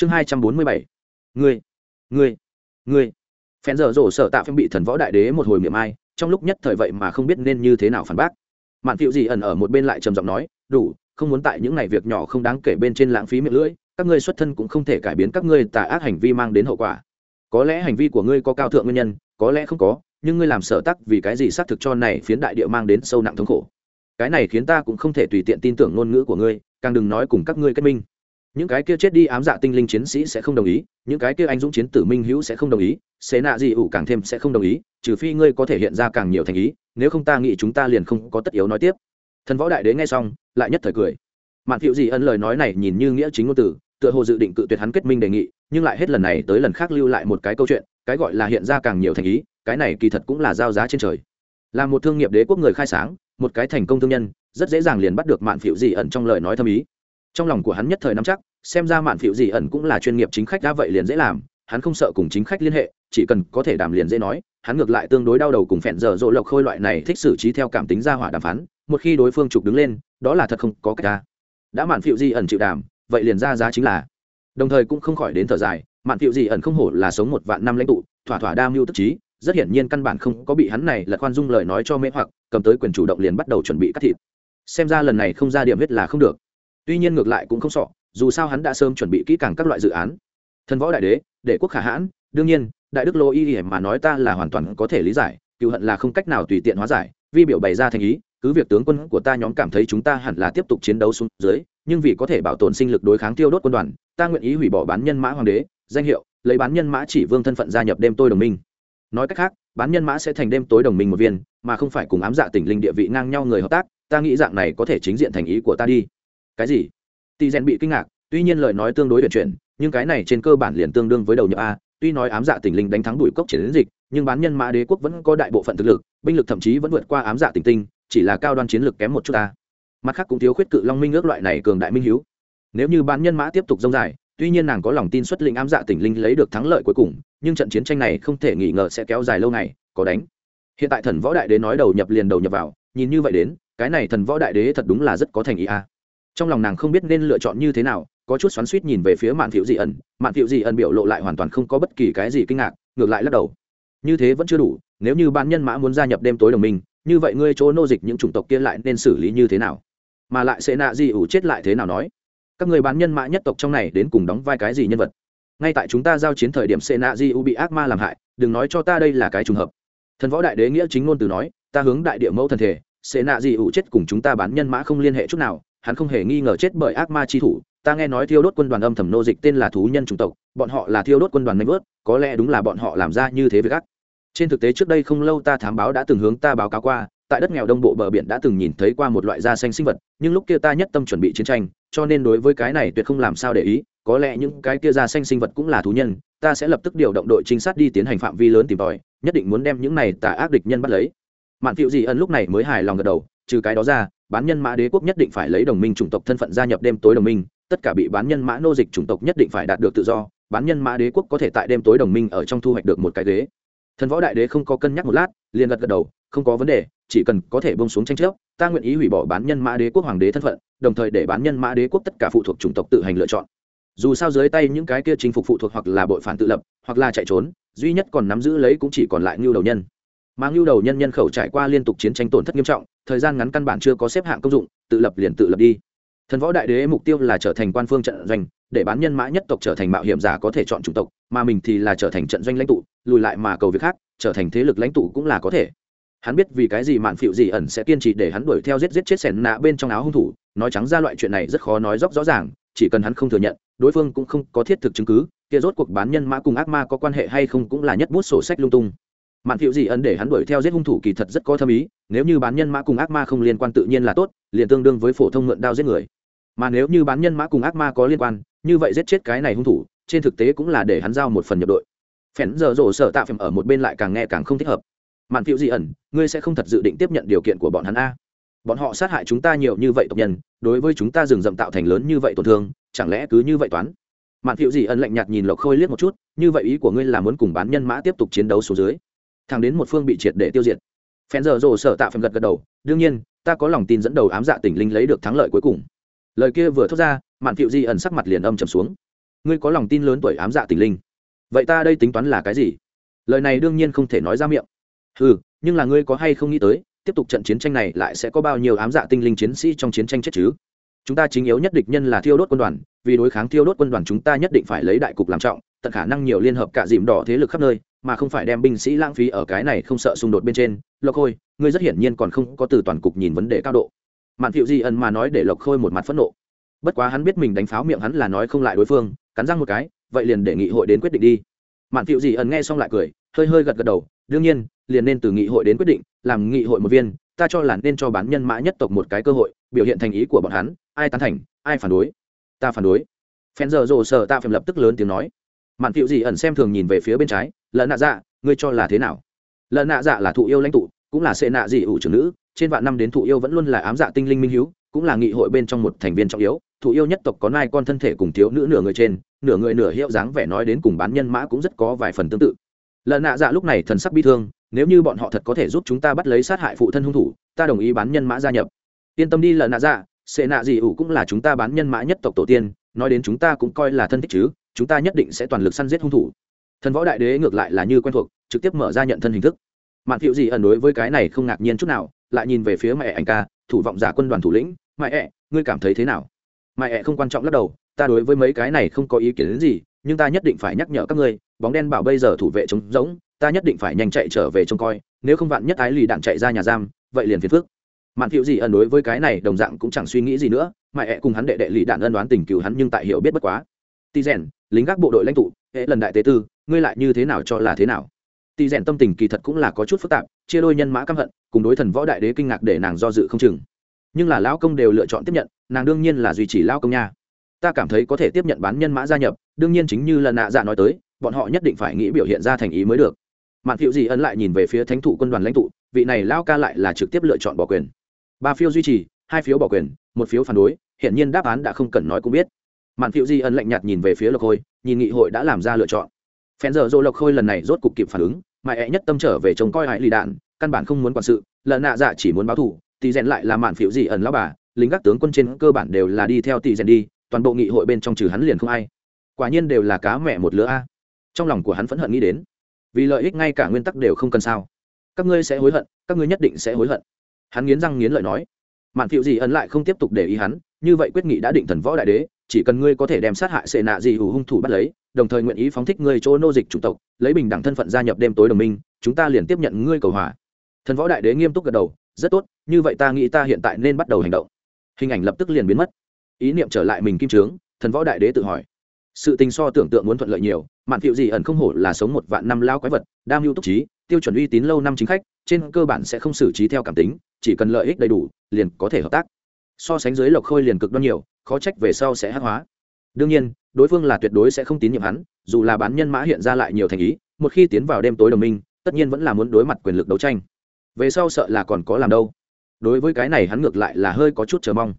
chương hai trăm bốn mươi bảy. Ngươi ngươi ngươi. Phen dở rổ sợ tạ phim bị thần võ đại đế một hồi miệng ai, trong lúc nhất thời vậy mà không biết nên như thế nào phản bác. Mạn phiệu gì ẩn ở một bên lại trầm giọng nói, đủ, không muốn tại những ngày việc nhỏ không đáng kể bên trên lãng phí miệng lưỡi, các ngươi xuất thân cũng không thể cải biến các ngươi tà ác hành vi mang đến hậu quả. Có lẽ hành vi của ngươi có cao thượng nguyên nhân, có lẽ không có, nhưng ngươi làm sở tắc vì cái gì xác thực cho này phiến đại địa mang đến sâu nặng thống khổ. Cái này khiến ta cũng không thể tùy tiện tin tưởng ngôn ngữ của ngươi, càng đừng nói cùng các ngươi kết minh những cái kia chết đi ám dạ tinh linh chiến sĩ sẽ không đồng ý, những cái kia anh dũng chiến tử minh hữu sẽ không đồng ý, xế nạ gì ủ càng thêm sẽ không đồng ý, trừ phi ngươi có thể hiện ra càng nhiều thành ý, nếu không ta nghĩ chúng ta liền không có tất yếu nói tiếp. Thần võ đại đế nghe xong, lại nhất thời cười. Mạn phiệu gì ân lời nói này nhìn như nghĩa chính ngôn từ, tựa hồ dự định cự tuyệt hắn kết minh đề nghị, nhưng lại hết lần này tới lần khác lưu lại một cái câu chuyện, cái gọi là hiện ra càng nhiều thành ý, cái này kỳ thật cũng là giao giá trên trời. Là một thương nghiệp đế quốc người khai sáng, một cái thành công thương nhân, rất dễ dàng liền bắt được mạn phiệu gì ẩn trong lời nói thâm ý trong lòng của hắn nhất thời nắm chắc, xem ra mạn phiệu gì ẩn cũng là chuyên nghiệp chính khách đã vậy liền dễ làm, hắn không sợ cùng chính khách liên hệ, chỉ cần có thể đàm liền dễ nói, hắn ngược lại tương đối đau đầu cùng phèn dở dỗ lộc khôi loại này thích xử trí theo cảm tính ra hỏa đàm phán, một khi đối phương trục đứng lên, đó là thật không có cách ta đã mạn phiệu gì ẩn chịu đàm, vậy liền ra giá chính là. Đồng thời cũng không khỏi đến thở dài, mạn phiệu gì ẩn không hổ là sống một vạn năm lãnh tụ, thỏa thỏa đa mưu tức trí rất hiển nhiên căn bản không có bị hắn này là khoan dung lời nói cho mê hoặc, cầm tới quyền chủ động liền bắt đầu chuẩn bị cắt thịt. Xem ra lần này không ra điểm hết là không được tuy nhiên ngược lại cũng không sọ dù sao hắn đã sớm chuẩn bị kỹ càng các loại dự án. Thần võ đại đế đệ quốc khả hãn, đương nhiên, đại đức lô y mà nói ta là hoàn toàn có thể lý giải, cựu hận là không cách nào tùy tiện hóa giải, vi biểu bày ra thành ý, cứ việc tướng quân của ta nhóm cảm thấy chúng ta hẳn là tiếp tục chiến đấu xuống dưới, nhưng vì có thể bảo tồn sinh lực đối kháng tiêu đốt quân đoàn, ta nguyện ý hủy bỏ bán nhân mã hoàng đế, danh hiệu, lấy bán nhân mã chỉ vương thân phận gia nhập đêm tôi đồng minh. Nói cách khác, bán nhân mã sẽ thành đêm tối đồng minh một viên, mà không phải cùng ám dạ tỉnh linh địa vị ngang nhau người hợp tác, ta nghĩ dạng này có thể chính diện thành ý của ta đi cái gì? Tỳ rèn bị kinh ngạc, tuy nhiên lời nói tương đối chuyển chuyển, nhưng cái này trên cơ bản liền tương đương với đầu nhập a. Tuy nói ám dạ tình linh đánh thắng đuổi cốc chiến dịch, nhưng bán nhân mã đế quốc vẫn có đại bộ phận thực lực, binh lực thậm chí vẫn vượt qua ám dạ tình tinh, chỉ là cao đoan chiến lực kém một chút ta mặt khác cũng thiếu khuyết cự long minh ước loại này cường đại minh hiếu. Nếu như bán nhân mã tiếp tục dông dài, tuy nhiên nàng có lòng tin xuất lĩnh ám dạ tỉnh linh lấy được thắng lợi cuối cùng, nhưng trận chiến tranh này không thể nghỉ ngờ sẽ kéo dài lâu ngày, có đánh. Hiện tại thần võ đại đế nói đầu nhập liền đầu nhập vào, nhìn như vậy đến, cái này thần võ đại đế thật đúng là rất có thành ý a trong lòng nàng không biết nên lựa chọn như thế nào, có chút xoắn suýt nhìn về phía mạn thiệu dị ẩn. Mạn thiệu dị ẩn biểu lộ lại hoàn toàn không có bất kỳ cái gì kinh ngạc, ngược lại lắc đầu. Như thế vẫn chưa đủ, nếu như bán nhân mã muốn gia nhập đêm tối đồng minh, như vậy ngươi chỗ nô dịch những chủng tộc kia lại nên xử lý như thế nào? Mà lại sẽ nạ gì ủ chết lại thế nào nói? Các người bán nhân mã nhất tộc trong này đến cùng đóng vai cái gì nhân vật? Ngay tại chúng ta giao chiến thời điểm sệ nạ di u bị ác ma làm hại, đừng nói cho ta đây là cái trùng hợp. Thần võ đại đế nghĩa chính ngôn từ nói, ta hướng đại địa mẫu thần thể sệ nạ di U chết cùng chúng ta bán nhân mã không liên hệ chút nào hắn không hề nghi ngờ chết bởi ác ma chi thủ. Ta nghe nói thiêu đốt quân đoàn âm thầm nô dịch tên là thú nhân chủng tộc, bọn họ là thiêu đốt quân đoàn nanh vớt, có lẽ đúng là bọn họ làm ra như thế với gác trên thực tế trước đây không lâu ta thám báo đã từng hướng ta báo cáo qua, tại đất nghèo đông bộ bờ biển đã từng nhìn thấy qua một loại da xanh sinh vật, nhưng lúc kia ta nhất tâm chuẩn bị chiến tranh, cho nên đối với cái này tuyệt không làm sao để ý, có lẽ những cái kia da xanh sinh vật cũng là thú nhân, ta sẽ lập tức điều động đội trinh sát đi tiến hành phạm vi lớn tìm tòi, nhất định muốn đem những này tà ác địch nhân bắt lấy. Mạn phiệu dị ân lúc này mới hài lòng gật đầu, trừ cái đó ra bán nhân mã đế quốc nhất định phải lấy đồng minh chủng tộc thân phận gia nhập đêm tối đồng minh, tất cả bị bán nhân mã nô dịch chủng tộc nhất định phải đạt được tự do, bán nhân mã đế quốc có thể tại đêm tối đồng minh ở trong thu hoạch được một cái ghế. Thần võ đại đế không có cân nhắc một lát, liền gật gật đầu, không có vấn đề, chỉ cần có thể bông xuống tranh chấp, ta nguyện ý hủy bỏ bán nhân mã đế quốc hoàng đế thân phận, đồng thời để bán nhân mã đế quốc tất cả phụ thuộc chủng tộc tự hành lựa chọn. Dù sao dưới tay những cái kia chính phục phụ thuộc hoặc là bội phản tự lập, hoặc là chạy trốn, duy nhất còn nắm giữ lấy cũng chỉ còn lại ngưu đầu nhân mà ngưu đầu nhân nhân khẩu trải qua liên tục chiến tranh tổn thất nghiêm trọng, thời gian ngắn căn bản chưa có xếp hạng công dụng, tự lập liền tự lập đi. Thần võ đại đế mục tiêu là trở thành quan phương trận doanh, để bán nhân mã nhất tộc trở thành mạo hiểm giả có thể chọn chủng tộc, mà mình thì là trở thành trận doanh lãnh tụ, lùi lại mà cầu việc khác, trở thành thế lực lãnh tụ cũng là có thể. Hắn biết vì cái gì mạn phịu gì ẩn sẽ kiên trì để hắn đuổi theo giết giết chết sẻn nạ bên trong áo hung thủ, nói trắng ra loại chuyện này rất khó nói dốc rõ ràng, chỉ cần hắn không thừa nhận, đối phương cũng không có thiết thực chứng cứ, kia rốt cuộc bán nhân mã cùng ác ma có quan hệ hay không cũng là nhất bút sổ sách lung tung mạn phiệu Dị ẩn để hắn đuổi theo giết hung thủ kỳ thật rất có thâm ý, nếu như bán nhân mã cùng ác ma không liên quan tự nhiên là tốt, liền tương đương với phổ thông mượn đao giết người. Mà nếu như bán nhân mã cùng ác ma có liên quan, như vậy giết chết cái này hung thủ, trên thực tế cũng là để hắn giao một phần nhập đội. Phèn giờ rổ sở tạ phèm ở một bên lại càng nghe càng không thích hợp. Mạn phiệu Dị ẩn ngươi sẽ không thật dự định tiếp nhận điều kiện của bọn hắn a? Bọn họ sát hại chúng ta nhiều như vậy tộc nhân, đối với chúng ta rừng rậm tạo thành lớn như vậy tổn thương, chẳng lẽ cứ như vậy toán? Mạn phiệu Dị ẩn lạnh nhạt nhìn lộc khôi liếc một chút, như vậy ý của ngươi là muốn cùng bán nhân mã tiếp tục chiến đấu xuống dưới thẳng đến một phương bị triệt để tiêu diệt. Phen giờ rồ sở tạ phèm gật gật đầu, đương nhiên, ta có lòng tin dẫn đầu ám dạ tỉnh linh lấy được thắng lợi cuối cùng. Lời kia vừa thốt ra, mạn phiệu di ẩn sắc mặt liền âm trầm xuống. Ngươi có lòng tin lớn tuổi ám dạ tỉnh linh? Vậy ta đây tính toán là cái gì? Lời này đương nhiên không thể nói ra miệng. Ừ nhưng là ngươi có hay không nghĩ tới, tiếp tục trận chiến tranh này lại sẽ có bao nhiêu ám dạ tinh linh chiến sĩ trong chiến tranh chết chứ? Chúng ta chính yếu nhất địch nhân là thiêu đốt quân đoàn, vì đối kháng thiêu đốt quân đoàn chúng ta nhất định phải lấy đại cục làm trọng, tận khả năng nhiều liên hợp cả dìm đỏ thế lực khắp nơi mà không phải đem binh sĩ lãng phí ở cái này không sợ xung đột bên trên. Lộc khôi, ngươi rất hiển nhiên còn không có từ toàn cục nhìn vấn đề cao độ. Mạn thiệu di ẩn mà nói để lộc khôi một mặt phẫn nộ. Bất quá hắn biết mình đánh pháo miệng hắn là nói không lại đối phương, cắn răng một cái, vậy liền để nghị hội đến quyết định đi. Mạn thiệu di ẩn nghe xong lại cười, hơi hơi gật gật đầu, đương nhiên, liền nên từ nghị hội đến quyết định, làm nghị hội một viên, ta cho là nên cho bán nhân mã nhất tộc một cái cơ hội, biểu hiện thành ý của bọn hắn, ai tán thành, ai phản đối. Ta phản đối. Phen giờ rồ sợ ta phèm lập tức lớn tiếng nói mạn phiệu Dị ẩn xem thường nhìn về phía bên trái, lợn nạ dạ ngươi cho là thế nào? Lợn nạ dạ là thụ yêu lãnh tụ, cũng là sệ nạ dị ủ trưởng nữ, trên vạn năm đến thụ yêu vẫn luôn là ám dạ tinh linh minh hiếu, cũng là nghị hội bên trong một thành viên trọng yếu, thụ yêu nhất tộc có nai con thân thể cùng thiếu nữ nửa người trên, nửa người nửa hiệu dáng vẻ nói đến cùng bán nhân mã cũng rất có vài phần tương tự. Lợn nạ dạ lúc này thần sắc bi thương, nếu như bọn họ thật có thể giúp chúng ta bắt lấy sát hại phụ thân hung thủ, ta đồng ý bán nhân mã gia nhập. Yên tâm đi, lợn nạ dạ sệ nạ dị ủ cũng là chúng ta bán nhân mã nhất tộc tổ tiên, nói đến chúng ta cũng coi là thân thích chứ chúng ta nhất định sẽ toàn lực săn giết hung thủ. Thần võ đại đế ngược lại là như quen thuộc, trực tiếp mở ra nhận thân hình thức. Mạn phiệu gì ẩn đối với cái này không ngạc nhiên chút nào, lại nhìn về phía mẹ anh ca, thủ vọng giả quân đoàn thủ lĩnh, mẹ ẹ, ngươi cảm thấy thế nào? Mẹ ẹ không quan trọng lắc đầu, ta đối với mấy cái này không có ý kiến đến gì, nhưng ta nhất định phải nhắc nhở các ngươi, bóng đen bảo bây giờ thủ vệ trống rỗng, ta nhất định phải nhanh chạy trở về trông coi, nếu không vạn nhất ái lì đạn chạy ra nhà giam, vậy liền phiền phước mạn phiệu gì ẩn đối với cái này đồng dạng cũng chẳng suy nghĩ gì nữa, mẹ ẹ cùng hắn đệ đệ lì đạn ân đoán tình cựu hắn nhưng tại hiểu biết bất quá. Tỳ rèn lính gác bộ đội lãnh tụ hễ lần đại tế tư, ngươi lại như thế nào cho là thế nào? Tỳ rèn tâm tình kỳ thật cũng là có chút phức tạp, chia đôi nhân mã căm hận, cùng đối thần võ đại đế kinh ngạc để nàng do dự không chừng. Nhưng là lão công đều lựa chọn tiếp nhận, nàng đương nhiên là duy trì lao công nha. Ta cảm thấy có thể tiếp nhận bán nhân mã gia nhập, đương nhiên chính như lần nạ dạ nói tới, bọn họ nhất định phải nghĩ biểu hiện ra thành ý mới được. Mạn phiệu gì ân lại nhìn về phía thánh thủ quân đoàn lãnh tụ, vị này lao ca lại là trực tiếp lựa chọn bỏ quyền. Ba phiếu duy trì, hai phiếu bỏ quyền, một phiếu phản đối hiện nhiên đáp án đã không cần nói cũng biết mạn phiệu di ân lạnh nhạt nhìn về phía lộc khôi, nhìn nghị hội đã làm ra lựa chọn. Phen giờ dô lộc khôi lần này rốt cục kịp phản ứng, mà ẹ nhất tâm trở về trông coi hại lì đạn, căn bản không muốn quản sự lợn nạ dạ chỉ muốn báo thù tỷ rèn lại là mạn phiệu di ẩn lao bà, lính các tướng quân trên cơ bản đều là đi theo tỷ rèn đi, toàn bộ nghị hội bên trong trừ hắn liền không ai. Quả nhiên đều là cá mẹ một lứa a. Trong lòng của hắn phẫn hận nghĩ đến, vì lợi ích ngay cả nguyên tắc đều không cần sao. Các ngươi sẽ hối hận, các ngươi nhất định sẽ hối hận. Hắn nghiến răng nghiến lợi nói. Mạn phiệu gì ẩn lại không tiếp tục để ý hắn, như vậy quyết nghị đã định thần võ đại đế chỉ cần ngươi có thể đem sát hại sệ nạ gì hủ hung thủ bắt lấy, đồng thời nguyện ý phóng thích ngươi chỗ nô dịch chủng tộc, lấy bình đẳng thân phận gia nhập đêm tối đồng minh, chúng ta liền tiếp nhận ngươi cầu hòa. Thần võ đại đế nghiêm túc gật đầu, rất tốt, như vậy ta nghĩ ta hiện tại nên bắt đầu hành động. Hình ảnh lập tức liền biến mất. Ý niệm trở lại mình kim trướng, thần võ đại đế tự hỏi, sự tình so tưởng tượng muốn thuận lợi nhiều, mạn phiệu gì ẩn không hổ là sống một vạn năm lao quái vật, đam mưu túc trí, tiêu chuẩn uy tín lâu năm chính khách, trên cơ bản sẽ không xử trí theo cảm tính, chỉ cần lợi ích đầy đủ, liền có thể hợp tác. So sánh dưới lộc khôi liền cực đoan nhiều khó trách về sau sẽ hắc hóa. Đương nhiên, đối phương là tuyệt đối sẽ không tín nhiệm hắn, dù là bán nhân mã hiện ra lại nhiều thành ý, một khi tiến vào đêm tối đồng minh, tất nhiên vẫn là muốn đối mặt quyền lực đấu tranh. Về sau sợ là còn có làm đâu. Đối với cái này hắn ngược lại là hơi có chút chờ mong.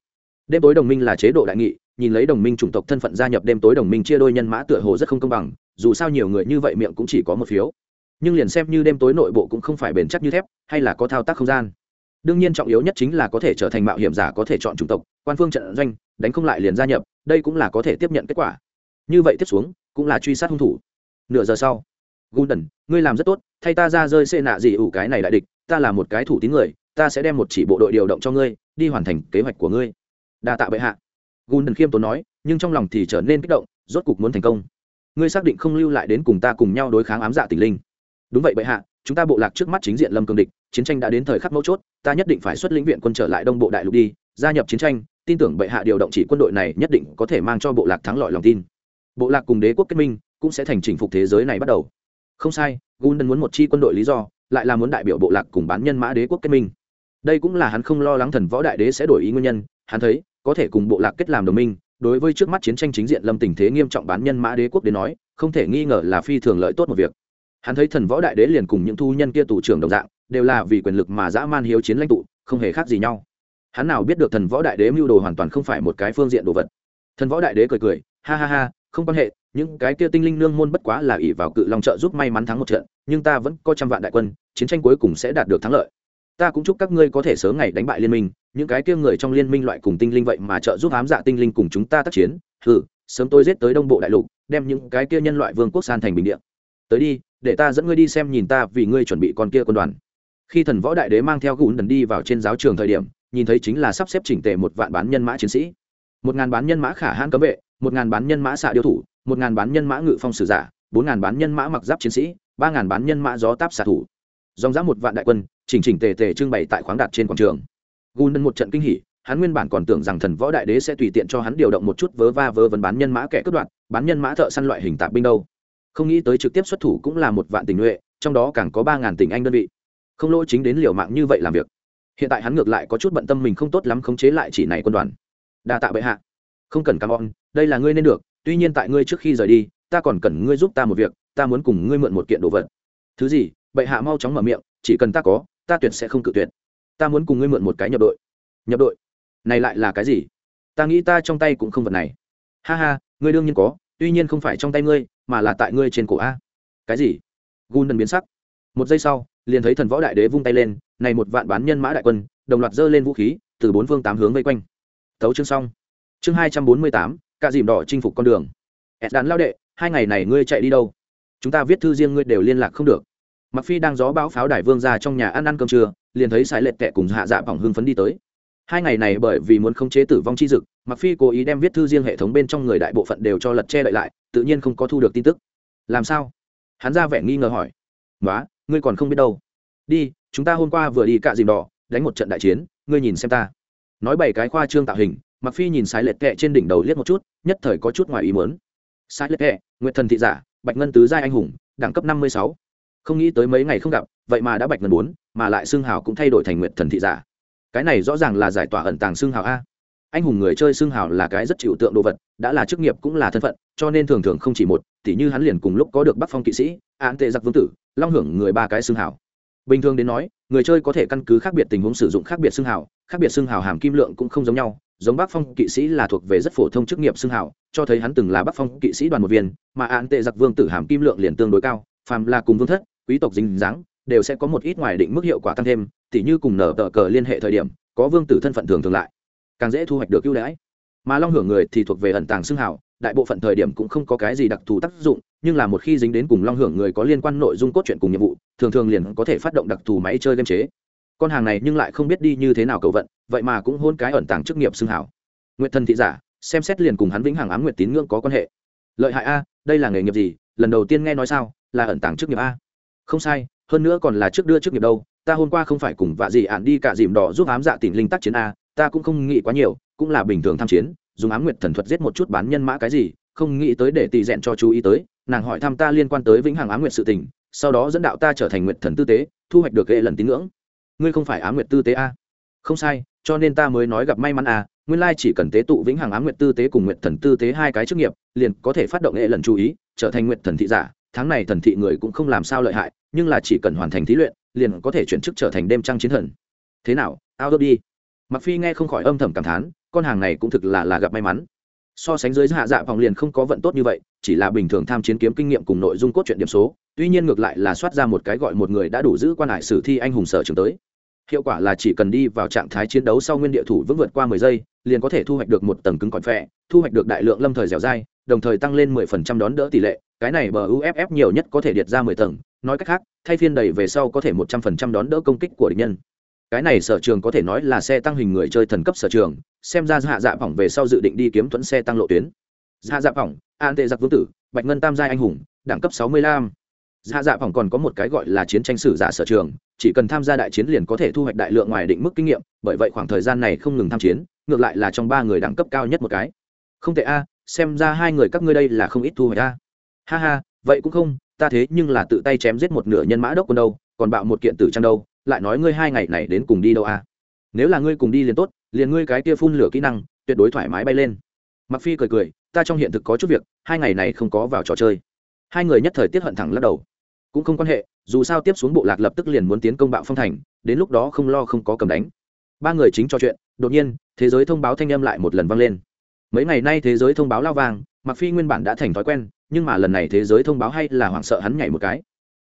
Đêm tối đồng minh là chế độ đại nghị, nhìn lấy đồng minh chủng tộc thân phận gia nhập đêm tối đồng minh chia đôi nhân mã tựa hồ rất không công bằng, dù sao nhiều người như vậy miệng cũng chỉ có một phiếu. Nhưng liền xem như đêm tối nội bộ cũng không phải bền chắc như thép, hay là có thao tác không gian đương nhiên trọng yếu nhất chính là có thể trở thành mạo hiểm giả có thể chọn chủng tộc, quan phương trận doanh, đánh không lại liền gia nhập, đây cũng là có thể tiếp nhận kết quả. Như vậy tiếp xuống, cũng là truy sát hung thủ. Nửa giờ sau gundần ngươi làm rất tốt, thay ta ra rơi xê nạ gì ủ cái này đại địch, ta là một cái thủ tín người, ta sẽ đem một chỉ bộ đội điều động cho ngươi, đi hoàn thành kế hoạch của ngươi. Đa tạ bệ hạ. Gundần khiêm tốn nói, nhưng trong lòng thì trở nên kích động, rốt cục muốn thành công. Ngươi xác định không lưu lại đến cùng ta cùng nhau đối kháng ám dạ tình linh. Đúng vậy bệ hạ chúng ta bộ lạc trước mắt chính diện lâm cường địch, chiến tranh đã đến thời khắc mấu chốt, ta nhất định phải xuất lĩnh viện quân trở lại đông bộ đại lục đi, gia nhập chiến tranh, tin tưởng bệ hạ điều động chỉ quân đội này nhất định có thể mang cho bộ lạc thắng lợi lòng tin. Bộ lạc cùng đế quốc kết minh, cũng sẽ thành chỉnh phục thế giới này bắt đầu. Không sai gundân muốn một chi quân đội lý do, lại là muốn đại biểu bộ lạc cùng bán nhân mã đế quốc kết minh. Đây cũng là hắn không lo lắng thần võ đại đế sẽ đổi ý nguyên nhân, hắn thấy, có thể cùng bộ lạc kết làm đồng minh, đối với trước mắt chiến tranh chính diện lâm tình thế nghiêm trọng bán nhân mã đế quốc đến nói, không thể nghi ngờ là phi thường lợi tốt một việc hắn thấy thần võ đại đế liền cùng những thu nhân kia tù trưởng đồng dạng, đều là vì quyền lực mà dã man hiếu chiến lãnh tụ, không hề khác gì nhau. Hắn nào biết được thần võ đại đế mưu đồ hoàn toàn không phải một cái phương diện đồ vật. Thần võ đại đế cười cười, ha ha ha, không quan hệ, những cái kia tinh linh nương môn bất quá là ỷ vào cự long trợ giúp may mắn thắng một trận, nhưng ta vẫn có trăm vạn đại quân, chiến tranh cuối cùng sẽ đạt được thắng lợi. Ta cũng chúc các ngươi có thể sớm ngày đánh bại liên minh, những cái kia người trong liên minh loại cùng tinh linh vậy mà trợ giúp ám dạ tinh linh cùng chúng ta tác chiến ừ sớm tôi giết tới đông bộ đại lục, đem những cái kia nhân loại vương quốc san thành bình địa. Tới đi để ta dẫn ngươi đi xem nhìn ta vì ngươi chuẩn bị con kia quân đoàn. Khi thần võ đại đế mang theo gùn đần đi vào trên giáo trường thời điểm, nhìn thấy chính là sắp xếp chỉnh tề một vạn bán nhân mã chiến sĩ. Một ngàn bán nhân mã khả hãn cấm vệ, một ngàn bán nhân mã xạ điêu thủ, một ngàn bán nhân mã ngự phong sử giả, bốn ngàn bán nhân mã mặc giáp chiến sĩ, ba ngàn bán nhân mã gió táp xạ thủ. Dòng dã một vạn đại quân, chỉnh chỉnh tề tề trưng bày tại khoáng đạt trên quảng trường. Gùn đần một trận kinh hỉ, hắn nguyên bản còn tưởng rằng thần võ đại đế sẽ tùy tiện cho hắn điều động một chút vớ va vớ vấn bán nhân mã kẻ cướp đoạt, bán nhân mã thợ săn loại hình tạp binh đâu không nghĩ tới trực tiếp xuất thủ cũng là một vạn tình nhuệ, trong đó càng có ba ngàn tình anh đơn vị. Không lỗi chính đến liều mạng như vậy làm việc. Hiện tại hắn ngược lại có chút bận tâm mình không tốt lắm khống chế lại chỉ này quân đoàn. Đa tạ bệ hạ. Không cần cam on đây là ngươi nên được, tuy nhiên tại ngươi trước khi rời đi, ta còn cần ngươi giúp ta một việc, ta muốn cùng ngươi mượn một kiện đồ vật. Thứ gì, bệ hạ mau chóng mở miệng, chỉ cần ta có, ta tuyệt sẽ không cự tuyệt. Ta muốn cùng ngươi mượn một cái nhập đội. Nhập đội? Này lại là cái gì? Ta nghĩ ta trong tay cũng không vật này. Ha ha, ngươi đương nhiên có, tuy nhiên không phải trong tay ngươi mà là tại ngươi trên cổ a. Cái gì? Gun đần biến sắc. Một giây sau, liền thấy thần võ đại đế vung tay lên, này một vạn bán nhân mã đại quân, đồng loạt dơ lên vũ khí, từ bốn phương tám hướng vây quanh. Thấu chương xong. Chương hai trăm bốn mươi tám cả dìm đỏ chinh phục con đường. Ed đán lao đệ, hai ngày này ngươi chạy đi đâu? Chúng ta viết thư riêng ngươi đều liên lạc không được. Mặc phi đang gió bão pháo đài vương ra trong nhà ăn ăn cơm trưa, liền thấy sài lệch kẹ cùng hạ dạ bỏng hưng phấn đi tới hai ngày này bởi vì muốn khống chế tử vong chi dực mặc phi cố ý đem viết thư riêng hệ thống bên trong người đại bộ phận đều cho lật che đậy lại, tự nhiên không có thu được tin tức. Làm sao? Hắn ra vẻ nghi ngờ hỏi. Nói ngươi còn không biết đâu. Đi, chúng ta hôm qua vừa đi cạ dìm đỏ, đánh một trận đại chiến, ngươi nhìn xem ta. Nói bảy cái khoa trương tạo hình mặc phi nhìn sái lệch kẹ trên đỉnh đầu liếc một chút, nhất thời có chút ngoài ý muốn. Sái lệch kẹ nguyệt thần thị giả, bạch ngân tứ giai anh hùng, đẳng cấp năm mươi sáu. Không nghĩ tới mấy ngày không gặp, vậy mà đã bạch ngân bốn, mà lại xương hào cũng thay đổi thành nguyệt thần thị giả cái này rõ ràng là giải tỏa ẩn tàng xương hào a. Anh hùng người chơi xương hào là cái rất chịu tượng đồ vật, đã là chức nghiệp cũng là thân phận, cho nên thường thường không chỉ một, tỉ như hắn liền cùng lúc có được bắc phong kỵ sĩ án tệ giặc vương tử, long hưởng người ba cái xương hào. Bình thường đến nói, người chơi có thể căn cứ khác biệt tình huống sử dụng khác biệt xương hào, khác biệt xương hào hàm kim lượng cũng không giống nhau, giống bắc phong kỵ sĩ là thuộc về rất phổ thông chức nghiệp xương hào, cho thấy hắn từng là bắc phong kỵ sĩ đoàn một viên, mà án tệ giặc vương tử hàm kim lượng liền tương đối cao, phàm là cùng vương thất, quý tộc dính dáng đều sẽ có một ít ngoài định mức hiệu quả tăng thêm, tỉ như cùng nở tờ cờ liên hệ thời điểm, có vương tử thân phận thường thường lại. Càng dễ thu hoạch được ưu đãi. Mà long hưởng người thì thuộc về ẩn tàng xương hào, đại bộ phận thời điểm cũng không có cái gì đặc thù tác dụng, nhưng là một khi dính đến cùng long hưởng người có liên quan nội dung cốt truyện cùng nhiệm vụ, thường thường liền có thể phát động đặc thù máy chơi game chế. Con hàng này nhưng lại không biết đi như thế nào cầu vận, vậy mà cũng hôn cái ẩn tàng chức nghiệp xương hảo nguyện thần thị giả, xem xét liền cùng hắn vĩnh hàng ám nguyệt tín ngưỡng có quan hệ. Lợi hại a, đây là nghề nghiệp gì? Lần đầu tiên nghe nói sao, là ẩn tàng chức nghiệp a? Không sai hơn nữa còn là trước đưa trước nghiệp đâu, ta hôm qua không phải cùng vạ gì ạn đi cả dìm đỏ giúp ám dạ tỉnh linh tác chiến a, ta cũng không nghĩ quá nhiều, cũng là bình thường tham chiến, dùng ám nguyệt thần thuật giết một chút bán nhân mã cái gì, không nghĩ tới để tỳ rèn cho chú ý tới, nàng hỏi thăm ta liên quan tới vĩnh hằng ám nguyệt sự tình, sau đó dẫn đạo ta trở thành nguyệt thần tư tế, thu hoạch được hệ lần tín ngưỡng. Ngươi không phải ám nguyệt tư tế a? Không sai, cho nên ta mới nói gặp may mắn a, nguyên lai chỉ cần tế tụ vĩnh hằng ám nguyệt tư tế cùng nguyệt thần tư tế hai cái chức nghiệp, liền có thể phát động hệ lần chú ý, trở thành nguyệt thần thị giả, tháng này thần thị người cũng không làm sao lợi hại nhưng là chỉ cần hoàn thành thí luyện, liền có thể chuyển chức trở thành đêm trăng chiến thần. Thế nào, ao đi. Mặc phi nghe không khỏi âm thầm cảm thán, con hàng này cũng thực là là gặp may mắn. So sánh dưới hạ dạ vòng liền không có vận tốt như vậy, chỉ là bình thường tham chiến kiếm kinh nghiệm cùng nội dung cốt truyện điểm số, tuy nhiên ngược lại là soát ra một cái gọi một người đã đủ giữ quan hải sử thi anh hùng sở trường tới. Hiệu quả là chỉ cần đi vào trạng thái chiến đấu sau nguyên địa thủ vững vượt qua mười giây, liền có thể thu hoạch được một tầng cứng còn phẹ thu hoạch được đại lượng lâm thời dẻo dai, đồng thời tăng lên mười phần trăm đón đỡ tỷ lệ, cái này bờ uff nhiều nhất có thể điệt ra mười tầng nói cách khác, thay phiên đầy về sau có thể một trăm phần trăm đón đỡ công kích của địch nhân. Cái này sở trường có thể nói là xe tăng hình người chơi thần cấp sở trường, xem ra hạ dạ phỏng về sau dự định đi kiếm thuẫn xe tăng lộ tuyến. Hạ dạ phỏng, an tệ giặc vương tử, bạch ngân tam giai anh hùng, đẳng cấp sáu mươi lăm. Hạ dạ phỏng còn có một cái gọi là chiến tranh sử giả sở trường, chỉ cần tham gia đại chiến liền có thể thu hoạch đại lượng ngoài định mức kinh nghiệm, bởi vậy khoảng thời gian này không ngừng tham chiến, ngược lại là trong ba người đẳng cấp cao nhất một cái. Không tệ a, xem ra hai người các ngươi đây là không ít thu hoạch a. Ha ha, vậy cũng không ta thế nhưng là tự tay chém giết một nửa nhân mã đốc quân đâu, còn bạo một kiện tử trang đâu, lại nói ngươi hai ngày này đến cùng đi đâu à? Nếu là ngươi cùng đi liền tốt, liền ngươi cái kia phun lửa kỹ năng, tuyệt đối thoải mái bay lên. Mặc phi cười cười, ta trong hiện thực có chút việc, hai ngày này không có vào trò chơi. Hai người nhất thời tiết hận thẳng lắc đầu. Cũng không quan hệ, dù sao tiếp xuống bộ lạc lập tức liền muốn tiến công bạo phong thành, đến lúc đó không lo không có cầm đánh. Ba người chính trò chuyện, đột nhiên, thế giới thông báo thanh âm lại một lần vang lên. Mấy ngày nay thế giới thông báo lao vàng mặc phi nguyên bản đã thành thói quen, nhưng mà lần này thế giới thông báo hay là hoảng sợ hắn nhảy một cái.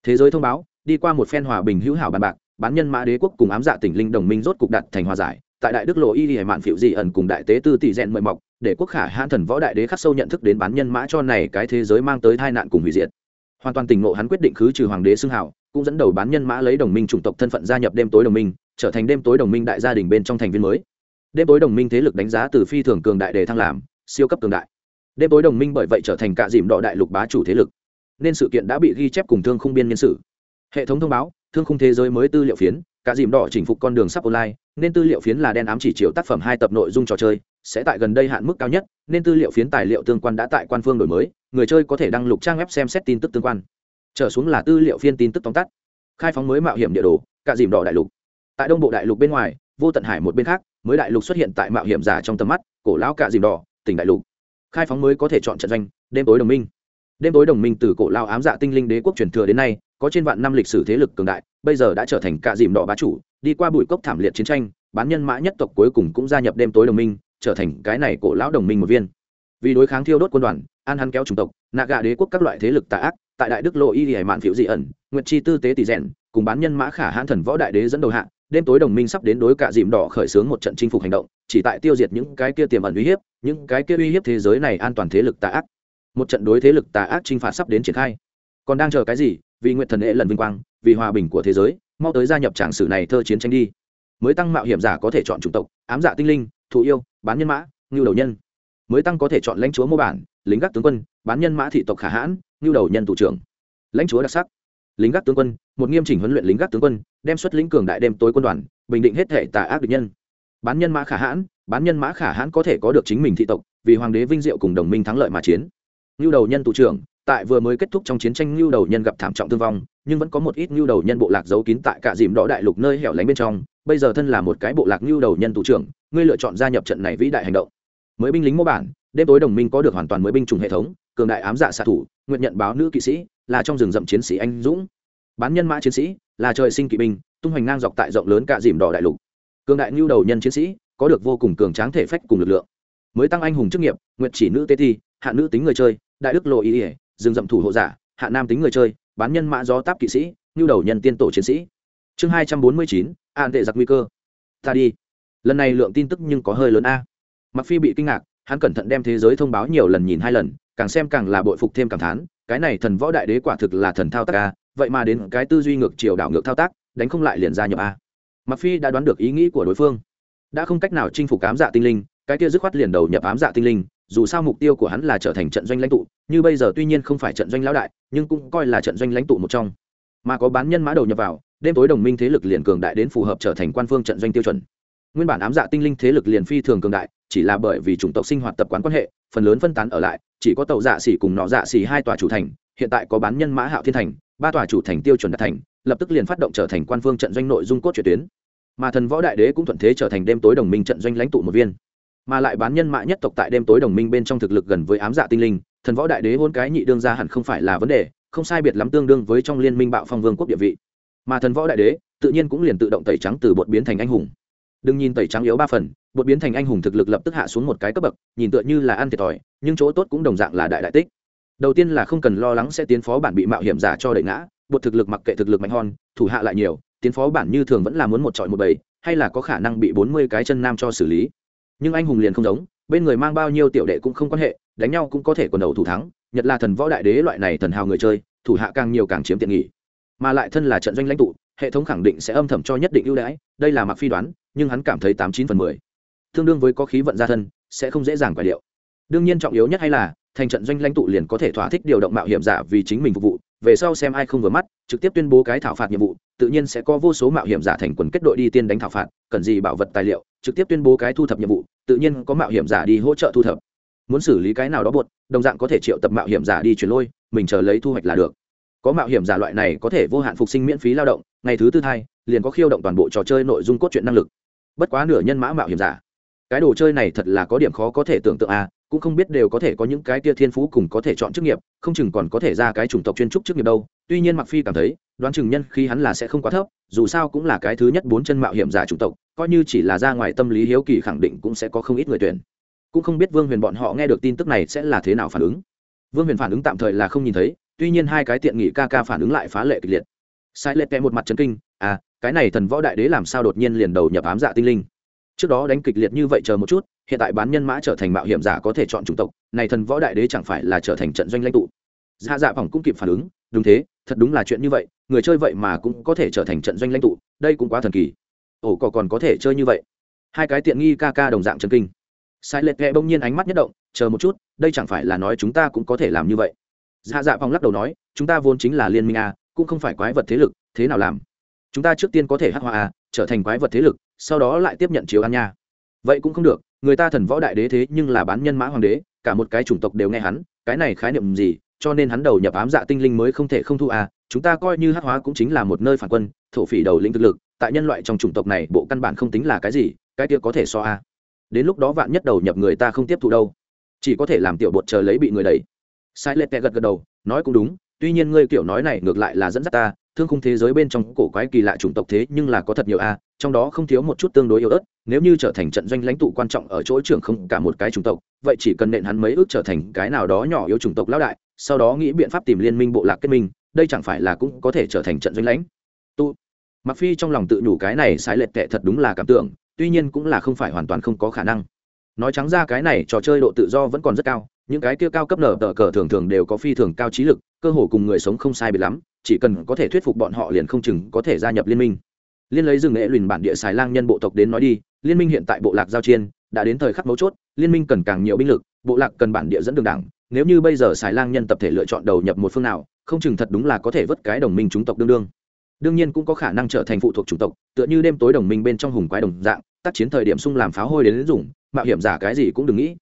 Thế giới thông báo, đi qua một phen hòa bình hữu hảo bàn bạc, bán nhân mã đế quốc cùng ám dạ tỉnh linh đồng minh rốt cục đặt thành hòa giải. Tại đại đức lộ y hải mạn phiệu dị ẩn cùng đại tế tư tỷ rèn mời mọc, để quốc khả hãn thần võ đại đế khắc sâu nhận thức đến bán nhân mã cho này cái thế giới mang tới tai nạn cùng hủy diệt. Hoàn toàn tỉnh ngộ hắn quyết định khứ trừ hoàng đế xưng hảo, cũng dẫn đầu bán nhân mã lấy đồng minh chủng tộc thân phận gia nhập đêm tối đồng minh, trở thành đêm tối đồng minh đại gia đình bên trong thành viên mới. Đêm tối đồng minh thế lực đánh giá từ phi thường cường đại để thăng làm, siêu cấp cường đại đêm tối đồng minh bởi vậy trở thành cả dìm đỏ đại lục bá chủ thế lực. Nên sự kiện đã bị ghi chép cùng thương khung biên nhân sự hệ thống thông báo, thương khung thế giới mới tư liệu phiến, cả dìm đỏ chỉnh phục con đường sắp online, nên tư liệu phiến là đen ám chỉ chiếu tác phẩm hai tập nội dung trò chơi, sẽ tại gần đây hạn mức cao nhất, nên tư liệu phiến tài liệu tương quan đã tại quan phương đổi mới, người chơi có thể đăng lục trang web xem xét tin tức tương quan. Trở xuống là tư liệu phiên tin tức tóm tắt. Khai phóng mới mạo hiểm địa đồ, cả dìm đỏ đại lục. Tại đông bộ đại lục bên ngoài, vô tận hải một bên khác, mới đại lục xuất hiện tại mạo hiểm giả trong tầm mắt, cổ lão cả dìm đỏ, tỉnh đại lục khai phóng mới có thể chọn trận doanh, đêm tối đồng minh. Đêm tối đồng minh từ cổ lao ám dạ tinh linh đế quốc truyền thừa đến nay, có trên vạn năm lịch sử thế lực cường đại, bây giờ đã trở thành cả dìm đỏ bá chủ, đi qua bụi cốc thảm liệt chiến tranh, bán nhân mã nhất tộc cuối cùng cũng gia nhập đêm tối đồng minh, trở thành cái này cổ lão đồng minh một viên. Vì đối kháng thiêu đốt quân đoàn, an hắn kéo chủng tộc, nạ gạ đế quốc các loại thế lực tà ác, tại đại đức lộ y hải mạn phiệu dị ẩn, nguyệt chi tư tế tỷ rèn, cùng bán nhân mã khả hãn thần võ đại đế dẫn đầu hạ đêm tối đồng minh sắp đến đối cả dìm đỏ khởi xướng một trận chinh phục hành động, chỉ tại tiêu diệt những cái kia tiềm ẩn uy hiếp, những cái kia uy hiếp thế giới này an toàn thế lực tà ác. Một trận đối thế lực tà ác chinh phạt sắp đến triển khai. Còn đang chờ cái gì? Vì nguyện thần hệ lần vinh quang, vì hòa bình của thế giới, mau tới gia nhập tràng sử này thơ chiến tranh đi. Mới tăng mạo hiểm giả có thể chọn chủng tộc, ám giả tinh linh thụ yêu, bán nhân mã, ngưu đầu nhân. Mới tăng có thể chọn lãnh chúa mô bản, lính gác tướng quân, bán nhân mã thị tộc khả hãn, ngưu đầu nhân thủ trưởng. Lãnh chúa đặc sắc, lính gác tướng quân một nghiêm chỉnh huấn luyện lính gác tướng quân, đem xuất lĩnh cường đại đêm tối quân đoàn, bình định hết thể tà ác địch nhân. Bán nhân mã khả hãn, bán nhân mã khả hãn có thể có được chính mình thị tộc, vì hoàng đế vinh diệu cùng đồng minh thắng lợi mà chiến. Ngưu đầu nhân thủ trưởng, tại vừa mới kết thúc trong chiến tranh ngưu đầu nhân gặp thảm trọng thương vong, nhưng vẫn có một ít ngưu đầu nhân bộ lạc giấu kín tại cả dìm đỏ đại lục nơi hẻo lánh bên trong. Bây giờ thân là một cái bộ lạc ngưu đầu nhân thủ trưởng, ngươi lựa chọn gia nhập trận này vĩ đại hành động. Mới binh lính mô bản, đêm tối đồng minh có được hoàn toàn mới binh chủng hệ thống, cường đại ám dạ xạ thủ, nguyện nhận báo nữ kỵ sĩ, là trong rừng rậm chiến sĩ anh dũng bán nhân mã chiến sĩ, là trời sinh kỵ binh, tung hoành ngang dọc tại rộng lớn cả dìm đỏ đại lục. Cường đại ngưu đầu nhân chiến sĩ, có được vô cùng cường tráng thể phách cùng lực lượng. Mới tăng anh hùng chức nghiệp nguyện chỉ nữ tê thi, hạ nữ tính người chơi, đại đức lộ ý ỉa rừng rậm thủ hộ giả, hạ nam tính người chơi, bán nhân mã gió táp kỵ sĩ ngưu đầu nhân tiên tổ chiến sĩ. Chương hai trăm bốn mươi chín, an tệ giặc nguy cơ. Ta đi. Lần này lượng tin tức nhưng có hơi lớn a. Mặc phi bị kinh ngạc, hắn cẩn thận đem thế giới thông báo nhiều lần nhìn hai lần, càng xem càng là bội phục thêm cảm thán, cái này thần võ đại đế quả thực là thần thao tác a vậy mà đến cái tư duy ngược chiều đảo ngược thao tác, đánh không lại liền gia nhập a. Mặc phi đã đoán được ý nghĩ của đối phương. Đã không cách nào chinh phục ám dạ tinh linh, cái kia dứt khoát liền đầu nhập ám dạ tinh linh, dù sao mục tiêu của hắn là trở thành trận doanh lãnh tụ, như bây giờ tuy nhiên không phải trận doanh lão đại, nhưng cũng coi là trận doanh lãnh tụ một trong. Mà có bán nhân mã đầu nhập vào, đêm tối đồng minh thế lực liền cường đại đến phù hợp trở thành quan phương trận doanh tiêu chuẩn. Nguyên bản ám dạ tinh linh thế lực liền phi thường cường đại, chỉ là bởi vì chủng tộc sinh hoạt tập quán quan hệ, phần lớn phân tán ở lại, chỉ có tàu dạ xỉ cùng nọ dạ xỉ hai tòa chủ thành, hiện tại có bán nhân mã hạo thiên thành ba tòa chủ thành tiêu chuẩn đạt thành, lập tức liền phát động trở thành quan phương trận doanh nội dung cốt truyện tuyến. Mà thần võ đại đế cũng thuận thế trở thành đêm tối đồng minh trận doanh lãnh tụ một viên. Mà lại bán nhân mã nhất tộc tại đêm tối đồng minh bên trong thực lực gần với ám dạ tinh linh, thần võ đại đế hôn cái nhị đương ra hẳn không phải là vấn đề, không sai biệt lắm tương đương với trong liên minh bạo phong vương quốc địa vị. Mà thần võ đại đế, tự nhiên cũng liền tự động tẩy trắng từ bột biến thành anh hùng. Đừng nhìn tẩy trắng yếu ba phần, bột biến thành anh hùng thực lực lập tức hạ xuống một cái cấp bậc, nhìn tựa như là ăn thiệt thòi, nhưng chỗ tốt cũng đồng dạng là đại đại tích đầu tiên là không cần lo lắng sẽ tiến phó bản bị mạo hiểm giả cho đẩy ngã, bột thực lực mặc kệ thực lực mạnh hòn, thủ hạ lại nhiều, tiến phó bản như thường vẫn là muốn một trọi một bầy, hay là có khả năng bị bốn mươi cái chân nam cho xử lý. Nhưng anh hùng liền không giống, bên người mang bao nhiêu tiểu đệ cũng không quan hệ, đánh nhau cũng có thể quần đầu thủ thắng, nhật là thần võ đại đế loại này thần hào người chơi, thủ hạ càng nhiều càng chiếm tiện nghỉ mà lại thân là trận doanh lãnh tụ, hệ thống khẳng định sẽ âm thầm cho nhất định ưu đãi, đây là mặc phi đoán, nhưng hắn cảm thấy tám chín phần mười. Tương đương với có khí vận gia thân, sẽ không dễ dàng quả điệu. Đương nhiên trọng yếu nhất hay là thành trận doanh lãnh tụ liền có thể thỏa thích điều động mạo hiểm giả vì chính mình phục vụ. Về sau xem ai không vừa mắt, trực tiếp tuyên bố cái thảo phạt nhiệm vụ, tự nhiên sẽ có vô số mạo hiểm giả thành quần kết đội đi tiên đánh thảo phạt, cần gì bảo vật tài liệu, trực tiếp tuyên bố cái thu thập nhiệm vụ, tự nhiên có mạo hiểm giả đi hỗ trợ thu thập. Muốn xử lý cái nào đó buộc, đồng dạng có thể triệu tập mạo hiểm giả đi chuyển lôi, mình chờ lấy thu hoạch là được. Có mạo hiểm giả loại này có thể vô hạn phục sinh miễn phí lao động, ngày thứ tư thai, liền có khiêu động toàn bộ trò chơi nội dung cốt truyện năng lực. Bất quá nửa nhân mã mạo hiểm giả. Cái đồ chơi này thật là có điểm khó có thể tưởng tượng à cũng không biết đều có thể có những cái tia thiên phú cùng có thể chọn chức nghiệp, không chừng còn có thể ra cái chủng tộc chuyên trúc chức nghiệp đâu. Tuy nhiên mặc phi cảm thấy, đoán chừng nhân khi hắn là sẽ không quá thấp, dù sao cũng là cái thứ nhất bốn chân mạo hiểm giả chủng tộc, coi như chỉ là ra ngoài tâm lý hiếu kỳ khẳng định cũng sẽ có không ít người tuyển. Cũng không biết vương huyền bọn họ nghe được tin tức này sẽ là thế nào phản ứng. Vương huyền phản ứng tạm thời là không nhìn thấy, tuy nhiên hai cái tiện nghị ca ca phản ứng lại phá lệ kịch liệt. Sai lệ kẽ một mặt chấn kinh à cái này thần võ đại đế làm sao đột nhiên liền đầu nhập ám dạ tinh linh? Trước đó đánh kịch liệt như vậy chờ một chút, hiện tại bán nhân mã trở thành mạo hiểm giả có thể chọn chủng tộc, này thần võ đại đế chẳng phải là trở thành trận doanh lãnh tụ. Dạ dạ phòng cũng kịp phản ứng, đúng thế, thật đúng là chuyện như vậy, người chơi vậy mà cũng có thể trở thành trận doanh lãnh tụ, đây cũng quá thần kỳ. Ồ cỏ còn có thể chơi như vậy? Hai cái tiện nghi ca ca đồng dạng chân kinh. Sai lệch ghẹ bỗng nhiên ánh mắt nhất động, chờ một chút, đây chẳng phải là nói chúng ta cũng có thể làm như vậy? Dạ dạ phòng lắc đầu nói, chúng ta vốn chính là liên minh a, cũng không phải quái vật thế lực, thế nào làm? Chúng ta trước tiên có thể hắc hoa a, trở thành quái vật thế lực sau đó lại tiếp nhận chiếu ăn nha. Vậy cũng không được, người ta thần võ đại đế thế nhưng là bán nhân mã hoàng đế, cả một cái chủng tộc đều nghe hắn, cái này khái niệm gì, cho nên hắn đầu nhập ám dạ tinh linh mới không thể không thu à chúng ta coi như hát hóa cũng chính là một nơi phản quân, thổ phỉ đầu lĩnh thực lực, tại nhân loại trong chủng tộc này bộ căn bản không tính là cái gì, cái kia có thể so a đến lúc đó vạn nhất đầu nhập người ta không tiếp thu đâu. Chỉ có thể làm tiểu bột chờ lấy bị người đẩy. Sai lệ tệ gật gật đầu, nói cũng đúng, tuy nhiên ngươi kiểu nói này ngược lại là dẫn dắt ta thương khung thế giới bên trong cổ quái kỳ lạ chủng tộc thế nhưng là có thật nhiều a, trong đó không thiếu một chút tương đối yếu ớt, nếu như trở thành trận doanh lãnh tụ quan trọng ở chỗ trưởng không cả một cái chủng tộc, vậy chỉ cần nện hắn mấy ước trở thành cái nào đó nhỏ yếu chủng tộc lão đại, sau đó nghĩ biện pháp tìm liên minh bộ lạc kết minh, đây chẳng phải là cũng có thể trở thành trận doanh lãnh? Tụ mặc phi trong lòng tự nhủ cái này sai lệch tệ thật đúng là cảm tưởng, tuy nhiên cũng là không phải hoàn toàn không có khả năng. Nói trắng ra cái này trò chơi độ tự do vẫn còn rất cao, những cái kia cao cấp nở tờ cờ thường thường đều có phi thường cao trí lực, cơ hồ cùng người sống không sai biệt lắm chỉ cần có thể thuyết phục bọn họ liền không chừng có thể gia nhập liên minh. Liên lấy rừng nghệ lùn bản địa xài lang nhân bộ tộc đến nói đi, liên minh hiện tại bộ lạc giao chiên đã đến thời khắc mấu chốt, liên minh cần càng nhiều binh lực, bộ lạc cần bản địa dẫn đường đảng nếu như bây giờ xài lang nhân tập thể lựa chọn đầu nhập một phương nào, không chừng thật đúng là có thể vớt cái đồng minh chúng tộc đương đương. Đương nhiên cũng có khả năng trở thành phụ thuộc chủng tộc, tựa như đêm tối đồng minh bên trong hùng quái đồng dạng, tác chiến thời điểm sung làm pháo hôi đến dùng, mạo hiểm giả cái gì cũng đừng nghĩ.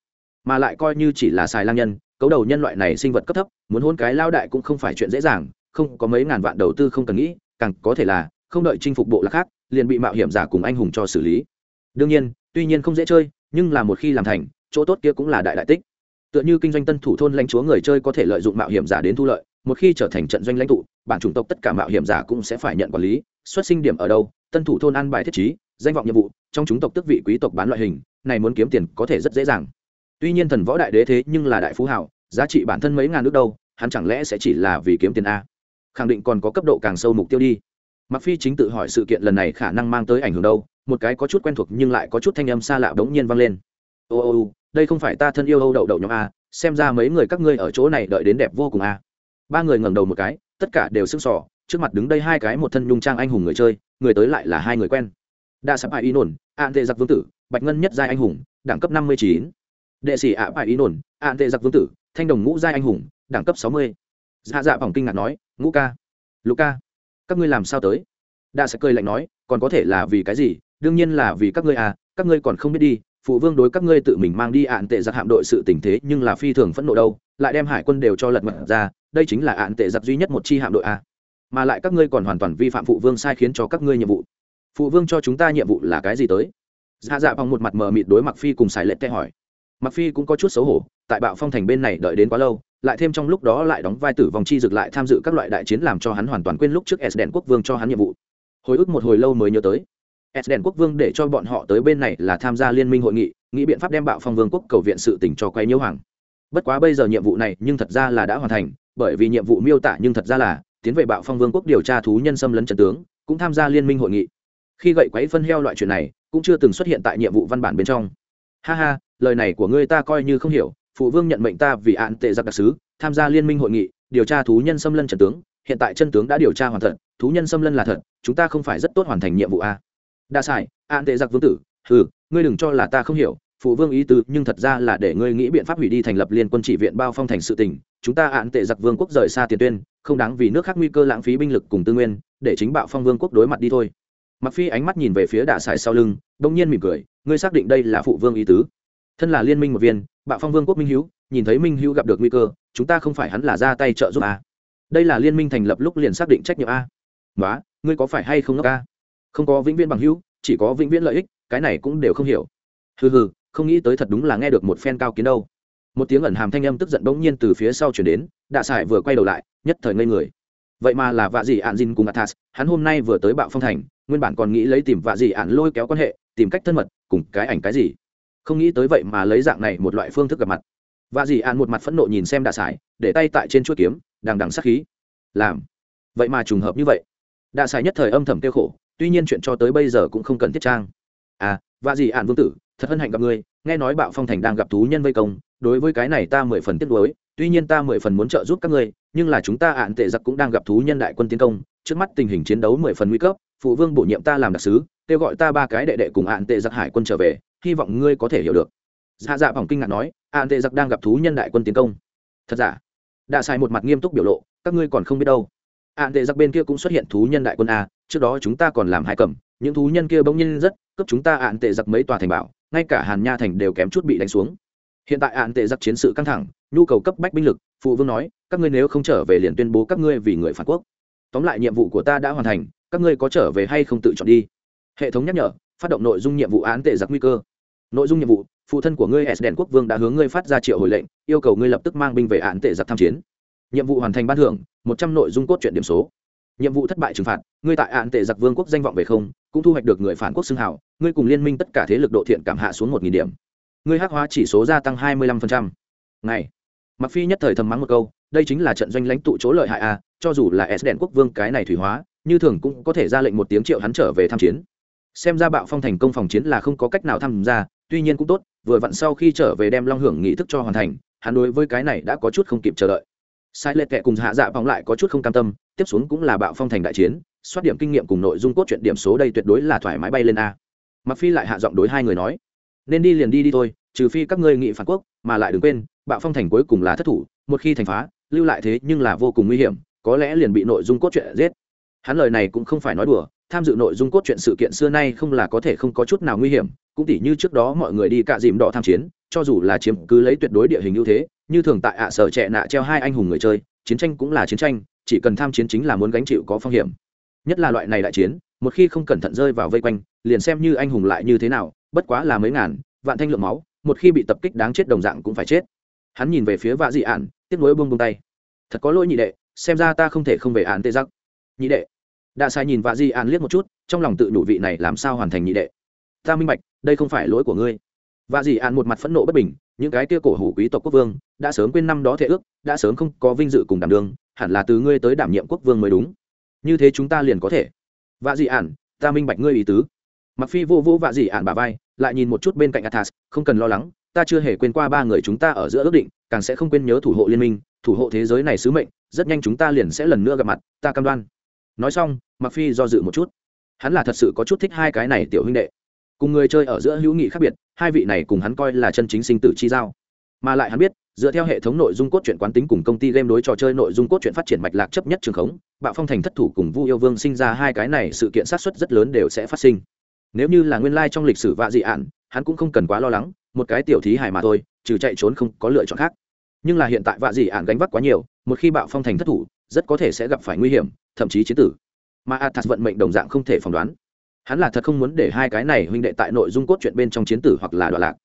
Mà lại coi như chỉ là xài lang nhân, cấu đầu nhân loại này sinh vật cấp thấp, muốn hôn cái lao đại cũng không phải chuyện dễ dàng không có mấy ngàn vạn đầu tư không cần nghĩ, càng có thể là, không đợi chinh phục bộ lạc khác, liền bị mạo hiểm giả cùng anh hùng cho xử lý. Đương nhiên, tuy nhiên không dễ chơi, nhưng là một khi làm thành, chỗ tốt kia cũng là đại đại tích. Tựa như kinh doanh tân thủ thôn lãnh chúa người chơi có thể lợi dụng mạo hiểm giả đến thu lợi, một khi trở thành trận doanh lãnh tụ, bản chủng tộc tất cả mạo hiểm giả cũng sẽ phải nhận quản lý, xuất sinh điểm ở đâu, tân thủ thôn ăn bài thiết trí, danh vọng nhiệm vụ, trong chúng tộc tức vị quý tộc bán loại hình, này muốn kiếm tiền có thể rất dễ dàng. Tuy nhiên thần võ đại đế thế nhưng là đại phú hảo giá trị bản thân mấy ngàn nước đâu, hắn chẳng lẽ sẽ chỉ là vì kiếm tiền a? Khẳng định còn có cấp độ càng sâu mục tiêu đi. Mặc phi chính tự hỏi sự kiện lần này khả năng mang tới ảnh hưởng đâu, một cái có chút quen thuộc nhưng lại có chút thanh âm xa lạ đống nhiên vang lên. Ô ô ô, đây không phải ta thân yêu âu đậu đậu nhóm a, xem ra mấy người các ngươi ở chỗ này đợi đến đẹp vô cùng a. Ba người ngẩng đầu một cái, tất cả đều sưng sỏ trước mặt đứng đây hai cái một thân nhung trang anh hùng người chơi, người tới lại là hai người quen. Đa sắp ai y nổn, an tệ giặc vương tử, bạch ngân nhất giai anh hùng, đẳng cấp năm mươi chín. Đệ sĩ ạ bài y nổn, an tệ giặc vương tử, thanh đồng ngũ giai anh hùng, đẳng cấp sáu mươi. Dạ dạ phòng kinh ngạc nói ngũ ca lục ca, các ngươi làm sao tới? Đa sẽ cười lạnh nói, còn có thể là vì cái gì? Đương nhiên là vì các ngươi à các ngươi còn không biết đi, phụ vương đối các ngươi tự mình mang đi ạn tệ giặc hạm đội sự tình thế nhưng là phi thường phẫn nộ đâu, lại đem hải quân đều cho lật mật ra, đây chính là ạn tệ giặc duy nhất một chi hạm đội à? mà lại các ngươi còn hoàn toàn vi phạm phụ vương sai khiến cho các ngươi nhiệm vụ. Phụ vương cho chúng ta nhiệm vụ là cái gì tới? Dạ dạ bằng một mặt mờ mịt đối mặc phi cùng xài lệ tê hỏi. Mặc phi cũng có chút xấu hổ, tại bạo phong thành bên này đợi đến quá lâu lại thêm trong lúc đó lại đóng vai tử vong chi dực lại tham dự các loại đại chiến làm cho hắn hoàn toàn quên lúc trước s đèn quốc vương cho hắn nhiệm vụ. Hồi ức một hồi lâu mới nhớ tới. S đèn quốc vương để cho bọn họ tới bên này là tham gia liên minh hội nghị, nghĩ biện pháp đem bạo phong vương quốc cầu viện sự tỉnh cho quay nhiễu hoàng. Bất quá bây giờ nhiệm vụ này nhưng thật ra là đã hoàn thành, bởi vì nhiệm vụ miêu tả nhưng thật ra là tiến về bạo phong vương quốc điều tra thú nhân xâm lấn trần tướng, cũng tham gia liên minh hội nghị. Khi gậy quấy phân heo loại chuyện này, cũng chưa từng xuất hiện tại nhiệm vụ văn bản bên trong. Ha ha, lời này của ngươi ta coi như không hiểu phụ vương nhận mệnh ta vì án tệ giặc đặc sứ, tham gia liên minh hội nghị, điều tra thú nhân xâm lân trần tướng. Hiện tại chân tướng đã điều tra hoàn thật, thú nhân xâm lân là thật, chúng ta không phải rất tốt hoàn thành nhiệm vụ a. À? đa sải án tệ giặc vương tử ừ ngươi đừng cho là ta không hiểu. Phụ vương ý tứ, nhưng thật ra là để ngươi nghĩ biện pháp hủy đi thành lập liên quân trị viện bao phong thành sự tình. Chúng ta án tệ giặc vương quốc rời xa tiền tuyên, không đáng vì nước khác nguy cơ lãng phí binh lực cùng tư nguyên, để chính bạo phong vương quốc đối mặt đi thôi. Mặc phi ánh mắt nhìn về phía đạ sải sau lưng, đông nhiên mỉm cười, ngươi xác định đây là phụ vương ý tứ. Thân là liên minh một viên bạo phong vương quốc minh hữu, nhìn thấy minh hữu gặp được nguy cơ, chúng ta không phải hắn là ra tay trợ giúp a đây là liên minh thành lập lúc liền xác định trách nhiệm à? a nói ngươi có phải hay không ngốc a không có vĩnh viễn bằng hữu, chỉ có vĩnh viễn lợi ích, cái này cũng đều không hiểu. Hừ hừ, không nghĩ tới thật đúng là nghe được một phen cao kiến đâu. Một tiếng ẩn hàm thanh âm tức giận bỗng nhiên từ phía sau chuyển đến, đạ sải vừa quay đầu lại, nhất thời ngây người. Vậy mà là vạ dị ạn dinh cùng athas, hắn hôm nay vừa tới bạo phong thành, nguyên bản còn nghĩ lấy tìm vạ dị ạn lôi kéo quan hệ, tìm cách thân mật, cùng cái ảnh cái gì? Không nghĩ tới vậy mà lấy dạng này một loại phương thức gặp mặt. Và dị ạn một mặt phẫn nộ nhìn xem đạ sải, để tay tại trên chuỗi kiếm, đằng đằng sắc khí. Làm. Vậy mà trùng hợp như vậy. Đạ sải nhất thời âm thầm tiêu khổ, tuy nhiên chuyện cho tới bây giờ cũng không cần thiết trang. À và dì ạn vương tử, thật hân hạnh gặp ngươi, nghe nói bạo phong thành đang gặp thú nhân vây công, đối với cái này ta mười phần tiếc nuối, tuy nhiên ta mười phần muốn trợ giúp các ngươi, nhưng là chúng ta ạn tệ giặc cũng đang gặp thú nhân đại quân tiến công, trước mắt tình hình chiến đấu mười phần nguy cấp, phụ vương bổ nhiệm ta làm đặc sứ, kêu gọi ta ba cái đệ đệ cùng ạn tệ giặc hải quân trở về hy vọng ngươi có thể hiểu được. Dạ dạ phòng kinh ngạc nói an tệ giặc đang gặp thú nhân đại quân tiến công. Thật giả? Đã sai một mặt nghiêm túc biểu lộ, các ngươi còn không biết đâu. An tệ giặc bên kia cũng xuất hiện thú nhân đại quân a, trước đó chúng ta còn làm hai cầm, những thú nhân kia bỗng nhiên rất, cướp chúng ta an tệ giặc mấy tòa thành bảo, ngay cả hàn nha thành đều kém chút bị đánh xuống. Hiện tại an tệ giặc chiến sự căng thẳng, nhu cầu cấp bách binh lực, phụ vương nói, các ngươi nếu không trở về liền tuyên bố các ngươi vì người phản quốc. Tóm lại nhiệm vụ của ta đã hoàn thành, các ngươi có trở về hay không tự chọn đi. Hệ thống nhắc nhở phát động nội dung nhiệm vụ án tệ giặc nguy cơ. Nội dung nhiệm vụ, phụ thân của ngươi s đèn quốc vương đã hướng ngươi phát ra triệu hồi lệnh, yêu cầu ngươi lập tức mang binh về án tệ giặc tham chiến. Nhiệm vụ hoàn thành ban thưởng, một trăm nội dung cốt truyện điểm số. Nhiệm vụ thất bại trừng phạt, ngươi tại án tệ giặc vương quốc danh vọng về không, cũng thu hoạch được người phản quốc xưng hào, ngươi cùng liên minh tất cả thế lực độ thiện cảm hạ xuống một nghìn điểm. Ngươi hắc hóa chỉ số gia tăng hai mươi lăm phần trăm. Ngày. Mặc phi nhất thời thầm mắng một câu, đây chính là trận doanh lãnh tụ chỗ lợi hại a cho dù là s đèn quốc vương cái này thủy hóa, như thường cũng có thể ra lệnh một tiếng triệu hắn trở về tham chiến xem ra bạo phong thành công phòng chiến là không có cách nào tham gia, tuy nhiên cũng tốt, vừa vặn sau khi trở về đem long hưởng nghị thức cho hoàn thành, hắn đối với cái này đã có chút không kịp chờ đợi. Sai lệch kệ cùng hạ dạ vòng lại có chút không cam tâm, tiếp xuống cũng là bạo phong thành đại chiến, soát điểm kinh nghiệm cùng nội dung cốt truyện điểm số đây tuyệt đối là thoải mái bay lên a. Mặc phi lại hạ giọng đối hai người nói, nên đi liền đi đi thôi, trừ phi các ngươi nghị phản quốc, mà lại đừng quên, bạo phong thành cuối cùng là thất thủ, một khi thành phá, lưu lại thế nhưng là vô cùng nguy hiểm, có lẽ liền bị nội dung cốt truyện giết. Hắn lời này cũng không phải nói đùa tham dự nội dung cốt truyện sự kiện xưa nay không là có thể không có chút nào nguy hiểm, cũng tỉ như trước đó mọi người đi cạ dìm đỏ tham chiến, cho dù là chiếm cứ lấy tuyệt đối địa hình ưu thế, như thường tại ạ sở trẻ nạ treo hai anh hùng người chơi, chiến tranh cũng là chiến tranh, chỉ cần tham chiến chính là muốn gánh chịu có phong hiểm. Nhất là loại này đại chiến, một khi không cẩn thận rơi vào vây quanh, liền xem như anh hùng lại như thế nào, bất quá là mấy ngàn, vạn thanh lượng máu, một khi bị tập kích đáng chết đồng dạng cũng phải chết. Hắn nhìn về phía vạ dị ạn, tiếp nối buông buông tay. Thật có lỗi nhị đệ, xem ra ta không thể không về án tê giác. Nhị đệ đạ sai nhìn vạ dị An liếc một chút trong lòng tự nhủ vị này làm sao hoàn thành nhị đệ. Ta minh bạch đây không phải lỗi của ngươi. Vạ dị An một mặt phẫn nộ bất bình những cái kia cổ hủ quý tộc quốc vương đã sớm quên năm đó thệ ước đã sớm không có vinh dự cùng đảm đương hẳn là từ ngươi tới đảm nhiệm quốc vương mới đúng. Như thế chúng ta liền có thể. Vạ dị An, ta minh bạch ngươi ý tứ. Mặc phi vô vũ vạ dị An bà vai lại nhìn một chút bên cạnh athas không cần lo lắng ta chưa hề quên qua ba người chúng ta ở giữa ước định càng sẽ không quên nhớ thủ hộ liên minh thủ hộ thế giới này sứ mệnh rất nhanh chúng ta liền sẽ lần nữa gặp mặt ta cam đoan nói xong mặc phi do dự một chút. Hắn là thật sự có chút thích hai cái này tiểu huynh đệ. Cùng người chơi ở giữa hữu nghị khác biệt, hai vị này cùng hắn coi là chân chính sinh tử chi giao. Mà lại hắn biết, dựa theo hệ thống nội dung cốt truyện quán tính cùng công ty game đối trò chơi nội dung cốt truyện phát triển mạch lạc chấp nhất trường khống, bạo phong thành thất thủ cùng vu yêu vương sinh ra hai cái này sự kiện sát xuất rất lớn đều sẽ phát sinh. Nếu như là nguyên lai trong lịch sử vạ dị ạn, hắn cũng không cần quá lo lắng, một cái tiểu thí hài mà thôi, trừ chạy trốn không có lựa chọn khác. Nhưng là hiện tại vạ dị ạn gánh vác quá nhiều, một khi bạo phong thành thất thủ rất có thể sẽ gặp phải nguy hiểm, thậm chí chiến tử. Mà athas vận mệnh đồng dạng không thể phỏng đoán. Hắn là thật không muốn để hai cái này huynh đệ tại nội dung cốt truyện bên trong chiến tử hoặc là đoạn lạc.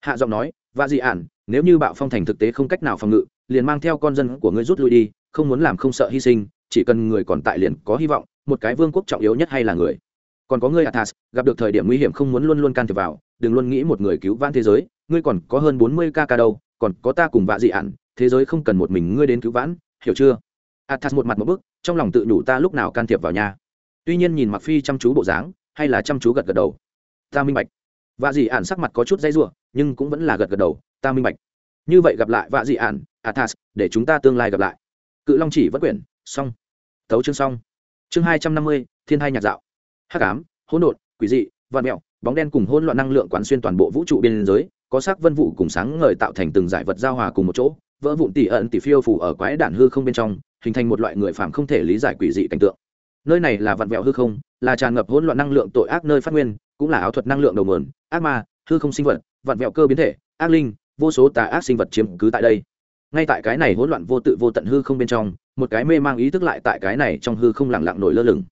Hạ giọng nói và dị ản, nếu như bạo phong thành thực tế không cách nào phòng ngự, liền mang theo con dân của ngươi rút lui đi, không muốn làm không sợ hy sinh, chỉ cần người còn tại liền có hy vọng, một cái vương quốc trọng yếu nhất hay là người. Còn có ngươi, athas, gặp được thời điểm nguy hiểm không muốn luôn luôn can thiệp vào, đừng luôn nghĩ một người cứu vãn thế giới, ngươi còn có hơn bốn mươi ca ca đâu, còn có ta cùng vạ dị ản, thế giới không cần một mình ngươi đến cứu vãn, hiểu chưa? Athas một mặt một bức, trong lòng tự nhủ ta lúc nào can thiệp vào nhà. Tuy nhiên nhìn mặc phi chăm chú bộ dáng, hay là chăm chú gật gật đầu. Ta minh bạch. Vạ dị ản sắc mặt có chút dây rủa, nhưng cũng vẫn là gật gật đầu, ta minh bạch. Như vậy gặp lại vạ dị ản, athas, để chúng ta tương lai gặp lại. Cự long chỉ vẫn quyển, xong. Tấu chương xong. Chương hai trăm năm mươi, thiên hai nhạc dạo. Hắc ám, hỗn độn, quỷ dị, vạn mẹo, bóng đen cùng hỗn loạn năng lượng quán xuyên toàn bộ vũ trụ biên giới, có sắc vân vụ cùng sáng ngời tạo thành từng giải vật giao hòa cùng một chỗ vỡ vụn tỉ ẩn tỉ phiêu phủ ở quái đản hư không bên trong hình thành một loại người phàm không thể lý giải quỷ dị cảnh tượng nơi này là vạn vẹo hư không là tràn ngập hỗn loạn năng lượng tội ác nơi phát nguyên cũng là áo thuật năng lượng đầu nguồn ác ma hư không sinh vật vạn vẹo cơ biến thể ác linh vô số tà ác sinh vật chiếm cứ tại đây ngay tại cái này hỗn loạn vô tự vô tận hư không bên trong một cái mê mang ý thức lại tại cái này trong hư không lẳng lặng nổi lơ lửng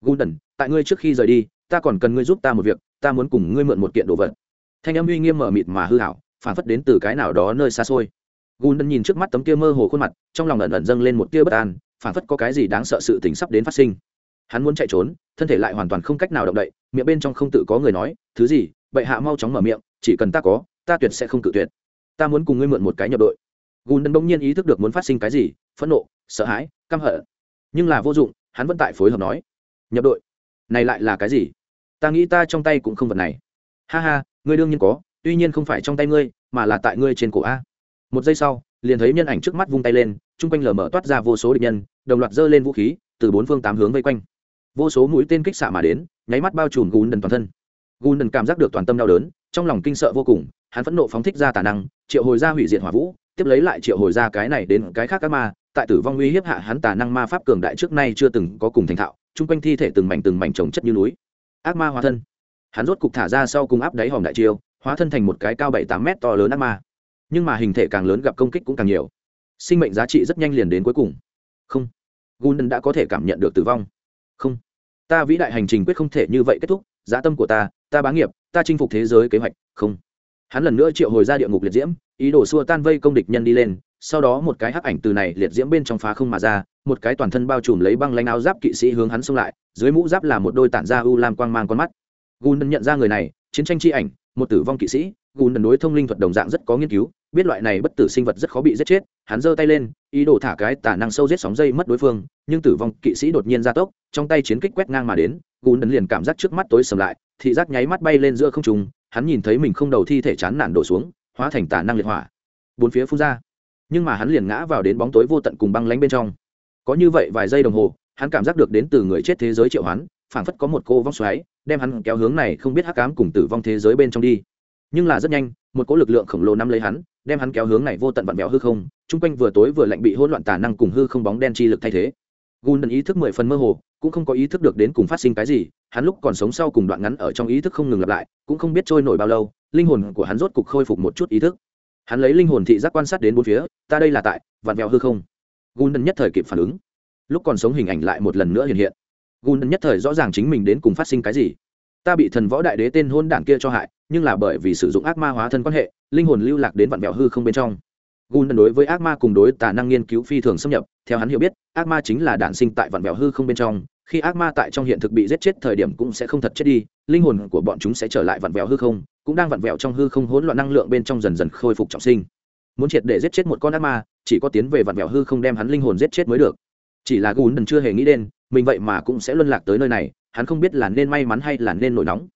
gulden tại ngươi trước khi rời đi, ta còn cần ngươi giúp ta một việc, ta muốn cùng ngươi mượn một kiện đồ vật. Thanh âm uy nghiêm mở mịt mà hư hảo, phản phất đến từ cái nào đó nơi xa xôi. Gundon nhìn trước mắt tấm kia mơ hồ khuôn mặt, trong lòng ẩn ẩn dâng lên một tia bất an, phản phất có cái gì đáng sợ sự tình sắp đến phát sinh. Hắn muốn chạy trốn, thân thể lại hoàn toàn không cách nào động đậy, miệng bên trong không tự có người nói, "Thứ gì? Bệ hạ mau chóng mở miệng, chỉ cần ta có, ta tuyệt sẽ không cự tuyệt. Ta muốn cùng ngươi mượn một cái nhập đội." Gundon bỗng nhiên ý thức được muốn phát sinh cái gì, phẫn nộ, sợ hãi, căm hận. Nhưng là vô dụng, hắn vẫn tại phối hợp nói, nhập đội này lại là cái gì ta nghĩ ta trong tay cũng không vật này ha ha ngươi đương nhiên có tuy nhiên không phải trong tay ngươi mà là tại ngươi trên cổ a một giây sau, liền thấy nhân ảnh trước mắt vung tay lên, chung quanh lờ mở toát ra vô số địch nhân, đồng loạt giơ lên vũ khí, từ bốn phương tám hướng vây quanh. Vô số mũi tên kích xạ mà đến, nháy mắt bao trùm gùn đần toàn thân. Gùn đần cảm giác được toàn tâm đau đớn, trong lòng kinh sợ vô cùng, hắn phẫn nộ phóng thích ra tà năng, triệu hồi ra hủy diệt hỏa vũ, tiếp lấy lại triệu hồi ra cái này đến cái khác các ma, tại tử vong uy hiếp hạ hắn tà năng ma pháp cường đại trước nay chưa từng có cùng thành thạo, chung quanh thi thể từng mảnh từng mảnh trồng chất như núi. Ác ma hóa thân. Hắn rốt cục thả ra sau cùng áp đáy hòm đại chiêu, hóa thân thành một cái cao bảy tám mét to lớn ác ma nhưng mà hình thể càng lớn gặp công kích cũng càng nhiều. Sinh mệnh giá trị rất nhanh liền đến cuối cùng. Không. Gundon đã có thể cảm nhận được tử vong. Không. Ta vĩ đại hành trình quyết không thể như vậy kết thúc. Giá tâm của ta ta bá nghiệp, ta chinh phục thế giới kế hoạch. Không. Hắn lần nữa triệu hồi ra địa ngục liệt diễm, ý đồ xua tan vây công địch nhân đi lên. Sau đó một cái hắc ảnh từ này liệt diễm bên trong phá không mà ra, một cái toàn thân bao trùm lấy băng lanh áo giáp kỵ sĩ hướng hắn xông lại, dưới mũ giáp là một đôi tản da u lam quang mang con mắt. Gundon nhận ra người này, chiến tranh chi ảnh, một tử vong kỵ sĩ gundon đối thông linh thuật đồng dạng rất có nghiên cứu, biết loại này bất tử sinh vật rất khó bị giết chết, hắn giơ tay lên, ý đồ thả cái tả năng sâu giết sóng dây mất đối phương, nhưng tử vong kỵ sĩ đột nhiên ra tốc, trong tay chiến kích quét ngang mà đến gundon liền cảm giác trước mắt tối sầm lại, thị giác nháy mắt bay lên giữa không trung, hắn nhìn thấy mình không đầu thi thể chán nản đổ xuống, hóa thành tả năng liệt hỏa. Bốn phía phun ra. Nhưng mà hắn liền ngã vào đến bóng tối vô tận cùng băng lánh bên trong. Có như vậy vài giây đồng hồ, hắn cảm giác được đến từ người chết thế giới triệu hắn phảng phất có một cô vong xoáy, đem hắn kéo hướng này không biết hắc cám cùng tử vong thế giới bên trong đi nhưng là rất nhanh, một cỗ lực lượng khổng lồ nắm lấy hắn, đem hắn kéo hướng này vô tận vặn vẹo hư không, chung quanh vừa tối vừa lạnh bị hỗn loạn tà năng cùng hư không bóng đen chi lực thay thế. Gun ý thức mười phần mơ hồ, cũng không có ý thức được đến cùng phát sinh cái gì, hắn lúc còn sống sau cùng đoạn ngắn ở trong ý thức không ngừng lặp lại, cũng không biết trôi nổi bao lâu, linh hồn của hắn rốt cục khôi phục một chút ý thức. Hắn lấy linh hồn thị giác quan sát đến bốn phía, ta đây là tại vặn vẹo hư không. Gun nhất thời kịp phản ứng. Lúc còn sống hình ảnh lại một lần nữa hiện hiện. Gun nhất thời rõ ràng chính mình đến cùng phát sinh cái gì. Ta bị thần võ đại đế tên hôn đản kia cho hại nhưng là bởi vì sử dụng ác ma hóa thân quan hệ, linh hồn lưu lạc đến vạn vẹo hư không bên trong. Gun đối với ác ma cùng đối tà năng nghiên cứu phi thường xâm nhập, theo hắn hiểu biết, ác ma chính là đản sinh tại vạn vẹo hư không bên trong, khi ác ma tại trong hiện thực bị giết chết thời điểm cũng sẽ không thật chết đi, linh hồn của bọn chúng sẽ trở lại vặn vẹo hư không, cũng đang vặn vẹo trong hư không hỗn loạn năng lượng bên trong dần dần khôi phục trọng sinh. Muốn triệt để giết chết một con ác ma, chỉ có tiến về vặn vẹo hư không đem hắn linh hồn giết chết mới được. Chỉ là gùn đần chưa hề nghĩ đến, mình vậy mà cũng sẽ luân lạc tới nơi này, hắn không biết là nên may mắn hay là nên nổi nóng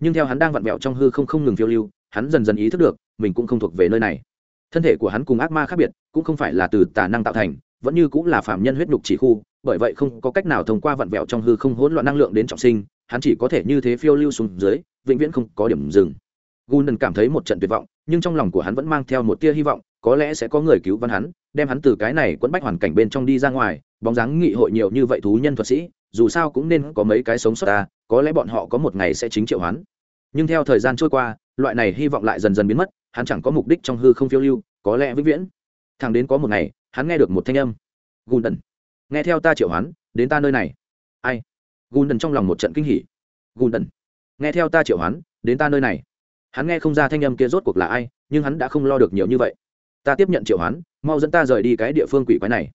nhưng theo hắn đang vặn vẹo trong hư không không ngừng phiêu lưu hắn dần dần ý thức được mình cũng không thuộc về nơi này. Thân thể của hắn cùng ác ma khác biệt cũng không phải là từ tà năng tạo thành vẫn như cũng là phạm nhân huyết nhục chỉ khu bởi vậy không có cách nào thông qua vặn vẹo trong hư không hỗn loạn năng lượng đến trọng sinh hắn chỉ có thể như thế phiêu lưu xuống dưới vĩnh viễn không có điểm dừng. Gunden cảm thấy một trận tuyệt vọng, nhưng trong lòng của hắn vẫn mang theo một tia hy vọng, có lẽ sẽ có người cứu vãn hắn, đem hắn từ cái này quẫn bách hoàn cảnh bên trong đi ra ngoài, bóng dáng nghị hội nhiều như vậy thú nhân thuật sĩ, dù sao cũng nên có mấy cái sống sót ta, có lẽ bọn họ có một ngày sẽ chính triệu hoán. Nhưng theo thời gian trôi qua, loại này hy vọng lại dần dần biến mất, hắn chẳng có mục đích trong hư không phiêu lưu, có lẽ vĩnh viễn. Thằng đến có một ngày, hắn nghe được một thanh âm. Gunden, nghe theo ta triệu hoán, đến ta nơi này. Ai? Gunden trong lòng một trận kinh hỉ. Gunden, nghe theo ta triệu hoán, đến ta nơi này hắn nghe không ra thanh âm kia rốt cuộc là ai nhưng hắn đã không lo được nhiều như vậy ta tiếp nhận triệu hoán mau dẫn ta rời đi cái địa phương quỷ quái này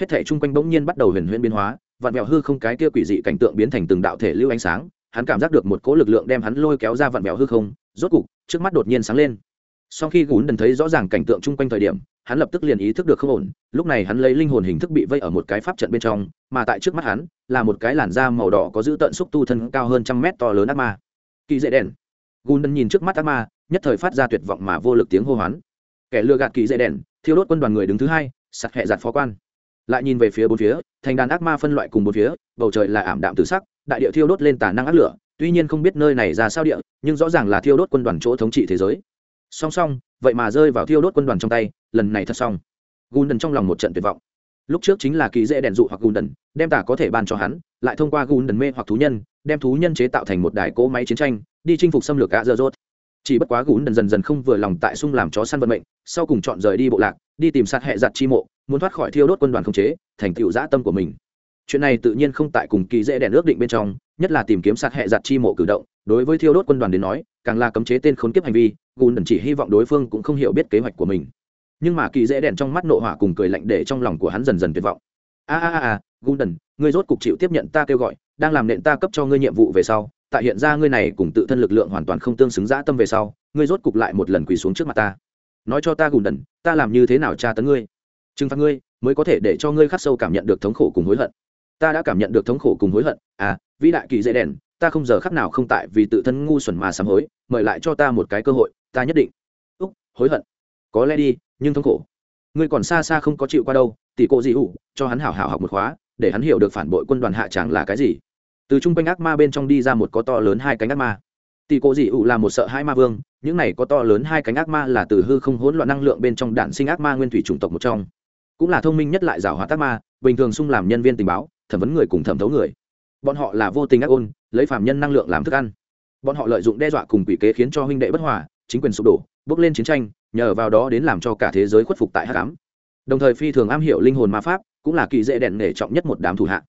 hết thể chung quanh bỗng nhiên bắt đầu huyền huyễn biến hóa vạn Mèo hư không cái kia quỷ dị cảnh tượng biến thành từng đạo thể lưu ánh sáng, hắn cảm giác được một cỗ lực lượng đem hắn lôi kéo ra vạn Mèo hư không, rốt cục, trước mắt đột nhiên sáng lên. Sau khi gún đần thấy rõ ràng cảnh tượng chung quanh thời điểm, hắn lập tức liền ý thức được không ổn, lúc này hắn lấy linh hồn hình thức bị vây ở một cái pháp trận bên trong, mà tại trước mắt hắn, là một cái làn da màu đỏ có giữ tận xúc tu thân cao hơn trăm mét to lớn ác ma. Kỳ dễ đèn. Gùn nhìn trước mắt ác ma, nhất thời phát ra tuyệt vọng mà vô lực tiếng hô hoán. Kẻ lừa gạt kỳ dễ đèn, thiêu đốt quân đoàn người đứng thứ hai, sặc hẹ giặt phó quan lại nhìn về phía bốn phía, thành đàn ác ma phân loại cùng bốn phía, bầu trời là ảm đạm từ sắc, đại địa thiêu đốt lên tà năng ác lửa, tuy nhiên không biết nơi này ra sao địa, nhưng rõ ràng là thiêu đốt quân đoàn chỗ thống trị thế giới. Song song, vậy mà rơi vào thiêu đốt quân đoàn trong tay, lần này thật xong. Gùn trong lòng một trận tuyệt vọng. Lúc trước chính là kỳ dễ đèn dụ hoặc gùn đem tả có thể ban cho hắn, lại thông qua gùn mê hoặc thú nhân, đem thú nhân chế tạo thành một đài cỗ máy chiến tranh, đi chinh phục xâm lược gã dơ dốt chỉ bất quá gún đần dần dần không vừa lòng tại sung làm chó săn vận mệnh, sau cùng chọn rời đi bộ lạc, đi tìm sát hệ giặt chi mộ muốn thoát khỏi thiêu đốt quân đoàn không chế, thành tựu dã tâm của mình. Chuyện này tự nhiên không tại cùng kỳ dễ đèn ước định bên trong, nhất là tìm kiếm sát hệ giặt chi mộ cử động. Đối với thiêu đốt quân đoàn đến nói, càng là cấm chế tên khốn kiếp hành vi, gùn đần chỉ hy vọng đối phương cũng không hiểu biết kế hoạch của mình. Nhưng mà kỳ dễ đèn trong mắt nộ hỏa cùng cười lạnh để trong lòng của hắn dần dần tuyệt vọng. A a a, gùn đần, ngươi rốt cục chịu tiếp nhận ta kêu gọi, đang làm nện ta cấp cho ngươi nhiệm vụ về sau, tại hiện ra ngươi này cùng tự thân lực lượng hoàn toàn không tương xứng dã tâm về sau, ngươi rốt cục lại một lần quỳ xuống trước mặt ta. Nói cho ta gùn đần, ta làm như thế nào tra tấn ngươi? Trừng phạt ngươi, mới có thể để cho ngươi khắc sâu cảm nhận được thống khổ cùng hối hận. Ta đã cảm nhận được thống khổ cùng hối hận. À vĩ đại kỳ dễ đèn, ta không giờ khắc nào không tại vì tự thân ngu xuẩn mà sám hối, mời lại cho ta một cái cơ hội, ta nhất định. Úc, hối hận. Có lẽ đi, nhưng thống khổ. Ngươi còn xa xa không có chịu qua đâu, tỷ cô dị ủ, cho hắn hảo hảo học một khóa, để hắn hiểu được phản bội quân đoàn hạ tràng là cái gì. Từ trung quanh ác ma bên trong đi ra một có to lớn hai cánh ác ma. Tỷ cô dị ủ là một sợ hai ma vương, những này có to lớn hai cánh ác ma là từ hư không hỗn loạn năng lượng bên trong đạn sinh ác ma nguyên thủy chủng tộc một trong cũng là thông minh nhất lại giảo hòa tác ma, bình thường sung làm nhân viên tình báo, thẩm vấn người cùng thẩm thấu người. Bọn họ là vô tình ác ôn, lấy phạm nhân năng lượng làm thức ăn. Bọn họ lợi dụng đe dọa cùng quỷ kế khiến cho huynh đệ bất hòa, chính quyền sụp đổ, bước lên chiến tranh, nhờ vào đó đến làm cho cả thế giới khuất phục tại hát cám đồng thời phi thường am hiểu linh hồn ma pháp, cũng là kỳ dễ đèn nể trọng nhất một đám thủ hạ.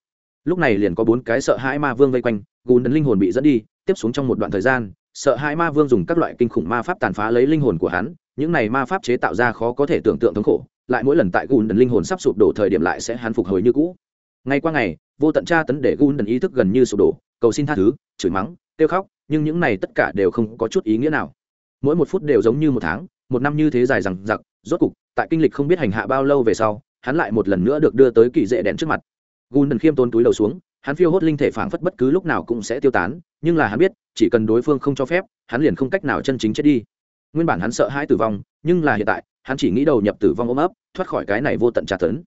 Lúc này liền có bốn cái sợ hãi ma vương vây quanh, gùn đấn linh hồn bị dẫn đi, tiếp xuống trong một đoạn thời gian, sợ hãi ma vương dùng các loại kinh khủng ma pháp tàn phá lấy linh hồn của hắn, những này ma pháp chế tạo ra khó có thể tưởng tượng thống khổ lại mỗi lần tại gùn đần linh hồn sắp sụp đổ thời điểm lại sẽ hắn phục hồi như cũ. Ngày qua ngày, vô tận tra tấn để gùn đần ý thức gần như sụp đổ, cầu xin tha thứ, chửi mắng, kêu khóc, nhưng những này tất cả đều không có chút ý nghĩa nào. Mỗi một phút đều giống như một tháng, một năm như thế dài rằng giặc rốt cục, tại kinh lịch không biết hành hạ bao lâu về sau, hắn lại một lần nữa được đưa tới kỳ dễ đèn trước mặt. Gùn đần khiêm tôn túi đầu xuống, hắn phiêu hốt linh thể phảng phất bất cứ lúc nào cũng sẽ tiêu tán, nhưng là hắn biết, chỉ cần đối phương không cho phép, hắn liền không cách nào chân chính chết đi nguyên bản hắn sợ hãi tử vong, nhưng là hiện tại, hắn chỉ nghĩ đầu nhập tử vong ôm ấp, thoát khỏi cái này vô tận tra tấn.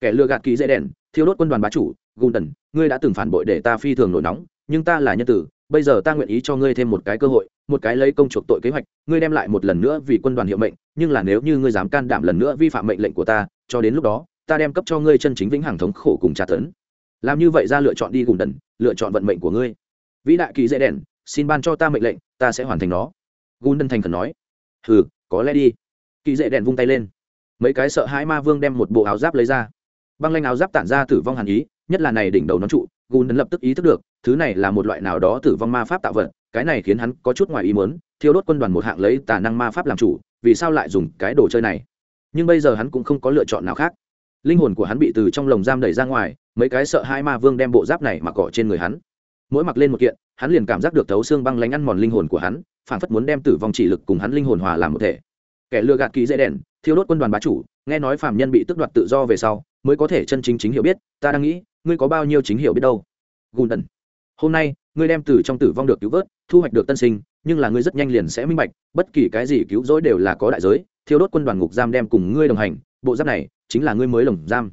Kẻ lừa gạt kỳ dễ đèn, thiêu đốt quân đoàn bá chủ, gùn ngươi đã từng phản bội để ta phi thường nổi nóng, nhưng ta là nhân tử, bây giờ ta nguyện ý cho ngươi thêm một cái cơ hội, một cái lấy công chuộc tội kế hoạch, ngươi đem lại một lần nữa vì quân đoàn hiệu mệnh, nhưng là nếu như ngươi dám can đảm lần nữa vi phạm mệnh lệnh của ta, cho đến lúc đó, ta đem cấp cho ngươi chân chính vĩnh hằng thống khổ cùng tra tấn. Làm như vậy ra lựa chọn đi cùng đần, lựa chọn vận mệnh của ngươi. Vĩ đại kỳ dễ đèn, xin ban cho ta mệnh lệnh, ta sẽ hoàn thành nó. Gun đân thành khẩn nói hừ, có lẽ đi. Kỳ dễ đèn vung tay lên. Mấy cái sợ hãi ma vương đem một bộ áo giáp lấy ra. Băng lanh áo giáp tản ra tử vong hàn ý, nhất là này đỉnh đầu nó trụ gun lập tức ý thức được, thứ này là một loại nào đó tử vong ma pháp tạo vật, cái này khiến hắn có chút ngoài ý muốn, thiêu đốt quân đoàn một hạng lấy tà năng ma pháp làm chủ, vì sao lại dùng cái đồ chơi này? Nhưng bây giờ hắn cũng không có lựa chọn nào khác. Linh hồn của hắn bị từ trong lồng giam đẩy ra ngoài, mấy cái sợ hai ma vương đem bộ giáp này mặc cỏ trên người hắn. Mỗi mặc lên một kiện, hắn liền cảm giác được thấu xương băng lánh ăn mòn linh hồn của hắn phản phất muốn đem tử vong chỉ lực cùng hắn linh hồn hòa làm một thể. Kẻ lừa gạt ký dễ đèn, thiêu đốt quân đoàn bá chủ, nghe nói phạm nhân bị tước đoạt tự do về sau, mới có thể chân chính chính hiểu biết, ta đang nghĩ, ngươi có bao nhiêu chính hiểu biết đâu. Gùn đần. Hôm nay, ngươi đem từ trong tử vong được cứu vớt, thu hoạch được tân sinh, nhưng là ngươi rất nhanh liền sẽ minh bạch, bất kỳ cái gì cứu rỗi đều là có đại giới, thiêu đốt quân đoàn ngục giam đem cùng ngươi đồng hành, bộ giáp này chính là ngươi mới lồng giam.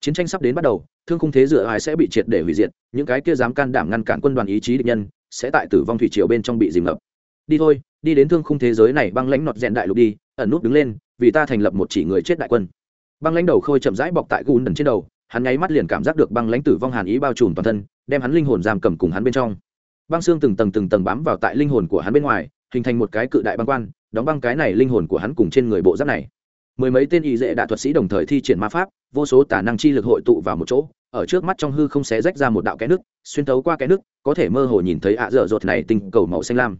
Chiến tranh sắp đến bắt đầu, thương khung thế dựa ai sẽ bị triệt để hủy diệt, những cái kia dám can đảm ngăn cản quân đoàn ý chí địch nhân sẽ tại tử vong thủy triều bên trong bị dìm ngập đi thôi, đi đến thương khung thế giới này băng lãnh nọt rèn đại lục đi, ẩn nút đứng lên, vì ta thành lập một chỉ người chết đại quân. Băng lãnh đầu khôi chậm rãi bọc tại gùn đần trên đầu, hắn nháy mắt liền cảm giác được băng lãnh tử vong hàn ý bao trùm toàn thân, đem hắn linh hồn giam cầm cùng hắn bên trong. Băng xương từng tầng từng tầng bám vào tại linh hồn của hắn bên ngoài, hình thành một cái cự đại băng quan, đóng băng cái này linh hồn của hắn cùng trên người bộ giáp này. Mười mấy tên y dệ đạ thuật sĩ đồng thời thi triển ma pháp, vô số tả năng chi lực hội tụ vào một chỗ, ở trước mắt trong hư không xé rách ra một đạo kẽ nước, xuyên thấu qua kẽ nước, có thể mơ hồ nhìn thấy ạ dở dột này tinh cầu màu xanh lam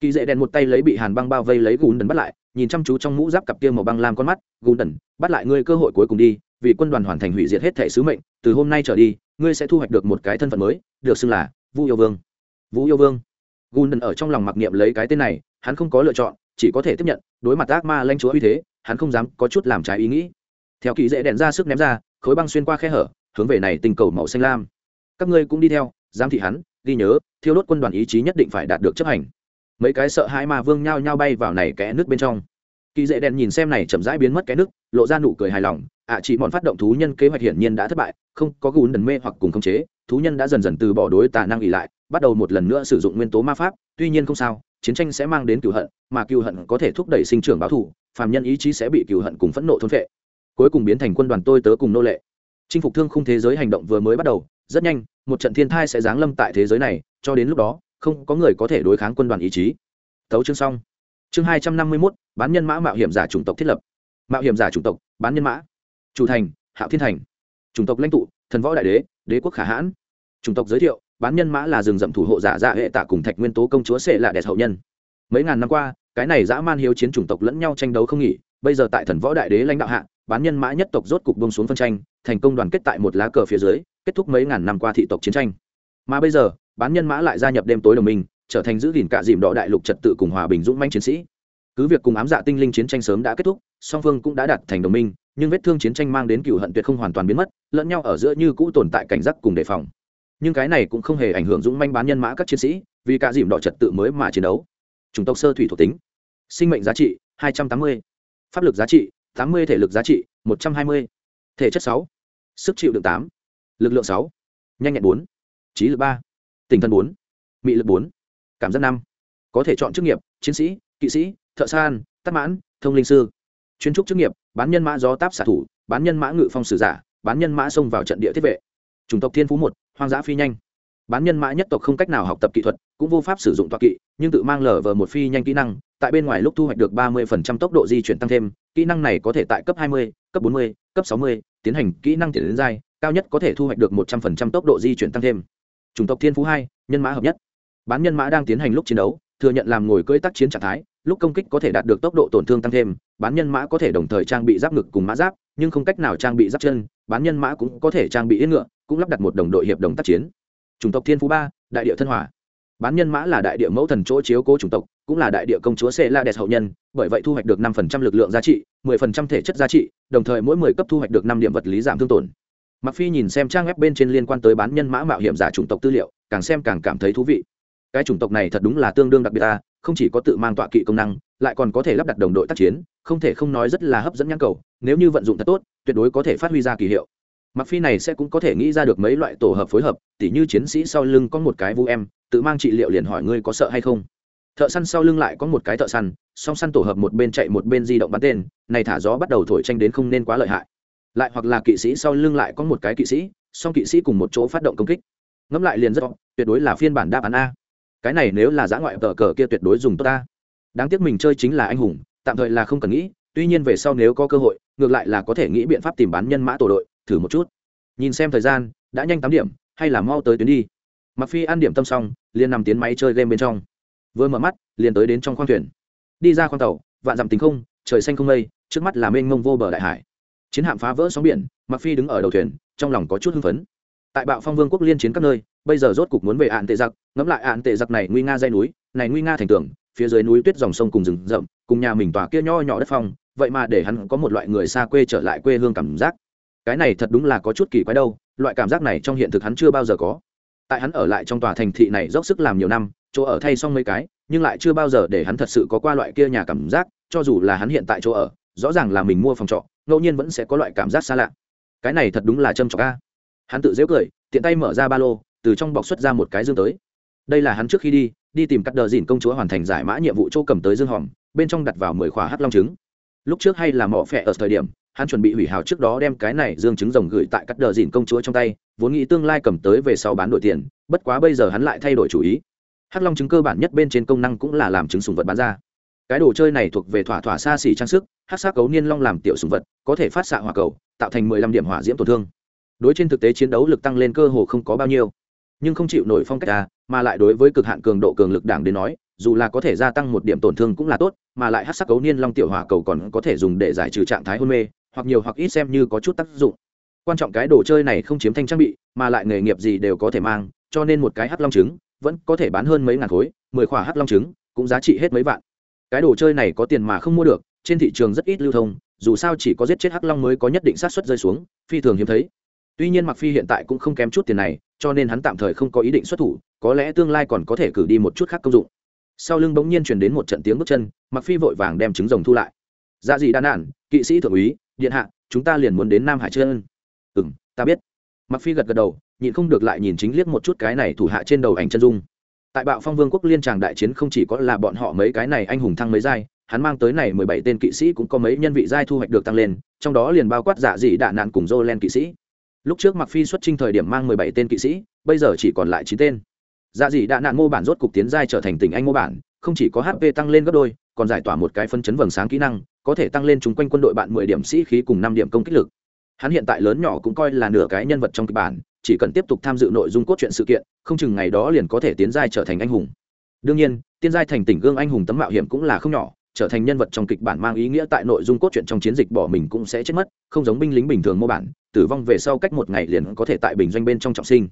kỳ dễ đèn một tay lấy bị hàn băng bao vây lấy gùn đần bắt lại, nhìn chăm chú trong mũ giáp cặp kia màu băng lam con mắt, gùn đần, bắt lại ngươi cơ hội cuối cùng đi, vì quân đoàn hoàn thành hủy diệt hết thể sứ mệnh, từ hôm nay trở đi, ngươi sẽ thu hoạch được một cái thân phận mới, được xưng là vu yêu vương. Vũ yêu vương. Gùn đần ở trong lòng mặc niệm lấy cái tên này, hắn không có lựa chọn, chỉ có thể tiếp nhận, đối mặt ác ma lanh chúa uy thế, hắn không dám có chút làm trái ý nghĩ. Theo kỳ dễ đèn ra sức ném ra, khối băng xuyên qua khe hở, hướng về này tình cầu màu xanh lam. Các ngươi cũng đi theo, giám thị hắn, ghi nhớ, thiêu đốt quân đoàn ý chí nhất định phải đạt được chấp hành mấy cái sợ hãi ma vương nhao nhao bay vào này kẽ nước bên trong. Kỳ dễ đèn nhìn xem này chậm rãi biến mất cái nước lộ ra nụ cười hài lòng. Ạ à, chỉ bọn phát động thú nhân kế hoạch hiển nhiên đã thất bại không có gùn đần mê hoặc cùng khống chế thú nhân đã dần dần từ bỏ đối tà năng ỉ lại bắt đầu một lần nữa sử dụng nguyên tố ma pháp tuy nhiên không sao chiến tranh sẽ mang đến cựu hận mà cựu hận có thể thúc đẩy sinh trưởng báo thù phàm nhân ý chí sẽ bị cựu hận cùng phẫn nộ thôn vệ cuối cùng biến thành quân đoàn tôi tớ cùng nô lệ. Chinh phục thương khung thế giới hành động vừa mới bắt đầu rất nhanh một trận thiên thai sẽ giáng lâm tại thế giới này cho đến lúc đó không có người có thể đối kháng quân đoàn ý chí. Thấu chương xong. Chương hai trăm năm mươi mốt, bán nhân mã mạo hiểm giả chủng tộc thiết lập. Mạo hiểm giả chủng tộc, bán nhân mã. Chủ thành, hạo thiên thành. Chủng tộc lãnh tụ, thần võ đại đế đế quốc khả hãn. Chủng tộc giới thiệu, bán nhân mã là rừng rậm thủ hộ giả dạ hệ tạ cùng thạch nguyên tố công chúa sệ là đẹp hậu nhân. Mấy ngàn năm qua, cái này dã man hiếu chiến chủng tộc lẫn nhau tranh đấu không nghỉ, bây giờ tại thần võ đại đế lãnh đạo hạ, bán nhân mã nhất tộc rốt cục bông xuống phân tranh, thành công đoàn kết tại một lá cờ phía dưới, kết thúc mấy ngàn năm qua thị tộc chiến tranh. Mà bây giờ bán nhân mã lại gia nhập đêm tối đồng minh, trở thành giữ gìn cả dìm đỏ đại lục trật tự cùng hòa bình dũng manh chiến sĩ cứ việc cùng ám dạ tinh linh chiến tranh sớm đã kết thúc, song phương cũng đã đạt thành đồng minh, nhưng vết thương chiến tranh mang đến cựu hận tuyệt không hoàn toàn biến mất, lẫn nhau ở giữa như cũ tồn tại cảnh giác cùng đề phòng nhưng cái này cũng không hề ảnh hưởng dũng manh bán nhân mã các chiến sĩ, vì cả dìm đỏ trật tự mới mà chiến đấu chủng tộc sơ thủy thuộc tính sinh mệnh giá trị 280. pháp lực giá trị 80 thể lực giá trị 120. thể chất 6. sức chịu đựng 8. lực lượng 6. nhanh nhẹn 4. trí lực 3. Tình thần 4. mị lực bốn, cảm giác năm, có thể chọn chức nghiệp chiến sĩ kỵ sĩ thợ san tắc mãn thông linh sư. Chuyên trúc chức nghiệp bán nhân mã gió táp xạ thủ bán nhân mã ngự phong sử giả bán nhân mã xông vào trận địa thiết vệ. Chủng tộc thiên phú một hoang dã phi nhanh. Bán nhân mã nhất tộc không cách nào học tập kỹ thuật cũng vô pháp sử dụng toa kỵ nhưng tự mang lở vờ một phi nhanh kỹ năng tại bên ngoài lúc thu hoạch được ba mươi tốc độ di chuyển tăng thêm kỹ năng này có thể tại cấp hai mươi cấp bốn mươi cấp sáu mươi tiến hành kỹ năng tiền đến dai cao nhất có thể thu hoạch được một trăm linh tốc độ di chuyển tăng thêm chủng tộc thiên phú hai, nhân mã hợp nhất. Bán nhân mã đang tiến hành lúc chiến đấu, thừa nhận làm ngồi cưỡi tác chiến trạng thái, lúc công kích có thể đạt được tốc độ tổn thương tăng thêm, bán nhân mã có thể đồng thời trang bị giáp ngực cùng mã giáp, nhưng không cách nào trang bị giáp chân, bán nhân mã cũng có thể trang bị yên ngựa, cũng lắp đặt một đồng đội hiệp đồng tác chiến. Chủng tộc thiên phú ba, đại địa thân hòa. Bán nhân mã là đại địa mẫu thần chỗ chiếu cố chủng tộc, cũng là đại địa công chúa xê la đẹp hậu nhân, bởi vậy thu hoạch được năm phần trăm lực lượng giá trị, mười phần trăm thể chất giá trị, đồng thời mỗi mười cấp thu hoạch được năm điểm vật lý giảm thương tổn mặc phi nhìn xem trang web bên trên liên quan tới bán nhân mã mạo hiểm giả chủng tộc tư liệu, càng xem càng cảm thấy thú vị. Cái chủng tộc này thật đúng là tương đương đặc biệt ta không chỉ có tự mang tọa kỵ công năng, lại còn có thể lắp đặt đồng đội tác chiến, không thể không nói rất là hấp dẫn nhãn cầu, nếu như vận dụng thật tốt, tuyệt đối có thể phát huy ra kỳ hiệu. Mặc phi này sẽ cũng có thể nghĩ ra được mấy loại tổ hợp phối hợp, tỉ như chiến sĩ sau lưng có một cái vu em, tự mang trị liệu liền hỏi ngươi có sợ hay không. Thợ săn sau lưng lại có một cái thợ săn, song săn tổ hợp một bên chạy một bên di động bắn tên, này thả gió bắt đầu thổi tranh đến không nên quá lợi hại lại hoặc là kỵ sĩ sau lưng lại có một cái kỵ sĩ, song kỵ sĩ cùng một chỗ phát động công kích. Ngẫm lại liền rất tuyệt đối là phiên bản đáp án a. Cái này nếu là giã ngoại tờ cờ kia tuyệt đối dùng tốt ta đáng tiếc mình chơi chính là anh hùng, tạm thời là không cần nghĩ, tuy nhiên về sau nếu có cơ hội, ngược lại là có thể nghĩ biện pháp tìm bán nhân mã tổ đội, thử một chút. Nhìn xem thời gian, đã nhanh tám điểm, hay là mau tới tuyến đi. Mặc phi ăn điểm tâm xong, liền nằm tiến máy chơi game bên trong. Vừa mở mắt, liền tới đến trong khoang thuyền. Đi ra khoang tàu, vạn dặm tính không, trời xanh không mây, trước mắt là mênh mông vô bờ đại hải chiến hạm phá vỡ sóng biển mặc phi đứng ở đầu thuyền, trong lòng có chút hưng phấn. Tại bạo phong vương quốc liên chiến các nơi, bây giờ rốt cục muốn về ạn tệ giặc, ngẫm lại ạn tệ giặc này nguy nga dây núi, này nguy nga thành tường, phía dưới núi tuyết dòng sông cùng rừng rậm, cùng nhà mình tòa kia nho nhỏ đất phong, vậy mà để hắn có một loại người xa quê trở lại quê hương cảm giác. Cái này thật đúng là có chút kỳ quái đâu, loại cảm giác này trong hiện thực hắn chưa bao giờ có. Tại hắn ở lại trong tòa thành thị này dốc sức làm nhiều năm, chỗ ở thay xong mấy cái, nhưng lại chưa bao giờ để hắn thật sự có qua loại kia nhà cảm giác, cho dù là hắn hiện tại chỗ ở, rõ ràng là mình mua phòng trọ ngẫu nhiên vẫn sẽ có loại cảm giác xa lạ. Cái này thật đúng là châm trọc ca hắn tự dễ cười, tiện tay mở ra ba lô, từ trong bọc xuất ra một cái dương tới. Đây là hắn trước khi đi đi tìm cắt đờ dìn công chúa hoàn thành giải mã nhiệm vụ chỗ cầm tới dương hòm, bên trong đặt vào mười khỏa hắc long trứng. Lúc trước hay là mỏ phẹ ở thời điểm, hắn chuẩn bị hủy hào trước đó đem cái này dương trứng rồng gửi tại cắt đờ dìn công chúa trong tay, vốn nghĩ tương lai cầm tới về sau bán đổi tiền, bất quá bây giờ hắn lại thay đổi chủ ý. Hắc long trứng cơ bản nhất bên trên công năng cũng là làm trứng sùng vật bán ra cái đồ chơi này thuộc về thỏa thỏa xa xỉ trang sức hát xác cấu niên long làm tiểu sùng vật có thể phát xạ hỏa cầu tạo thành mười lăm điểm hỏa diễm tổn thương. Đối trên thực tế chiến đấu lực tăng lên cơ hồ không có bao nhiêu. Nhưng không chịu nổi phong cách ta, mà lại đối với cực hạn cường độ cường lực đảng đến nói dù là có thể gia tăng một điểm tổn thương cũng là tốt mà lại hát sắc cấu niên long tiểu hỏa cầu còn có thể dùng để giải trừ trạng thái hôn mê hoặc nhiều hoặc ít xem như có chút tác dụng. Quan trọng cái đồ chơi này không chiếm thanh trang bị mà lại nghề nghiệp gì đều có thể mang cho nên một cái hắc long trứng vẫn có thể bán hơn mấy ngàn khối mười khỏa hắc long trứng cũng giá trị hết mấy vạn cái đồ chơi này có tiền mà không mua được, trên thị trường rất ít lưu thông, dù sao chỉ có giết chết hắc long mới có nhất định sát xuất rơi xuống, phi thường hiếm thấy. Tuy nhiên mặc phi hiện tại cũng không kém chút tiền này, cho nên hắn tạm thời không có ý định xuất thủ, có lẽ tương lai còn có thể cử đi một chút khác công dụng. Sau lưng bỗng nhiên truyền đến một trận tiếng bước chân mặc phi vội vàng đem trứng rồng thu lại. Dạ gì đan nạn kỵ sĩ thượng úy, điện hạ, chúng ta liền muốn đến nam hải trơn ừ ta biết. Mặc phi gật gật đầu, nhịn không được lại nhìn chính liếc một chút cái này thủ hạ trên đầu ảnh chân dung tại bạo phong vương quốc liên tràng đại chiến không chỉ có là bọn họ mấy cái này anh hùng thăng mấy giai, hắn mang tới này mười bảy tên kỵ sĩ cũng có mấy nhân vị giai thu hoạch được tăng lên, trong đó liền bao quát dạ dị đạn nạn cùng dô len kỵ sĩ. Lúc trước mặc phi xuất trinh thời điểm mang mười bảy tên kỵ sĩ, bây giờ chỉ còn lại chín tên. Dạ dị đạn nạn mô bản rốt cục tiến giai trở thành tình anh mô bản, không chỉ có hp tăng lên gấp đôi, còn giải tỏa một cái phân chấn vầng sáng kỹ năng, có thể tăng lên chung quanh quân đội bạn mười điểm sĩ khí cùng năm điểm công kích lực hắn hiện tại lớn nhỏ cũng coi là nửa cái nhân vật trong kịch bản, chỉ cần tiếp tục tham dự nội dung cốt truyện sự kiện, không chừng ngày đó liền có thể tiến giai trở thành anh hùng. Đương nhiên tiến giai thành tỉnh gương anh hùng tấm mạo hiểm cũng là không nhỏ, trở thành nhân vật trong kịch bản mang ý nghĩa tại nội dung cốt truyện trong chiến dịch bỏ mình cũng sẽ chết mất, không giống binh lính bình thường mô bản, tử vong về sau cách một ngày liền có thể tại bình doanh bên trong trọng sinh.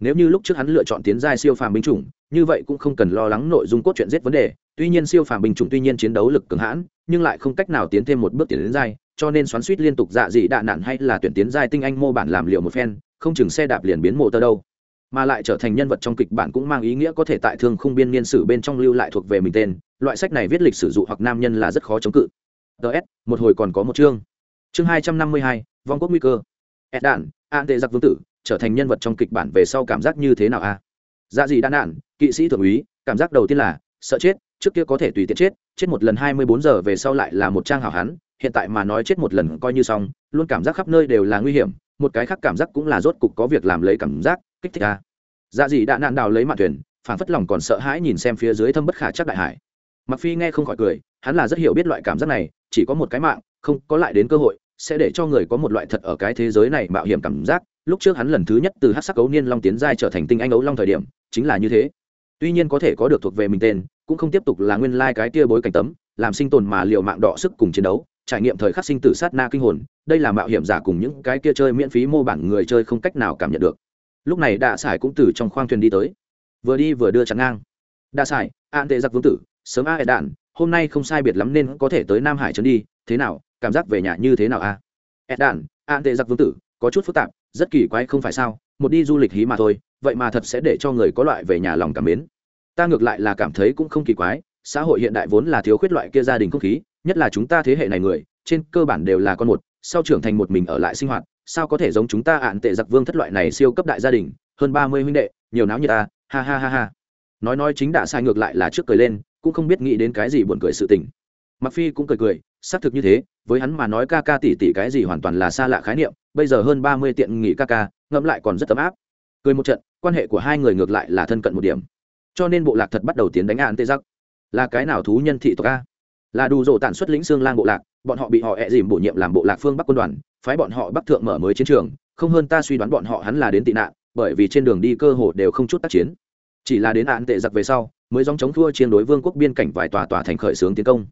Nếu như lúc trước hắn lựa chọn tiến giai siêu phàm binh chủng, như vậy cũng không cần lo lắng nội dung cốt truyện giết vấn đề, tuy nhiên siêu phàm binh chủng tuy nhiên chiến đấu lực cường hãn, nhưng lại không cách nào tiến thêm một bước tiến đến giai cho nên xoắn suýt liên tục dạ dị đạ nạn hay là tuyển tiến giai tinh anh mô bản làm liệu một phen, không chừng xe đạp liền biến mộ tơ đâu. Mà lại trở thành nhân vật trong kịch bản cũng mang ý nghĩa có thể tại thương khung biên niên sử bên trong lưu lại thuộc về mình tên, loại sách này viết lịch sử dụ hoặc nam nhân là rất khó chống cự. Ts một hồi còn có một chương. Chương hai trăm năm mươi hai, vong quốc nguy cơ. Ed đạn an tệ giặc vương tử, trở thành nhân vật trong kịch bản về sau cảm giác như thế nào a? À? dạ dị đạn nạn kỵ sĩ thượng úy, cảm giác đầu tiên là sợ chết, trước kia có thể tùy tiện chết chết một lần hai mươi bốn giờ về sau lại là một trang hảo hán hiện tại mà nói chết một lần coi như xong, luôn cảm giác khắp nơi đều là nguy hiểm, một cái khác cảm giác cũng là rốt cục có việc làm lấy cảm giác, kích thích ra. dạ gì đã nạn đào lấy mạn thuyền phản phất lòng còn sợ hãi nhìn xem phía dưới thâm bất khả chắc đại hải. Mặc phi nghe không khỏi cười, hắn là rất hiểu biết loại cảm giác này, chỉ có một cái mạng, không có lại đến cơ hội, sẽ để cho người có một loại thật ở cái thế giới này mạo hiểm cảm giác. Lúc trước hắn lần thứ nhất từ hát sắc ấu niên long tiến giai trở thành tinh anh ấu long thời điểm, chính là như thế. Tuy nhiên có thể có được thuộc về mình tên, cũng không tiếp tục là nguyên lai cái tia bối cảnh tấm, làm sinh tồn mà liệu mạng đọ sức cùng chiến đấu trải nghiệm thời khắc sinh tử sát na kinh hồn, đây là mạo hiểm giả cùng những cái kia chơi miễn phí mô bản người chơi không cách nào cảm nhận được. Lúc này đạ sải cũng từ trong khoang thuyền đi tới. Vừa đi vừa đưa chắn ngang. Đạ sải, an tệ giặc vương tử, sớm a hệ đạn, hôm nay không sai biệt lắm nên có thể tới nam hải trấn đi, thế nào, cảm giác về nhà như thế nào a? Hệ đạn, an tệ giặc vương tử, có chút phức tạp, rất kỳ quái không phải sao, một đi du lịch hí mà thôi, vậy mà thật sẽ để cho người có loại về nhà lòng cảm mến. Ta ngược lại là cảm thấy cũng không kỳ quái, xã hội hiện đại vốn là thiếu khuyết loại kia gia đình không khí nhất là chúng ta thế hệ này người, trên cơ bản đều là con một, sau trưởng thành một mình ở lại sinh hoạt, sao có thể giống chúng ta ạn tệ giặc vương thất loại này siêu cấp đại gia đình, hơn ba mươi huynh đệ, nhiều náo như ta, ha ha ha ha. Nói nói chính đã sai ngược lại là trước cười lên, cũng không biết nghĩ đến cái gì buồn cười sự tình. Mặc phi cũng cười cười, xác thực như thế, với hắn mà nói ca ca tỷ tỷ cái gì hoàn toàn là xa lạ khái niệm, bây giờ hơn ba mươi tiện nghỉ ca ca, ngẫm lại còn rất ấm áp. Cười một trận, quan hệ của hai người ngược lại là thân cận một điểm. Cho nên bộ lạc thật bắt đầu tiến đánh ạn tê giặc. Là cái nào thú nhân thị tộc ca là đủ rộ tản xuất lĩnh xương lang bộ lạc, bọn họ bị họ ẹ dìm bổ nhiệm làm bộ lạc phương bắc quân đoàn, phái bọn họ bắc thượng mở mới chiến trường, không hơn ta suy đoán bọn họ hắn là đến tị nạn, bởi vì trên đường đi cơ hồ đều không chút tác chiến. Chỉ là đến án tệ giặc về sau, mới dòng chống thua chiến đối vương quốc biên cảnh vài tòa tòa thành khởi xướng tiến công.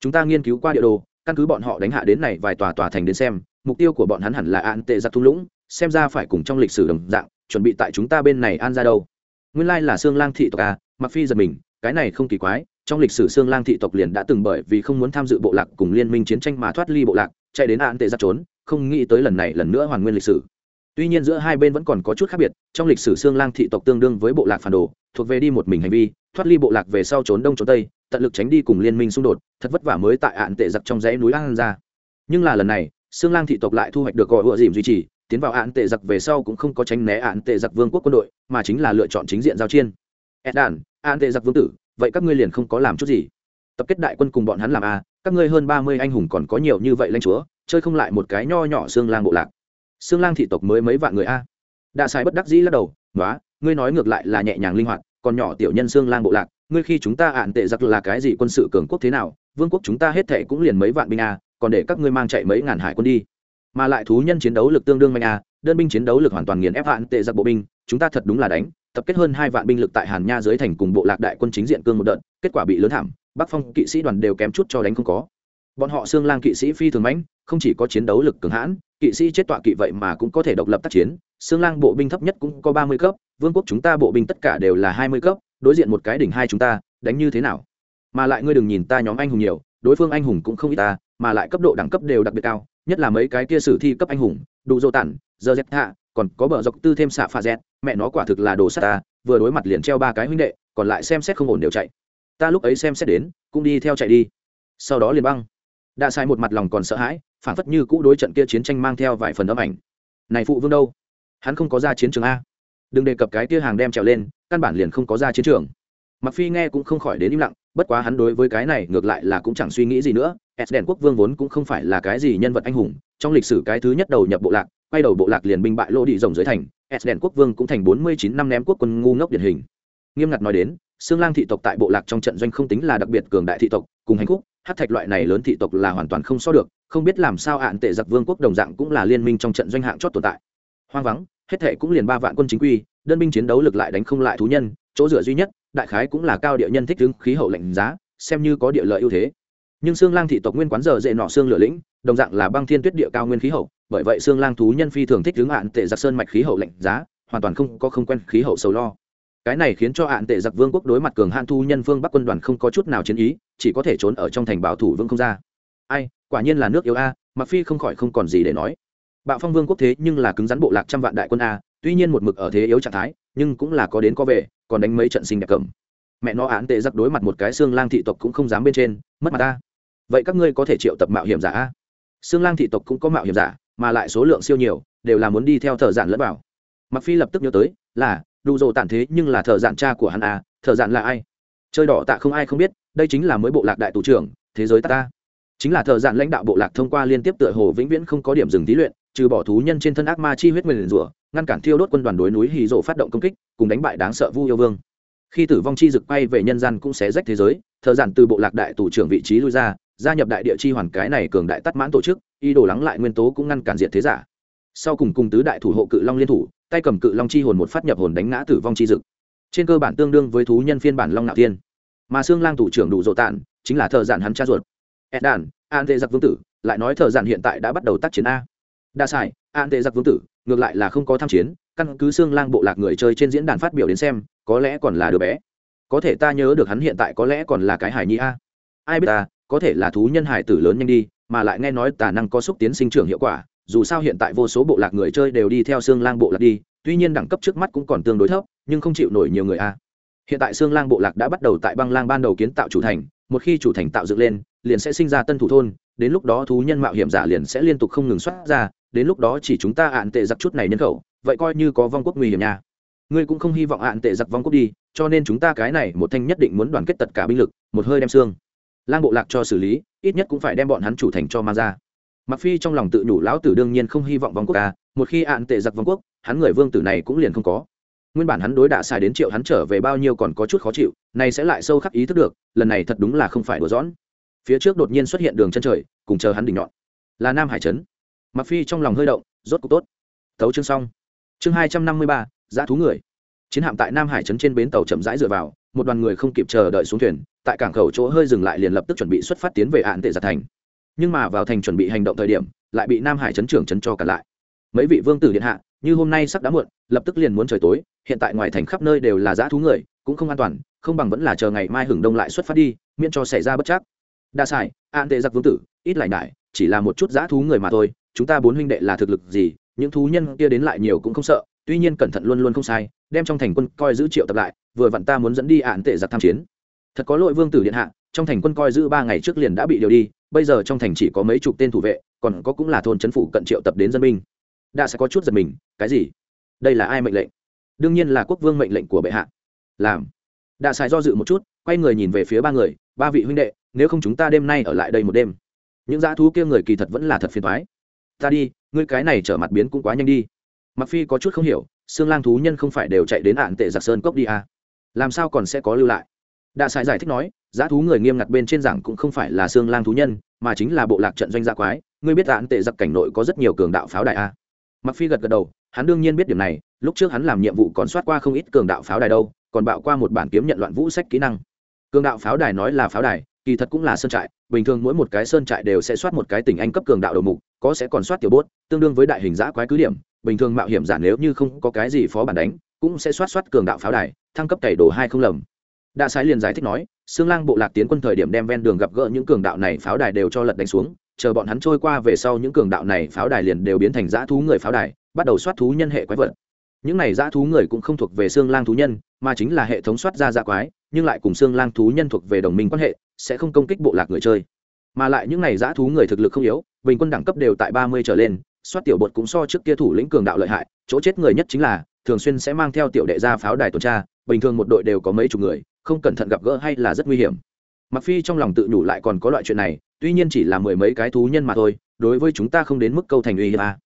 Chúng ta nghiên cứu qua địa đồ, căn cứ bọn họ đánh hạ đến này vài tòa tòa thành đến xem, mục tiêu của bọn hắn hẳn là án tệ giặc thung lũng, xem ra phải cùng trong lịch sử đồng dạng, chuẩn bị tại chúng ta bên này an ra đâu. Nguyên lai là xương lang thị tộc a mặc phi giật mình cái này không kỳ quái, trong lịch sử xương lang thị tộc liền đã từng bởi vì không muốn tham dự bộ lạc cùng liên minh chiến tranh mà thoát ly bộ lạc, chạy đến an tệ giặc trốn, không nghĩ tới lần này lần nữa hoàn nguyên lịch sử. Tuy nhiên giữa hai bên vẫn còn có chút khác biệt, trong lịch sử xương lang thị tộc tương đương với bộ lạc phản đồ, thuộc về đi một mình hành vi, thoát ly bộ lạc về sau trốn đông trốn tây, tận lực tránh đi cùng liên minh xung đột, thật vất vả mới tại ạn tệ giặc trong dãy núi an ra. Nhưng là lần này xương lang thị tộc lại thu hoạch được gọi ựa dìm duy trì, tiến vào ạn tệ giặc về sau cũng không có tránh né ạn tệ giặc vương quốc quân đội, mà chính là lựa chọn chính diện giao chiên. Ed đàn an tệ giặc vương tử, vậy các ngươi liền không có làm chút gì. Tập kết đại quân cùng bọn hắn làm a các ngươi hơn ba mươi anh hùng còn có nhiều như vậy lanh chúa, chơi không lại một cái nho nhỏ xương lang bộ lạc. Xương lang thị tộc mới mấy vạn người a. Đạ sai bất đắc dĩ lắc đầu nói ngươi nói ngược lại là nhẹ nhàng linh hoạt, còn nhỏ tiểu nhân xương lang bộ lạc, ngươi khi chúng ta ạn tệ giặc là cái gì quân sự cường quốc thế nào, vương quốc chúng ta hết thệ cũng liền mấy vạn binh a, còn để các ngươi mang chạy mấy ngàn hải quân đi. Mà lại thú nhân chiến đấu lực tương đương mạnh a, đơn binh chiến đấu lực hoàn toàn nghiền ép ạn tệ giặc bộ binh, chúng ta thật đúng là đánh tập kết hơn hai vạn binh lực tại hàn nha dưới thành cùng bộ lạc đại quân chính diện cương một đợt, kết quả bị lớn thảm, bắc phong kỵ sĩ đoàn đều kém chút cho đánh không có. Bọn họ xương lang kỵ sĩ phi thường mãnh, không chỉ có chiến đấu lực cường hãn, kỵ sĩ chết tọa kỵ vậy mà cũng có thể độc lập tác chiến. Xương lang bộ binh thấp nhất cũng có ba mươi cấp, vương quốc chúng ta bộ binh tất cả đều là hai mươi cấp, đối diện một cái đỉnh hai chúng ta, đánh như thế nào? Mà lại ngươi đừng nhìn ta nhóm anh hùng nhiều, đối phương anh hùng cũng không ít ta, mà lại cấp độ đẳng cấp đều đặc biệt cao, nhất là mấy cái kia sử thi cấp anh hùng đủ dô tản giờ dẹp hạ còn có bờ dọc tư thêm xạ pha dẹt, mẹ nó quả thực là đồ sắt ta, vừa đối mặt liền treo ba cái huynh đệ, còn lại xem xét không ổn đều chạy. Ta lúc ấy xem xét đến, cũng đi theo chạy đi. Sau đó liền băng. Đã sai một mặt lòng còn sợ hãi, phản phất như cũ đối trận kia chiến tranh mang theo vài phần âm ảnh. Này phụ vương đâu? Hắn không có ra chiến trường a. Đừng đề cập cái kia hàng đem trèo lên, căn bản liền không có ra chiến trường. Mặc phi nghe cũng không khỏi đến im lặng, bất quá hắn đối với cái này ngược lại là cũng chẳng suy nghĩ gì nữa. S đèn quốc vương vốn cũng không phải là cái gì nhân vật anh hùng, trong lịch sử cái thứ nhất đầu nhập bộ lạc quay đầu bộ lạc liền binh bại lô đi rồng dưới thành, s đèn quốc vương cũng thành bốn mươi chín năm ném quốc quân ngu ngốc điển hình. Nghiêm ngặt nói đến xương lang thị tộc tại bộ lạc trong trận doanh không tính là đặc biệt cường đại thị tộc, cùng hành khúc, hát thạch loại này lớn thị tộc là hoàn toàn không so được, không biết làm sao hạn tệ giặc vương quốc đồng dạng cũng là liên minh trong trận doanh hạng chót tồn tại. Hoang vắng, hết thệ cũng liền ba vạn quân chính quy, đơn binh chiến đấu lực lại đánh không lại thú nhân, chỗ dựa duy nhất, đại khái cũng là cao địa nhân thích ứng khí hậu lạnh giá, xem như có địa lợi ưu thế. Nhưng xương lang thị tộc nguyên quán giờ dễ nọ xương lửa lĩnh, đồng dạng là băng thiên tuyết địa cao nguyên khí hậu bởi vậy xương lang thú nhân phi thường thích hướng hạn tệ giặc sơn mạch khí hậu lạnh giá, hoàn toàn không có không quen khí hậu sầu lo. Cái này khiến cho hạn tệ giặc vương quốc đối mặt cường hạn thu nhân phương bắc quân đoàn không có chút nào chiến ý, chỉ có thể trốn ở trong thành bảo thủ vương không ra. Ai, quả nhiên là nước yếu a mặc phi không khỏi không còn gì để nói. Bạo phong vương quốc thế nhưng là cứng rắn bộ lạc trăm vạn đại quân a, tuy nhiên một mực ở thế yếu trạng thái, nhưng cũng là có đến có về, còn đánh mấy trận sinh đẹp cầm. Mẹ nó án tệ giặc đối mặt một cái xương lang thị tộc cũng không dám bên trên, mất mặt ta vậy các ngươi có thể triệu tập mạo hiểm giả a? Xương lang thị tộc cũng có mạo hiểm giả mà lại số lượng siêu nhiều đều là muốn đi theo thợ giản lẫn vào. Mặc phi lập tức nhớ tới là đủ rồ tản thế nhưng là thợ giản cha của hắn à? thợ giản là ai? Chơi đỏ tạ không ai không biết đây chính là mới bộ lạc đại tù trưởng thế giới ta, ta chính là thợ giản lãnh đạo bộ lạc thông qua liên tiếp tựa hồ vĩnh viễn không có điểm dừng thí luyện trừ bỏ thú nhân trên thân ác ma chi huyết nguyền rủa ngăn cản thiêu đốt quân đoàn đối núi hì rộ phát động công kích cùng đánh bại đáng sợ vu yêu vương. Khi tử vong chi dực bay về nhân gian cũng sẽ rách thế giới thợ giản từ bộ lạc đại tù trưởng vị trí lui ra gia nhập đại địa chi hoàn cái này cường đại tắt mãn tổ chức, ý đồ lắng lại nguyên tố cũng ngăn cản diện thế giả. Sau cùng cùng tứ đại thủ hộ cự long liên thủ, tay cầm cự long chi hồn một phát nhập hồn đánh ngã tử vong chi dực trên cơ bản tương đương với thú nhân phiên bản long nạo thiên. Mà xương lang thủ trưởng đủ dỗ tản, chính là thợ giản hắn cha ruột. Ed đàn an tệ giặc vương tử, lại nói thợ giản hiện tại đã bắt đầu tác chiến a. Đa sai an tệ giặc vương tử, ngược lại là không có tham chiến, căn cứ xương lang bộ lạc người chơi trên diễn đàn phát biểu đến xem, có lẽ còn là đứa bé. Có thể ta nhớ được hắn hiện tại có lẽ còn là cái hải nhi a. Ai biết ta có thể là thú nhân hải tử lớn nhanh đi, mà lại nghe nói tà năng có xúc tiến sinh trưởng hiệu quả, dù sao hiện tại vô số bộ lạc người chơi đều đi theo xương lang bộ lạc đi, tuy nhiên đẳng cấp trước mắt cũng còn tương đối thấp, nhưng không chịu nổi nhiều người a. Hiện tại xương lang bộ lạc đã bắt đầu tại băng lang ban đầu kiến tạo chủ thành, một khi chủ thành tạo dựng lên, liền sẽ sinh ra tân thủ thôn, đến lúc đó thú nhân mạo hiểm giả liền sẽ liên tục không ngừng xuất ra, đến lúc đó chỉ chúng ta ạn tệ giặc chút này nhân khẩu, vậy coi như có vong quốc nguy hiểm nha. Ngươi cũng không hy vọng ạn tệ giặc vong quốc đi, cho nên chúng ta cái này một thanh nhất định muốn đoàn kết tất cả binh lực, một hơi đem xương lang bộ lạc cho xử lý, ít nhất cũng phải đem bọn hắn chủ thành cho mang ra. Mặc phi trong lòng tự nhủ lão tử đương nhiên không hy vọng vong quốc ca một khi ạn tệ giặc vong quốc, hắn người vương tử này cũng liền không có. Nguyên bản hắn đối đạ xài đến triệu hắn trở về bao nhiêu còn có chút khó chịu, này sẽ lại sâu khắc ý thức được, lần này thật đúng là không phải đùa dõn phía trước đột nhiên xuất hiện đường chân trời, cùng chờ hắn đỉnh nhọn. Là nam hải trấn. Mặc phi trong lòng hơi động, rốt cục tốt. Tấu chương xong. Chương hai trăm năm mươi ba giá thú người. Chiến hạm tại nam hải trấn trên bến tàu chậm rãi dựa vào, một đoàn người không kịp chờ đợi xuống thuyền tại cảng khẩu chỗ hơi dừng lại liền lập tức chuẩn bị xuất phát tiến về án tệ giặt thành. Nhưng mà vào thành chuẩn bị hành động thời điểm, lại bị nam hải chấn trưởng chấn cho cả lại. Mấy vị vương tử điện hạ, như hôm nay sắp đã muộn, lập tức liền muốn trời tối, hiện tại ngoài thành khắp nơi đều là dã thú người, cũng không an toàn, không bằng vẫn là chờ ngày mai hưởng đông lại xuất phát đi, miễn cho xảy ra bất chắc. Đa sai an tệ giặc vương tử, ít lại nại chỉ là một chút dã thú người mà thôi, chúng ta bốn huynh đệ là thực lực gì, những thú nhân kia đến lại nhiều cũng không sợ, tuy nhiên cẩn thận luôn luôn không sai, đem trong thành quân coi giữ triệu tập lại, vừa vặn ta muốn dẫn đi án tệ giặc tham chiến thật có lỗi vương tử điện hạ, trong thành quân coi giữ ba ngày trước liền đã bị điều đi, bây giờ trong thành chỉ có mấy chục tên thủ vệ, còn có cũng là thôn trấn phủ cận triệu tập đến dân binh. Đã sẽ có chút giật mình, cái gì? Đây là ai mệnh lệnh? Đương nhiên là quốc vương mệnh lệnh của bệ hạ. Làm. Đã xài do dự một chút, quay người nhìn về phía ba người, ba vị huynh đệ, nếu không chúng ta đêm nay ở lại đây một đêm. Những dã thú kia người kỳ thật vẫn là thật phiền thoái ta đi, ngươi cái này trở mặt biến cũng quá nhanh đi. Mặc phi có chút không hiểu, xương lang thú nhân không phải đều chạy đến ạn tệ giặc sơn cốc đi à. làm sao còn sẽ có lưu lại? Đạ sài giải thích nói, giá thú người nghiêm ngặt bên trên giảng cũng không phải là xương lang thú nhân, mà chính là bộ lạc trận doanh gia quái. Ngươi biết ạn tệ giặc cảnh nội có rất nhiều cường đạo pháo đài à. mặc phi gật gật đầu, hắn đương nhiên biết điểm này, lúc trước hắn làm nhiệm vụ còn soát qua không ít cường đạo pháo đài đâu, còn bạo qua một bản kiếm nhận loạn vũ sách kỹ năng. Cường đạo pháo đài nói là pháo đài, kỳ thật cũng là sơn trại, bình thường mỗi một cái sơn trại đều sẽ soát một cái tỉnh anh cấp cường đạo đầu mục, có sẽ còn soát tiểu bốt, tương đương với đại hình giã quái cứ điểm. Bình thường mạo hiểm giả nếu như không có cái gì phó bản đánh, cũng sẽ soát soát cường đạo pháo đài, thăng cấp cày đồ hai không lầm đạ sái liền giải thích nói xương lang bộ lạc tiến quân thời điểm đem ven đường gặp gỡ những cường đạo này pháo đài đều cho lật đánh xuống, chờ bọn hắn trôi qua về sau những cường đạo này pháo đài liền đều biến thành dã thú người pháo đài, bắt đầu soát thú nhân hệ quái vật. Những này dã thú người cũng không thuộc về xương lang thú nhân, mà chính là hệ thống soát ra dã quái, nhưng lại cùng xương lang thú nhân thuộc về đồng minh quan hệ, sẽ không công kích bộ lạc người chơi. Mà lại những này dã thú người thực lực không yếu, bình quân đẳng cấp đều tại ba mươi trở lên, soát tiểu bột cũng so trước kia thủ lĩnh cường đạo lợi hại, chỗ chết người nhất chính là, thường xuyên sẽ mang theo tiểu đệ ra pháo đài tuần tra, bình thường một đội đều có mấy chục người không cẩn thận gặp gỡ hay là rất nguy hiểm. Mặc phi trong lòng tự nhủ lại còn có loại chuyện này, tuy nhiên chỉ là mười mấy cái thú nhân mà thôi, đối với chúng ta không đến mức câu thành uy hiếp à.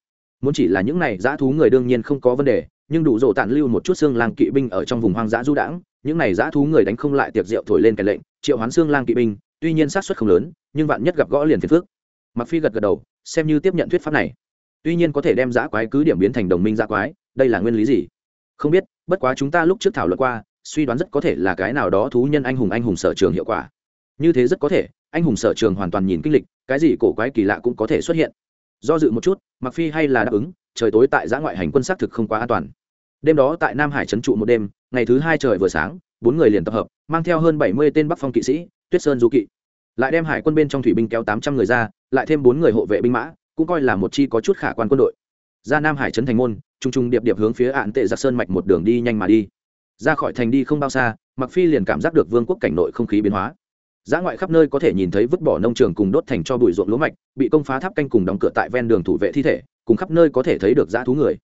muốn chỉ là những này dã thú người đương nhiên không có vấn đề, nhưng đủ rộ tản lưu một chút xương lang kỵ binh ở trong vùng hoang dã du đãng, những này dã thú người đánh không lại tiệc rượu thổi lên cái lệnh, triệu hoán xương lang kỵ binh, tuy nhiên sát suất không lớn, nhưng vạn nhất gặp gõ liền phiền phước mặc phi gật gật đầu, xem như tiếp nhận thuyết pháp này. Tuy nhiên có thể đem dã quái cứ điểm biến thành đồng minh dã quái, đây là nguyên lý gì? Không biết, bất quá chúng ta lúc trước thảo luận qua suy đoán rất có thể là cái nào đó thú nhân anh hùng anh hùng sở trường hiệu quả. Như thế rất có thể, anh hùng sở trường hoàn toàn nhìn kinh lịch, cái gì cổ quái kỳ lạ cũng có thể xuất hiện. Do dự một chút mặc phi hay là đáp ứng, trời tối tại giã ngoại hành quân xác thực không quá an toàn. Đêm đó tại nam hải trấn trụ một đêm, ngày thứ hai trời vừa sáng, bốn người liền tập hợp, mang theo hơn bảy mươi tên bắc phong kỵ sĩ, tuyết sơn du kỵ. Lại đem hải quân bên trong thủy binh kéo tám trăm người ra, lại thêm bốn người hộ vệ binh mã, cũng coi là một chi có chút khả quan quân đội. Ra nam hải trấn thành môn t r u n g t r u n g điệp điệp hướng phía ạn tệ giặc sơn mạch một đường đi nhanh mà đi ra khỏi thành đi không bao xa mặc phi liền cảm giác được vương quốc cảnh nội không khí biến hóa Giá ngoại khắp nơi có thể nhìn thấy vứt bỏ nông trường cùng đốt thành cho bụi ruộng lúa mạch, bị công phá tháp canh cùng đóng cửa tại ven đường thủ vệ thi thể, cùng khắp nơi có thể thấy được dã thú người.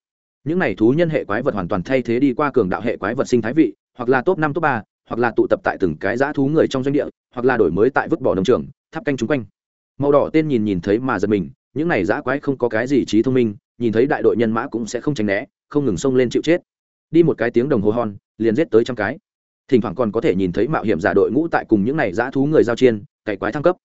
Những này thú nhân hệ quái vật hoàn toàn thay thế đi qua cường đạo hệ quái vật sinh thái vị, hoặc là top năm top ba, hoặc là tụ tập tại từng cái dã thú người trong doanh địa, hoặc là đổi mới tại vứt bỏ nông trường, tháp canh chúng quanh. Màu đỏ tên nhìn nhìn thấy mà giật mình, những này dã quái không có cái gì trí thông minh, nhìn thấy đại đội nhân mã cũng sẽ không tránh né, không ngừng xông lên chịu chết. Đi một cái tiếng đồng hồ hon, liền giết tới trăm cái. Thỉnh thoảng còn có thể nhìn thấy mạo hiểm giả đội ngũ tại cùng những này dã thú người giao chiến, cày quái thăng cấp.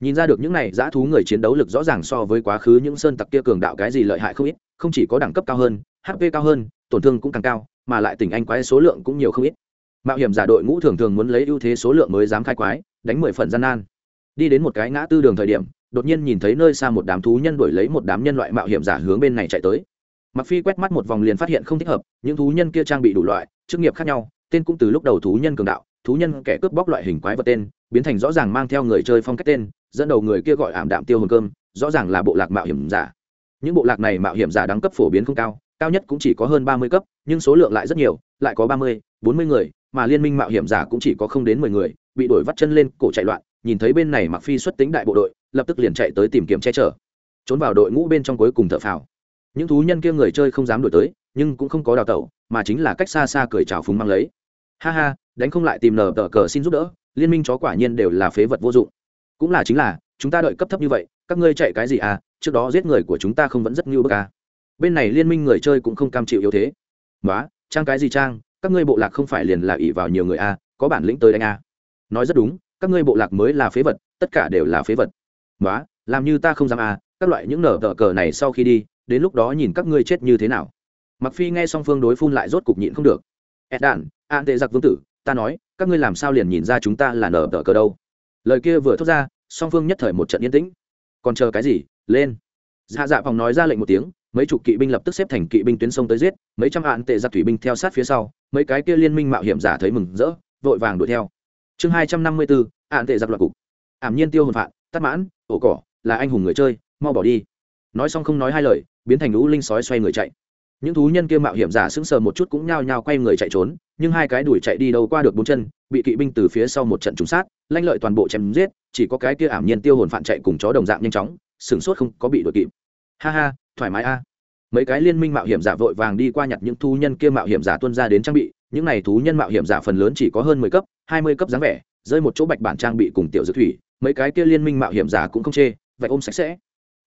Nhìn ra được những này dã thú người chiến đấu lực rõ ràng so với quá khứ những sơn tặc kia cường đạo cái gì lợi hại không ít không chỉ có đẳng cấp cao hơn hp cao hơn tổn thương cũng càng cao mà lại tình anh quái số lượng cũng nhiều không ít. Mạo hiểm giả đội ngũ thường thường muốn lấy ưu thế số lượng mới dám khai quái đánh mười phần gian nan. Đi đến một cái ngã tư đường thời điểm đột nhiên nhìn thấy nơi xa một đám thú nhân đuổi lấy một đám nhân loại mạo hiểm giả hướng bên này chạy tới mặc phi quét mắt một vòng liền phát hiện không thích hợp, những thú nhân kia trang bị đủ loại, chức nghiệp khác nhau, tên cũng từ lúc đầu thú nhân cường đạo, thú nhân kẻ cướp bóc loại hình quái vật tên, biến thành rõ ràng mang theo người chơi phong cách tên, dẫn đầu người kia gọi ảm đạm tiêu hồn cơm, rõ ràng là bộ lạc mạo hiểm giả. Những bộ lạc này mạo hiểm giả đẳng cấp phổ biến không cao cao nhất cũng chỉ có hơn ba mươi cấp, nhưng số lượng lại rất nhiều, lại có ba mươi, bốn mươi người, mà liên minh mạo hiểm giả cũng chỉ có không đến mười người, bị đổi vắt chân lên, cổ chạy loạn, nhìn thấy bên này mặc phi xuất tính đại bộ đội, lập tức liền chạy tới tìm kiếm che chở. Trốn vào đội ngũ bên trong cuối cùng thợ phào những thú nhân kia người chơi không dám đổi tới, nhưng cũng không có đào tẩu, mà chính là cách xa xa cười chào phúng mang lấy. Ha ha, đánh không lại tìm nở tờ cờ xin giúp đỡ, liên minh chó quả nhiên đều là phế vật vô dụng. Cũng là chính là, chúng ta đợi cấp thấp như vậy, các ngươi chạy cái gì à trước đó giết người của chúng ta không vẫn rất như bức à. Bên này liên minh người chơi cũng không cam chịu yếu thế. Nói trang cái gì trang, các ngươi bộ lạc không phải liền là ỷ vào nhiều người à có bản lĩnh tới đánh à. Nói rất đúng, các ngươi bộ lạc mới là phế vật, tất cả đều là phế vật. Nói làm như ta không dám à các loại những nở tờ cờ này sau khi đi đến lúc đó nhìn các ngươi chết như thế nào. Mặc phi nghe song phương đối phun lại rốt cục nhịn không được. Ed đạn an tệ giặc vương tử, ta nói, các ngươi làm sao liền nhìn ra chúng ta là nở tờ cờ đâu? Lời kia vừa thốt ra, song phương nhất thời một trận yên tĩnh. Còn chờ cái gì? Lên. Dạ dạ phòng nói ra lệnh một tiếng, mấy chục kỵ binh lập tức xếp thành kỵ binh tuyến sông tới giết, mấy trăm hạn tệ giặc thủy binh theo sát phía sau, mấy cái kia liên minh mạo hiểm giả thấy mừng rỡ, vội vàng đuổi theo. Chương hai trăm năm mươi bốn hạn tệ giặc loạt cục. Ảm nhiên tiêu hồn phạt tắt mãn, ổ cỏ, là anh hùng người chơi, mau bỏ đi. Nói xong không nói hai lời biến thành lũ linh sói xoay người chạy. Những thú nhân kia mạo hiểm giả sững sờ một chút cũng nhao nhao quay người chạy trốn, nhưng hai cái đuổi chạy đi đâu qua được bốn chân, bị kỵ binh từ phía sau một trận trúng sát, lanh lợi toàn bộ chém giết, chỉ có cái kia ảm nhiên tiêu hồn phản chạy cùng chó đồng dạng nhanh chóng sửng sốt không có bị đuổi kịp. Ha ha, thoải mái a. Mấy cái liên minh mạo hiểm giả vội vàng đi qua nhặt những thú nhân kia mạo hiểm giả tuân ra đến trang bị, những này thú nhân mạo hiểm giả phần lớn chỉ có hơn mười cấp, hai mươi cấp dáng vẻ, rơi một chỗ bạch bản trang bị cùng tiểu dược thủy, mấy cái kia liên minh mạo hiểm giả cũng không chê vậy ôm sạch sẽ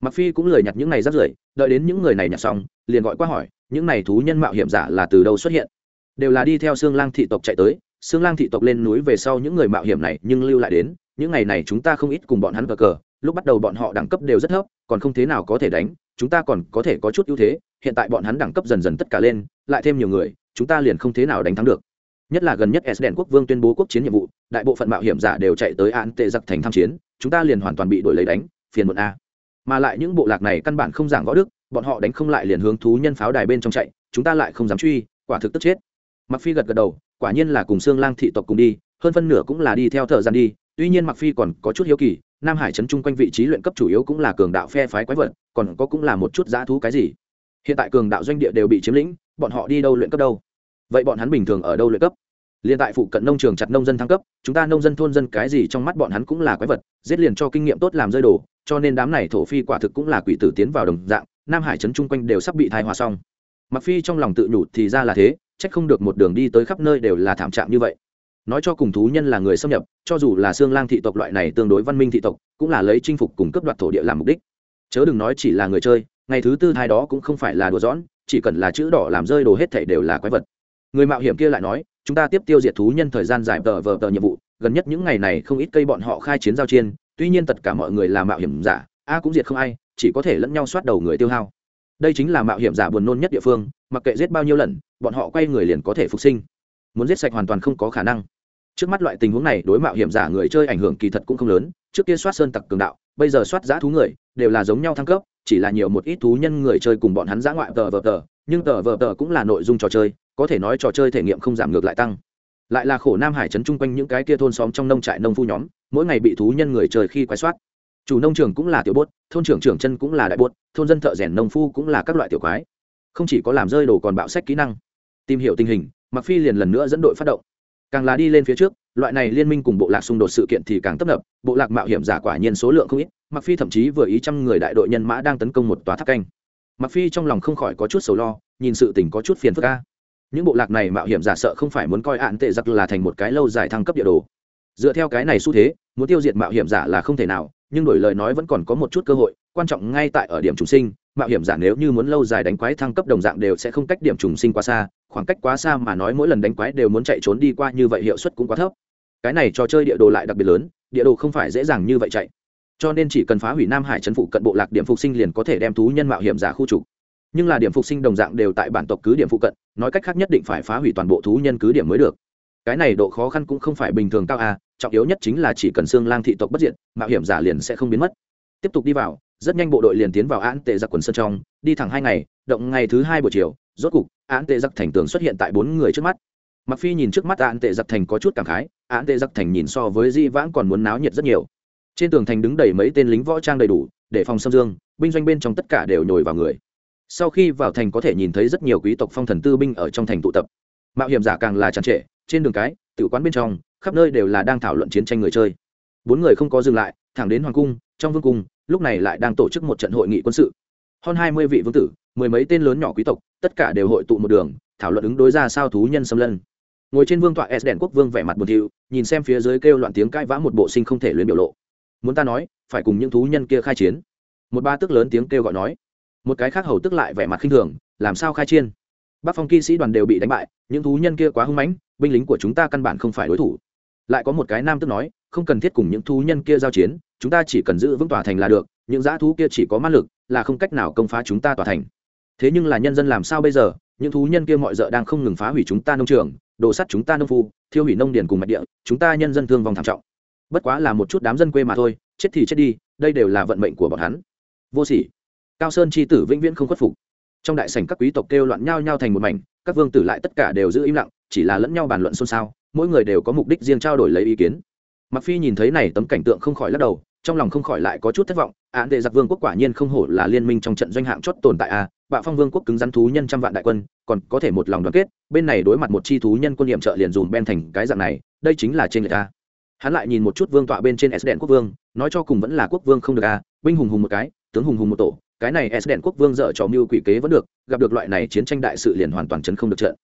mặc phi cũng lời nhặt những này rác rưởi, đợi đến những người này nhặt xong, liền gọi qua hỏi, những này thú nhân mạo hiểm giả là từ đâu xuất hiện? Đều là đi theo xương lang thị tộc chạy tới xương lang thị tộc lên núi về sau những người mạo hiểm này nhưng lưu lại đến, những ngày này chúng ta không ít cùng bọn hắn cờ cờ, lúc bắt đầu bọn họ đẳng cấp đều rất thấp, còn không thế nào có thể đánh, chúng ta còn có thể có chút ưu thế, hiện tại bọn hắn đẳng cấp dần dần tất cả lên, lại thêm nhiều người, chúng ta liền không thế nào đánh thắng được. Nhất là gần nhất s đèn quốc vương tuyên bố quốc chiến nhiệm vụ, đại bộ phận mạo hiểm giả đều chạy tới an tệ giặc thành tham chiến, chúng ta liền hoàn toàn bị đổi lấy đánh, phiền một a mà lại những bộ lạc này căn bản không giảng võ đức, bọn họ đánh không lại liền hướng thú nhân pháo đài bên trong chạy, chúng ta lại không dám truy, quả thực tức chết. Mặc phi gật gật đầu, quả nhiên là cùng xương lang thị tộc cùng đi, hơn phân nửa cũng là đi theo thợ gian đi, tuy nhiên mặc phi còn có chút hiếu kỳ, nam hải trấn chung quanh vị trí luyện cấp chủ yếu cũng là cường đạo phe phái quái vật, còn có cũng là một chút giá thú cái gì. Hiện tại cường đạo doanh địa đều bị chiếm lĩnh, bọn họ đi đâu luyện cấp đâu? Vậy bọn hắn bình thường ở đâu luyện cấp? Liên tại phụ cận nông trường chặt nông dân thăng cấp, chúng ta nông dân thôn dân cái gì trong mắt bọn hắn cũng là quái vật, giết liền cho kinh nghiệm tốt làm rơi đồ cho nên đám này thổ phi quả thực cũng là quỷ tử tiến vào đồng dạng, nam hải trấn chung quanh đều sắp bị thai hòa xong. Mặc phi trong lòng tự nhủ thì ra là thế, trách không được một đường đi tới khắp nơi đều là thảm trạng như vậy. Nói cho cùng thú nhân là người xâm nhập, cho dù là xương lang thị tộc loại này tương đối văn minh thị tộc, cũng là lấy chinh phục cùng cấp đoạt thổ địa làm mục đích. Chớ đừng nói chỉ là người chơi, ngày thứ tư thai đó cũng không phải là đùa dõn chỉ cần là chữ đỏ làm rơi đồ hết thảy đều là quái vật. Người mạo hiểm kia lại nói, chúng ta tiếp tiêu diệt thú nhân thời gian dài tờ vờ tờ nhiệm vụ, gần nhất những ngày này không ít cây bọn họ khai chiến giao chiên tuy nhiên tất cả mọi người là mạo hiểm giả, a cũng diệt không ai, chỉ có thể lẫn nhau soát đầu người tiêu hao. Đây chính là mạo hiểm giả buồn nôn nhất địa phương, mặc kệ giết bao nhiêu lần, bọn họ quay người liền có thể phục sinh. Muốn giết sạch hoàn toàn không có khả năng. Trước mắt loại tình huống này đối mạo hiểm giả người chơi ảnh hưởng kỳ thật cũng không lớn, trước kia soát sơn tặc cường đạo, bây giờ soát giã thú người, đều là giống nhau thăng cấp, chỉ là nhiều một ít thú nhân người chơi cùng bọn hắn giã ngoại tờ vờ tờ, nhưng tờ vờ tờ cũng là nội dung trò chơi, có thể nói trò chơi thể nghiệm không giảm ngược lại tăng. Lại là khổ nam hải trấn chung quanh những cái kia thôn xóm trong nông trại nông phu nhóm mỗi ngày bị thú nhân người trời khi quái soát. Chủ nông trường cũng là tiểu bốt, thôn trưởng trưởng chân cũng là đại bốt, thôn dân thợ rèn nông phu cũng là các loại tiểu quái. Không chỉ có làm rơi đồ còn bạo sách kỹ năng. Tìm hiểu tình hình mặc phi liền lần nữa dẫn đội phát động. Càng là đi lên phía trước, loại này liên minh cùng bộ lạc xung đột sự kiện thì càng tấp nập, bộ lạc mạo hiểm giả quả nhiên số lượng không ít mặc phi thậm chí vừa ý trăm người đại đội nhân mã đang tấn công một tòa tháp canh. Mặc phi trong lòng không khỏi có chút sầu lo, nhìn sự tình có chút phiền phức ca những bộ lạc này mạo hiểm giả sợ không phải muốn coi ạn tệ giặc là thành một cái lâu dài thăng cấp địa đồ dựa theo cái này xu thế, muốn tiêu diệt mạo hiểm giả là không thể nào, nhưng đổi lời nói vẫn còn có một chút cơ hội, quan trọng ngay tại ở điểm trùng sinh, mạo hiểm giả nếu như muốn lâu dài đánh quái thăng cấp đồng dạng đều sẽ không cách điểm trùng sinh quá xa, khoảng cách quá xa mà nói mỗi lần đánh quái đều muốn chạy trốn đi qua như vậy hiệu suất cũng quá thấp. Cái này trò chơi địa đồ lại đặc biệt lớn, địa đồ không phải dễ dàng như vậy chạy. Cho nên chỉ cần phá hủy nam hải trấn phụ cận bộ lạc điểm phục sinh liền có thể đem thú nhân mạo hiểm giả khu trục. Nhưng là điểm phục sinh đồng dạng đều tại bản tộc cứ điểm phụ cận, nói cách khác nhất định phải phá hủy toàn bộ thú nhân cứ điểm mới được. Cái này độ khó khăn cũng không phải bình thường cao à trọng yếu nhất chính là chỉ cần xương lang thị tộc bất diện mạo hiểm giả liền sẽ không biến mất. Tiếp tục đi vào, rất nhanh bộ đội liền tiến vào án tệ giặc quần sơn trong, đi thẳng hai ngày, động ngày thứ hai buổi chiều, rốt cục, án tệ giặc thành tường xuất hiện tại bốn người trước mắt. Mặc phi nhìn trước mắt án tệ giặc thành có chút cảm khái, án tệ giặc thành nhìn so với di vãng còn muốn náo nhiệt rất nhiều. Trên tường thành đứng đầy mấy tên lính võ trang đầy đủ, để phòng xâm dương, binh doanh bên trong tất cả đều nhồi vào người. Sau khi vào thành có thể nhìn thấy rất nhiều quý tộc phong thần tư binh ở trong thành tụ tập. Mạo hiểm giả càng là tràn trệ trên đường cái tự quán bên trong khắp nơi đều là đang thảo luận chiến tranh người chơi. Bốn người không có dừng lại, thẳng đến hoàng cung, trong vương cung, lúc này lại đang tổ chức một trận hội nghị quân sự. Hơn hai mươi vị vương tử, mười mấy tên lớn nhỏ quý tộc, tất cả đều hội tụ một đường, thảo luận ứng đối ra sao thú nhân xâm lân ngồi trên vương tọa s đèn quốc vương vẻ mặt buồn thiu, nhìn xem phía dưới kêu loạn tiếng cãi vã một bộ sinh không thể luyến biểu lộ. Muốn ta nói, phải cùng những thú nhân kia khai chiến. Một ba tức lớn tiếng kêu gọi nói. Một cái khác hầu tức lại vẻ mặt khinh thường, làm sao khai chiến? Bác phong kỵ sĩ đoàn đều bị đánh bại, những thú nhân kia quá hung mãnh, binh lính của chúng ta căn bản không phải đối thủ lại có một cái nam tức nói, không cần thiết cùng những thú nhân kia giao chiến, chúng ta chỉ cần giữ vững tòa thành là được, những dã thú kia chỉ có mã lực, là không cách nào công phá chúng ta tòa thành. Thế nhưng là nhân dân làm sao bây giờ? Những thú nhân kia mọi d đang không ngừng phá hủy chúng ta nông trường, đổ sắt chúng ta nông phu, thiêu hủy nông điền cùng mạch địa, chúng ta nhân dân thương vong thảm trọng. Bất quá là một chút đám dân quê mà thôi, chết thì chết đi, đây đều là vận mệnh của bọn hắn. Vô sỉ. Cao sơn c h i tử vĩnh viễn không khuất phục. Trong đại sảnh các quý tộc kêu loạn nhao nhao thành một mảnh, các vương tử lại tất cả đều giữ im lặng, chỉ là lẫn nhau bàn luận xôn xao mỗi người đều có mục đích riêng trao đổi lấy ý kiến. Mặc phi nhìn thấy này tấm cảnh tượng không khỏi lắc đầu, trong lòng không khỏi lại có chút thất vọng. Án đệ giặc vương quốc quả nhiên không hổ là liên minh trong trận doanh hạng chót tồn tại à, a bạo phong vương quốc cứng rắn thú nhân trăm vạn đại quân, còn có thể một lòng đoàn kết, bên này đối mặt một chi thú nhân quân nhiệm trợ liền dùm ben thành cái dạng này, đây chính là trên người ta. Hắn lại nhìn một chút vương tọa bên trên s đèn quốc vương, nói cho cùng vẫn là quốc vương không được a binh hùng hùng một cái, tướng hùng hùng một tổ, cái này s đèn quốc vương dở trò mưu quỷ kế vẫn được, gặp được loại này chiến tranh đại sự liền hoàn toàn chấn không được trận.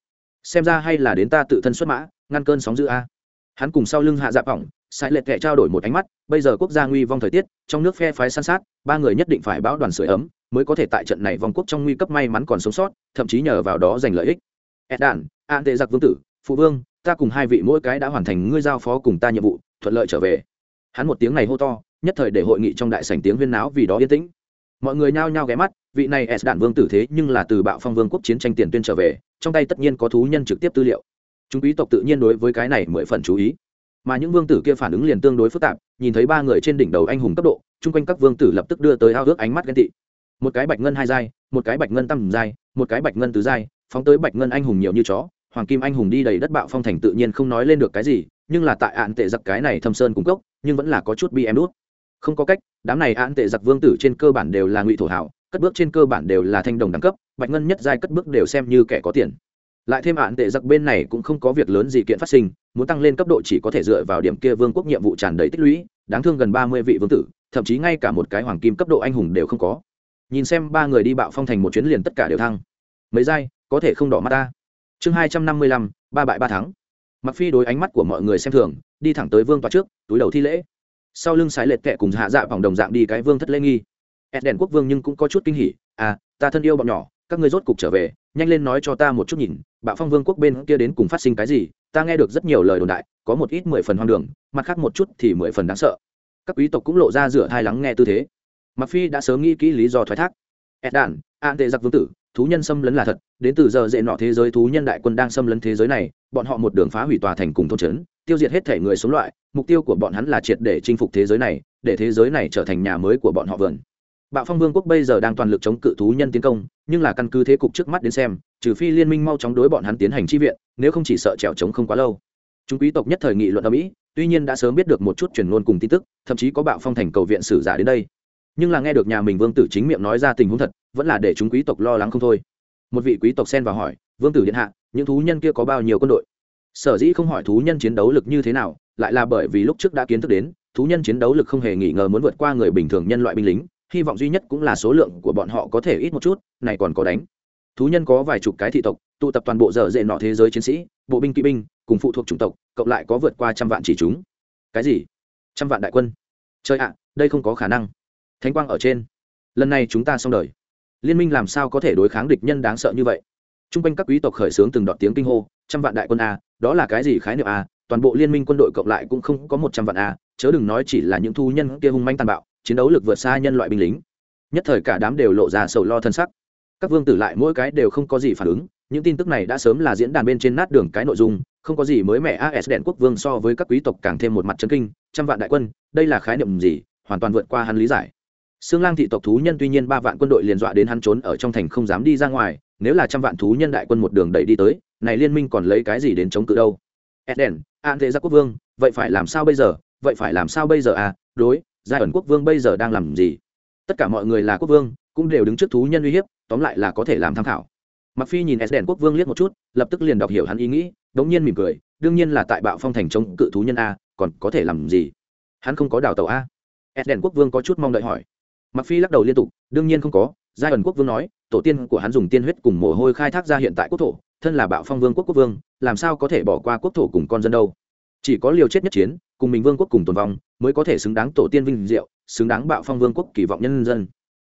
Xem ra hay là đến ta tự thân xuất mã ngăn cơn sóng dữ a. Hắn cùng sau lưng hạ dạ phỏng, sai lệch kệ trao đổi một ánh mắt, bây giờ quốc gia nguy vong thời tiết, trong nước phe phái san sát, ba người nhất định phải báo đoàn sưởi ấm, mới có thể tại trận này vòng quốc trong nguy cấp may mắn còn sống sót, thậm chí nhờ vào đó giành lợi ích. Ed đản an tệ giặc vương tử, phụ vương, ta cùng hai vị mỗi cái đã hoàn thành ngươi giao phó cùng ta nhiệm vụ, thuận lợi trở về. Hắn một tiếng này hô to, nhất thời để hội nghị trong đại sảnh tiếng huyên náo vì đó yên tĩnh. Mọi người nhao nhao ghé mắt, vị này s đạn vương tử thế nhưng là từ bạo phong vương quốc chiến tranh tiền tuyên trở về, trong tay tất nhiên có thú nhân trực tiếp tư liệu chúng quý tộc tự nhiên đối với cái này mười phần chú ý. Mà những vương tử kia phản ứng liền tương đối phức tạp, nhìn thấy ba người trên đỉnh đầu anh hùng cấp độ, chung quanh các vương tử lập tức đưa tới ao ước ánh mắt ghen tị. Một cái bạch ngân hai giai, một cái bạch ngân tăm giai, một cái bạch ngân tứ giai, phóng tới bạch ngân anh hùng nhiều như chó, hoàng kim anh hùng đi đầy đất bạo phong thành tự nhiên không nói lên được cái gì, nhưng là tại ạn tệ giặc cái này thâm sơn cung cốc, nhưng vẫn là có chút bi em đút. Không có cách, đám này ạn tệ giặc vương tử trên cơ bản đều là ngụy thổ hảo, cất bước trên cơ bản đều là thanh đồng đẳng cấp, bạch ngân nhất giai cất bước đều xem như kẻ có tiền lại thêm ạn tệ giặc bên này cũng không có việc lớn gì kiện phát sinh, muốn tăng lên cấp độ chỉ có thể dựa vào điểm kia vương quốc nhiệm vụ tràn đầy tích lũy, đáng thương gần ba mươi vị vương tử, thậm chí ngay cả một cái hoàng kim cấp độ anh hùng đều không có. Nhìn xem ba người đi bạo phong thành một chuyến liền tất cả đều thăng. Mấy giây có thể không đỏ mắt ta. Chương hai trăm năm mươi lăm, ba bại ba thắng. Mặc phi đối ánh mắt của mọi người xem thường, đi thẳng tới vương tòa trước, túi đầu thi lễ. Sau lưng sái lệch kẹ cùng hạ dạ vòng đồng dạng đi cái vương thất lễ nghi. Ed đèn quốc vương nhưng cũng có chút kinh hỉ à ta thân yêu bọn nhỏ, các ngươi rốt cục trở về nhanh lên nói cho ta một chút nhìn, bạo phong vương quốc bên kia đến cùng phát sinh cái gì, ta nghe được rất nhiều lời đồn đại, có một ít mười phần hoang đường, mặt khác một chút thì mười phần đáng sợ. Các quý tộc cũng lộ ra rửa thai lắng nghe tư thế. Mặc phi đã sớm nghĩ kỹ lý do thoái thác. Ed đản an tệ giặc vương tử, thú nhân xâm lấn là thật, đến từ giờ dễ nọ thế giới thú nhân đại quân đang xâm lấn thế giới này, bọn họ một đường phá hủy tòa thành cùng thôn trấn, tiêu diệt hết thể người sống loại, mục tiêu của bọn hắn là triệt để chinh phục thế giới này, để thế giới này trở thành nhà mới của bọn họ vườn bạo phong vương quốc bây giờ đang toàn lực chống cự thú nhân tiến công, nhưng là căn cứ thế cục trước mắt đến xem, trừ phi liên minh mau chóng đối bọn hắn tiến hành chi viện, nếu không chỉ sợ trèo trống không quá lâu. Chúng quý tộc nhất thời nghị luận ở mỹ, tuy nhiên đã sớm biết được một chút truyền ngôn cùng tin tức, thậm chí có bạo phong thành cầu viện sử giả đến đây. Nhưng là nghe được nhà mình vương tử chính miệng nói ra tình huống thật, vẫn là để chúng quý tộc lo lắng không thôi. Một vị quý tộc xen vào hỏi, vương tử điện hạ, những thú nhân kia có bao nhiêu quân đội? Sở dĩ không hỏi thú nhân chiến đấu lực như thế nào, lại là bởi vì lúc trước đã kiến thức đến, thú nhân chiến đấu lực không hề nghi ngờ muốn vượt qua người bình thường nhân loại binh lính hy vọng duy nhất cũng là số lượng của bọn họ có thể ít một chút, này còn có đánh. Thú nhân có vài chục cái thị tộc, tụ tập toàn bộ dở dệ nọ thế giới chiến sĩ, bộ binh kỵ binh, cùng phụ thuộc chủng tộc, cộng lại có vượt qua trăm vạn chỉ chúng. Cái gì? Trăm vạn đại quân? Chơi ạ, đây không có khả năng. Thánh quang ở trên. Lần này chúng ta xong đời. Liên minh làm sao có thể đối kháng địch nhân đáng sợ như vậy? T r u n g quanh các quý tộc khởi xướng từng đoạn tiếng kinh hô, trăm vạn đại quân a, đó là cái gì khái niệm a? Toàn bộ liên minh quân đội cộng lại cũng không có một trăm vạn a, chớ đừng nói chỉ là những thu nhân kia hung manh tàn bạo chiến đấu lực vượt xa nhân loại binh lính nhất thời cả đám đều lộ ra sầu lo thân sắc các vương tử lại mỗi cái đều không có gì phản ứng những tin tức này đã sớm là diễn đàn bên trên nát đường cái nội dung không có gì mới mẻ. as đèn quốc vương so với các quý tộc càng thêm một mặt chân kinh trăm vạn đại quân đây là khái niệm gì hoàn toàn vượt qua hắn lý giải Sương Lang thị tộc thú nhân tuy nhiên ba vạn quân đội liền dọa đến hắn trốn ở trong thành không dám đi ra ngoài, nếu là trăm vạn thú nhân đại quân một đường đẩy đi tới, này liên minh còn lấy cái gì đến chống cự đâu? Eden, An Thế gia quốc vương, vậy phải làm sao bây giờ? Vậy phải làm sao bây giờ à? Đối, Giai ẩn quốc vương bây giờ đang làm gì? Tất cả mọi người là quốc vương, cũng đều đứng trước thú nhân uy hiếp, tóm lại là có thể làm tham khảo. Mặc Phi nhìn Eden quốc vương liếc một chút, lập tức liền đọc hiểu hắn ý nghĩ, đống nhiên mỉm cười, đương nhiên là tại Bạo Phong thành chống cự thú nhân a, còn có thể làm gì? Hắn không có đào tàu a. Eden quốc vương có chút mong đợi hỏi mặc phi lắc đầu liên tục đương nhiên không có giai ẩn quốc vương nói tổ tiên của hắn dùng tiên huyết cùng mồ hôi khai thác ra hiện tại quốc thổ thân là bạo phong vương quốc quốc vương làm sao có thể bỏ qua quốc thổ cùng con dân đâu chỉ có liều chết nhất chiến cùng mình vương quốc cùng tồn vong, mới có thể xứng đáng tổ tiên vinh diệu, xứng đáng bạo phong vương quốc kỳ vọng nhân dân.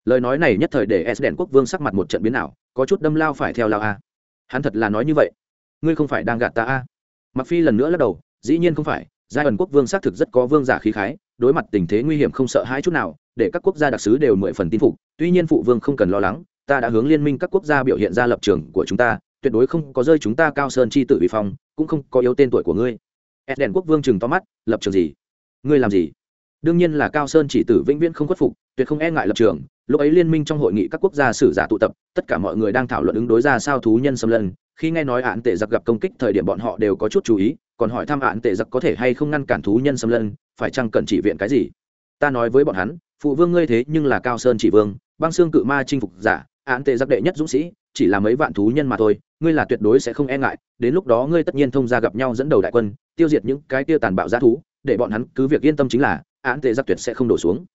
Lời nói này nhất thời để s đèn quốc vương sắc mặt một trận biến nào có chút đâm lao phải theo lao a. Hắn thật là nói như vậy. Ngươi không phải đang gạt ta a. Mặc phi lần nữa lắc đầu, dĩ nhiên không phải, giai ẩn quốc vương xác thực rất có vương giả khí khái, đối mặt tình thế nguy hiểm không sợ hãi chút nào, để các quốc gia đặc sứ đều mười phần tin phục, tuy nhiên phụ vương không cần lo lắng, ta đã hướng liên minh các quốc gia biểu hiện ra lập trường của chúng ta, tuyệt đối không có rơi chúng ta cao sơn chi tự vi phong, cũng không có yếu tên tuổi của ngươi s đèn quốc vương chừng to mắt, lập trường gì? Ngươi làm gì? Đương nhiên là cao sơn chỉ tử vĩnh viễn không khuất phục, tuyệt không e ngại lập trường. Lúc ấy liên minh trong hội nghị các quốc gia sử giả tụ tập, tất cả mọi người đang thảo luận ứng đối ra sao thú nhân xâm lân khi nghe nói án tệ giặc gặp công kích, thời điểm bọn họ đều có chút chú ý, còn hỏi thăm án tệ giặc có thể hay không ngăn cản thú nhân xâm lân phải chăng cần chỉ viện cái gì? Ta nói với bọn hắn, phụ vương ngươi thế nhưng là cao sơn chỉ vương, băng xương cự ma chinh phục giả án tệ giặc đệ nhất dũng sĩ chỉ là mấy vạn thú nhân mà thôi, ngươi là tuyệt đối sẽ không e ngại, đến lúc đó ngươi tất nhiên thông ra gặp nhau dẫn đầu đại quân, tiêu diệt những cái tiêu tàn bạo g thú, để bọn hắn cứ việc yên tâm chính là, án tệ giặc tuyệt sẽ không đổ xuống.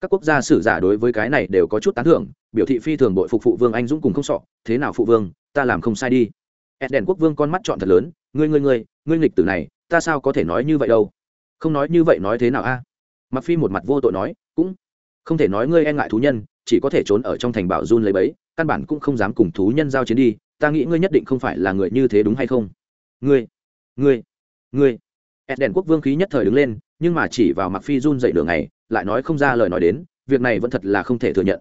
Các quốc gia sử giả đối với cái này đều có chút tán thưởng, biểu thị phi thường bội phục phụ vương anh dũng cùng không sọ, thế nào phụ vương, ta làm không sai đi. Ed đèn quốc vương con mắt chọn thật lớn, ngươi ngươi ngươi ngươi nghịch tử này, ta sao có thể nói như vậy đâu? Không nói như vậy nói thế nào a? Mặc phi một mặt vô tội nói, cũng không thể nói ngươi e ngại thú nhân, chỉ có thể trốn ở trong thành bảo run lấy bấy căn bản cũng không dám cùng thú nhân giao chiến đi, ta nghĩ ngươi nhất định không phải là người như thế đúng hay không? Ngươi ngươi ngươi. Ed đèn quốc vương khí nhất thời đứng lên, nhưng mà chỉ vào mặc phi run dậy đường này lại nói không ra lời nói đến, việc này vẫn thật là không thể thừa nhận.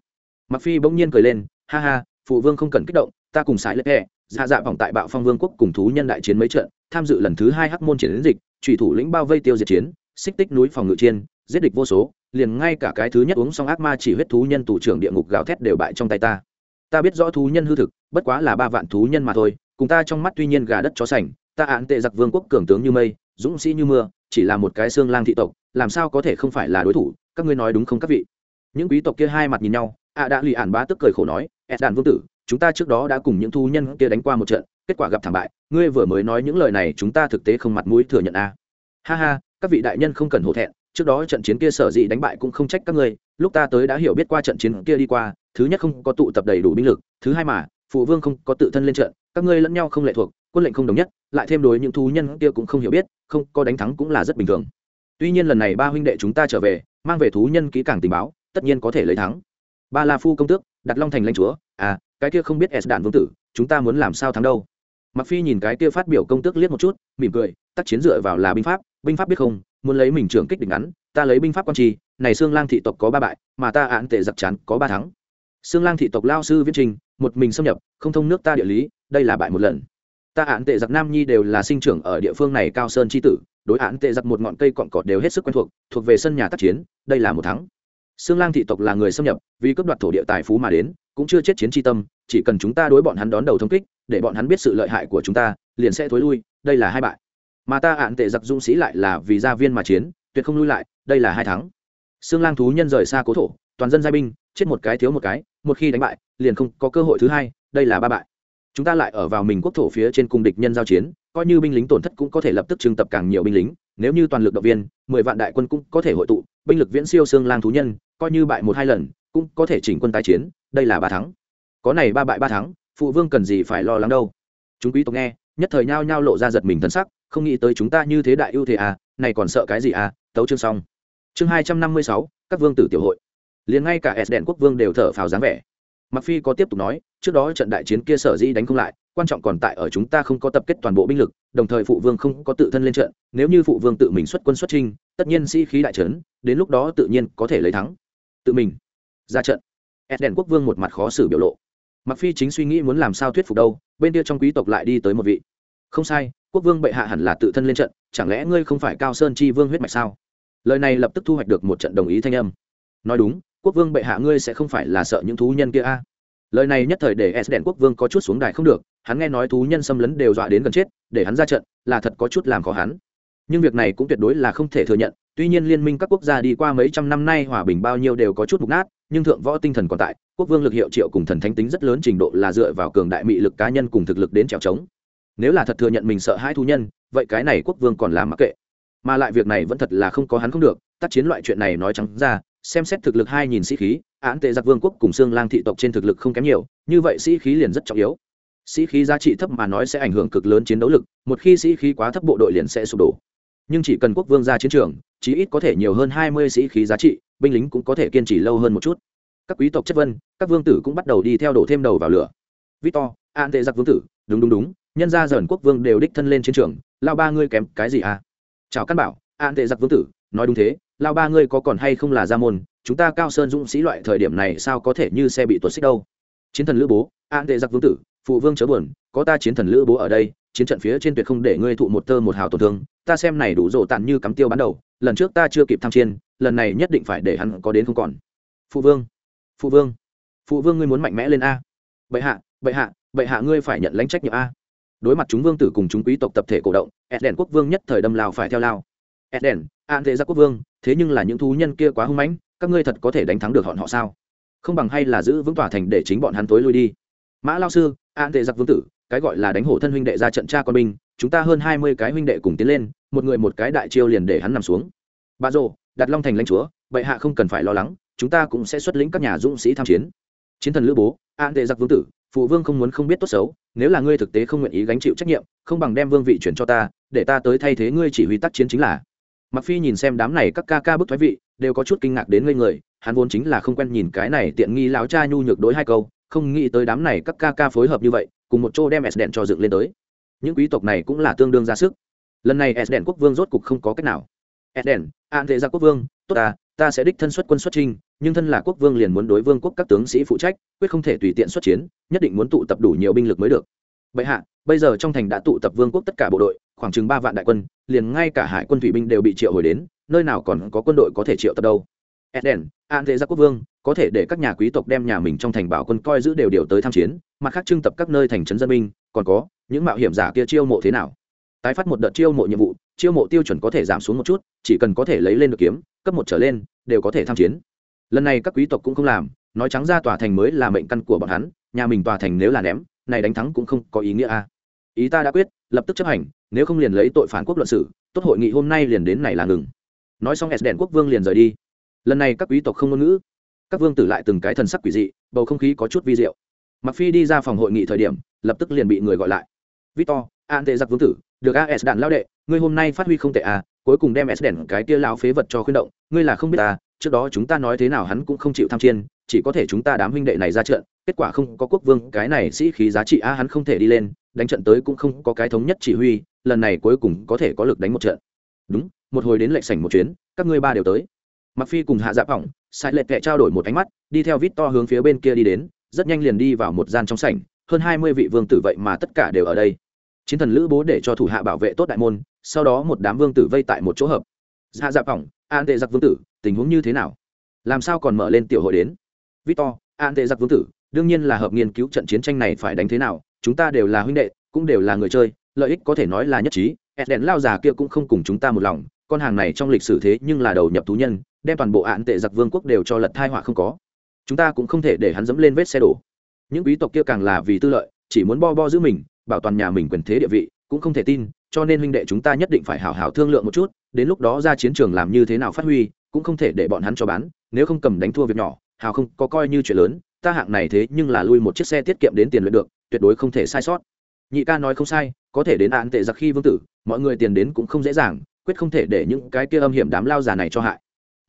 Mặc phi bỗng nhiên cười lên, ha ha, phụ vương không cần kích động, ta cùng sải lệ hẹ dạ dạ vòng tại bạo phong vương quốc cùng thú nhân đại chiến mấy trận, tham dự lần thứ hai hắc môn chiến dịch trùy thủ lĩnh bao vây tiêu diệt chiến, xích tích núi phòng ngự chiên giết địch vô số, liền ngay cả cái thứ nhất uống xong ác ma chỉ huyết thú nhân tù trưởng địa ngục gào thét đều bại trong tay ta ta biết rõ thú nhân hư thực, bất quá là ba vạn thú nhân mà thôi, cùng ta trong mắt tuy nhiên gà đất chó sành, ta án tệ giặc vương quốc cường tướng như mây, dũng sĩ như mưa, chỉ là một cái xương lang thị tộc, làm sao có thể không phải là đối thủ, các ngươi nói đúng không các vị những quý tộc kia hai mặt nhìn nhau ạ đã lì ản bá tức cười khổ nói ẹt đàn vương tử, chúng ta trước đó đã cùng những thú nhân kia đánh qua một trận, kết quả gặp thảm bại, ngươi vừa mới nói những lời này chúng ta thực tế không mặt mũi thừa nhận a à. ha ha, các vị đại nhân không cần hổ thẹn, trước đó trận chiến kia sở dĩ đánh bại cũng không trách các ngươi, lúc ta tới đã hiểu biết qua trận chiến kia đi qua thứ nhất không có tụ tập đầy đủ binh lực, thứ hai mà, phụ vương không có tự thân lên trận, các ngươi lẫn nhau không lệ thuộc, quân lệnh không đồng nhất, lại thêm đối những thú nhân kia cũng không hiểu biết, không có đánh thắng cũng là rất bình thường. Tuy nhiên lần này ba huynh đệ chúng ta trở về, mang về thú nhân kỹ càng tình báo, tất nhiên có thể lấy thắng. Ba la phu công tước, đặt long thành lãnh chúa. À cái kia không biết s đạn vương tử, chúng ta muốn làm sao thắng đâu? Mặc phi nhìn cái kia phát biểu công tước liếc một chút, mỉm cười tác chiến dựa vào là binh pháp binh pháp biết không, muốn lấy mình trưởng kích đỉnh ngắn, ta lấy binh pháp quan trì, này xương lang thị tộc có ba bại, mà ta án tệ giặc chán có ba thắng xương lang thị tộc lao sư viết trình, một mình xâm nhập, không thông nước ta địa lý, đây là bại một lần. Ta án tệ giặc nam nhi đều là sinh trưởng ở địa phương này cao sơn chi tử, đối án tệ giặc một ngọn cây cọn cọt đều hết sức quen thuộc thuộc về sân nhà tác chiến, đây là một thắng. Xương lang thị tộc là người xâm nhập, vì cấp đoạt thổ địa tài phú mà đến, cũng chưa chết chiến tri tâm, chỉ cần chúng ta đối bọn hắn đón đầu thông kích, để bọn hắn biết sự lợi hại của chúng ta, liền sẽ thối lui, đây là hai bại. Mà ta án tệ giặc dũng sĩ lại là vì gia viên mà chiến, tuyệt không lui lại, đây là hai thắng. Xương lang thú nhân rời xa cố thổ, toàn dân giai binh, chết một cái thiếu một cái một khi đánh bại, liền không có cơ hội thứ hai, đây là ba bại. Chúng ta lại ở vào mình quốc thổ phía trên cùng địch nhân giao chiến, coi như binh lính tổn thất cũng có thể lập tức trưng tập càng nhiều binh lính, nếu như toàn lực động viên, mười vạn đại quân cũng có thể hội tụ, binh lực viễn siêu xương lang thú nhân, coi như bại một hai lần, cũng có thể chỉnh quân tái chiến, đây là ba thắng. Có này ba bại ba thắng, phụ vương cần gì phải lo lắng đâu. Chúng quý tộc nghe, nhất thời nhao nhao lộ ra giật mình thân sắc, không nghĩ tới chúng ta như thế đại ưu thế à này còn sợ cái gì à tấu chương xong. Chương hai trăm năm mươi sáu, các vương tử tiểu hội liền ngay cả s đèn quốc vương đều thở phào dáng vẻ. Mặc phi có tiếp tục nói, trước đó trận đại chiến kia sở dĩ đánh không lại, quan trọng còn tại ở chúng ta không có tập kết toàn bộ binh lực, đồng thời phụ vương không có tự thân lên trận, nếu như phụ vương tự mình xuất quân xuất trinh tất nhiên sĩ、si、khí đại trấn, đến lúc đó tự nhiên có thể lấy thắng. Tự mình ra trận. S đèn quốc vương một mặt khó xử biểu lộ. Mặc phi chính suy nghĩ muốn làm sao thuyết phục đâu, bên kia trong quý tộc lại đi tới một vị. Không sai, quốc vương bệ hạ hẳn là tự thân lên trận, chẳng lẽ ngươi không phải cao sơn chi vương huyết mạch sao? Lời này lập tức thu hoạch được một trận đồng ý thanh âm nói đúng, quốc vương bệ hạ ngươi sẽ không phải là sợ những thú nhân kia a. À? lời này nhất thời để s đèn quốc vương có chút xuống đài không được, hắn nghe nói thú nhân xâm lấn đều dọa đến gần chết, để hắn ra trận, là thật có chút làm khó hắn. Nhưng việc này cũng tuyệt đối là không thể thừa nhận, tuy nhiên liên minh các quốc gia đi qua mấy trăm năm nay hòa bình bao nhiêu đều có chút mục nát, nhưng thượng võ tinh thần còn tại, quốc vương lực hiệu triệu cùng thần thánh tính rất lớn trình độ là dựa vào cường đại mị lực cá nhân cùng thực lực đến trèo trống nếu là thật thừa nhận mình sợ hai thú nhân, vậy cái này quốc vương còn làm mặc kệ. Mà lại việc này vẫn thật là không có hắn không được, tác chiến loại chuyện này nói trắng ra xem xét thực lực hai nhìn sĩ khí, án tệ giặc vương quốc cùng xương lang thị tộc trên thực lực không kém nhiều, như vậy sĩ khí liền rất trọng yếu. Sĩ khí giá trị thấp mà nói sẽ ảnh hưởng cực lớn chiến đấu lực, một khi sĩ khí quá thấp bộ đội liền sẽ sụp đổ. Nhưng chỉ cần quốc vương ra chiến trường, chí ít có thể nhiều hơn hai mươi sĩ khí giá trị, binh lính cũng có thể kiên trì lâu hơn một chút. Các quý tộc chất vân, các vương tử cũng bắt đầu đi theo đổ thêm đầu vào lửa. Victor an tệ giặc vương tử, đúng đúng đúng, nhân ra dởn quốc vương đều đích thân lên chiến trường, lao ba ngươi kém cái gì à? Chào căn bảo an tệ giặc vương tử, nói đúng thế lao ba ngươi có còn hay không là gia môn, chúng ta cao sơn dũng sĩ loại thời điểm này sao có thể như xe bị tuột xích đâu? Chiến thần lữ bố, an tệ giặc vương tử, phụ vương chớ buồn, có ta chiến thần lữ bố ở đây, chiến trận phía trên tuyệt không để ngươi thụ một tơ một hào tổn thương, ta xem này đủ rộ tàn như cắm tiêu bán đầu, lần trước ta chưa kịp tham chiên lần này nhất định phải để hắn có đến không còn. Phụ vương phụ vương phụ vương ngươi muốn mạnh mẽ lên a. Bệ hạ bệ hạ bệ hạ ngươi phải nhận lãnh trách nhiệm a. Đối mặt chúng vương tử cùng chúng quý tộc tập thể cổ động edden quốc vương nhất thời đâm lao phải theo lao. Edden an tệ gia quốc vương, thế nhưng là những thú nhân kia quá hung mãnh, các ngươi thật có thể đánh thắng được họ họ sao? Không bằng hay là giữ vững tòa thành để chính bọn hắn tối lui đi. Mã lao sư, an tệ giặc vương tử, cái gọi là đánh hổ thân huynh đệ ra trận cha con binh, chúng ta hơn hai mươi cái huynh đệ cùng tiến lên, một người một cái đại chiêu liền để hắn nằm xuống. Bà rồ đặt long thành lãnh chúa, bệ hạ không cần phải lo lắng, chúng ta cũng sẽ xuất lĩnh các nhà dũng sĩ tham chiến. Chiến thần lữ bố, an tệ giặc vương tử, phụ vương không muốn không biết tốt xấu, nếu là ngươi thực tế không nguyện ý gánh chịu trách nhiệm, không bằng đem vương vị chuyển cho ta, để ta tới thay thế ngươi chỉ huy tác chiến chính là mặc phi nhìn xem đám này các ca ca bức thoái vị, đều có chút kinh ngạc đến ngây người, hắn vốn chính là không quen nhìn cái này tiện nghi lão cha nhu nhược đối hai câu, không nghĩ tới đám này các ca ca phối hợp như vậy, cùng một chỗ đem s đèn cho dựng lên tới. Những quý tộc này cũng là tương đương ra sức. Lần này s đèn quốc vương rốt cục không có cách nào. S đèn an thế gia quốc vương, tốt à ta sẽ đích thân xuất quân xuất trinh, nhưng thân là quốc vương liền muốn đối vương quốc các tướng sĩ phụ trách, quyết không thể tùy tiện xuất chiến, nhất định muốn tụ tập đủ nhiều binh lực mới được. Bệ hạ, bây giờ trong thành đã tụ tập vương quốc tất cả bộ đội khoảng chừng ba vạn đại quân, liền ngay cả hải quân thủy binh đều bị triệu hồi đến, nơi nào còn có quân đội có thể triệu tập đâu. Eden an thế gia quốc vương, có thể để các nhà quý tộc đem nhà mình trong thành bảo quân coi giữ đều điều tới tham chiến, mặt khác trưng tập các nơi thành trấn dân binh, còn có, những mạo hiểm giả kia chiêu mộ thế nào? Tái phát một đợt chiêu mộ nhiệm vụ, chiêu mộ tiêu chuẩn có thể giảm xuống một chút, chỉ cần có thể lấy lên được kiếm, cấp một trở lên, đều có thể tham chiến. Lần này các quý tộc cũng không làm, nói trắng ra tòa thành mới là mệnh căn của bọn hắn, nhà mình tòa thành nếu là ném, này đánh thắng cũng không có ý nghĩa a. Ý ta đã quyết, lập tức chấp hành nếu không liền lấy tội phản quốc luận sự tốt hội nghị hôm nay liền đến này là ngừng. Nói xong s đèn quốc vương liền rời đi. Lần này các quý tộc không ngôn ngữ. Các vương tử lại từng cái thần sắc quỷ dị, bầu không khí có chút vi diệu. Mặc phi đi ra phòng hội nghị thời điểm, lập tức liền bị người gọi lại. Victor an tệ giặc vương tử, được as đạn lao đệ, ngươi hôm nay phát huy không tệ à cuối cùng đem s đèn cái tia lao phế vật cho khuyên động, ngươi là không biết à trước đó chúng ta nói thế nào hắn cũng không chịu tham chiên, chỉ có thể chúng ta đám huynh đệ này ra trận, kết quả không có quốc vương cái này sĩ khí giá trị a hắn không thể đi lên đánh trận tới cũng không có cái thống nhất chỉ huy, lần này cuối cùng có thể có lực đánh một trận. Đúng, một hồi đến lệnh sảnh một chuyến, các ngươi ba đều tới. Mặc phi cùng hạ dạ phỏng, sai lệ kệ trao đổi một ánh mắt, đi theo vít to hướng phía bên kia đi đến, rất nhanh liền đi vào một gian trong sảnh, hơn hai mươi vị vương tử vậy mà tất cả đều ở đây. Chiến thần lữ bố để cho thủ hạ bảo vệ tốt đại môn, sau đó một đám vương tử vây tại một chỗ hợp. Hạ dạ phỏng, an tệ giặc vương tử, tình huống như thế nào? Làm sao còn mở lên tiểu hội đến? Victor an tệ giặc vương tử, đương nhiên là hợp nghiên cứu trận chiến tranh này phải đánh thế nào chúng ta đều là huynh đệ, cũng đều là người chơi, lợi ích có thể nói là nhất trí. Ed đèn lao già kia cũng không cùng chúng ta một lòng, con hàng này trong lịch sử thế nhưng là đầu nhập thú nhân, đem toàn bộ án tệ giặc vương quốc đều cho lật thai họa không có. Chúng ta cũng không thể để hắn dẫm lên vết xe đổ. Những quý tộc kia càng là vì tư lợi, chỉ muốn bo bo giữ mình, bảo toàn nhà mình quyền thế địa vị, cũng không thể tin, cho nên huynh đệ chúng ta nhất định phải hào hào thương lượng một chút, đến lúc đó ra chiến trường làm như thế nào phát huy, cũng không thể để bọn hắn cho bán, nếu không cầm đánh thua việc nhỏ, hào không, có coi như chuyện lớn, ta hạng này thế nhưng là lui một chiếc xe tiết kiệm đến tiền luyện được tuyệt đối không thể sai sót. Nhị ca nói không sai, có thể đến án tệ giặc khi vương tử, mọi người tiền đến cũng không dễ dàng, quyết không thể để những cái kia âm hiểm đám lao già này cho hại.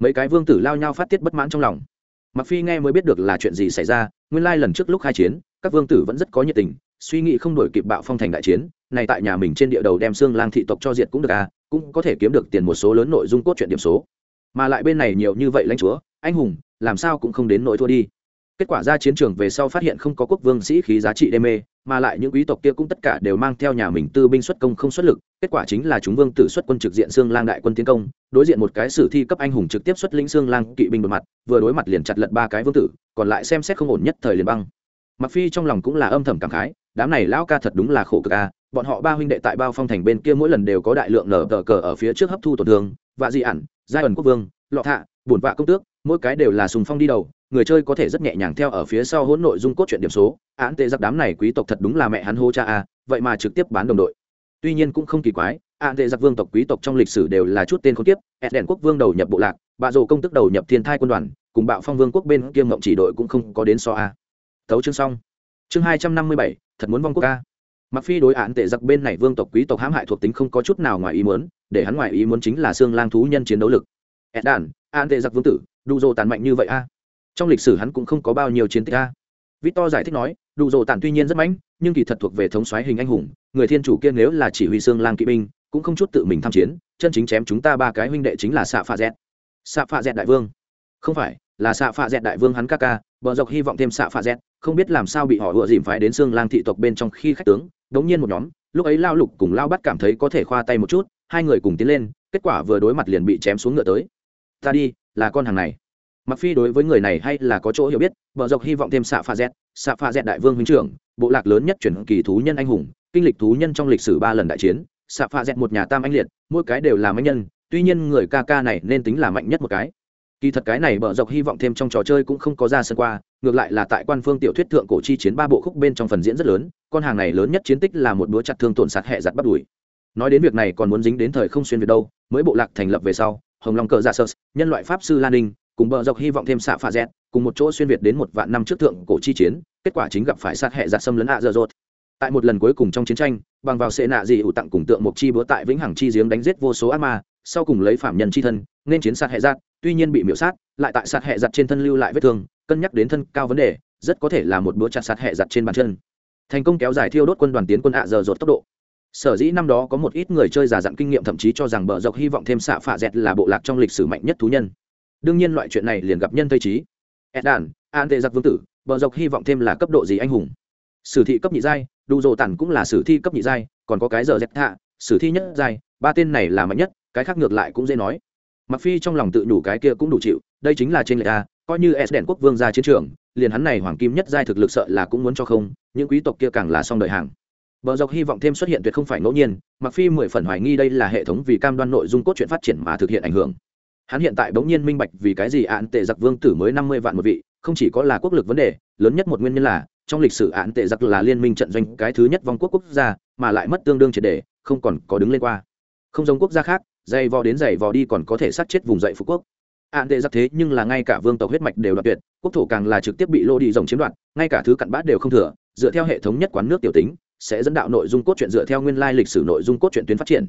Mấy cái vương tử lao nhau phát tiết bất mãn trong lòng. Mặc phi nghe mới biết được là chuyện gì xảy ra, nguyên lai lần trước lúc khai chiến, các vương tử vẫn rất có nhiệt tình, suy nghĩ không đổi kịp bạo phong thành đại chiến, này tại nhà mình trên địa đầu đem xương lang thị tộc cho diệt cũng được à cũng có thể kiếm được tiền một số lớn nội dung cốt truyện điểm số. Mà lại bên này nhiều như vậy lãnh chúa, anh hùng, làm sao cũng không đến nỗi thua đi kết quả ra chiến trường về sau phát hiện không có quốc vương sĩ khí giá trị đê mê, mà lại những quý tộc kia cũng tất cả đều mang theo nhà mình tư binh xuất công không xuất lực. Kết quả chính là chúng vương tử xuất quân trực diện xương lang đại quân tiến công, đối diện một cái sử thi cấp anh hùng trực tiếp xuất lĩnh xương lang kỵ binh một mặt, vừa đối mặt liền chặt lật ba cái vương tử, còn lại xem xét không ổn nhất thời liền băng. Mặc phi trong lòng cũng là âm thầm cảm khái, đám này lão ca thật đúng là khổ cực a, bọn họ ba huynh đệ tại bao phong thành bên kia mỗi lần đều có đại lượng nở tờ cờ ở phía trước hấp thu tổn thương và dị ẩn, giai ẩn quốc vương, lọ thạ, bổn vạ công tước, mỗi cái đều là sùng phong đi đầu người chơi có thể rất nhẹ nhàng theo ở phía sau hỗn nội dung cốt truyện điểm số. Án tệ giặc đám này quý tộc thật đúng là mẹ hắn hô cha a, vậy mà trực tiếp bán đồng đội. Tuy nhiên cũng không kỳ quái, án tệ giặc vương tộc quý tộc trong lịch sử đều là chút tên không tiếp ed đèn quốc vương đầu nhập bộ lạc bạ rồ công tức đầu nhập thiên thai quân đoàn, cùng bạo phong vương quốc bên kiêm ngộng chỉ đội cũng không có đến so a. Tấu chương xong. Chương hai trăm năm mươi bảy, thật muốn vong quốc ca mặc phi đối án tệ giặc bên này vương tộc quý tộc hãm hại thuộc tính không có chút nào ngoài ý muốn, để hắn ngoài ý muốn chính là xương lang thú nhân chiến đấu lực. Ed đàn, án tệ giặc vương tử đủ dồ tàn mạnh như vậy a trong lịch sử hắn cũng không có bao nhiêu chiến tích a. Victor giải thích nói, đủ dồ tàn tuy nhiên rất mạnh, nhưng kỳ thật thuộc về thống soái hình anh hùng, người thiên chủ kia nếu là chỉ huy xương lang kỵ binh, cũng không chút tự mình tham chiến, chân chính chém chúng ta ba cái huynh đệ chính là xạ pha dẹt. Xạ pha dẹt đại vương? Không phải, là xạ pha dẹt đại vương hắn ca ca, bờ dọc hy vọng thêm xạ pha dẹt, không biết làm sao bị họ ựa dìm phái đến xương lang thị tộc bên trong khi khách tướng, đống nhiên một nhóm, lúc ấy lao lục cùng lao bắt cảm thấy có thể khoa tay một chút, hai người cùng tiến lên, kết quả vừa đối mặt liền bị chém xuống ngựa tới. Ta đi, là con hàng này mặc phi đối với người này hay là có chỗ hiểu biết bờ dọc hy vọng thêm xạ pha z xạ pha z đại vương huynh trưởng, bộ lạc lớn nhất chuyển kỳ thú nhân anh hùng, kinh lịch thú nhân trong lịch sử ba lần đại chiến. Xạ pha z một nhà tam anh liệt, mỗi cái đều là mạnh nhân, tuy nhiên người ca ca này nên tính là mạnh nhất một cái. Kỳ thật cái này bờ dọc hy vọng thêm trong trò chơi cũng không có ra sân qua, ngược lại là tại quan phương tiểu thuyết thượng cổ chi chiến ba bộ khúc bên trong phần diễn rất lớn, con hàng này lớn nhất chiến tích là một búa chặt thương tổn sạt hẹ giặt bắt đuổi nói đến việc này còn muốn dính đến thời không xuyên việt đâu, mới bộ lạc thành lập về sau, hồng long cờ giả sơ, nhân loại pháp sư lan ninh cùng bờ dọc hy vọng thêm xạ pha z cùng một chỗ xuyên việt đến một vạn năm trước thượng cổ chi chiến, kết quả chính gặp phải sát hệ giặc xâm lấn ạ dơ dột. Tại một lần cuối cùng trong chiến tranh, bằng vào sệ nạ dị ủ tặng cùng tượng mục chi búa tại vĩnh hằng chi giếng đánh giết vô số ác ma, sau cùng lấy phạm nhân chi thân, nên chiến sát hệ giặc, tuy nhiên bị miễu sát, lại tại sát hệ giặc trên thân lưu lại vết thương, cân nhắc đến thân cao vấn đề, rất có thể là một búa chặt sát hệ giặc trên bàn chân. Thành công kéo dài thiêu đốt quân đoàn tiến quân ạ dơ dột tốc độ. Sở dĩ năm đó có một ít người chơi giả dặn kinh nghiệm thậm chí cho rằng bờ dọc hy vọng thêm xạ phạ dẹt là bộ lạc trong lịch sử mạnh nhất thú nhân đương nhiên loại chuyện này liền gặp nhân tây trí. Edan, an tệ giặc vương tử, bờ dọc hy vọng thêm là cấp độ gì anh hùng? Sử thị cấp nhị giai đủ dồ tản cũng là sử thi cấp nhị giai, còn có cái giờ dẹp hạ, sử thi nhất giai, ba tên này là mạnh nhất, cái khác ngược lại cũng dễ nói. Mặc phi trong lòng tự nhủ cái kia cũng đủ chịu, đây chính là trên lệ a, coi như s đèn quốc vương ra chiến trường, liền hắn này hoàng kim nhất giai thực lực sợ là cũng muốn cho không, những quý tộc kia càng là xong đời hàng. Bờ dọc hy vọng thêm xuất hiện tuyệt không phải ngẫu nhiên mặc phi mười phần hoài nghi đây là hệ thống vì cam đoan nội dung cốt truyện phát triển mà thực hiện ảnh hưởng hắn hiện tại bỗng nhiên minh bạch vì cái gì án tệ giặc vương tử mới năm mươi vạn một vị, không chỉ có là quốc lực vấn đề, lớn nhất một nguyên nhân là, trong lịch sử án tệ giặc là liên minh trận doanh cái thứ nhất vong quốc quốc gia, mà lại mất tương đương triệt đề không còn có đứng lên qua. Không giống quốc gia khác, dày vò đến dày vò đi còn có thể sát chết vùng dậy phú quốc. Án tệ giặc thế nhưng là ngay cả vương tộc huyết mạch đều đoạt tuyệt, quốc thổ càng là trực tiếp bị lô đi rồng chiếm đoạt, ngay cả thứ cặn bát đều không thừa, dựa theo hệ thống nhất quán nước tiểu tính, sẽ dẫn đạo nội dung cốt truyện dựa theo nguyên lai lịch sử nội dung cốt truyện tuyến phát triển.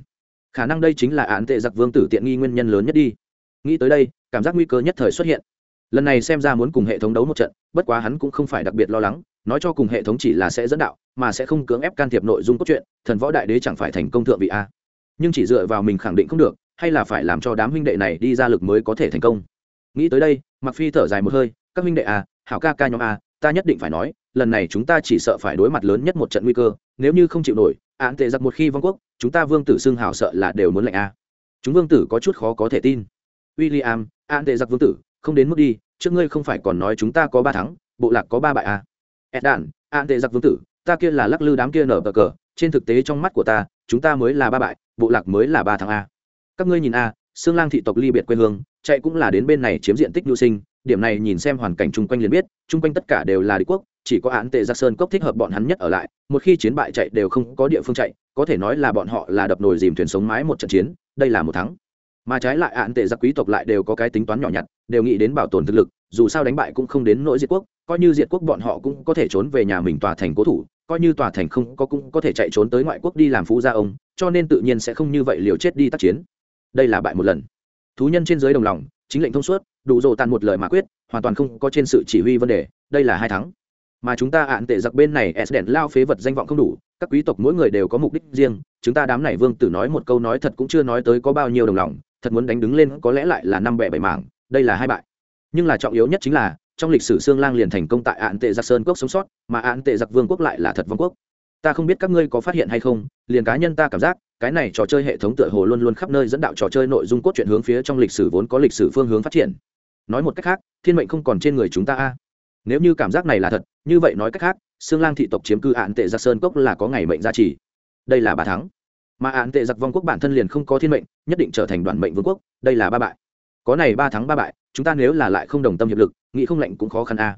Khả năng đây chính là án tệ giặc vương tử tiện nghi nguyên nhân lớn nhất đi nghĩ tới đây, cảm giác nguy cơ nhất thời xuất hiện. Lần này xem ra muốn cùng hệ thống đấu một trận, bất quá hắn cũng không phải đặc biệt lo lắng, nói cho cùng hệ thống chỉ là sẽ dẫn đạo, mà sẽ không cưỡng ép can thiệp nội dung cốt truyện, thần võ đại đế chẳng phải thành công thượng vị a. Nhưng chỉ dựa vào mình khẳng định không được, hay là phải làm cho đám huynh đệ này đi ra lực mới có thể thành công. Nghĩ tới đây mặc phi thở dài một hơi, các huynh đệ a hảo ca ca nhóm a ta nhất định phải nói, lần này chúng ta chỉ sợ phải đối mặt lớn nhất một trận nguy cơ, nếu như không chịu nổi, án tệ giặc một khi vong quốc, chúng ta vương tử xưng hào sợ là đều muốn lệnh a. Chúng vương tử có chút khó có thể tin. William, an tệ giặc vương tử, không đến mức đi, trước ngươi không phải còn nói chúng ta có ba thắng, bộ lạc có ba bại à? Edan, an tệ giặc vương tử, ta kia là lắc lư đám kia nở cờ cờ, trên thực tế trong mắt của ta, chúng ta mới là ba bại, bộ lạc mới là ba thắng a. Các ngươi nhìn a, Sương Lang thị tộc ly biệt quê hương, chạy cũng là đến bên này chiếm diện tích nhu sinh, điểm này nhìn xem hoàn cảnh chung quanh liền biết, chung quanh tất cả đều là đế quốc, chỉ có án tệ giặc sơn cốc thích hợp bọn hắn nhất ở lại một khi chiến bại chạy đều không có địa phương chạy có thể nói là bọn họ là đập nồi dìm thuyền sống mái một trận chiến đây là một thắng mà trái lại ạn tệ giặc quý tộc lại đều có cái tính toán nhỏ nhặt, đều nghĩ đến bảo tồn thực lực, dù sao đánh bại cũng không đến nỗi diệt quốc, coi như diệt quốc bọn họ cũng có thể trốn về nhà mình tòa thành cố thủ, coi như tòa thành không có cũng có thể chạy trốn tới ngoại quốc đi làm phú gia ông, cho nên tự nhiên sẽ không như vậy liều chết đi tác chiến. Đây là bại một lần. Thú nhân trên dưới đồng lòng, chính lệnh thông suốt, đủ rồ tàn một lời mà quyết, hoàn toàn không có trên sự chỉ huy vấn đề, đây là hai thắng. Mà chúng ta ạn tệ giặc bên này, s đèn lao phế vật danh vọng không đủ, các quý tộc mỗi người đều có mục đích riêng, chúng ta đám này vương tử nói một câu nói thật cũng chưa nói tới có bao nhiêu đồng lòng thật muốn đánh đứng lên có lẽ lại là năm bẻ bảy mảng, đây là hai bại. Nhưng là trọng yếu nhất chính là, trong lịch sử xương lang liền thành công tại ạn tệ giặc sơn quốc sống sót, mà ạn tệ giặc vương quốc lại là thật vương quốc. Ta không biết các ngươi có phát hiện hay không, liền cá nhân ta cảm giác, cái này trò chơi hệ thống tựa hồ luôn luôn khắp nơi dẫn đạo trò chơi nội dung cốt truyện hướng phía trong lịch sử vốn có lịch sử phương hướng phát triển. Nói một cách khác, thiên mệnh không còn trên người chúng ta a. Nếu như cảm giác này là thật, như vậy nói cách khác xương lang thị tộc chiếm cư ạn tệ giặc sơn cốc là có ngày mệnh gia trì. Đây là bà thắng mà án tệ giặc vong quốc bản thân liền không có thiên mệnh, nhất định trở thành đoàn mệnh vương quốc, đây là ba bại. Có này ba thắng ba bại, chúng ta nếu là lại không đồng tâm hiệp lực, nghĩ không lệnh cũng khó khăn a.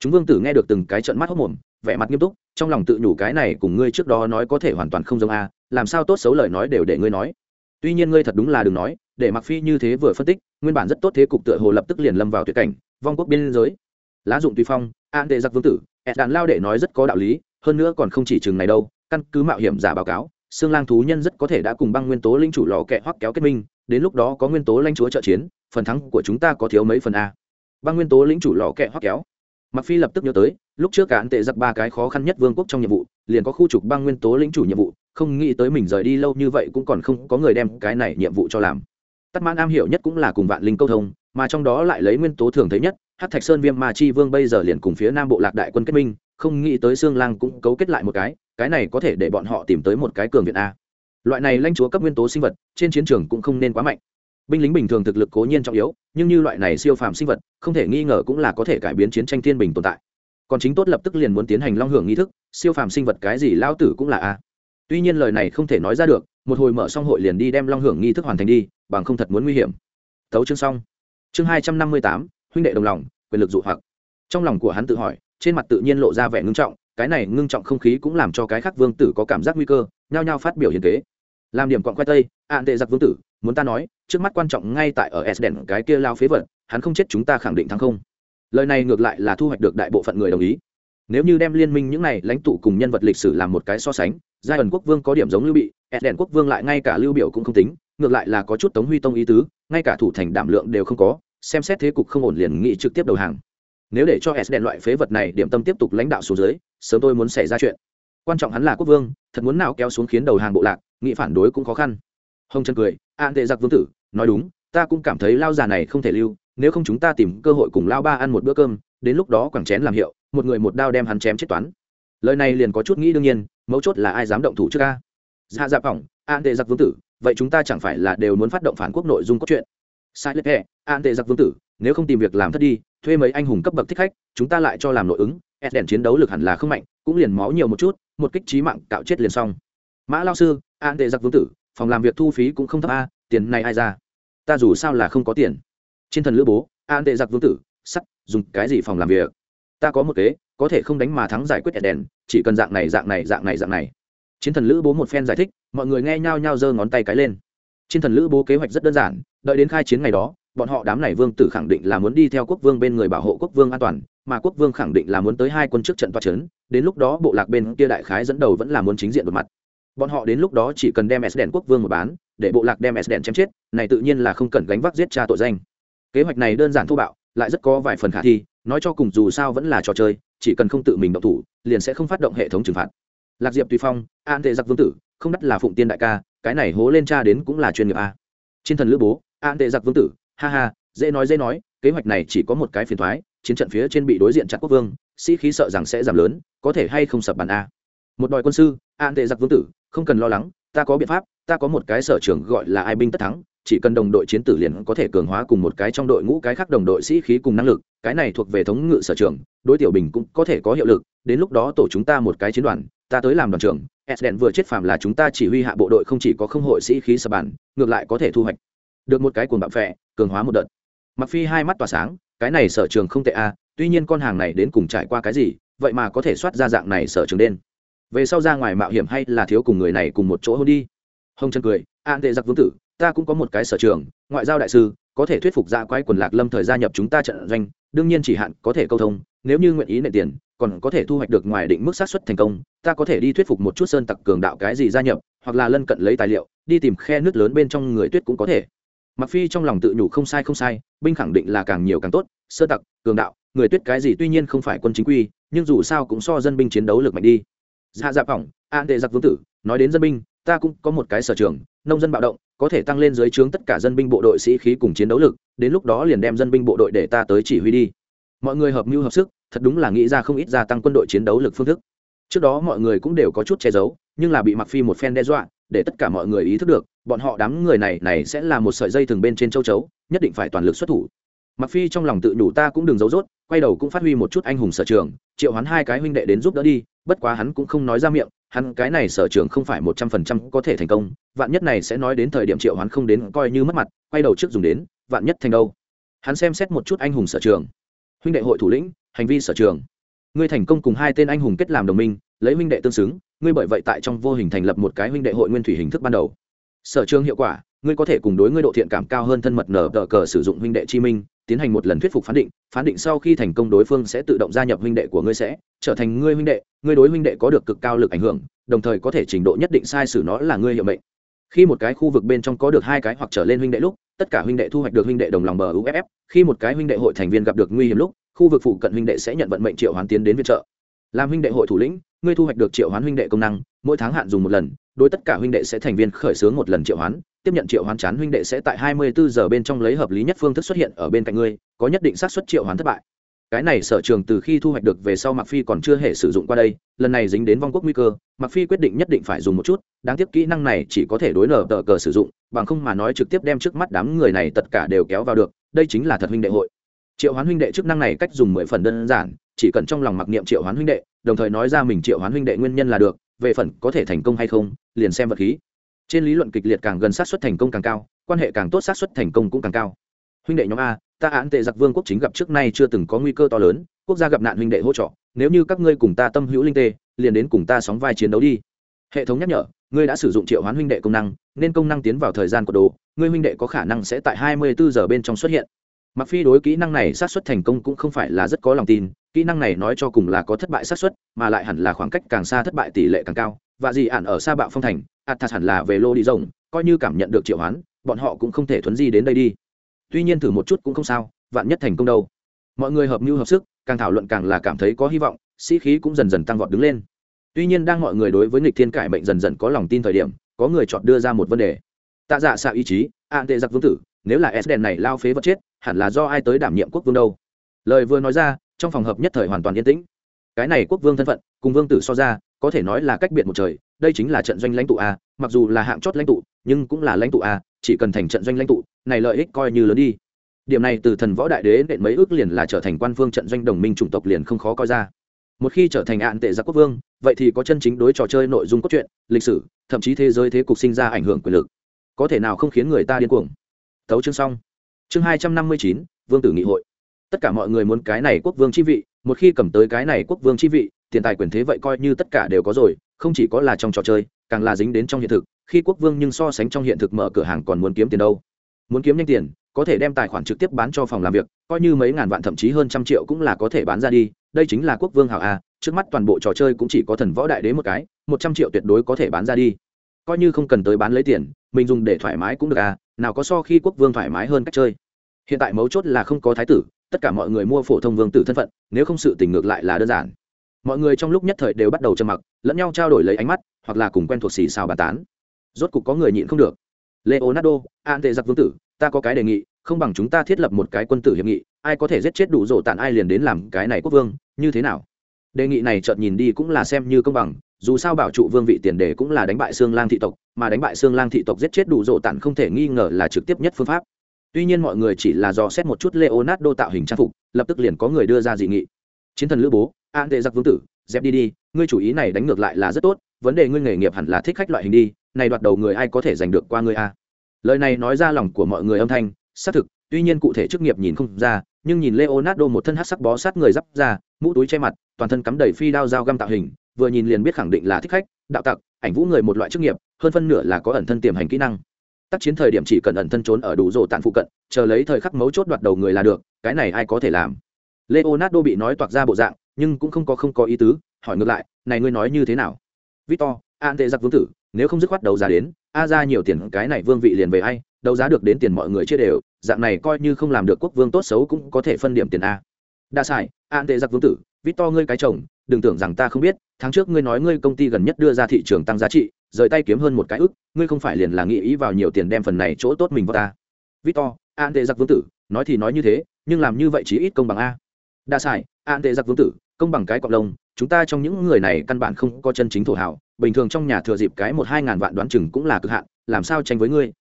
Chúng vương tử nghe được từng cái trận mắt hốc mồm, vẻ mặt nghiêm túc, trong lòng tự nhủ cái này cùng ngươi trước đó nói có thể hoàn toàn không giống a, làm sao tốt xấu lời nói đều để ngươi nói. Tuy nhiên ngươi thật đúng là đừng nói, để mặc phi như thế vừa phân tích, nguyên bản rất tốt thế cục tựa hồ lập tức liền lâm vào tuyệt cảnh, vong quốc biên giới. Lá dụng tùy phong an đệ giặc vương tử, ed đàn lao đệ nói rất có đạo lý, hơn nữa còn không chỉ chừng này đâu, căn cứ mạo hiểm giả báo cáo xương lang thú nhân rất có thể đã cùng băng nguyên tố linh chủ lò kẹ hoắc kéo kết minh, đến lúc đó có nguyên tố lanh chúa trợ chiến, phần thắng của chúng ta có thiếu mấy phần a. Băng nguyên tố lĩnh chủ lò kẹ hoắc kéo. Mặc phi lập tức nhớ tới, lúc trước cản tệ giặc ba cái khó khăn nhất vương quốc trong nhiệm vụ, liền có khu trục băng nguyên tố lĩnh chủ nhiệm vụ, không nghĩ tới mình rời đi lâu như vậy cũng còn không có người đem cái này nhiệm vụ cho làm. Tắt mãn am hiểu nhất cũng là cùng vạn linh câu thông, mà trong đó lại lấy nguyên tố thường thấy nhất hát thạch sơn viêm ma chi vương bây giờ liền cùng phía nam bộ lạc đại quân kết minh, không nghĩ tới xương lang cũng cấu kết lại một cái cái này có thể để bọn họ tìm tới một cái cường viện a. Loại này lãnh chúa cấp nguyên tố sinh vật, trên chiến trường cũng không nên quá mạnh. Binh lính bình thường thực lực cố nhiên trọng yếu, nhưng như loại này siêu phàm sinh vật, không thể nghi ngờ cũng là có thể cải biến chiến tranh thiên bình tồn tại. Còn chính tốt lập tức liền muốn tiến hành long hưởng nghi thức, siêu phàm sinh vật cái gì lao tử cũng là a. Tuy nhiên lời này không thể nói ra được, một hồi mở xong hội liền đi đem long hưởng nghi thức hoàn thành đi, bằng không thật muốn nguy hiểm. Thấu chương xong. Chương hai trăm năm mươi tám, huynh đệ đồng lòng, quyền lực dụ hoặc. Trong lòng của hắn tự hỏi, trên mặt tự nhiên lộ ra vẻ ngưng trọng cái này ngưng trọng không khí cũng làm cho cái khác vương tử có cảm giác nguy cơ, nhao nhao phát biểu hiền kế. Làm điểm quặng khoai tây, ạn tệ giặc vương tử, muốn ta nói, trước mắt quan trọng ngay tại ở s đèn cái kia lao phế vật, hắn không chết chúng ta khẳng định thắng không. Lời này ngược lại là thu hoạch được đại bộ phận người đồng ý. Nếu như đem liên minh những này lãnh tụ cùng nhân vật lịch sử làm một cái so sánh, giai ẩn quốc vương có điểm giống lưu bị s đèn quốc vương lại ngay cả lưu biểu cũng không tính, ngược lại là có chút tống huy tông ý tứ, ngay cả thủ thành đảm lượng đều không có, xem xét thế cục không ổn liền nghị trực tiếp đầu hàng. Nếu để cho s đèn loại phế vật này điểm tâm tiếp tục lãnh đạo xuống dưới sớm tôi muốn xảy ra chuyện. Quan trọng hắn là quốc vương thật muốn nào kéo xuống khiến đầu hàng bộ lạc nghị phản đối cũng khó khăn. Hồng trần cười an tệ giặc vương tử nói đúng ta cũng cảm thấy lao già này không thể lưu nếu không chúng ta tìm cơ hội cùng lao ba ăn một bữa cơm đến lúc đó quẳng chén làm hiệu một người một đao đem hắn chém chết toán. Lời này liền có chút nghĩ đương nhiên mấu chốt là ai dám động thủ trước ca dạ dạ phỏng an tệ giặc vương tử vậy chúng ta chẳng phải là đều muốn phát động phản quốc nội dung cốt truyện? Sai lệ hệ, an tệ giặc vương tử nếu không tìm việc làm thất đi thuê mấy anh hùng cấp bậc thích khách chúng ta lại cho làm nội ứng ed đèn chiến đấu lực hẳn là không mạnh, cũng liền máu nhiều một chút, một kích trí mạng cạo chết liền xong. Mã lao sư an tệ giặc vương tử, phòng làm việc thu phí cũng không thấp a, tiền này ai ra? Ta dù sao là không có tiền. Trên thần lữ bố an tệ giặc vương tử, sắt, dùng cái gì phòng làm việc? Ta có một kế, có thể không đánh mà thắng giải quyết ed đèn, chỉ cần dạng này dạng này dạng này dạng này. Chiến thần lữ bố một phen giải thích, mọi người nghe nhau nhau giơ ngón tay cái lên. Chiến thần lữ bố kế hoạch rất đơn giản, đợi đến khai chiến ngày đó, bọn họ đám này vương tử khẳng định là muốn đi theo quốc vương bên người bảo hộ quốc vương an toàn mà quốc vương khẳng định là muốn tới hai quân trước trận toa trấn, đến lúc đó bộ lạc bên kia đại khái dẫn đầu vẫn là muốn chính diện một mặt. Bọn họ đến lúc đó chỉ cần đem s đèn quốc vương một bán, để bộ lạc đem s đèn chém chết, này tự nhiên là không cần gánh vác giết cha tội danh. Kế hoạch này đơn giản thô bạo, lại rất có vài phần khả thi, nói cho cùng dù sao vẫn là trò chơi, chỉ cần không tự mình động thủ, liền sẽ không phát động hệ thống trừng phạt. Lạc diệp tùy phong, an tệ giặc vương tử, không đắt là phụng tiên đại ca, cái này hố lên cha đến cũng là chuyên nghiệp a. Trên thần lữ bố, an tệ giặc vương tử, ha ha, dễ nói dễ nói, kế hoạch này chỉ có một cái phiền thoái chiến trận phía trên bị đối diện chặt quốc vương, sĩ khí sợ rằng sẽ giảm lớn, có thể hay không sập bàn a. Một đòi quân sư, an tệ giặc vương tử, không cần lo lắng, ta có biện pháp, ta có một cái sở trường gọi là ai binh tất thắng, chỉ cần đồng đội chiến tử liền có thể cường hóa cùng một cái trong đội ngũ cái khác đồng đội sĩ khí cùng năng lực, cái này thuộc về thống ngự sở trường, đối tiểu bình cũng có thể có hiệu lực, đến lúc đó tổ chúng ta một cái chiến đoàn, ta tới làm đoàn trưởng s đèn vừa chết phạm là chúng ta chỉ huy hạ bộ đội không chỉ có không hội sĩ khí sập bản ngược lại có thể thu hoạch được một cái cuồng bạo phẹ cường hóa một đợt. Mặc phi hai mắt tỏa sáng cái này sở trường không tệ a tuy nhiên con hàng này đến cùng trải qua cái gì, vậy mà có thể soát ra dạng này sở trường đen. Về sau ra ngoài mạo hiểm hay là thiếu cùng người này cùng một chỗ hôn đi. Hồng trần cười an tệ giặc vương tử, ta cũng có một cái sở trường, ngoại giao đại sư, có thể thuyết phục ra quái quần lạc lâm thời gia nhập chúng ta trận doanh, đương nhiên chỉ hạn có thể câu thông, nếu như nguyện ý nệ tiền, còn có thể thu hoạch được ngoài định mức sát xuất thành công, ta có thể đi thuyết phục một chút sơn tặc cường đạo cái gì gia nhập, hoặc là lân cận lấy tài liệu, đi tìm khe nước lớn bên trong người tuyết cũng có thể mặc phi trong lòng tự nhủ không sai không sai, binh khẳng định là càng nhiều càng tốt, sơ tặc, cường đạo, người tuyết cái gì tuy nhiên không phải quân chính quy, nhưng dù sao cũng so dân binh chiến đấu lực mạnh đi. Dạ dạ phỏng, an tệ giặc vương tử, nói đến dân binh, ta cũng có một cái sở trường, nông dân bạo động, có thể tăng lên dưới trướng tất cả dân binh bộ đội sĩ khí cùng chiến đấu lực, đến lúc đó liền đem dân binh bộ đội để ta tới chỉ huy đi. Mọi người hợp mưu hợp sức, thật đúng là nghĩ ra không ít gia tăng quân đội chiến đấu lực phương thức. Trước đó mọi người cũng đều có chút che giấu, nhưng là bị mặc phi một phen đe dọa, để tất cả mọi người ý thức được bọn họ đám người này này sẽ là một sợi dây thường bên trên châu chấu, nhất định phải toàn lực xuất thủ. Mặc phi trong lòng tự đủ ta cũng đừng giấu rốt, quay đầu cũng phát huy một chút anh hùng sở trường, triệu hắn hai cái huynh đệ đến giúp đỡ đi, bất quá hắn cũng không nói ra miệng, hắn cái này sở trường không phải một trăm phần trăm có thể thành công, vạn nhất này sẽ nói đến thời điểm triệu hắn không đến coi như mất mặt, quay đầu trước dùng đến, vạn nhất thành đâu. Hắn xem xét một chút anh hùng sở trường. Huynh đệ hội thủ lĩnh, hành vi sở trường. Ngươi thành công cùng hai tên anh hùng kết làm đồng minh, lấy huynh đệ tương xứng, ngươi bởi vậy tại trong vô hình thành lập một cái huynh đệ hội nguyên thủy hình thức ban đầu sở trường hiệu quả, ngươi có thể cùng đối ngươi độ thiện cảm cao hơn thân mật nở tờ cờ sử dụng huynh đệ chi minh, tiến hành một lần thuyết phục phán định phán định sau khi thành công đối phương sẽ tự động gia nhập huynh đệ của ngươi sẽ trở thành ngươi huynh đệ, ngươi đối huynh đệ có được cực cao lực ảnh hưởng, đồng thời có thể trình độ nhất định sai sử nó là ngươi hiệu mệnh. Khi một cái khu vực bên trong có được hai cái hoặc trở lên huynh đệ lúc, tất cả huynh đệ thu hoạch được huynh đệ đồng lòng bờ uff khi một cái huynh đệ hội thành viên gặp được nguy hiểm lúc, khu vực phụ cận huynh đệ sẽ nhận vận mệnh triệu hoán tiến đến viện trợ. Làm huynh đệ hội thủ lĩnh ngươi thu hoạch được triệu hoán huynh đệ công năng, mỗi tháng hạn dùng một lần, đối tất cả huynh đệ sẽ thành viên khởi xướng một lần triệu hoán, tiếp nhận triệu hoán chán huynh đệ sẽ tại 24 giờ bên trong lấy hợp lý nhất phương thức xuất hiện ở bên cạnh ngươi, có nhất định xác suất triệu hoán thất bại. Cái này sở trường từ khi thu hoạch được về sau mặc phi còn chưa hề sử dụng qua đây, lần này dính đến vong quốc nguy cơ mặc phi quyết định nhất định phải dùng một chút, đáng tiếc kỹ năng này chỉ có thể đối nở tờ cờ sử dụng, bằng không mà nói trực tiếp đem trước mắt đám người này tất cả đều kéo vào được, đây chính là thật huynh đệ hội. Triệu hoán huynh đệ chức năng này cách dùng mười phần đơn giản, chỉ cần trong lòng mặc niệm triệu hoán huynh đệ đồng thời nói ra mình triệu hoán huynh đệ nguyên nhân là được, về phần có thể thành công hay không, liền xem vật khí. Trên lý luận kịch liệt càng gần sát xuất thành công càng cao, quan hệ càng tốt sát xuất thành công cũng càng cao. Huynh đệ nhóm a, ta án tệ giặc vương quốc chính gặp trước nay chưa từng có nguy cơ to lớn, quốc gia gặp nạn huynh đệ hỗ trợ, nếu như các ngươi cùng ta tâm hữu linh tê, liền đến cùng ta sóng vai chiến đấu đi. Hệ thống nhắc nhở, ngươi đã sử dụng triệu hoán huynh đệ công năng, nên công năng tiến vào thời gian của đồ, ngươi huynh đệ có khả năng sẽ tại 24 giờ bên trong xuất hiện. Mặc phi đối kỹ năng này sát xuất thành công cũng không phải là rất có lòng tin kỹ năng này nói cho cùng là có thất bại xác suất, mà lại hẳn là khoảng cách càng xa thất bại tỷ lệ càng cao. Và gì ản ở xa bạo phong thành athas hẳn là về lô đi rồng coi như cảm nhận được triệu hoán bọn họ cũng không thể thuấn di đến đây đi. Tuy nhiên thử một chút cũng không sao vạn nhất thành công đâu. Mọi người hợp mưu hợp sức càng thảo luận càng là cảm thấy có hy vọng sĩ khí cũng dần dần tăng vọt đứng lên. Tuy nhiên đang mọi người đối với nghịch thiên cải mệnh dần dần có lòng tin thời điểm có người chọn đưa ra một vấn đề. Tạ dạ xạ ý chí an tệ giặc vương tử nếu là s đèn này lao phế vật chết hẳn là do ai tới đảm nhiệm quốc vương đâu? Lời vừa nói ra trong phòng hợp nhất thời hoàn toàn yên tĩnh. Cái này quốc vương thân phận, cùng vương tử so ra, có thể nói là cách biệt một trời, đây chính là trận doanh lãnh tụ a, mặc dù là hạng chót lãnh tụ, nhưng cũng là lãnh tụ a, chỉ cần thành trận doanh lãnh tụ, này lợi ích coi như lớn đi. Điểm này từ thần võ đại đế nện mấy ước liền là trở thành quan phương trận doanh đồng minh chủng tộc liền không khó coi ra. Một khi trở thành ạn tệ gia quốc vương, vậy thì có chân chính đối trò chơi nội dung cốt truyện, lịch sử, thậm chí thế giới thế cục sinh ra ảnh hưởng quyền lực. Có thể nào không khiến người ta điên cuồng? Thấu chương xong. Chương hai trăm năm mươi chín, vương tử nghị hội tất cả mọi người muốn cái này quốc vương chi vị, một khi cầm tới cái này quốc vương chi vị, tiền tài quyền thế vậy coi như tất cả đều có rồi, không chỉ có là trong trò chơi, càng là dính đến trong hiện thực, khi quốc vương nhưng so sánh trong hiện thực mở cửa hàng còn muốn kiếm tiền đâu. Muốn kiếm nhanh tiền, có thể đem tài khoản trực tiếp bán cho phòng làm việc, coi như mấy ngàn vạn thậm chí hơn trăm triệu cũng là có thể bán ra đi, đây chính là quốc vương hảo a, trước mắt toàn bộ trò chơi cũng chỉ có thần võ đại đế một cái, một trăm triệu tuyệt đối có thể bán ra đi. Coi như không cần tới bán lấy tiền, mình dùng để thoải mái cũng được à nào có so khi quốc vương thoải mái hơn cách chơi. Hiện tại mấu chốt là không có thái tử tất cả mọi người mua phổ thông vương tử thân phận, nếu không sự tình ngược lại là đơn giản. Mọi người trong lúc nhất thời đều bắt đầu trầm mặc, lẫn nhau trao đổi lấy ánh mắt, hoặc là cùng quen thuộc xì xào bàn tán. Rốt cục có người nhịn không được. Leonardo, an tệ giặc vương tử, ta có cái đề nghị, không bằng chúng ta thiết lập một cái quân tử hiệp nghị, ai có thể giết chết đủ rộ tàn ai liền đến làm cái này quốc vương, như thế nào? Đề nghị này chợt nhìn đi cũng là xem như công bằng, dù sao bảo trụ vương vị tiền đề cũng là đánh bại xương lang thị tộc, mà đánh bại xương lang thị tộc giết chết đủ rộ tàn không thể nghi ngờ là trực tiếp nhất phương pháp tuy nhiên mọi người chỉ là dò xét một chút leonardo tạo hình trang phục, lập tức liền có người đưa ra dị nghị. Chiến thần lữ bố an tệ giặc vương tử dẹp đi đi, ngươi chủ ý này đánh ngược lại là rất tốt, vấn đề ngươi nghề nghiệp hẳn là thích khách loại hình đi, này đoạt đầu người ai có thể giành được qua ngươi a? Lời này nói ra lòng của mọi người âm thanh, xác thực, tuy nhiên cụ thể chức nghiệp nhìn không ra, nhưng nhìn leonardo một thân hắc sắc bó sát người d ra, mũ túi che mặt, toàn thân cắm đầy phi đao dao găm tạo hình, vừa nhìn liền biết khẳng định là thích khách, đạo tặc, ảnh vũ người một loại chức nghiệp, hơn phân nửa là có ẩn thân tiềm hành kỹ năng tác chiến thời điểm chỉ cần ẩn thân trốn ở đủ rổ tàn phụ cận, chờ lấy thời khắc mấu chốt đoạt đầu người là được, cái này ai có thể làm? Leonardo bị nói toạc ra bộ dạng, nhưng cũng không có không có ý tứ, hỏi ngược lại, này ngươi nói như thế nào? Victor, an tệ giặc vương tử, nếu không dứt khoát đấu giá đến, a ra nhiều tiền, cái này vương vị liền về ai, đấu giá được đến tiền mọi người chia đều, dạng này coi như không làm được quốc vương tốt xấu cũng có thể phân điểm tiền a. Đa sải an tệ giặc vương tử, victor ngươi cái chồng đừng tưởng rằng ta không biết, tháng trước ngươi nói ngươi công ty gần nhất đưa ra thị trường tăng giá trị, rời tay kiếm hơn một cái ức, ngươi không phải liền là nghĩ ý vào nhiều tiền đem phần này chỗ tốt mình vào ta. Victor, an tệ giặc vương tử, nói thì nói như thế, nhưng làm như vậy chỉ ít công bằng a. Đa sải an tệ giặc vương tử, công bằng cái cọc lông, chúng ta trong những người này căn bản không có chân chính thổ hảo, bình thường trong nhà thừa dịp cái một hai ngàn vạn đoán chừng cũng là cực hạn, làm sao tranh với ngươi?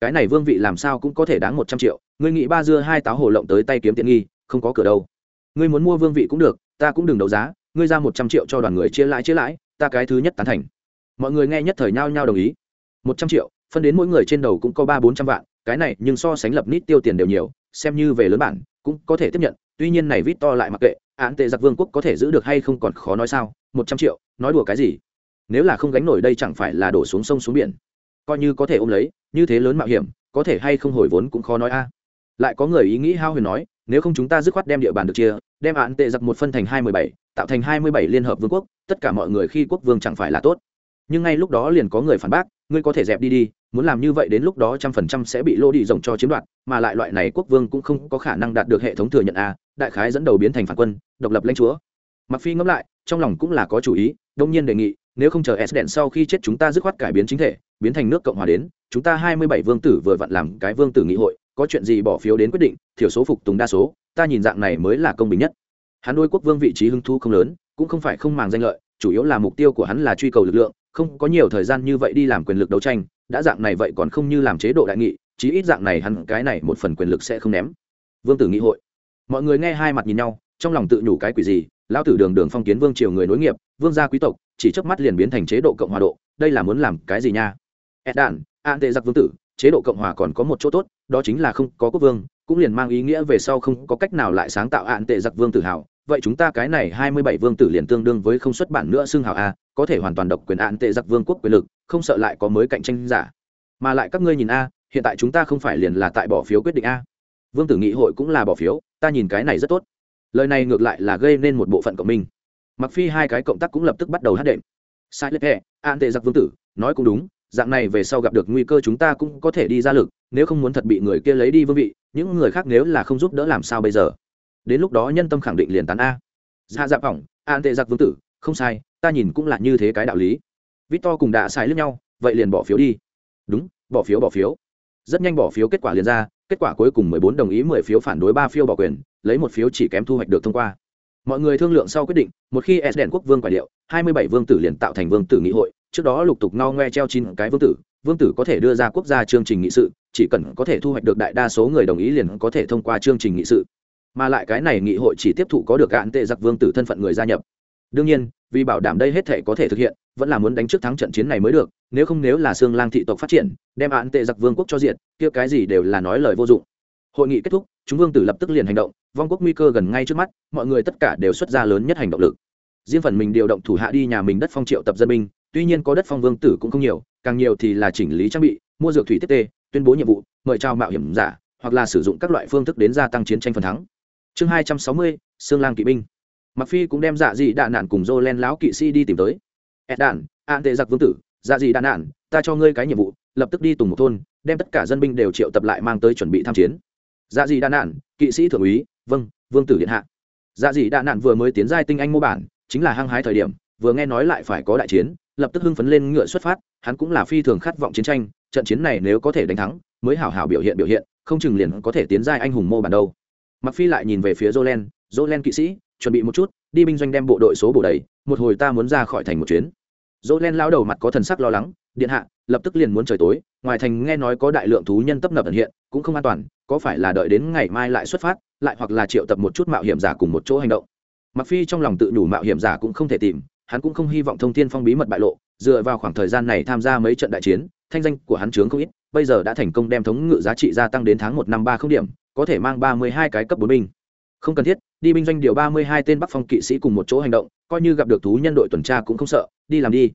Cái này vương vị làm sao cũng có thể đáng một trăm triệu, ngươi nghĩ ba dưa hai táo hồ lộng tới tay kiếm tiện nghi, không có cửa đâu. Ngươi muốn mua vương vị cũng được, ta cũng đừng đấu giá ngươi ra một trăm triệu cho đoàn người chia lãi chia lãi, ta cái thứ nhất tán thành. Mọi người nghe nhất thời nhao nhao đồng ý. Một trăm triệu, phân đến mỗi người trên đầu cũng có ba bốn trăm vạn, cái này nhưng so sánh lập nít tiêu tiền đều nhiều, xem như về lớn bản, cũng có thể tiếp nhận, tuy nhiên này vít to lại mặc kệ, án tệ giặc vương quốc có thể giữ được hay không còn khó nói sao, một trăm triệu, nói đùa cái gì? Nếu là không gánh nổi đây chẳng phải là đổ xuống sông xuống biển. Coi như có thể ôm lấy, như thế lớn mạo hiểm, có thể hay không hồi vốn cũng khó nói a. Lại có người ý nghĩ hao huyền nói, nếu không chúng ta dứt khoát đem địa bàn được chia, đem án tệ giặc một phân thành hai mươi bảy tạo thành hai mươi bảy liên hợp vương quốc, tất cả mọi người khi quốc vương chẳng phải là tốt. Nhưng ngay lúc đó liền có người phản bác, ngươi có thể dẹp đi đi, muốn làm như vậy đến lúc đó trăm phần trăm sẽ bị lô đi rộng cho chiếm đoạt, mà lại loại này quốc vương cũng không có khả năng đạt được hệ thống thừa nhận a, đại khái dẫn đầu biến thành phản quân, độc lập lãnh chúa. Mặc phi ngẫm lại, trong lòng cũng là có chủ ý, đông nhiên đề nghị, nếu không chờ s đèn sau khi chết chúng ta dứt khoát cải biến chính thể, biến thành nước cộng hòa đến, chúng ta hai mươi bảy vương tử vừa vặn làm cái vương tử nghị hội, có chuyện gì bỏ phiếu đến quyết định, thiểu số phục tùng đa số, ta nhìn dạng này mới là công bình nhất hắn đôi quốc vương vị trí hưng thu không lớn, cũng không phải không màng danh lợi, chủ yếu là mục tiêu của hắn là truy cầu lực lượng, không có nhiều thời gian như vậy đi làm quyền lực đấu tranh, đã dạng này vậy còn không như làm chế độ đại nghị, chí ít dạng này hắn, cái này một phần quyền lực sẽ không ném. Vương tử nghị hội. Mọi người nghe hai mặt nhìn nhau, trong lòng tự nhủ cái quỷ gì, lão tử đường đường phong kiến vương triều người nối nghiệp, vương gia quý tộc, chỉ chớp mắt liền biến thành chế độ cộng hòa độ, đây là muốn làm cái gì nha? Ed đản an tệ giặc vương tử, chế độ cộng hòa còn có một chỗ tốt, đó chính là không có quốc vương, cũng liền mang ý nghĩa về sau không có cách nào lại sáng tạo an tệ giặc vương tử hào vậy chúng ta cái này hai mươi bảy vương tử liền tương đương với không xuất bản nữa xưng hào a, có thể hoàn toàn độc quyền an tệ giặc vương quốc quyền lực, không sợ lại có mới cạnh tranh giả. Mà lại các ngươi nhìn a, hiện tại chúng ta không phải liền là tại bỏ phiếu quyết định a. Vương tử nghị hội cũng là bỏ phiếu, ta nhìn cái này rất tốt. Lời này ngược lại là gây nên một bộ phận cộng minh. Mặc phi hai cái cộng tác cũng lập tức bắt đầu hát đệm. Sai lệch hệ an tệ giặc vương tử, nói cũng đúng, dạng này về sau gặp được nguy cơ chúng ta cũng có thể đi ra lực, nếu không muốn thật bị người kia lấy đi vương vị, những người khác nếu là không giúp đỡ làm sao bây giờ? Đến lúc đó nhân tâm khẳng định liền tán a dạ dạp hỏng an tệ giặc vương tử không sai ta nhìn cũng là như thế cái đạo lý victor cùng đã sai lướt nhau vậy liền bỏ phiếu đi đúng bỏ phiếu bỏ phiếu rất nhanh bỏ phiếu kết quả liền ra kết quả cuối cùng 14 đồng ý 10 phiếu phản đối 3 phiếu bỏ quyền, lấy một phiếu chỉ kém thu hoạch được thông qua. Mọi người thương lượng sau quyết định, một khi S đèn quốc vương quả điệu, 27 vương tử liền tạo thành vương tử nghị hội, trước đó lục tục no ngoe treo chín cái vương tử, vương tử có thể đưa ra quốc gia chương trình nghị sự, chỉ cần có thể thu hoạch được đại đa số người đồng ý liền có thể thông qua chương trình nghị sự. Mà lại cái này nghị hội chỉ tiếp thụ có được gạn tệ giặc vương tử thân phận người gia nhập. Đương nhiên, vì bảo đảm đây hết thể có thể thực hiện, vẫn là muốn đánh trước thắng trận chiến này mới được, nếu không nếu là xương lang thị tộc phát triển, đem án tệ giặc vương quốc cho diện kia cái gì đều là nói lời vô dụng. Hội nghị kết thúc chúng vương tử lập tức liền hành động vong quốc nguy cơ gần ngay trước mắt mọi người tất cả đều xuất ra lớn nhất hành động lực. Riêng phần mình điều động thủ hạ đi nhà mình đất phong triệu tập dân binh tuy nhiên có đất phong vương tử cũng không nhiều càng nhiều thì là chỉnh lý trang bị mua dược thủy tiếp tê tuyên bố nhiệm vụ mời trao mạo hiểm giả hoặc là sử dụng các loại phương thức đến gia tăng chiến tranh phần thắng chương hai trăm sáu mươi xương lang kỵ binh. Mặc phi cũng đem dạ dị đạn nạn cùng dô len lão kỵ sĩ đi tìm tới. Ed đạn an tệ giặc vương tử dạ dị đạn nạn ta cho ngươi cái nhiệm vụ, lập tức đi tùng một thôn, đem tất cả dân binh đều triệu tập lại mang tới chuẩn bị tham chiến. Dạ dị đạn nạn kỵ sĩ thượng úy vâng vương tử điện hạ. Dạ dị đạn nạn vừa mới tiến giai tinh anh mô bản, chính là hăng hái thời điểm, vừa nghe nói lại phải có đại chiến, lập tức hưng phấn lên ngựa xuất phát, hắn cũng là phi thường khát vọng chiến tranh, trận chiến này nếu có thể đánh thắng, mới hảo hảo biểu hiện biểu hiện, không chừng liền có thể tiến giai anh hùng mô bản đâu mặc phi lại nhìn về phía jolen jolen kỵ sĩ, chuẩn bị một chút, đi binh doanh đem bộ đội số bổ đầy, một hồi ta muốn ra khỏi thành một chuyến. Jolen lao đầu mặt có thần sắc lo lắng, điện hạ, lập tức liền muốn trời tối, ngoài thành nghe nói có đại lượng thú nhân tấp nập ẩn hiện, cũng không an toàn, có phải là đợi đến ngày mai lại xuất phát, lại hoặc là triệu tập một chút mạo hiểm giả cùng một chỗ hành động? Mặc phi trong lòng tự nhủ mạo hiểm giả cũng không thể tìm, hắn cũng không hy vọng thông tin phong bí mật bại lộ, dựa vào khoảng thời gian này tham gia mấy trận đại chiến, thanh danh của hắn chướng không ít, bây giờ đã thành công đem thống ngự giá trị gia tăng đến tháng một năm ba không điểm có thể mang ba mươi hai cái cấp bốn binh. Không cần thiết, đi binh doanh điều ba mươi hai tên bắc phong kỵ sĩ cùng một chỗ hành động, coi như gặp được thú nhân đội tuần tra cũng không sợ, đi làm đi.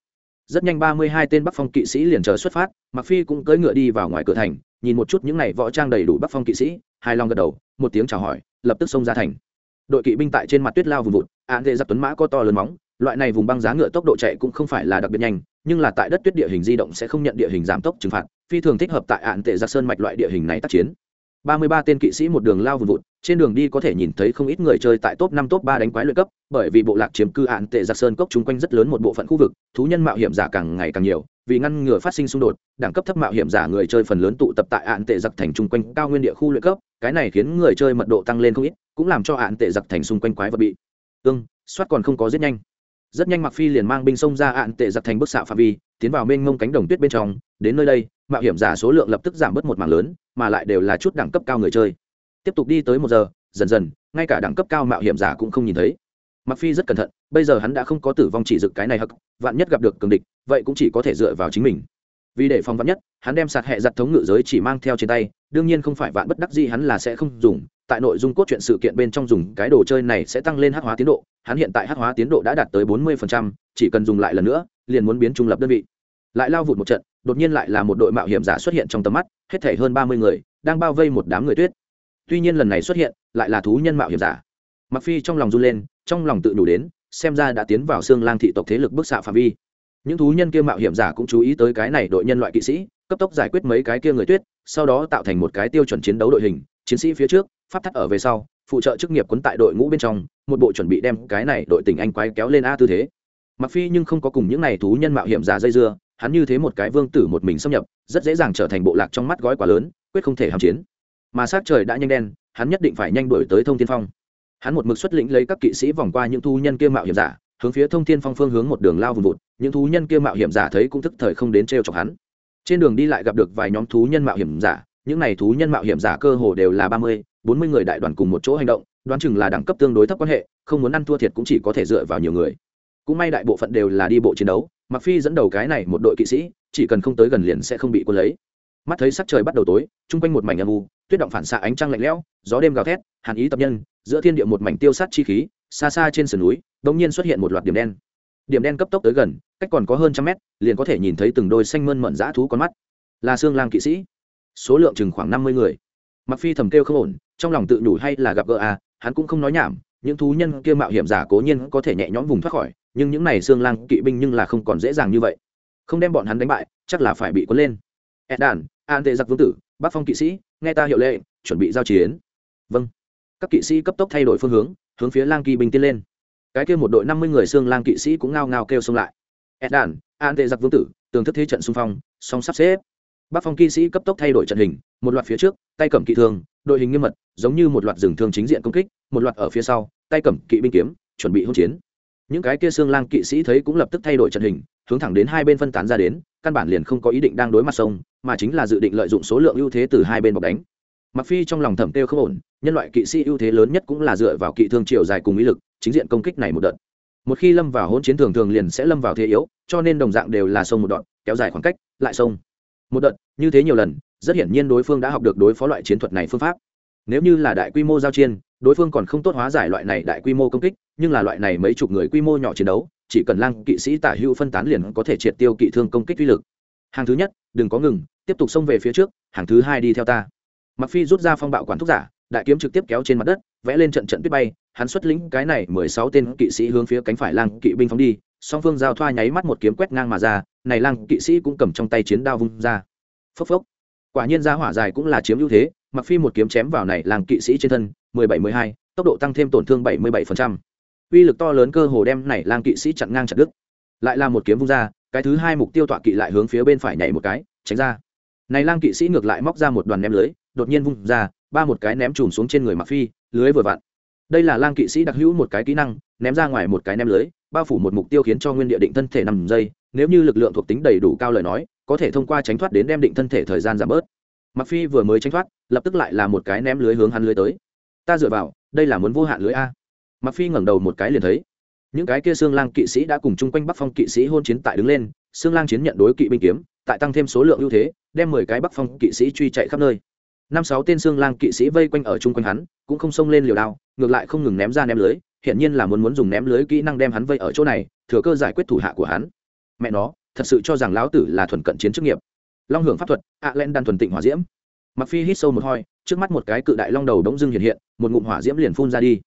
Rất nhanh ba mươi hai tên bắc phong kỵ sĩ liền chờ xuất phát mặc phi cũng cưỡi ngựa đi vào ngoài cửa thành, nhìn một chút những này võ trang đầy đủ bắc phong kỵ sĩ hai long gật đầu, một tiếng chào hỏi, lập tức xông ra thành. Đội kỵ binh tại trên mặt tuyết lao vùng vụt, án dễ giặc tuấn mã có to lớn móng, loại này vùng băng giá ngựa tốc độ chạy cũng không phải là đặc biệt nhanh, nhưng là tại đất tuyết địa hình di động sẽ không nhận địa hình giảm tốc trừng phạt, phi thường thích hợp tại ạn tệ giặc sơn mạch loại địa hình này tác chiến ba mươi ba tên kỵ sĩ một đường lao vùn vụt, trên đường đi có thể nhìn thấy không ít người chơi tại top năm, top ba đánh quái luyện cấp, bởi vì bộ lạc chiếm cư ạn tệ giặc sơn cốc chung quanh rất lớn một bộ phận khu vực, thú nhân mạo hiểm giả càng ngày càng nhiều, vì ngăn ngừa phát sinh xung đột, đẳng cấp thấp mạo hiểm giả người chơi phần lớn tụ tập tại ạn tệ giặc thành chung quanh cao nguyên địa khu luyện cấp, cái này khiến người chơi mật độ tăng lên không ít, cũng làm cho ạn tệ giặc thành xung quanh quái vật bị ương soát còn không có giết nhanh. Rất nhanh mặc phi liền mang binh sông ra ạn tệ giặc thành bức xạ phạm vi, tiến vào mênh mông cánh đồng tuyết bên trong, đến nơi đây mạo hiểm giả số lượng lập tức giảm bớt một mảng lớn mà lại đều là chút đẳng cấp cao người chơi. Tiếp tục đi tới một giờ dần dần ngay cả đẳng cấp cao mạo hiểm giả cũng không nhìn thấy. Mặc phi rất cẩn thận bây giờ hắn đã không có tử vong chỉ dực cái này hực. vạn nhất gặp được cường địch vậy cũng chỉ có thể dựa vào chính mình. Vì để phòng Vạn nhất hắn đem sạt hệ giặt thống ngự giới chỉ mang theo trên tay đương nhiên không phải vạn bất đắc gì hắn là sẽ không dùng tại nội dung cốt truyện sự kiện bên trong dùng cái đồ chơi này sẽ tăng lên hắc hóa tiến độ hắn hiện tại hắc hóa tiến độ đã đạt tới bốn 40%, chỉ cần dùng lại lần nữa liền muốn biến trung lập đơn vị. Lại lao vụt một trận đột nhiên lại là một đội mạo hiểm giả xuất hiện trong tầm mắt, hết thảy hơn ba mươi người, đang bao vây một đám người tuyết. Tuy nhiên lần này xuất hiện, lại là thú nhân mạo hiểm giả. Mặc phi trong lòng run lên, trong lòng tự đủ đến, xem ra đã tiến vào xương lang thị tộc thế lực bức xạ phạm vi. Những thú nhân kia mạo hiểm giả cũng chú ý tới cái này đội nhân loại kỵ sĩ, cấp tốc giải quyết mấy cái kia người tuyết, sau đó tạo thành một cái tiêu chuẩn chiến đấu đội hình, chiến sĩ phía trước, pháp thắt ở về sau, phụ trợ chức nghiệp quấn tại đội ngũ bên trong, một bộ chuẩn bị đem cái này đội tình anh quái kéo lên a tư thế. Mặc phi nhưng không có cùng những này thú nhân mạo hiểm giả dây dưa hắn như thế một cái vương tử một mình xâm nhập, rất dễ dàng trở thành bộ lạc trong mắt gói quá lớn, quyết không thể hàm chiến. Mà sát trời đã nhanh đen, hắn nhất định phải nhanh đuổi tới thông tiên phong. Hắn một mực xuất lĩnh lấy các kỵ sĩ vòng qua những thú nhân kia mạo hiểm giả, hướng phía thông thiên phong phương hướng một đường lao vùng vụt, những thú nhân kia mạo hiểm giả thấy cũng thức thời không đến t chọc hắn. Trên đường đi lại gặp được vài nhóm thú nhân mạo hiểm giả, những n à y thú nhân mạo hiểm giả cơ hồ đều là ba mươi, bốn mươi người đại đoàn cùng một chỗ hành động, đoán chừng là đẳng cấp tương đối thấp quan hệ, không muốn ăn thua thiệt cũng chỉ có thể dựa vào nhiều người. Cũng may đại bộ phận đều là đi bộ chiến đấu mặc phi dẫn đầu cái này một đội kỵ sĩ, chỉ cần không tới gần liền sẽ không bị quân lấy. Mắt thấy sắc trời bắt đầu tối, chung quanh một mảnh âm u, tuyết động phản xạ ánh trăng lạnh lẽo, gió đêm gào thét, hàn ý tập nhân, giữa thiên địa một mảnh tiêu sát chi khí, xa xa trên sườn núi, đột nhiên xuất hiện một loạt điểm đen. Điểm đen cấp tốc tới gần, cách còn có hơn trăm mét, liền có thể nhìn thấy từng đôi xanh mơn mận dã thú con mắt. Là xương lang kỵ sĩ. Số lượng chừng khoảng năm mươi người. Mặc phi thầm kêu không ổn, trong lòng tự nhủ hay là gặp gỡ à hắn cũng không nói nhảm, những thú nhân kia mạo hiểm giả cố nhiên có thể nhẹ nhõm vùng thoát khỏi nhưng những này xương lang kỵ binh nhưng là không còn dễ dàng như vậy. Không đem bọn hắn đánh bại, chắc là phải bị cuốn lên. Ed đàn, an tệ giặc vương tử bắc phong kỵ sĩ, nghe ta hiệu lệ chuẩn bị giao chiến. Vâng. Các kỵ sĩ cấp tốc thay đổi phương hướng hướng phía lang kỵ binh tiến lên. Cái kia một đội năm mươi người xương lang kỵ sĩ cũng ngao ngao kêu xông lại. Ed đàn, an tệ giặc vương tử, tường thức thế trận xung phong, song sắp xếp. Bắc phong kỵ sĩ cấp tốc thay đổi trận hình, một loạt phía trước, tay cầm kỵ thương, đội hình nghiêm mật, giống như một loạt rừng thương chính diện công kích, một loạt ở phía sau, tay cầm kỵ binh kiếm, chuẩn bị hỗn chiến những cái kia xương lang kỵ sĩ thấy cũng lập tức thay đổi trận hình, hướng thẳng đến hai bên phân tán ra đến, căn bản liền không có ý định đang đối mặt sông, mà chính là dự định lợi dụng số lượng ưu thế từ hai bên bọc đánh. Mặc phi trong lòng thẩm tiêu không ổn, nhân loại kỵ sĩ ưu thế lớn nhất cũng là dựa vào kỵ thương chiều dài cùng ý lực, chính diện công kích này một đợt. Một khi lâm vào hỗn chiến thường thường liền sẽ lâm vào thế yếu, cho nên đồng dạng đều là sông một đoạn, kéo dài khoảng cách, lại sông. Một đợt, như thế nhiều lần, rất hiển nhiên đối phương đã học được đối phó loại chiến thuật này phương pháp. Nếu như là đại quy mô giao chiến đối phương còn không tốt hóa giải loại này đại quy mô công kích, nhưng là loại này mấy chục người quy mô nhỏ chiến đấu, chỉ cần lang kỵ sĩ tả hữu phân tán liền có thể triệt tiêu kỵ thương công kích uy lực. Hàng thứ nhất, đừng có ngừng, tiếp tục xông về phía trước, hàng thứ hai đi theo ta. Mặc phi rút ra phong bạo quản thúc giả, đại kiếm trực tiếp kéo trên mặt đất, vẽ lên trận trận tuyết bay, hắn xuất lĩnh cái này mười sáu tên kỵ sĩ hướng phía cánh phải lang kỵ binh phóng đi, song phương giao thoa nháy mắt một kiếm quét ngang mà ra, này lang kỵ sĩ cũng cầm trong tay chiến đao vung ra. Phốc phốc. Quả nhiên ra hỏa dài cũng là chiếm ưu thế mặc phi một kiếm chém vào này lang kỵ sĩ trên thân mười bảy mười hai, tốc độ tăng thêm tổn thương bảy mươi bảy phần trăm. Uy lực to lớn cơ hồ đem này lang kỵ sĩ chặn ngang chặt đứt. Lại là một kiếm vung ra, cái thứ hai mục tiêu tọa kỵ lại hướng phía bên phải nhảy một cái, tránh ra. Này lang kỵ sĩ ngược lại móc ra một đoàn ném lưới, đột nhiên vung ra, ba một cái ném chùm xuống trên người Mạc phi, lưới vừa vặn. Đây là lang kỵ sĩ đặc hữu một cái kỹ năng, ném ra ngoài một cái ném lưới, bao phủ một mục tiêu khiến cho nguyên địa định thân thể nằm giây nếu như lực lượng thuộc tính đầy đủ cao lời nói, có thể thông qua tránh thoát đến đem định thân thể thời gian giảm bớt. Mạc phi vừa mới tránh thoát, lập tức lại là một cái ném lưới hướng hắn lưới tới ta dựa vào, đây là muốn vô hạn lưới a. Mặc phi ngẩng đầu một cái liền thấy, những cái kia xương lang kỵ sĩ đã cùng chung quanh bắc phong kỵ sĩ hôn chiến tại đứng lên, xương lang chiến nhận đối kỵ binh kiếm, tại tăng thêm số lượng ưu thế, đem mười cái bắc phong kỵ sĩ truy chạy khắp nơi. Năm sáu tên xương lang kỵ sĩ vây quanh ở chung quanh hắn, cũng không xông lên liều đao, ngược lại không ngừng ném ra ném lưới hiện nhiên là muốn muốn dùng ném lưới kỹ năng đem hắn vây ở chỗ này, thừa cơ giải quyết thủ hạ của hắn. Mẹ nó, thật sự cho rằng lão tử là thuần cận chiến chức nghiệp. Long hưởng pháp thuật, ạ len đan thuần tịnh hỏa diễm mặc phi hít sâu một hoi trước mắt một cái cự đại long đầu đống dưng hiện hiện, một ngụm hỏa diễm liền phun ra đi.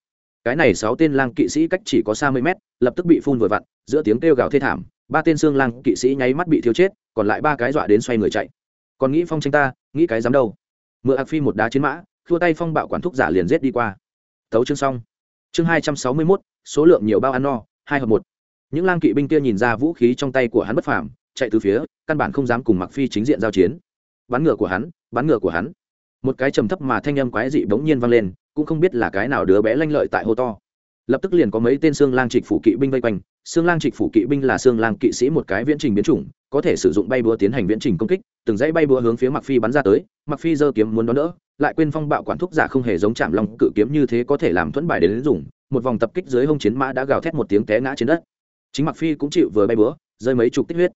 Cái này sáu tên lang kỵ sĩ cách chỉ có xa mươi mét, lập tức bị phun vừa vặn, giữa tiếng kêu gào thê thảm, ba tên xương lang kỵ sĩ nháy mắt bị thiếu chết, còn lại ba cái dọa đến xoay người chạy. Còn nghĩ phong tranh ta, nghĩ cái dám đâu? Mượn ạc phi một đá chiến mã thua tay phong bạo quản thúc giả liền rết đi qua. Tấu chương xong. Chương hai trăm sáu mươi mốt, số lượng nhiều bao ăn no, hai hợp một. Những lang kỵ binh kia nhìn ra vũ khí trong tay của hắn bất phàm, chạy từ phía, căn bản không dám cùng mặc phi chính diện giao chiến bắn ngựa của hắn, bắn ngựa của hắn. Một cái trầm thấp mà thanh âm quái dị bỗng nhiên vang lên, cũng không biết là cái nào đứa bé lanh lợi tại hô to. Lập tức liền có mấy tên xương lang trịch phủ kỵ binh vây quanh. Xương lang trịch phủ kỵ binh là xương lang kỵ sĩ một cái viễn trình biến chủng, có thể sử dụng bay búa tiến hành viễn trình công kích, từng dãy bay búa hướng phía mặc phi bắn ra tới. Mặc phi giơ kiếm muốn đón đỡ, lại quên phong bạo quản thúc giả không hề giống chạm long cự kiếm như thế có thể làm thuẫn bài đến dùng. Một vòng tập kích dưới hông chiến mã đã gào thét một tiếng té ngã trên đất. Chính mặc phi cũng chịu vừa bay búa, rơi mấy chục tích huyết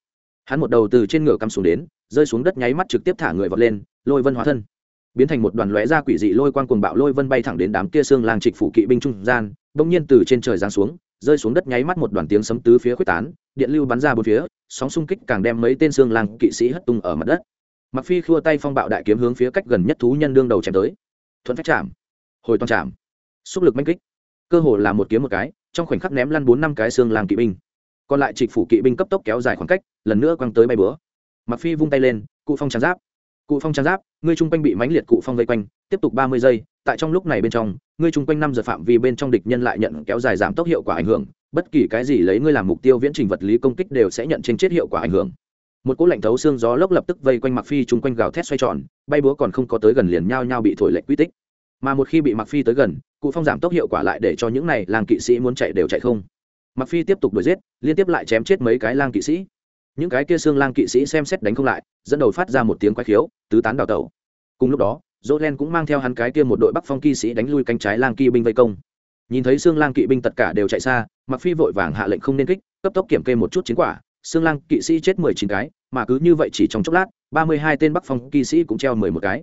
hắn một đầu từ trên ngựa cắm xuống đến, rơi xuống đất nháy mắt trực tiếp thả người vọt lên, lôi vân hóa thân. Biến thành một đoàn lóe ra quỷ dị lôi quang cuồng bạo lôi vân bay thẳng đến đám kia xương lang trịch phủ kỵ binh trung gian, bỗng nhiên từ trên trời giáng xuống, rơi xuống đất nháy mắt một đoàn tiếng sấm tứ phía quyết tán, điện lưu bắn ra bốn phía, sóng xung kích càng đem mấy tên xương lang kỵ sĩ hất tung ở mặt đất. Mặc phi khua tay phong bạo đại kiếm hướng phía cách gần nhất thú nhân đương đầu chém tới. Thuận phách chạm. Hồi toàn chạm. Xúc lực manh kích. Cơ hồ là một kiếm một cái, trong khoảnh khắc ném lăn bốn năm cái xương lang kỵ binh. Còn lại trịch phủ kỵ binh cấp tốc kéo dài khoảng cách lần nữa quăng tới bay bữa mặc phi vung tay lên, cụ phong trang giáp. Cụ phong trang giáp, ngươi trung quanh bị mãnh liệt cụ phong vây quanh, tiếp tục ba mươi giây, tại trong lúc này bên trong, ngươi trung quanh năm giờ phạm vi bên trong địch nhân lại nhận kéo dài giảm tốc hiệu quả ảnh hưởng, bất kỳ cái gì lấy ngươi làm mục tiêu viễn trình vật lý công kích đều sẽ nhận trên chết hiệu quả ảnh hưởng. Một cỗ lạnh thấu xương gió lốc lập tức vây quanh mặc phi trung quanh gào thét xoay tròn, bay búa còn không có tới gần liền nhau nhau bị thổi lệch quy tích. Mà một khi bị mặc phi tới gần, cụ phong giảm tốc hiệu quả lại để cho những này làng kỵ sĩ muốn chạy đều chạy không. Mặc phi tiếp tục đuổi giết, liên tiếp lại chém chết mấy cái lang kỵ sĩ những cái kia xương lang kỵ sĩ xem xét đánh không lại, dẫn đầu phát ra một tiếng quái khiếu, tứ tán đào tẩu. Cùng lúc đó dỗ len cũng mang theo hắn cái kia một đội bắc phong kỵ sĩ đánh lui cánh trái lang kỵ binh vây công. Nhìn thấy xương lang kỵ binh tất cả đều chạy xa mặc phi vội vàng hạ lệnh không nên kích, cấp tốc kiểm kê một chút chiến quả. Xương lang kỵ sĩ chết mười chín cái, mà cứ như vậy chỉ trong chốc lát, ba mươi hai tên bắc phong kỵ sĩ cũng treo mười một cái.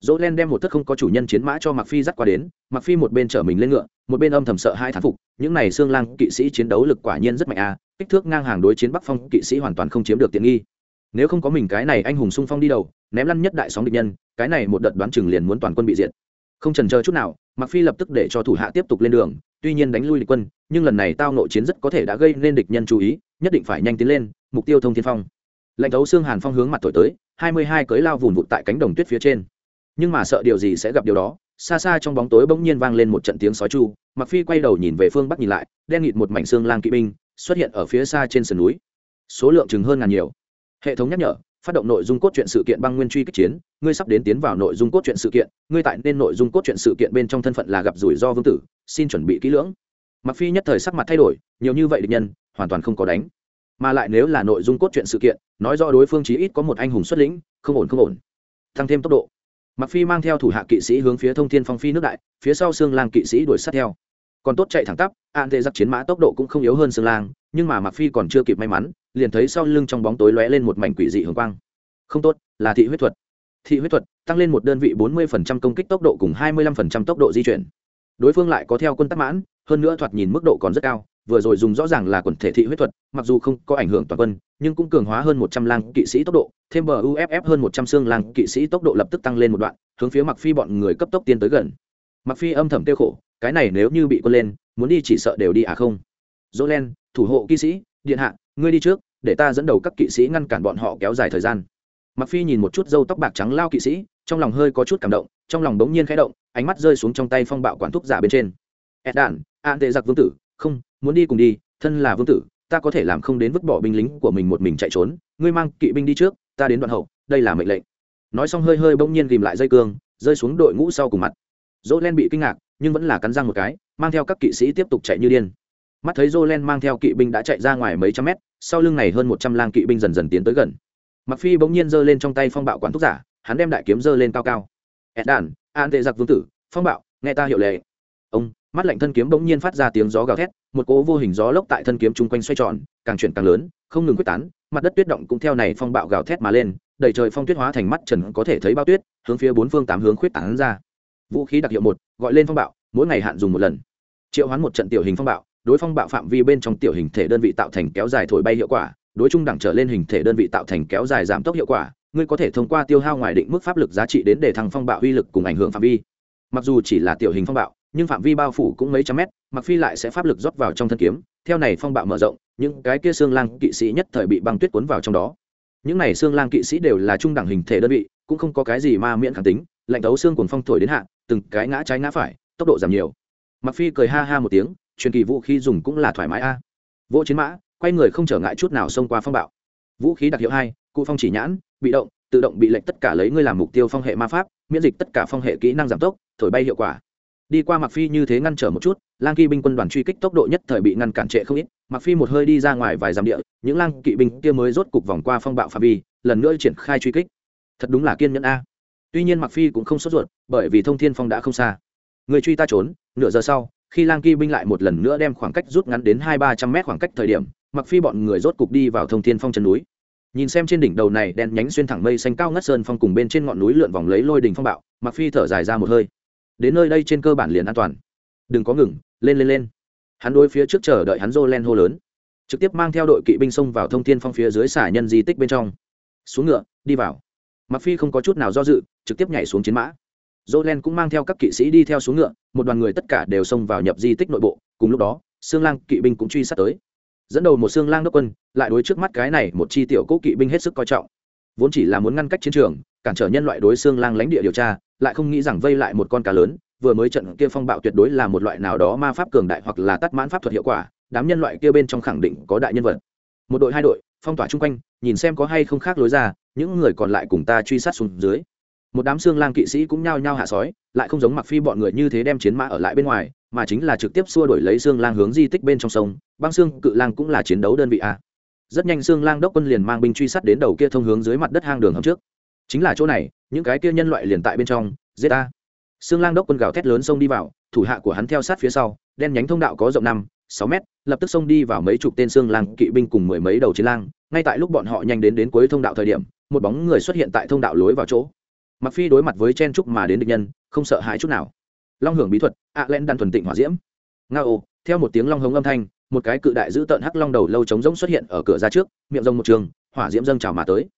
Dỗ len đem một thất không có chủ nhân chiến mã cho mặc phi dắt qua đến mặc phi một bên chở mình lên ngựa, một bên âm thầm sợ hai thán phục, những này xương lang kỵ sĩ chiến đấu lực quả nhiên rất mạnh a kích thước ngang hàng đối chiến bắc phong kỵ sĩ hoàn toàn không chiếm được tiện nghi. Nếu không có mình cái này anh hùng sung phong đi đầu, ném lăn nhất đại sóng địch nhân, cái này một đợt đoán chừng liền muốn toàn quân bị diệt. Không trần chờ chút nào mặc phi lập tức để cho thủ hạ tiếp tục lên đường, tuy nhiên đánh lui địch quân, nhưng lần này tao nội chiến rất có thể đã gây nên địch nhân chú ý, nhất định phải nhanh tiến lên, mục tiêu thông thiên phong. Lệnh thấu xương hàn phong hướng mặt thổi tới, hai mươi hai cưới lao vùn vụt tại cánh đồng tuyết phía trên. Nhưng mà sợ điều gì sẽ gặp điều đó, xa xa trong bóng tối bỗng nhiên vang lên một trận tiếng sói chu mặc phi quay đầu nhìn về phương bắc nhìn lại, đen nghịt một mảnh xương lang kỵ binh xuất hiện ở phía xa trên sườn núi. Số lượng chừng hơn ngàn nhiều. Hệ thống nhắc nhở, phát động nội dung cốt truyện sự kiện băng nguyên truy kích chiến, ngươi sắp đến tiến vào nội dung cốt truyện sự kiện, ngươi tại nên nội dung cốt truyện sự kiện bên trong thân phận là gặp rủi ro vương tử, xin chuẩn bị kỹ lưỡng. Mặc phi nhất thời sắc mặt thay đổi, nhiều như vậy địch nhân, hoàn toàn không có đánh. Mà lại nếu là nội dung cốt truyện sự kiện, nói rõ đối phương chí ít có một anh hùng xuất lĩnh, không ổn không ổn. Tăng thêm tốc độ. Mặc phi mang theo thủ hạ kỵ sĩ hướng phía thông thiên phong phi nước đại, phía sau xương lang kỵ sĩ đuổi sát theo còn tốt chạy thẳng tắp, an tê giặc chiến mã tốc độ cũng không yếu hơn sương lang, nhưng mà mặc phi còn chưa kịp may mắn, liền thấy sau lưng trong bóng tối lóe lên một mảnh quỷ dị hường quang. Không tốt, là thị huyết thuật. Thị huyết thuật tăng lên một đơn vị 40% công kích tốc độ cùng 25% tốc độ di chuyển. Đối phương lại có theo quân tắc mãn, hơn nữa thoạt nhìn mức độ còn rất cao, vừa rồi dùng rõ ràng là quần thể thị huyết thuật, mặc dù không có ảnh hưởng toàn quân, nhưng cũng cường hóa hơn một trăm lang kỵ sĩ tốc độ, thêm bờ uff hơn một trăm xương lang kỵ sĩ tốc độ lập tức tăng lên một đoạn, hướng phía mặc phi bọn người cấp tốc tiến tới gần mặc phi âm thầm tiêu khổ, cái này nếu như bị quân lên, muốn đi chỉ sợ đều đi à không? Dỗ len thủ hộ kỵ sĩ, điện hạ, ngươi đi trước, để ta dẫn đầu các kỵ sĩ ngăn cản bọn họ kéo dài thời gian. Mặc phi nhìn một chút râu tóc bạc trắng lao kỵ sĩ, trong lòng hơi có chút cảm động, trong lòng bỗng nhiên khẽ động, ánh mắt rơi xuống trong tay phong bạo quản thúc giả bên trên. Ed đản an tệ giặc vương tử, không, muốn đi cùng đi, thân là vương tử, ta có thể làm không đến vứt bỏ binh lính của mình một mình chạy trốn, ngươi mang kỵ binh đi trước, ta đến đoạn hậu, đây là mệnh lệnh. Nói xong hơi hơi bỗng nhiên ghìm lại dây cương, rơi xuống đội ngũ sau cùng mặt dỗ len bị kinh ngạc, nhưng vẫn là cắn răng một cái, mang theo các kỵ sĩ tiếp tục chạy như điên. Mắt thấy dỗ len mang theo kỵ binh đã chạy ra ngoài mấy trăm mét, sau lưng này hơn một trăm lang kỵ binh dần dần tiến tới gần. Mặc phi bỗng nhiên giơ lên trong tay phong bạo quán thúc giả, hắn đem đại kiếm giơ lên cao cao. Ed đàn an tệ giặc vương tử, phong bạo, nghe ta hiệu lệ. Ông, mắt lạnh thân kiếm bỗng nhiên phát ra tiếng gió gào thét, một cỗ vô hình gió lốc tại thân kiếm chung quanh xoay tròn, càng chuyển càng lớn, không ngừng quyết tán, mặt đất tuyết động cũng theo này phong bạo gào thét mà lên, đầy trời phong tuyết hóa thành mắt trần có thể thấy bao tuyết, hướng phía bốn phương tám hướng khuyết tán ra vũ khí đặc hiệu một, gọi lên phong bạo, mỗi ngày hạn dùng một lần. Triệu hoán một trận tiểu hình phong bạo, đối phong bạo phạm vi bên trong tiểu hình thể đơn vị tạo thành kéo dài thổi bay hiệu quả, đối trung đẳng trở lên hình thể đơn vị tạo thành kéo dài giảm tốc hiệu quả, ngươi có thể thông qua tiêu hao ngoài định mức pháp lực giá trị đến để thăng phong bạo uy lực cùng ảnh hưởng phạm vi. Mặc dù chỉ là tiểu hình phong bạo, nhưng phạm vi bao phủ cũng mấy trăm mét mặc phi lại sẽ pháp lực rót vào trong thân kiếm, theo này phong bạo mở rộng, những cái kia xương lang kỵ sĩ nhất thời bị băng tuyết cuốn vào trong đó. Những này xương lang kỵ sĩ đều là trung đẳng hình thể đơn vị, cũng không có cái gì ma miễn kháng tính, lạnh tấu xương cuồng phong thổi đến hạ từng cái ngã trái ngã phải, tốc độ giảm nhiều. Mặc phi cười ha ha một tiếng, truyền kỳ vũ khí dùng cũng là thoải mái a. À. vỗ chiến mã, quay người không trở ngại chút nào xông qua phong bạo. Vũ khí đặc hiệu hai, cụ phong chỉ nhãn, bị động, tự động bị lệnh tất cả lấy ngươi làm mục tiêu phong hệ ma pháp, miễn dịch tất cả phong hệ kỹ năng giảm tốc, thổi bay hiệu quả. Đi qua mặc phi như thế ngăn trở một chút, lang kỵ binh quân đoàn truy kích tốc độ nhất thời bị ngăn cản trệ không ít. Mặc phi một hơi đi ra ngoài vài dặm địa, những lang kỵ binh kia mới rốt cục vòng qua phong bạo phạm vi, lần nữa triển khai truy kích. Thật đúng là kiên nhẫn a tuy nhiên mặc phi cũng không sốt ruột, bởi vì thông thiên phong đã không xa. Người truy ta trốn, nửa giờ sau, khi lang kỳ binh lại một lần nữa đem khoảng cách rút ngắn đến hai ba trăm mét khoảng cách thời điểm mặc phi bọn người rốt cục đi vào thông thiên phong chân núi. Nhìn xem trên đỉnh đầu này đen nhánh xuyên thẳng mây xanh cao ngất sơn phong cùng bên trên ngọn núi lượn vòng lấy lôi đỉnh phong bạo mặc phi thở dài ra một hơi. Đến nơi đây trên cơ bản liền an toàn. Đừng có ngừng, lên lên lên. Hắn đôi phía trước chờ đợi hắn rô len hô lớn. Trực tiếp mang theo đội kỵ binh xông vào thông thiên phong phía dưới xả nhân di tích bên trong. Xuống ngựa, đi vào. Mặc phi không có chút nào do dự trực tiếp nhảy xuống chiến mã. Jolen len cũng mang theo các kỵ sĩ đi theo xuống ngựa, một đoàn người tất cả đều xông vào nhập di tích nội bộ, cùng lúc đó xương lang kỵ binh cũng truy sát tới. Dẫn đầu một xương lang đốc quân, lại đối trước mắt cái này một chi tiểu cố kỵ binh hết sức coi trọng. Vốn chỉ là muốn ngăn cách chiến trường, cản trở nhân loại đối xương lang lãnh địa điều tra, lại không nghĩ rằng vây lại một con cá lớn, vừa mới trận kia phong bạo tuyệt đối là một loại nào đó ma pháp cường đại hoặc là tắt mãn pháp thuật hiệu quả, đám nhân loại kia bên trong khẳng định có đại nhân vật. Một đội hai đội, phong tỏa chung quanh, nhìn xem có hay không khác lối ra, những người còn lại cùng ta truy sát xuống dưới một đám xương lang kỵ sĩ cũng nhao nhao hạ sói, lại không giống mặc phi bọn người như thế đem chiến mã ở lại bên ngoài, mà chính là trực tiếp xua đổi lấy xương lang hướng di tích bên trong sông, băng xương cự lang cũng là chiến đấu đơn vị a. Rất nhanh xương lang đốc quân liền mang binh truy sát đến đầu kia thông hướng dưới mặt đất hang đường hầm trước. Chính là chỗ này, những cái kia nhân loại liền tại bên trong, giết a xương lang đốc quân gào thét lớn xông đi vào, thủ hạ của hắn theo sát phía sau, đen nhánh thông đạo có rộng năm, sáu mét, lập tức xông đi vào mấy chục tên xương lang kỵ binh cùng mười mấy đầu chiến lang. Ngay tại lúc bọn họ nhanh đến đến cuối thông đạo thời điểm, một bóng người xuất hiện tại thông đạo lối vào chỗ mặc phi đối mặt với chen trúc mà đến địch nhân, không sợ hãi chút nào. Long hưởng bí thuật, ạ à len đan thuần tịnh hỏa diễm. Nga ô, theo một tiếng long hống âm thanh, một cái cự đại giữ tợn hắc long đầu lâu trống rỗng xuất hiện ở cửa ra trước, miệng rông một trường, hỏa diễm dâng trào mà tới.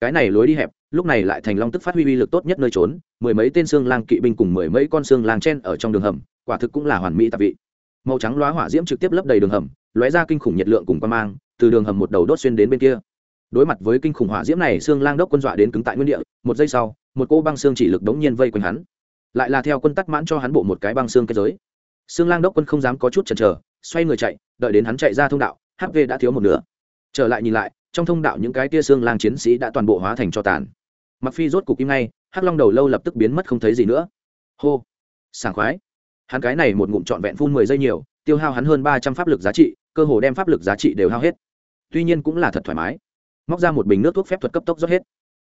Cái này lối đi hẹp, lúc này lại thành long tức phát huy uy lực tốt nhất nơi trốn, mười mấy tên xương lang kỵ binh cùng mười mấy con xương lang chen ở trong đường hầm, quả thực cũng là hoàn mỹ tạp vị. Màu trắng loá hỏa diễm trực tiếp lấp đầy đường hầm, lóe ra kinh khủng nhiệt lượng cùng quan mang, từ đường hầm một đầu đốt xuyên đến bên kia. Đối mặt với kinh khủng hỏa diễm này, xương lang đốc quân dọa đến cứng tại nguyên địa, một giây sau một cô băng xương chỉ lực đống nhiên vây quanh hắn. Lại là theo quân tắc mãn cho hắn bộ một cái băng xương kết giới. Xương lang đốc quân không dám có chút chần chờ, xoay người chạy, đợi đến hắn chạy ra thông đạo hv đã thiếu một nửa. Trở lại nhìn lại, trong thông đạo những cái tia xương lang chiến sĩ đã toàn bộ hóa thành cho tàn. Mặc phi rốt cục im ngay, hắc long đầu lâu lập tức biến mất không thấy gì nữa. Hô! Sảng khoái. Hắn cái này một ngụm trọn vẹn phun mười giây nhiều, tiêu hao hắn hơn ba trăm pháp lực giá trị, cơ hồ đem pháp lực giá trị đều hao hết. Tuy nhiên cũng là thật thoải mái. Móc ra một bình nước thuốc phép thuật cấp tốc rót hết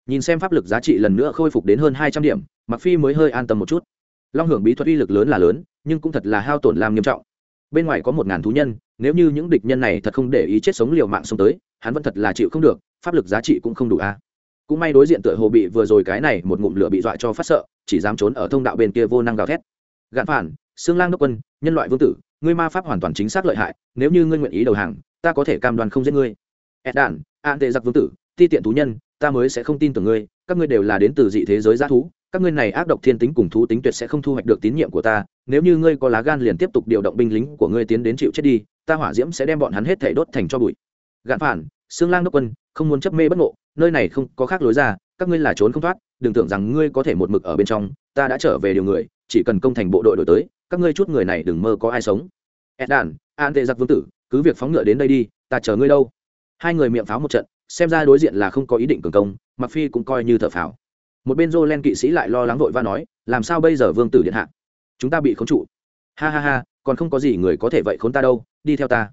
nhìn xem pháp lực giá trị lần nữa khôi phục đến hơn hai trăm điểm mặc phi mới hơi an tâm một chút. Long hưởng bí thuật uy lực lớn là lớn, nhưng cũng thật là hao tổn làm nghiêm trọng. Bên ngoài có một ngàn thú nhân, nếu như những địch nhân này thật không để ý chết sống liều mạng xông tới, hắn vẫn thật là chịu không được, pháp lực giá trị cũng không đủ a. Cũng may đối diện tựa hồ bị vừa rồi cái này một ngụm lửa bị dọa cho phát sợ, chỉ dám trốn ở thông đạo bên kia vô năng gào thét. Gạn phản xương lang đốc quân, nhân loại vương tử, ngươi ma pháp hoàn toàn chính xác lợi hại, nếu như ngươi nguyện ý đầu hàng, ta có thể cam đoan không giết ngươi. Ed đản an tệ giặc vương tử, ti tiện thú nhân ta mới sẽ không tin tưởng ngươi, các ngươi đều là đến từ dị thế giới g thú, các ngươi này ác độc thiên tính cùng thú tính tuyệt sẽ không thu hoạch được tín nhiệm của ta, nếu như ngươi có lá gan liền tiếp tục điều động binh lính của ngươi tiến đến chịu chết đi, ta hỏa diễm sẽ đem bọn hắn hết thể đốt thành cho bụi. Gạn phản xương lang đốc quân, không muốn chấp mê bất ngộ, nơi này không có khác lối ra, các ngươi là trốn không thoát, đừng tưởng rằng ngươi có thể một mực ở bên trong, ta đã trở về điều người, chỉ cần công thành bộ đội đổi tới, các ngươi chút người này đừng mơ có ai sống. Ed đàn an tệ giặc vương tử, cứ việc phóng ngựa đến đây đi, ta chờ ngươi đâu. Hai người miệng pháo một trận xem ra đối diện là không có ý định cường công mặc phi cũng coi như thợ phào. một bên dô len kỵ sĩ lại lo lắng vội và nói, làm sao bây giờ, vương tử điện hạ? Chúng ta bị khống trụ. Ha ha ha, còn không có gì người có thể vậy khốn ta đâu, đi theo ta.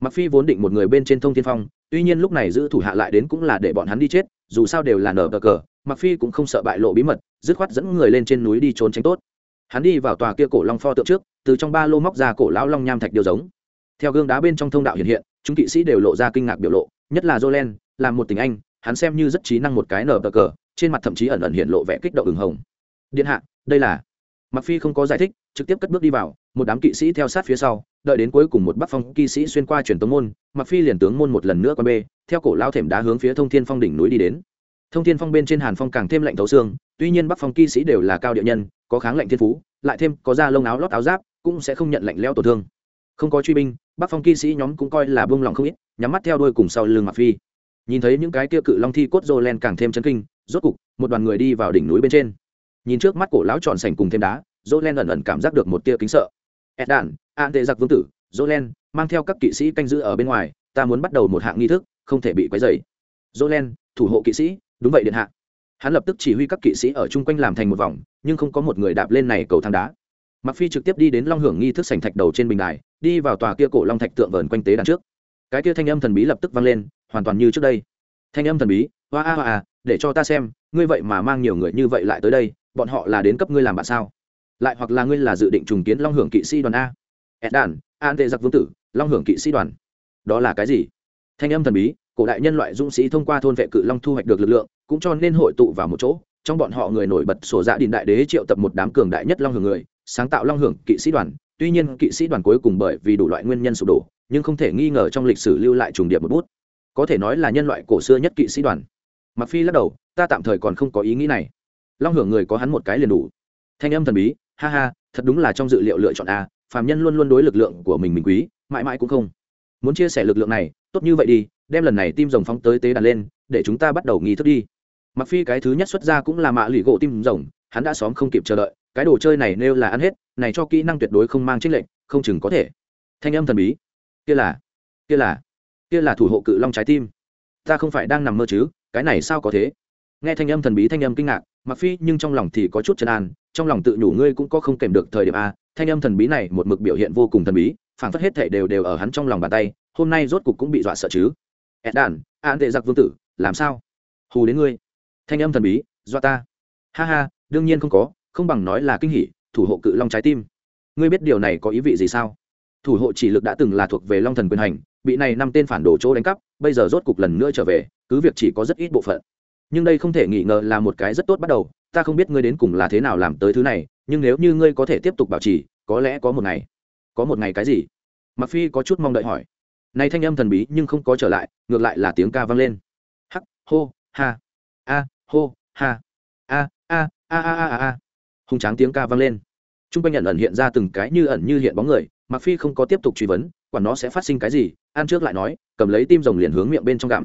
Mặc phi vốn định một người bên trên thông thiên phong, tuy nhiên lúc này giữ thủ hạ lại đến cũng là để bọn hắn đi chết, dù sao đều là nở cờ cờ mặc phi cũng không sợ bại lộ bí mật, dứt khoát dẫn người lên trên núi đi trốn tránh tốt. Hắn đi vào tòa kia cổ long pho tượng trước, từ trong ba lô móc ra cổ lão long nham thạch điều giống. Theo gương đá bên trong thông đạo hiện hiện, chúng kỵ sĩ đều lộ ra kinh ngạc biểu lộ, nhất là jolen làm một tình anh, hắn xem như rất trí năng một cái nở bờ cờ, trên mặt thậm chí ẩn ẩn hiện lộ vẻ kích động ửng hồng. Điện hạ, đây là. Mặc phi không có giải thích, trực tiếp cất bước đi vào, một đám kỵ sĩ theo sát phía sau, đợi đến cuối cùng một bắc phong kỵ sĩ xuyên qua truyền tống môn mặc phi liền tướng môn một lần nữa quan bê, theo cổ lao thềm đá hướng phía thông thiên phong đỉnh núi đi đến. Thông thiên phong bên trên hàn phong càng thêm lạnh thấu xương, tuy nhiên bắc phong kỵ sĩ đều là cao địa nhân, có kháng lạnh thiên phú, lại thêm có da lông áo lót áo giáp, cũng sẽ không nhận lạnh leo tổn thương. Không có truy binh bắc phong kỵ sĩ nhóm cũng coi là buông lòng không ít, nhắm mắt theo đuôi cùng sau lưng mặc phi nhìn thấy những cái kia cự long thi cốt rô len càng thêm chấn kinh, rốt cục, một đoàn người đi vào đỉnh núi bên trên. Nhìn trước mắt cổ lão tròn sành cùng thêm đá, rô len ẩn ẩn cảm giác được một tia kính sợ. Ed đản an tệ giặc vương tử, rô len, mang theo các kỵ sĩ canh giữ ở bên ngoài, ta muốn bắt đầu một hạng nghi thức, không thể bị quấy dày rô len, thủ hộ kỵ sĩ, đúng vậy điện hạ. Hắn lập tức chỉ huy các kỵ sĩ ở chung quanh làm thành một vòng, nhưng không có một người đạp lên này cầu thang đá. Mặc phi trực tiếp đi đến long hưởng nghi thức sành thạch đầu trên bình đài, đi vào tòa kia cổ long thạch tượng vờn quanh tế đàn trước. Cái kia thanh âm thần bí lập tức vang lên hoàn toàn như trước đây. Thanh âm thần bí, hoa a hoa a, để cho ta xem, ngươi vậy mà mang nhiều người như vậy lại tới đây, bọn họ là đến cấp ngươi làm bạn sao? Lại hoặc là ngươi là dự định trùng kiến long hưởng kỵ sĩ đoàn a? Ed đàn an tệ giặc vương tử, long hưởng kỵ sĩ đoàn. Đó là cái gì? Thanh âm thần bí, cổ đại nhân loại dũng sĩ thông qua thôn vệ cự long thu hoạch được lực lượng, cũng cho nên hội tụ vào một chỗ, trong bọn họ người nổi bật sổ dạ đình đại đế triệu tập một đám cường đại nhất long hưởng người, sáng tạo long hưởng kỵ sĩ đoàn. Tuy nhiên, kỵ sĩ đoàn cuối cùng bởi vì đủ loại nguyên nhân sụp đổ, nhưng không thể nghi ngờ trong lịch sử lưu lại trùng điệp một bút có thể nói là nhân loại cổ xưa nhất kỵ sĩ đoàn. Mặc phi lắc đầu, ta tạm thời còn không có ý nghĩ này. Long hưởng người có hắn một cái liền đủ. Thanh âm thần bí, ha ha, thật đúng là trong dự liệu lựa chọn a, phàm nhân luôn luôn đối lực lượng của mình mình quý, mãi mãi cũng không. Muốn chia sẻ lực lượng này, tốt như vậy đi, đem lần này tim rồng phóng tới tế đàn lên, để chúng ta bắt đầu nghi thức đi. Mặc phi cái thứ nhất xuất ra cũng là mạ lụy gỗ tim rồng, hắn đã xóm không kịp chờ đợi, cái đồ chơi này nêu là ăn hết, này cho kỹ năng tuyệt đối không mang trích lệnh không chừng có thể. Thanh âm thần bí, kia là kia là kia là thủ hộ cự long trái tim. Ta không phải đang nằm mơ chứ, cái này sao có thế? Nghe thanh âm thần bí, thanh âm kinh ngạc mặc phi nhưng trong lòng thì có chút chân an, trong lòng tự nhủ ngươi cũng có không kèm được thời điểm a, thanh âm thần bí này một mực biểu hiện vô cùng thần bí phản phất hết thể đều đều ở hắn trong lòng bàn tay, hôm nay rốt cục cũng bị dọa sợ chứ. Ed đàn an tệ giặc vương tử, làm sao? Hù đến ngươi. Thanh âm thần bí, dọa ta. Ha ha, đương nhiên không có, không bằng nói là kinh hỉ, thủ hộ cự long trái tim. Ngươi biết điều này có ý vị gì sao? Thủ hộ chỉ lực đã từng là thuộc về long thần quyền hành bị này năm tên phản đồ chỗ đánh cắp, bây giờ rốt cục lần nữa trở về, cứ việc chỉ có rất ít bộ phận. Nhưng đây không thể nghi ngờ là một cái rất tốt bắt đầu, ta không biết ngươi đến cùng là thế nào làm tới thứ này, nhưng nếu như ngươi có thể tiếp tục bảo trì, có lẽ có một ngày, có một ngày cái gì? Mặc phi có chút mong đợi hỏi. Này thanh âm thần bí nhưng không có trở lại, ngược lại là tiếng ca vang lên. Hắc, hô, ha, a, hô, ha, a a a a a a. Hùng tráng tiếng ca vang lên. T r u n g quanh ẩn ẩn hiện ra từng cái như ẩn như hiện bóng người mặc phi không có tiếp tục truy vấn quả nó sẽ phát sinh cái gì ăn trước lại nói, cầm lấy tim rồng liền hướng miệng bên trong gặm.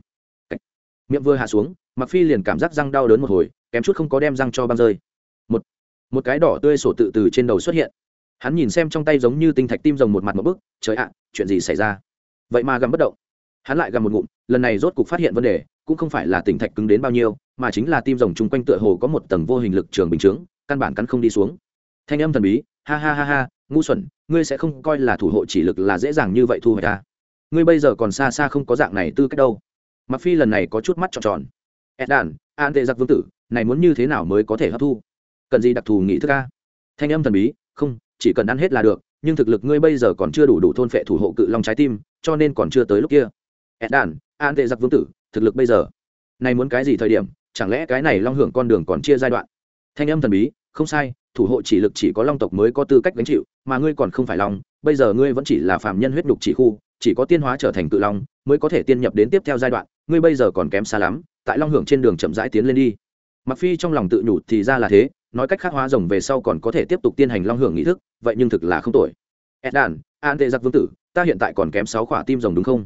Miệng vừa hạ xuống mặc phi liền cảm giác răng đau đớn một hồi, kém chút không có đem răng cho băng rơi. Một một cái đỏ tươi sổ tự từ trên đầu xuất hiện. Hắn nhìn xem trong tay giống như tinh thạch tim rồng một mặt một bức, trời ạ, chuyện gì xảy ra? Vậy mà gầm bất động. Hắn lại gầm một ngụm, lần này rốt cục phát hiện vấn đề, cũng không phải là tinh thạch cứng đến bao nhiêu, mà chính là tim rồng chung quanh tựa hồ có một tầng vô hình lực trường bình chướng, căn bản cắn không đi xuống. Thanh âm thần bí, ha ha ha ha, ngu xuẩn, ngươi sẽ không coi là thủ hộ chỉ lực là dễ dàng như vậy thu hoạch ta ngươi bây giờ còn xa xa không có dạng này tư cách đâu. Mặc phi lần này có chút mắt tròn tròn. Ed đàn an tệ giặc vương tử, này muốn như thế nào mới có thể hấp thu? Cần gì đặc thù nghĩ thức ca thanh âm thần bí, không, chỉ cần ăn hết là được, nhưng thực lực ngươi bây giờ còn chưa đủ đủ thôn phệ thủ hộ cự long trái tim, cho nên còn chưa tới lúc kia. Ed đàn an tệ giặc vương tử, thực lực bây giờ, này muốn cái gì thời điểm, chẳng lẽ cái này long hưởng con đường còn chia giai đoạn? Thanh âm thần bí, không sai, thủ hộ chỉ lực chỉ có long tộc mới có tư cách gánh chịu, mà ngươi còn không phải long, bây giờ ngươi vẫn chỉ là phàm nhân huyết đục chỉ khu chỉ có tiên hóa trở thành cự long mới có thể tiên nhập đến tiếp theo giai đoạn, ngươi bây giờ còn kém xa lắm, tại long hưởng trên đường chậm rãi tiến lên đi. Mặc phi trong lòng tự nhủ thì ra là thế, nói cách khác hóa rồng về sau còn có thể tiếp tục tiên hành long hưởng nghị thức, vậy nhưng thực là không tội ed đàn an tệ giặc vương tử, ta hiện tại còn kém sáu khỏa tim rồng đúng không?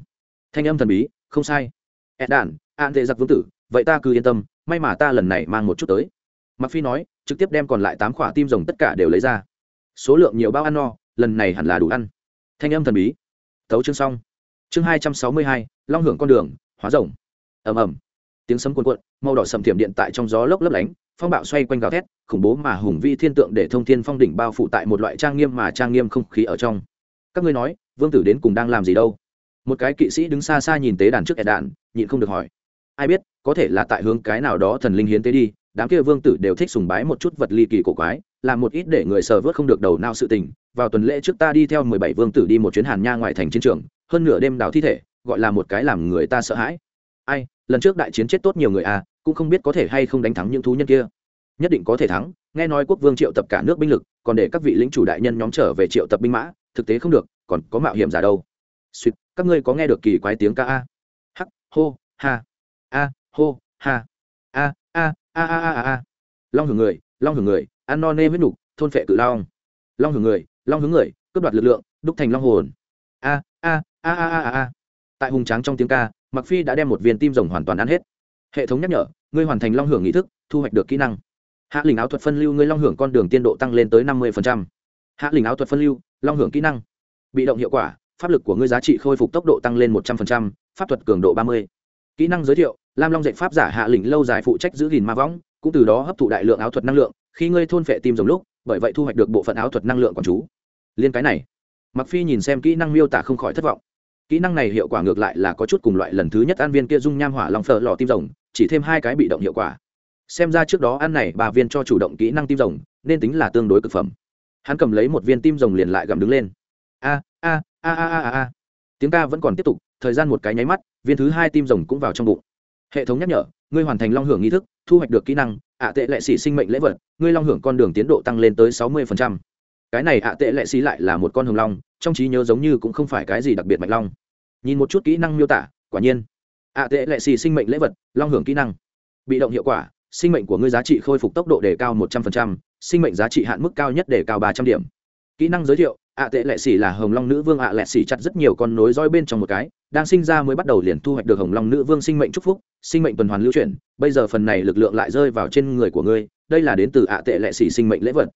Thanh âm thần bí, không sai. Ed đàn an tệ giặc vương tử, vậy ta cứ yên tâm, may mà ta lần này mang một chút tới. Mặc phi nói, trực tiếp đem còn lại tám khỏa tim rồng tất cả đều lấy ra. Số lượng nhiều bao ăn no, lần này hẳn là đủ ăn. Thanh âm thần bí tấu chương xong. Chương hai trăm sáu mươi hai, long hưởng con đường, hóa rồng. Ầm ầm. Tiếng sấm cuồn cuộn, màu đỏ sầm thiểm điện tại trong gió lốc lấp lánh, phong bạo xoay quanh gào thét, khủng bố mà hùng vi thiên tượng để thông thiên phong đỉnh bao phủ tại một loại trang nghiêm mà trang nghiêm không khí ở trong. Các ngươi nói, vương tử đến cùng đang làm gì đâu? Một cái kỵ sĩ đứng xa xa nhìn tế đàn trước ẻ đạn nhịn không được hỏi. Ai biết, có thể là tại hướng cái nào đó thần linh hiến tế đi, đám kia vương tử đều thích sùng bái một chút vật ly kỳ cổ quái làm một ít để người sờ vớt không được đầu não sự tình. Vào tuần lễ trước ta đi theo mười bảy vương tử đi một chuyến hàn nha ngoài thành chiến trường, hơn nửa đêm đào thi thể, gọi là một cái làm người ta sợ hãi. Ai, lần trước đại chiến chết tốt nhiều người à cũng không biết có thể hay không đánh thắng những thú nhân kia. Nhất định có thể thắng, nghe nói quốc vương triệu tập cả nước binh lực, còn để các vị lính chủ đại nhân nhóm trở về triệu tập binh mã, thực tế không được, còn có mạo hiểm giả đâu. Suýt các ngươi có nghe được kỳ quái tiếng ca a? Hắc, hô, ha, a, hô, ha a a a a a a. Long hưởng người, long hưởng người ăn no nê huyết nục thôn phệ cự long. Long hưởng người, long hướng người, cướp đoạt lực lượng, đúc thành long hồn. A a a a a a. Tại hùng tráng trong tiếng ca mặc phi đã đem một viên tim rồng hoàn toàn ăn hết. Hệ thống nhắc nhở, ngươi hoàn thành long hưởng nghị thức, thu hoạch được kỹ năng. Hạ lình áo thuật phân lưu ngươi long hưởng con đường tiên độ tăng lên tới năm mươi hạ lình áo thuật phân lưu, long hưởng kỹ năng. Bị động hiệu quả, pháp lực của ngươi giá trị khôi phục tốc độ tăng lên một trăm linh pháp thuật cường độ ba mươi. Kỹ năng giới thiệu, lam long dạy pháp giả hạ lĩnh lâu dài phụ trách giữ gìn ma võng, cũng từ đó hấp thụ đại lượng áo thuật năng lượng khi ngươi thôn phệ tim rồng lúc, bởi vậy thu hoạch được bộ phận áo thuật năng lượng quản chú. Liên cái này mặc phi nhìn xem kỹ năng miêu tả không khỏi thất vọng. Kỹ năng này hiệu quả ngược lại là có chút cùng loại lần thứ nhất an viên kia dung nham hỏa lòng phở lò tim rồng, chỉ thêm hai cái bị động hiệu quả. Xem ra trước đó ăn này bà viên cho chủ động kỹ năng tim rồng, nên tính là tương đối cực phẩm. Hắn cầm lấy một viên tim rồng liền lại gặm đứng lên. A a a a a a. Tiếng ca vẫn còn tiếp tục, thời gian một cái nháy mắt, viên thứ hai tim rồng cũng vào trong bụng. Hệ thống nhắc nhở, ngươi hoàn thành long hưởng nghi thức, thu hoạch được kỹ năng ạ tệ lệ xỉ sinh mệnh lễ vật, ngươi long hưởng con đường tiến độ tăng lên tới sáu mươi cái này ạ tệ lệ xỉ lại là một con hồng long, trong trí nhớ giống như cũng không phải cái gì đặc biệt mạnh long. Nhìn một chút kỹ năng miêu tả, quả nhiên. Ạ tệ lệ xỉ sinh mệnh lễ vật, long hưởng kỹ năng. Bị động hiệu quả, sinh mệnh của ngươi giá trị khôi phục tốc độ đề cao một trăm linh sinh mệnh giá trị hạn mức cao nhất đề cao ba trăm điểm. Kỹ năng giới thiệu ạ tệ lệ xỉ là hồng long nữ vương ạ lệ xỉ chặt rất nhiều con nối roi bên trong một cái, đang sinh ra mới bắt đầu liền thu hoạch được hồng long nữ vương sinh mệnh chúc phúc, sinh mệnh tuần hoàn lưu chuyển, bây giờ phần này lực lượng lại rơi vào trên người của ngươi, đây là đến từ ạ tệ lệ xỉ sinh mệnh lễ vật.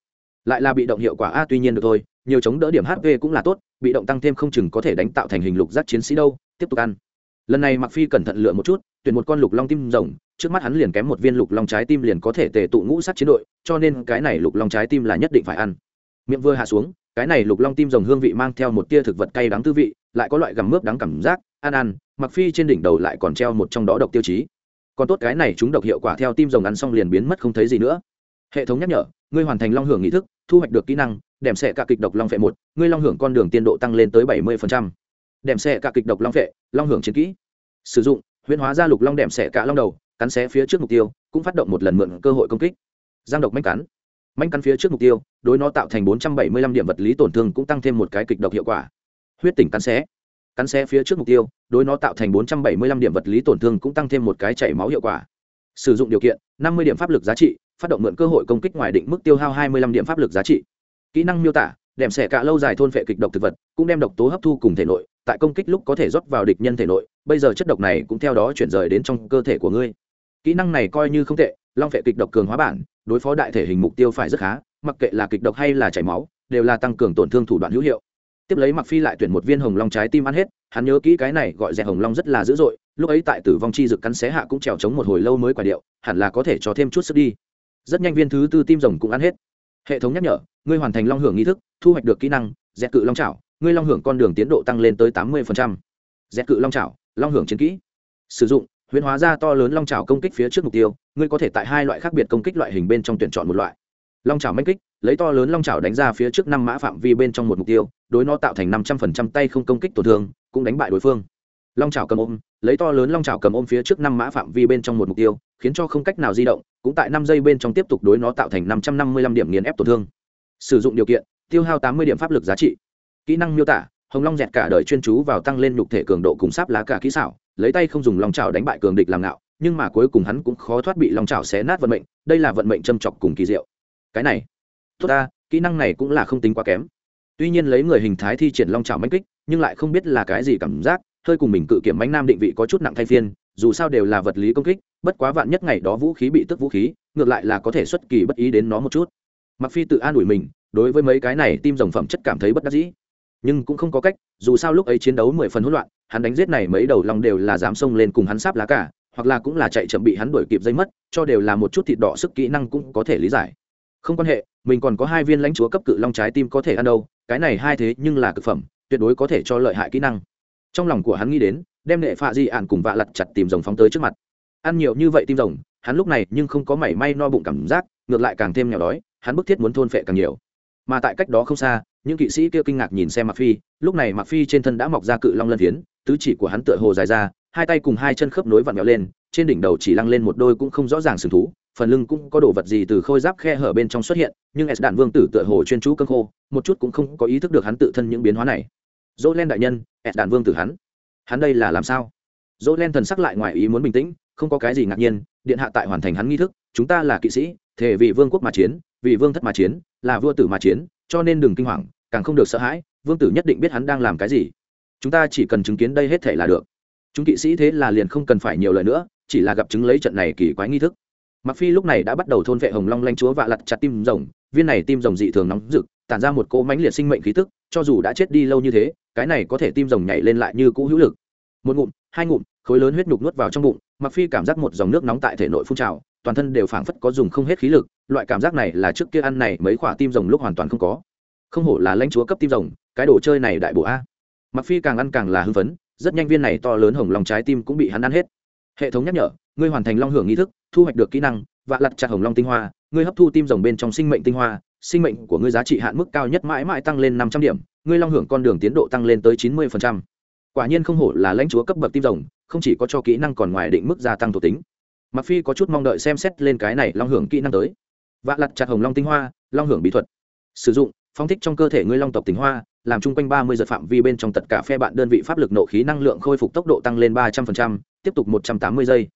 Lại là bị động hiệu quả a, tuy nhiên được thôi, nhiều chống đỡ điểm hp cũng là tốt, bị động tăng thêm không chừng có thể đánh tạo thành hình lục giác chiến sĩ đâu, tiếp tục ăn. Lần này mặc phi cẩn thận lựa một chút, tuyển một con lục long tim rồng, trước mắt hắn liền kém một viên lục long trái tim liền có thể tề tụ ngũ sát chiến đội, cho nên cái này lục long trái tim là nhất định phải ăn. Miệng vừa hạ xuống cái này lục long tim rồng hương vị mang theo một tia thực vật cay đắng tư vị, lại có loại gầm mướp đắng cảm giác, ăn ăn, mặc phi trên đỉnh đầu lại còn treo một trong đó độc tiêu chí. Còn tốt cái này chúng độc hiệu quả theo tim rồng ăn xong liền biến mất không thấy gì nữa. Hệ thống nhắc nhở, ngươi hoàn thành long hưởng nghị thức, thu hoạch được kỹ năng đèm xẻ cả kịch độc long phệ một, ngươi long hưởng con đường tiên độ tăng lên tới bảy mươi đèm xẻ cả kịch độc long phệ, long hưởng chiến kỹ. Sử dụng, huyễn hóa ra lục long đèm xẻ cả long đầu, cắn xé phía trước mục tiêu, cũng phát động một lần mượn cơ hội công kích. Giang độc manh cắn manh cắn phía trước mục tiêu, đối nó tạo thành bốn trăm bảy mươi lăm điểm vật lý tổn thương cũng tăng thêm một cái kịch độc hiệu quả. Huyết tỉnh cắn xé. Cắn xé phía trước mục tiêu, đối nó tạo thành bốn trăm bảy mươi lăm điểm vật lý tổn thương cũng tăng thêm một cái chảy máu hiệu quả. Sử dụng điều kiện, năm mươi điểm pháp lực giá trị, phát động mượn cơ hội công kích ngoài định mức tiêu hao hai mươi lăm điểm pháp lực giá trị. Kỹ năng miêu tả, đệm xẻ cả lâu dài thôn phệ kịch độc thực vật, cũng đem độc tố hấp thu cùng thể nội, tại công kích lúc có thể rót vào địch nhân thể nội, bây giờ chất độc này cũng theo đó chuyển rời đến trong cơ thể của ngươi. Kỹ năng này coi như không tệ long vệ kịch độc cường hóa bản, đối phó đại thể hình mục tiêu phải rất khá, mặc kệ là kịch độc hay là chảy máu, đều là tăng cường tổn thương thủ đoạn hữu hiệu. Tiếp lấy mặc phi lại tuyển một viên hồng long trái tim ăn hết, hắn nhớ kỹ cái này gọi rẻ hồng long rất là dữ dội, lúc ấy tại tử vong chi dực cắn xé hạ cũng trèo trống một hồi lâu mới quả điệu, hẳn là có thể cho thêm chút sức đi. Rất nhanh viên thứ tư tim rồng cũng ăn hết. Hệ thống nhắc nhở, ngươi hoàn thành long hưởng nghi thức, thu hoạch được kỹ năng dẹt cự long chảo, ngươi long hưởng con đường tiến độ tăng lên tới tám mươi dẹt cự long chảo, long hưởng chiến kỹ. Sử dụng huyễn hóa ra to lớn long trào công kích phía trước mục tiêu, ngươi có thể tại hai loại khác biệt công kích loại hình bên trong tuyển chọn một loại. Long trào manh kích, lấy to lớn long trào đánh ra phía trước năm mã phạm vi bên trong một mục tiêu, đối nó tạo thành năm trăm phần trăm tay không công kích tổn thương, cũng đánh bại đối phương. Long trào cầm ôm, lấy to lớn long trào cầm ôm phía trước năm mã phạm vi bên trong một mục tiêu, khiến cho không cách nào di động, cũng tại năm giây bên trong tiếp tục đối nó tạo thành năm trăm năm mươi lăm điểm nghiền ép tổn thương. Sử dụng điều kiện, tiêu hao tám mươi điểm pháp lực giá trị. Kỹ năng miêu tả, hồng long dẹt cả đời chuyên chú vào tăng lên nhục thể cường độ cùng sáp lá cả kỹ xảo lấy tay không dùng long trào đánh bại cường địch làm ngạo, nhưng mà cuối cùng hắn cũng khó thoát bị long trào xé nát vận mệnh, đây là vận mệnh châm chọc cùng kỳ diệu. Cái này, tốt ta, kỹ năng này cũng là không tính quá kém. Tuy nhiên lấy người hình thái thi triển long trào manh kích, nhưng lại không biết là cái gì cảm giác, hơi cùng mình cự kiểm bánh nam định vị có chút nặng thay phiên, dù sao đều là vật lý công kích, bất quá vạn nhất ngày đó vũ khí bị tức vũ khí, ngược lại là có thể xuất kỳ bất ý đến nó một chút. Mặc phi tự an ủi mình, đối với mấy cái này tim dòng phẩm chất cảm thấy bất đắc dĩ. Nhưng cũng không có cách, dù sao lúc ấy chiến đấu mười phần hỗn loạn hắn đánh giết này mấy đầu long đều là dám xông lên cùng hắn sáp lá cả, hoặc là cũng là chạy chậm bị hắn đuổi kịp dây mất, cho đều là một chút thịt đỏ sức kỹ năng cũng có thể lý giải. Không quan hệ, mình còn có hai viên lãnh chúa cấp cự long trái tim có thể ăn đâu, cái này hai thế nhưng là cực phẩm, tuyệt đối có thể cho lợi hại kỹ năng. Trong lòng của hắn nghĩ đến, đem nệ phạ di ạn cùng vạ lặt chặt tìm rồng phóng tới trước mặt. Ăn nhiều như vậy tim rồng, hắn lúc này nhưng không có mảy may no bụng cảm giác, ngược lại càng thêm nghèo đói, hắn bức thiết muốn thôn phệ càng nhiều. Mà tại cách đó không xa những kỵ sĩ kia kinh ngạc nhìn xem mặc phi, lúc này mặc phi trên thân đã mọc ra cự long lân phiến, tứ chỉ của hắn tựa hồ dài ra, hai tay cùng hai chân khớp nối vặn vẹo lên, trên đỉnh đầu chỉ lăng lên một đôi cũng không rõ ràng sừng thú, phần lưng cũng có đồ vật gì từ khôi giáp khe hở bên trong xuất hiện, nhưng s đạn vương tử tựa hồ chuyên chú cơn khô, một chút cũng không có ý thức được hắn tự thân những biến hóa này. Dỗ len đại nhân, s đạn vương tử hắn. Hắn đây là làm sao? Dỗ len thần sắc lại ngoài ý muốn bình tĩnh, không có cái gì ngạc nhiên, điện hạ tại hoàn thành hắn nghi thức, chúng ta là kỵ sĩ thể vì vương quốc mà chiến, vì vương thất mà chiến, là vua tử mà chiến, cho nên đừng kinh hoàng càng không được sợ hãi, vương tử nhất định biết hắn đang làm cái gì. Chúng ta chỉ cần chứng kiến đây hết thể là được. Chúng kỵ sĩ thế là liền không cần phải nhiều lời nữa, chỉ là gặp chứng lấy trận này kỳ quái nghi thức. Mặc phi lúc này đã bắt đầu thôn vệ hồng long lanh chúa và lặt chặt tim rồng, viên này tim rồng dị thường nóng rực, tản ra một cỗ mãnh liệt sinh mệnh khí tức, cho dù đã chết đi lâu như thế, cái này có thể tim rồng nhảy lên lại như cũ hữu lực. Một ngụm, hai ngụm, khối lớn huyết nhục nuốt vào trong bụng mặc phi cảm giác một dòng nước nóng tại thể nội phun trào, toàn thân đều phảng phất có dùng không hết khí lực, loại cảm giác này là trước kia ăn này mấy quả tim rồng lúc hoàn toàn không có không hổ là lãnh chúa cấp tim rồng, cái đồ chơi này đại bộ a. Mặc phi càng ăn càng là hưng phấn, rất nhanh viên này to lớn hồng lòng trái tim cũng bị hắn ăn hết. Hệ thống nhắc nhở, ngươi hoàn thành long hưởng nghi thức, thu hoạch được kỹ năng và lặt chặt hồng long tinh hoa, ngươi hấp thu tim rồng bên trong sinh mệnh tinh hoa, sinh mệnh của ngươi giá trị hạn mức cao nhất mãi mãi tăng lên năm trăm điểm, ngươi long hưởng con đường tiến độ tăng lên tới chín mươi quả nhiên không hổ là lãnh chúa cấp bậc tim rồng, không chỉ có cho kỹ năng còn ngoài định mức gia tăng thuộc tính. Mặc phi có chút mong đợi xem xét lên cái này long hưởng kỹ năng tới. Và lặt chặt hồng long tinh hoa, long hưởng bí thuật. Sử dụng phóng thích trong cơ thể ngươi long tộc tinh hoa, làm chung quanh ba mươi giật phạm vi bên trong tất cả phe bạn đơn vị pháp lực nộ khí năng lượng khôi phục tốc độ tăng lên ba trăm linh tiếp tục một trăm tám mươi giây.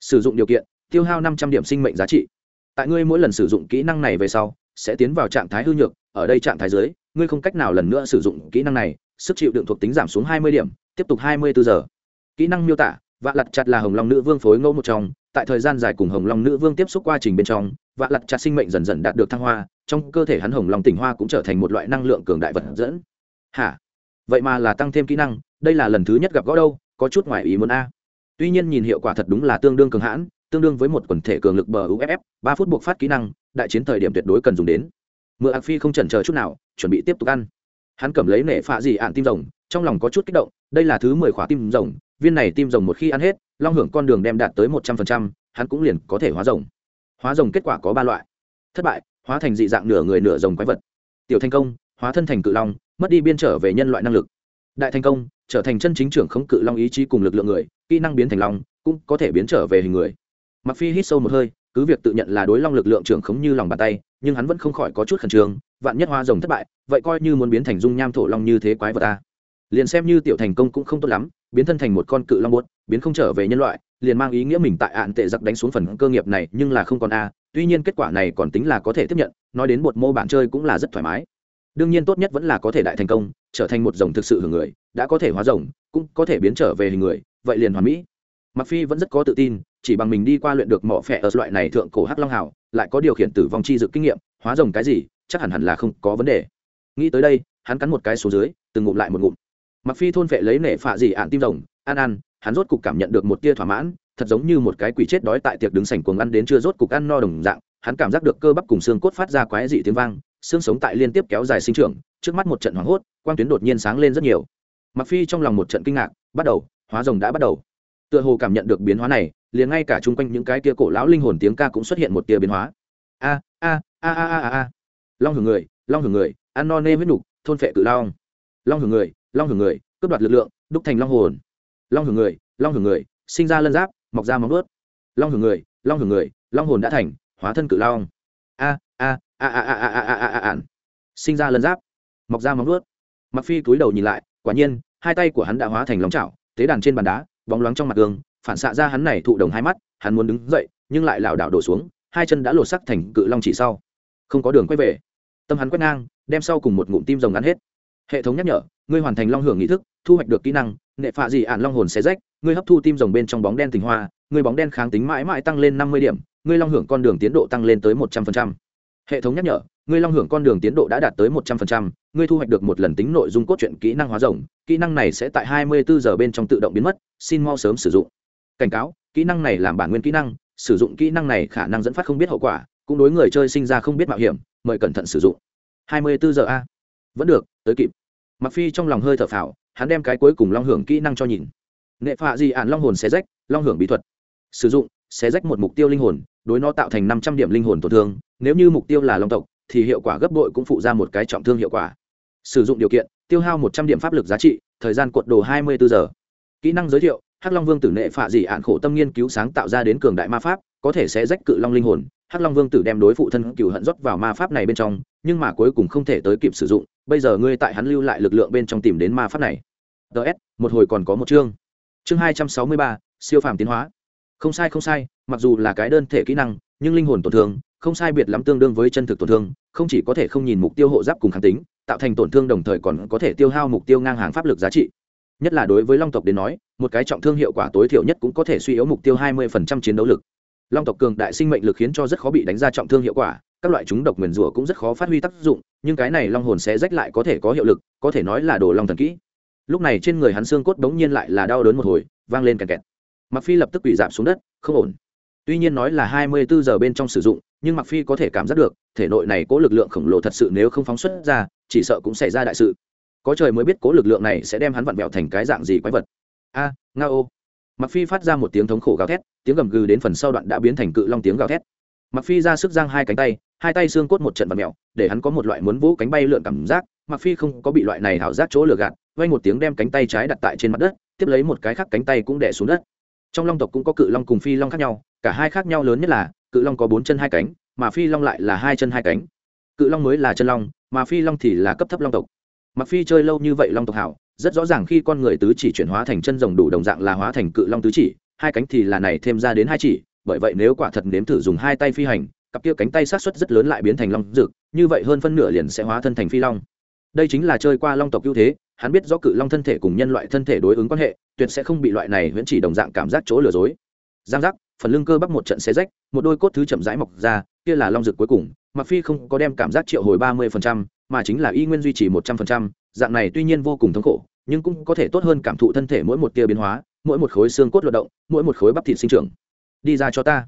Sử dụng điều kiện, tiêu hao năm trăm điểm sinh mệnh giá trị. Tại ngươi mỗi lần sử dụng kỹ năng này về sau, sẽ tiến vào trạng thái hư nhược, ở đây trạng thái dưới, ngươi không cách nào lần nữa sử dụng kỹ năng này, sức chịu đựng thuộc tính giảm xuống hai mươi điểm, tiếp tục hai mươi bốn giờ. Kỹ năng miêu tả, vạ lặt chặt là hồng long nữ vương phối ngẫu một trong, tại thời gian dài cùng hồng long nữ vương tiếp xúc quá trình bên trong, vạ lặt chặt sinh mệnh dần dần đạt được thăng hoa trong cơ thể hắn hồng long tỉnh hoa cũng trở thành một loại năng lượng cường đại vật dẫn. Hả? Vậy mà là tăng thêm kỹ năng, đây là lần thứ nhất gặp gõ đâu, có chút ngoài ý muốn a. Tuy nhiên nhìn hiệu quả thật đúng là tương đương cường hãn, tương đương với một quần thể cường lực bờ uff ba phút buộc phát kỹ năng, đại chiến thời điểm tuyệt đối cần dùng đến. Mưa ạc phi không chần chờ chút nào, chuẩn bị tiếp tục ăn. Hắn cầm lấy nệ phạ gì ạn tim rồng, trong lòng có chút kích động, đây là thứ mười khóa tim rồng, viên này tim rồng một khi ăn hết, long hưởng con đường đem đạt tới một trăm phần trăm, hắn cũng liền có thể hóa rồng. Hóa rồng kết quả có ba loại. Thất bại hóa thành dị dạng nửa người nửa rồng quái vật. Tiểu thành công, hóa thân thành cự long, mất đi biên trở về nhân loại năng lực. Đại thành công, trở thành chân chính trưởng không cự long ý chí cùng lực lượng người, kỹ năng biến thành long, cũng có thể biến trở về hình người. Mặc phi hít sâu một hơi, cứ việc tự nhận là đối long lực lượng trưởng khống như lòng bàn tay, nhưng hắn vẫn không khỏi có chút khẩn trương, vạn nhất hoa rồng thất bại, vậy coi như muốn biến thành dung nham thổ long như thế quái vật ta. Liền xem như tiểu thành công cũng không tốt lắm, biến thân thành một con cự long buốt, biến không trở về nhân loại, liền mang ý nghĩa mình tại ạn tệ giặc đánh xuống phần cơ nghiệp này, nhưng là không còn a tuy nhiên kết quả này còn tính là có thể tiếp nhận nói đến một mô bản chơi cũng là rất thoải mái. Đương nhiên tốt nhất vẫn là có thể đại thành công trở thành một rồng thực sự hưởng người đã có thể hóa rồng cũng có thể biến trở về hình người vậy liền hoàn mỹ. Mặc phi vẫn rất có tự tin chỉ bằng mình đi qua luyện được mỏ phẹ ở loại này thượng cổ hắc long hào, lại có điều khiển tử vong chi dự kinh nghiệm hóa rồng cái gì chắc hẳn hẳn là không có vấn đề. Nghĩ tới đây hắn cắn một cái xuống dưới từng ngụm lại một ngụm. Mặc phi thôn vệ lấy nể phạ gì ạn tim rồng ăn ăn hắn rốt cục cảm nhận được một tia thỏa mãn thật giống như một cái quỷ chết đói tại tiệc đứng sảnh cuồng ăn đến chưa rốt cục ăn no đồng dạng, hắn cảm giác được cơ bắp cùng xương cốt phát ra quái dị tiếng vang, xương sống tại liên tiếp kéo dài sinh trưởng, trước mắt một trận hoảng hốt, quang tuyến đột nhiên sáng lên rất nhiều. Mặc phi trong lòng một trận kinh ngạc, bắt đầu, hóa rồng đã bắt đầu. Tựa hồ cảm nhận được biến hóa này, liền ngay cả chung quanh những cái kia cổ lão linh hồn tiếng ca cũng xuất hiện một tia biến hóa. A a a a a a. Long hưởng người, long hưởng người, ăn no nê huyết nục, thôn phệ cự long. Long hưởng người, long hưởng người, cướp đoạt lực lượng, đúc thành long hồn. Long hưởng người, long hưởng người, sinh ra lân giáp mọc ra móng ướt long hưởng người, long hưởng người, long hồn đã thành, hóa thân cự long. A a a a a a a a a a. Sinh ra lân giáp, mọc ra móng ướt mặc phi túi đầu nhìn lại, quả nhiên, hai tay của hắn đã hóa thành lòng chảo, tế đàn trên bàn đá, bóng loáng trong mặt gương, phản xạ ra hắn này thụ đồng hai mắt, hắn muốn đứng dậy, nhưng lại lảo đảo đổ xuống, hai chân đã lột sắc thành cự long chỉ sau. Không có đường quay về. Tâm hắn quét ngang, đem sau cùng một ngụm tim rồng ngắn hết. Hệ thống nhắc nhở, ngươi hoàn thành long hưởng nghị thức thu hoạch được kỹ năng nệ phạ dị ạn long hồn xé rách, ngươi hấp thu tim rồng bên trong bóng đen tình hoa, ngươi bóng đen kháng tính mãi mãi tăng lên năm mươi điểm, ngươi long hưởng con đường tiến độ tăng lên tới một trăm linh hệ thống nhắc nhở, ngươi long hưởng con đường tiến độ đã đạt tới một trăm linh ngươi thu hoạch được một lần tính nội dung cốt truyện kỹ năng hóa rồng, kỹ năng này sẽ tại hai mươi bốn giờ bên trong tự động biến mất, xin mau sớm sử dụng. Cảnh cáo, kỹ năng này làm bản nguyên kỹ năng, sử dụng kỹ năng này khả năng dẫn phát không biết hậu quả, cũng đối người chơi sinh ra không biết mạo hiểm, mời cẩn thận sử dụng. hai mươi bốn giờ a. Vẫn được, tới kịp. Mặc phi trong lòng hơi thở phào hắn đem cái cuối cùng long hưởng kỹ năng cho nhìn. Nghệ phạ di ạn long hồn xé rách, long hưởng bí thuật. Sử dụng, xé rách một mục tiêu linh hồn, đối nó tạo thành năm trăm điểm linh hồn tổn thương. Nếu như mục tiêu là long tộc, thì hiệu quả gấp bội cũng phụ ra một cái trọng thương hiệu quả. Sử dụng điều kiện, tiêu hao một trăm điểm pháp lực giá trị, thời gian cuộn đồ hai mươi bốn giờ. Kỹ năng giới thiệu, hắc long vương tử nệ phạ dị ạn khổ tâm nghiên cứu sáng tạo ra đến cường đại ma pháp, có thể sẽ rách cự long linh hồn. Hắc long vương tử đem đối phụ thân cựu hận rót vào ma pháp này bên trong, nhưng mà cuối cùng không thể tới kịp sử dụng bây giờ ngươi tại hắn lưu lại lực lượng bên trong tìm đến ma pháp này. Ts một hồi còn có một chương. Chương hai trăm sáu mươi ba, siêu phàm tiến hóa. Không sai không sai, mặc dù là cái đơn thể kỹ năng, nhưng linh hồn tổn thương, không sai biệt lắm tương đương với chân thực tổn thương, không chỉ có thể không nhìn mục tiêu hộ giáp cùng kháng tính, tạo thành tổn thương đồng thời còn có thể tiêu hao mục tiêu ngang hàng pháp lực giá trị. Nhất là đối với long tộc đến nói, một cái trọng thương hiệu quả tối thiểu nhất cũng có thể suy yếu mục tiêu hai mươi chiến đấu lực. Long tộc cường đại sinh mệnh lực khiến cho rất khó bị đánh ra trọng thương hiệu quả các loại chúng độc nguyền rủa cũng rất khó phát huy tác dụng nhưng cái này long hồn sẽ rách lại có thể có hiệu lực có thể nói là đồ long thần kỹ. Lúc này trên người hắn xương cốt đống nhiên lại là đau đớn một hồi vang lên kẹt kẹt. Mặc phi lập tức bị giảm xuống đất không ổn. Tuy nhiên nói là hai mươi bốn giờ bên trong sử dụng nhưng mặc phi có thể cảm giác được thể nội này cố lực lượng khổng lồ thật sự nếu không phóng xuất ra chỉ sợ cũng xảy ra đại sự. Có trời mới biết cố lực lượng này sẽ đem hắn vặn vẹo thành cái dạng gì quái vật. A à, nga ô mặc phi phát ra một tiếng thống khổ gào thét tiếng gầm gừ đến phần sau đoạn đã biến thành cự long tiếng gào thét. Mặc phi ra sức giang hai cánh tay hai tay xương cốt một trận vặn mèo, để hắn có một loại muốn vũ cánh bay lượn cảm giác mặc phi không có bị loại này hảo giác chỗ lừa gạt vay một tiếng đem cánh tay trái đặt tại trên mặt đất, tiếp lấy một cái khác cánh tay cũng đè xuống đất. Trong long tộc cũng có cự long cùng phi long khác nhau, cả hai khác nhau lớn nhất là, cự long có bốn chân hai cánh, mà phi long lại là hai chân hai cánh. Cự long mới là chân long, mà phi long thì là cấp thấp long tộc. Mặc phi chơi lâu như vậy long tộc hảo, rất rõ ràng khi con người tứ chỉ chuyển hóa thành chân rồng đủ đồng dạng là hóa thành cự long tứ chỉ, hai cánh thì là này thêm ra đến hai chỉ, bởi vậy nếu quả thật nếm thử dùng hai tay phi hành cặp kia cánh tay sát xuất rất lớn lại biến thành long rực như vậy hơn phân nửa liền sẽ hóa thân thành phi long. Đây chính là chơi qua long tộc ưu thế hắn biết rõ cự long thân thể cùng nhân loại thân thể đối ứng quan hệ tuyệt sẽ không bị loại này huyễn chỉ đồng dạng cảm giác chỗ lừa dối. Giang giác phần lưng cơ bắp một trận xé rách một đôi cốt thứ chậm rãi mọc ra kia là long rực cuối cùng mặc phi không có đem cảm giác triệu hồi ba mươi phần trăm, mà chính là y nguyên duy trì một trăm phần trăm. dạng này tuy nhiên vô cùng thống khổ nhưng cũng có thể tốt hơn cảm thụ thân thể mỗi một tia biến hóa mỗi một khối xương cốt luận động mỗi một khối bắp thịt sinh trưởng. Đi ra cho ta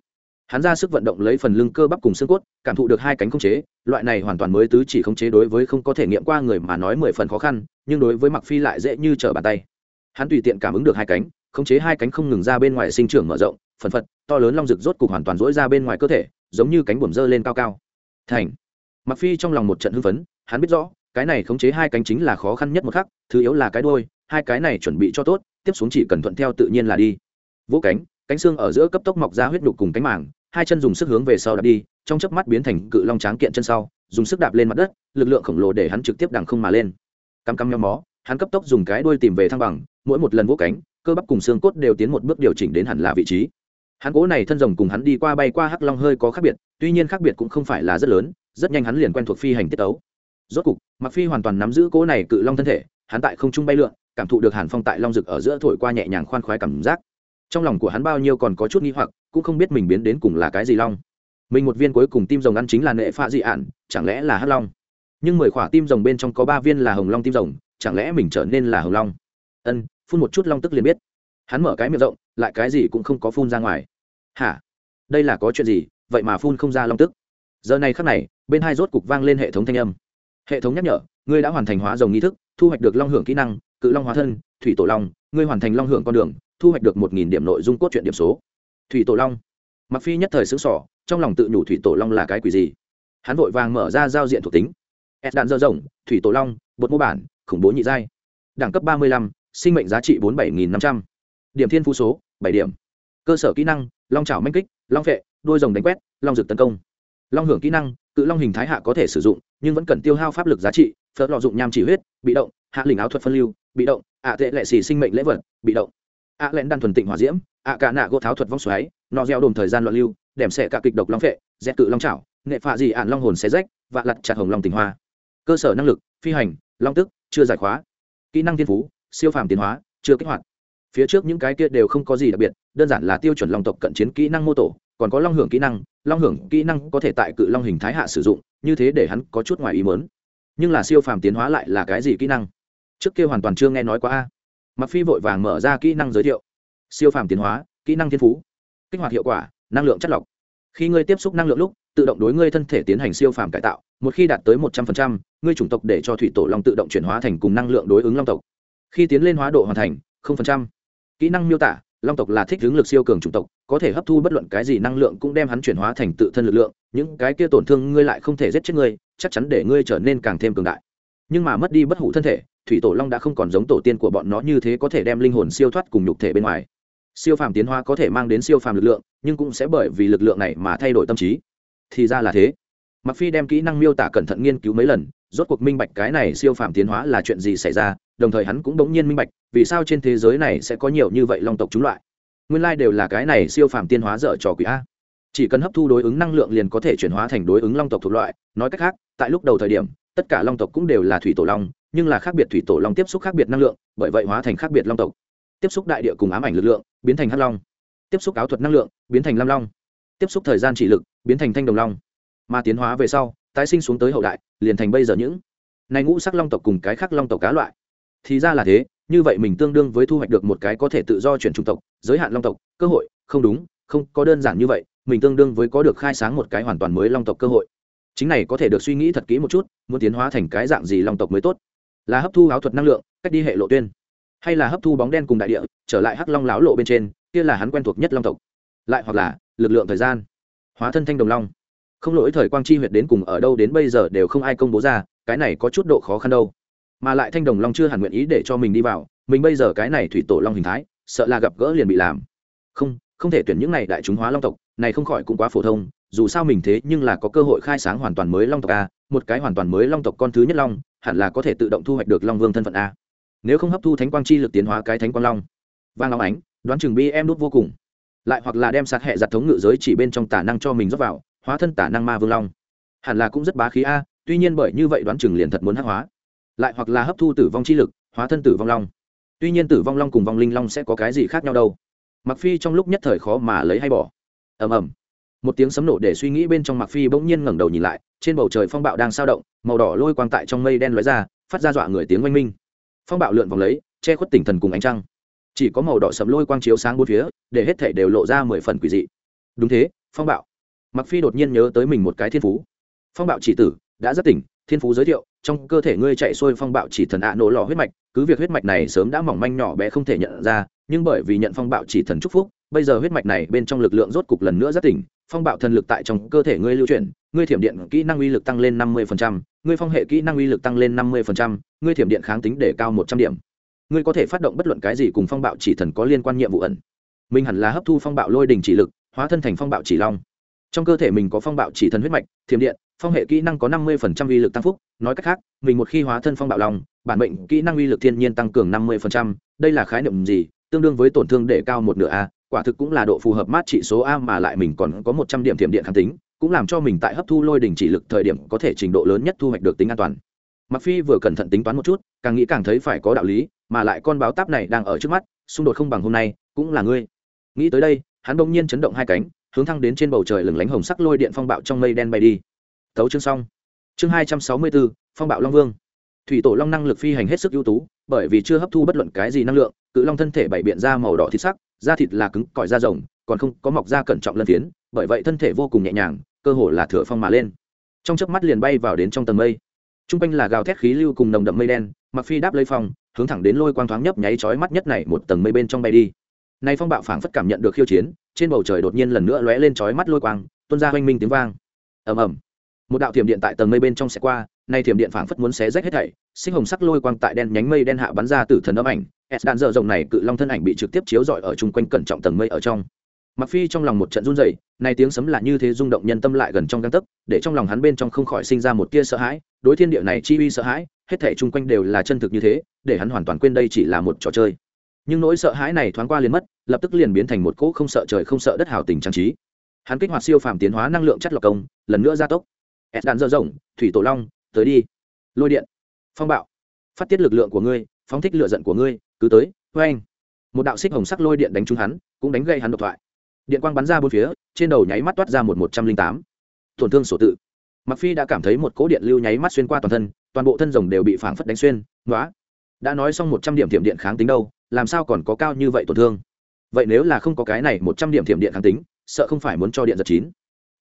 hắn ra sức vận động lấy phần lưng cơ bắp cùng xương cốt, cảm thụ được hai cánh khống chế, loại này hoàn toàn mới tứ chỉ khống chế đối với không có thể nghiệm qua người mà nói mười phần khó khăn, nhưng đối với mặc phi lại dễ như trở bàn tay. Hắn tùy tiện cảm ứng được hai cánh khống chế hai cánh không ngừng ra bên ngoài sinh trưởng mở rộng, phần phật, to lớn long rực rốt cục hoàn toàn rỗi ra bên ngoài cơ thể, giống như cánh buồm dơ lên cao cao. Thành. Mặc phi trong lòng một trận hưng phấn, hắn biết rõ, cái này khống chế hai cánh chính là khó khăn nhất một khắc, thứ yếu là cái đôi hai cái này chuẩn bị cho tốt, tiếp xuống chỉ cần thuận theo tự nhiên là đi. Vỗ cánh cánh xương ở giữa cấp tốc mọc ra huyết đục cùng cánh màng hai chân dùng sức hướng về sau đạp đi, trong chớp mắt biến thành cự long tráng kiện chân sau, dùng sức đạp lên mặt đất, lực lượng khổng lồ để hắn trực tiếp đằng không mà lên. Cắm cắm nhóm mó, hắn cấp tốc dùng cái đuôi tìm về thăng bằng, mỗi một lần vỗ cánh, cơ bắp cùng xương cốt đều tiến một bước điều chỉnh đến hẳn là vị trí. Hắn cố này thân rồng cùng hắn đi qua bay qua hắc long hơi có khác biệt, tuy nhiên khác biệt cũng không phải là rất lớn, rất nhanh hắn liền quen thuộc phi hành tiết tấu. Rốt cục mặc phi hoàn toàn nắm giữ cố này cự long thân thể, hắn tại không trung bay lượn, cảm thụ được hàn phong tại long rực ở giữa thổi qua nhẹ nhàng khoan khoái cảm giác trong lòng của hắn bao nhiêu còn có chút nghi hoặc, cũng không biết mình biến đến cùng là cái gì long. Mình một viên cuối cùng tim rồng ăn chính là nệ pha dị ạn chẳng lẽ là hắc long? Nhưng mười khỏa tim rồng bên trong có ba viên là hồng long tim rồng, chẳng lẽ mình trở nên là hồng long? Ân, phun một chút long tức liền biết. Hắn mở cái miệng rộng, lại cái gì cũng không có phun ra ngoài. Hả? Đây là có chuyện gì? Vậy mà phun không ra long tức. Giờ này khắc này, bên hai rốt cục vang lên hệ thống thanh âm. Hệ thống nhắc nhở, ngươi đã hoàn thành hóa rồng nghi thức, thu hoạch được long hưởng kỹ năng, cự long hóa thân, thủy tổ long, ngươi hoàn thành long hưởng con đường thu hoạch được một nghìn điểm nội dung cốt truyện điểm số. Thủy tổ long. Mặc phi nhất thời xứng sỏ trong lòng tự nhủ thủy tổ long là cái quỷ gì? Hắn vội vàng mở ra giao diện thuộc tính. Ed đạn dơ rồng, thủy tổ long, bột mô bản, khủng bố nhị giai. Đẳng cấp ba mươi lăm, sinh mệnh giá trị bốn bảy nghìn năm trăm. Điểm thiên phú số, bảy điểm. Cơ sở kỹ năng, long trào manh kích, long phệ đôi rồng đánh quét, long rực tấn công. Long hưởng kỹ năng, cự long hình thái hạ có thể sử dụng, nhưng vẫn cần tiêu hao pháp lực giá trị, phớt lọ dụng nham chỉ huyết, bị động, hạ lình áo thuật phân lưu, bị động, ạ tệ lệ xì sinh mệnh lễ vật, bị động ạ lẽn đan thuần tịnh hỏa diễm ạ cả nạ gỗ tháo thuật vong xoáy nọ gieo đồm thời gian loạn lưu đẻm xẻ cả kịch độc long phệ, dẹp cự long trảo nghệ phạ gì ạn long hồn xé rách và lặt chặt hồng long tình hoa. Cơ sở năng lực phi hành long tức chưa giải khóa. Kỹ năng thiên phú siêu phàm tiến hóa chưa kích hoạt. Phía trước những cái kia đều không có gì đặc biệt đơn giản là tiêu chuẩn long tộc cận chiến kỹ năng mô tổ còn có long hưởng kỹ năng long hưởng kỹ năng có thể tại cự long hình thái hạ sử dụng như thế để hắn có chút ngoài ý mớn nhưng là siêu phàm tiến hóa lại là cái gì kỹ năng? Trước kia hoàn toàn chưa nghe nói qua a mặc phi vội vàng mở ra kỹ năng giới thiệu. Siêu phàm tiến hóa, kỹ năng thiên phú, kích hoạt hiệu quả, năng lượng chất lọc. Khi ngươi tiếp xúc năng lượng lúc, tự động đối ngươi thân thể tiến hành siêu phàm cải tạo. Một khi đạt tới một trăm linh ngươi chủng tộc để cho thủy tổ long tự động chuyển hóa thành cùng năng lượng đối ứng long tộc. Khi tiến lên hóa độ hoàn thành kỹ năng miêu tả, long tộc là thích hướng lực siêu cường chủng tộc, có thể hấp thu bất luận cái gì năng lượng cũng đem hắn chuyển hóa thành tự thân lực lượng. Những cái kia tổn thương ngươi lại không thể giết chết ngươi, chắc chắn để ngươi trở nên càng thêm cường đại. Nhưng mà mất đi bất hủ thân thể thủy tổ long đã không còn giống tổ tiên của bọn nó như thế có thể đem linh hồn siêu thoát cùng nhục thể bên ngoài. Siêu phàm tiến hóa có thể mang đến siêu phàm lực lượng, nhưng cũng sẽ bởi vì lực lượng này mà thay đổi tâm trí. Thì ra là thế. Mặc phi đem kỹ năng miêu tả cẩn thận nghiên cứu mấy lần, rốt cuộc minh bạch cái này siêu phàm tiến hóa là chuyện gì xảy ra, đồng thời hắn cũng đống nhiên minh bạch, vì sao trên thế giới này sẽ có nhiều như vậy long tộc chúng loại. Nguyên lai đều là cái này siêu phàm tiến hóa dở trò quỷ a. Chỉ cần hấp thu đối ứng năng lượng liền có thể chuyển hóa thành đối ứng long tộc thuộc loại, nói cách khác, tại lúc đầu thời điểm, tất cả long tộc cũng đều là thủy tổ long nhưng là khác biệt thủy tổ long tiếp xúc khác biệt năng lượng, bởi vậy hóa thành khác biệt long tộc. Tiếp xúc đại địa cùng ám ảnh lực lượng, biến thành hắc long. Tiếp xúc áo thuật năng lượng, biến thành lam long. Tiếp xúc thời gian trị lực, biến thành thanh đồng long. Mà tiến hóa về sau, tái sinh xuống tới hậu đại, liền thành bây giờ những này ngũ sắc long tộc cùng cái khác long tộc cá loại. Thì ra là thế, như vậy mình tương đương với thu hoạch được một cái có thể tự do chuyển chủng tộc, giới hạn long tộc, cơ hội, không đúng, không có đơn giản như vậy, mình tương đương với có được khai sáng một cái hoàn toàn mới long tộc cơ hội. Chính này có thể được suy nghĩ thật kỹ một chút, muốn tiến hóa thành cái dạng gì long tộc mới tốt là hấp thu áo thuật năng lượng, cách đi hệ lộ tuyên. Hay là hấp thu bóng đen cùng đại địa, trở lại hắc long láo lộ bên trên, kia là hắn quen thuộc nhất long tộc. Lại hoặc là, lực lượng thời gian. Hóa thân thanh đồng long. Không lỗi thời quang chi huyệt đến cùng ở đâu đến bây giờ đều không ai công bố ra, cái này có chút độ khó khăn đâu. Mà lại thanh đồng long chưa hẳn nguyện ý để cho mình đi vào, mình bây giờ cái này thủy tổ long hình thái, sợ là gặp gỡ liền bị làm. Không không thể tuyển những này đại chúng hóa long tộc, này không khỏi cũng quá phổ thông dù sao mình thế nhưng là có cơ hội khai sáng hoàn toàn mới long tộc a, một cái hoàn toàn mới long tộc con thứ nhất long, hẳn là có thể tự động thu hoạch được long vương thân phận a. Nếu không hấp thu thánh quang chi lực tiến hóa cái thánh quang long, vang long ánh, đoán chừng bi em đốt vô cùng. Lại hoặc là đem sát hệ giặt thống ngự giới chỉ bên trong tả năng cho mình rót vào, hóa thân tả năng ma vương long. Hẳn là cũng rất bá khí a, tuy nhiên bởi như vậy đoán chừng liền thật muốn hắc hóa. Lại hoặc là hấp thu tử vong chi lực, hóa thân tử vong long. Tuy nhiên tử vong long cùng vong linh long sẽ có cái gì khác nhau đâu. Mặc phi trong lúc nhất thời khó mà lấy hay bỏ. Ầm ầm một tiếng sấm nổ để suy nghĩ bên trong mặc phi bỗng nhiên ngẩng đầu nhìn lại, trên bầu trời phong bạo đang sao động, màu đỏ lôi quang tại trong mây đen lóe ra, phát ra dọa người tiếng oanh minh. Phong bạo lượn vòng lấy, che khuất tỉnh thần cùng ánh trăng. Chỉ có màu đỏ sầm lôi quang chiếu sáng bốn phía, để hết thể đều lộ ra mười phần quỷ dị. Đúng thế, phong bạo. Mặc phi đột nhiên nhớ tới mình một cái thiên phú. Phong bạo chỉ tử, đã rất tỉnh, thiên phú giới thiệu, trong cơ thể ngươi chạy xuôi phong bạo chỉ thần ạ nổ lò huyết mạch, cứ việc huyết mạch này sớm đã mỏng manh nhỏ bé không thể nhận ra, nhưng bởi vì nhận phong bạo chỉ thần chúc phúc, bây giờ huyết mạch này bên trong lực lượng rốt cục lần nữa rất tỉnh phong bạo thần lực tại trong cơ thể ngươi lưu chuyển, ngươi thiểm điện kỹ năng uy lực tăng lên năm mươi ngươi phong hệ kỹ năng uy lực tăng lên năm mươi ngươi thiểm điện kháng tính để cao một trăm điểm. Ngươi có thể phát động bất luận cái gì cùng phong bạo chỉ thần có liên quan nhiệm vụ ẩn. Mình hẳn là hấp thu phong bạo lôi đình chỉ lực, hóa thân thành phong bạo chỉ long. Trong cơ thể mình có phong bạo chỉ thần huyết mạch, thiểm điện, phong hệ kỹ năng có năm mươi phần trăm uy lực tăng phúc, nói cách khác, mình một khi hóa thân phong bạo long, bản mệnh kỹ năng uy lực thiên nhiên tăng cường năm mươi phần trăm, đây là khái niệm gì, tương đương với tổn thương để cao một nửa a quả thực cũng là độ phù hợp mát trị số a mà lại mình còn có một trăm điểm thiểm điện kháng tính, cũng làm cho mình tại hấp thu lôi đình chỉ lực thời điểm có thể trình độ lớn nhất thu hoạch được tính an toàn. Mặc phi vừa cẩn thận tính toán một chút, càng nghĩ càng thấy phải có đạo lý, mà lại con báo táp này đang ở trước mắt, xung đột không bằng hôm nay, cũng là ngươi. Nghĩ tới đây, hắn bỗng nhiên chấn động hai cánh, hướng thăng đến trên bầu trời lừng lánh hồng sắc lôi điện phong bạo trong mây đen bay đi. Tấu chương xong. Chương hai trăm sáu mươi bốn phong bạo long vương. Thủy tổ long năng lực phi hành hết sức ưu tú, bởi vì chưa hấp thu bất luận cái gì năng lượng, cự long thân thể bảy biện ra màu đỏ thịt sắc da thịt là cứng, cỏi da rồng, còn không có mọc da cẩn trọng lân phiến, bởi vậy thân thể vô cùng nhẹ nhàng, cơ hồ là thửa phong mà lên. Trong chớp mắt liền bay vào đến trong tầng mây. T r u n g quanh là gào thét khí lưu cùng nồng đậm mây đen, mặc phi đáp lấy phong, hướng thẳng đến lôi quang thoáng nhấp nháy chói mắt nhất này một tầng mây bên trong bay đi. Nay phong bạo phảng phất cảm nhận được khiêu chiến, trên bầu trời đột nhiên lần nữa lóe lên chói mắt lôi quang, tuôn ra oanh minh tiếng vang. Ầm ầm. Một đạo thiểm điện tại tầng mây bên trong sẽ qua nay thiểm điện phảng phất muốn xé rách hết thảy, sinh hồng sắc lôi quang tại đen nhánh mây đen hạ bắn ra từ thần âm ảnh. S đạn dở rộng này cự long thân ảnh bị trực tiếp chiếu rọi ở chung quanh cẩn trọng tầng mây ở trong. Mặc phi trong lòng một trận run rẩy, nay tiếng sấm là như thế rung động nhân tâm lại gần trong găng tấc, để trong lòng hắn bên trong không khỏi sinh ra một tia sợ hãi. Đối thiên địa này chi uy sợ hãi, hết thảy chung quanh đều là chân thực như thế, để hắn hoàn toàn quên đây chỉ là một trò chơi. Nhưng nỗi sợ hãi này thoáng qua liền mất, lập tức liền biến thành một cỗ không sợ trời không sợ đất hào tình trang trí. Hắn kích hoạt siêu phàm tiến hóa năng lượng chất lọc công, lần nữa gia tốc. S đạn dở rộng, thủy tổ long tới đi. Lôi điện. Phong bạo. Phát tiết lực lượng của ngươi, phóng thích lựa giận của ngươi, cứ tới vê anh một đạo xích hồng sắc lôi điện đánh trúng hắn, cũng đánh gây hắn độc thoại. Điện quang bắn ra bốn phía, trên đầu nháy mắt toát ra một một trăm linh tám. Tổn thương sổ tự. Mặc phi đã cảm thấy một cỗ điện lưu nháy mắt xuyên qua toàn thân, toàn bộ thân rồng đều bị phảng phất đánh xuyên nói đã nói xong một trăm điểm thiểm điện kháng tính đâu, làm sao còn có cao như vậy tổn thương? Vậy nếu là không có cái này một trăm điểm thiểm điện kháng tính, sợ không phải muốn cho điện giật chín.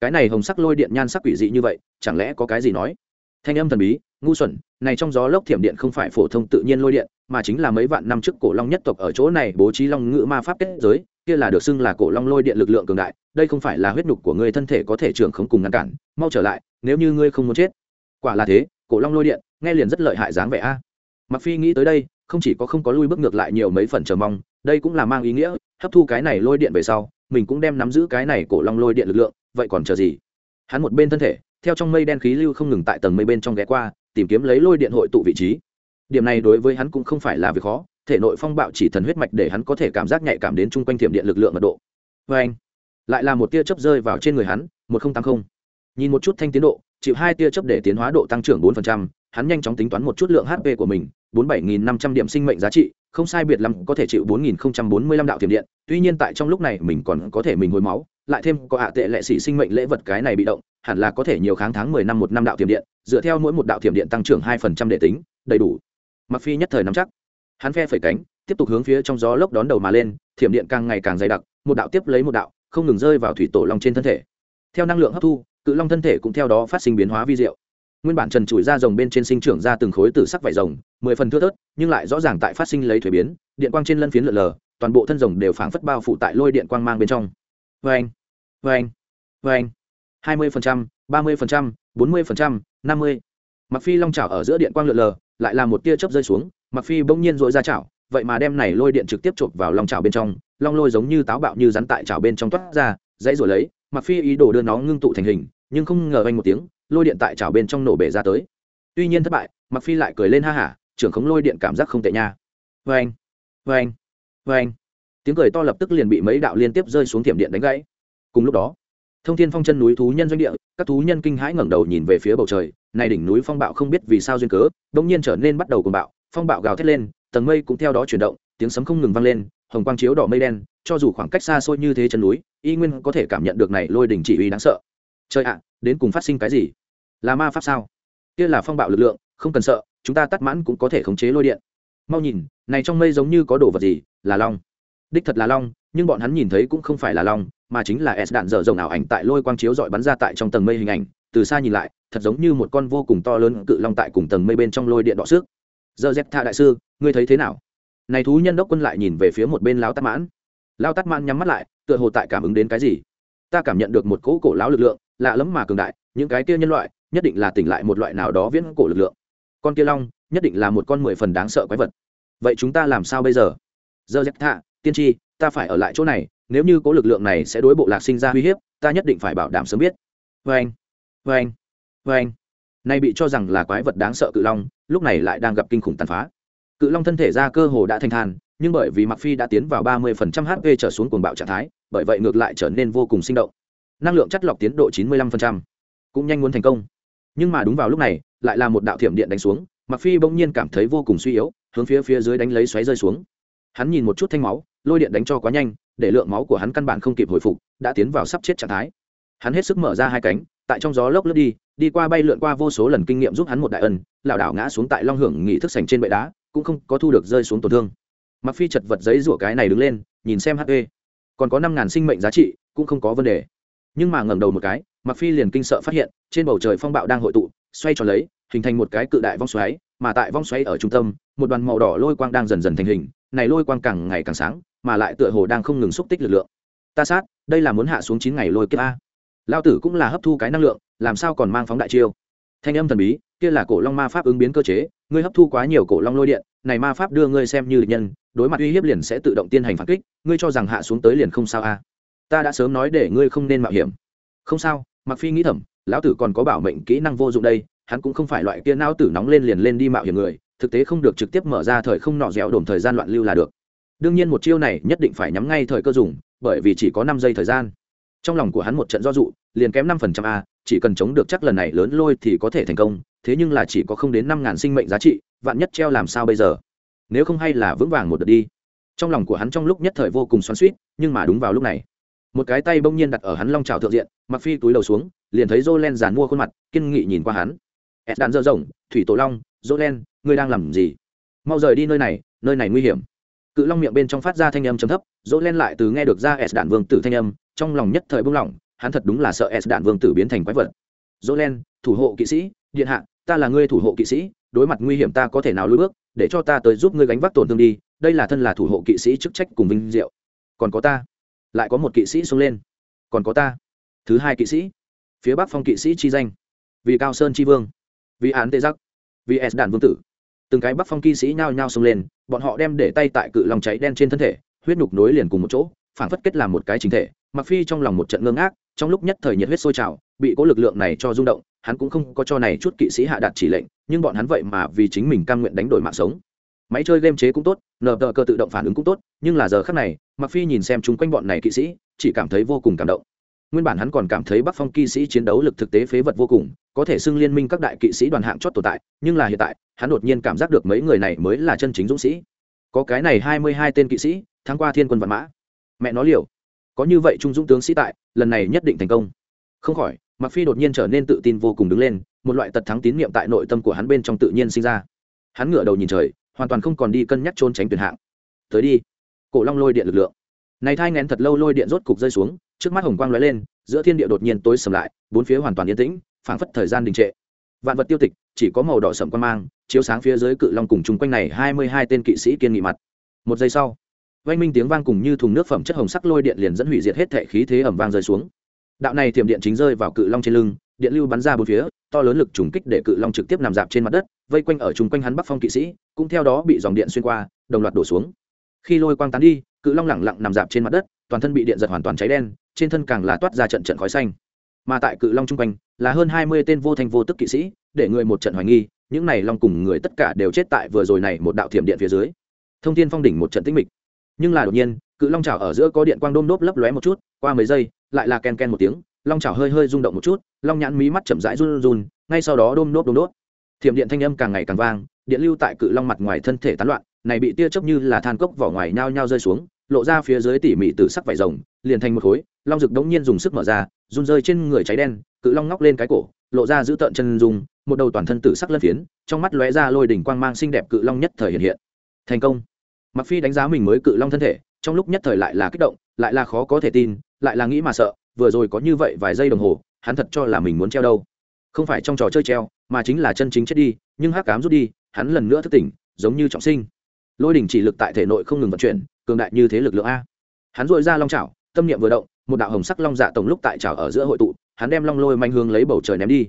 Cái này hồng sắc lôi điện nhan sắc quỷ dị như vậy, chẳng lẽ có cái gì nói? Thanh âm thần bí, ngu xuẩn, này trong gió lốc thiểm điện không phải phổ thông tự nhiên lôi điện, mà chính là mấy vạn năm trước cổ long nhất tộc ở chỗ này bố trí long ngữ ma pháp kết giới, kia là được xưng là cổ long lôi điện lực lượng cường đại, đây không phải là huyết nhục của ngươi thân thể có thể trưởng không cùng ngăn cản, mau trở lại, nếu như ngươi không muốn chết. Quả là thế, cổ long lôi điện, nghe liền rất lợi hại dáng vẻ a. Mặc phi nghĩ tới đây, không chỉ có không có lui bước ngược lại nhiều mấy phần chờ mong, đây cũng là mang ý nghĩa, hấp thu cái này lôi điện về sau, mình cũng đem nắm giữ cái này cổ long lôi điện lực lượng, vậy còn chờ gì? Hắn một bên thân thể theo trong mây đen khí lưu không ngừng tại tầng mây bên trong ghé qua, tìm kiếm lấy lôi điện hội tụ vị trí. Điểm này đối với hắn cũng không phải là việc khó, thể nội phong bạo chỉ thần huyết mạch để hắn có thể cảm giác nhạy cảm đến chung quanh thiểm điện lực lượng mật độ. Vê anh, lại là một tia chớp rơi vào trên người hắn, một nghìn tám mươi nhìn một chút thanh tiến độ, chịu hai tia chớp để tiến hóa độ tăng trưởng bốn phần trăm, hắn nhanh chóng tính toán một chút lượng hp của mình, bốn bảy nghìn năm trăm điểm sinh mệnh giá trị, không sai biệt lắm có thể chịu bốn nghìn bốn mươi lăm đạo thiểm điện, tuy nhiên tại trong lúc này mình còn có thể mình hồi máu lại thêm có hạ tệ lệ sĩ sinh mệnh lễ vật cái này bị động, hẳn là có thể nhiều kháng tháng mười năm một năm đạo thiểm điện, dựa theo mỗi một đạo thiểm điện tăng trưởng hai phần trăm để tính, đầy đủ. Mặc phi nhất thời nắm chắc. Hắn phe phẩy cánh, tiếp tục hướng phía trong gió lốc đón đầu mà lên, thiểm điện càng ngày càng dày đặc, một đạo tiếp lấy một đạo, không ngừng rơi vào thủy tổ long trên thân thể. Theo năng lượng hấp thu, cự long thân thể cũng theo đó phát sinh biến hóa vi diệu. Nguyên bản trần trụi ra rồng bên trên sinh trưởng ra từng khối từ sắc vải rồng, mười phần thưa thớt, nhưng lại rõ ràng tại phát sinh lấy thuế biến, điện quang trên lân phiến lượn lờ, toàn bộ thân rồng đều phảng phất bao phủ tại lôi điện quang mang bên trong. Vê anh vê anh. Vê anh. hai mươi phần trăm, ba mươi phần trăm, bốn mươi phần trăm, năm mươi. Mặc phi long chảo ở giữa điện quang lượn lờ, lại là một tia chớp rơi xuống. Mặc phi bỗng nhiên dội ra chảo. Vậy mà đem này lôi điện trực tiếp chộp vào long chảo bên trong. Long lôi giống như táo bạo như rắn tại chảo bên trong toát ra, dãy rồi lấy. Mặc phi ý đồ đưa nó ngưng tụ thành hình, nhưng không ngờ anh một tiếng, lôi điện tại chảo bên trong nổ bể ra tới. Tuy nhiên thất bại mặc phi lại cười lên ha hả, trưởng khống lôi điện cảm giác không tệ nha. Vê anh vê anh vê anh. Tiếng cười to lập tức liền bị mấy đạo liên tiếp rơi xuống thiểm điện đánh gãy cùng lúc đó, thông thiên phong chân núi thú nhân doanh địa, các thú nhân kinh hãi ngẩng đầu nhìn về phía bầu trời. Này đỉnh núi phong bạo không biết vì sao duyên cớ bỗng nhiên trở nên bắt đầu cuồng bạo, phong bạo gào thét lên, tầng mây cũng theo đó chuyển động, tiếng sấm không ngừng vang lên, hồng quang chiếu đỏ mây đen, cho dù khoảng cách xa xôi như thế chân núi, y nguyên có thể cảm nhận được này lôi đỉnh chỉ uy đáng sợ. Trời ạ, đến cùng phát sinh cái gì? Là ma pháp sao? Kia là phong bạo lực lượng, không cần sợ, chúng ta tắt mãn cũng có thể khống chế lôi điện. Mau nhìn, này trong mây giống như có đồ vật gì? Là long. Đích thật là long, nhưng bọn hắn nhìn thấy cũng không phải là long mà chính là s đạn dở dòng ảo ảnh tại lôi quang chiếu dọi bắn ra tại trong tầng mây hình ảnh, từ xa nhìn lại, thật giống như một con vô cùng to lớn cự long tại cùng tầng mây bên trong lôi điện đọ xước giờ dép tha đại sư, ngươi thấy thế nào? Này thú nhân đốc quân lại nhìn về phía một bên lão tát mãn. Lão tát mãn nhắm mắt lại, tựa hồ tại cảm ứng đến cái gì? Ta cảm nhận được một cỗ cổ lão lực lượng, lạ lẫm mà cường đại, những cái kia nhân loại, nhất định là tỉnh lại một loại nào đó viễn cổ lực lượng. Con kia long, nhất định là một con mười phần đáng sợ quái vật. Vậy chúng ta làm sao bây giờ? Giờ dép tha tiên tri ta phải ở lại chỗ này, nếu như có lực lượng này sẽ đối bộ lạc sinh ra uy hiếp, ta nhất định phải bảo đảm sớm biết. Vê anh vê anh vê anh. Nay bị cho rằng là quái vật đáng sợ cự long, lúc này lại đang gặp kinh khủng tàn phá. Cự long thân thể ra cơ hồ đã thành than, nhưng bởi vì mặc phi đã tiến vào ba mươi phần trăm hp trở xuống cuồng bạo trạng thái, bởi vậy ngược lại trở nên vô cùng sinh động. Năng lượng chất lọc tiến độ chín mươi lăm phần trăm, cũng nhanh muốn thành công. Nhưng mà đúng vào lúc này, lại là một đạo thiểm điện đánh xuống mặc phi bỗng nhiên cảm thấy vô cùng suy yếu, hướng phía phía dưới đánh lấy xoáy rơi xuống hắn nhìn một chút thanh máu, lôi điện đánh cho quá nhanh, để lượng máu của hắn căn bản không kịp hồi phục, đã tiến vào sắp chết trạng thái. Hắn hết sức mở ra hai cánh, tại trong gió lốc lướt đi đi qua bay lượn qua vô số lần kinh nghiệm giúp hắn một đại ân, lảo đảo ngã xuống tại long hưởng nghị thức sành trên bệ đá, cũng không có thu được rơi xuống tổn thương. Mặc phi chật vật giấy rủa cái này đứng lên, nhìn xem hp còn có năm ngàn sinh mệnh giá trị, cũng không có vấn đề. Nhưng mà ngẩng đầu một cái, mặc phi liền kinh sợ phát hiện, trên bầu trời phong bạo đang hội tụ, xoay tròn lấy, hình thành một cái cự đại vong xoáy, mà tại vong xoáy ở trung tâm, một đoàn màu đỏ lôi quang đang dần dần thành hình này lôi quang càng ngày càng sáng, mà lại tựa hồ đang không ngừng xúc tích lực lượng. Ta sát, đây là muốn hạ xuống chín ngày lôi kiếp a. Lao tử cũng là hấp thu cái năng lượng, làm sao còn mang phóng đại chiêu? Thanh âm thần bí, kia là cổ long ma pháp ứng biến cơ chế, ngươi hấp thu quá nhiều cổ long lôi điện, này ma pháp đưa ngươi xem như địch nhân, đối mặt uy hiếp liền sẽ tự động tiên hành phản kích, ngươi cho rằng hạ xuống tới liền không sao a. Ta đã sớm nói để ngươi không nên mạo hiểm. Không sao mặc phi nghĩ thầm, lão tử còn có bảo mệnh kỹ năng vô dụng đây, hắn cũng không phải loại kia não tử nóng lên liền lên đi mạo hiểm người thực tế không được trực tiếp mở ra thời không nọ dẻo đổm thời gian loạn lưu là được. Đương nhiên một chiêu này nhất định phải nhắm ngay thời cơ dùng, bởi vì chỉ có năm giây thời gian. Trong lòng của hắn một trận do dụ liền kém năm phần trăm a, chỉ cần chống được chắc lần này lớn lôi thì có thể thành công, thế nhưng là chỉ có không đến năm ngàn sinh mệnh giá trị, vạn nhất treo làm sao bây giờ? Nếu không hay là vững vàng một đợt đi. Trong lòng của hắn trong lúc nhất thời vô cùng xoắn suýt nhưng mà đúng vào lúc này, một cái tay bỗng nhiên đặt ở hắn long trào thượng diện, mặc phi túi đầu xuống, liền thấy jolen giàn dàn mua khuôn mặt, kiên nghị nhìn qua hắn. Ed đạn dơ rộng thủy tổ long jolen ngươi đang làm gì? Mau rời đi nơi này nơi này nguy hiểm. Cự long miệng bên trong phát ra thanh âm chấm thấp, dỗ len lại từ nghe được ra s đạn vương tử thanh âm, trong lòng nhất thời buông lỏng, hắn thật đúng là sợ s đạn vương tử biến thành quái vật. Dỗ len, thủ hộ kỵ sĩ, điện hạ, ta là ngươi thủ hộ kỵ sĩ, đối mặt nguy hiểm ta có thể nào lùi bước, để cho ta tới giúp ngươi gánh vác tổn thương đi, đây là thân là thủ hộ kỵ sĩ chức trách cùng vinh diệu. Còn có ta, lại có một kỵ sĩ xông lên. Còn có ta, thứ hai kỵ sĩ, phía bắc phong kỵ sĩ chi danh, vì cao sơn chi vương, vì án tê giác s đàn vương tử từng cái bắc phong kỵ sĩ nhao nhao xông lên, bọn họ đem để tay tại cự long cháy đen trên thân thể, huyết nhục nối liền cùng một chỗ, phảng phất kết làm một cái chính thể. Mặc phi trong lòng một trận ngơ ngác, trong lúc nhất thời nhiệt huyết sôi trào, bị cố lực lượng này cho rung động, hắn cũng không có cho này chút kỵ sĩ hạ đạt chỉ lệnh, nhưng bọn hắn vậy mà vì chính mình cam nguyện đánh đổi mạng sống. Máy chơi game chế cũng tốt, nờ tờ cơ tự động phản ứng cũng tốt, nhưng là giờ khác này mặc phi nhìn xem chúng quanh bọn này kỵ sĩ, chỉ cảm thấy vô cùng cảm động nguyên bản hắn còn cảm thấy bắc phong kỵ sĩ chiến đấu lực thực tế phế vật vô cùng, có thể xưng liên minh các đại kỵ sĩ đoàn hạng chót tồn tại, nhưng là hiện tại, hắn đột nhiên cảm giác được mấy người này mới là chân chính dũng sĩ. Có cái này hai mươi hai tên kỵ sĩ, thắng qua thiên quân vạn mã. Mẹ nó liều. Có như vậy trung dũng tướng sĩ tại, lần này nhất định thành công. Không khỏi mặc phi đột nhiên trở nên tự tin vô cùng đứng lên, một loại tật thắng tín niệm tại nội tâm của hắn bên trong tự nhiên sinh ra. Hắn ngửa đầu nhìn trời, hoàn toàn không còn đi cân nhắc trốn tránh tuyển hạng. Tới đi. Cổ long lôi điện lực lượng. Này thai ngén thật lâu lôi điện rốt cục rơi xuống trước mắt hồng quang lóe lên, giữa thiên địa đột nhiên tối sầm lại, bốn phía hoàn toàn yên tĩnh, phảng phất thời gian đình trệ. Vạn vật tiêu tịch, chỉ có màu đỏ sậm quan mang, chiếu sáng phía dưới cự long cùng chung quanh này hai mươi hai tên kỵ sĩ kiên nghị mặt. Một giây sau, vang minh tiếng vang cùng như thùng nước phẩm chất hồng sắc lôi điện liền dẫn hủy diệt hết thể khí thế ẩm vang rơi xuống. Đạo này thiểm điện chính rơi vào cự long trên lưng, điện lưu bắn ra bốn phía, to lớn lực trùng kích để cự long trực tiếp nằm dạp trên mặt đất, vây quanh ở chung quanh hắn bắc phong kỵ sĩ, cũng theo đó bị dòng điện xuyên qua, đồng loạt đổ xuống. Khi lôi quang tán đi, cự long lẳng lặng nằm dạp trên mặt đất, toàn thân bị điện giật hoàn toàn cháy đen trên thân càng là toát ra trận trận khói xanh. Mà tại cự long chung quanh, là hơn hai mươi tên vô thành vô tức kỵ sĩ, để người một trận hoài nghi, những này long cùng người tất cả đều chết tại vừa rồi này một đạo thiểm điện phía dưới. Thông thiên phong đỉnh một trận tĩnh mịch. Nhưng là đột nhiên, cự long trào ở giữa có điện quang đôm đốp lấp lóe một chút, qua mấy giây, lại là ken ken một tiếng, long trào hơi hơi rung động một chút, long nhãn mí mắt chậm rãi run run, ngay sau đó đôm đốp đôm đốt thiểm điện thanh âm càng ngày càng vang, điện lưu tại cự long mặt ngoài thân thể tán loạn, này bị tia chớp như là than cốc vỏ ngoài nhao nhao rơi xuống, lộ ra phía dưới tỉ mỉ từ sắc vải rồng liền thành một khối, long rực đống nhiên dùng sức mở ra, run rơi trên người cháy đen, cự long ngóc lên cái cổ, lộ ra giữ tợn chân dùng một đầu toàn thân tử sắc lân phiến, trong mắt lóe ra lôi đỉnh quang mang xinh đẹp cự long nhất thời hiện hiện. Thành công. Mặc phi đánh giá mình mới cự long thân thể, trong lúc nhất thời lại là kích động, lại là khó có thể tin, lại là nghĩ mà sợ, vừa rồi có như vậy vài giây đồng hồ, hắn thật cho là mình muốn treo đâu. Không phải trong trò chơi treo, mà chính là chân chính chết đi, nhưng hắc cám rút đi, hắn lần nữa thức tỉnh, giống như trọng sinh. Lôi đỉnh chỉ lực tại thể nội không ngừng vận chuyển, cường đại như thế lực lượng a. Hắn dội ra long chảo tâm niệm vừa động một đạo hồng sắc long dạ tổng lúc tại trào ở giữa hội tụ hắn đem long lôi manh hướng lấy bầu trời ném đi.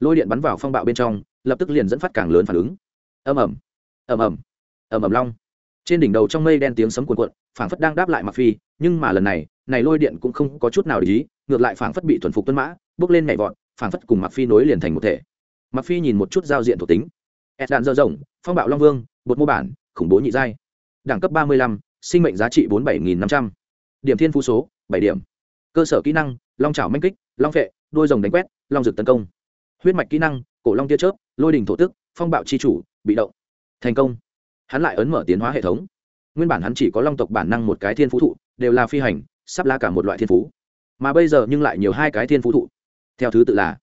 Lôi điện bắn vào phong bạo bên trong lập tức liền dẫn phát càng lớn phản ứng. Ầm ầm ầm ầm ầm ầm long. Trên đỉnh đầu trong mây đen tiếng sấm cuồn cuộn phảng phất đang đáp lại mặc phi nhưng mà lần này này lôi điện cũng không có chút nào để ý ngược lại phảng phất bị thuần phục tuân mã bước lên nhảy vọt phảng phất cùng mặc phi nối liền thành một thể. Mặc phi nhìn một chút giao diện thuộc tính. Ed đạn dơ rộng phong bạo long vương bột mô bản khủng bố nhị giai. Đẳng cấp 35, sinh mệnh giá trị 47.500 điểm thiên phú số, bảy điểm. Cơ sở kỹ năng, long chảo manh kích, long vệ Đôi rồng đánh quét, long rực tấn công. Huyết mạch kỹ năng, cổ long tia chớp, lôi đình thổ tức, phong bạo chi chủ, bị động. Thành công. Hắn lại ấn mở tiến hóa hệ thống. Nguyên bản hắn chỉ có long tộc bản năng một cái thiên phú thụ, đều là phi hành, sắp la cả một loại thiên phú. Mà bây giờ nhưng lại nhiều hai cái thiên phú thụ. Theo thứ tự là,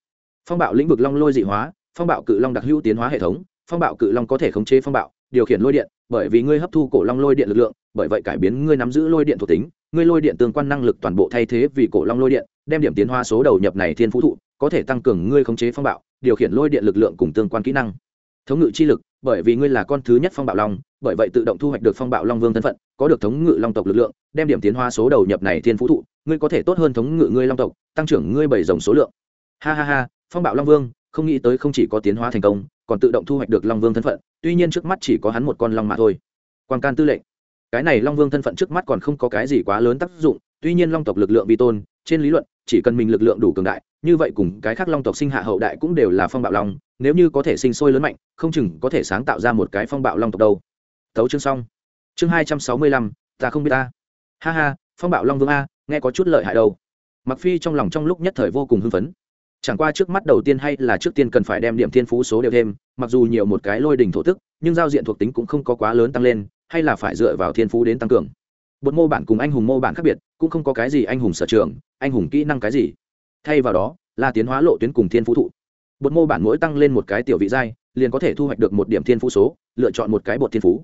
phong bạo lĩnh vực long lôi dị hóa, phong bạo cự long đặc hữu tiến hóa hệ thống, phong bạo cự long có thể khống chế phong bạo, điều khiển lôi điện, bởi vì ngươi hấp thu cổ long lôi điện lực lượng, bởi vậy cải biến ngươi nắm giữ lôi điện thuộc tính ngươi lôi điện tương quan năng lực toàn bộ thay thế vì cổ long lôi điện, đem điểm tiến hóa số đầu nhập này thiên phú thụ, có thể tăng cường ngươi khống chế phong bạo, điều khiển lôi điện lực lượng cùng tương quan kỹ năng. Thống ngự chi lực, bởi vì ngươi là con thứ nhất phong bạo long, bởi vậy tự động thu hoạch được phong bạo long vương thân phận, có được thống ngự long tộc lực lượng, đem điểm tiến hóa số đầu nhập này thiên phú thụ, ngươi có thể tốt hơn thống ngự ngươi long tộc, tăng trưởng ngươi bảy dòng số lượng. Ha ha ha, phong bạo long vương, không nghĩ tới không chỉ có tiến hóa thành công, còn tự động thu hoạch được long vương thân phận, tuy nhiên trước mắt chỉ có hắn một con long mà thôi. Quan can tư lệnh cái này long vương thân phận trước mắt còn không có cái gì quá lớn tác dụng, tuy nhiên long tộc lực lượng vi tôn, trên lý luận, chỉ cần mình lực lượng đủ cường đại, như vậy cùng cái khác long tộc sinh hạ hậu đại cũng đều là phong bạo long, nếu như có thể sinh sôi lớn mạnh, không chừng có thể sáng tạo ra một cái phong bạo long tộc đâu. Tấu chương xong. Chương hai trăm sáu mươi lăm, ta không biết ta. Ha ha, phong bạo long vương a, nghe có chút lợi hại đâu. Mặc phi trong lòng trong lúc nhất thời vô cùng hưng phấn. Chẳng qua trước mắt đầu tiên hay là trước tiên cần phải đem điểm thiên phú số đều thêm, mặc dù nhiều một cái lôi đỉnh thổ tức, nhưng giao diện thuộc tính cũng không có quá lớn tăng lên hay là phải dựa vào thiên phú đến tăng cường? Bột mô bản cùng anh hùng mô bản khác biệt, cũng không có cái gì anh hùng sở trường, anh hùng kỹ năng cái gì. Thay vào đó, là tiến hóa lộ tuyến cùng thiên phú thụ. Bột mô bản mỗi tăng lên một cái tiểu vị giai, liền có thể thu hoạch được một điểm thiên phú số, lựa chọn một cái bột thiên phú.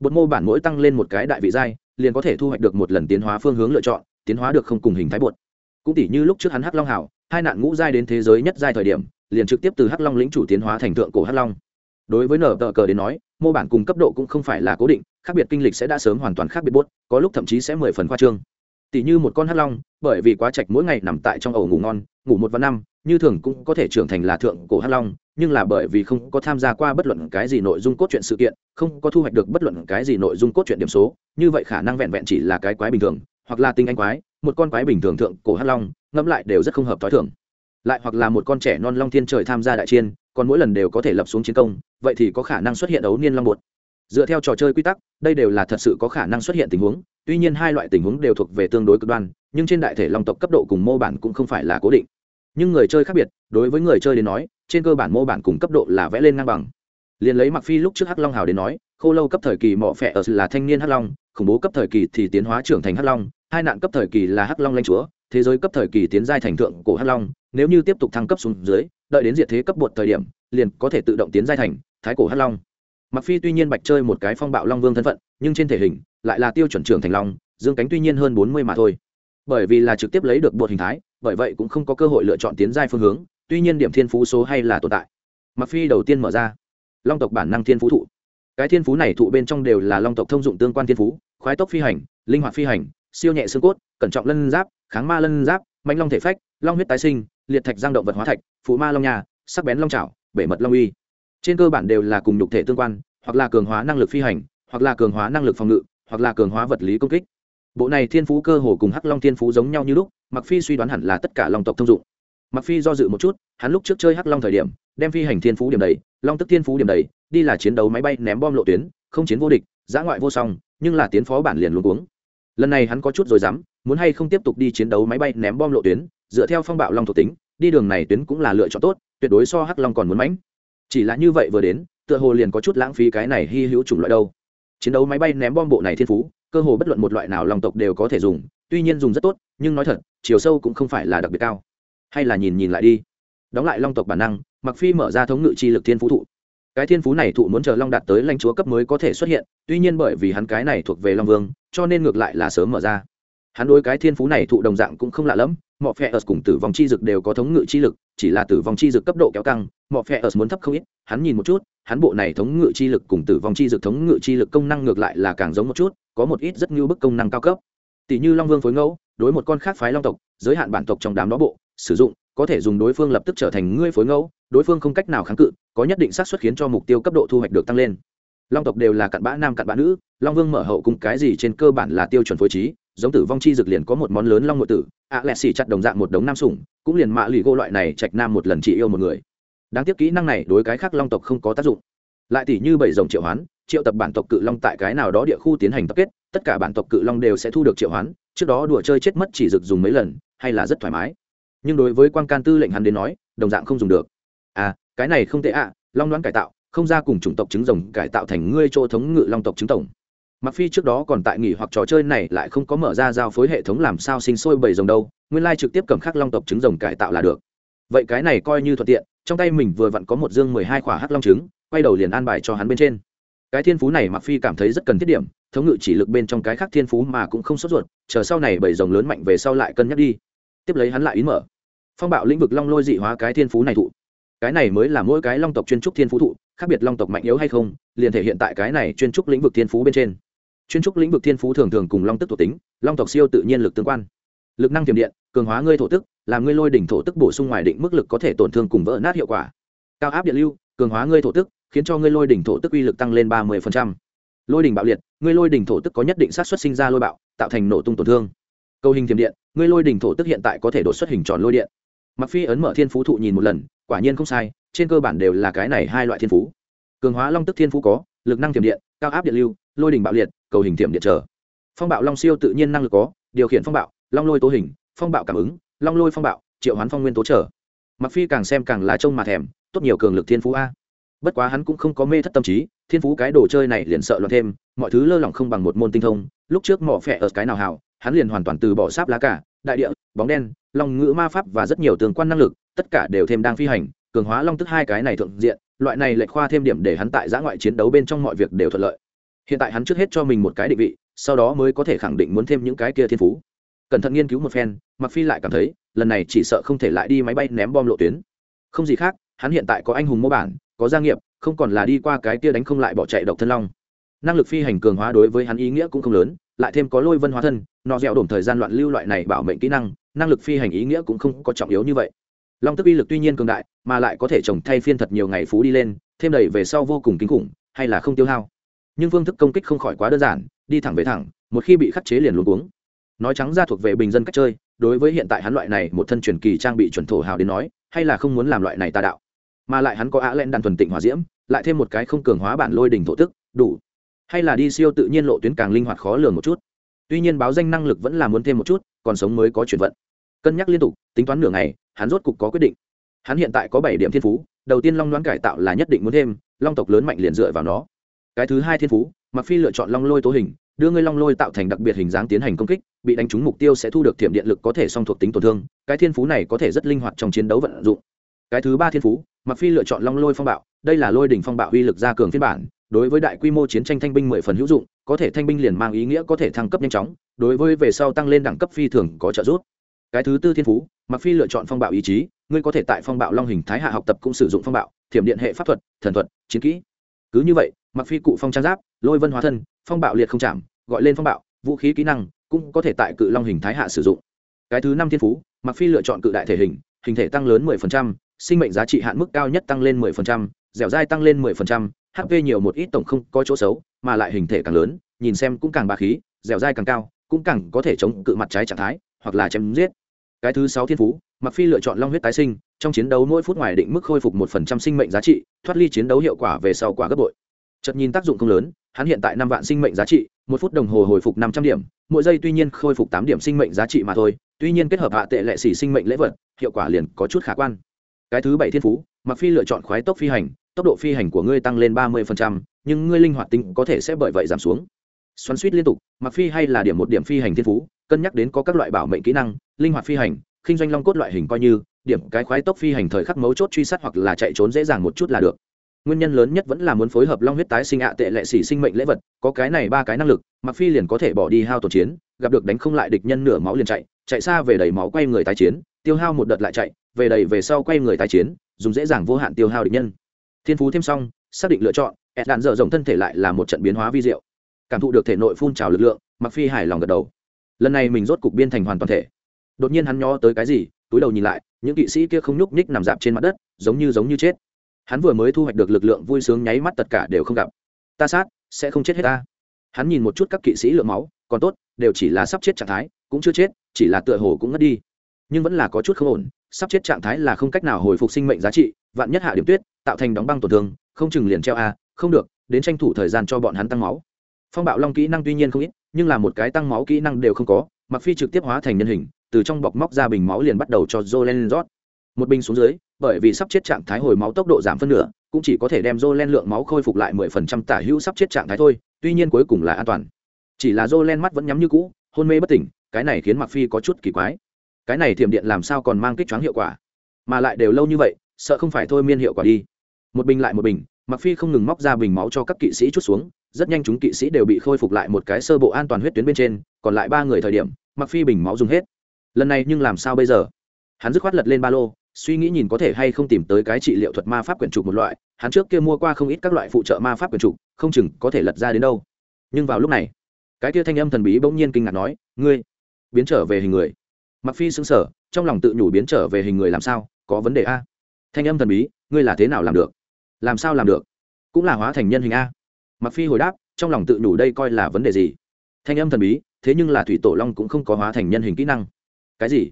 Bột mô bản mỗi tăng lên một cái đại vị giai, liền có thể thu hoạch được một lần tiến hóa phương hướng lựa chọn, tiến hóa được không cùng hình thái bột. Cũng tỷ như lúc trước hắn hắc long hảo, hai nạn ngũ giai đến thế giới nhất giai thời điểm, liền trực tiếp từ hắc long lĩnh chủ tiến hóa thành thượng cổ hắc long. Đối với nở tờ cờ đến nói, mô bản cùng cấp độ cũng không phải là cố định khác biệt kinh lịch sẽ đã sớm hoàn toàn khác biệt bốt có lúc thậm chí sẽ mười phần khoa trương. Tỷ như một con hắc long, bởi vì quá trạch mỗi ngày nằm tại trong ổ ngủ ngon, ngủ một và năm, như thường cũng có thể trưởng thành là thượng cổ hắc long, nhưng là bởi vì không có tham gia qua bất luận cái gì nội dung cốt truyện sự kiện, không có thu hoạch được bất luận cái gì nội dung cốt truyện điểm số, như vậy khả năng vẹn vẹn chỉ là cái quái bình thường, hoặc là tinh anh quái, một con quái bình thường thượng cổ hắc long, ngẫm lại đều rất không hợp t h i lại hoặc là một con trẻ non long thiên trời tham gia đại chiên còn mỗi lần đều có thể lập xuống chiến công, vậy thì có khả năng xuất hiện ấu niên long bột dựa theo trò chơi quy tắc, đây đều là thật sự có khả năng xuất hiện tình huống, tuy nhiên hai loại tình huống đều thuộc về tương đối cực đoan, nhưng trên đại thể long tộc cấp độ cùng mô bản cũng không phải là cố định. Nhưng người chơi khác biệt, đối với người chơi đến nói, trên cơ bản mô bản cùng cấp độ là vẽ lên ngang bằng. Liền lấy mặc phi lúc trước hắc long hào đến nói, khô lâu cấp thời kỳ mỏ phẹ ở là thanh niên hắc long, khủng bố cấp thời kỳ thì tiến hóa trưởng thành hắc long, hai nạn cấp thời kỳ là hắc long lanh chúa, thế giới cấp thời kỳ tiến giai thành thượng cổ hắc long, nếu như tiếp tục thăng cấp xuống dưới, đợi đến diệt thế cấp bột thời điểm, liền có thể tự động tiến giai thành thái cổ hắc long mặc phi tuy nhiên bạch chơi một cái phong bạo long vương thân phận, nhưng trên thể hình lại là tiêu chuẩn trưởng thành long, dương cánh tuy nhiên hơn bốn mươi mà thôi. Bởi vì là trực tiếp lấy được bột hình thái, bởi vậy cũng không có cơ hội lựa chọn tiến giai phương hướng, tuy nhiên điểm thiên phú số hay là tồn tại. Mặc phi đầu tiên mở ra, long tộc bản năng thiên phú thụ. Cái thiên phú này thụ bên trong đều là long tộc thông dụng tương quan thiên phú, khoái tốc phi hành, linh hoạt phi hành, siêu nhẹ xương cốt, cẩn trọng lân giáp, kháng ma lân giáp mạnh long thể phách, long huyết tái sinh, liệt thạch giang động vật hóa thạch phụ ma long nhà, sắc bén long trảo bể mật long uy trên cơ bản đều là cùng nhục thể tương quan, hoặc là cường hóa năng lực phi hành, hoặc là cường hóa năng lực phòng ngự, hoặc là cường hóa vật lý công kích. Bộ này thiên phú cơ hồ cùng hắc long thiên phú giống nhau như lúc mặc phi suy đoán hẳn là tất cả long tộc thông dụng. Mặc phi do dự một chút, hắn lúc trước chơi hắc long thời điểm, đem phi hành thiên phú điểm đầy, long tức thiên phú điểm đầy, đi là chiến đấu máy bay, ném bom lộ tuyến, không chiến vô địch, giã ngoại vô song, nhưng là tiến phó bản liền luôn uống lần này hắn có chút rồi dám muốn hay không tiếp tục đi chiến đấu máy bay, ném bom lộ tuyến, dựa theo phong bạo long thuộc tính, đi đường này tuyến cũng là lựa chọn tốt, tuyệt đối so hắc long còn muốn mãnh chỉ là như vậy vừa đến, tựa hồ liền có chút lãng phí cái này hy hữu chủng loại đâu. Chiến đấu máy bay ném bom bộ này thiên phú, cơ hồ bất luận một loại nào long tộc đều có thể dùng, tuy nhiên dùng rất tốt, nhưng nói thật, chiều sâu cũng không phải là đặc biệt cao. Hay là nhìn nhìn lại đi. Đóng lại long tộc bản năng mặc phi mở ra thống ngự chi lực thiên phú thụ. Cái thiên phú này thụ muốn chờ long đạt tới lãnh chúa cấp mới có thể xuất hiện, tuy nhiên bởi vì hắn cái này thuộc về long vương, cho nên ngược lại là sớm mở ra hắn đối cái thiên phú này thụ đồng dạng cũng không lạ lẫm, mọ phe ớt cùng tử vong chi dực đều có thống ngự chi lực, chỉ là tử vong chi dực cấp độ kéo căng, mọ phe ớt muốn thấp không ít, hắn nhìn một chút, hắn bộ này thống ngự chi lực cùng tử vong chi dực thống ngự chi lực công năng ngược lại là càng giống một chút, có một ít rất ngưu bức công năng cao cấp. Tỷ như long vương phối ngẫu, đối một con khác phái long tộc, giới hạn bản tộc trong đám đó bộ, sử dụng, có thể dùng đối phương lập tức trở thành ngươi phối ngẫu, đối phương không cách nào kháng cự, có nhất định xác suất khiến cho mục tiêu cấp độ thu hoạch được tăng lên. Long tộc đều là cặn bã nam cặn bã nữ, long vương mở hậu cùng cái gì trên cơ bản là tiêu chuẩn phối trí giống tử vong chi dược liền có một món lớn long nội tử, ạ lẹ xì chặt đồng dạng một đống nam sủng, cũng liền mạ lì gô loại này trạch nam một lần chỉ yêu một người. Đáng tiếc kỹ năng này đối cái khác long tộc không có tác dụng. Lại tỷ như bảy dòng triệu hoán, triệu tập bản tộc cự long tại cái nào đó địa khu tiến hành tập kết, tất cả bản tộc cự long đều sẽ thu được triệu hoán, trước đó đùa chơi chết mất chỉ dực dùng mấy lần, hay là rất thoải mái. Nhưng đối với quan can tư lệnh hắn đến nói, đồng dạng không dùng được. À cái này không tệ ạ, long đoán cải tạo, không ra cùng chủng tộc trứng rồng cải tạo thành ngươi chỗ thống ngự long tộc trứng tổng mặc phi trước đó còn tại nghỉ hoặc trò chơi này lại không có mở ra giao phối hệ thống làm sao sinh sôi bầy rồng đâu, nguyên lai trực tiếp cầm khắc long tộc trứng rồng cải tạo là được. Vậy cái này coi như thuận tiện, trong tay mình vừa vặn có một dương mười hai khỏa hắc long trứng, quay đầu liền an bài cho hắn bên trên. Cái thiên phú này mặc phi cảm thấy rất cần thiết điểm, thống ngự chỉ lực bên trong cái khác thiên phú mà cũng không sốt ruột, chờ sau này bầy rồng lớn mạnh về sau lại cân nhắc đi. Tiếp lấy hắn lại ý mở. Phong bạo lĩnh vực long lôi dị hóa cái thiên phú này thụ. Cái này mới là mỗi cái long tộc chuyên trúc thiên phú thụ, khác biệt long tộc mạnh yếu hay không, liền thể hiện tại cái này chuyên trúc lĩnh vực thiên phú bên trên chuyên trúc lĩnh vực thiên phú thường thường cùng long tức thuộc tính, long tộc siêu tự nhiên lực tương quan. Lực năng tiềm điện, cường hóa ngươi thổ tức, làm ngươi lôi đỉnh thổ tức bổ sung ngoài định mức lực có thể tổn thương cùng vỡ nát hiệu quả. Cao áp điện lưu, cường hóa ngươi thổ tức, khiến cho ngươi lôi đỉnh thổ tức uy lực tăng lên ba mươi lôi đỉnh bạo liệt, ngươi lôi đỉnh thổ tức có nhất định sát xuất sinh ra lôi bạo, tạo thành nổ tung tổn thương. Cầu hình tiềm điện, ngươi lôi đỉnh thổ tức hiện tại có thể đột xuất hình tròn lôi điện. Mặc phi ấn mở thiên phú thụ nhìn một lần, quả nhiên không sai, trên cơ bản đều là cái này hai loại thiên phú. Cường hóa long tức thiên phú có, lực năng tiềm điện, cao áp điện lưu lôi đình bạo liệt, cầu hình thiểm điện trở. Phong bạo long siêu tự nhiên năng lực có, điều khiển phong bạo, long lôi tố hình, phong bạo cảm ứng, long lôi phong bạo, triệu hoán phong nguyên tố trở. Mặc phi càng xem càng là trông mà thèm, tốt nhiều cường lực thiên phú a. Bất quá hắn cũng không có mê thất tâm trí, thiên phú cái đồ chơi này liền sợ loạn thêm, mọi thứ lơ lỏng không bằng một môn tinh thông, lúc trước mỏ phẹ ở cái nào hảo hắn liền hoàn toàn từ bỏ sáp lá cả, đại địa, bóng đen, long ngữ ma pháp và rất nhiều tương quan năng lực, tất cả đều thêm đang phi hành, cường hóa long tức hai cái này thượng diện, loại này lệch khoa thêm điểm để hắn tại giã ngoại chiến đấu bên trong mọi việc đều thuận lợi hiện tại hắn trước hết cho mình một cái định vị sau đó mới có thể khẳng định muốn thêm những cái kia thiên phú cẩn thận nghiên cứu một phen mặc phi lại cảm thấy lần này chỉ sợ không thể lại đi máy bay ném bom lộ tuyến không gì khác hắn hiện tại có anh hùng mô bản có gia nghiệp không còn là đi qua cái kia đánh không lại bỏ chạy độc thân long năng lực phi hành cường hóa đối với hắn ý nghĩa cũng không lớn lại thêm có lôi vân hóa thân nó dẻo đổm thời gian loạn lưu loại này bảo mệnh kỹ năng năng lực phi hành ý nghĩa cũng không có trọng yếu như vậy long tức uy lực tuy nhiên cường đại mà lại có thể trồng thay phiên thật nhiều ngày phú đi lên thêm đầy về sau vô cùng kinh khủng hay là không tiêu hao nhưng phương thức công kích không khỏi quá đơn giản, đi thẳng về thẳng, một khi bị khắc chế liền luôn uống nói trắng ra thuộc về bình dân cách chơi, đối với hiện tại hắn loại này một thân truyền kỳ trang bị chuẩn thổ hào đến nói, hay là không muốn làm loại này tà đạo. Mà lại hắn có á len đàn thuần tịnh hòa diễm, lại thêm một cái không cường hóa bản lôi đỉnh thổ tức, đủ. Hay là đi siêu tự nhiên lộ tuyến càng linh hoạt khó lường một chút. Tuy nhiên báo danh năng lực vẫn là muốn thêm một chút, còn sống mới có chuyển vận. Cân nhắc liên tục, tính toán nửa ngày, hắn rốt cục có quyết định. Hắn hiện tại có bảy điểm thiên phú, đầu tiên long đoán cải tạo là nhất định muốn thêm, long tộc lớn mạnh liền dựa vào nó cái thứ hai thiên phú mặc phi lựa chọn long lôi tố hình, đưa ngươi long lôi tạo thành đặc biệt hình dáng tiến hành công kích, bị đánh trúng mục tiêu sẽ thu được thiểm điện lực có thể song thuộc tính tổn thương, cái thiên phú này có thể rất linh hoạt trong chiến đấu vận dụng. Cái thứ ba thiên phú mặc phi lựa chọn long lôi phong bạo, đây là lôi đỉnh phong bạo uy lực gia cường phiên bản, đối với đại quy mô chiến tranh thanh binh mười phần hữu dụng, có thể thanh binh liền mang ý nghĩa có thể thăng cấp nhanh chóng, đối với về sau tăng lên đẳng cấp phi thường có trợ giúp. Cái thứ tư thiên phú mặc phi lựa chọn phong bạo ý chí, ngươi có thể tại phong bạo long hình thái hạ học tập cũng sử dụng phong bạo, thiểm điện hệ pháp thuật, thần thuật, chiến kỹ. Cứ như vậy mặc phi cụ phong trang giáp lôi vân hóa thân phong bạo liệt không chạm gọi lên phong bạo vũ khí kỹ năng cũng có thể tại cự long hình thái hạ sử dụng. Cái thứ năm thiên phú mặc phi lựa chọn cự đại thể hình hình thể tăng lớn 10%, sinh mệnh giá trị hạn mức cao nhất tăng lên 10%, dẻo dai tăng lên 10%, hp nhiều một ít tổng không có chỗ xấu mà lại hình thể càng lớn nhìn xem cũng càng bá khí dẻo dai càng cao cũng càng có thể chống cự mặt trái trạng thái hoặc là chém giết. Cái thứ sáu thiên phú mặc phi lựa chọn long huyết tái sinh trong chiến đấu mỗi phút ngoài định mức khôi phục một phần trăm sinh mệnh giá trị thoát ly chiến đấu hiệu quả về sau quả gấp bội chợt nhìn tác dụng không lớn, hắn hiện tại năm vạn sinh mệnh giá trị, một phút đồng hồ hồi phục năm trăm điểm, mỗi giây tuy nhiên khôi phục tám điểm sinh mệnh giá trị mà thôi, tuy nhiên kết hợp hạ tệ lệ xỉ sinh mệnh lễ vật, hiệu quả liền có chút khả quan. Cái thứ bảy thiên phú mặc phi lựa chọn khoái tốc phi hành, tốc độ phi hành của ngươi tăng lên ba mươi nhưng ngươi linh hoạt tính có thể sẽ bởi vậy giảm xuống. Xoắn suýt liên tục, mặc phi hay là điểm một điểm phi hành thiên phú, cân nhắc đến có các loại bảo mệnh kỹ năng, linh hoạt phi hành kinh doanh long cốt loại hình coi như, điểm cái khoái tốc phi hành thời khắc mấu chốt truy sát hoặc là chạy trốn dễ dàng một chút là được nguyên nhân lớn nhất vẫn là muốn phối hợp long huyết tái sinh ạ tệ lệ xỉ sinh mệnh lễ vật, có cái này ba cái năng lực mặc phi liền có thể bỏ đi hao tổn chiến, gặp được đánh không lại địch nhân nửa máu liền chạy chạy xa về đầy máu quay người tái chiến, tiêu hao một đợt lại chạy, về đầy về sau quay người tái chiến, dùng dễ dàng vô hạn tiêu hao địch nhân. Thiên phú thêm xong xác định lựa chọn, ẹt đạn dở dòng thân thể lại là một trận biến hóa vi diệu. Cảm thụ được thể nội phun trào lực lượng mặc phi hài lòng gật đầu. Lần này mình rốt cục biên thành hoàn toàn thể. Đột nhiên hắn nhó tới cái gì, túi đầu nhìn lại, những kỵ sĩ kia không nhúc nhích nằm dạp trên mặt đất, giống như giống như chết hắn vừa mới thu hoạch được lực lượng vui sướng nháy mắt tất cả đều không gặp. Ta sát, sẽ không chết hết ta. Hắn nhìn một chút các kỵ sĩ lượng máu, còn tốt, đều chỉ là sắp chết trạng thái, cũng chưa chết, chỉ là tựa hồ cũng ngất đi. Nhưng vẫn là có chút không ổn, sắp chết trạng thái là không cách nào hồi phục sinh mệnh giá trị, vạn nhất hạ điểm tuyết, tạo thành đóng băng tổn thương, không chừng liền treo a, không được, đến tranh thủ thời gian cho bọn hắn tăng máu. Phong bạo long kỹ năng tuy nhiên không ít, nhưng là một cái tăng máu kỹ năng đều không có, mặc phi trực tiếp hóa thành nhân hình, từ trong bọc móc ra bình máu liền bắt đầu cho Jolen rót. Một bình xuống dưới, bởi vì sắp chết trạng thái hồi máu tốc độ giảm phân nửa, cũng chỉ có thể đem Jolen lượng máu khôi phục lại 10% tả hữu sắp chết trạng thái thôi, tuy nhiên cuối cùng là an toàn. Chỉ là Jolen mắt vẫn nhắm như cũ, hôn mê bất tỉnh, cái này khiến Mặc Phi có chút kỳ quái. Cái này thiểm điện làm sao còn mang kích choáng hiệu quả, mà lại đều lâu như vậy, sợ không phải thôi miên hiệu quả đi. Một bình lại một bình, Mặc Phi không ngừng móc ra bình máu cho các kỵ sĩ chút xuống, rất nhanh chúng kỵ sĩ đều bị khôi phục lại một cái sơ bộ an toàn huyết tuyến bên trên, còn lại ba người thời điểm, Mặc Phi bình máu dùng hết lần này nhưng làm sao bây giờ hắn dứt khoát lật lên ba lô suy nghĩ nhìn có thể hay không tìm tới cái trị liệu thuật ma pháp quyển trục một loại, hắn trước kia mua qua không ít các loại phụ trợ ma pháp quyển trục, không chừng có thể lật ra đến đâu. Nhưng vào lúc này, cái kia thanh âm thần bí bỗng nhiên kinh ngạc nói, ngươi, biến trở về hình người. Mặc phi xứng sở trong lòng tự nhủ biến trở về hình người làm sao, có vấn đề a? Thanh âm thần bí, ngươi là thế nào làm được? Làm sao làm được? Cũng là hóa thành nhân hình a? Mặc phi hồi đáp, trong lòng tự nhủ đây coi là vấn đề gì? Thanh âm thần bí, thế nhưng là thủy tổ long cũng không có hóa thành nhân hình kỹ năng. Cái gì?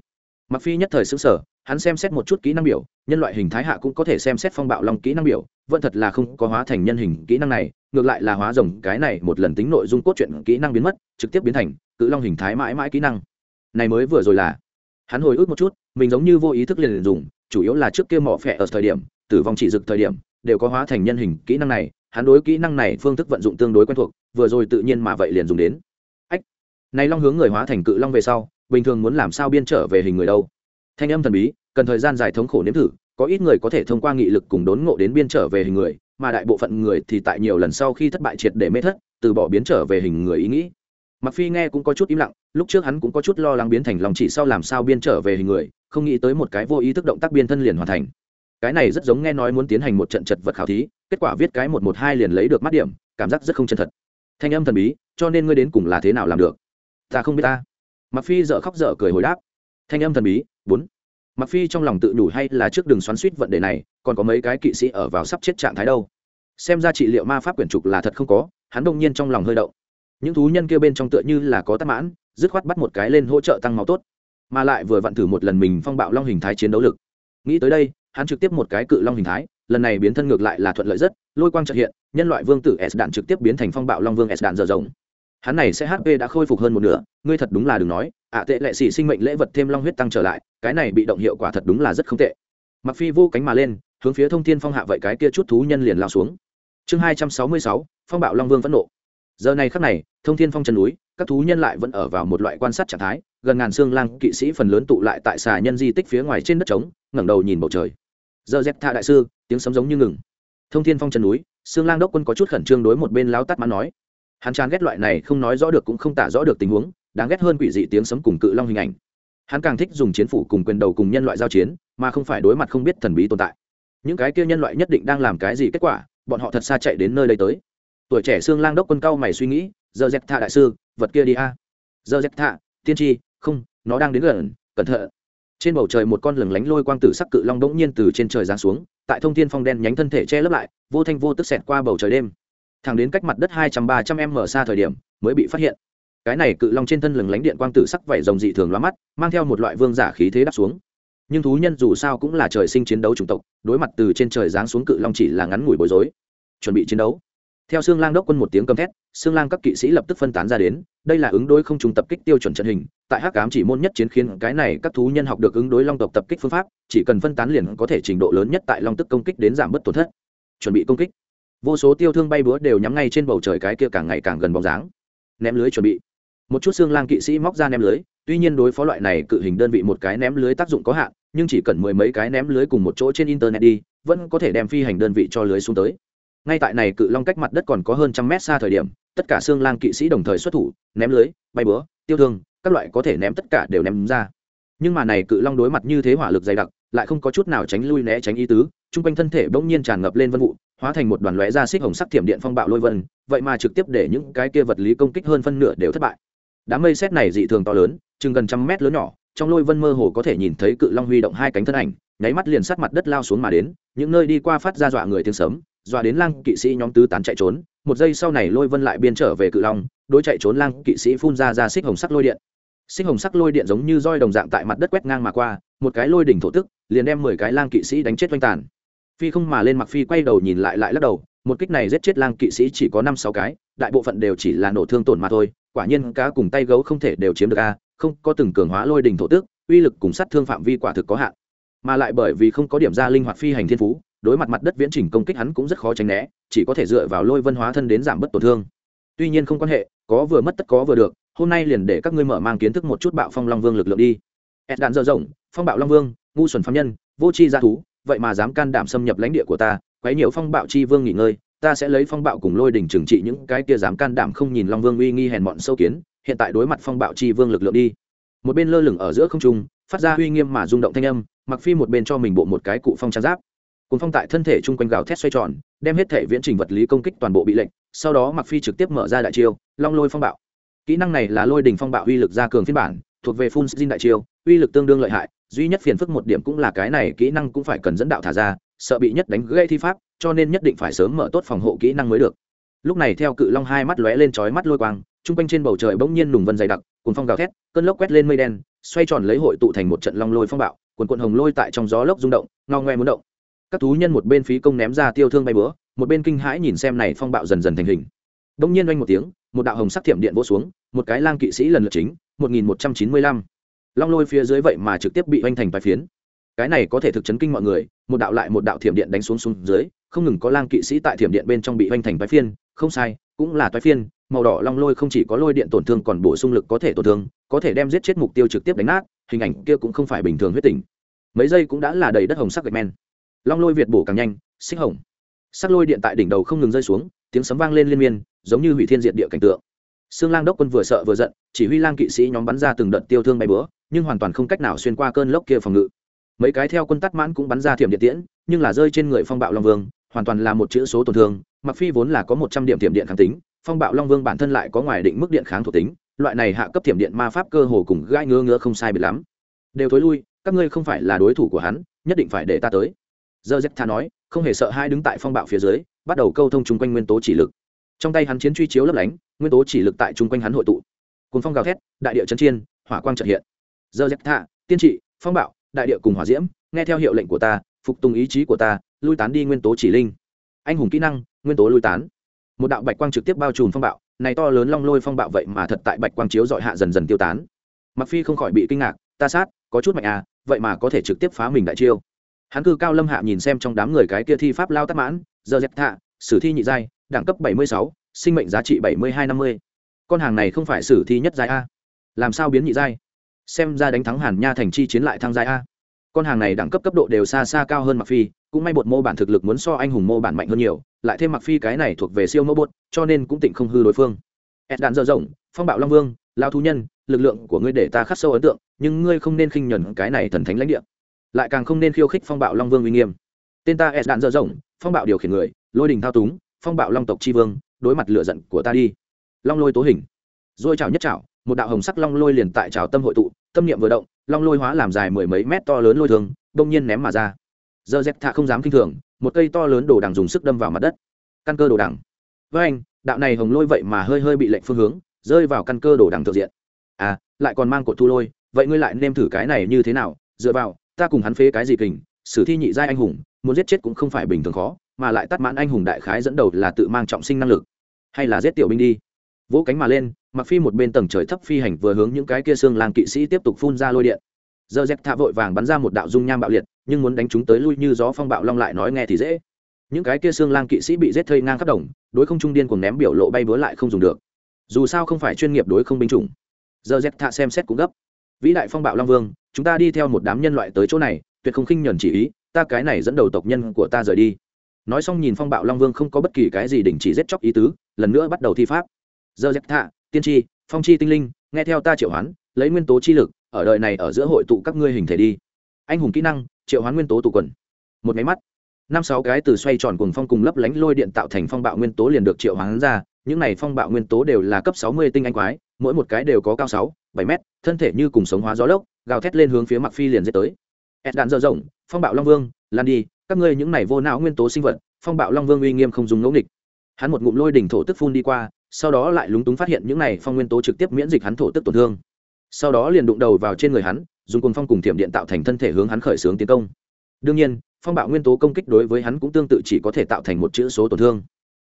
Mặc phi nhất thời xứng sở hắn xem xét một chút kỹ năng biểu, nhân loại hình thái hạ cũng có thể xem xét phong bạo long kỹ năng biểu, vẫn thật là không có hóa thành nhân hình kỹ năng này, ngược lại là hóa rồng, cái này một lần tính nội dung cốt truyện kỹ năng biến mất, trực tiếp biến thành cự long hình thái mãi mãi kỹ năng. Này mới vừa rồi là, hắn hồi ức một chút, mình giống như vô ý thức liền dùng, chủ yếu là trước kia mỏ phẹ ở thời điểm, tử vong chỉ dực thời điểm, đều có hóa thành nhân hình kỹ năng này, hắn đối kỹ năng này phương thức vận dụng tương đối quen thuộc, vừa rồi tự nhiên mà vậy liền dùng đến. Ách, này long hướng người hóa thành cự long về sau, bình thường muốn làm sao biên trở về hình người đâu? Thanh âm thần bí, cần thời gian dài thống khổ nếm thử, có ít người có thể thông qua nghị lực cùng đốn ngộ đến biên trở về hình người, mà đại bộ phận người thì tại nhiều lần sau khi thất bại triệt để mê thất, từ bỏ biến trở về hình người ý nghĩ. Mặc phi nghe cũng có chút im lặng, lúc trước hắn cũng có chút lo lắng biến thành lòng chỉ sau làm sao biên trở về hình người, không nghĩ tới một cái vô ý thức động tác biên thân liền hoàn thành. Cái này rất giống nghe nói muốn tiến hành một trận chật vật khảo thí, kết quả viết cái một một hai liền lấy được mắt điểm, cảm giác rất không chân thật. Thanh âm thần bí, cho nên ngươi đến cùng là thế nào làm được? Ta không biết ta. Mặc phi dở khóc dở cười hồi đáp. Thanh âm thần bí bốn. Mặc phi trong lòng tự đủ hay là trước đường xoắn suýt vận đề này, còn có mấy cái kỵ sĩ ở vào sắp chết trạng thái đâu. Xem ra trị liệu ma pháp quyển trục là thật không có, hắn đông nhiên trong lòng hơi động. Những thú nhân kia bên trong tựa như là có tắc mãn, dứt khoát bắt một cái lên hỗ trợ tăng máu tốt. Mà lại vừa vặn thử một lần mình phong bạo long hình thái chiến đấu lực. Nghĩ tới đây, hắn trực tiếp một cái cự long hình thái, lần này biến thân ngược lại là thuận lợi rất, lôi quang trợ hiện, nhân loại vương tử s đạn trực tiếp biến thành phong bạo long vương s đạn dở rồng hắn này sẽ hp đã khôi phục hơn một nửa, ngươi thật đúng là đừng nói ạ tệ lệ xỉ sinh mệnh lễ vật thêm long huyết tăng trở lại, cái này bị động hiệu quả thật đúng là rất không tệ. Mặc phi vô cánh mà lên, hướng phía thông thiên phong hạ vậy cái kia chút thú nhân liền lao xuống. Chương hai trăm sáu mươi sáu, phong bạo long vương phẫn nộ. Giờ này khắc này, thông thiên phong chân núi, các thú nhân lại vẫn ở vào một loại quan sát trạng thái, gần ngàn xương lang kỵ sĩ phần lớn tụ lại tại xà nhân di tích phía ngoài trên đất trống, ngẩng đầu nhìn bầu trời. Giờ dẹp tha đại sư, tiếng sấm giống như ngừng. Thông thiên phong chân núi, xương lang đốc quân có chút khẩn trương đối một bên láo tắt mãn nói. Hắn chán ghét loại này không nói rõ được cũng không tả rõ được tình huống đáng ghét hơn quỷ dị tiếng sấm cùng cự long hình ảnh. Hắn càng thích dùng chiến phủ cùng quyền đầu cùng nhân loại giao chiến, mà không phải đối mặt không biết thần bí tồn tại. Những cái kia nhân loại nhất định đang làm cái gì kết quả, bọn họ thật xa chạy đến nơi đây tới. Tuổi trẻ xương lang đốc quân cao mày suy nghĩ, giờ dẹp thạ đại sư, vật kia đi a. Giờ dẹp thạ, tiên tri, không, nó đang đến gần, cẩn thận. Trên bầu trời một con lừng lánh lôi quang tử sắc cự long đ ỗ n g nhiên từ trên trời giáng xuống, tại thông thiên phong đen nhánh thân thể che lấp lại, vô thanh vô tức xẹt qua bầu trời đêm. Thẳng đến cách mặt đất hai trăm ba trăm m xa thời điểm, mới bị phát hiện cái này cự long trên thân lừng lánh điện quang tử sắc vảy rồng dị thường loa mắt, mang theo một loại vương giả khí thế đắp xuống. Nhưng thú nhân dù sao cũng là trời sinh chiến đấu chủng tộc, đối mặt từ trên trời giáng xuống cự long chỉ là ngắn ngủi bối rối. Chuẩn bị chiến đấu. Theo xương lang đốc quân một tiếng cầm thét xương lang các kỵ sĩ lập tức phân tán ra đến, đây là ứng đối không trùng tập kích tiêu chuẩn trận hình, tại hắc cám chỉ môn nhất chiến khiến cái này các thú nhân học được ứng đối long tộc tập kích phương pháp, chỉ cần phân tán liền có thể trình độ lớn nhất tại long tức công kích đến giảm bớt tổn thất. Chuẩn bị công kích. Vô số tiêu thương bay búa đều nhắm ngay trên bầu trời cái kia càng ngày càng gần bóng dáng. Ném lưới chuẩn bị một chút xương lang kỵ sĩ móc ra ném lưới, tuy nhiên đối phó loại này cự hình đơn vị một cái ném lưới tác dụng có hạn, nhưng chỉ cần mười mấy cái ném lưới cùng một chỗ trên internet đi, vẫn có thể đem phi hành đơn vị cho lưới xuống tới. Ngay tại này cự long cách mặt đất còn có hơn trăm mét xa thời điểm, tất cả xương lang kỵ sĩ đồng thời xuất thủ, ném lưới, bay búa, tiêu thương, các loại có thể ném tất cả đều ném ra. Nhưng mà này cự long đối mặt như thế hỏa lực dày đặc, lại không có chút nào tránh lui né tránh ý tứ, chung quanh thân thể bỗng nhiên tràn ngập lên vân vụ, hóa thành một đoàn lóe ra xích hồng sắc thiểm điện phong bạo lôi vân, vậy mà trực tiếp để những cái kia vật lý công kích hơn phân nửa đều thất bại đám mây xét này dị thường to lớn chừng gần trăm mét lớn nhỏ trong lôi vân mơ hồ có thể nhìn thấy cự long huy động hai cánh thân ảnh nháy mắt liền sát mặt đất lao xuống mà đến những nơi đi qua phát ra dọa người tiếng sấm, dọa đến lang kỵ sĩ nhóm tứ tán chạy trốn một giây sau này lôi vân lại biên trở về cự long đối chạy trốn lang kỵ sĩ phun ra ra xích hồng sắc lôi điện. Xích hồng sắc lôi điện giống như roi đồng dạng tại mặt đất quét ngang mà qua một cái lôi đỉnh thổ tức liền đem mười cái lang kỵ sĩ đánh chết oanh tàn. Phi không mà lên mặc phi quay đầu nhìn lại lại lắc đầu một kích này giết chết lang kỵ sĩ chỉ có năm sáu cái đại bộ phận đều chỉ là nổ thương tổn mà thôi quả nhiên cá cùng tay gấu không thể đều chiếm được a, không có từng cường hóa lôi đỉnh thổ tức uy lực cùng sát thương phạm vi quả thực có hạn. Mà lại bởi vì không có điểm ra linh hoạt phi hành thiên phú, đối mặt mặt đất viễn trình công kích hắn cũng rất khó tránh né, chỉ có thể dựa vào lôi vân hóa thân đến giảm bớt tổn thương. Tuy nhiên không quan hệ, có vừa mất tất có vừa được, hôm nay liền để các ngươi mở mang kiến thức một chút bạo phong long vương lực lượng đi. Ed đạn dơ rộng, phong bạo long vương, ngu xuẩn phạm nhân, vô tri gia thú, vậy mà dám can đảm xâm nhập lãnh địa của ta, quấy nhiều phong bạo chi vương nghỉ ngơi ta sẽ lấy phong bạo cùng lôi đỉnh trừng trị những cái kia dám can đảm không nhìn long vương uy nghi hèn mọn sâu kiến, hiện tại đối mặt phong bạo chi vương lực lượng đi. Một bên lơ lửng ở giữa không trung, phát ra uy nghiêm mà rung động thanh âm mặc phi một bên cho mình bộ một cái cụ phong trang giáp. Cùng phong tại thân thể chung quanh gào thét xoay tròn, đem hết thể viễn trình vật lý công kích toàn bộ bị lệnh, sau đó mặc phi trực tiếp mở ra đại chiêu, long lôi phong bạo. Kỹ năng này là lôi đình phong bạo uy lực gia cường phiên bản, thuộc về phun xin đại chiêu, uy lực tương đương lợi hại, duy nhất phiền phức một điểm cũng là cái này kỹ năng cũng phải cần dẫn đạo thả ra, sợ bị nhất đánh gây thi pháp cho nên nhất định phải sớm mở tốt phòng hộ kỹ năng mới được. Lúc này theo cự long hai mắt lóe lên chói mắt lôi quang chung quanh trên bầu trời bỗng nhiên nùng vân dày đặc cùng phong gào thét, cơn lốc quét lên mây đen, xoay tròn lấy hội tụ thành một trận long lôi phong bạo quần quần hồng lôi tại trong gió lốc rung động, ngao ngoe muốn động. Các thú nhân một bên phí công ném ra tiêu thương bay bữa một bên kinh hãi nhìn xem này phong bạo dần dần thành hình. Bỗng nhiên oanh một tiếng, một đạo hồng sắc thiểm điện vỗ xuống, một cái lang kỵ sĩ lần lượt chính, một nghìn một trăm chín mươi lăm. Long lôi phía dưới vậy mà trực tiếp bị oanh thành vài phiến. Cái này có thể thực chấn kinh mọi người, một đạo lại một đạo thiểm điện đánh xuống xuống dưới không ngừng có lang kỵ sĩ tại thiểm điện bên trong bị hoành thành toái phiên không sai cũng là toái phiên màu đỏ long lôi không chỉ có lôi điện tổn thương còn bổ sung lực có thể tổn thương có thể đem giết chết mục tiêu trực tiếp đánh nát hình ảnh kia cũng không phải bình thường huyết tình. Mấy giây cũng đã là đầy đất hồng sắc gạch men. Long lôi việt bổ càng nhanh xích hồng. Sắc lôi điện tại đỉnh đầu không ngừng rơi xuống tiếng sấm vang lên liên miên giống như hủy thiên diệt địa cảnh tượng. Sương Lang đốc quân vừa sợ vừa giận, chỉ huy lang kỵ sĩ nhóm bắn ra từng đợt tiêu thương bay búa, nhưng hoàn toàn không cách nào xuyên qua cơn lốc kia phòng ngự. Mấy cái theo quân tắt mãn cũng bắn ra thiểm điện tiễn, nhưng là rơi trên người Phong Bạo Long Vương, hoàn toàn là một chữ số tổn thương, Mặc Phi vốn là có một trăm điểm tiềm điện kháng tính, Phong Bạo Long Vương bản thân lại có ngoài định mức điện kháng thuộc tính, loại này hạ cấp tiềm điện ma pháp cơ hồ cùng gai ngứa ngứa không sai biệt lắm. Đều thối lui, các ngươi không phải là đối thủ của hắn nhất định phải để ta tới. Giờ dép tha nói không hề sợ hai đứng tại phong bạo phía dưới bắt đầu câu thông chung quanh nguyên tố chỉ lực. Trong tay hắn chiến truy chiếu lấp lánh nguyên tố chỉ lực tại chung quanh hắn hội tụ. Cùng phong gào thét đại địa chấn chiên hỏa quang trợ hiện. Giờ dép tha tiên trị phong bạo đại địa cùng hỏa diễm nghe theo hiệu lệnh của ta phục tùng ý chí của ta lui tán đi nguyên tố chỉ linh. Anh hùng kỹ năng, nguyên tố lui tán. Một đạo bạch quang trực tiếp bao trùm phong bạo, này to lớn long lôi phong bạo vậy mà thật tại bạch quang chiếu dọi hạ dần dần tiêu tán. Mặc phi không khỏi bị kinh ngạc, ta sát, có chút mạnh à vậy mà có thể trực tiếp phá mình đại chiêu. Hắn cư cao lâm hạ nhìn xem trong đám người cái kia thi pháp lao tắc mãn, giờ dẹp thạ, sử thi nhị giai, đẳng cấp bảy mươi sáu, sinh mệnh giá trị bảy mươi hai năm mươi. Con hàng này không phải sử thi nhất giai a. Làm sao biến nhị giai? Xem ra đánh thắng hàn nha thành chi chiến lại thăng giai a con hàng này đẳng cấp cấp độ đều xa xa cao hơn mặc phi, cũng may bột mô bản thực lực muốn so anh hùng mô bản mạnh hơn nhiều, lại thêm mặc phi cái này thuộc về siêu mẫu bột, cho nên cũng tỉnh không hư đối phương. Ed đạn dở rộng, phong bạo long vương, lao thú nhân, lực lượng của ngươi để ta khắc sâu ấn tượng, nhưng ngươi không nên khinh nhẫn cái này thần thánh lãnh địa. Lại càng không nên khiêu khích phong bạo long vương uy nghiêm. Tên ta ed đạn dở rộng, phong bạo điều khiển người, lôi đình thao túng, phong bạo long tộc tri vương, đối mặt lựa giận của ta đi. Long lôi tố hình. Dôi chảo nhất chảo một đạo hồng sắc long lôi liền tại trào tâm hội tụ, tâm niệm vừa động, long lôi hóa làm dài mười mấy mét to lớn lôi thường đông nhiên ném mà ra. Giờ dép thạ không dám kinh thường, một cây to lớn đồ đằng dùng sức đâm vào mặt đất. Căn cơ đồ đằng. Với anh, đạo này hồng lôi vậy mà hơi hơi bị lệnh phương hướng, rơi vào căn cơ đồ đằng thượng diện. À lại còn mang cột thu lôi, vậy ngươi lại nêm thử cái này như thế nào? Dựa vào, ta cùng hắn phế cái gì kình, sử thi nhị giai anh hùng, muốn giết chết cũng không phải bình thường khó, mà lại tắt mãn anh hùng đại khái dẫn đầu là tự mang trọng sinh năng lực. Hay là giết tiểu binh đi vỗ cánh mà lên, mặc phi một bên tầng trời thấp phi hành vừa hướng những cái kia xương lang kỵ sĩ tiếp tục phun ra lôi điện. Giờ dẹp thạ vội vàng bắn ra một đạo dung nham bạo liệt, nhưng muốn đánh chúng tới lui như gió phong bạo long lại nói nghe thì dễ. Những cái kia xương lang kỵ sĩ bị giết thây ngang khắp đồng, đối không trung điên cùng ném biểu lộ bay bứa lại không dùng được. Dù sao không phải chuyên nghiệp đối không binh chủng. Giờ dẹp thạ xem xét cũng gấp. Vĩ đại phong bạo long vương, chúng ta đi theo một đám nhân loại tới chỗ này, tuyệt không khinh nhuần chỉ ý, ta cái này dẫn đầu tộc nhân của ta rời đi. Nói xong nhìn phong bạo long vương không có bất kỳ cái gì đình chỉ giết chóc ý tứ, lần nữa bắt đầu thi pháp giờ dẹp thạ, tiên tri, phong chi tinh linh, nghe theo ta triệu hoán, lấy nguyên tố chi lực, ở đời này ở giữa hội tụ các ngươi hình thể đi. Anh hùng kỹ năng, triệu hoán nguyên tố tụ quần. Một máy mắt. Năm sáu cái từ xoay tròn cùng phong cùng lấp lánh lôi điện tạo thành phong bạo nguyên tố liền được triệu hoán ra, những này phong bạo nguyên tố đều là cấp sáu mươi tinh anh quái, mỗi một cái đều có cao sáu, bảy mét, thân thể như cùng sống hóa gió lốc, gào thét lên hướng phía mặc phi liền dễ tới. Ed đạn dơ rộng, phong bạo long vương, lan đi, các ngươi những này vô não nguyên tố sinh vật, phong bạo long vương uy nghiêm không dùng ngẫu nghịch. Hắn một ngụm lôi đỉnh thổ tức phun đi qua sau đó lại lúng túng phát hiện những này phong nguyên tố trực tiếp miễn dịch hắn thổ tức tổn thương. Sau đó liền đụng đầu vào trên người hắn, dùng cồn phong cùng thiểm điện tạo thành thân thể hướng hắn khởi xướng tiến công. Đương nhiên, phong bạo nguyên tố công kích đối với hắn cũng tương tự chỉ có thể tạo thành một chữ số tổn thương.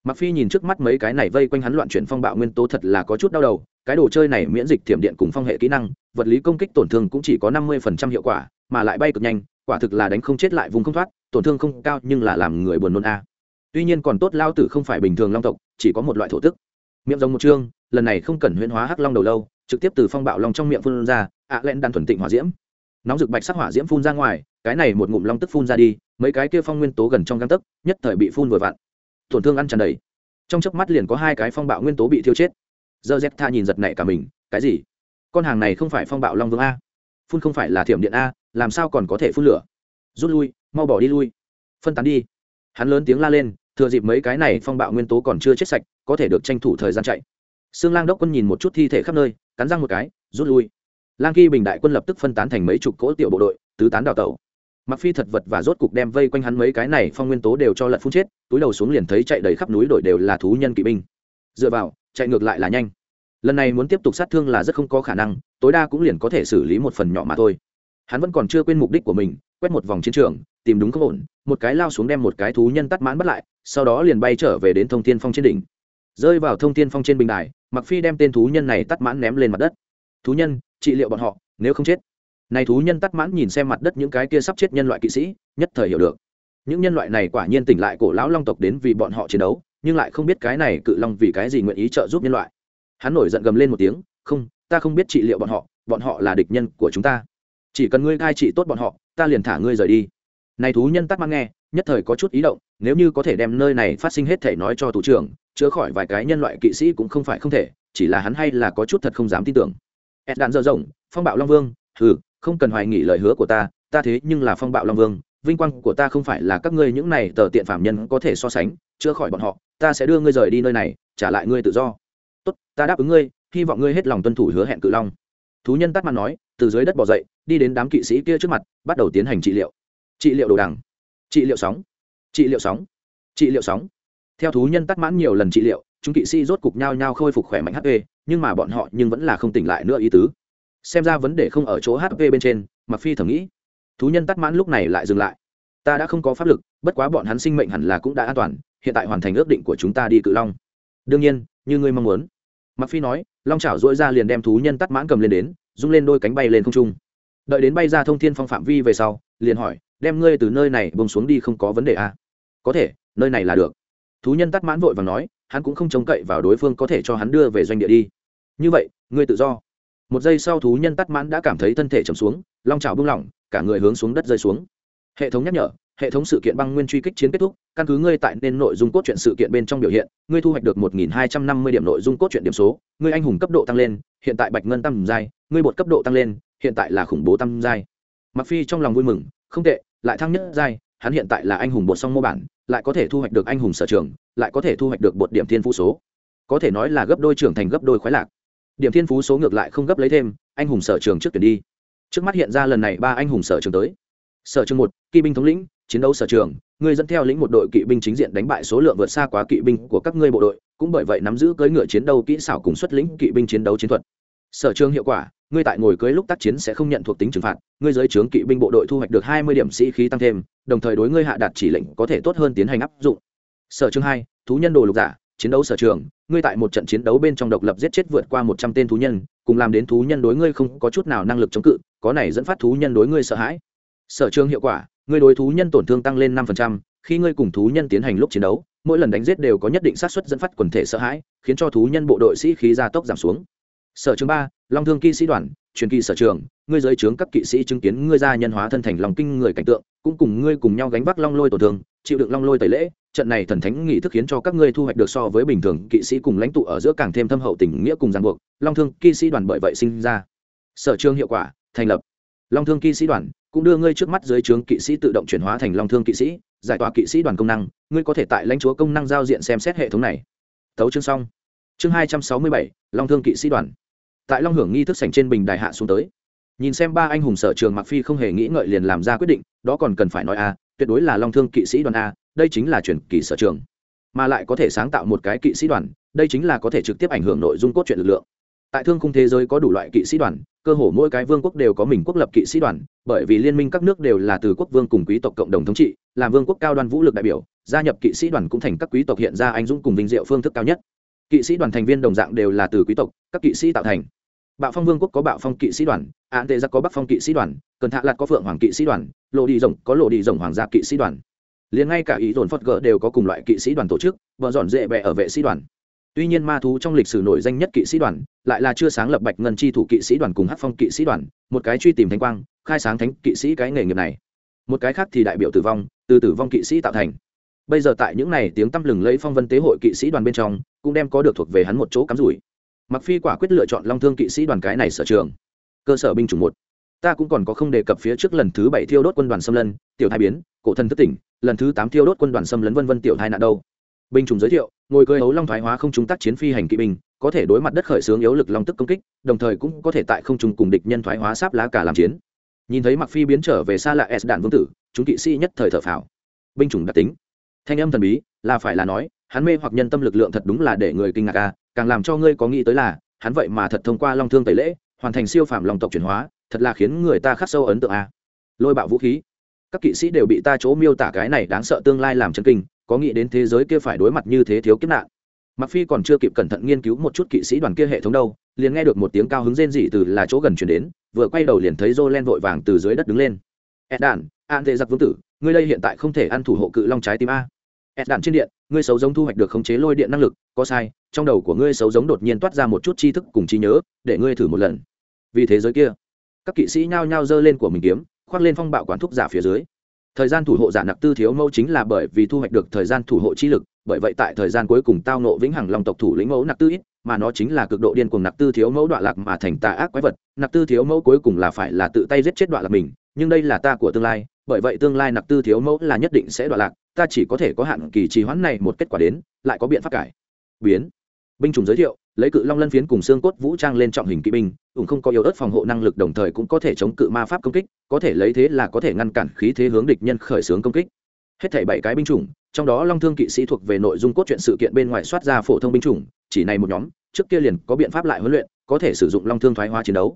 Mặc phi nhìn trước mắt mấy cái này vây quanh hắn loạn chuyển phong bạo nguyên tố thật là có chút đau đầu, cái đồ chơi này miễn dịch thiểm điện cùng phong hệ kỹ năng, vật lý công kích tổn thương cũng chỉ có năm mươi phần trăm hiệu quả, mà lại bay cực nhanh, quả thực là đánh không chết lại vùng không thoát, tổn thương không cao nhưng là làm người buồn nôn a. Tuy nhiên còn tốt lao tử không phải bình thường long tộc, chỉ có một loại thổ tức miệng rồng một chương, lần này không cần huyễn hóa hắc long đầu lâu, trực tiếp từ phong bạo long trong miệng phun ra, ạ à len đan thuần tịnh hỏa diễm. Nóng rực bạch sắc hỏa diễm phun ra ngoài, cái này một ngụm long tức phun ra đi, mấy cái kia phong nguyên tố gần trong găng tấc, nhất thời bị phun vừa vặn. Tổn thương ăn tràn đầy. Trong chớp mắt liền có hai cái phong bạo nguyên tố bị thiêu chết. Giờ z tha nhìn giật nảy cả mình, cái gì? Con hàng này không phải phong bạo long vương a. Phun không phải là thiểm điện a, làm sao còn có thể phun lửa? Rút lui, mau bỏ đi lui. Phân tán đi. Hắn lớn tiếng la lên, thừa dịp mấy cái này phong bạo nguyên tố còn chưa chết sạch có thể được tranh thủ thời gian chạy Sương Lang đốc quân nhìn một chút thi thể khắp nơi, cắn răng một cái, rút lui. Lang Kỳ Bình đại quân lập tức phân tán thành mấy chục cỗ tiểu bộ đội, tứ tán đào tẩu. Mặc Phi thật vật và rốt cục đem vây quanh hắn mấy cái này phong nguyên tố đều cho lật phun chết, túi đầu xuống liền thấy chạy đầy khắp núi đội đều là thú nhân kỵ binh. Dựa vào, chạy ngược lại là nhanh. Lần này muốn tiếp tục sát thương là rất không có khả năng, tối đa cũng liền có thể xử lý một phần nhỏ mà thôi. Hắn vẫn còn chưa quên mục đích của mình, quét một vòng chiến trường, tìm đúng không ổn, một cái lao xuống đem một cái thú nhân tắt mãn bắt lại, sau đó liền bay trở về đến thông thiên phong trên đỉnh rơi vào thông thiên phong trên bình đài mặc phi đem tên thú nhân này tắt mãn ném lên mặt đất. Thú nhân, trị liệu bọn họ, nếu không chết. Này thú nhân tắt mãn nhìn xem mặt đất những cái kia sắp chết nhân loại kỵ sĩ, nhất thời hiểu được. Những nhân loại này quả nhiên tỉnh lại cổ lão long tộc đến vì bọn họ chiến đấu, nhưng lại không biết cái này cự long vì cái gì nguyện ý trợ giúp nhân loại. Hắn nổi giận gầm lên một tiếng, không, ta không biết trị liệu bọn họ bọn họ là địch nhân của chúng ta. Chỉ cần ngươi cai trị tốt bọn họ, ta liền thả ngươi rời đi. Này thú nhân tắt mãn nghe, nhất thời có chút ý động, nếu như có thể đem nơi này phát sinh hết thể nói cho thủ trưởng chữa khỏi vài cái nhân loại kỵ sĩ cũng không phải không thể, chỉ là hắn hay là có chút thật không dám tin tưởng. Ed đạn dơ rộng, phong bạo long vương ừ không cần hoài nghỉ lời hứa của ta ta thế nhưng là phong bạo long vương, vinh quang của ta không phải là các ngươi những này tờ tiện phạm nhân có thể so sánh chữa khỏi bọn họ, ta sẽ đưa ngươi rời đi nơi này, trả lại ngươi tự do. Tốt, ta đáp ứng ngươi, hy vọng ngươi hết lòng tuân thủ hứa hẹn cự long. Thú nhân tắt mặt nói, từ dưới đất bỏ dậy, đi đến đám kỵ sĩ kia trước mặt, bắt đầu tiến hành trị liệu. Trị liệu đồ đằng. Trị liệu sóng. Trị liệu sóng. Trị liệu sóng theo thú nhân tắt mãn nhiều lần trị liệu, chúng kỵ sĩ rốt cục nhau nhau khôi phục khỏe mạnh hp nhưng mà bọn họ nhưng vẫn là không tỉnh lại nữa ý tứ. Xem ra vấn đề không ở chỗ hp bên trên mặc phi thầm nghĩ. Thú nhân tắt mãn lúc này lại dừng lại. Ta đã không có pháp lực, bất quá bọn hắn sinh mệnh hẳn là cũng đã an toàn, hiện tại hoàn thành ước định của chúng ta đi cự long. Đương nhiên, như ngươi mong muốn. Mặc phi nói, long chảo dỗi ra liền đem thú nhân tắt mãn cầm lên đến, rung lên đôi cánh bay lên không trung. Đợi đến bay ra thông thiên phong phạm vi về sau, liền hỏi, đem ngươi từ nơi này bông xuống đi không có vấn đề à? có thể, nơi này là được thú nhân tắt mãn vội và nói, hắn cũng không trông cậy vào đối phương có thể cho hắn đưa về doanh địa đi. Như vậy, ngươi tự do. Một giây sau thú nhân tắt mãn đã cảm thấy thân thể chầm xuống, long trào bung lỏng, cả người hướng xuống đất rơi xuống. Hệ thống nhắc nhở, hệ thống sự kiện băng nguyên truy kích chiến kết thúc, căn cứ ngươi tại nên nội dung cốt truyện sự kiện bên trong biểu hiện, ngươi thu hoạch được một nghìn hai trăm năm mươi điểm nội dung cốt truyện điểm số, ngươi anh hùng cấp độ tăng lên, hiện tại bạch ngân tăng giai, ngươi bột cấp độ tăng lên, hiện tại là khủng bố tăng giai. Mặc phi trong lòng vui mừng, không tệ, lại thăng nhất giai hắn hiện tại là anh hùng bột song mô bản, lại có thể thu hoạch được anh hùng sở trường, lại có thể thu hoạch được bột điểm thiên phú số. Có thể nói là gấp đôi trưởng thành gấp đôi khoái lạc. Điểm thiên phú số ngược lại không gấp lấy thêm, anh hùng sở trường trước tuyển đi. Trước mắt hiện ra lần này ba anh hùng sở trường tới. Sở trường một, kỵ binh thống lĩnh, chiến đấu sở trường, người dẫn theo lĩnh một đội kỵ binh chính diện đánh bại số lượng vượt xa quá kỵ binh của các ngươi bộ đội, cũng bởi vậy nắm giữ cưỡi ngựa chiến đấu kỹ xảo cùng xuất lĩnh kỵ binh chiến đấu chiến thuật. Sở trường hiệu quả ngươi tại ngồi cưới lúc tác chiến sẽ không nhận thuộc tính trừng phạt, ngươi giới trướng kỵ binh bộ đội thu hoạch được hai mươi điểm sĩ khí tăng thêm, đồng thời đối ngươi hạ đạt chỉ lệnh có thể tốt hơn tiến hành áp dụng. Sở trường hai, thú nhân đồ lục giả, chiến đấu sở trường, ngươi tại một trận chiến đấu bên trong độc lập giết chết vượt qua một trăm tên thú nhân, cùng làm đến thú nhân đối ngươi không có chút nào năng lực chống cự, có này dẫn phát thú nhân đối ngươi sợ hãi. Sở trường hiệu quả, ngươi đối thú nhân tổn thương tăng lên năm khi ngươi cùng thú nhân tiến hành lúc chiến đấu, mỗi lần đánh giết đều có nhất định xác suất dẫn phát quần thể sợ hãi, khiến cho thú nhân bộ đội sĩ khí gia tốc giảm xuống. Sở trường ba long thương kỵ sĩ đoàn, truyền kỳ sở trường, ngươi giới trướng các kỵ sĩ chứng kiến ngươi gia nhân hóa thân thành lòng kinh người cảnh tượng, cũng cùng ngươi cùng nhau gánh vác long lôi tổn thương, chịu đựng long lôi tẩy lễ, trận này thần thánh nghị thức khiến cho các ngươi thu hoạch được so với bình thường kỵ sĩ cùng lãnh tụ ở giữa càng thêm thâm hậu tình nghĩa cùng ràng buộc, long thương kỵ sĩ đoàn bởi vậy sinh ra. Sở trường hiệu quả, thành lập. Long thương kỵ sĩ đoàn cũng đưa ngươi trước mắt dưới trướng kỵ sĩ tự động chuyển hóa thành long thương kỵ sĩ, giải tỏa kỵ sĩ đoàn công năng, ngươi có thể tại lãnh chúa công năng giao diện xem xét hệ thống này. Tấu chương xong. Chương hai trăm sáu mươi bảy, long thương kỵ sĩ đoàn tại long hưởng nghi thức sảnh trên bình đài hạ xuống tới. Nhìn xem ba anh hùng sở trường mặc phi không hề nghĩ ngợi liền làm ra quyết định, đó còn cần phải nói a tuyệt đối là long thương kỵ sĩ đoàn a, đây chính là truyền kỳ sở trường. Mà lại có thể sáng tạo một cái kỵ sĩ đoàn, đây chính là có thể trực tiếp ảnh hưởng nội dung cốt truyện lực lượng. Tại thương khung thế giới có đủ loại kỵ sĩ đoàn, cơ hồ mỗi cái vương quốc đều có mình quốc lập kỵ sĩ đoàn, bởi vì liên minh các nước đều là từ quốc vương cùng quý tộc cộng đồng thống trị, làm vương quốc cao đoan vũ lực đại biểu, gia nhập kỵ sĩ đoàn cũng thành các quý tộc hiện ra anh dũng cùng vinh diệu phương thức cao nhất kỵ sĩ đoàn thành viên đồng dạng đều là từ quý tộc các kỵ sĩ tạo thành bạo phong vương quốc có bạo phong kỵ sĩ đoàn án tệ giặc có bắc phong kỵ sĩ đoàn cần thạ lạt có phượng hoàng kỵ sĩ đoàn lộ đi rồng có lộ đi rồng hoàng gia kỵ sĩ đoàn liền ngay cả ý dồn phật gỡ đều có cùng loại kỵ sĩ đoàn tổ chức vợ dọn dễ bẹ ở vệ sĩ đoàn tuy nhiên ma thú trong lịch sử nổi danh nhất kỵ sĩ đoàn lại là chưa sáng lập bạch ngân chi thủ kỵ sĩ đoàn cùng hát phong kỵ sĩ đoàn một cái truy tìm thánh quang khai sáng thánh kỵ sĩ cái nghề nghiệp này một cái khác thì đại biểu tử vong từ tử vong kỵ sĩ tạo thành bây giờ tại những này tiếng tăm lừng lấy phong vân tế hội kỵ sĩ đoàn bên trong cũng đem có được thuộc về hắn một chỗ cắm rủi. Mặc phi quả quyết lựa chọn long thương kỵ sĩ đoàn cái này sở trường. Cơ sở binh chủng một. Ta cũng còn có không đề cập phía trước lần thứ bảy thiêu đốt quân đoàn xâm lân tiểu thai biến, cổ thần thất tỉnh, lần thứ tám thiêu đốt quân đoàn xâm lấn vân vân tiểu thai nạn đâu. Binh chủng giới thiệu, ngồi cơi hấu long thoái hóa không trung tác chiến phi hành kỵ binh, có thể đối mặt đất khởi xướng yếu lực long tức công kích, đồng thời cũng có thể tại không trung cùng địch nhân thoái hóa sáp lá cả làm chiến. Nhìn thấy mặc phi biến trở về xa lạ s đạn vương tử, chúng kỵ sĩ nhất thời thở phào. Binh chủng đặc tính. Thanh âm thần bí, là phải là nói hắn mê hoặc nhân tâm lực lượng thật đúng là để người kinh ngạc à? càng làm cho ngươi có nghĩ tới là, hắn vậy mà thật thông qua long thương tẩy lễ, hoàn thành siêu phàm lòng tộc chuyển hóa, thật là khiến người ta khắc sâu ấn tượng à? lôi bạo vũ khí các kỵ sĩ đều bị ta chỗ miêu tả cái này đáng sợ tương lai làm chân kinh, có nghĩ đến thế giới kia phải đối mặt như thế thiếu kiếp nạn mặc phi còn chưa kịp cẩn thận nghiên cứu một chút kỵ sĩ đoàn kia hệ thống đâu, liền nghe được một tiếng cao hứng rên rỉ từ là chỗ gần chuyển đến, vừa quay đầu liền thấy Jolen vội vàng từ dưới đất đứng lên ed đàn an tệ giặc vương tử, ngươi đây hiện tại không thể ăn thủ hộ cự long trái tim a ed đàn trên điện ngươi xấu giống thu hoạch được khống chế lôi điện năng lực, có sai, trong đầu của ngươi xấu giống đột nhiên toát ra một chút tri thức cùng trí nhớ, để ngươi thử một lần. Vì thế giới kia, các kỵ sĩ nhao nhao giơ lên của mình kiếm, khoác lên phong bạo quản thúc giả phía dưới. Thời gian thủ hộ giả nặc tư thiếu mẫu chính là bởi vì thu hoạch được thời gian thủ hộ chi lực, bởi vậy tại thời gian cuối cùng tao nộ vĩnh hằng long tộc thủ lĩnh mẫu nặc tư ít, mà nó chính là cực độ điên cuồng nặc tư thiếu mẫu đoạn lạc mà thành tà ác quái vật. Nặc tư thiếu mẫu cuối cùng là phải là tự tay giết chết đoạn lạc mình, nhưng đây là ta của tương lai, bởi vậy tương lai nặc tư thiếu mẫu là nhất định sẽ đoạn lạc ta chỉ có thể có hạn kỳ trì hoãn này một kết quả đến, lại có biện pháp cải. Biến. Binh chủng giới thiệu, lấy cự long lân phiến cùng xương cốt vũ trang lên trọng hình kỵ binh, ủng không có yếu ớt phòng hộ năng lực đồng thời cũng có thể chống cự ma pháp công kích, có thể lấy thế là có thể ngăn cản khí thế hướng địch nhân khởi xướng công kích. Hết thảy bảy cái binh chủng, trong đó long thương kỵ sĩ thuộc về nội dung cốt truyện sự kiện bên ngoài soát ra phổ thông binh chủng, chỉ này một nhóm, trước kia liền có biện pháp lại huấn luyện, có thể sử dụng long thương thoái hóa chiến đấu.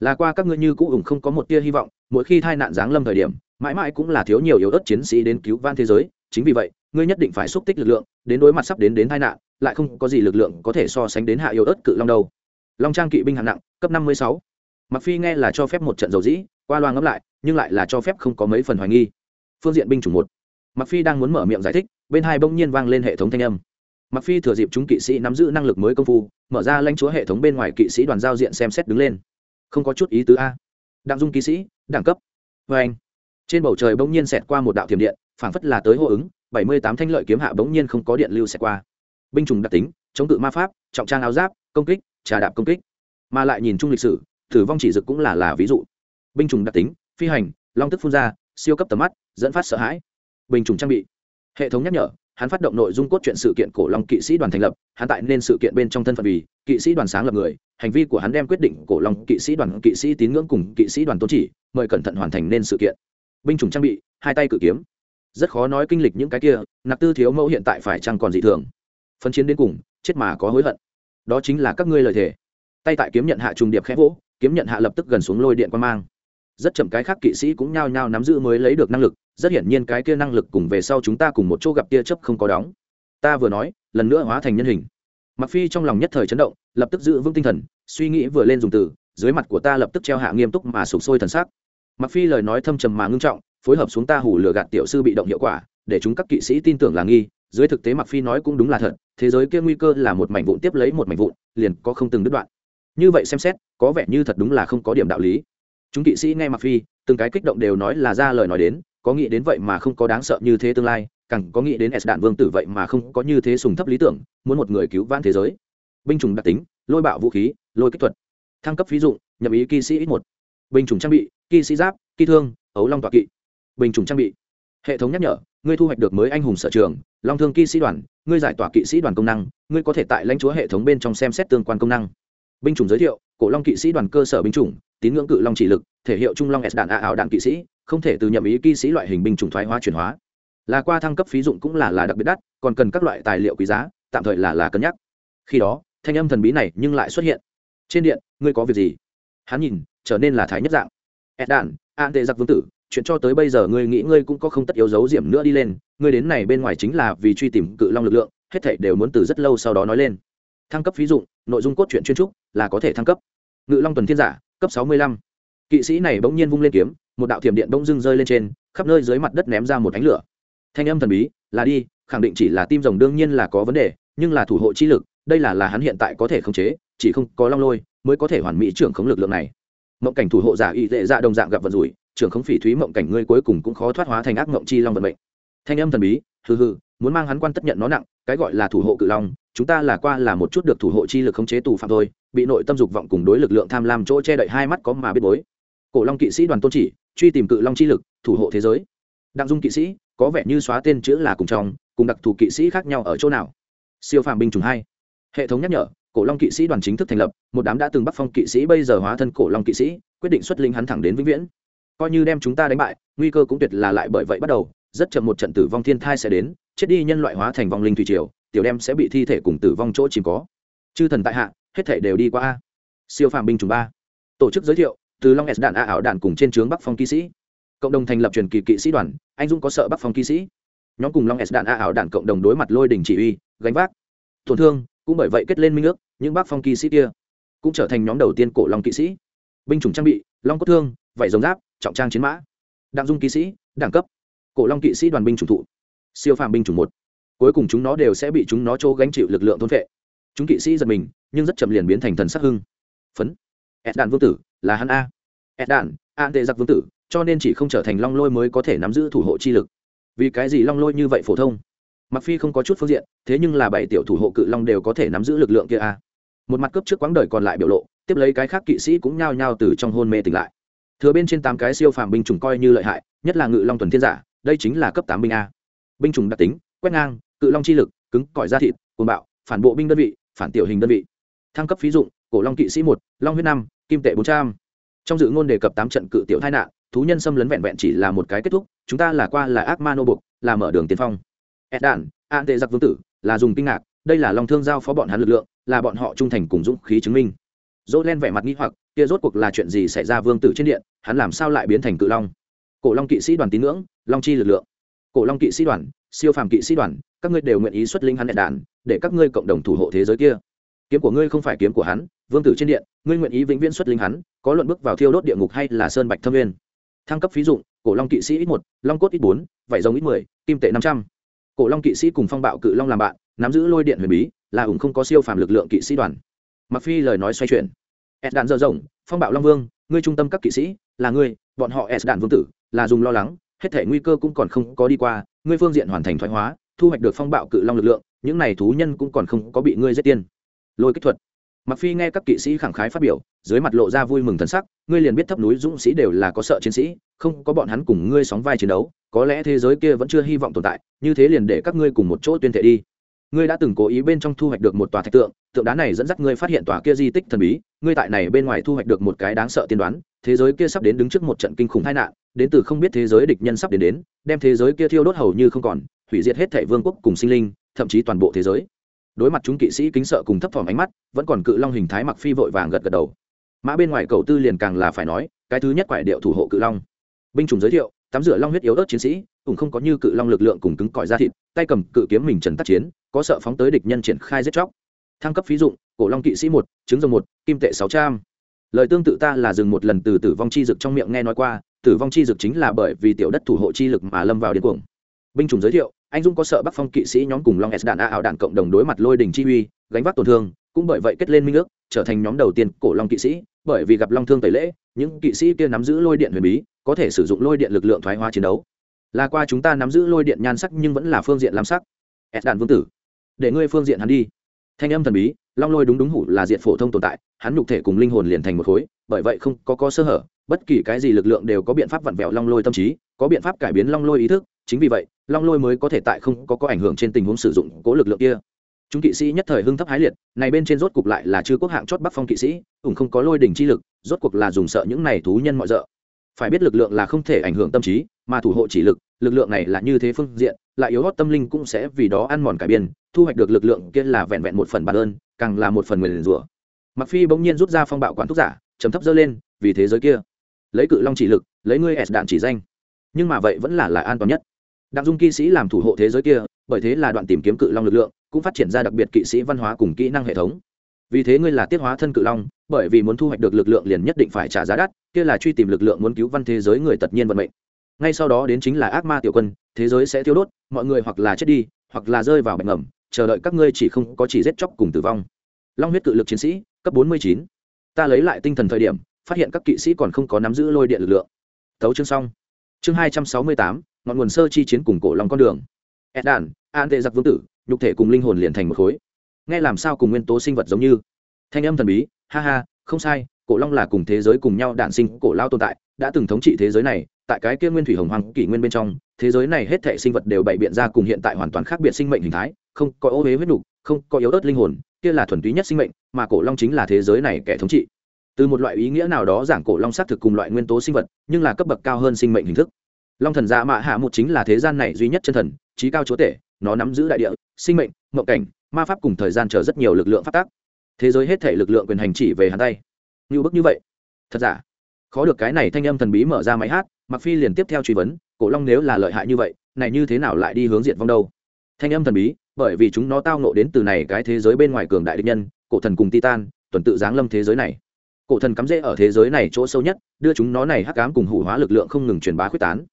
Là qua các ngươi như cũ ủng không có một tia hy vọng, mỗi khi tai nạn giáng lâm thời điểm, mãi mãi cũng là thiếu nhiều yếu ớt chiến sĩ đến cứu van thế giới chính vì vậy, ngươi nhất định phải xúc tích lực lượng, đến đối mặt sắp đến đến tai nạn, lại không có gì lực lượng có thể so sánh đến hạ yếu ớt cự long đâu. Long trang kỵ binh hạng nặng, cấp năm mươi sáu. Mặc phi nghe là cho phép một trận dầu dĩ, qua loa ngẫm lại, nhưng lại là cho phép không có mấy phần hoài nghi. Phương diện binh chủng một. Mặc phi đang muốn mở miệng giải thích, bên hai bỗng nhiên vang lên hệ thống thanh âm. Mặc phi thừa dịp chúng kỵ sĩ nắm giữ năng lực mới công phu, mở ra lãnh chúa hệ thống bên ngoài kỵ sĩ đoàn giao diện xem xét đứng lên. Không có chút ý tứ a. Đặng dung kỵ sĩ, đẳng cấp. Vê anh trên bầu trời bỗng nhiên xẹt qua một đạo thiểm điện phảng phất là tới hô ứng, bảy mươi tám thanh lợi kiếm hạ bỗng nhiên không có điện lưu xẹt qua. Binh chủng đặc tính, chống cự ma pháp, trọng trang áo giáp, công kích, trà đạp công kích. Mà lại nhìn chung lịch sử, tử vong chỉ dực cũng là là ví dụ. Binh chủng đặc tính, phi hành, long tức phun ra, siêu cấp tầm mắt, dẫn phát sợ hãi. Bình chủng trang bị. Hệ thống nhắc nhở, hắn phát động nội dung cốt truyện sự kiện cổ long kỵ sĩ đoàn thành lập, hắn tại nên sự kiện bên trong thân phận vì kỵ sĩ đoàn sáng lập người, hành vi của hắn đem quyết định cổ long kỵ sĩ đoàn, kỵ sĩ tín ngưỡng cùng kỵ sĩ đoàn tôn chỉ, mời cẩn thận hoàn thành nên sự kiện. Binh chủng trang bị, hai tay cự kiếm rất khó nói kinh lịch những cái kia, nạp tư thiếu mẫu hiện tại phải chăng còn dị thường. Phân chiến đến cùng, chết mà có hối hận. Đó chính là các ngươi lời thề. Tay tại kiếm nhận hạ trùng điệp khẽ vỗ, kiếm nhận hạ lập tức gần xuống lôi điện quan mang. Rất chậm cái khác kỵ sĩ cũng nhao nhao nắm giữ mới lấy được năng lực, rất hiển nhiên cái kia năng lực cùng về sau chúng ta cùng một chỗ gặp tia chấp không có đóng. Ta vừa nói, lần nữa hóa thành nhân hình. Mặc phi trong lòng nhất thời chấn động, lập tức giữ vững tinh thần, suy nghĩ vừa lên dùng từ, dưới mặt của ta lập tức treo hạ nghiêm túc mà sụp sôi thần sắc. Mặc phi lời nói thâm trầm mà ngưng trọng phối hợp xuống ta hủ lừa gạt tiểu sư bị động hiệu quả, để chúng các kỵ sĩ tin tưởng là nghi, dưới thực tế mặc phi nói cũng đúng là thật, thế giới kia nguy cơ là một mảnh vụn tiếp lấy một mảnh vụn, liền có không từng đứt đoạn. Như vậy xem xét, có vẻ như thật đúng là không có điểm đạo lý. Chúng kỵ sĩ nghe mặc phi, từng cái kích động đều nói là ra lời nói đến, có nghĩ đến vậy mà không có đáng sợ như thế tương lai, càng có nghĩ đến s đạn vương tử vậy mà không có như thế sùng thấp lý tưởng, muốn một người cứu vãn thế giới. Binh chủng đặc tính, lôi bạo vũ khí, lôi kích thuật. Thăng cấp ví dụ nhập ý kỵ sĩ ít một. Binh chủng trang bị, kỵ sĩ giáp, kỵ thương, ấu long tọa kỵ binh chủng trang bị. Hệ thống nhắc nhở, ngươi thu hoạch được mới anh hùng sở trường, long thương kỵ sĩ đoàn, ngươi giải tỏa kỵ sĩ đoàn công năng, ngươi có thể tại lãnh chúa hệ thống bên trong xem xét tương quan công năng. Binh chủng giới thiệu, cổ long kỵ sĩ đoàn cơ sở binh chủng, tín ngưỡng cự long chỉ lực, thể hiệu trung long s đạn a ảo đạn kỵ sĩ, không thể từ nhậm ý kỵ sĩ loại hình binh chủng thoái hóa chuyển hóa. Là qua thăng cấp phí dụng cũng là là đặc biệt đắt, còn cần các loại tài liệu quý giá, tạm thời là là cân nhắc. Khi đó, thanh âm thần bí này nhưng lại xuất hiện. Trên điện, ngươi có việc gì? Hắn nhìn, trở nên là thái nhất dạng. Ed đạn an tệ giặc vương tử chuyện cho tới bây giờ ngươi nghĩ ngươi cũng có không tất yếu dấu diệm nữa đi lên, ngươi đến này bên ngoài chính là vì truy tìm cự long lực lượng, hết thảy đều muốn từ rất lâu sau đó nói lên. Thăng cấp ví dụ nội dung cốt truyện chuyên trúc, là có thể thăng cấp. Ngự long tuần thiên giả, cấp sáu mươi lăm. Kỵ sĩ này bỗng nhiên vung lên kiếm, một đạo thiểm điện bỗng dưng rơi lên trên, khắp nơi dưới mặt đất ném ra một ánh lửa. Thanh âm thần bí, là đi, khẳng định chỉ là tim rồng đương nhiên là có vấn đề, nhưng là thủ hộ chi lực, đây là là hắn hiện tại có thể khống chế, chỉ không có long lôi, mới có thể hoàn mỹ trưởng khống lực lượng này. Mộng cảnh thủ hộ giả y dễ dạ đồng dạng gặp vận rủi trưởng khống phỉ thúy mộng cảnh ngươi cuối cùng cũng khó thoát hóa thành ác mộng chi long vận mệnh. Thanh âm thần bí, hừ hừ, muốn mang hắn quan tất nhận nó nặng, cái gọi là thủ hộ cự long, chúng ta là qua là một chút được thủ hộ chi lực khống chế tù phạm thôi, bị nội tâm dục vọng cùng đối lực lượng tham lam chỗ che đậy hai mắt có mà biết bối. Cổ long kỵ sĩ đoàn tôn chỉ, truy tìm cự long chi lực, thủ hộ thế giới. Đặng dung kỵ sĩ, có vẻ như xóa tên chữ là cùng trong cùng đặc thù kỵ sĩ khác nhau ở chỗ nào? Siêu phàm binh chủng hai. Hệ thống nhắc nhở, cổ long kỵ sĩ đoàn chính thức thành lập, một đám đã từng bắc phong kỵ sĩ bây giờ hóa thân cổ long kỵ sĩ, quyết định xuất linh hắn thẳng đến vĩnh viễn coi như đem chúng ta đánh bại, nguy cơ cũng tuyệt là lại bởi vậy bắt đầu, rất chậm một trận tử vong thiên thai sẽ đến, chết đi nhân loại hóa thành vong linh thủy triều, tiểu đem sẽ bị thi thể cùng tử vong chỗ chìm có. Chư thần tại hạ, hết thể đều đi qua a. Siêu phàm binh chủng ba. Tổ chức giới thiệu, từ long s đạn a ảo đạn cùng trên trướng bắc phong kỵ sĩ. Cộng đồng thành lập truyền kỳ kỵ sĩ đoàn, anh dũng có sợ bắc phong kỵ sĩ. Nhóm cùng long s đạn a ảo đạn cộng đồng đối mặt lôi đình chỉ uy, gánh vác. Tổn thương, cũng bởi vậy kết lên minh ước, những bắc phong kỵ sĩ kia cũng trở thành nhóm đầu tiên cổ long kỵ sĩ. Binh chủng trang bị, long cốt thương, vảy giống giáp trọng trang chiến mã. Đặng dung kỵ sĩ, đẳng cấp. Cổ long kỵ sĩ đoàn binh chủng thụ. Siêu phàm binh chủng một. Cuối cùng chúng nó đều sẽ bị chúng nó chỗ gánh chịu lực lượng thôn vệ chúng kỵ sĩ giật mình, nhưng rất chậm liền biến thành thần sắc hưng. Phấn. Ed đạn vương tử, là hắn a. Ed đạn an tệ giặc vương tử, cho nên chỉ không trở thành long lôi mới có thể nắm giữ thủ hộ chi lực. Vì cái gì long lôi như vậy phổ thông? Mặc phi không có chút phương diện, thế nhưng là bảy tiểu thủ hộ cự long đều có thể nắm giữ lực lượng kia a. Một mặt cấp trước quãng đời còn lại biểu lộ, tiếp lấy cái khác kỵ sĩ cũng nhao nhao từ trong hôn mê tỉnh lại thừa bên trên tám cái siêu phàm binh chủng coi như lợi hại, nhất là ngự long tuần thiên giả, đây chính là cấp tám binh a. Binh chủng đặc tính, quét ngang, cự long chi lực, cứng, cỏi da thịt, cuồng bạo, phản bộ binh đơn vị, phản tiểu hình đơn vị. Thăng cấp phí dụng, cổ long kỵ sĩ một, long huyết năm, kim tệ bốn trăm. Trong dự ngôn đề cập tám trận cự tiểu tai nạn, thú nhân xâm lấn vẹn vẹn chỉ là một cái kết thúc, chúng ta là qua là ác ma nô bục là mở đường tiên phong. Ed đản an tệ giặc vương tử, là dùng kinh ngạc, đây là lòng thương giao phó bọn hắn lực lượng, là bọn họ trung thành cùng dũng khí chứng minh. Dỗ len vẻ mặt nghi hoặc kia rốt cuộc là chuyện gì xảy ra vương tử trên điện, hắn làm sao lại biến thành cự long? Cổ long kỵ sĩ đoàn tín ngưỡng, long chi lực lượng. Cổ long kỵ sĩ đoàn, siêu phàm kỵ sĩ đoàn, các ngươi đều nguyện ý xuất linh hắn đại đàn, để các ngươi cộng đồng thủ hộ thế giới kia. Kiếm của ngươi không phải kiếm của hắn, vương tử trên điện, ngươi nguyện ý vĩnh viễn xuất linh hắn, có luận bước vào thiêu đốt địa ngục hay là sơn bạch thâm viên thăng cấp phí dụng, cổ long kỵ sĩ ít một, long cốt ít bốn, vải rồng ít mười, kim tệ năm trăm. Cổ long kỵ sĩ cùng phong bạo cự long làm bạn, nắm giữ lôi điện huyền bí, là ủng không có siêu phàm lực lượng kỵ sĩ đoàn. Mặc phi lời nói xoay chuyển s đạn dơ rộng, phong bạo long vương, ngươi trung tâm các kỵ sĩ, là ngươi, bọn họ s đạn vương tử, là dùng lo lắng, hết thể nguy cơ cũng còn không có đi qua, ngươi phương diện hoàn thành thoái hóa, thu hoạch được phong bạo cự long lực lượng, những này thú nhân cũng còn không có bị ngươi giết tiên. Lôi kích thuật. Mặc phi nghe các kỵ sĩ khẳng khái phát biểu, dưới mặt lộ ra vui mừng thần sắc, ngươi liền biết thấp núi dũng sĩ đều là có sợ chiến sĩ, không có bọn hắn cùng ngươi sóng vai chiến đấu, có lẽ thế giới kia vẫn chưa hy vọng tồn tại, như thế liền để các ngươi cùng một chỗ tuyên thệ đi. Ngươi đã từng cố ý bên trong thu hoạch được một tòa thạch tượng tượng đá này dẫn dắt ngươi phát hiện tòa kia di tích thần bí, ngươi tại này bên ngoài thu hoạch được một cái đáng sợ tiên đoán, thế giới kia sắp đến đứng trước một trận kinh khủng tai nạn, đến từ không biết thế giới địch nhân sắp đến đến, đem thế giới kia thiêu đốt hầu như không còn, hủy diệt hết thể vương quốc cùng sinh linh, thậm chí toàn bộ thế giới. Đối mặt chúng kỵ sĩ kính sợ cùng thấp thỏm ánh mắt, vẫn còn cự long hình thái mặc phi vội vàng gật gật đầu. Mã bên ngoài cầu tư liền càng là phải nói, cái thứ nhất quải điệu thủ hộ cự long. Binh chủng giới thiệu, tắm rửa long huyết yếu ớt chiến sĩ, cũng không có như cự long lực lượng cùng cứng cỏi da thịt, tay cầm cự kiếm mình trần tác chiến, có sợ phóng tới địch nhân triển khai giết chóc thăng cấp phí dụng, cổ long kỵ sĩ một, trứng rồng một, kim tệ sáu trăm. Lời tương tự ta là dừng một lần từ tử vong chi dực trong miệng nghe nói qua, tử vong chi dực chính là bởi vì tiểu đất thủ hộ chi lực mà lâm vào điên cuồng. Binh chủng giới thiệu, anh dung có sợ bắc phong kỵ sĩ nhóm cùng long s đạn a ảo đạn cộng đồng đối mặt lôi đình chi uy, gánh vác tổn thương, cũng bởi vậy kết lên minh ước, trở thành nhóm đầu tiên cổ long kỵ sĩ, bởi vì gặp long thương tẩy lễ, những kỵ sĩ kia nắm giữ lôi điện huyền bí, có thể sử dụng lôi điện lực lượng thoái hóa chiến đấu. Là qua chúng ta nắm giữ lôi điện nhan sắc nhưng vẫn là phương diện làm sắc. S đạn vương tử, để ngươi phương diện hắn đi thanh âm thần bí, long lôi đúng đúng hủ là diện phổ thông tồn tại, hắn nhục thể cùng linh hồn liền thành một khối, bởi vậy không có có sơ hở, bất kỳ cái gì lực lượng đều có biện pháp vặn vẹo long lôi tâm trí, có biện pháp cải biến long lôi ý thức, chính vì vậy, long lôi mới có thể tại không có có ảnh hưởng trên tình huống sử dụng cố lực lượng kia. Chúng kỵ sĩ nhất thời hưng thấp hái liệt, này bên trên rốt cục lại là chư quốc hạng chót bắc phong kỵ sĩ, ủng không có lôi đỉnh chi lực, rốt cuộc là dùng sợ những này thú nhân mọi rợ phải biết lực lượng là không thể ảnh hưởng tâm trí, mà thủ hộ chỉ lực lực lượng này là như thế phương diện, lại yếu hót tâm linh cũng sẽ vì đó ăn mòn cải biên, thu hoạch được lực lượng kia là vẹn vẹn một phần bản ơn, càng là một phần nguyền rủa. Mặc phi bỗng nhiên rút ra phong bạo quản thúc giả chấm thấp dơ lên, vì thế giới kia. Lấy cự long chỉ lực, lấy ngươi s đạn chỉ danh. Nhưng mà vậy vẫn là là an toàn nhất. Đặng dung kỵ sĩ làm thủ hộ thế giới kia, bởi thế là đoạn tìm kiếm cự long lực lượng, cũng phát triển ra đặc biệt kỵ sĩ văn hóa cùng kỹ năng hệ thống vì thế ngươi là tiết hóa thân cự long, bởi vì muốn thu hoạch được lực lượng liền nhất định phải trả giá đắt, kia là truy tìm lực lượng muốn cứu văn thế giới người tất nhiên vận mệnh. Ngay sau đó đến chính là ác ma tiểu quân, thế giới sẽ tiêu đốt, mọi người hoặc là chết đi, hoặc là rơi vào bệnh ngầm, chờ đợi các ngươi chỉ không có chỉ giết chóc cùng tử vong. Long huyết cự lực chiến sĩ, cấp bốn mươi chín. Ta lấy lại tinh thần thời điểm, phát hiện các kỵ sĩ còn không có nắm giữ lôi điện lực lượng. Tấu chương xong. Chương hai trăm sáu mươi tám, ngọn nguồn sơ chi chiến cùng cổ long con đường. Ed đàn an tệ giặc vương tử, nhục thể cùng linh hồn liền thành một khối nghe làm sao cùng nguyên tố sinh vật giống như. Thanh âm thần bí, ha ha, không sai, cổ long là cùng thế giới cùng nhau đản sinh cổ lao tồn tại, đã từng thống trị thế giới này, tại cái kia nguyên thủy hồng hoàng kỷ nguyên bên trong, thế giới này hết thể sinh vật đều bày biện ra cùng hiện tại hoàn toàn khác biệt sinh mệnh hình thái, không có ô huế huyết nục không có yếu ớt linh hồn, kia là thuần túy nhất sinh mệnh, mà cổ long chính là thế giới này kẻ thống trị. Từ một loại ý nghĩa nào đó giảng cổ long xác thực cùng loại nguyên tố sinh vật, nhưng là cấp bậc cao hơn sinh mệnh hình thức. Long thần dạ mạ hạ một chính là thế gian này duy nhất chân thần, trí cao chúa tể, nó nắm giữ đại địa, sinh mệnh, mộng cảnh ma pháp cùng thời gian chờ rất nhiều lực lượng phát tác. Thế giới hết thể lực lượng quyền hành chỉ về hắn tay. Như bức như vậy. Thật giả? Khó được cái này thanh âm thần bí mở ra máy hát mặc phi liền tiếp theo truy vấn, cổ long nếu là lợi hại như vậy, này như thế nào lại đi hướng diện vong đâu? Thanh âm thần bí, bởi vì chúng nó tao nộ đến từ này cái thế giới bên ngoài cường đại địch nhân, cổ thần cùng titan, tuần tự giáng lâm thế giới này. Cổ thần cắm rễ ở thế giới này chỗ sâu nhất, đưa chúng nó này hắc ám cùng hủ hóa lực lượng không ngừng truyền bá quyết tán.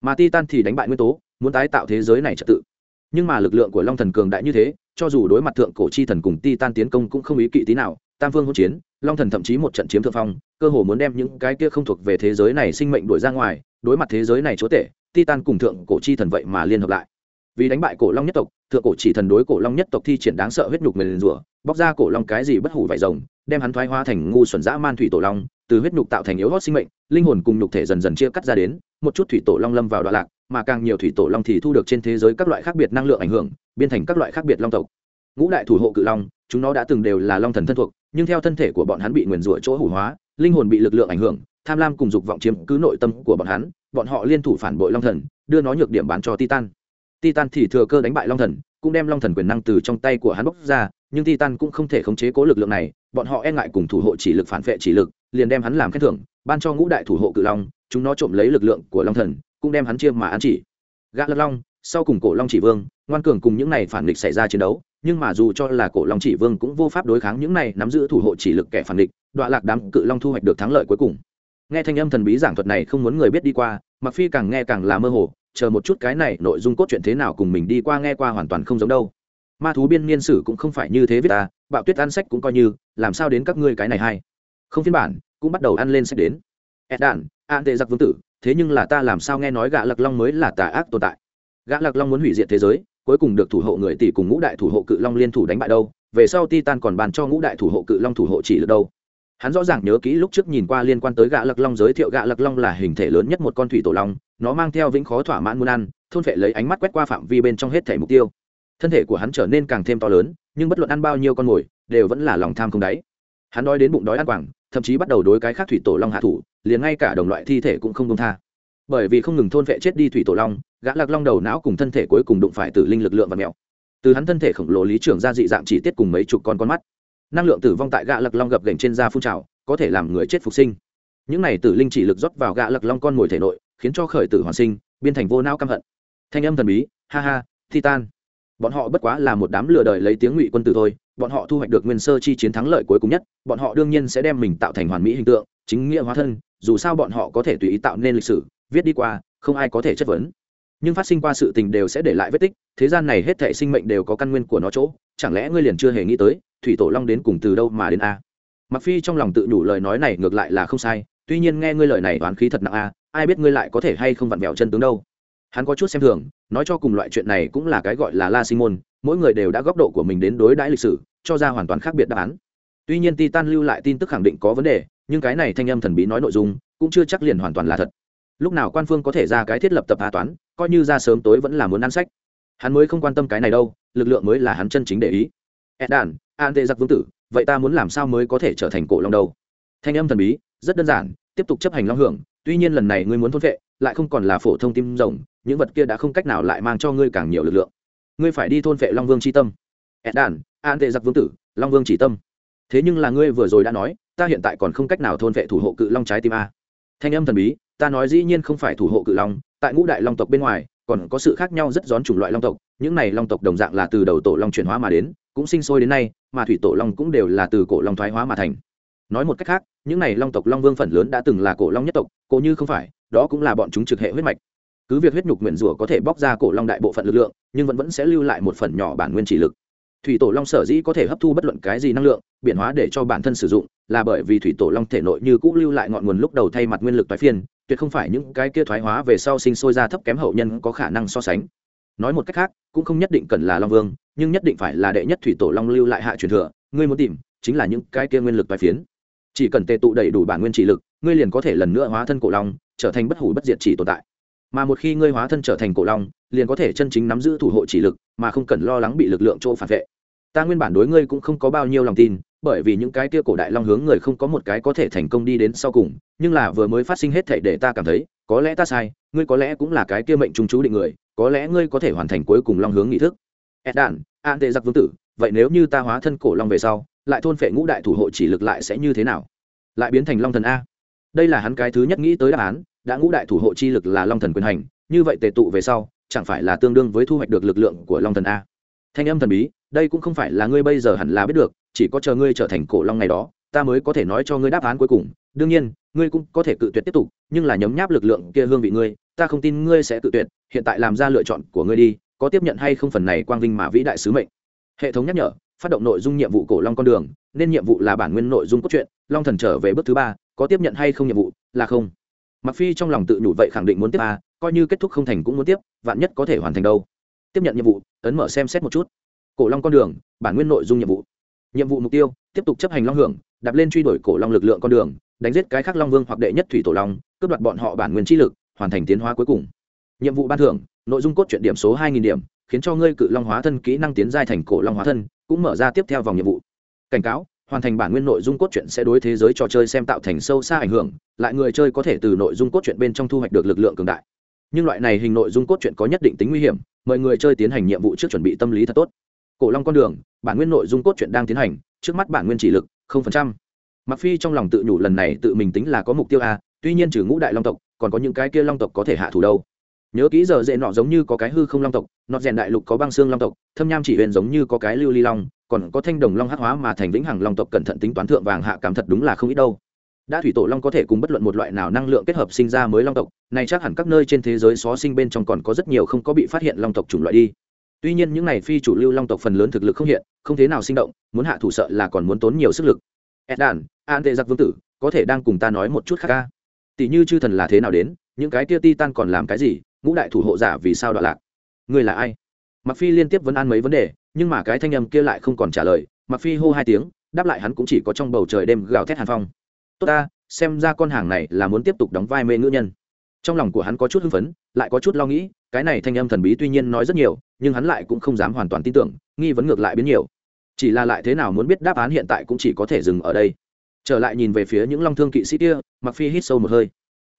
Mà titan thì đánh bại nguyên tố, muốn tái tạo thế giới này trật tự. Nhưng mà lực lượng của long thần cường đại như thế cho dù đối mặt thượng cổ chi thần cùng titan tiến công cũng không ý kỵ tí nào, tam phương hỗn chiến, long thần thậm chí một trận chiếm thượng phong, cơ hồ muốn đem những cái kia không thuộc về thế giới này sinh mệnh đuổi ra ngoài, đối mặt thế giới này chúa tể, titan cùng thượng cổ chi thần vậy mà liên hợp lại. Vì đánh bại cổ long nhất tộc, thượng cổ chỉ thần đối cổ long nhất tộc thi triển đáng sợ huyết nhục mềm rủa, bóc ra cổ long cái gì bất hủ vải rồng, đem hắn thoái hóa thành ngu xuẩn dã man thủy tổ long, từ huyết nhục tạo thành yếu hót sinh mệnh, linh hồn cùng nhục thể dần dần chia cắt ra đến, một chút thủy tổ long lâm vào đoạn lạc mà càng nhiều thủy tổ long thì thu được trên thế giới các loại khác biệt năng lượng ảnh hưởng, biên thành các loại khác biệt long tộc. Ngũ đại thủ hộ cự long, chúng nó đã từng đều là long thần thân thuộc, nhưng theo thân thể của bọn hắn bị nguyền rủa chỗ hủ hóa, linh hồn bị lực lượng ảnh hưởng, tham lam cùng dục vọng chiếm cứ nội tâm của bọn hắn, bọn họ liên thủ phản bội long thần, đưa nó nhược điểm bán cho titan. Titan thì thừa cơ đánh bại long thần, cũng đem long thần quyền năng từ trong tay của hắn bóc ra, nhưng titan cũng không thể khống chế cố lực lượng này, bọn họ e ngại cùng thủ hộ chỉ lực phản vệ chỉ lực, liền đem hắn làm khen thưởng, ban cho ngũ đại thủ hộ cự long, chúng nó trộm lấy lực lượng của long thần cũng đem hắn chia mà ăn chỉ. Gã lật long, sau cùng cổ long chỉ vương, ngoan cường cùng những này phản địch xảy ra chiến đấu, nhưng mà dù cho là cổ long chỉ vương cũng vô pháp đối kháng những này nắm giữ thủ hộ chỉ lực kẻ phản địch đoạn lạc đám cự long thu hoạch được thắng lợi cuối cùng. Nghe thanh âm thần bí giảng thuật này không muốn người biết đi qua mặc phi càng nghe càng là mơ hồ, chờ một chút cái này nội dung cốt truyện thế nào cùng mình đi qua nghe qua hoàn toàn không giống đâu. Ma thú biên niên sử cũng không phải như thế viết ta bạo tuyết ăn sách cũng coi như, làm sao đến các ngươi cái này hay? Không phiên bản, cũng bắt đầu ăn lên sách đến. Ed đản an tệ giặc vương tử thế nhưng là ta làm sao nghe nói gã lặc long mới là tà ác tồn tại? Gã lặc long muốn hủy diệt thế giới, cuối cùng được thủ hộ người tỷ cùng ngũ đại thủ hộ cự long liên thủ đánh bại đâu? Về sau titan còn bàn cho ngũ đại thủ hộ cự long thủ hộ chỉ được đâu? Hắn rõ ràng nhớ kỹ lúc trước nhìn qua liên quan tới gã lặc long giới thiệu gã lặc long là hình thể lớn nhất một con thủy tổ long, nó mang theo vĩnh khó thỏa mãn muốn ăn, thôn vệ lấy ánh mắt quét qua phạm vi bên trong hết thể mục tiêu. Thân thể của hắn trở nên càng thêm to lớn, nhưng bất luận ăn bao nhiêu con mồi, đều vẫn là lòng tham không đáy. Hắn đói đến bụng đói ăn quảng, thậm chí bắt đầu đối cái khác thủy tổ long hạ thủ liền ngay cả đồng loại thi thể cũng không công tha. Bởi vì không ngừng thôn vệ chết đi thủy tổ long, gã lạc long đầu não cùng thân thể cuối cùng đụng phải tử linh lực lượng và mèo từ hắn thân thể khổng lồ lý trưởng ra dị dạng chỉ tiết cùng mấy chục con con mắt. Năng lượng tử vong tại gã lạc long gập gành trên da phun trào, có thể làm người chết phục sinh. Những này tử linh chỉ lực rót vào gã lạc long con mồi thể nội, khiến cho khởi tử hoàn sinh, biên thành vô não căm hận. Thanh âm thần bí, ha ha, titan. Bọn họ bất quá là một đám lừa đời lấy tiếng ngụy quân tử thôi, bọn họ thu hoạch được nguyên sơ chi chiến thắng lợi cuối cùng nhất, bọn họ đương nhiên sẽ đem mình tạo thành hoàn mỹ hình tượng chính nghĩa hóa thân, dù sao bọn họ có thể tùy ý tạo nên lịch sử, viết đi qua, không ai có thể chất vấn. Nhưng phát sinh qua sự tình đều sẽ để lại vết tích, thế gian này hết thể sinh mệnh đều có căn nguyên của nó chỗ, chẳng lẽ ngươi liền chưa hề nghĩ tới, thủy tổ long đến cùng từ đâu mà đến a? Mặc phi trong lòng tự nhủ lời nói này ngược lại là không sai, tuy nhiên nghe ngươi lời này đoán khí thật nặng a, ai biết ngươi lại có thể hay không vặn vẹo chân tướng đâu. Hắn có chút xem thường, nói cho cùng loại chuyện này cũng là cái gọi là la sinh môn, mỗi người đều đã góc độ của mình đến đối đãi lịch sử, cho ra hoàn toàn khác biệt đáp án. Tuy nhiên titan lưu lại tin tức khẳng định có vấn đề nhưng cái này thanh âm thần bí nói nội dung cũng chưa chắc liền hoàn toàn là thật. Lúc nào quan phương có thể ra cái thiết lập tập hạ toán, coi như ra sớm tối vẫn là muốn ăn sách. Hắn mới không quan tâm cái này đâu, lực lượng mới là hắn chân chính để ý. Ed đàn an tệ giặc vương tử, vậy ta muốn làm sao mới có thể trở thành cổ long đâu? Thanh âm thần bí, rất đơn giản, tiếp tục chấp hành long hưởng, tuy nhiên lần này ngươi muốn thôn vệ, lại không còn là phổ thông tim rồng, những vật kia đã không cách nào lại mang cho ngươi càng nhiều lực lượng. Ngươi phải đi thôn vệ long vương c h i tâm. Ed đàn an tệ giặc vương tử, long vương chỉ tâm. Thế nhưng là ngươi vừa rồi đã nói ta hiện tại còn không cách nào thôn vệ thủ hộ cự long trái tim a. Thanh âm thần bí, ta nói dĩ nhiên không phải thủ hộ cự long, tại ngũ đại long tộc bên ngoài, còn có sự khác nhau rất rón chủng loại long tộc, những này long tộc đồng dạng là từ đầu tổ long chuyển hóa mà đến, cũng sinh sôi đến nay, mà thủy tổ long cũng đều là từ cổ long thoái hóa mà thành. Nói một cách khác, những này long tộc long vương phần lớn đã từng là cổ long nhất tộc, cổ như không phải, đó cũng là bọn chúng trực hệ huyết mạch. Cứ việc huyết nhục nguyện rủa có thể bóc ra cổ long đại bộ phận lực lượng, nhưng vẫn vẫn sẽ lưu lại một phần nhỏ bản nguyên chỉ lực. Thủy tổ long sở dĩ có thể hấp thu bất luận cái gì năng lượng biển hóa để cho bản thân sử dụng là bởi vì thủy tổ long thể nội như cũ lưu lại ngọn nguồn lúc đầu thay mặt nguyên lực thoái phiên, tuyệt không phải những cái kia thoái hóa về sau sinh sôi ra thấp kém hậu nhân có khả năng so sánh. Nói một cách khác, cũng không nhất định cần là long vương, nhưng nhất định phải là đệ nhất thủy tổ long lưu lại hạ truyền thừa, ngươi muốn tìm, chính là những cái kia nguyên lực thoái phiến. Chỉ cần tề tụ đầy đủ bản nguyên chỉ lực, ngươi liền có thể lần nữa hóa thân cổ long, trở thành bất hủ bất diệt chỉ tồn tại. Mà một khi ngươi hóa thân trở thành cổ long, liền có thể chân chính nắm giữ thủ hộ chỉ lực, mà không cần lo lắng bị lực lượng chỗ phản vệ ta nguyên bản đối ngươi cũng không có bao nhiêu lòng tin, bởi vì những cái kia cổ đại long hướng người không có một cái có thể thành công đi đến sau cùng, nhưng là vừa mới phát sinh hết thảy để ta cảm thấy, có lẽ ta sai, ngươi có lẽ cũng là cái kia mệnh trung chú định người, có lẽ ngươi có thể hoàn thành cuối cùng long hướng nghị thức. Ed đản an tệ giặc vương tử, vậy nếu như ta hóa thân cổ long về sau, lại thôn phệ ngũ đại thủ hộ chỉ lực lại sẽ như thế nào? Lại biến thành long thần a. Đây là hắn cái thứ nhất nghĩ tới đáp án, đã ngũ đại thủ hộ chi lực là long thần quyền hành, như vậy tề tụ về sau, chẳng phải là tương đương với thu hoạch được lực lượng của long thần a thanh âm thần bí, đây cũng không phải là ngươi bây giờ hẳn là biết được, chỉ có chờ ngươi trở thành cổ long ngày đó, ta mới có thể nói cho ngươi đáp án cuối cùng. Đương nhiên, ngươi cũng có thể cự tuyệt tiếp tục, nhưng là nhấm nháp lực lượng kia hương vị ngươi, ta không tin ngươi sẽ cự tuyệt, hiện tại làm ra lựa chọn của ngươi đi, có tiếp nhận hay không phần này quang vinh mà vĩ đại sứ mệnh. Hệ thống nhắc nhở, phát động nội dung nhiệm vụ cổ long con đường, nên nhiệm vụ là bản nguyên nội dung cốt truyện, long thần trở về bước thứ ba, có tiếp nhận hay không nhiệm vụ, là không. Mặc phi trong lòng tự nhủ vậy khẳng định muốn tiếp a coi như kết thúc không thành cũng muốn tiếp, vạn nhất có thể hoàn thành đâu tiếp nhận nhiệm vụ, ấn mở xem xét một chút. Cổ long con đường, bản nguyên nội dung nhiệm vụ. Nhiệm vụ mục tiêu, tiếp tục chấp hành long hưởng, đạp lên truy đuổi cổ long lực lượng con đường, đánh giết cái khác long vương hoặc đệ nhất thủy tổ long, cướp đoạt bọn họ bản nguyên trí lực, hoàn thành tiến hóa cuối cùng. Nhiệm vụ ban thưởng, nội dung cốt truyện điểm số hai nghìn điểm, khiến cho ngươi cự long hóa thân kỹ năng tiến giai thành cổ long hóa thân, cũng mở ra tiếp theo vòng nhiệm vụ. Cảnh cáo, hoàn thành bản nguyên nội dung cốt truyện sẽ đối thế giới trò chơi xem tạo thành sâu xa ảnh hưởng, lại người chơi có thể từ nội dung cốt truyện bên trong thu hoạch được lực lượng cường đại nhưng loại này hình nội dung cốt truyện có nhất định tính nguy hiểm, mời người chơi tiến hành nhiệm vụ trước chuẩn bị tâm lý thật tốt. Cổ long con đường, bản nguyên nội dung cốt truyện đang tiến hành, trước mắt bản nguyên chỉ lực, không phần trăm. Mặc phi trong lòng tự nhủ lần này tự mình tính là có mục tiêu a, tuy nhiên trừ ngũ đại long tộc, còn có những cái kia long tộc có thể hạ thủ đâu. Nhớ kỹ giờ dễ nọ giống như có cái hư không long tộc, nọ rèn đại lục có băng xương long tộc, thâm nham chỉ huyền giống như có cái lưu ly long, còn có thanh đồng long hắc hóa mà thành vĩnh hằng long tộc cẩn thận tính toán thượng vàng hạ cảm thật đúng là không ít đâu đã thủy tổ long có thể cùng bất luận một loại nào năng lượng kết hợp sinh ra mới long tộc, này chắc hẳn các nơi trên thế giới xó sinh bên trong còn có rất nhiều không có bị phát hiện long tộc chủng loại đi. Tuy nhiên những này phi chủ lưu long tộc phần lớn thực lực không hiện, không thế nào sinh động, muốn hạ thủ sợ là còn muốn tốn nhiều sức lực. Ed đàn an tệ giặc vương tử, có thể đang cùng ta nói một chút khác ca. Tỷ như chư thần là thế nào đến, những cái tia ti tan còn làm cái gì, ngũ đại thủ hộ giả vì sao đoạn lạc? Người là ai? Mặc phi liên tiếp vấn an mấy vấn đề, nhưng mà cái thanh âm kia lại không còn trả lời. Mặc phi hô hai tiếng, đáp lại hắn cũng chỉ có trong bầu trời đêm gào thét hàn phong tốt ta, xem ra con hàng này là muốn tiếp tục đóng vai mê ngữ nhân. Trong lòng của hắn có chút hưng phấn, lại có chút lo nghĩ, cái này thanh âm thần bí tuy nhiên nói rất nhiều, nhưng hắn lại cũng không dám hoàn toàn tin tưởng, nghi vấn ngược lại biến nhiều. Chỉ là lại thế nào muốn biết đáp án hiện tại cũng chỉ có thể dừng ở đây. Trở lại nhìn về phía những long thương kỵ sĩ kia mặc phi hít sâu một hơi.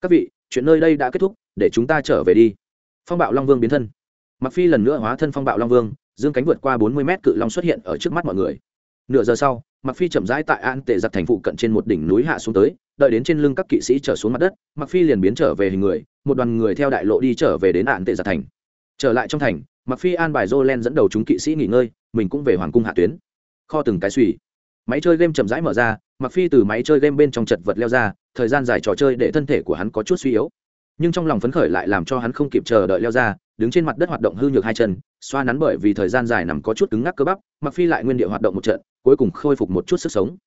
Các vị, chuyện nơi đây đã kết thúc, để chúng ta trở về đi. Phong bạo long vương biến thân. Mặc phi lần nữa hóa thân phong bạo long vương, dương cánh vượt qua bốn mươi mét cự long xuất hiện ở trước mắt mọi người. Nửa giờ sau mặc phi chậm rãi tại an tệ giặc thành phụ cận trên một đỉnh núi hạ xuống tới, đợi đến trên lưng các kỵ sĩ trở xuống mặt đất mặc phi liền biến trở về hình người, một đoàn người theo đại lộ đi trở về đến an tệ giặc thành. Trở lại trong thành mặc phi an bài jolen dẫn đầu chúng kỵ sĩ nghỉ ngơi, mình cũng về hoàng cung hạ tuyến. Kho từng cái suy máy chơi game chậm rãi mở ra mặc phi từ máy chơi game bên trong chật vật leo ra, thời gian dài trò chơi để thân thể của hắn có chút suy yếu. Nhưng trong lòng phấn khởi lại làm cho hắn không kịp chờ đợi leo ra, đứng trên mặt đất hoạt động hư nhược hai chân, xoa nắn bởi vì thời gian dài nằm có chút cứng ngắc cơ bắp mặc phi lại nguyên địa hoạt động một trận cuối cùng khôi phục một chút sức sống.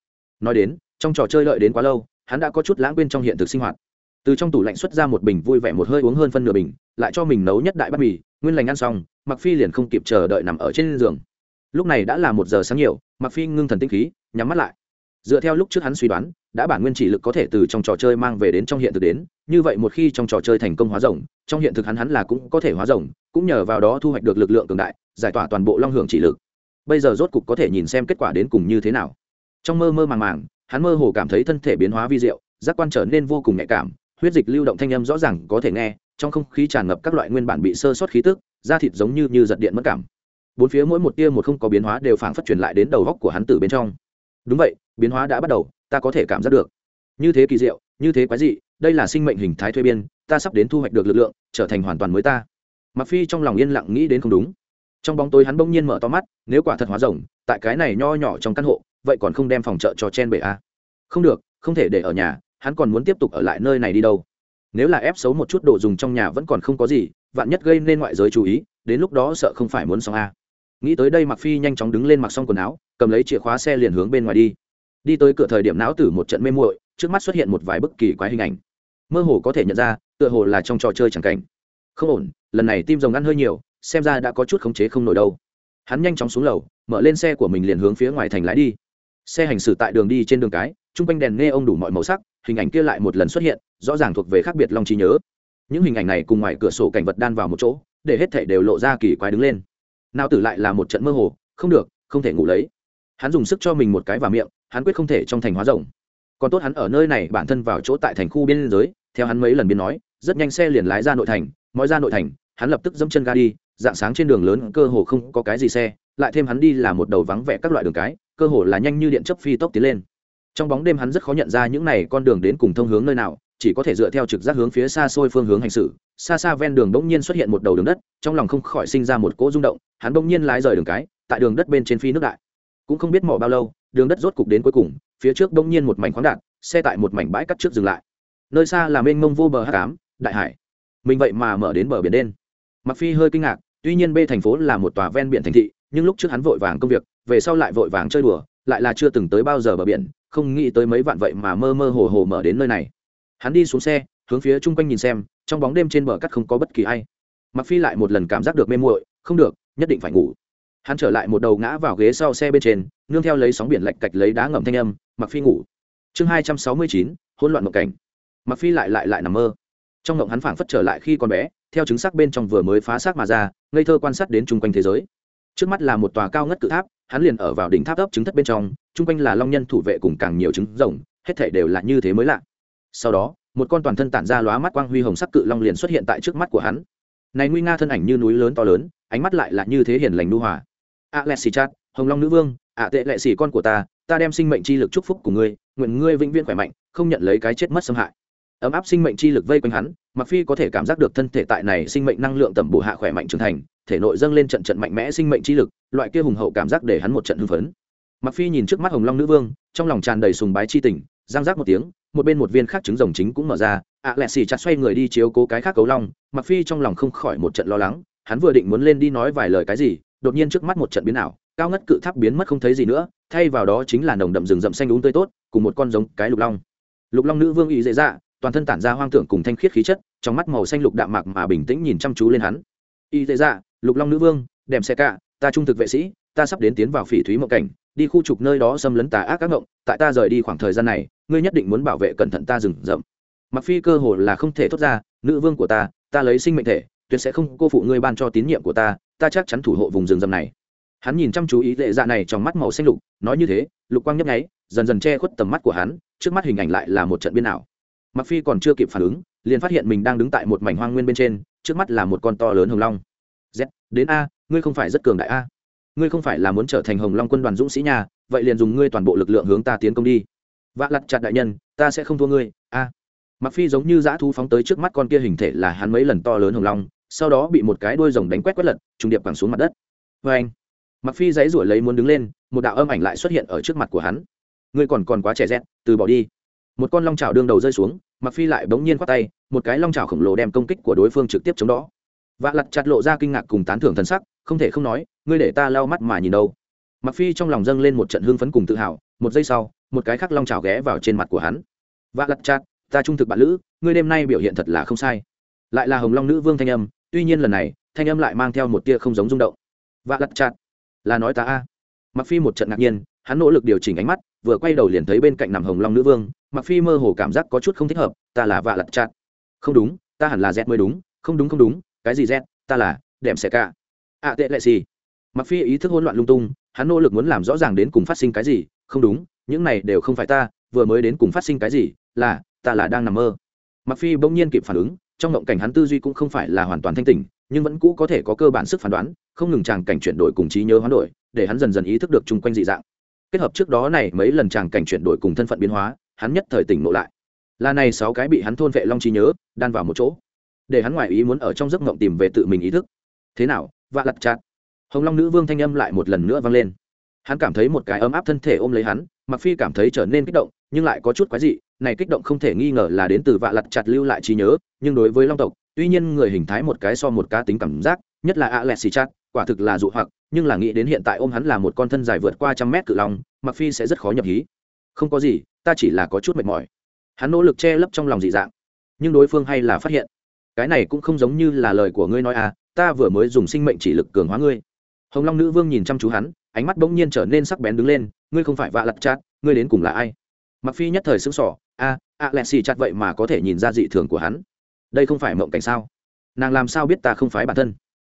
Nói đến, trong trò chơi lợi đến quá lâu, hắn đã có chút lãng quên trong hiện thực sinh hoạt. Từ trong tủ lạnh xuất ra một bình vui vẻ một hơi uống hơn phân nửa bình, lại cho mình nấu nhất đại bát mì, nguyên lành ăn xong mặc phi liền không kịp chờ đợi nằm ở trên giường. Lúc này đã là một giờ sáng nhiều mặc phi ngưng thần tinh khí, nhắm mắt lại. Dựa theo lúc trước hắn suy đoán, đã bản nguyên chỉ lực có thể từ trong trò chơi mang về đến trong hiện thực đến, như vậy một khi trong trò chơi thành công hóa rồng, trong hiện thực hắn hắn là cũng có thể hóa rồng, cũng nhờ vào đó thu hoạch được lực lượng cường đại, giải tỏa toàn bộ long hưởng chỉ lực bây giờ rốt cục có thể nhìn xem kết quả đến cùng như thế nào. Trong mơ mơ màng màng, hắn mơ hồ cảm thấy thân thể biến hóa vi diệu, giác quan trở nên vô cùng nhạy cảm, huyết dịch lưu động thanh âm rõ ràng có thể nghe, trong không khí tràn ngập các loại nguyên bản bị sơ sót khí tức, da thịt giống như như giật điện mất cảm. Bốn phía mỗi một tia một không có biến hóa đều phảng phất truyền lại đến đầu góc của hắn từ bên trong. Đúng vậy, biến hóa đã bắt đầu, ta có thể cảm giác được. Như thế kỳ diệu, như thế quái dị, đây là sinh mệnh hình thái thuê biên, ta sắp đến thu hoạch được lực lượng, trở thành hoàn toàn mới ta. Mặc phi trong lòng yên lặng nghĩ đến không đúng trong bóng tối hắn bỗng nhiên mở to mắt, nếu quả thật hóa rồng, tại cái này nho nhỏ trong căn hộ, vậy còn không đem phòng trợ cho chen bể a à? không được, không thể để ở nhà, hắn còn muốn tiếp tục ở lại nơi này đi đâu nếu là ép xấu một chút đồ dùng trong nhà vẫn còn không có gì, vạn nhất gây nên ngoại giới chú ý, đến lúc đó sợ không phải muốn xong a à. nghĩ tới đây mặc phi nhanh chóng đứng lên mặc xong quần áo, cầm lấy chìa khóa xe liền hướng bên ngoài đi đi tới cửa thời điểm não tử một trận mê muội, trước mắt xuất hiện một vài bức kỳ quái hình ảnh mơ hồ có thể nhận ra, tựa hồ là trong trò chơi chẳng cảnh không ổn, lần này tim rồng ăn hơi nhiều xem ra đã có chút khống chế không nổi đâu. Hắn nhanh chóng xuống lầu, mở lên xe của mình liền hướng phía ngoài thành lái đi. Xe hành xử tại đường đi trên đường cái chung quanh đèn nghe ông đủ mọi màu sắc, hình ảnh kia lại một lần xuất hiện, rõ ràng thuộc về khác biệt long trí nhớ. Những hình ảnh này cùng ngoài cửa sổ cảnh vật đan vào một chỗ, để hết thể đều lộ ra kỳ quái đứng lên. Nào tử lại là một trận mơ hồ, không được, không thể ngủ lấy. Hắn dùng sức cho mình một cái vào miệng, hắn quyết không thể trong thành hóa rộng. Còn tốt hắn ở nơi này, bản thân vào chỗ tại thành khu biên giới, theo hắn mấy lần biến nói, rất nhanh xe liền lái ra nội thành mỗi ra nội thành, hắn lập tức dẫm chân ga đi dạng sáng trên đường lớn cơ hồ không có cái gì xe, lại thêm hắn đi là một đầu vắng vẻ các loại đường cái, cơ hồ là nhanh như điện chấp phi tốc tiến lên. Trong bóng đêm hắn rất khó nhận ra những này con đường đến cùng thông hướng nơi nào, chỉ có thể dựa theo trực giác hướng phía xa xôi phương hướng hành xử. Xa xa ven đường bỗng nhiên xuất hiện một đầu đường đất, trong lòng không khỏi sinh ra một cỗ rung động, hắn bỗng nhiên lái rời đường cái, tại đường đất bên trên phi nước đại. Cũng không biết mỏ bao lâu, đường đất rốt cục đến cuối cùng, phía trước bỗng nhiên một mảnh khoáng đạn, xe tại một mảnh bãi cắt trước dừng lại. Nơi xa là mênh mông vô bờ hát cám đại hải. Mình vậy mà mở đến bờ biển đen. Mặc phi hơi kinh ngạc tuy nhiên b thành phố là một tòa ven biển thành thị, nhưng lúc trước hắn vội vàng công việc, về sau lại vội vàng chơi đùa, lại là chưa từng tới bao giờ bờ biển, không nghĩ tới mấy vạn vậy mà mơ mơ hồ hồ mở đến nơi này. Hắn đi xuống xe, hướng phía chung quanh nhìn xem, trong bóng đêm trên bờ cắt không có bất kỳ ai. Mặc phi lại một lần cảm giác được mê muội, không được, nhất định phải ngủ. Hắn trở lại một đầu ngã vào ghế sau xe bên trên, nương theo lấy sóng biển lạch cạch lấy đá ngầm thanh âm mặc phi ngủ. Chương hai trăm sáu mươi chín, hỗn loạn mộng cảnh. Mặc phi lại lại lại nằm mơ. Trong mộng hắn phảng phất trở lại khi còn bé theo chứng xác bên trong vừa mới phá xác mà ra, ngây thơ quan sát đến chung quanh thế giới. Trước mắt là một tòa cao ngất cự tháp, hắn liền ở vào đỉnh tháp ấp chứng thất bên trong, chung quanh là long nhân thủ vệ cùng càng nhiều trứng rồng, hết thể đều là như thế mới lạ. Sau đó, một con toàn thân tản ra lóa mắt quang huy hồng sắc cự long liền xuất hiện tại trước mắt của hắn. Này nguy nga thân ảnh như núi lớn to lớn, ánh mắt lại là như thế hiền lành nu hòa. A lệ xì chát, hồng long nữ vương, ạ tệ lệ xì con của ta ta đem sinh mệnh chi lực chúc phúc của ngươi, nguyện ngươi vĩnh viễn khỏe mạnh, không nhận lấy cái chết mất xâm hại ấm áp sinh mệnh chi lực vây quanh hắn mặc phi có thể cảm giác được thân thể tại này sinh mệnh năng lượng tầm bổ hạ khỏe mạnh trưởng thành, thể nội dâng lên trận trận mạnh mẽ sinh mệnh chi lực, loại kia hùng hậu cảm giác để hắn một trận hưng phấn. Mặc phi nhìn trước mắt hồng long nữ vương, trong lòng tràn đầy sùng bái chi tình giang giác một tiếng, một bên một viên khác trứng rồng chính cũng mở ra, ạ à lẹ xì chặt xoay người đi chiếu cố cái khác cấu long mặc phi trong lòng không khỏi một trận lo lắng, hắn vừa định muốn lên đi nói vài lời cái gì, đột nhiên trước mắt một trận biến ảo, cao ngất cự tháp biến mất không thấy gì nữa, thay vào đó chính là nồng đậm rừng rậm xanh đúng tươi tốt, cùng một con giống cái lục long. Lục long nữ vương ý dễ dạ toàn thân tản ra hoang tưởng cùng thanh khiết khí chất, trong mắt màu xanh lục đạm mạc mà bình tĩnh nhìn chăm chú lên hắn. Y tế dạ lục long nữ vương đèm xe cạ ta trung thực vệ sĩ, ta sắp đến tiến vào phỉ thúy mộng cảnh, đi khu trục nơi đó xâm lấn tà ác các ngộng, tại ta rời đi khoảng thời gian này, ngươi nhất định muốn bảo vệ cẩn thận ta rừng rậm. Mặc phi cơ hồ là không thể thốt ra, nữ vương của ta ta lấy sinh mệnh thể, tuyệt sẽ không cô phụ ngươi ban cho tín nhiệm của ta ta chắc chắn thủ hộ vùng rừng rậm này. Hắn nhìn chăm chú ý lệ dạ này trong mắt màu xanh lục, nói như thế, lục quang nhấp nháy, dần dần che khuất tầm mắt của hắn, trước mắt hình ảnh lại là một trận biên ảo mặc phi còn chưa kịp phản ứng, liền phát hiện mình đang đứng tại một mảnh hoang nguyên bên trên, trước mắt là một con to lớn hồng long. Z, đến a, ngươi không phải rất cường đại a. Ngươi không phải là muốn trở thành hồng long quân đoàn dũng sĩ nhà vậy liền dùng ngươi toàn bộ lực lượng hướng ta tiến công đi. Vạ lặt chặt đại nhân, ta sẽ không thua ngươi, a. Mặc phi giống như dã thú phóng tới trước mắt con kia hình thể là hắn mấy lần to lớn hồng long, sau đó bị một cái đuôi rồng đánh quét quét lật, trùng điệp quẳng xuống mặt đất. Vê anh mặc phi giấy ruổi lấy muốn đứng lên, một đạo âm ảnh lại xuất hiện ở trước mặt của hắn. Ngươi còn còn quá trẻ rét từ bỏ đi. Một con long chảo đương đầu rơi xuống mặc phi lại bỗng nhiên quát tay, một cái long chảo khổng lồ đem công kích của đối phương trực tiếp chống đó. Vạ lặt chặt lộ ra kinh ngạc cùng tán thưởng thần sắc, không thể không nói, ngươi để ta lau mắt mà nhìn đâu. Mặc phi trong lòng dâng lên một trận hương phấn cùng tự hào, một giây sau, một cái khắc long trào ghé vào trên mặt của hắn. Vạ lặt chặt, ta trung thực bạn lữ, ngươi đêm nay biểu hiện thật là không sai. Lại là hồng long nữ vương thanh âm, tuy nhiên lần này, thanh âm lại mang theo một tia không giống rung động. Vạ lặt chặt, là nói ta a. Mặc phi một trận ngạc nhiên, hắn nỗ lực điều chỉnh ánh mắt, vừa quay đầu liền thấy bên cạnh nằm hồng long nữ vương mặc phi mơ hồ cảm giác có chút không thích hợp, ta là vạ lặt chặt. Không đúng, ta hẳn là z mới đúng, không đúng không đúng, cái gì z, ta là đệm xẻ cả. Ạ tệ lệ gì mặc phi ý thức hỗn loạn lung tung, hắn nỗ lực muốn làm rõ ràng đến cùng phát sinh cái gì, không đúng, những này đều không phải ta, vừa mới đến cùng phát sinh cái gì, là, ta là đang nằm mơ. Mặc phi bỗng nhiên kịp phản ứng, trong ngộng cảnh hắn tư duy cũng không phải là hoàn toàn thanh tỉnh, nhưng vẫn cũ có thể có cơ bản sức phán đoán, không ngừng chàng cảnh chuyển đổi cùng trí nhớ hoán đổi, để hắn dần dần ý thức được chung quanh dị dạng. Kết hợp trước đó này mấy lần chàng cảnh chuyển đổi cùng thân phận biến hóa hắn nhất thời tỉnh ngộ lại. Là này sáu cái bị hắn thôn vệ long trí nhớ, đan vào một chỗ. Để hắn ngoài ý muốn ở trong giấc ngộng tìm về tự mình ý thức. Thế nào, vạ lặt chặt. Hồng long nữ vương thanh âm lại một lần nữa vang lên. Hắn cảm thấy một cái ấm áp thân thể ôm lấy hắn mặc phi cảm thấy trở nên kích động, nhưng lại có chút quái dị, này kích động không thể nghi ngờ là đến từ vạ lặt chặt lưu lại trí nhớ, nhưng đối với long tộc, tuy nhiên người hình thái một cái so một cá tính cảm giác, nhất là a lẹt xì chặt, quả thực là dụ hoặc, nhưng là nghĩ đến hiện tại ôm hắn là một con thân dài vượt qua trăm mét cự long mặc phi sẽ rất khó nhập hí. Không có gì ta chỉ là có chút mệt mỏi. Hắn nỗ lực che lấp trong lòng dị dạng, nhưng đối phương hay là phát hiện. Cái này cũng không giống như là lời của ngươi nói à ta vừa mới dùng sinh mệnh chỉ lực cường hóa ngươi. Hồng long nữ vương nhìn chăm chú hắn, ánh mắt bỗng nhiên trở nên sắc bén đứng lên, ngươi không phải vạ lặt chát, ngươi đến cùng là ai? Mặc phi nhất thời sững sỏ a a lẹ xì chặt vậy mà có thể nhìn ra dị thường của hắn. Đây không phải mộng cảnh sao? Nàng làm sao biết ta không phải bản thân?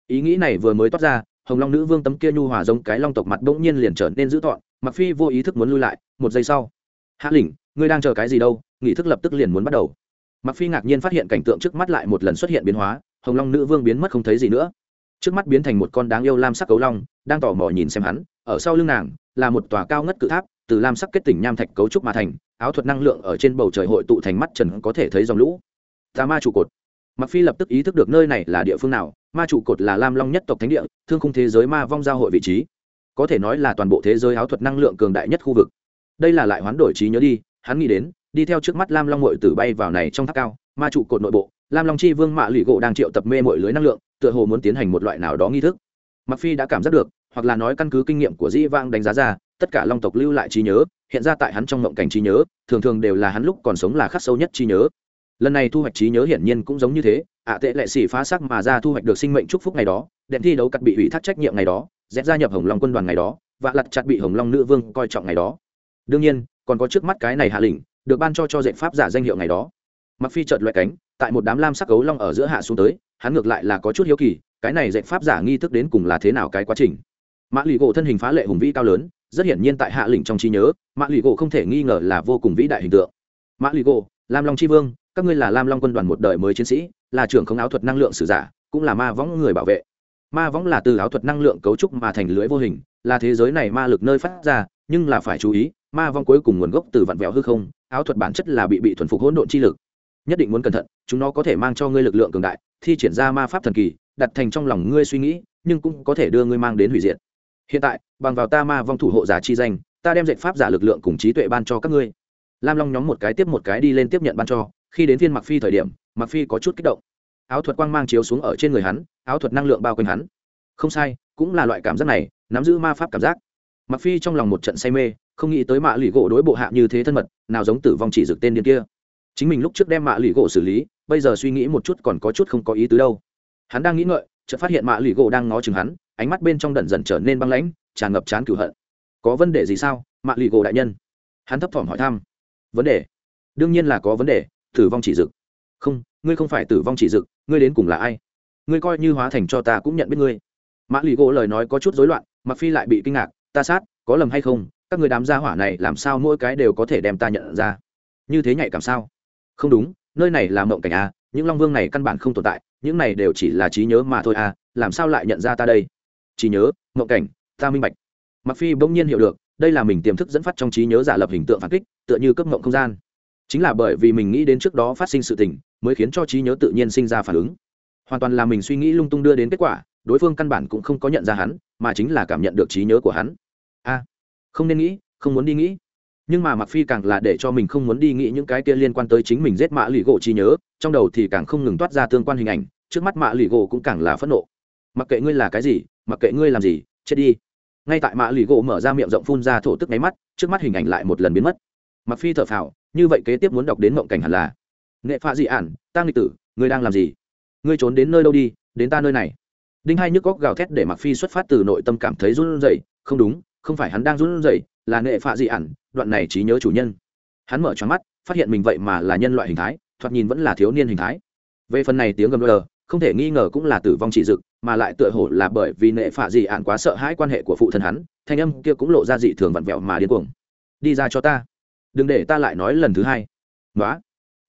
Ý nghĩ này vừa mới toát ra, hồng long nữ vương tấm kia nhu hòa giống cái long tộc mặt bỗng nhiên liền trở nên dữ tọn mặc phi vô ý thức muốn lui lại, một giây sau hạ lỉnh, ngươi đang chờ cái gì đâu? Nghị thức lập tức liền muốn bắt đầu. Mặc phi ngạc nhiên phát hiện cảnh tượng trước mắt lại một lần xuất hiện biến hóa, hồng long nữ vương biến mất không thấy gì nữa. Trước mắt biến thành một con đáng yêu lam sắc cấu long, đang tò mò nhìn xem hắn, ở sau lưng nàng là một tòa cao ngất cự tháp, từ lam sắc kết tỉnh nham thạch cấu trúc mà thành, áo thuật năng lượng ở trên bầu trời hội tụ thành mắt trần có thể thấy dòng lũ. Tà ma trụ cột. Mặc phi lập tức ý thức được nơi này là địa phương nào, ma trụ cột là lam long nhất tộc thánh địa, thương khung thế giới ma vong giao hội vị trí. Có thể nói là toàn bộ thế giới áo thuật năng lượng cường đại nhất khu vực đây là lại hoán đổi trí nhớ đi, hắn nghĩ đến, đi theo trước mắt lam long mội tử bay vào này trong tháp cao, ma trụ cột nội bộ, lam long chi vương mạ lụy gỗ đang triệu tập mê mọi lưới năng lượng, tựa hồ muốn tiến hành một loại nào đó nghi thức. Mặc phi đã cảm giác được, hoặc là nói căn cứ kinh nghiệm của dĩ vang đánh giá ra, tất cả long tộc lưu lại trí nhớ, hiện ra tại hắn trong mộng cảnh trí nhớ, thường thường đều là hắn lúc còn sống là khắc sâu nhất trí nhớ. Lần này thu hoạch trí nhớ hiển nhiên cũng giống như thế, ạ tệ lệ xỉ phá sắc mà ra thu hoạch được sinh mệnh chúc phúc ngày đó đèn thi đấu cắt bị ủy thác trách nhiệm ngày đó, dẹp gia nhập hồng long quân đoàn ngày đó và lặt chặt bị hồng long nữ vương coi trọng ngày đó đương nhiên, còn có trước mắt cái này hạ lĩnh, được ban cho cho dạy pháp giả danh hiệu ngày đó. Mặc phi chợt loại cánh, tại một đám lam sắc gấu long ở giữa hạ xuống tới, hắn ngược lại là có chút hiếu kỳ, cái này dạy pháp giả nghi thức đến cùng là thế nào cái quá trình. Mã lì gỗ thân hình phá lệ hùng vĩ cao lớn, rất hiển nhiên tại hạ lĩnh trong trí nhớ, mã lì gỗ không thể nghi ngờ là vô cùng vĩ đại hình tượng. Mã lì gỗ, lam long tri vương, các ngươi là lam long quân đoàn một đời mới chiến sĩ, là trưởng không áo thuật năng lượng sử giả, cũng là ma võng người bảo vệ. Ma võng là từ áo thuật năng lượng cấu trúc mà thành lưới vô hình, là thế giới này ma lực nơi phát ra, nhưng là phải chú ý ma vong cuối cùng nguồn gốc từ vặn vẹo hư không, áo thuật bản chất là bị bị thuần phục hỗn độn chi lực. Nhất định muốn cẩn thận, chúng nó có thể mang cho ngươi lực lượng cường đại, thi triển ra ma pháp thần kỳ, đặt thành trong lòng ngươi suy nghĩ, nhưng cũng có thể đưa ngươi mang đến hủy diệt. Hiện tại, bằng vào ta ma vong thủ hộ giả chi danh, ta đem dạy pháp giả lực lượng cùng trí tuệ ban cho các ngươi. Lam long nhóm một cái tiếp một cái đi lên tiếp nhận ban cho, khi đến phiên mặc phi thời điểm mặc phi có chút kích động. Áo thuật quang mang chiếu xuống ở trên người hắn, áo thuật năng lượng bao quanh hắn. Không sai, cũng là loại cảm giác này, nắm giữ ma pháp cảm giác. Mặc phi trong lòng một trận say mê không nghĩ tới mạ lụy gỗ đối bộ hạ như thế thân mật, nào giống tử vong chỉ dực tên điên kia. Chính mình lúc trước đem mạ lụy gỗ xử lý, bây giờ suy nghĩ một chút còn có chút không có ý tứ đâu. Hắn đang nghĩ ngợi, chợt phát hiện mạ lụy gỗ đang ngó chừng hắn, ánh mắt bên trong đần dần trở nên băng lãnh, tràn ngập chán cửu hận. Có vấn đề gì sao, mạ lụy gỗ đại nhân? Hắn thấp thỏm hỏi thăm. Vấn đề? Đương nhiên là có vấn đề, tử vong chỉ dực không, ngươi không phải tử vong chỉ dực ngươi đến cùng là ai? Ngươi coi như hóa thành cho ta cũng nhận biết ngươi. Mã lì gỗ lời nói có chút rối loạn mặc phi lại bị kinh ngạc, ta sát, có lầm hay không? Các người đám gia hỏa này làm sao mỗi cái đều có thể đem ta nhận ra? Như thế nhạy cảm sao? Không đúng, nơi này là mộng cảnh a những long vương này căn bản không tồn tại, những này đều chỉ là trí nhớ mà thôi a làm sao lại nhận ra ta đây? Trí nhớ, mộng cảnh, ta minh bạch. Mặc phi bỗng nhiên hiểu được, đây là mình tiềm thức dẫn phát trong trí nhớ giả lập hình tượng phản kích, tựa như cấp mộng không gian. Chính là bởi vì mình nghĩ đến trước đó phát sinh sự tình, mới khiến cho trí nhớ tự nhiên sinh ra phản ứng. Hoàn toàn là mình suy nghĩ lung tung đưa đến kết quả, đối phương căn bản cũng không có nhận ra hắn, mà chính là cảm nhận được trí nhớ của hắn không nên nghĩ, không muốn đi nghĩ. Nhưng mà mặc phi càng là để cho mình không muốn đi nghĩ những cái kia liên quan tới chính mình giết Mạ lì gỗ trí nhớ, trong đầu thì càng không ngừng toát ra tương quan hình ảnh, trước mắt Mạ lì gỗ cũng càng là phẫn nộ. Mặc kệ ngươi là cái gì, mặc kệ ngươi làm gì, chết đi. Ngay tại Mạ lì gỗ mở ra miệng rộng phun ra thổ tức nháy mắt, trước mắt hình ảnh lại một lần biến mất. Mặc phi thở phào, như vậy kế tiếp muốn đọc đến mộng cảnh hẳn là. Nghệ pha dị ản tăng lịch tử, ngươi đang làm gì? Ngươi trốn đến nơi đâu đi, đến ta nơi này? Đinh hai nhức góc gào thét để mặc phi xuất phát từ nội tâm cảm thấy run rẩy, không đúng không phải hắn đang run rẩy, là nệ phạ dị ản, đoạn này trí nhớ chủ nhân. Hắn mở choáng mắt, phát hiện mình vậy mà là nhân loại hình thái, thoạt nhìn vẫn là thiếu niên hình thái. Về phần này tiếng gầm lờ không thể nghi ngờ cũng là tử vong chỉ dực, mà lại tựa hồ là bởi vì nệ phạ dị ạn quá sợ hãi quan hệ của phụ thân hắn, thanh âm kia cũng lộ ra dị thường vặn vẹo mà điên cuồng. Đi ra cho ta. Đừng để ta lại nói lần thứ hai. Nói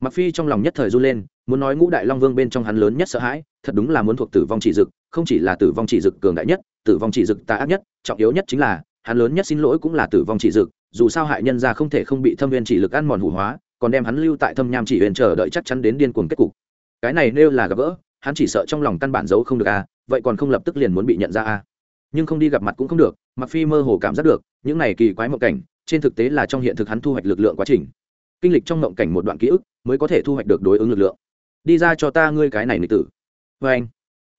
mặc phi trong lòng nhất thời run lên, muốn nói ngũ đại long vương bên trong hắn lớn nhất sợ hãi, thật đúng là muốn thuộc tử vong chỉ dực, không chỉ là tử vong chỉ dực cường đại nhất, tử vong chỉ dực tà ác nhất, trọng yếu nhất chính là hắn lớn nhất xin lỗi cũng là tử vong chỉ dực dù sao hại nhân ra không thể không bị thâm viên chỉ lực ăn mòn hủ hóa còn đem hắn lưu tại thâm nham chỉ huyền chờ đợi chắc chắn đến điên cuồng kết cục. Cái này nêu là gặp gỡ hắn chỉ sợ trong lòng căn bản giấu không được a à, vậy còn không lập tức liền muốn bị nhận ra a. À. nhưng không đi gặp mặt cũng không được mặc phi mơ hồ cảm giác được những này kỳ quái mộng cảnh trên thực tế là trong hiện thực hắn thu hoạch lực lượng quá trình. Kinh lịch trong mộng cảnh một đoạn ký ức mới có thể thu hoạch được đối ứng lực lượng. Đi ra cho ta ngươi cái này nữ tử. Vê anh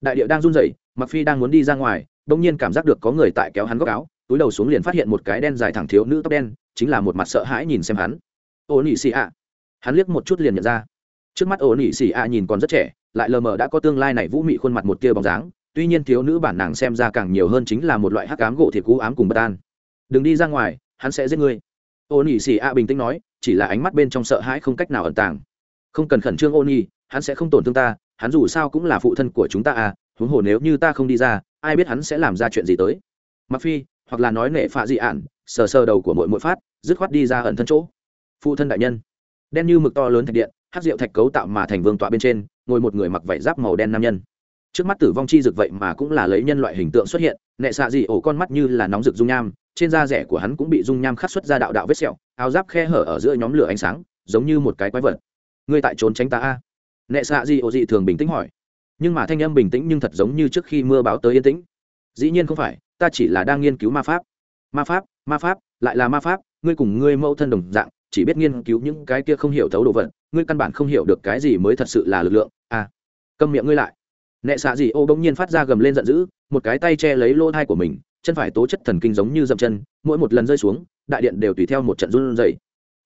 đại điệu đang run rẩy mặc phi đang muốn đi ra ngoài bỗng nhiên cảm giác được có người tại kéo hắn góc áo túi đầu xuống liền phát hiện một cái đen dài thẳng thiếu nữ tóc đen, chính là một mặt sợ hãi nhìn xem hắn. Ô nỉ xì ạ hắn liếc một chút liền nhận ra. Trước mắt ô nỉ xì ạ nhìn còn rất trẻ, lại lờ mờ đã có tương lai này vũ mị khuôn mặt một tia bóng dáng, tuy nhiên thiếu nữ bản nàng xem ra càng nhiều hơn chính là một loại hắc ám gỗ thiệt cú ám cùng bất an. Đừng đi ra ngoài, hắn sẽ giết ngươi. Ô nỉ xì ạ bình tĩnh nói, chỉ là ánh mắt bên trong sợ hãi không cách nào ẩn tàng. Không cần khẩn trương ô nỉ hắn sẽ không tổn thương ta, hắn dù sao cũng là phụ thân của chúng ta à huống hồ nếu như ta không đi ra, ai biết hắn sẽ làm ra chuyện gì tới. Mặc phi hoặc là nói nệ phạ dị ạn, sờ sờ đầu của mỗi mỗi phát, dứt khoát đi ra ẩn thân chỗ. Phụ thân đại nhân. Đen như mực to lớn thạch điện hát rượu thạch cấu tạo mà thành vương tọa bên trên, ngồi một người mặc vải giáp màu đen nam nhân. Trước mắt tử vong chi rực vậy mà cũng là lấy nhân loại hình tượng xuất hiện, nệ xạ dị ổ con mắt như là nóng rực dung nham, trên da rẻ của hắn cũng bị dung nham khắc xuất ra đạo đạo vết sẹo, áo giáp khe hở ở giữa nhóm lửa ánh sáng, giống như một cái quái vật. Ngươi tại trốn tránh ta a? Nệ xạ dị ổ dị thường bình tĩnh hỏi. Nhưng mà thanh âm bình tĩnh nhưng thật giống như trước khi mưa báo tới yên tĩnh dĩ nhiên không phải, ta chỉ là đang nghiên cứu ma pháp. Ma pháp ma pháp, lại là ma pháp, ngươi cùng ngươi mẫu thân đồng dạng, chỉ biết nghiên cứu những cái kia không hiểu thấu đồ vật, ngươi căn bản không hiểu được cái gì mới thật sự là lực lượng. À câm miệng ngươi lại. Nệ xạ gì ô bỗng nhiên phát ra gầm lên giận dữ, một cái tay che lấy lỗ thai của mình, chân phải tố chất thần kinh giống như dậm chân, mỗi một lần rơi xuống, đại điện đều tùy theo một trận run rẩy.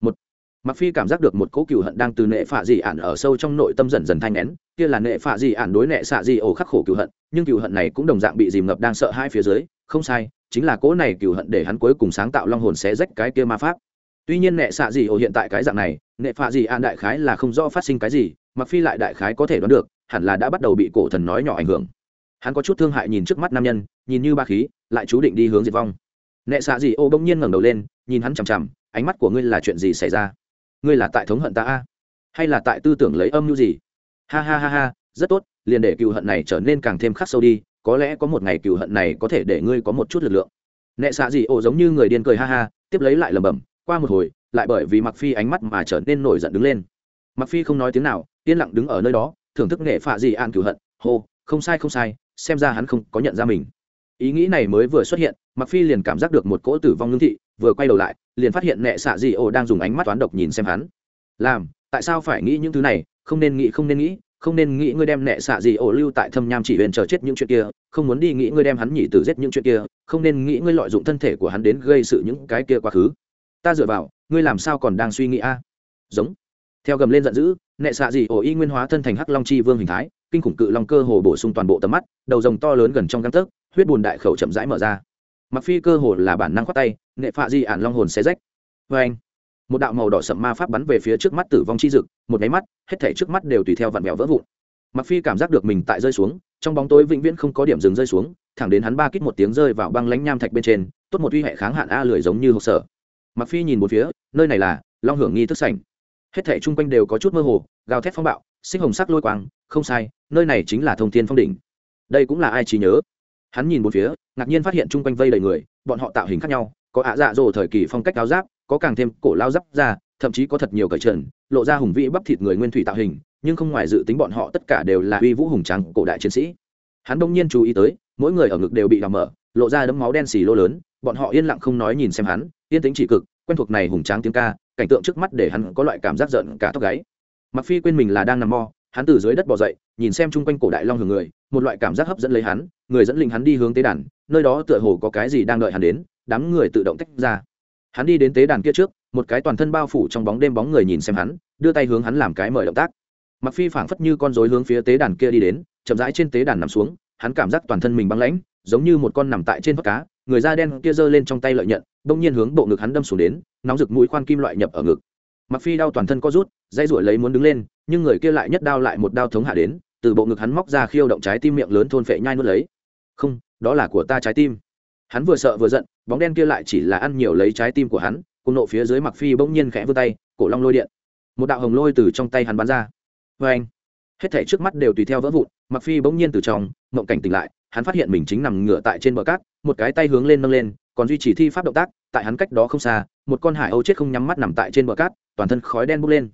Một mặc phi cảm giác được một cỗ cựu hận đang từ nệ phạ dị ản ở sâu trong nội tâm dần dần thanh nén kia là nệ phạ gì ản đối nệ xạ gì ổ khắc khổ cừu hận, nhưng cừu hận này cũng đồng dạng bị dìm ngập đang sợ hai phía dưới, không sai, chính là cỗ này cừu hận để hắn cuối cùng sáng tạo long hồn xé rách cái kia ma pháp. Tuy nhiên nệ xạ gì ổ hiện tại cái dạng này, nệ phạ gì ản đại khái là không rõ phát sinh cái gì, mặc phi lại đại khái có thể đoán được, hẳn là đã bắt đầu bị cổ thần nói nhỏ ảnh hưởng. Hắn có chút thương hại nhìn trước mắt nam nhân, nhìn như ba khí, lại chú định đi hướng diệt vong. Nệ xạ gì ô bỗng nhiên ngẩng đầu lên, nhìn hắn chằm chằm, ánh mắt của ngươi là chuyện gì xảy ra? Ngươi là tại thống hận ta a? Hay là tại tư tưởng lấy âm mưu gì? Ha ha ha ha, rất tốt, liền để cựu hận này trở nên càng thêm khắc sâu đi, có lẽ có một ngày cựu hận này có thể để ngươi có một chút lực lượng. Nệ xạ dị ổ giống như người điên cười ha ha, tiếp lấy lại lẩm bẩm, qua một hồi, lại bởi vì mặc phi ánh mắt mà trở nên nổi giận đứng lên. Mặc phi không nói tiếng nào, yên lặng đứng ở nơi đó, thưởng thức nghệ phạ dị an cửu hận, hô, không sai không sai, xem ra hắn không có nhận ra mình. Ý nghĩ này mới vừa xuất hiện mặc phi liền cảm giác được một cỗ tử vong ngưng thị, vừa quay đầu lại, liền phát hiện nệ xạ dị ổ đang dùng ánh mắt toán độc nhìn xem hắn. Làm tại sao phải nghĩ những thứ này, không nên nghĩ, không nên nghĩ, không nên nghĩ ngươi đem nệ xạ gì ổ lưu tại thâm nham chỉ huyền chờ chết những chuyện kia, không muốn đi nghĩ ngươi đem hắn nhỉ tử giết những chuyện kia, không nên nghĩ ngươi lợi dụng thân thể của hắn đến gây sự những cái kia quá khứ. Ta dựa vào, ngươi làm sao còn đang suy nghĩ a? Giống. Theo gầm lên giận dữ nệ xạ gì ổ y nguyên hóa thân thành hắc long chi vương hình thái, kinh khủng cự long cơ hồ bổ sung toàn bộ tầm mắt, đầu rồng to lớn gần trong găng tấc, huyết bùn đại khẩu chậm rãi mở ra. Mặc phi cơ hồ là bản năng khoát tay nệ phạ di ản long hồn xé rách. Vê anh một đạo màu đỏ sậm ma pháp bắn về phía trước mắt tử vong chi dực, một nháy mắt, hết thảy trước mắt đều tùy theo vặn vẹo vỡ vụn. Mặc phi cảm giác được mình tại rơi xuống, trong bóng tối vĩnh viễn không có điểm dừng rơi xuống, thẳng đến hắn ba kít một tiếng rơi vào băng lánh nham thạch bên trên, tốt một uy hệ kháng hạn a lười giống như hộp sở. Mặc phi nhìn một phía, nơi này là long hưởng nghi thức sảnh. Hết thảy chung quanh đều có chút mơ hồ, gào thét phong bạo, sinh hồng sắc lôi quang, không sai, nơi này chính là thông thiên phong đỉnh. Đây cũng là ai trí nhớ? Hắn nhìn một phía, ngạc nhiên phát hiện chung quanh vây đầy người, bọn họ tạo hình khác nhau, có ạ dạ dỗ thời kỳ phong cách áo giáp có càng thêm cổ lao giáp ra, thậm chí có thật nhiều cởi trần, lộ ra hùng vĩ bắp thịt người nguyên thủy tạo hình, nhưng không ngoài dự tính bọn họ tất cả đều là uy vũ hùng trắng cổ đại chiến sĩ. Hắn đông nhiên chú ý tới, mỗi người ở ngực đều bị đào mở, lộ ra đấm máu đen xì lô lớn, bọn họ yên lặng không nói nhìn xem hắn, yên tính chỉ cực, quen thuộc này hùng tráng tiếng ca, cảnh tượng trước mắt để hắn có loại cảm giác giận cả tóc gáy. Mặc phi quên mình là đang nằm mo hắn từ dưới đất bò dậy, nhìn xem chung quanh cổ đại long hưởng người, một loại cảm giác hấp dẫn lấy hắn, người dẫn linh hắn đi hướng tế đàn, nơi đó tựa hồ có cái gì đang đợi hắn đến, đám người tự động tách ra hắn đi đến tế đàn kia trước, một cái toàn thân bao phủ trong bóng đêm bóng người nhìn xem hắn, đưa tay hướng hắn làm cái mời động tác. Mặc phi phảng phất như con rối hướng phía tế đàn kia đi đến, chậm rãi trên tế đàn nằm xuống, hắn cảm giác toàn thân mình băng lãnh, giống như một con nằm tại trên vớt cá, người da đen kia giơ lên trong tay lợi nhận, bỗng nhiên hướng bộ ngực hắn đâm xuống đến, nóng rực mũi khoan kim loại nhập ở ngực. Mặc phi đau toàn thân co rút dây ruổi lấy muốn đứng lên, nhưng người kia lại nhất đao lại một đao thống hạ đến, từ bộ ngực hắn móc ra khiêu động trái tim miệng lớn thôn phệ nhai nuốt lấy. Không, đó là của ta trái tim hắn vừa sợ vừa giận, bóng đen kia lại chỉ là ăn nhiều lấy trái tim của hắn, cùng nộ phía dưới mặc phi bỗng nhiên khẽ vươn tay, cổ long lôi điện. Một đạo hồng lôi từ trong tay hắn bắn ra. Vê anh, hết thảy trước mắt đều tùy theo vỡ vụn mặc phi bỗng nhiên từ trong, mộng cảnh tỉnh lại, hắn phát hiện mình chính nằm ngửa tại trên bờ cát, một cái tay hướng lên nâng lên, còn duy trì thi pháp động tác, tại hắn cách đó không xa, một con hải âu chết không nhắm mắt nằm tại trên bờ cát, toàn thân khói đen bốc lên.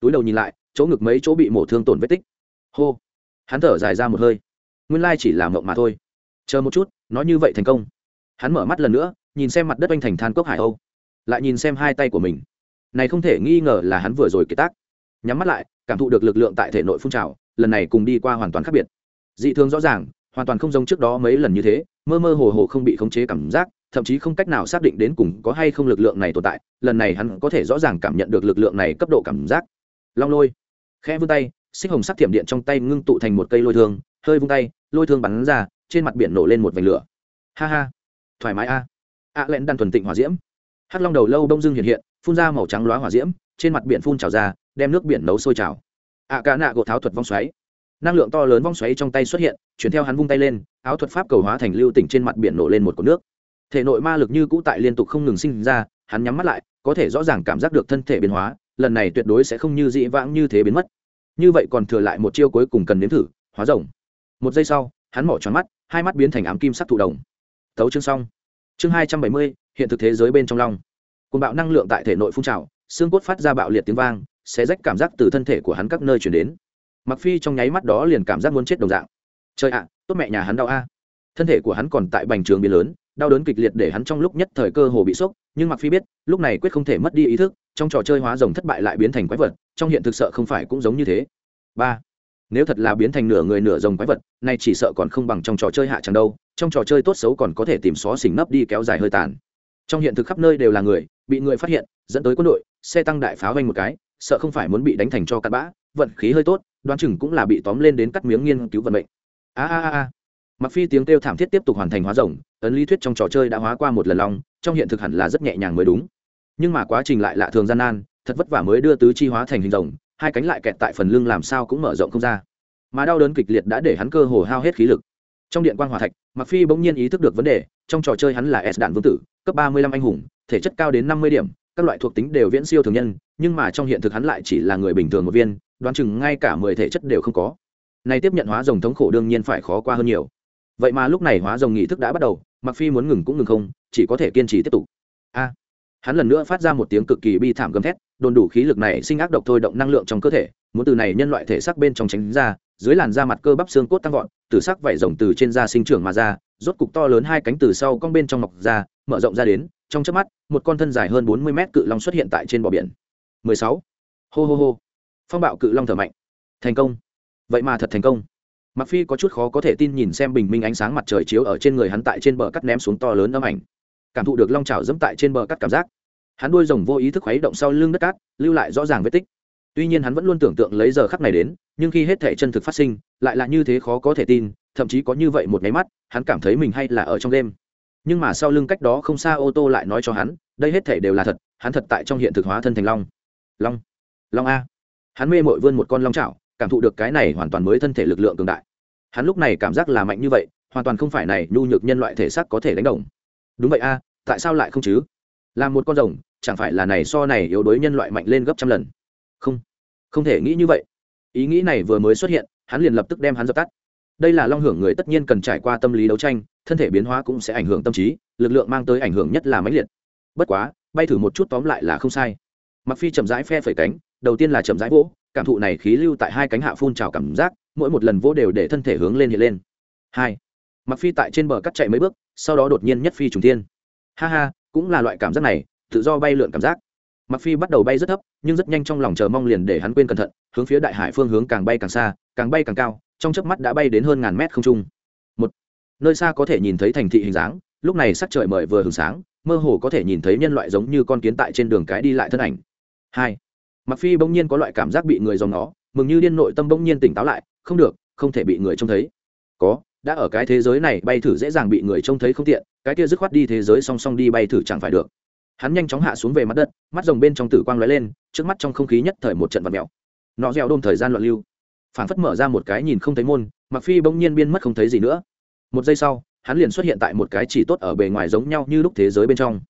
Túi đầu nhìn lại, chỗ ngực mấy chỗ bị mổ thương tổn vết tích. Hô, hắn thở dài ra một hơi. Nguyên lai chỉ là mộng mà thôi. Chờ một chút, nói như vậy thành công hắn mở mắt lần nữa, nhìn xem mặt đất oanh thành than cốc hải âu, lại nhìn xem hai tay của mình. Này không thể nghi ngờ là hắn vừa rồi kế tác. Nhắm mắt lại, cảm thụ được lực lượng tại thể nội phun trào, lần này cùng đi qua hoàn toàn khác biệt. Dị thường rõ ràng, hoàn toàn không giống trước đó mấy lần như thế, mơ mơ hồ hồ không bị khống chế cảm giác, thậm chí không cách nào xác định đến cùng có hay không lực lượng này tồn tại, lần này hắn có thể rõ ràng cảm nhận được lực lượng này cấp độ cảm giác. Long lôi, khẽ vươn tay, xích hồng sắc thiểm điện trong tay ngưng tụ thành một cây lôi thương, hơi vung tay, lôi thương bắn ra, trên mặt biển nổ lên một vành lửa. Ha ha thoải mái a. À. ạ lẹn đan thuần tịnh hỏa diễm. Hắc long đầu lâu đông dưng hiện hiện, phun ra màu trắng loá hỏa diễm, trên mặt biển phun trào ra, đem nước biển nấu sôi trào. Ạ cả nạ gỗ tháo thuật vong xoáy. Năng lượng to lớn vong xoáy trong tay xuất hiện, chuyển theo hắn vung tay lên, áo thuật pháp cầu hóa thành lưu tỉnh trên mặt biển nổ lên một cột nước. Thể nội ma lực như cũ tại liên tục không ngừng sinh ra, hắn nhắm mắt lại, có thể rõ ràng cảm giác được thân thể biến hóa, lần này tuyệt đối sẽ không như dị vãng như thế biến mất. Như vậy còn thừa lại một chiêu cuối cùng cần nếm thử, hóa rồng. Một giây sau, hắn mỏ tròn mắt, hai mắt biến thành ám kim sắc thụ đồng thấu chương xong. Chương hai trăm bảy mươi, hiện thực thế giới bên trong long. Côn bạo năng lượng tại thể nội phun trào, xương cốt phát ra bạo liệt tiếng vang sẽ rách cảm giác từ thân thể của hắn các nơi chuyển đến. Mặc phi trong nháy mắt đó liền cảm giác muốn chết đồng dạng. Trời ạ, tốt mẹ nhà hắn đau a. Thân thể của hắn còn tại bành trường biến lớn, đau đớn kịch liệt để hắn trong lúc nhất thời cơ hồ bị sốc, nhưng mặc phi biết, lúc này quyết không thể mất đi ý thức, trong trò chơi hóa rồng thất bại lại biến thành quái vật, trong hiện thực sợ không phải cũng giống như thế. Ba nếu thật là biến thành nửa người nửa rồng quái vật, nay chỉ sợ còn không bằng trong trò chơi hạ chẳng đâu, trong trò chơi tốt xấu còn có thể tìm xó xỉnh nấp đi kéo dài hơi tàn. Trong hiện thực khắp nơi đều là người, bị người phát hiện, dẫn tới quân đội, xe tăng đại pháo vanh một cái, sợ không phải muốn bị đánh thành cho cắt bã, vận khí hơi tốt, đoán chừng cũng là bị tóm lên đến cắt miếng nghiên cứu vận mệnh. A a a mặc phi tiếng kêu thảm thiết tiếp tục hoàn thành hóa rồng, ấn lý thuyết trong trò chơi đã hóa qua một lần long, trong hiện thực hẳn là rất nhẹ nhàng mới đúng. Nhưng mà quá trình lại lạ thường gian nan, thật vất vả mới đưa tứ chi hóa thành hình rồng hai cánh lại kẹt tại phần lưng làm sao cũng mở rộng không ra. Mà đau đớn kịch liệt đã để hắn cơ hồ hao hết khí lực. Trong điện quan hòa thạch mặc phi bỗng nhiên ý thức được vấn đề, trong trò chơi hắn là s đạn vương tử, cấp ba mươi lăm anh hùng, thể chất cao đến năm mươi điểm, các loại thuộc tính đều viễn siêu thường nhân, nhưng mà trong hiện thực hắn lại chỉ là người bình thường một viên, đoán chừng ngay cả mười thể chất đều không có. Này tiếp nhận hóa rồng thống khổ đương nhiên phải khó qua hơn nhiều. Vậy mà lúc này hóa rồng nghị thức đã bắt đầu mặc phi muốn ngừng cũng ngừng không, chỉ có thể kiên trì tiếp tục. A! Hắn lần nữa phát ra một tiếng cực kỳ bi thảm gầm thét, đồn đủ khí lực này sinh ác độc thôi động năng lượng trong cơ thể, muốn từ này nhân loại thể xác bên trong tránh ra, dưới làn da mặt cơ bắp xương cốt tăng vọt từ sắc vảy rồng từ trên da sinh trưởng mà ra, rốt cục to lớn hai cánh từ sau cong bên trong mọc ra, mở rộng ra đến, trong chớp mắt, một con thân dài hơn bốn mươi mét cự long xuất hiện tại trên bờ biển. 16. hô hô hô. Phong bạo cự long thở mạnh. Thành công. Vậy mà thật thành công. Mặc phi có chút khó có thể tin nhìn xem bình minh ánh sáng mặt trời chiếu ở trên người hắn tại trên bờ cắt ném xuống to lớn âm ảnh cảm thụ được long trào dẫm tại trên bờ cắt cảm giác. Hắn đuôi rồng vô ý thức khuấy động sau lưng đất cát, lưu lại rõ ràng vết tích. Tuy nhiên hắn vẫn luôn tưởng tượng lấy giờ khắc này đến, nhưng khi hết thể chân thực phát sinh, lại là như thế khó có thể tin, thậm chí có như vậy một nháy mắt, hắn cảm thấy mình hay là ở trong đêm. Nhưng mà sau lưng cách đó không xa ô tô lại nói cho hắn, đây hết thể đều là thật, hắn thật tại trong hiện thực hóa thân thành long. Long. Long a. Hắn mê mội vươn một con long trào cảm thụ được cái này hoàn toàn mới thân thể lực lượng cường đại. Hắn lúc này cảm giác là mạnh như vậy, hoàn toàn không phải này nhu nhược nhân loại thể xác có thể đánh đồng đúng vậy a, tại sao lại không chứ? Là một con rồng, chẳng phải là này so này yếu đối nhân loại mạnh lên gấp trăm lần. Không không thể nghĩ như vậy. Ý nghĩ này vừa mới xuất hiện, hắn liền lập tức đem hắn dập tắt. Đây là long hưởng người tất nhiên cần trải qua tâm lý đấu tranh, thân thể biến hóa cũng sẽ ảnh hưởng tâm trí, lực lượng mang tới ảnh hưởng nhất là mãnh liệt. Bất quá, bay thử một chút tóm lại là không sai. Mặc phi chậm rãi phe phẩy cánh, đầu tiên là chậm rãi vỗ, cảm thụ này khí lưu tại hai cánh hạ phun trào cảm giác, mỗi một lần vỗ đều để thân thể hướng lên hiện lên. Hai mặc phi tại trên bờ cắt chạy mấy bước, sau đó đột nhiên nhất phi trùng thiên. ha ha, cũng là loại cảm giác này, tự do bay lượn cảm giác. Mặc phi bắt đầu bay rất thấp, nhưng rất nhanh trong lòng chờ mong liền để hắn quên cẩn thận, hướng phía đại hải phương hướng càng bay càng xa, càng bay càng cao, trong chớp mắt đã bay đến hơn ngàn mét không trung. Một, nơi xa có thể nhìn thấy thành thị hình dáng, lúc này sắc trời mời vừa hừng sáng, mơ hồ có thể nhìn thấy nhân loại giống như con kiến tại trên đường cái đi lại thân ảnh. Hai, mặc phi bỗng nhiên có loại cảm giác bị người dòng nó mừng như điên nội tâm bỗng nhiên tỉnh táo lại, không được, không thể bị người trông thấy. Có đã ở cái thế giới này bay thử dễ dàng bị người trông thấy không tiện, cái kia dứt khoát đi thế giới song song đi bay thử chẳng phải được. Hắn nhanh chóng hạ xuống về mặt đất, mắt rồng bên trong tử quang lóe lên, trước mắt trong không khí nhất thời một trận vật mèo nọ dẻo đôm thời gian loạn lưu. Phảng phất mở ra một cái nhìn không thấy môn mặc phi bỗng nhiên biên mất không thấy gì nữa. Một giây sau, hắn liền xuất hiện tại một cái chỉ tốt ở bề ngoài giống nhau như lúc thế giới bên trong.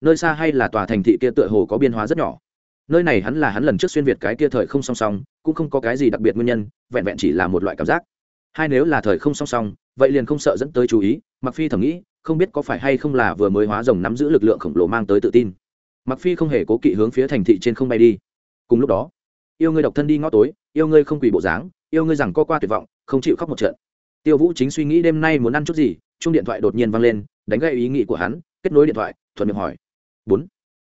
Nơi xa hay là tòa thành thị kia tựa hồ có biên hóa rất nhỏ. Nơi này hắn là hắn lần trước xuyên việt cái kia thời không song song, cũng không có cái gì đặc biệt nguyên nhân, vẹn vẹn chỉ là một loại cảm giác. Hai nếu là thời không song song vậy liền không sợ dẫn tới chú ý mặc phi thầm nghĩ, không biết có phải hay không là vừa mới hóa rồng nắm giữ lực lượng khổng lồ mang tới tự tin. Mặc phi không hề cố kỵ hướng phía thành thị trên không bay đi. Cùng lúc đó, yêu ngươi độc thân đi ngõ tối, yêu ngươi không quỳ bộ dáng, yêu ngươi rằng co qua tuyệt vọng, không chịu khóc một trận. Tiêu vũ chính suy nghĩ đêm nay muốn ăn chút gì chung điện thoại đột nhiên vang lên, đánh gậy ý nghĩ của hắn, kết nối điện thoại, thuận miệng hỏi. Bốn.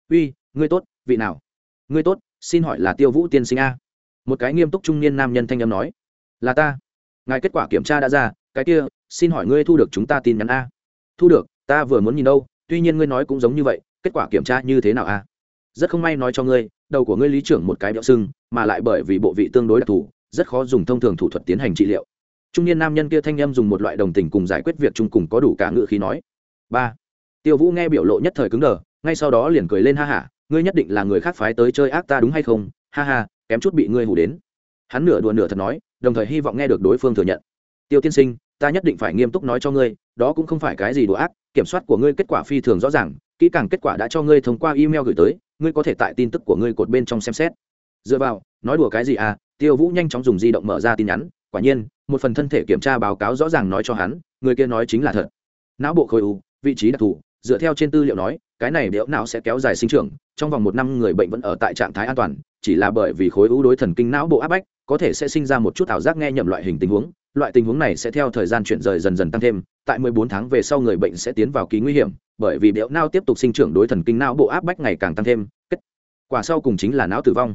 Uy, ngươi tốt, vị nào? Ngươi tốt, xin hỏi là tiêu vũ tiên sinh a. Một cái nghiêm túc trung niên nam nhân thanh âm nói. Là ta. Ngài kết quả kiểm tra đã ra cái kia, xin hỏi ngươi thu được chúng ta tin nhắn a? Thu được, ta vừa muốn nhìn đâu, tuy nhiên ngươi nói cũng giống như vậy, kết quả kiểm tra như thế nào a? Rất không may nói cho ngươi, đầu của ngươi lý trưởng một cái béo sưng, mà lại bởi vì bộ vị tương đối đặc thù, rất khó dùng thông thường thủ thuật tiến hành trị liệu. Trung niên nam nhân kia thanh âm dùng một loại đồng tình cùng giải quyết việc chung cùng có đủ cả ngự khí nói. Ba. Tiêu vũ nghe biểu lộ nhất thời cứng đờ, ngay sau đó liền cười lên ha hả, ngươi nhất định là người khác phái tới chơi ác ta đúng hay không? Ha ha, kém chút bị ngươi hủ đến. Hắn nửa đùa nửa thật nói, đồng thời hy vọng nghe được đối phương thừa nhận tiêu tiên sinh, ta nhất định phải nghiêm túc nói cho ngươi, đó cũng không phải cái gì đùa ác, kiểm soát của ngươi kết quả phi thường rõ ràng, kỹ càng kết quả đã cho ngươi thông qua email gửi tới, ngươi có thể tại tin tức của ngươi cột bên trong xem xét. Dựa vào, nói đùa cái gì à tiêu vũ nhanh chóng dùng di động mở ra tin nhắn, quả nhiên, một phần thân thể kiểm tra báo cáo rõ ràng nói cho hắn, người kia nói chính là thật. Não bộ khối u, vị trí đặc thù, dựa theo trên tư liệu nói, cái này đẽo não sẽ kéo dài sinh trưởng, trong vòng một năm người bệnh vẫn ở tại trạng thái an toàn, chỉ là bởi vì khối u đối thần kinh não bộ áp bách, có thể sẽ sinh ra một chút ảo giác nghe nhầm loại hình tình huống loại tình huống này sẽ theo thời gian chuyển rời dần dần tăng thêm, tại 14 tháng về sau người bệnh sẽ tiến vào kỳ nguy hiểm, bởi vì béo não tiếp tục sinh trưởng đối thần kinh não bộ áp bách ngày càng tăng thêm, kết quả sau cùng chính là não tử vong.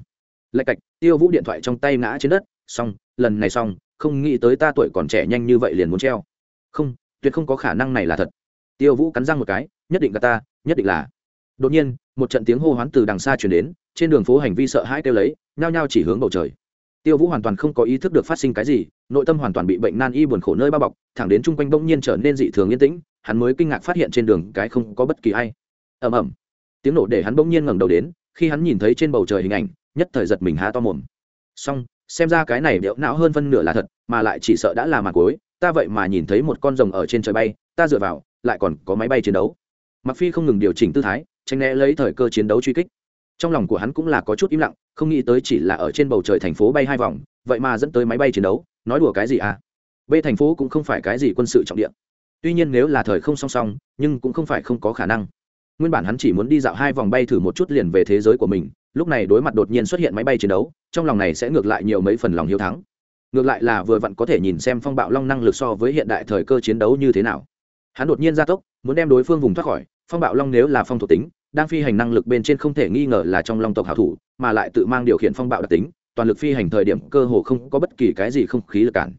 Lạch cạch, tiêu vũ điện thoại trong tay ngã trên đất, xong, lần này xong, không nghĩ tới ta tuổi còn trẻ nhanh như vậy liền muốn treo. Không, tuyệt không có khả năng này là thật. Tiêu vũ cắn răng một cái, nhất định là ta, nhất định là. Đột nhiên, một trận tiếng hô hoán từ đằng xa chuyển đến, trên đường phố hành vi sợ hãi kêu lấy, nhao nhao chỉ hướng bầu trời tiêu vũ hoàn toàn không có ý thức được phát sinh cái gì, nội tâm hoàn toàn bị bệnh nan y buồn khổ nơi bao bọc, thẳng đến chung quanh bỗng nhiên trở nên dị thường yên tĩnh, hắn mới kinh ngạc phát hiện trên đường cái không có bất kỳ ai. Ầm ầm. Tiếng nổ để hắn bỗng nhiên ngẩng đầu đến, khi hắn nhìn thấy trên bầu trời hình ảnh, nhất thời giật mình há to mồm. Xong, xem ra cái này điệu não hơn phân nửa là thật, mà lại chỉ sợ đã là màn cối ta vậy mà nhìn thấy một con rồng ở trên trời bay, ta dựa vào, lại còn có máy bay chiến đấu. Mặc phi không ngừng điều chỉnh tư thái, tránh né lấy thời cơ chiến đấu truy kích trong lòng của hắn cũng là có chút im lặng, không nghĩ tới chỉ là ở trên bầu trời thành phố bay hai vòng, vậy mà dẫn tới máy bay chiến đấu, nói đùa cái gì à? B thành phố cũng không phải cái gì quân sự trọng địa. Tuy nhiên nếu là thời không song song, nhưng cũng không phải không có khả năng. Nguyên bản hắn chỉ muốn đi dạo hai vòng bay thử một chút liền về thế giới của mình, lúc này đối mặt đột nhiên xuất hiện máy bay chiến đấu, trong lòng này sẽ ngược lại nhiều mấy phần lòng hiếu thắng. Ngược lại là vừa vặn có thể nhìn xem phong bạo long năng lực so với hiện đại thời cơ chiến đấu như thế nào. Hắn đột nhiên ra tốc, muốn đem đối phương vùng thoát khỏi, phong bạo long nếu là phong thuộc tính đang phi hành năng lực bên trên không thể nghi ngờ là trong long tộc hảo thủ, mà lại tự mang điều khiển phong bạo đặc tính, toàn lực phi hành thời điểm cơ hồ không có bất kỳ cái gì không khí lực cản.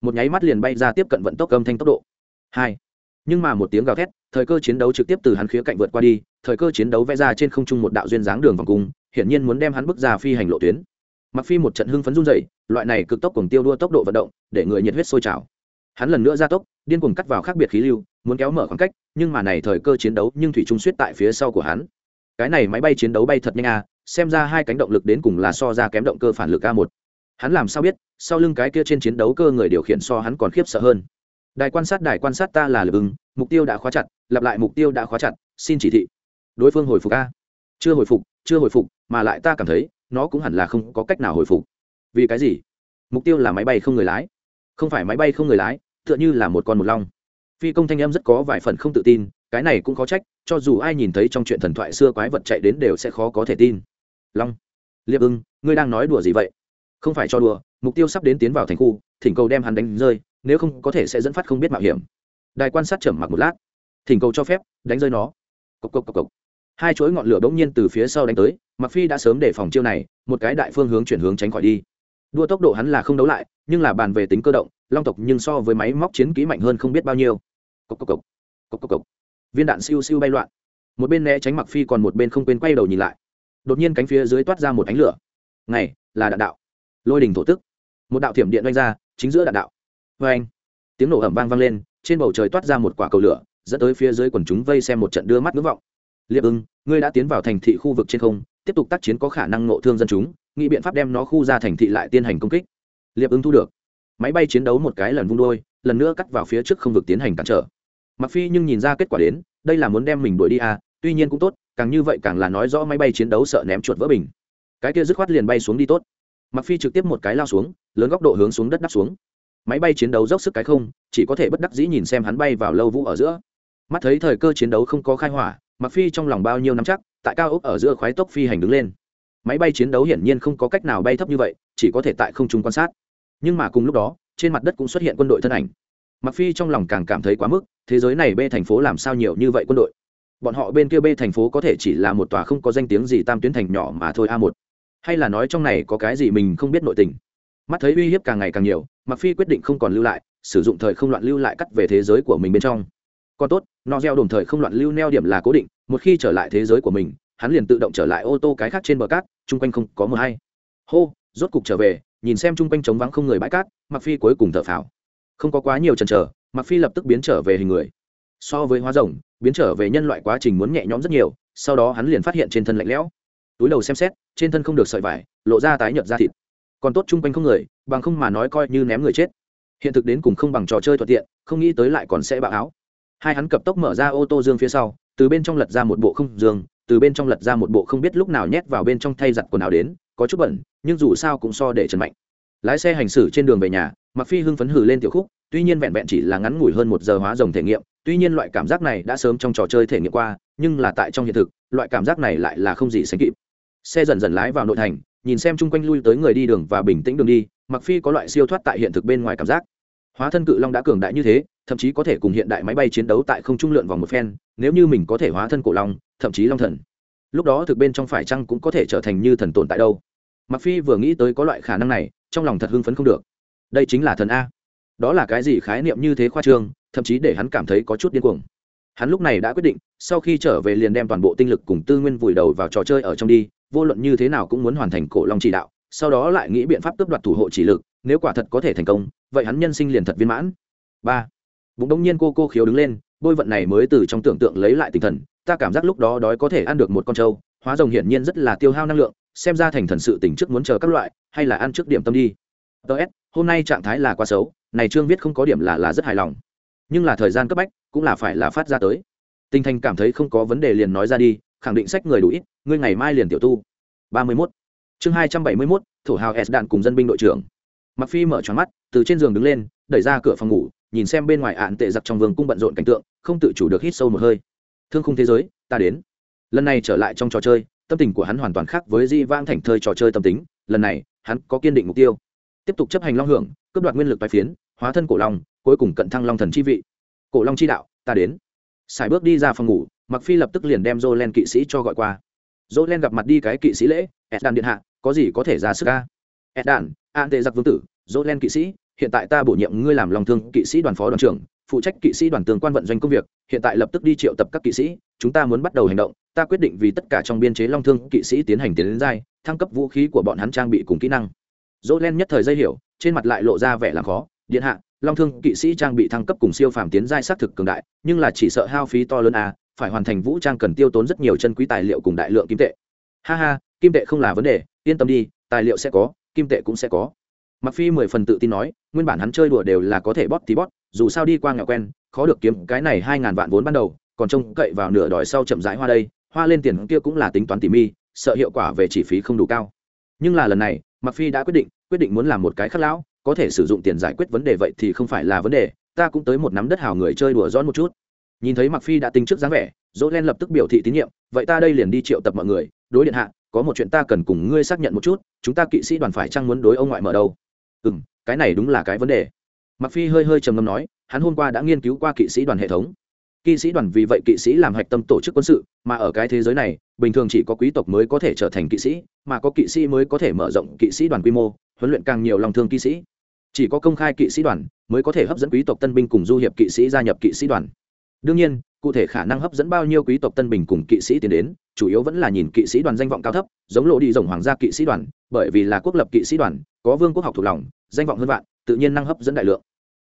Một nháy mắt liền bay ra tiếp cận vận tốc âm thanh tốc độ. Hai. Nhưng mà một tiếng gào thét, thời cơ chiến đấu trực tiếp từ hắn khía cạnh vượt qua đi, thời cơ chiến đấu vẽ ra trên không trung một đạo duyên dáng đường vòng cung, hiển nhiên muốn đem hắn bước ra phi hành lộ tuyến. Mặc phi một trận hưng phấn run dậy loại này cực tốc cùng tiêu đua tốc độ vận động, để người nhiệt huyết sôi trào hắn lần nữa ra tốc, điên cuồng cắt vào khác biệt khí lưu, muốn kéo mở khoảng cách, nhưng mà này thời cơ chiến đấu nhưng thủy trung suýt tại phía sau của hắn. Cái này máy bay chiến đấu bay thật nhanh à? xem ra hai cánh động lực đến cùng là so ra kém động cơ phản lực a một. Hắn làm sao biết, sau lưng cái kia trên chiến đấu cơ người điều khiển so hắn còn khiếp sợ hơn. Đài quan sát, đài quan sát ta là lực ứng, mục tiêu đã khóa chặt, lặp lại mục tiêu đã khóa chặt, xin chỉ thị. Đối phương hồi phục a. Chưa hồi phục, chưa hồi phục, mà lại ta cảm thấy, nó cũng hẳn là không có cách nào hồi phục. Vì cái gì? Mục tiêu là máy bay không người lái không phải máy bay không người lái, tựa như là một con một long. Phi công thanh âm rất có vài phần không tự tin, cái này cũng khó trách, cho dù ai nhìn thấy trong chuyện thần thoại xưa quái vật chạy đến đều sẽ khó có thể tin. Long. Liệp ưng, ngươi đang nói đùa gì vậy? Không phải cho đùa, mục tiêu sắp đến tiến vào thành khu, thỉnh cầu đem hắn đánh rơi, nếu không có thể sẽ dẫn phát không biết mạo hiểm. Đài quan sát trầm mặc một lát. Thỉnh cầu cho phép, đánh rơi nó. Cộc cộc cộc cộc. Hai chuỗi ngọn lửa bỗng nhiên từ phía sau đánh tới mặc phi đã sớm đề phòng chiêu này, một cái đại phương hướng chuyển hướng tránh khỏi đi đua tốc độ hắn là không đấu lại, nhưng là bàn về tính cơ động, long tộc nhưng so với máy móc chiến kỹ mạnh hơn không biết bao nhiêu. Cốc cốc cốc. Cốc cốc cốc. viên đạn siêu siêu bay loạn. Một bên né tránh mặc phi còn một bên không quên quay đầu nhìn lại. Đột nhiên cánh phía dưới toát ra một ánh lửa. Này, là đạn đạo. Lôi đình thổ tức. Một đạo thiểm điện oanh ra, chính giữa đạn đạo. Vê anh. Tiếng nổ ẩm vang vang lên, trên bầu trời toát ra một quả cầu lửa, dẫn tới phía dưới quần chúng vây xem một trận đưa mắt ngưỡng vọng. Liệp ưng, ngươi đã tiến vào thành thị khu vực trên không tiếp tục tác chiến có khả năng nộ thương dân chúng, nghĩ biện pháp đem nó khu ra thành thị lại tiến hành công kích. Liệp ứng thu được. Máy bay chiến đấu một cái lần vung đôi lần nữa cắt vào phía trước không vực tiến hành cản trở. Mặc phi nhưng nhìn ra kết quả đến, đây là muốn đem mình đuổi đi à tuy nhiên cũng tốt, càng như vậy càng là nói rõ máy bay chiến đấu sợ ném chuột vỡ bình. Cái kia dứt khoát liền bay xuống đi tốt. Mặc phi trực tiếp một cái lao xuống, lớn góc độ hướng xuống đất đắp xuống. Máy bay chiến đấu dốc sức cái không, chỉ có thể bất đắc dĩ nhìn xem hắn bay vào lâu vũ ở giữa. Mắt thấy thời cơ chiến đấu không có khai hỏa mặc phi trong lòng bao nhiêu năm chắc tại cao ốc ở giữa khoái tốc phi hành đứng lên. Máy bay chiến đấu hiển nhiên không có cách nào bay thấp như vậy, chỉ có thể tại không trung quan sát. Nhưng mà cùng lúc đó, trên mặt đất cũng xuất hiện quân đội thân ảnh. Mặc phi trong lòng càng cảm thấy quá mức, thế giới này bê thành phố làm sao nhiều như vậy quân đội? Bọn họ bên kia bê thành phố có thể chỉ là một tòa không có danh tiếng gì tam tuyến thành nhỏ mà thôi a một. Hay là nói trong này có cái gì mình không biết nội tình? Mắt thấy uy hiếp càng ngày càng nhiều mặc phi quyết định không còn lưu lại, sử dụng thời không loạn lưu lại cắt về thế giới của mình bên trong còn tốt no gieo đồng thời không loạn lưu neo điểm là cố định, một khi trở lại thế giới của mình, hắn liền tự động trở lại ô tô cái khác trên bờ cát, chung quanh không có mờ hay. Hô, rốt cục trở về, nhìn xem chung quanh trống vắng không người bãi cát mặc phi cuối cùng thở phào. Không có quá nhiều chần chờ mặc phi lập tức biến trở về hình người. So với hóa rồng, biến trở về nhân loại quá trình muốn nhẹ nhõm rất nhiều, sau đó hắn liền phát hiện trên thân lạnh lẽo. Túi đầu xem xét, trên thân không được sợi vải, lộ ra tái nhợt da thịt. Còn tốt chung quanh không người, bằng không mà nói coi như ném người chết. Hiện thực đến cùng không bằng trò chơi thuận tiện, không nghĩ tới lại còn sẽ bạo áo hai hắn cập tốc mở ra ô tô dương phía sau, từ bên trong lật ra một bộ không dương, từ bên trong lật ra một bộ không biết lúc nào nhét vào bên trong thay giặt quần áo đến, có chút bẩn, nhưng dù sao cũng so để trần mạnh. Lái xe hành xử trên đường về nhà mặc phi hưng phấn hử lên tiểu khúc, tuy nhiên vẹn vẹn chỉ là ngắn ngủi hơn một giờ hóa rồng thể nghiệm, tuy nhiên loại cảm giác này đã sớm trong trò chơi thể nghiệm qua, nhưng là tại trong hiện thực, loại cảm giác này lại là không gì sánh kịp. Xe dần dần lái vào nội thành, nhìn xem chung quanh lui tới người đi đường và bình tĩnh đường đi mặc phi có loại siêu thoát tại hiện thực bên ngoài cảm giác hóa thân cự long đã cường đại như thế, thậm chí có thể cùng hiện đại máy bay chiến đấu tại không trung lượn vòng một phen, nếu như mình có thể hóa thân cổ long, thậm chí long thần. Lúc đó thực bên trong phải chăng cũng có thể trở thành như thần tồn tại đâu. Mặc phi vừa nghĩ tới có loại khả năng này, trong lòng thật hưng phấn không được. Đây chính là thần a. Đó là cái gì khái niệm như thế khoa trương, thậm chí để hắn cảm thấy có chút điên cuồng. Hắn lúc này đã quyết định, sau khi trở về liền đem toàn bộ tinh lực cùng tư nguyên vùi đầu vào trò chơi ở trong đi, vô luận như thế nào cũng muốn hoàn thành cổ long chỉ đạo, sau đó lại nghĩ biện pháp cướp đoạt thủ hộ chỉ lực, nếu quả thật có thể thành công vậy hắn nhân sinh liền thật viên mãn. Ba. Bụng đông nhiên cô cô khiếu đứng lên bôi vận này mới từ trong tưởng tượng lấy lại tinh thần ta cảm giác lúc đó đói có thể ăn được một con trâu hóa rồng hiển nhiên rất là tiêu hao năng lượng xem ra thành thần sự tỉnh trước muốn chờ các loại hay là ăn trước điểm tâm đi. Ts hôm nay trạng thái là quá xấu này trương viết không có điểm là là rất hài lòng. Nhưng là thời gian cấp bách cũng là phải là phát ra tới. Tinh thành cảm thấy không có vấn đề liền nói ra đi khẳng định sách người đủ ít ngươi ngày mai liền tiểu tu. Ba mươi 31. chương hai trăm bảy mươi 271, thổ hào s đạn cùng dân binh đội trưởng mặc phi mở tròn mắt, từ trên giường đứng lên, đẩy ra cửa phòng ngủ, nhìn xem bên ngoài ạn tệ giặc trong vương cung bận rộn cảnh tượng, không tự chủ được hít sâu một hơi. Thương khung thế giới, ta đến. Lần này trở lại trong trò chơi, tâm tình của hắn hoàn toàn khác với di vang thành thơi trò chơi tâm tính, lần này, hắn có kiên định mục tiêu. Tiếp tục chấp hành long hưởng, cướp đoạt nguyên lực bài phiến, hóa thân cổ long, cuối cùng cận thăng long thần chi vị. Cổ long chi đạo, ta đến. Sải bước đi ra phòng ngủ mặc phi lập tức liền đem dô len kỵ sĩ cho gọi qua. Dô len gặp mặt đi cái kỵ sĩ lễ ed đàn điện hạ, có gì có thể ra sức ca ed đàn an tệ giặc vương tử, dỗ len kỵ sĩ, hiện tại ta bổ nhiệm ngươi làm lòng thương kỵ sĩ đoàn phó đoàn trưởng, phụ trách kỵ sĩ đoàn tường quan vận doanh công việc, hiện tại lập tức đi triệu tập các kỵ sĩ, chúng ta muốn bắt đầu hành động, ta quyết định vì tất cả trong biên chế long thương kỵ sĩ tiến hành tiến đến giai, thăng cấp vũ khí của bọn hắn trang bị cùng kỹ năng. Dỗ len nhất thời dây hiểu, trên mặt lại lộ ra vẻ làm khó, điện hạ, long thương kỵ sĩ trang bị thăng cấp cùng siêu phàm tiến giai xác thực cường đại, nhưng là chỉ sợ hao phí to lớn à phải hoàn thành vũ trang cần tiêu tốn rất nhiều chân quý tài liệu cùng đại lượng kim tệ. Ha ha, kim tệ không là vấn đề, yên tâm đi, tài liệu sẽ có kim tệ cũng sẽ có. Mặc phi mười phần tự tin nói, nguyên bản hắn chơi đùa đều là có thể bót tí bót dù sao đi qua nghèo quen, khó được kiếm cái này hai ngàn vạn vốn ban đầu, còn trông cậy vào nửa đòi sau chậm rãi hoa đây, hoa lên tiền kia cũng là tính toán tỉ mi sợ hiệu quả về chi phí không đủ cao. Nhưng là lần này mặc phi đã quyết định quyết định muốn làm một cái khắc lão, có thể sử dụng tiền giải quyết vấn đề vậy thì không phải là vấn đề, ta cũng tới một nắm đất hào người chơi đùa giỡn một chút. Nhìn thấy mặc phi đã tính trước dáng vẻ dỗ len lập tức biểu thị tín nhiệm, vậy ta đây liền đi triệu tập mọi người, đối điện hạ có một chuyện ta cần cùng ngươi xác nhận một chút, chúng ta kỵ sĩ đoàn phải chăng muốn đối ông ngoại mở đâu? Ừ m cái này đúng là cái vấn đề. Mặc phi hơi hơi trầm ngâm nói, hắn hôm qua đã nghiên cứu qua kỵ sĩ đoàn hệ thống. Kỵ sĩ đoàn vì vậy kỵ sĩ làm hạch tâm tổ chức quân sự, mà ở cái thế giới này, bình thường chỉ có quý tộc mới có thể trở thành kỵ sĩ, mà có kỵ sĩ mới có thể mở rộng kỵ sĩ đoàn quy mô, huấn luyện càng nhiều lòng thương kỵ sĩ. Chỉ có công khai kỵ sĩ đoàn mới có thể hấp dẫn quý tộc tân binh cùng du hiệp kỵ sĩ gia nhập kỵ sĩ đoàn đương nhiên cụ thể khả năng hấp dẫn bao nhiêu quý tộc tân bình cùng kỵ sĩ tiến đến chủ yếu vẫn là nhìn kỵ sĩ đoàn danh vọng cao thấp giống lộ đi rồng hoàng gia kỵ sĩ đoàn bởi vì là quốc lập kỵ sĩ đoàn có vương quốc học thuộc lòng danh vọng hơn vạn tự nhiên năng hấp dẫn đại lượng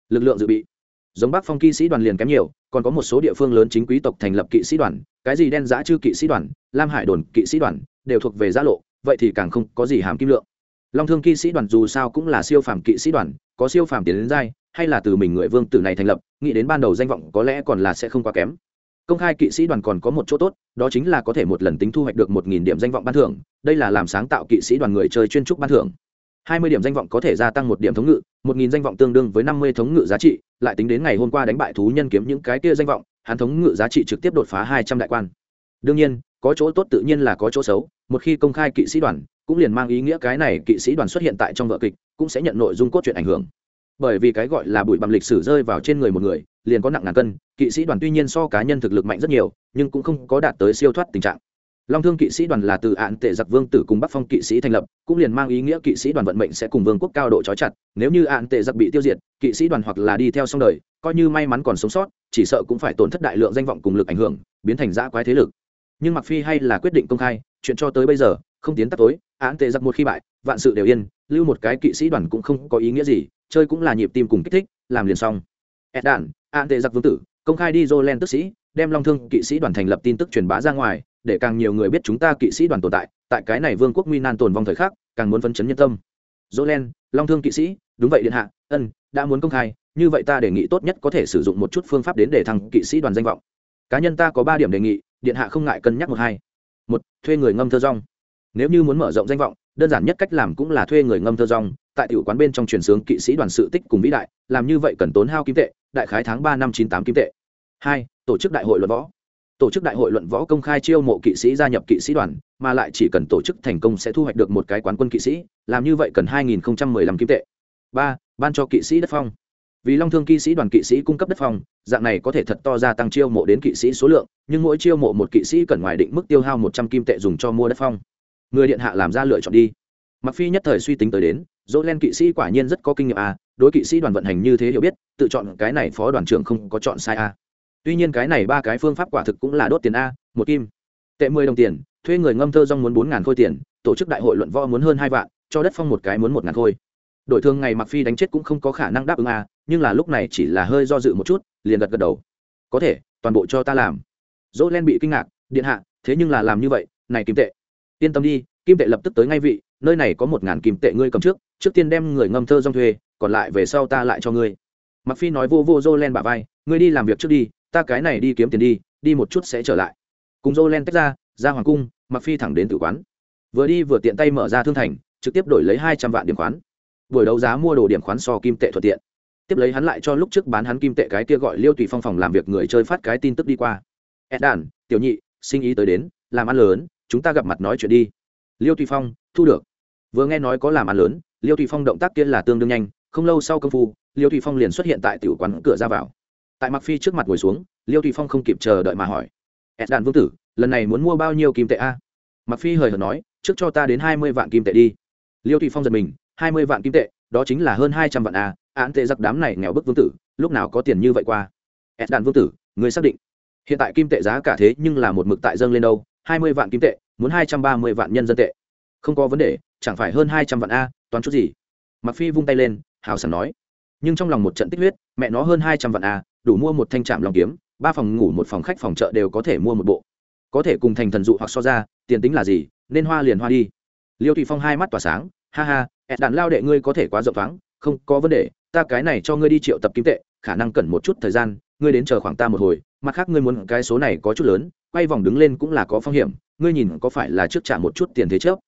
lực lượng dự bị giống bắc phong kỵ sĩ đoàn liền kém nhiều còn có một số địa phương lớn chính quý tộc thành lập kỵ sĩ đoàn cái gì đen giã chư kỵ sĩ đoàn lam hải đồn kỵ sĩ đoàn đều thuộc về giã lộ vậy thì càng không có gì hàm kim lượng long thương kỵ sĩ đoàn dù sao cũng là siêu phàm kỵ sĩ đoàn có siêu phàm tiến đến giai hay là từ mình người vương tử này thành lập, nghĩ đến ban đầu danh vọng có lẽ còn là sẽ không quá kém. Công khai kỵ sĩ đoàn còn có một chỗ tốt, đó chính là có thể một lần tính thu hoạch được một nghìn điểm danh vọng ban thưởng, đây là làm sáng tạo kỵ sĩ đoàn người chơi chuyên trúc ban thưởng. Hai mươi điểm danh vọng có thể gia tăng một điểm thống ngự, một nghìn danh vọng tương đương với năm mươi thống ngự giá trị, lại tính đến ngày hôm qua đánh bại thú nhân kiếm những cái kia danh vọng, hắn thống ngự giá trị trực tiếp đột phá hai trăm đại quan. Đương nhiên, có chỗ tốt tự nhiên là có chỗ xấu, một khi công khai kỵ sĩ đoàn, cũng liền mang ý nghĩa cái này kỵ sĩ đoàn xuất hiện tại trong vở kịch, cũng sẽ nhận nội dung cốt truyện ảnh hưởng bởi vì cái gọi là bụi bặm lịch sử rơi vào trên người một người, liền có nặng ngàn cân, kỵ sĩ đoàn tuy nhiên so cá nhân thực lực mạnh rất nhiều, nhưng cũng không có đạt tới siêu thoát tình trạng. Long thương kỵ sĩ đoàn là từ án tệ giặc vương tử cùng bắc phong kỵ sĩ thành lập, cũng liền mang ý nghĩa kỵ sĩ đoàn vận mệnh sẽ cùng vương quốc cao độ trói chặt, nếu như án tệ giặc bị tiêu diệt, kỵ sĩ đoàn hoặc là đi theo xong đời, coi như may mắn còn sống sót, chỉ sợ cũng phải tổn thất đại lượng danh vọng cùng lực ảnh hưởng, biến thành giã quái thế lực. Nhưng mặc phi hay là quyết định công khai, chuyện cho tới bây giờ, không tiến tắt tối án tệ giặc một khi bại, vạn sự đều yên, lưu một cái kỵ sĩ đoàn cũng không có ý nghĩa gì chơi cũng là nhịp tim cùng kích thích, làm liền xong. Ed đản, an tệ giặc vương tử, công khai đi jolen tức sĩ, đem long thương kỵ sĩ đoàn thành lập tin tức truyền bá ra ngoài, để càng nhiều người biết chúng ta kỵ sĩ đoàn tồn tại tại cái này vương quốc nguy nan tồn vong thời khắc, càng muốn phấn chấn nhân tâm. Jolen long thương kỵ sĩ, đúng vậy điện hạ, ân, đã muốn công khai, như vậy ta đề nghị tốt nhất có thể sử dụng một chút phương pháp đến để thăng kỵ sĩ đoàn danh vọng. Cá nhân ta có ba điểm đề nghị, điện hạ không ngại cân nhắc một hai. Một, thuê người ngâm thơ rong. Nếu như muốn mở rộng danh vọng đơn giản nhất cách làm cũng là thuê người ngâm thơ rong, tại tiểu quán bên trong truyền sướng kỵ sĩ đoàn sự tích cùng vĩ đại, làm như vậy cần tốn hao kim tệ, đại khái tháng ba năm chín tám kim tệ. Hai, tổ chức đại hội luận võ. Tổ chức đại hội luận võ công khai chiêu mộ kỵ sĩ gia nhập kỵ sĩ đoàn, mà lại chỉ cần tổ chức thành công sẽ thu hoạch được một cái quán quân kỵ sĩ, làm như vậy cần hai nghìn không trăm mười lăm kim tệ. Ba, ban cho kỵ sĩ đất phong. Vì long thương kỵ sĩ đoàn kỵ sĩ cung cấp đất phong, dạng này có thể thật to gia tăng chiêu mộ đến kỵ sĩ số lượng, nhưng mỗi chiêu mộ một kỵ sĩ cần ngoài định mức tiêu hao một trăm kim tệ dùng cho mua đất phong người điện hạ làm ra lựa chọn đi. Mặc phi nhất thời suy tính tới đến, dỗ len kỵ sĩ quả nhiên rất có kinh nghiệm à đối kỵ sĩ đoàn vận hành như thế hiểu biết, tự chọn cái này phó đoàn trưởng không có chọn sai à. Tuy nhiên cái này ba cái phương pháp quả thực cũng là đốt tiền a, một kim. Tệ mười đồng tiền, thuê người ngâm thơ rong muốn bốn ngàn khôi tiền, tổ chức đại hội luận võ muốn hơn hai vạn, cho đất phong một cái muốn một ngàn khôi. Đội thương ngày mặc phi đánh chết cũng không có khả năng đáp ứng a nhưng là lúc này chỉ là hơi do dự một chút, liền gật gật đầu. Có thể, toàn bộ cho ta làm. Dỗ len bị kinh ngạc, điện hạ, thế nhưng là làm như vậy, này kim tệ yên tâm đi, kim tệ lập tức tới ngay vị, nơi này có một ngàn kim tệ ngươi cầm trước trước tiên đem người ngâm thơ rong thuê, còn lại về sau ta lại cho ngươi. Mặc phi nói vô vô dô len bà vai, ngươi đi làm việc trước đi, ta cái này đi kiếm tiền đi đi một chút sẽ trở lại. Cùng dô len tách ra ra hoàng cung mặc phi thẳng đến tử quán. Vừa đi vừa tiện tay mở ra thương thành, trực tiếp đổi lấy hai trăm vạn điểm khoán. Buổi đấu giá mua đồ điểm khoán so kim tệ thuận tiện. Tiếp lấy hắn lại cho lúc trước bán hắn kim tệ cái kia gọi liêu tùy phong phòng làm việc người chơi phát cái tin tức đi qua. Ed đàn tiểu nhị sinh ý tới đến, làm ăn lớn chúng ta gặp mặt nói chuyện đi. Liêu tùy phong, thu được. Vừa nghe nói có làm ăn lớn, liêu tùy phong động tác kia là tương đương nhanh, không lâu sau công phu, liêu tùy phong liền xuất hiện tại tiểu quán cửa ra vào. Tại mặc phi trước mặt ngồi xuống, liêu tùy phong không kịp chờ đợi mà hỏi ed đàn vương tử, lần này muốn mua bao nhiêu kim tệ a? Mặc phi hời hợt nói, trước cho ta đến hai mươi vạn kim tệ đi. Liêu tùy phong giật mình, hai mươi vạn kim tệ, đó chính là hơn hai trăm vạn a án tệ giặc đám này nghèo bức vương tử, lúc nào có tiền như vậy qua? Ed đàn vương tử người xác định, hiện tại kim tệ giá cả thế nhưng là một mực tại dâng lên đâu, hai mươi vạn kim tệ muốn hai trăm ba mươi vạn nhân dân tệ. Không có vấn đề, chẳng phải hơn hai trăm vạn a, toán chút gì. Mặc phi vung tay lên, hào sảng nói. Nhưng trong lòng một trận tích huyết, mẹ nó hơn hai trăm vạn a, đủ mua một thanh trạm lòng kiếm, ba phòng ngủ một phòng khách phòng chợ đều có thể mua một bộ. Có thể cùng thành thần dụ hoặc so ra, tiền tính là gì, nên hoa liền hoa đi. Liêu thụy phong hai mắt tỏa sáng, ha ha, ẹt đạn lao đệ ngươi có thể quá rộng thoáng, không có vấn đề, ta cái này cho ngươi đi triệu tập kim tệ, khả năng cần một chút thời gian, ngươi đến chờ khoảng ta một hồi, mặt khác ngươi muốn cái số này có chút lớn, quay vòng đứng lên cũng là có phong hiểm ngươi nhìn có phải là trước trả một chút tiền thế trước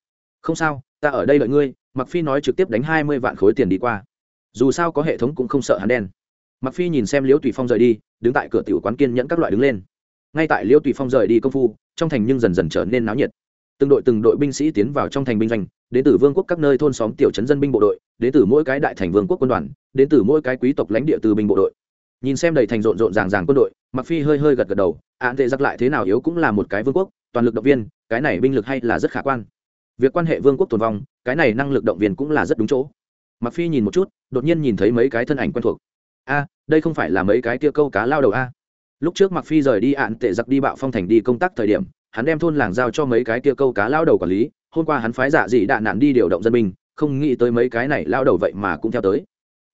không sao, ta ở đây đợi ngươi mặc phi nói trực tiếp đánh hai mươi vạn khối tiền đi qua. Dù sao có hệ thống cũng không sợ hắn đen. Mặc phi nhìn xem liễu tùy phong rời đi, đứng tại cửa tiểu quán kiên nhẫn các loại đứng lên. Ngay tại liễu tùy phong rời đi công phu, trong thành nhưng dần dần trở nên náo nhiệt. Từng đội từng đội binh sĩ tiến vào trong thành binh doanh, đến từ vương quốc các nơi thôn xóm tiểu trấn dân binh bộ đội, đến từ mỗi cái đại thành vương quốc quân đoàn, đến từ mỗi cái quý tộc lãnh địa từ binh bộ đội. Nhìn xem đầy thành rộn rộn ràng ràng quân đội mặc phi hơi hơi gật gật đầu, án tệ giặc lại thế nào yếu cũng là một cái vương quốc toàn lực động viên, cái này binh lực hay là rất khả quan. Việc quan hệ vương quốc tồn vong, cái này năng lực động viên cũng là rất đúng chỗ. Mặc phi nhìn một chút, đột nhiên nhìn thấy mấy cái thân ảnh quen thuộc. A, đây không phải là mấy cái kia câu cá lao đầu a. Lúc trước mặc phi rời đi ạn tệ giặc đi bạo phong thành đi công tác thời điểm, hắn đem thôn làng giao cho mấy cái kia câu cá lao đầu quản lý, hôm qua hắn phái giả dị đạn nạn đi điều động dân binh, không nghĩ tới mấy cái này lao đầu vậy mà cũng theo tới.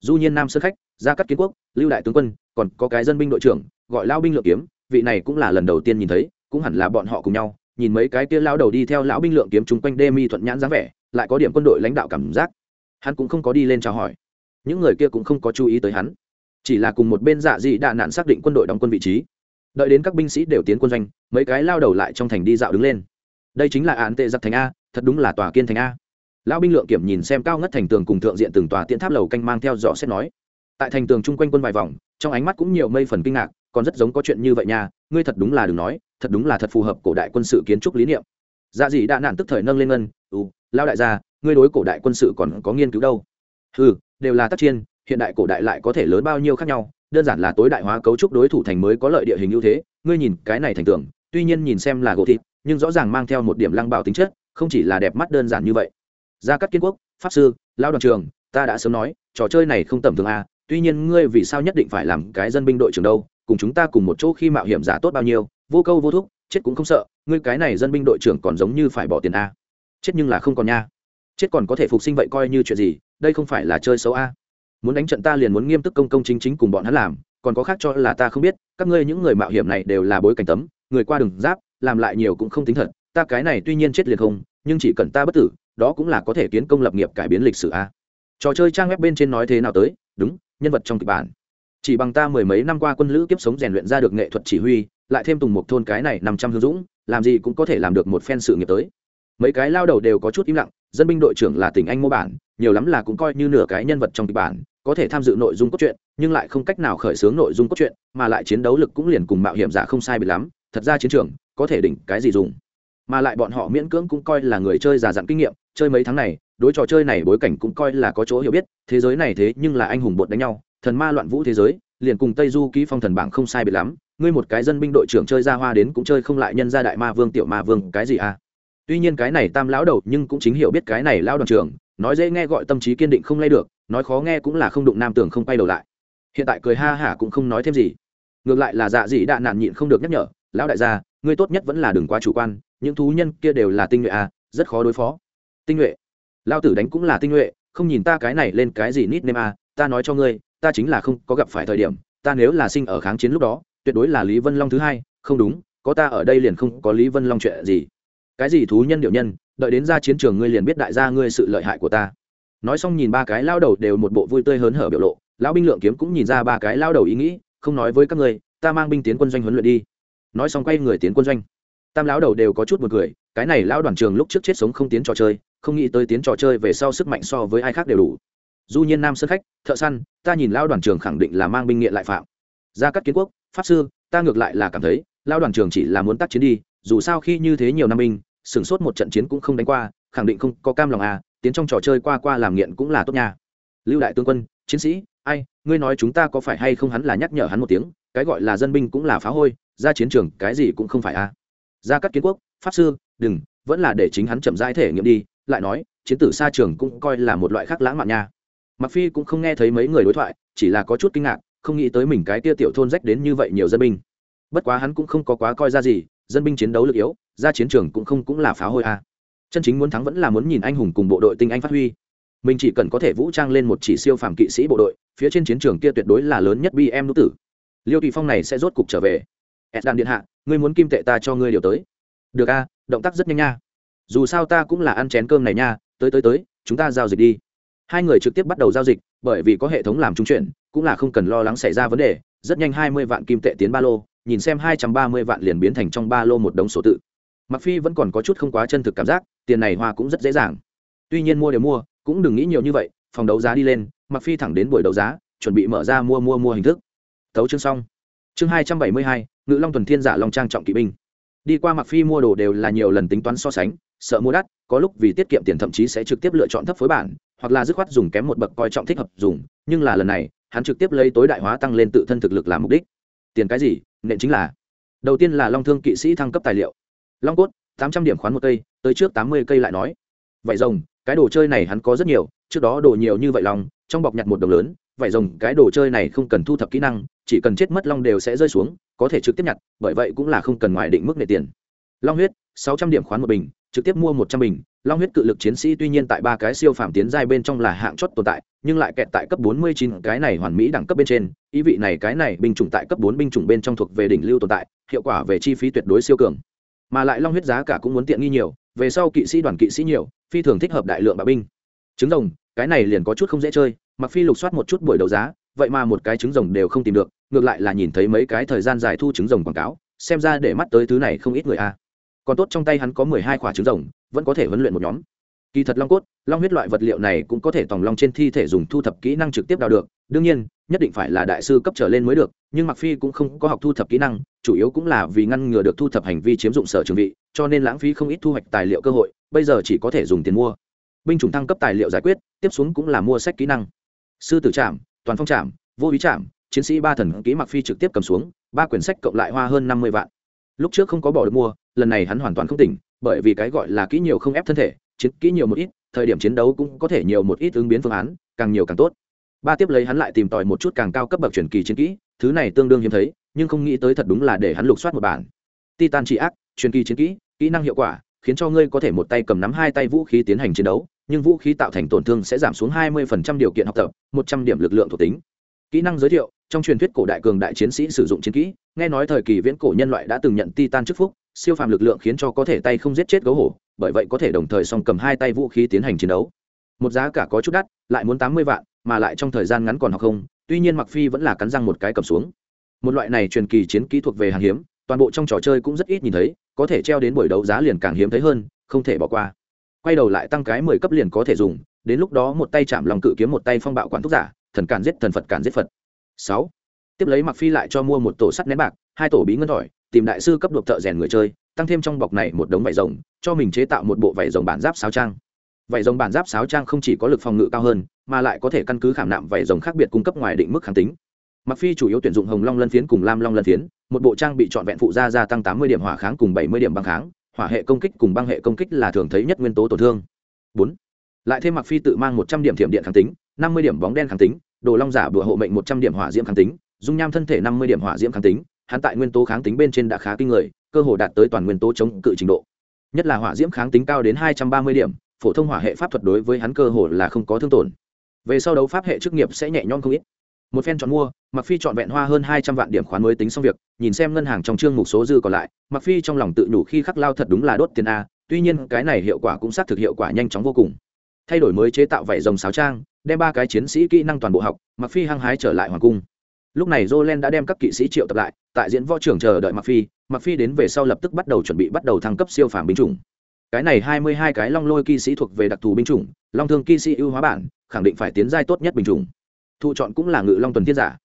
Du nhiên nam sơn khách, gia cắt kiến quốc, lưu đại tướng quân, còn có cái dân binh đội trưởng, gọi lao binh lượng kiếm, vị này cũng là lần đầu tiên nhìn thấy cũng hẳn là bọn họ cùng nhau, nhìn mấy cái kia lao đầu đi theo lão binh lượng kiếm chúng quanh đê mi thuận nhãn dáng vẻ, lại có điểm quân đội lãnh đạo cảm giác. Hắn cũng không có đi lên chào hỏi. Những người kia cũng không có chú ý tới hắn. Chỉ là cùng một bên dạ dị đạn nạn xác định quân đội đóng quân vị trí. Đợi đến các binh sĩ đều tiến quân doanh, mấy cái lao đầu lại trong thành đi dạo đứng lên. Đây chính là án tệ giặc thành a, thật đúng là tòa kiên thành a. Lão binh lượng kiểm nhìn xem cao ngất thành tường cùng thượng diện từng tòa tiễn tháp lầu canh mang theo dõi xét nói. Tại thành tường chung quanh quân vài vòng, trong ánh mắt cũng nhiều mây phần kinh ngạc còn rất giống có chuyện như vậy nha, ngươi thật đúng là đừng nói, thật đúng là thật phù hợp cổ đại quân sự kiến trúc lý niệm. Dạ dị đã nạn tức thời nâng lên ngân ừ lao đại gia, ngươi đối cổ đại quân sự còn có nghiên cứu đâu? Ừ đều là tác chiên hiện đại cổ đại lại có thể lớn bao nhiêu khác nhau, đơn giản là tối đại hóa cấu trúc đối thủ thành mới có lợi địa hình ưu thế, ngươi nhìn cái này thành tưởng tuy nhiên nhìn xem là gỗ thịt, nhưng rõ ràng mang theo một điểm lăng bảo tính chất, không chỉ là đẹp mắt đơn giản như vậy. Gia cắt kiên quốc, pháp sư lao đoàn trường ta đã sớm nói, trò chơi này không tầm thường a tuy nhiên ngươi vì sao nhất định phải làm cái dân binh đội trưởng đâu cùng chúng ta cùng một chỗ khi mạo hiểm giả tốt bao nhiêu, vô câu vô thúc, chết cũng không sợ, ngươi cái này dân binh đội trưởng còn giống như phải bỏ tiền a. Chết nhưng là không còn nha. Chết còn có thể phục sinh vậy coi như chuyện gì, đây không phải là chơi xấu a. Muốn đánh trận ta liền muốn nghiêm túc công công chính chính cùng bọn hắn làm, còn có khác cho là ta không biết, các ngươi những người mạo hiểm này đều là bối cảnh tấm, người qua đường giáp, làm lại nhiều cũng không tính thật, ta cái này tuy nhiên chết liền không, nhưng chỉ cần ta bất tử, đó cũng là có thể kiến công lập nghiệp cải biến lịch sử a. Trò chơi trang web bên trên nói thế nào tới, đúng, nhân vật trong kịch bản chỉ bằng ta mười mấy năm qua quân lữ kiếp sống rèn luyện ra được nghệ thuật chỉ huy, lại thêm tùng một thôn cái này năm trăm hương dũng, làm gì cũng có thể làm được một phen sự nghiệp tới. Mấy cái lao đầu đều có chút im lặng, dân binh đội trưởng là tỉnh anh mô bản, nhiều lắm là cũng coi như nửa cái nhân vật trong kịch bản, có thể tham dự nội dung cốt truyện, nhưng lại không cách nào khởi xướng nội dung cốt truyện, mà lại chiến đấu lực cũng liền cùng mạo hiểm giả không sai bị lắm, thật ra chiến trường, có thể đỉnh cái gì dùng. Mà lại bọn họ miễn cưỡng cũng coi là người chơi già dặn kinh nghiệm, chơi mấy tháng này, đối trò chơi này bối cảnh cũng coi là có chỗ hiểu biết, thế giới này thế nhưng là anh hùng bột đánh nhau thần ma loạn vũ thế giới, liền cùng tây du ký phong thần bảng không sai biệt lắm, ngươi một cái dân binh đội trưởng chơi ra hoa đến cũng chơi không lại nhân gia đại ma vương, tiểu ma vương, cái gì à? Tuy nhiên cái này tam lão đầu nhưng cũng chính hiểu biết cái này lão đoàn trưởng, nói dễ nghe gọi tâm trí kiên định không lay được, nói khó nghe cũng là không đụng nam tưởng không quay đầu lại. Hiện tại cười ha hả cũng không nói thêm gì. Ngược lại là dạ dị đạn nạn nhịn không được nhắc nhở, lão đại gia, ngươi tốt nhất vẫn là đừng quá chủ quan, những thú nhân kia đều là tinh nhuệ à rất khó đối phó. Tinh nhuệ? Lao tử đánh cũng là tinh nhuệ, không nhìn ta cái này lên cái gì nít nêm à ta nói cho ngươi ta chính là không có gặp phải thời điểm ta nếu là sinh ở kháng chiến lúc đó tuyệt đối là lý vân long thứ hai không đúng có ta ở đây liền không có lý vân long chuyện gì. Cái gì thú nhân điệu nhân đợi đến ra chiến trường ngươi liền biết đại gia ngươi sự lợi hại của ta. Nói xong nhìn ba cái lao đầu đều một bộ vui tươi hớn hở biểu lộ lão binh lượng kiếm cũng nhìn ra ba cái lao đầu ý nghĩ không nói với các ngươi, ta mang binh tiến quân doanh huấn luyện đi. Nói xong quay người tiến quân doanh. Tam lão đầu đều có chút một cười cái này lão đoàn trường lúc trước chết sống không tiến trò chơi không nghĩ tới tiến trò chơi về sau sức mạnh so với ai khác đều đủ du nhiên nam sơn khách, thợ săn, ta nhìn lão đoàn trường khẳng định là mang binh nghiện lại phạm. Gia cắt kiến quốc, pháp sư, ta ngược lại là cảm thấy, lão đoàn trường chỉ là muốn tác chiến đi, dù sao khi như thế nhiều năm binh, sửng sốt một trận chiến cũng không đánh qua, khẳng định không có cam lòng à tiến trong trò chơi qua qua làm nghiện cũng là tốt nha. Lưu đại tướng quân, chiến sĩ, ai, ngươi nói chúng ta có phải hay không hắn là nhắc nhở hắn một tiếng, cái gọi là dân binh cũng là phá hôi, ra chiến trường cái gì cũng không phải a à. ra các kiến quốc, pháp sư, đừng, vẫn là để chính hắn chậm rãi thể nghiệm đi, lại nói, chiến tử xa trường cũng coi là một loại khác lãng mạn nha mặc phi cũng không nghe thấy mấy người đối thoại, chỉ là có chút kinh ngạc, không nghĩ tới mình cái tia tiểu thôn rách đến như vậy nhiều dân binh. Bất quá hắn cũng không có quá coi ra gì, dân binh chiến đấu lực yếu, ra chiến trường cũng không cũng là phá hôi a. À. chân chính muốn thắng vẫn là muốn nhìn anh hùng cùng bộ đội tinh anh phát huy. Mình chỉ cần có thể vũ trang lên một chỉ siêu phàm kỵ sĩ bộ đội, phía trên chiến trường kia tuyệt đối là lớn nhất bm nữ tử. Liêu tùy phong này sẽ rốt cục trở về. Ed đàn điện hạ, ngươi muốn kim tệ ta cho ngươi điều tới. Được a, động tác rất nhanh nha. Dù sao ta cũng là ăn chén cơm này nha, tới tới tới, chúng ta giao dịch đi hai người trực tiếp bắt đầu giao dịch, bởi vì có hệ thống làm trung chuyển, cũng là không cần lo lắng xảy ra vấn đề. Rất nhanh hai mươi vạn kim tệ tiến ba lô, nhìn xem hai trăm ba mươi vạn liền biến thành trong ba lô một đống số tự. Mặc phi vẫn còn có chút không quá chân thực cảm giác, tiền này hoa cũng rất dễ dàng. Tuy nhiên mua đều mua, cũng đừng nghĩ nhiều như vậy, phòng đấu giá đi lên mặc phi thẳng đến buổi đấu giá, chuẩn bị mở ra mua mua mua hình thức. Thấu chương xong. Chương hai trăm bảy mươi hai, ngự long tuần thiên giả long trang trọng kỵ binh. Đi qua mặc phi mua đồ đều là nhiều lần tính toán so sánh sợ mua đắt, có lúc vì tiết kiệm tiền thậm chí sẽ trực tiếp lựa chọn thấp phối bản, hoặc là dứt khoát dùng kém một bậc coi trọng thích hợp dùng, nhưng là lần này, hắn trực tiếp lấy tối đại hóa tăng lên tự thân thực lực làm mục đích. Tiền cái gì? Nện chính là, đầu tiên là long thương kỵ sĩ thăng cấp tài liệu. Long cốt, tám trăm điểm khoán một cây, tới trước tám mươi cây lại nói. Vậy rồng, cái đồ chơi này hắn có rất nhiều, trước đó đồ nhiều như vậy lòng trong bọc nhặt một đồng lớn vậy rồng, cái đồ chơi này không cần thu thập kỹ năng, chỉ cần chết mất long đều sẽ rơi xuống, có thể trực tiếp nhặt, bởi vậy cũng là không cần ngoài định mức nệ tiền. Long huyết, sáu trăm điểm khoán một bình trực tiếp mua một trăm bình. Long huyết cự lực chiến sĩ tuy nhiên tại ba cái siêu phàm tiến giai bên trong là hạng chót tồn tại, nhưng lại kẹt tại cấp bốn mươi chín, cái này hoàn mỹ đẳng cấp bên trên. Ý vị này cái này binh chủng tại cấp bốn binh chủng bên trong thuộc về đỉnh lưu tồn tại, hiệu quả về chi phí tuyệt đối siêu cường. Mà lại long huyết giá cả cũng muốn tiện nghi nhiều, về sau kỵ sĩ đoàn kỵ sĩ nhiều, phi thường thích hợp đại lượng bạo binh. Trứng rồng, cái này liền có chút không dễ chơi, mặc phi lục soát một chút buổi đấu giá, vậy mà một cái trứng rồng đều không tìm được, ngược lại là nhìn thấy mấy cái thời gian dài thu trứng rồng quảng cáo, xem ra để mắt tới thứ này không ít người a còn tốt trong tay hắn có mười hai quả trứng rồng, vẫn có thể huấn luyện một nhóm. Kỳ thật long cốt, long huyết loại vật liệu này cũng có thể tòng long trên thi thể dùng thu thập kỹ năng trực tiếp đào được. Đương nhiên, nhất định phải là đại sư cấp trở lên mới được, nhưng mặc phi cũng không có học thu thập kỹ năng, chủ yếu cũng là vì ngăn ngừa được thu thập hành vi chiếm dụng sở trường vị, cho nên lãng phí không ít thu hoạch tài liệu cơ hội, bây giờ chỉ có thể dùng tiền mua. Binh chủng thăng cấp tài liệu giải quyết, tiếp xuống cũng là mua sách kỹ năng. Sư tử trạm toàn phong trạm vô ý trạm chiến sĩ ba thần kỹ mặc phi trực tiếp cầm xuống, ba quyển sách cộng lại hoa hơn năm mươi vạn lúc trước không có bỏ được mua, lần này hắn hoàn toàn không tỉnh, bởi vì cái gọi là kỹ nhiều không ép thân thể, chiến kỹ nhiều một ít, thời điểm chiến đấu cũng có thể nhiều một ít ứng biến phương án, càng nhiều càng tốt. Ba tiếp lấy hắn lại tìm tòi một chút càng cao cấp bậc truyền kỳ chiến kỹ, thứ này tương đương hiếm thấy, nhưng không nghĩ tới thật đúng là để hắn lục soát một bản. Titan trị ác, truyền kỳ chiến kỹ kỹ năng hiệu quả, khiến cho ngươi có thể một tay cầm nắm hai tay vũ khí tiến hành chiến đấu, nhưng vũ khí tạo thành tổn thương sẽ giảm xuống 20% điều kiện học tập 100 điểm lực lượng thuộc tính. Kỹ năng giới thiệu trong truyền thuyết cổ đại cường đại chiến sĩ sử dụng chiến kỹ, nghe nói thời kỳ viễn cổ nhân loại đã từng nhận titan chức phúc, siêu phàm lực lượng khiến cho có thể tay không giết chết gấu hổ, bởi vậy có thể đồng thời song cầm hai tay vũ khí tiến hành chiến đấu. Một giá cả có chút đắt, lại muốn tám mươi vạn, mà lại trong thời gian ngắn còn học không, tuy nhiên mặc phi vẫn là cắn răng một cái cầm xuống. Một loại này truyền kỳ chiến kỹ thuộc về hàng hiếm, toàn bộ trong trò chơi cũng rất ít nhìn thấy, có thể treo đến buổi đấu giá liền càng hiếm thấy hơn, không thể bỏ qua. Quay đầu lại tăng cái mười cấp liền có thể dùng, đến lúc đó một tay chạm lòng cự kiếm một tay phong bạo quản thúc giả, thần cản giết thần phật cản giết phật sáu. Tiếp lấy mặc phi lại cho mua một tổ sắt nén bạc, hai tổ bí ngân thỏi, tìm đại sư cấp độc thợ rèn người chơi, tăng thêm trong bọc này một đống vải rồng, cho mình chế tạo một bộ vải rồng bản giáp sáo trang. Vải rồng bản giáp sáo trang không chỉ có lực phòng ngự cao hơn, mà lại có thể căn cứ khảm nạm vải rồng khác biệt cung cấp ngoài định mức kháng tính. Mặc phi chủ yếu tuyển dụng hồng long lân phiến cùng lam long lân phiến, một bộ trang bị trọn vẹn phụ gia gia tăng tám mươi điểm hỏa kháng cùng bảy mươi điểm băng kháng, hỏa hệ công kích cùng băng hệ công kích là thường thấy nhất nguyên tố tổn thương. Bốn. Lại thêm mặc phi tự mang một trăm điểm thiểm điện kháng tính, năm mươi điểm bóng đen kháng tính đồ long giả bùa hộ mệnh một trăm điểm hỏa diễm kháng tính, dung nham thân thể năm mươi điểm hỏa diễm kháng tính, hắn tại nguyên tố kháng tính bên trên đã khá kinh người, cơ hồ đạt tới toàn nguyên tố chống cự trình độ. Nhất là hỏa diễm kháng tính cao đến hai trăm ba mươi điểm, phổ thông hỏa hệ pháp thuật đối với hắn cơ hồ là không có thương tổn. Về sau đấu pháp hệ chức nghiệp sẽ nhẹ nhõm không ít. Một phen chọn mua mặc phi chọn vẹn hoa hơn hai trăm vạn điểm khoán mới tính xong việc, nhìn xem ngân hàng trong chương mục số dư còn lại mặc phi trong lòng tự nhủ khi khắc lao thật đúng là đốt tiền a, tuy nhiên cái này hiệu quả cũng xác thực hiệu quả nhanh chóng vô cùng thay đổi mới chế tạo vảy rồng sáo trang, đem ba cái chiến sĩ kỹ năng toàn bộ học mặc phi hăng hái trở lại hoàng cung. Lúc này jolen đã đem các kỵ sĩ triệu tập lại, tại diễn võ trưởng chờ đợi mặc phi mặc phi đến về sau lập tức bắt đầu chuẩn bị bắt đầu thăng cấp siêu phàm binh chủng. Cái này hai mươi hai cái long lôi kỵ sĩ thuộc về đặc thù binh chủng, long thương kỵ sĩ ưu hóa bản, khẳng định phải tiến giai tốt nhất binh chủng. Thụ chọn cũng là ngự long tuần thiên giả.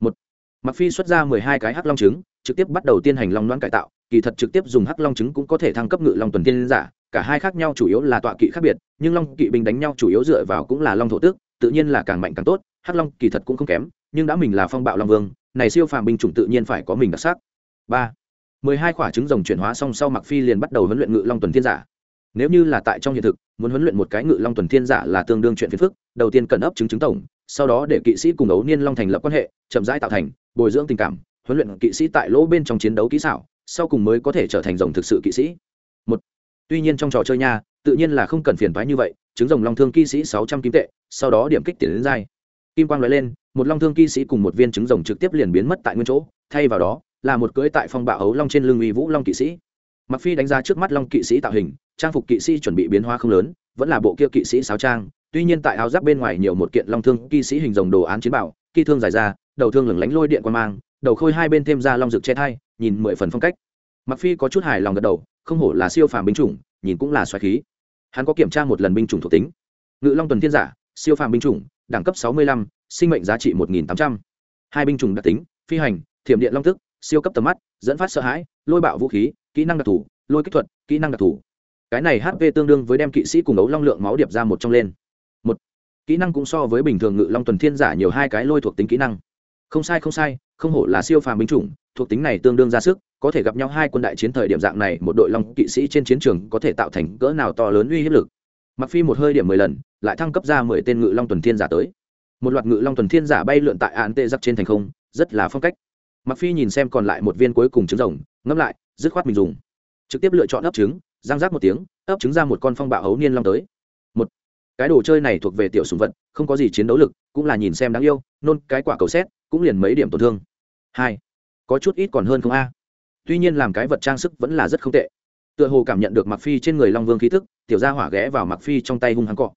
Một mặc phi xuất ra mười hai cái hắc long trứng, trực tiếp bắt đầu tiến hành long đoán cải tạo, kỳ thật trực tiếp dùng hắc long trứng cũng có thể thăng cấp ngự long tuần thiên giả cả hai khác nhau chủ yếu là tọa kỵ khác biệt, nhưng long kỵ binh đánh nhau chủ yếu dựa vào cũng là long thổ tước, tự nhiên là càng mạnh càng tốt, hắc long kỳ thật cũng không kém, nhưng đã mình là phong bạo long vương, này siêu phàm binh chủng tự nhiên phải có mình đặc sắc. Ba. Mười hai quả trứng rồng chuyển hóa xong sau mặc phi liền bắt đầu huấn luyện ngự long tuần thiên giả. Nếu như là tại trong hiện thực, muốn huấn luyện một cái ngự long tuần thiên giả là tương đương chuyện phiền phức, đầu tiên cần ấp trứng trứng tổng, sau đó để kỵ sĩ cùng ấu niên long thành lập quan hệ, chậm rãi tạo thành, bồi dưỡng tình cảm, huấn luyện kỵ sĩ tại lỗ bên trong chiến đấu kỹ xảo, sau cùng mới có thể trở thành rồng thực sự kỵ sĩ tuy nhiên trong trò chơi nha, tự nhiên là không cần phiền thoái như vậy, trứng rồng long thương kỵ sĩ sáu trăm kim tệ, sau đó điểm kích tiền đến dai. Kim quang nói lên, một long thương kỵ sĩ cùng một viên trứng rồng trực tiếp liền biến mất tại nguyên chỗ, thay vào đó, là một cưỡi tại phong bạo ấu long trên lưng uy vũ long kỵ sĩ. Mặc phi đánh giá trước mắt long kỵ sĩ tạo hình, trang phục kỵ sĩ chuẩn bị biến hóa không lớn, vẫn là bộ kia kỵ sĩ sáo trang, tuy nhiên tại áo giáp bên ngoài nhiều một kiện long thương kỵ sĩ hình rồng đồ án chiến bảo, kỳ thương dài ra, đầu thương lửng lánh lôi điện quan mang, đầu khôi hai bên thêm ra long rực che thai, nhìn mười phần phong cách mặc phi có chút hài lòng gật đầu không hổ là siêu phàm binh chủng nhìn cũng là xoáy khí. Hắn có kiểm tra một lần binh chủng thuộc tính. Ngự long tuần thiên giả siêu phàm binh chủng đẳng cấp 65, sinh mệnh giá trị 1.800. hai binh chủng đặc tính phi hành thiểm điện long tức siêu cấp tầm mắt dẫn phát sợ hãi lôi bạo vũ khí kỹ năng đặc thù lôi kích thuật kỹ năng đặc thù. Cái này hp tương đương với đem kỵ sĩ cùng ấu long lượng máu điệp ra một trong lên. Một kỹ năng cũng so với bình thường ngự long tuần thiên giả nhiều hai cái lôi thuộc tính kỹ năng. Không sai không sai không hổ là siêu phàm binh chủng thuộc tính này tương đương ra sức có thể gặp nhau hai quân đại chiến thời điểm dạng này, một đội long kỵ sĩ trên chiến trường có thể tạo thành cỡ nào to lớn uy hiếp lực. Mặc phi một hơi điểm mười lần, lại thăng cấp ra mười tên ngự long tuần thiên giả tới. Một loạt ngự long tuần thiên giả bay lượn tại án tê giặc trên thành không, rất là phong cách. Mặc phi nhìn xem còn lại một viên cuối cùng trứng rồng ngâm lại, dứt khoát mình dùng. Trực tiếp lựa chọn ấp trứng giang rác một tiếng, ấp trứng ra một con phong bạo hấu niên long tới. Một, cái đồ chơi này thuộc về tiểu sùng vật, không có gì chiến đấu lực, cũng là nhìn xem đáng yêu, nôn cái quả cầu xét, cũng liền mấy điểm tổn thương. Hai, có chút ít còn hơn không a tuy nhiên làm cái vật trang sức vẫn là rất không tệ. Tựa hồ cảm nhận được mặc phi trên người long vương khí thức tiểu gia hỏa ghé vào mặc phi trong tay hung hăng cọ.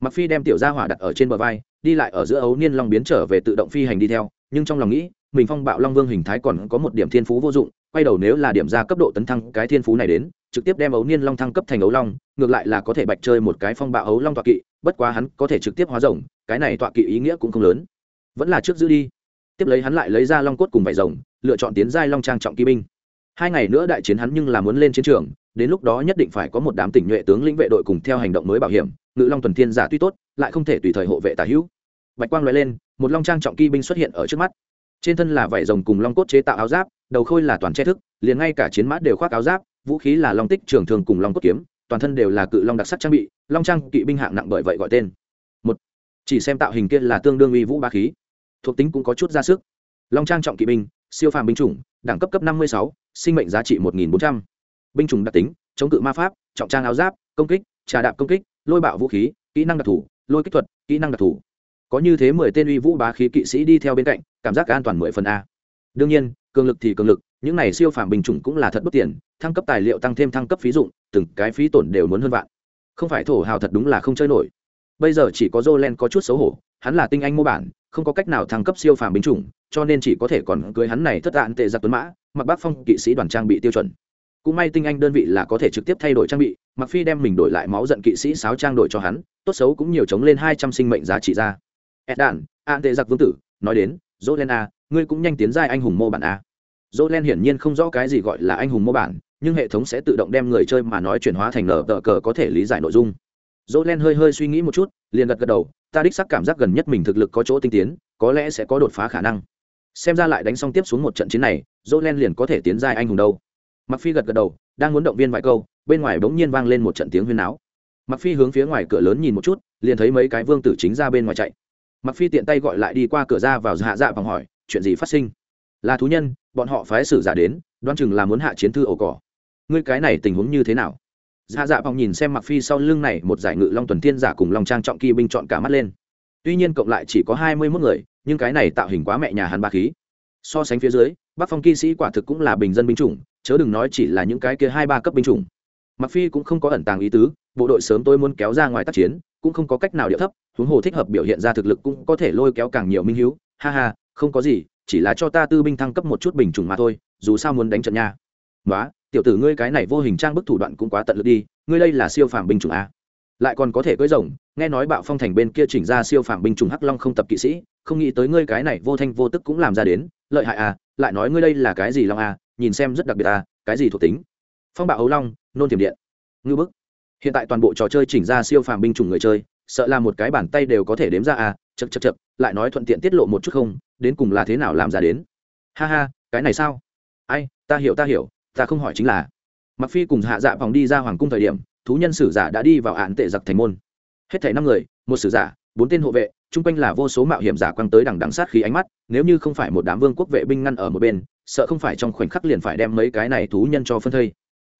Mặc phi đem tiểu gia hỏa đặt ở trên bờ vai, đi lại ở giữa ấu niên long biến trở về tự động phi hành đi theo, nhưng trong lòng nghĩ, mình phong bạo long vương hình thái còn có một điểm thiên phú vô dụng, quay đầu nếu là điểm ra cấp độ tấn thăng cái thiên phú này đến, trực tiếp đem ấu niên long thăng cấp thành ấu long, ngược lại là có thể bạch chơi một cái phong bạo ấu long tọa kỵ, bất quá hắn có thể trực tiếp hóa rồng, cái này tọa kỵ ý nghĩa cũng không lớn. Vẫn là trước giữ đi. Tiếp lấy hắn lại lấy ra long cốt cùng vải rồng, lựa chọn tiến giai long trang trọng kỵ binh hai ngày nữa đại chiến hắn nhưng là muốn lên chiến trường, đến lúc đó nhất định phải có một đám tỉnh nhuệ tướng lĩnh vệ đội cùng theo hành động mới bảo hiểm, ngự long tuần thiên giả tuy tốt, lại không thể tùy thời hộ vệ tả hữu. Bạch quang loại lên, một long trang trọng kỵ binh xuất hiện ở trước mắt. Trên thân là vải rồng cùng long cốt chế tạo áo giáp, đầu khôi là toàn che thức, liền ngay cả chiến mã đều khoác áo giáp, vũ khí là long tích, trường thường cùng long cốt kiếm, toàn thân đều là cự long đặc sắc trang bị, long trang kỵ binh hạng nặng bởi vậy gọi tên. Một, chỉ xem tạo hình kia là tương đương uy vũ ba khí, thuộc tính cũng có chút ra sức. Long trang trọng kỵ binh, siêu phàm binh chủng, đẳng cấp cấp năm mươi sáu sinh mệnh giá trị một nghìn bốn trăm. Binh chủng đặc tính, chống cự ma pháp, trọng trang áo giáp, công kích, trà đạp công kích, lôi bạo vũ khí, kỹ năng đặc thù lôi kích thuật, kỹ năng đặc thù có như thế mười tên uy vũ bá khí kỵ sĩ đi theo bên cạnh, cảm giác an toàn mười phần a. Đương nhiên, cường lực thì cường lực, những này siêu phàm binh chủng cũng là thật bất tiền thăng cấp tài liệu tăng thêm thăng cấp phí dụng, từng cái phí tổn đều muốn hơn vạn. Không phải thổ hào thật đúng là không chơi nổi. Bây giờ chỉ có Jolen có chút xấu hổ, hắn là tinh anh mô bản, không có cách nào thăng cấp siêu phàm binh chủng, cho nên chỉ có thể còn cưới hắn này thất đạn tệ giặc tuấn mã mặc bác phong kỵ sĩ đoàn trang bị tiêu chuẩn. Cũng may tinh anh đơn vị là có thể trực tiếp thay đổi trang bị, mặc phi đem mình đổi lại máu giận kỵ sĩ sáo trang đổi cho hắn, tốt xấu cũng nhiều chống lên hai trăm sinh mệnh giá trị ra. Ed đạn an tệ giặc vương tử, nói đến dỗ len a, ngươi cũng nhanh tiến giai anh hùng mô bản a. Dỗ len hiển nhiên không rõ cái gì gọi là anh hùng mô bản, nhưng hệ thống sẽ tự động đem người chơi mà nói chuyển hóa thành nở tờ cờ có thể lý giải nội dung. Dỗ len hơi hơi suy nghĩ một chút, liền gật gật đầu, ta đích sắc cảm giác gần nhất mình thực lực có chỗ tinh tiến, có lẽ sẽ có đột phá khả năng xem ra lại đánh xong tiếp xuống một trận chiến này dỗ len liền có thể tiến giai anh hùng đâu. Mặc phi gật gật đầu, đang muốn động viên vài câu, bên ngoài bỗng nhiên vang lên một trận tiếng huyên náo. Mặc phi hướng phía ngoài cửa lớn nhìn một chút, liền thấy mấy cái vương tử chính ra bên ngoài chạy. Mặc phi tiện tay gọi lại đi qua cửa ra vào hạ dạ bằng hỏi, chuyện gì phát sinh? Là thú nhân, bọn họ phái sử giả đến, đoán chừng là muốn hạ chiến thư ổ cỏ. Ngươi cái này tình huống như thế nào? Hạ dạ bằng nhìn xem mặc phi sau lưng này một giải ngự long tuần thiên giả cùng long trang trọng kỳ binh chọn cả mắt lên tuy nhiên cộng lại chỉ có hai mươi mốt người, nhưng cái này tạo hình quá mẹ nhà hắn ba khí. So sánh phía dưới, bắc phong kỵ sĩ quả thực cũng là bình dân binh chủng, chớ đừng nói chỉ là những cái kia hai ba cấp binh chủng. Mặc phi cũng không có ẩn tàng ý tứ, bộ đội sớm tôi muốn kéo ra ngoài tác chiến, cũng không có cách nào điệu thấp, huống hồ thích hợp biểu hiện ra thực lực cũng có thể lôi kéo càng nhiều minh hiếu. Ha ha, không có gì, chỉ là cho ta tư binh thăng cấp một chút bình chủng mà thôi, dù sao muốn đánh trận nha. Nói tiểu tử ngươi cái này vô hình trang bức thủ đoạn cũng quá tận lực đi, ngươi đây là siêu phàm binh chủng a lại còn có thể cưỡi rồng, nghe nói bạo phong thành bên kia chỉnh ra siêu phàm binh chủng hắc long không tập kỵ sĩ, không nghĩ tới ngươi cái này vô thanh vô tức cũng làm ra đến, lợi hại à lại nói ngươi đây là cái gì long à nhìn xem rất đặc biệt à cái gì thuộc tính? Phong bạo hấu long, nôn tiềm điện. Ngư bức. Hiện tại toàn bộ trò chơi chỉnh ra siêu phàm binh chủng người chơi, sợ là một cái bàn tay đều có thể đếm ra à chật chật chật lại nói thuận tiện tiết lộ một chút không, đến cùng là thế nào làm ra đến. Ha ha, cái này sao? Ai, ta hiểu ta hiểu, ta không hỏi chính là. Mặc phi cùng hạ dạ phòng đi ra hoàng cung thời điểm thú nhân sử giả đã đi vào án tệ giặc thành môn. Hết thảy năm người, một sử giả, bốn tên hộ vệ, chung quanh là vô số mạo hiểm giả quăng tới đằng đằng sát khí ánh mắt, nếu như không phải một đám vương quốc vệ binh ngăn ở một bên, sợ không phải trong khoảnh khắc liền phải đem mấy cái này thú nhân cho phân thây.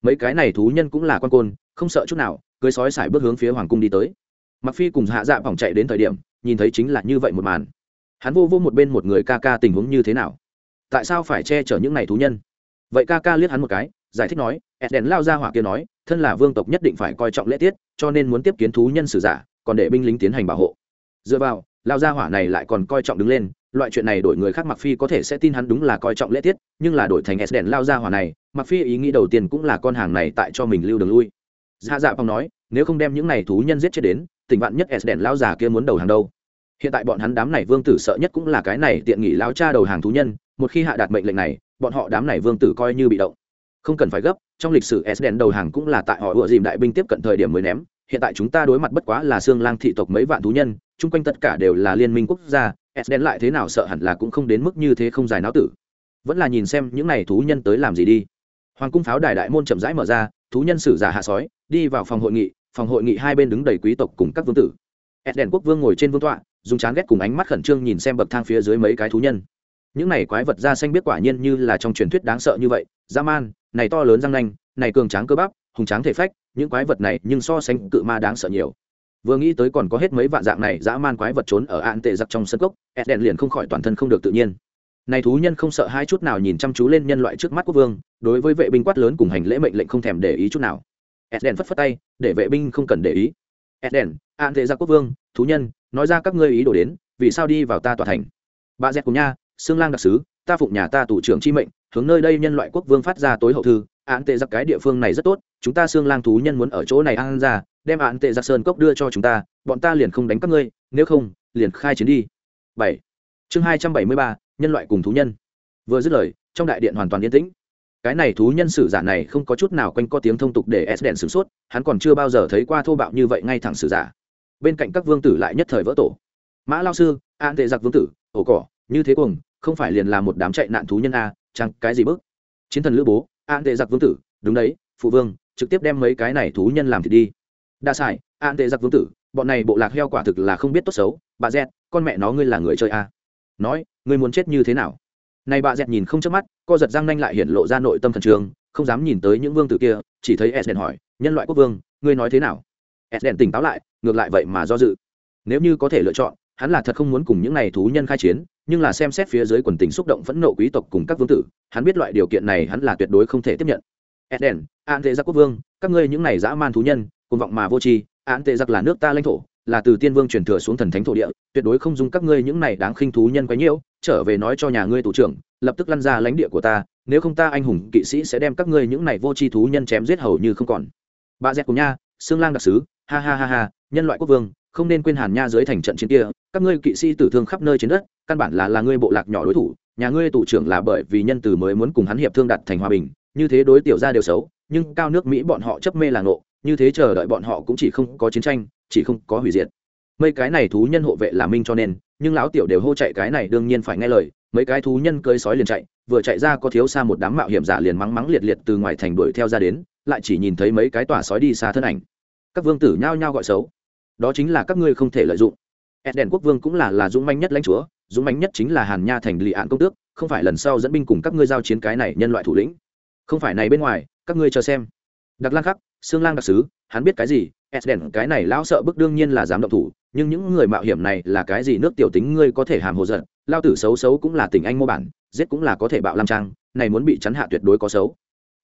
Mấy cái này thú nhân cũng là quan côn, không sợ chút nào, cưới sói sải bước hướng phía hoàng cung đi tới. Mặc phi cùng hạ dạ bỏng chạy đến thời điểm, nhìn thấy chính là như vậy một màn. Hắn vô vô một bên một người ca ca tình huống như thế nào? Tại sao phải che chở những này thú nhân? Vậy ca ca liếc hắn một cái, giải thích nói ed đèn lao ra hỏa kia nói, thân là vương tộc nhất định phải coi trọng lễ tiết, cho nên muốn tiếp kiến thú nhân sử giả, còn để binh lính tiến hành bảo hộ. Dựa vào, lao gia hỏa này lại còn coi trọng đứng lên, loại chuyện này đổi người khác mặc phi có thể sẽ tin hắn đúng là coi trọng lễ tiết, nhưng là đổi thành s đèn lao gia hỏa này mặc phi ý nghĩ đầu tiên cũng là con hàng này tại cho mình lưu đường lui. Dạ dạ phong nói, nếu không đem những này thú nhân giết chết đến, tình bạn nhất s đèn lao già kia muốn đầu hàng đâu. Hiện tại bọn hắn đám này vương tử sợ nhất cũng là cái này tiện nghị lao cha đầu hàng thú nhân, một khi hạ đạt mệnh lệnh này, bọn họ đám này vương tử coi như bị động không cần phải gấp, trong lịch sử s đèn đầu hàng cũng là tại họ ựa dìm đại binh tiếp cận thời điểm mới ném. Hiện tại chúng ta đối mặt bất quá là xương lang thị tộc mấy vạn thú nhân, chung quanh tất cả đều là liên minh quốc gia, s đen lại thế nào sợ hẳn là cũng không đến mức như thế không dài náo tử. Vẫn là nhìn xem những n à y thú nhân tới làm gì đi. Hoàng cung pháo đài đại môn chậm rãi mở ra, thú nhân sử giả hạ sói, đi vào phòng hội nghị, phòng hội nghị hai bên đứng đầy quý tộc cùng các vương tử. S đen quốc vương ngồi trên vương tọa, dùng chán ghét cùng ánh mắt khẩn trương nhìn xem bậc thang phía dưới mấy cái thú nhân. Những này quái vật da xanh biết quả nhiên như là trong truyền thuyết đáng sợ như vậy, dã man này to lớn răng nanh, này cường tráng cơ bắp, hùng tráng thể phách, những quái vật này nhưng so sánh cự ma đáng sợ nhiều. Vừa nghĩ tới còn có hết mấy vạn dạng này dã man quái vật trốn ở an tệ giặc trong sân cốc, ed đèn liền không khỏi toàn thân không được tự nhiên. Này thú nhân không sợ hai chút nào nhìn chăm chú lên nhân loại trước mắt quốc vương, đối với vệ binh quát lớn cùng hành lễ mệnh lệnh không thèm để ý chút nào. Ed đèn phất phất tay, để vệ binh không cần để ý. Ed đèn, an tệ giặc quốc vương, thú nhân, nói ra các ngươi ý đồ đến, vì sao đi vào ta tòa thành? Bà dẹt cùng nha xương lang đặc sứ, ta phụng nhà ta tù trưởng chi mệnh hướng nơi đây nhân loại quốc vương phát ra tối hậu thư án tệ giặc cái địa phương này rất tốt chúng ta xương lang thú nhân muốn ở chỗ này ăn ra đem án tệ giặc sơn cốc đưa cho chúng ta bọn ta liền không đánh các ngươi nếu không liền khai chiến đi. Bảy. Chương hai trăm bảy mươi ba nhân loại cùng thú nhân. Vừa dứt lời trong đại điện hoàn toàn yên tĩnh. Cái này thú nhân sử giả này không có chút nào quanh co tiếng thông tục để s đèn sửng sốt hắn còn chưa bao giờ thấy qua thô bạo như vậy ngay thẳng sử giả. Bên cạnh các vương tử lại nhất thời vỡ tổ. Mã lao sư an tệ giặc vương tử ổ cỏ như thế cùng không phải liền là một đám chạy nạn thú nhân a à, chẳng cái gì bức? Chiến thần lữ bố, an tệ giặc vương tử, đúng đấy, phụ vương, trực tiếp đem mấy cái này thú nhân làm thì đi. Đa sải, an tệ giặc vương tử, bọn này bộ lạc heo quả thực là không biết tốt xấu. Bà dẹt, con mẹ nó ngươi là người chơi à. nói, ngươi muốn chết như thế nào? Này bà dẹt nhìn không chớp mắt, co giật răng nanh lại hiện lộ ra nội tâm thần trường không dám nhìn tới những vương tử kia, chỉ thấy s hỏi, nhân loại quốc vương, ngươi nói thế nào? S tỉnh táo lại, ngược lại vậy mà do dự. Nếu như có thể lựa chọn hắn là thật không muốn cùng những này thú nhân khai chiến, nhưng là xem xét phía dưới quần tình xúc động phẫn nộ quý tộc cùng các vương tử, hắn biết loại điều kiện này hắn là tuyệt đối không thể tiếp nhận. Eden, an tệ giặc quốc vương, các ngươi những này dã man thú nhân cùng vọng mà vô tri, an tệ giặc là nước ta lãnh thổ, là từ tiên vương truyền thừa xuống thần thánh thổ địa, tuyệt đối không dung các ngươi những này đáng khinh thú nhân quấy nhiễu, trở về nói cho nhà ngươi thủ trưởng, lập tức lăn ra lãnh địa của ta, nếu không ta anh hùng kỵ sĩ sẽ đem các ngươi những này vô tri thú nhân chém giết hầu như không còn. Bà dẹt cùng nha xương lang đặc sứ, ha ha ha ha, nhân loại quốc vương không nên quên hàn nha dưới thành trận chiến kia, các ngươi kỵ sĩ tử thương khắp nơi trên đất, căn bản là là ngươi bộ lạc nhỏ đối thủ, nhà ngươi tù trưởng là bởi vì nhân từ mới muốn cùng hắn hiệp thương đặt thành hòa bình, như thế đối tiểu ra đều xấu, nhưng cao nước mỹ bọn họ chấp mê là ngộ, như thế chờ đợi bọn họ cũng chỉ không có chiến tranh, chỉ không có hủy diệt. Mấy cái này thú nhân hộ vệ là minh cho nên, nhưng lão tiểu đều hô chạy cái này đương nhiên phải nghe lời, mấy cái thú nhân cưỡi sói liền chạy, vừa chạy ra có thiếu xa một đám mạo hiểm giả liền mắng mắng liệt liệt từ ngoài thành đuổi theo ra đến, lại chỉ nhìn thấy mấy cái tòa sói đi xa thân ảnh. Các vương tử nhao nhao gọi xấu đó chính là các ngươi không thể lợi dụng. Eden quốc vương cũng là là dũng manh nhất lãnh chúa, dũng manh nhất chính là hàn nha thành lì ạn công tước, không phải lần sau dẫn binh cùng các ngươi giao chiến cái này nhân loại thủ lĩnh. Không phải này bên ngoài, các ngươi chờ xem. Đặc lan khắc xương lang đặc sứ, hắn biết cái gì? Eden cái này lão sợ bức đương nhiên là dám động thủ, nhưng những người mạo hiểm này là cái gì nước tiểu tính ngươi có thể hàm hồ giận, lao tử xấu xấu cũng là tình anh mô bản, giết cũng là có thể bạo lam trang, này muốn bị chắn hạ tuyệt đối có xấu.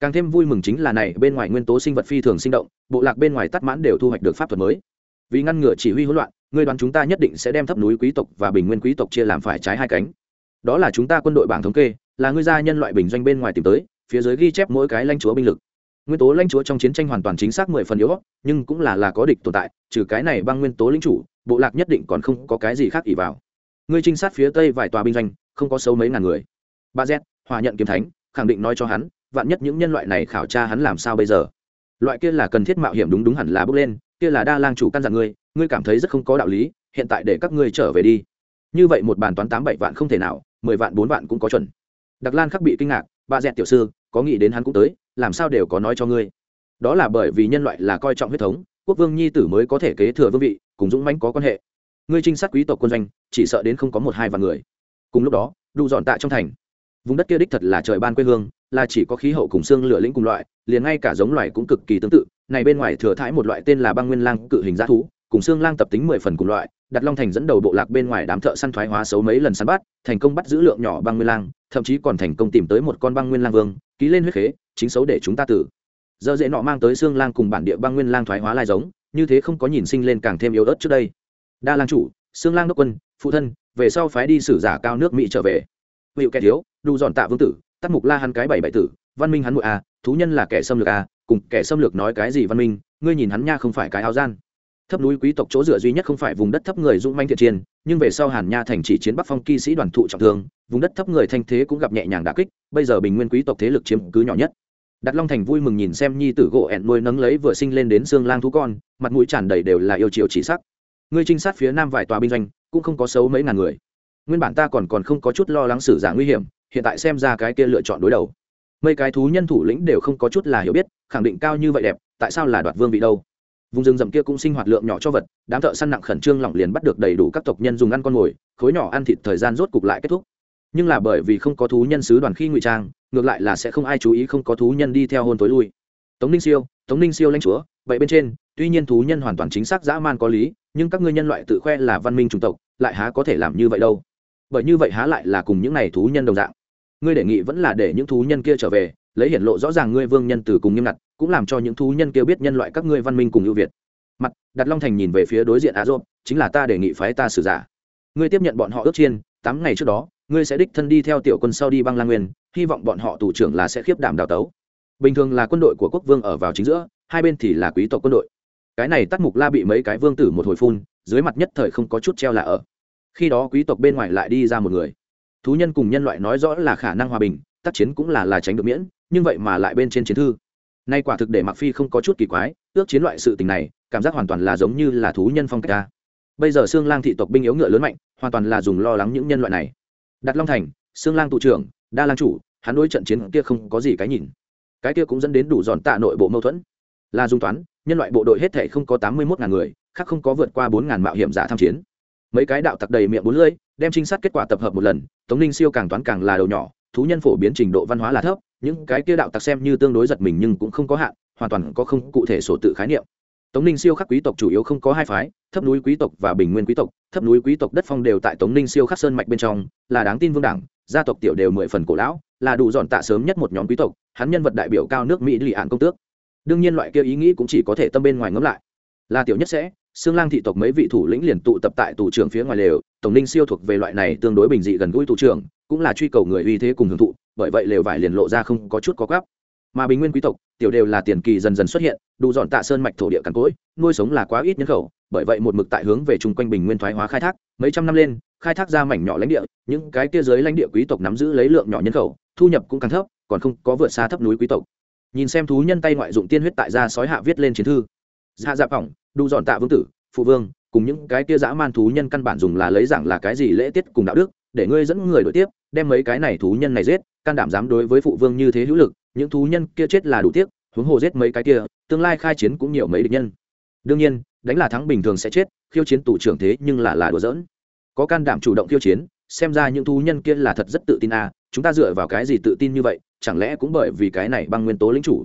Càng thêm vui mừng chính là này, bên ngoài nguyên tố sinh vật phi thường sinh động, bộ lạc bên ngoài tắt mãn đều thu hoạch được pháp thuật mới vì ngăn ngừa chỉ huy hỗn loạn, ngươi đoán chúng ta nhất định sẽ đem thấp núi quý tộc và bình nguyên quý tộc chia làm phải trái hai cánh. Đó là chúng ta quân đội bảng thống kê, là ngươi gia nhân loại bình doanh bên ngoài tìm tới, phía dưới ghi chép mỗi cái lãnh chúa binh lực. Nguyên tố lãnh chúa trong chiến tranh hoàn toàn chính xác mười phần yếu nhưng cũng là là có địch tồn tại, trừ cái này băng nguyên tố lính chủ, bộ lạc nhất định còn không có cái gì khác ỉ vào. Ngươi trinh sát phía tây vài tòa binh doanh, không có sâu mấy ngàn người. Ba z, hòa nhận kiếm thánh, khẳng định nói cho hắn, vạn nhất những nhân loại này khảo tra hắn làm sao bây giờ. Loại kia là cần thiết mạo hiểm đúng đúng hẳn là bước lên kia là đa lang chủ căn dặn ngươi ngươi cảm thấy rất không có đạo lý, hiện tại để các ngươi trở về đi. Như vậy một bàn toán tám bảy vạn không thể nào, mười vạn bốn vạn cũng có chuẩn. Đặc lan khắc bị kinh ngạc, bà dẹt tiểu sư, có nghĩ đến hắn cũng tới, làm sao đều có nói cho ngươi. Đó là bởi vì nhân loại là coi trọng huyết thống, quốc vương nhi tử mới có thể kế thừa vương vị, cùng dũng mãnh có quan hệ. Ngươi trinh sát quý tộc quân doanh, chỉ sợ đến không có một hai vạn người. Cùng lúc đó đủ dọn tạ trong thành. Vùng đất kia đích thật là trời ban quê hương là chỉ có khí hậu cùng xương lửa lĩnh cùng loại, liền ngay cả giống loài cũng cực kỳ tương tự. Này bên ngoài thừa thãi một loại tên là băng nguyên lang cự hình g thú, cùng xương lang tập tính mười phần cùng loại, đặt long thành dẫn đầu bộ lạc bên ngoài đám thợ săn thoái hóa xấu mấy lần săn bắt, thành công bắt giữ lượng nhỏ băng nguyên lang, thậm chí còn thành công tìm tới một con băng nguyên lang vương, ký lên huyết khế, chính xấu để chúng ta tử. Giờ dễ nọ mang tới xương lang cùng bản địa băng nguyên lang thoái hóa lai giống, như thế không có nhìn sinh lên càng thêm yếu ớt trước đây. Đa lang chủ, xương lang đốc quân, phụ thân, về sau phái đi sử giả cao nước mỹ trở về. Hữu kẻ thiếu, đủ dọn tạ vương tử tắt mục la hắn cái bảy bảy tử, văn minh hắn mụi a à, thú nhân là kẻ xâm lược a cùng kẻ xâm lược nói cái gì văn minh, ngươi nhìn hắn nha không phải cái áo gian. Thấp núi quý tộc chỗ dựa duy nhất không phải vùng đất thấp người dũng manh thiện chiến, nhưng về sau hàn nha thành chỉ chiến bắc phong kỵ sĩ đoàn thụ trọng thương, vùng đất thấp người thanh thế cũng gặp nhẹ nhàng đà kích, bây giờ bình nguyên quý tộc thế lực chiếm cứ nhỏ nhất. Đặt long thành vui mừng nhìn xem nhi tử gỗ ẹn nuôi nấng lấy vừa sinh lên đến xương lang thú con, mặt mũi tràn đầy đều là yêu chiều chỉ sắc. Ngươi trinh sát phía nam vài tòa binh doanh, cũng không có xấu mấy ngàn người. Nguyên bản ta còn còn không có chút lo lắng xử giả nguy hiểm hiện tại xem ra cái kia lựa chọn đối đầu. Mấy cái thú nhân thủ lĩnh đều không có chút là hiểu biết, khẳng định cao như vậy đẹp, tại sao là đoạt vương vị đâu? Vùng rừng rậm kia cũng sinh hoạt lượng nhỏ cho vật, đám thợ săn nặng khẩn trương lỏng liền bắt được đầy đủ các tộc nhân dùng ăn con mồi khối nhỏ ăn thịt thời gian rốt cục lại kết thúc. Nhưng là bởi vì không có thú nhân sứ đoàn khi ngụy trang, ngược lại là sẽ không ai chú ý không có thú nhân đi theo hôn tối lui. Tống ninh siêu, tống ninh siêu lãnh chúa, vậy bên trên, tuy nhiên thú nhân hoàn toàn chính xác dã man có lý, nhưng các ngươi nhân loại tự khoe là văn minh chủng tộc, lại há có thể làm như vậy đâu? Bởi như vậy há lại là cùng những n à y thú nhân đồng dạng ngươi đề nghị vẫn là để những thú nhân kia trở về, lấy hiển lộ rõ ràng ngươi vương nhân từ cùng nghiêm ngặt, cũng làm cho những thú nhân kia biết nhân loại các ngươi văn minh cùng ưu việt. Mặt đặt long thành nhìn về phía đối diện a dốt chính là ta đề nghị phái ta xử giả. Ngươi tiếp nhận bọn họ ước chiên, tám ngày trước đó, ngươi sẽ đích thân đi theo tiểu quân sau đi băng la nguyên, hy vọng bọn họ thủ trưởng là sẽ khiếp đảm đào tấu. Bình thường là quân đội của quốc vương ở vào chính giữa, hai bên thì là quý tộc quân đội. Cái này tắt mục la bị mấy cái vương tử một hồi phun, dưới mặt nhất thời không có chút treo là ở. Khi đó quý tộc bên ngoài lại đi ra một người thú nhân cùng nhân loại nói rõ là khả năng hòa bình, tác chiến cũng là là tránh được miễn, nhưng vậy mà lại bên trên chiến thư. Nay quả thực để mặc phi không có chút kỳ quái, ước chiến loại sự tình này, cảm giác hoàn toàn là giống như là thú nhân phong cách ta. Bây giờ xương lang thị tộc binh yếu ngựa lớn mạnh, hoàn toàn là dùng lo lắng những nhân loại này. Đặt long thành xương lang tụ trưởng, đa lang chủ, hắn đối trận chiến kia không có gì cái nhìn. Cái kia cũng dẫn đến đủ giòn tạ nội bộ mâu thuẫn. Là dung toán, nhân loại bộ đội hết thể không có tám mươi một ngàn người, khác không có vượt qua bốn ngàn mạo hiểm giả tham chiến mấy cái đạo tặc đầy miệng bốn lưỡi, đem trinh sát kết quả tập hợp một lần, tống ninh siêu càng toán càng là đầu nhỏ, thú nhân phổ biến trình độ văn hóa là thấp, những cái kia đạo tặc xem như tương đối giật mình nhưng cũng không có hạn, hoàn toàn có không cụ thể sổ tự khái niệm. Tống ninh siêu khắc quý tộc chủ yếu không có hai phái, thấp núi quý tộc và bình nguyên quý tộc, thấp núi quý tộc đất phong đều tại tống ninh siêu khắc sơn mạch bên trong, là đáng tin vương đảng gia tộc tiểu đều mười phần cổ lão, là đủ dọn tạ sớm nhất một nhóm quý tộc, hắn nhân vật đại biểu cao nước mỹ lì ạn công tước. Đương nhiên loại kia ý nghĩ cũng chỉ có thể tâm bên ngoài ngẫm lại. Là tiểu nhất sẽ xương lang thị tộc mấy vị thủ lĩnh liền tụ tập tại tù trưởng phía ngoài lều, tổng ninh siêu thuộc về loại này tương đối bình dị gần gũi tù trưởng, cũng là truy cầu người uy thế cùng hưởng thụ, bởi vậy lều vải liền lộ ra không có chút có gấp mà bình nguyên quý tộc, tiểu đều là tiền kỳ dần dần xuất hiện, đủ dọn tạ sơn mạch thổ địa cằn cỗi, nuôi sống là quá ít nhân khẩu, bởi vậy một mực tại hướng về chung quanh bình nguyên thoái hóa khai thác, mấy trăm năm lên, khai thác ra mảnh nhỏ lãnh địa, những cái kia dưới lãnh địa quý tộc nắm giữ lấy lượng nhỏ nhân khẩu, thu nhập cũng càng thấp, còn không có vượt xa thấp núi quý tộc. Nhìn xem thú nhân tay ngoại dụng tiên huyết tại gia sói hạ viết lên chiến thư. Hạ dạ phỏng đủ dọn tạ vương tử, phụ vương, cùng những cái kia dã man thú nhân căn bản dùng là lấy giảng là cái gì lễ tiết cùng đạo đức, để ngươi dẫn người đổi tiếp, đem mấy cái này thú nhân này giết, can đảm dám đối với phụ vương như thế hữu lực, những thú nhân kia chết là đủ tiếc, huống hồ giết mấy cái kia, tương lai khai chiến cũng nhiều mấy địch nhân. Đương nhiên, đánh là thắng bình thường sẽ chết, khiêu chiến tù trưởng thế nhưng là là đùa giỡn. Có can đảm chủ động khiêu chiến, xem ra những thú nhân kia là thật rất tự tin à chúng ta dựa vào cái gì tự tin như vậy, chẳng lẽ cũng bởi vì cái này băng nguyên tố lính chủ.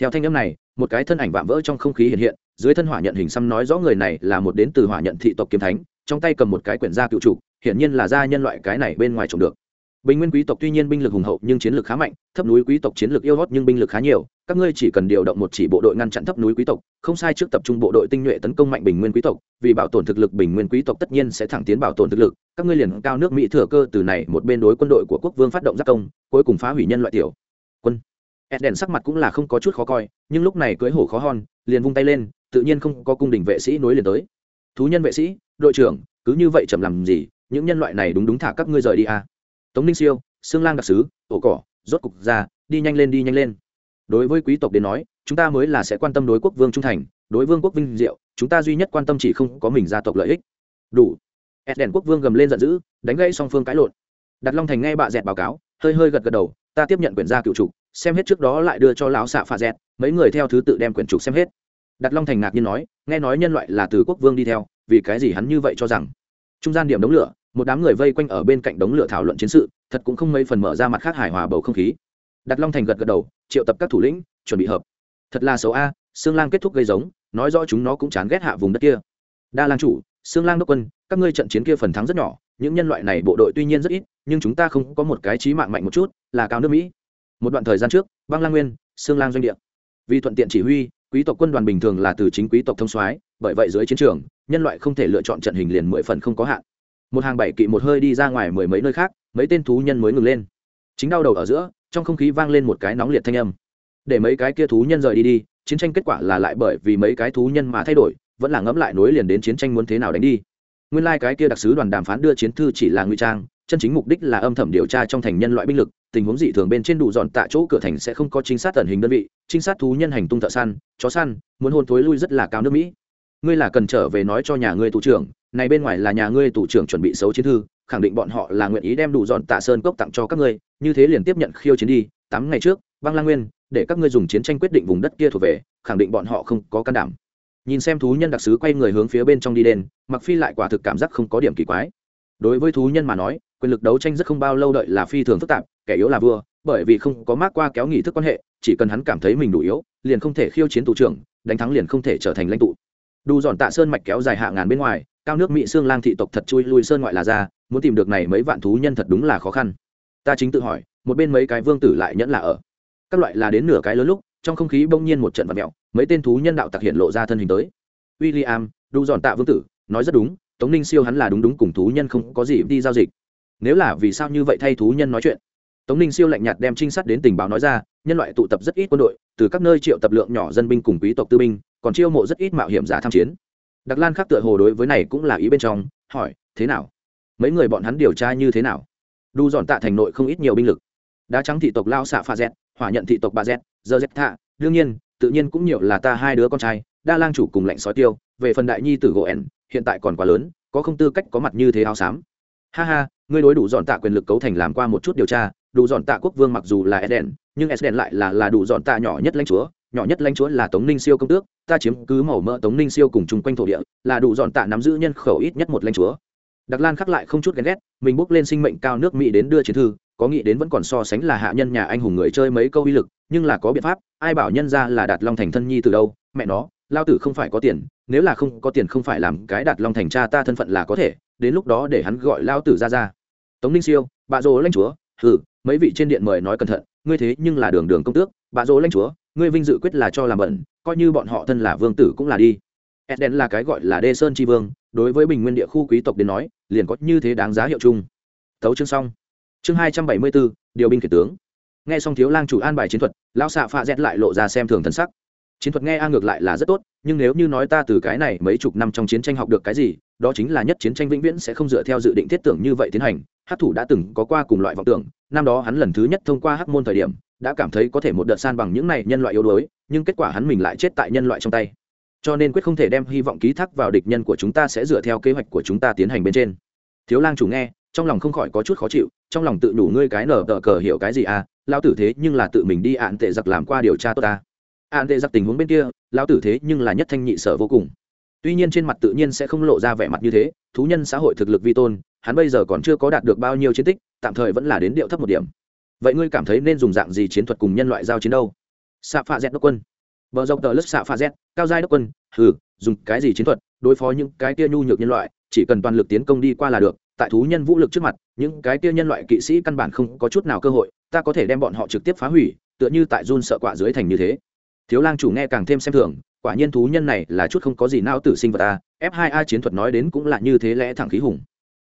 Theo thanh âm này, một cái thân ảnh vạm vỡ trong không khí hiện hiện dưới thân hỏa nhận hình xăm nói rõ người này là một đến từ hỏa nhận thị tộc kiếm thánh, trong tay cầm một cái quyển gia cựu trục hiển nhiên là gia nhân loại cái này bên ngoài trồng được. Bình nguyên quý tộc tuy nhiên binh lực hùng hậu nhưng chiến lược khá mạnh, thấp núi quý tộc chiến lược yêu hót nhưng binh lực khá nhiều, các ngươi chỉ cần điều động một chỉ bộ đội ngăn chặn thấp núi quý tộc, không sai trước tập trung bộ đội tinh nhuệ tấn công mạnh bình nguyên quý tộc, vì bảo tồn thực lực bình nguyên quý tộc tất nhiên sẽ thẳng tiến bảo tồn thực lực, các ngươi liền cao nước mỹ thừa cơ từ này một bên đối quân đội của quốc vương phát động giác công, cuối cùng phá hủy nhân loại tiểu quân. Eden sắc mặt cũng là không có chút khó coi, nhưng lúc này cưới hổ khó hon, liền vung tay lên tự nhiên không có cung đình vệ sĩ nối liền tới. Thú nhân vệ sĩ, đội trưởng, cứ như vậy chậm làm gì, những nhân loại này đúng đúng thả các ngươi rời đi à. tống ninh siêu xương lang đặc sứ, ổ cỏ, rốt cục ra, đi nhanh lên, đi nhanh lên. Đối với quý tộc đến nói, chúng ta mới là sẽ quan tâm đối quốc vương trung thành, đối vương quốc vinh diệu, chúng ta duy nhất quan tâm chỉ không có mình gia tộc lợi ích. Đủ. Ed đèn quốc vương gầm lên giận dữ, đánh gãy song phương cãi lộn. Đặt long thành nghe bạ dẹt báo cáo, hơi hơi gật gật đầu, ta tiếp nhận quyển gia cựu trục, xem hết trước đó lại đưa cho lão xạ pha dẹt, mấy người theo thứ tự đem quyển trục xem hết đặt long thành ngạc nhiên nói, nghe nói nhân loại là từ quốc vương đi theo, vì cái gì hắn như vậy cho rằng? Trung gian điểm đống lửa, một đám người vây quanh ở bên cạnh đống lửa thảo luận chiến sự, thật cũng không mấy phần mở ra mặt khác hài hòa bầu không khí. Đặt long thành gật gật đầu, triệu tập các thủ lĩnh, chuẩn bị hợp. Thật là xấu a xương lang kết thúc gây giống, nói rõ chúng nó cũng chán ghét hạ vùng đất kia. Đa lang chủ xương lang đốc quân, các ngươi trận chiến kia phần thắng rất nhỏ, những nhân loại này bộ đội tuy nhiên rất ít, nhưng chúng ta không có một cái trí mạng mạnh một chút, là cao nước mỹ. Một đoạn thời gian trước, băng lang nguyên xương lang doanh địa. Vì thuận tiện chỉ huy quý tộc quân đoàn bình thường là từ chính quý tộc thông soái, bởi vậy dưới chiến trường, nhân loại không thể lựa chọn trận hình liền mười phần không có hạn. Một hàng bảy kỵ một hơi đi ra ngoài mười mấy nơi khác, mấy tên thú nhân mới ngừng lên. Chính đau đầu ở giữa, trong không khí vang lên một cái nóng liệt thanh âm. Để mấy cái kia thú nhân rời đi đi, chiến tranh kết quả là lại bởi vì mấy cái thú nhân mà thay đổi, vẫn là ngẫm lại nối liền đến chiến tranh muốn thế nào đánh đi. Nguyên lai、like、cái kia đặc sứ đoàn đàm phán đưa chiến thư chỉ là ngụy trang, chân chính mục đích là âm thầm điều tra trong thành nhân loại binh lực, tình huống dị thường bên trên đủ dọn tạ chỗ cửa thành sẽ không có chính sát tần hình đơn vị trinh sát thú nhân hành tung thợ săn chó săn muốn hôn thối lui rất là cao nước mỹ. Ngươi là cần trở về nói cho nhà ngươi tù trưởng này bên ngoài là nhà ngươi tù trưởng chuẩn bị xấu chiến thư khẳng định bọn họ là nguyện ý đem đủ dọn tạ sơn cốc tặng cho các ngươi như thế liền tiếp nhận khiêu chiến đi tám ngày trước băng lang nguyên để các ngươi dùng chiến tranh quyết định vùng đất kia thuộc về khẳng định bọn họ không có can đảm. Nhìn xem thú nhân đặc sứ quay người hướng phía bên trong đi đền, mặc phi lại quả thực cảm giác không có điểm kỳ quái. Đối với thú nhân mà nói quyền lực đấu tranh rất không bao lâu đợi là phi thường phức tạp kẻ yếu là vua bởi vì không có mác qua kéo nghị thức quan hệ chỉ cần hắn cảm thấy mình đủ yếu liền không thể khiêu chiến tù trưởng đánh thắng liền không thể trở thành lãnh tụ. Đủ dọn tạ sơn mạch kéo dài hạ ngàn bên ngoài cao nước mỹ xương lang thị tộc thật chui lui sơn ngoại là ra muốn tìm được này mấy vạn thú nhân thật đúng là khó khăn. Ta chính tự hỏi một bên mấy cái vương tử lại nhẫn là ở. Các loại là đến nửa cái lớn lúc trong không khí bỗng nhiên một trận vật mẹo mấy tên thú nhân đạo tặc hiện lộ ra thân hình tới. William, đủ dọn tạ vương tử nói rất đúng tống ninh siêu hắn là đúng đúng cùng thú nhân không có gì đi giao dịch. Nếu là vì sao như vậy thay thú nhân nói chuyện? Tống ninh siêu lạnh nhạt đem trinh sát đến tình báo nói ra, nhân loại tụ tập rất ít quân đội, từ các nơi triệu tập lượng nhỏ dân binh cùng quý tộc tư binh, còn chiêu mộ rất ít mạo hiểm giả tham chiến. Đặc lan khác tựa hồ đối với này cũng là ý bên trong, hỏi, thế nào? Mấy người bọn hắn điều tra như thế nào? Đu dọn tạ thành nội không ít nhiều binh lực. Đá trắng thị tộc lao xạ pha z hỏa nhận thị tộc bà z giờ z thạ đương nhiên, tự nhiên cũng nhiều là ta hai đứa con trai, đa lang chủ cùng lệnh sói tiêu, về phần đại nhi tử gỗ ẻn, hiện tại còn quá lớn, có không tư cách có mặt như thế áo xám. Ha ha, ngươi đối đủ dọn tạ quyền lực cấu thành làm qua một chút điều tra đủ dọn tạ quốc vương mặc dù là eden, nhưng eden lại là là đủ dọn tạ nhỏ nhất lãnh chúa. Nhỏ nhất lãnh chúa là tống ninh siêu công tước, ta chiếm cứ màu mỡ tống ninh siêu cùng chung quanh thổ địa, là đủ dọn tạ nắm giữ nhân khẩu ít nhất một lãnh chúa. Đặc lan khắc lại không chút ghen ghét, mình bước lên sinh mệnh cao nước mỹ đến đưa chiến thư, có nghĩ đến vẫn còn so sánh là hạ nhân nhà anh hùng người chơi mấy câu uy lực, nhưng là có biện pháp, ai bảo nhân ra là đạt long thành thân nhi từ đâu? Mẹ nó, lao tử không phải có tiền, nếu là không có tiền không phải làm cái đạt long thành cha ta thân phận là có thể, đến lúc đó để hắn gọi lao tử ra ra. Tống ninh siêu bà rồ lãnh chúa, hừ mấy vị trên điện mời nói cẩn thận, ngươi thế nhưng là đường đường công tước, bà dỗ lãnh chúa, ngươi vinh dự quyết là cho làm bẩn, coi như bọn họ thân là vương tử cũng là đi. Eden là cái gọi là đê sơn tri vương, đối với bình nguyên địa khu quý tộc đến nói, liền có như thế đáng giá hiệu chung. Thấu chương xong. Chương hai trăm bảy mươi bốn điều binh kể tướng. Nghe xong thiếu lang chủ an bài chiến thuật, lão xạ pha dẹt lại lộ ra xem thường thân sắc. Chiến thuật nghe a ngược lại là rất tốt, nhưng nếu như nói ta từ cái này mấy chục năm trong chiến tranh học được cái gì đó chính là nhất chiến tranh vĩnh viễn sẽ không dựa theo dự định thiết tưởng như vậy tiến hành. Hát thủ đã từng có qua cùng loại vọng tưởng, năm đó hắn lần thứ nhất thông qua hát môn thời điểm, đã cảm thấy có thể một đợt san bằng những này nhân loại yếu đuối, nhưng kết quả hắn mình lại chết tại nhân loại trong tay. Cho nên quyết không thể đem hy vọng ký thác vào địch nhân của chúng ta sẽ dựa theo kế hoạch của chúng ta tiến hành bên trên. Thiếu lang chủ nghe, trong lòng không khỏi có chút khó chịu, trong lòng tự đủ ngươi cái nở tờ cờ hiểu cái gì à lao tử thế nhưng là tự mình đi ạn tệ giặc làm qua điều tra tốt ta. Ạn tệ giặc tình huống bên kia lao tử thế nhưng là nhất thanh nhị sở vô cùng tuy nhiên trên mặt tự nhiên sẽ không lộ ra vẻ mặt như thế, thú nhân xã hội thực lực vi tôn, hắn bây giờ còn chưa có đạt được bao nhiêu chiến tích, tạm thời vẫn là đến điệu thấp một điểm. Vậy ngươi cảm thấy nên dùng dạng gì chiến thuật cùng nhân loại giao chiến đâu? Xạ pha z đốc quân. Bờ dọc tờ lớp xạ pha z, cao giai đốc quân, hừ, dùng cái gì chiến thuật, đối phó những cái kia nhu nhược nhân loại, chỉ cần toàn lực tiến công đi qua là được, tại thú nhân vũ lực trước mặt, những cái kia nhân loại kỵ sĩ căn bản không có chút nào cơ hội, ta có thể đem bọn họ trực tiếp phá hủy, tựa như tại run sợ quả dưới thành như thế. Thiếu lang chủ nghe càng thêm xem thường quả nhiên thú nhân này là chút không có gì nao tử sinh vật a, f 2 a chiến thuật nói đến cũng là như thế lẽ thẳng khí hùng.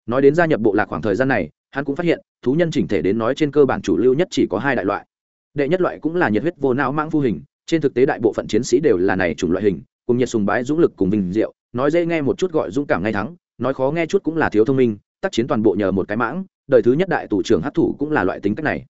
Nói đến gia nhập bộ lạc khoảng thời gian này, hắn cũng phát hiện, thú nhân chỉnh thể đến nói trên cơ bản chủ lưu nhất chỉ có hai đại loại. Đệ nhất loại cũng là nhiệt huyết vô não mãng vô hình, trên thực tế đại bộ phận chiến sĩ đều là này chủng loại hình, cùng nhiệt sùng bái dũng lực cùng vinh diệu, nói dễ nghe một chút gọi dũng cảm ngay thắng, nói khó nghe chút cũng là thiếu thông minh, tác chiến toàn bộ nhờ một cái mãng, đời thứ nhất đại tù trưởng hát thủ cũng là loại tính cách này.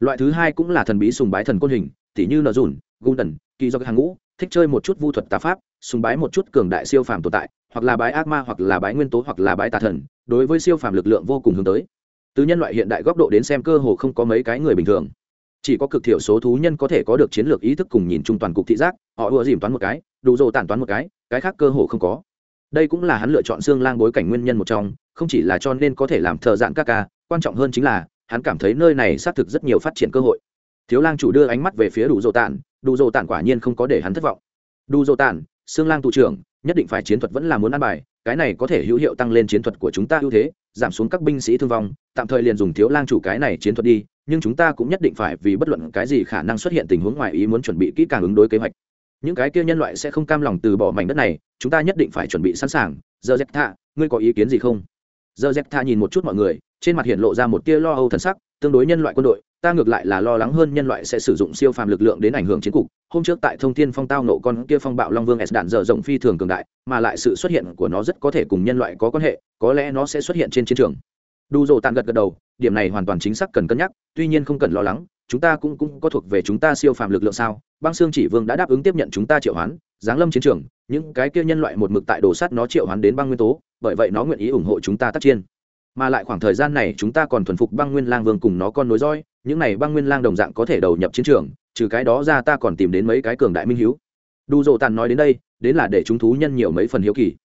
Loại thứ hai cũng là thần bí sùng bái thần côn hình, tỉ như nờ dùn, gung tần, kỳ do hàng ngũ thích chơi một chút vu thuật tà pháp, sùng bái một chút cường đại siêu phàm tồn tại, hoặc là bái ác ma, hoặc là bái nguyên tố, hoặc là bái tà thần, đối với siêu phàm lực lượng vô cùng hướng tới. Từ nhân loại hiện đại góc độ đến xem cơ hồ không có mấy cái người bình thường. Chỉ có cực thiểu số thú nhân có thể có được chiến lược ý thức cùng nhìn chung toàn cục thị giác, họ ùa dìm toán một cái, đủ dồ tản toán một cái cái khác cơ hồ không có. Đây cũng là hắn lựa chọn xương lang bối cảnh nguyên nhân một trong, không chỉ là cho nên có thể làm thợ dạng các ca, quan trọng hơn chính là, hắn cảm thấy nơi này xác thực rất nhiều phát triển cơ hội. Thiếu lang chủ đưa ánh mắt về phía đủ dồ tản đủ dồ tản quả nhiên không có để hắn thất vọng. Đủ dồ tản xương lang tụ trưởng, nhất định phải chiến thuật vẫn là muốn ăn bài, cái này có thể hữu hiệu tăng lên chiến thuật của chúng ta ưu thế, giảm xuống các binh sĩ thương vong, tạm thời liền dùng thiếu lang chủ cái này chiến thuật đi, nhưng chúng ta cũng nhất định phải vì bất luận cái gì khả năng xuất hiện tình huống ngoài ý muốn chuẩn bị kỹ càng ứng đối kế hoạch. Những cái kia nhân loại sẽ không cam lòng từ bỏ mảnh đất này, chúng ta nhất định phải chuẩn bị sẵn sàng. Giờ dẹp thạ, ngươi có ý kiến gì không? Giờ dẹp thạ nhìn một chút mọi người, trên mặt hiện lộ ra một tia lo âu thần sắc tương đối nhân loại quân đội, ta ngược lại là lo lắng hơn nhân loại sẽ sử dụng siêu phàm lực lượng đến ảnh hưởng chiến cục. Hôm trước tại thông thiên phong tao nộ con kia phong bạo long vương s đạn dở rộng phi thường cường đại, mà lại sự xuất hiện của nó rất có thể cùng nhân loại có quan hệ, có lẽ nó sẽ xuất hiện trên chiến trường. Đủ rồ tàn gật gật đầu, điểm này hoàn toàn chính xác cần cân nhắc, tuy nhiên không cần lo lắng, chúng ta cũng cũng có thuộc về chúng ta siêu phàm lực lượng sao? Băng xương chỉ vương đã đáp ứng tiếp nhận chúng ta triệu hoán, giáng lâm chiến trường, những cái kia nhân loại một mực tại đồ sắt nó triệu hoán đến băng nguyên tố, bởi vậy nó nguyện ý ủng hộ chúng ta tác chiến mà lại khoảng thời gian này chúng ta còn thuần phục băng nguyên lang vương cùng nó con nối roi những này băng nguyên lang đồng dạng có thể đầu nhập chiến trường, trừ cái đó ra ta còn tìm đến mấy cái cường đại minh hiếu. Đủ rộ tàn nói đến đây, đến là để chúng thú nhân nhiều mấy phần hiếu kỳ.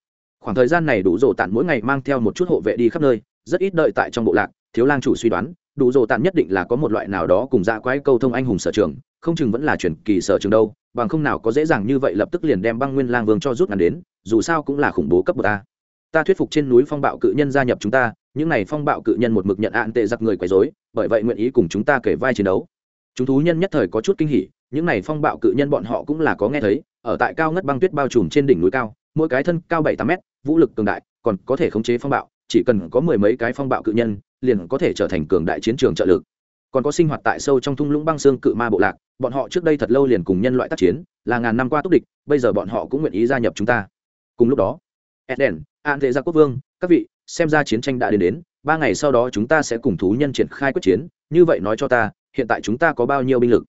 Khoảng thời gian này đủ rộ tàn mỗi ngày mang theo một chút hộ vệ đi khắp nơi, rất ít đợi tại trong bộ lạc, thiếu lang chủ suy đoán đủ rộ tàn nhất định là có một loại nào đó cùng dạ quái câu thông anh hùng sở trường, không chừng vẫn là truyền kỳ sở trường đâu, bằng không nào có dễ dàng như vậy lập tức liền đem băng nguyên lang vương cho rút ngắn đến, dù sao cũng là khủng bố cấp bậc ta ta thuyết phục trên núi phong bạo cự nhân gia nhập chúng ta những này phong bạo cự nhân một mực nhận ạn tệ giặc người quấy rối, bởi vậy nguyện ý cùng chúng ta kể vai chiến đấu. Chúng thú nhân nhất thời có chút kinh hỉ, những này phong bạo cự nhân bọn họ cũng là có nghe thấy, ở tại cao ngất băng tuyết bao trùm trên đỉnh núi cao, mỗi cái thân cao bảy tám mét, vũ lực cường đại, còn có thể khống chế phong bạo, chỉ cần có mười mấy cái phong bạo cự nhân, liền có thể trở thành cường đại chiến trường trợ lực. Còn có sinh hoạt tại sâu trong thung lũng băng xương cự ma bộ lạc, bọn họ trước đây thật lâu liền cùng nhân loại tác chiến, là ngàn năm qua túc địch, bây giờ bọn họ cũng nguyện ý gia nhập chúng ta. Cùng lúc đó, eden, an thế gia quốc vương, các vị xem ra chiến tranh đã đến đến, ba ngày sau đó chúng ta sẽ cùng thú nhân triển khai quyết chiến, như vậy nói cho ta, hiện tại chúng ta có bao nhiêu binh lực?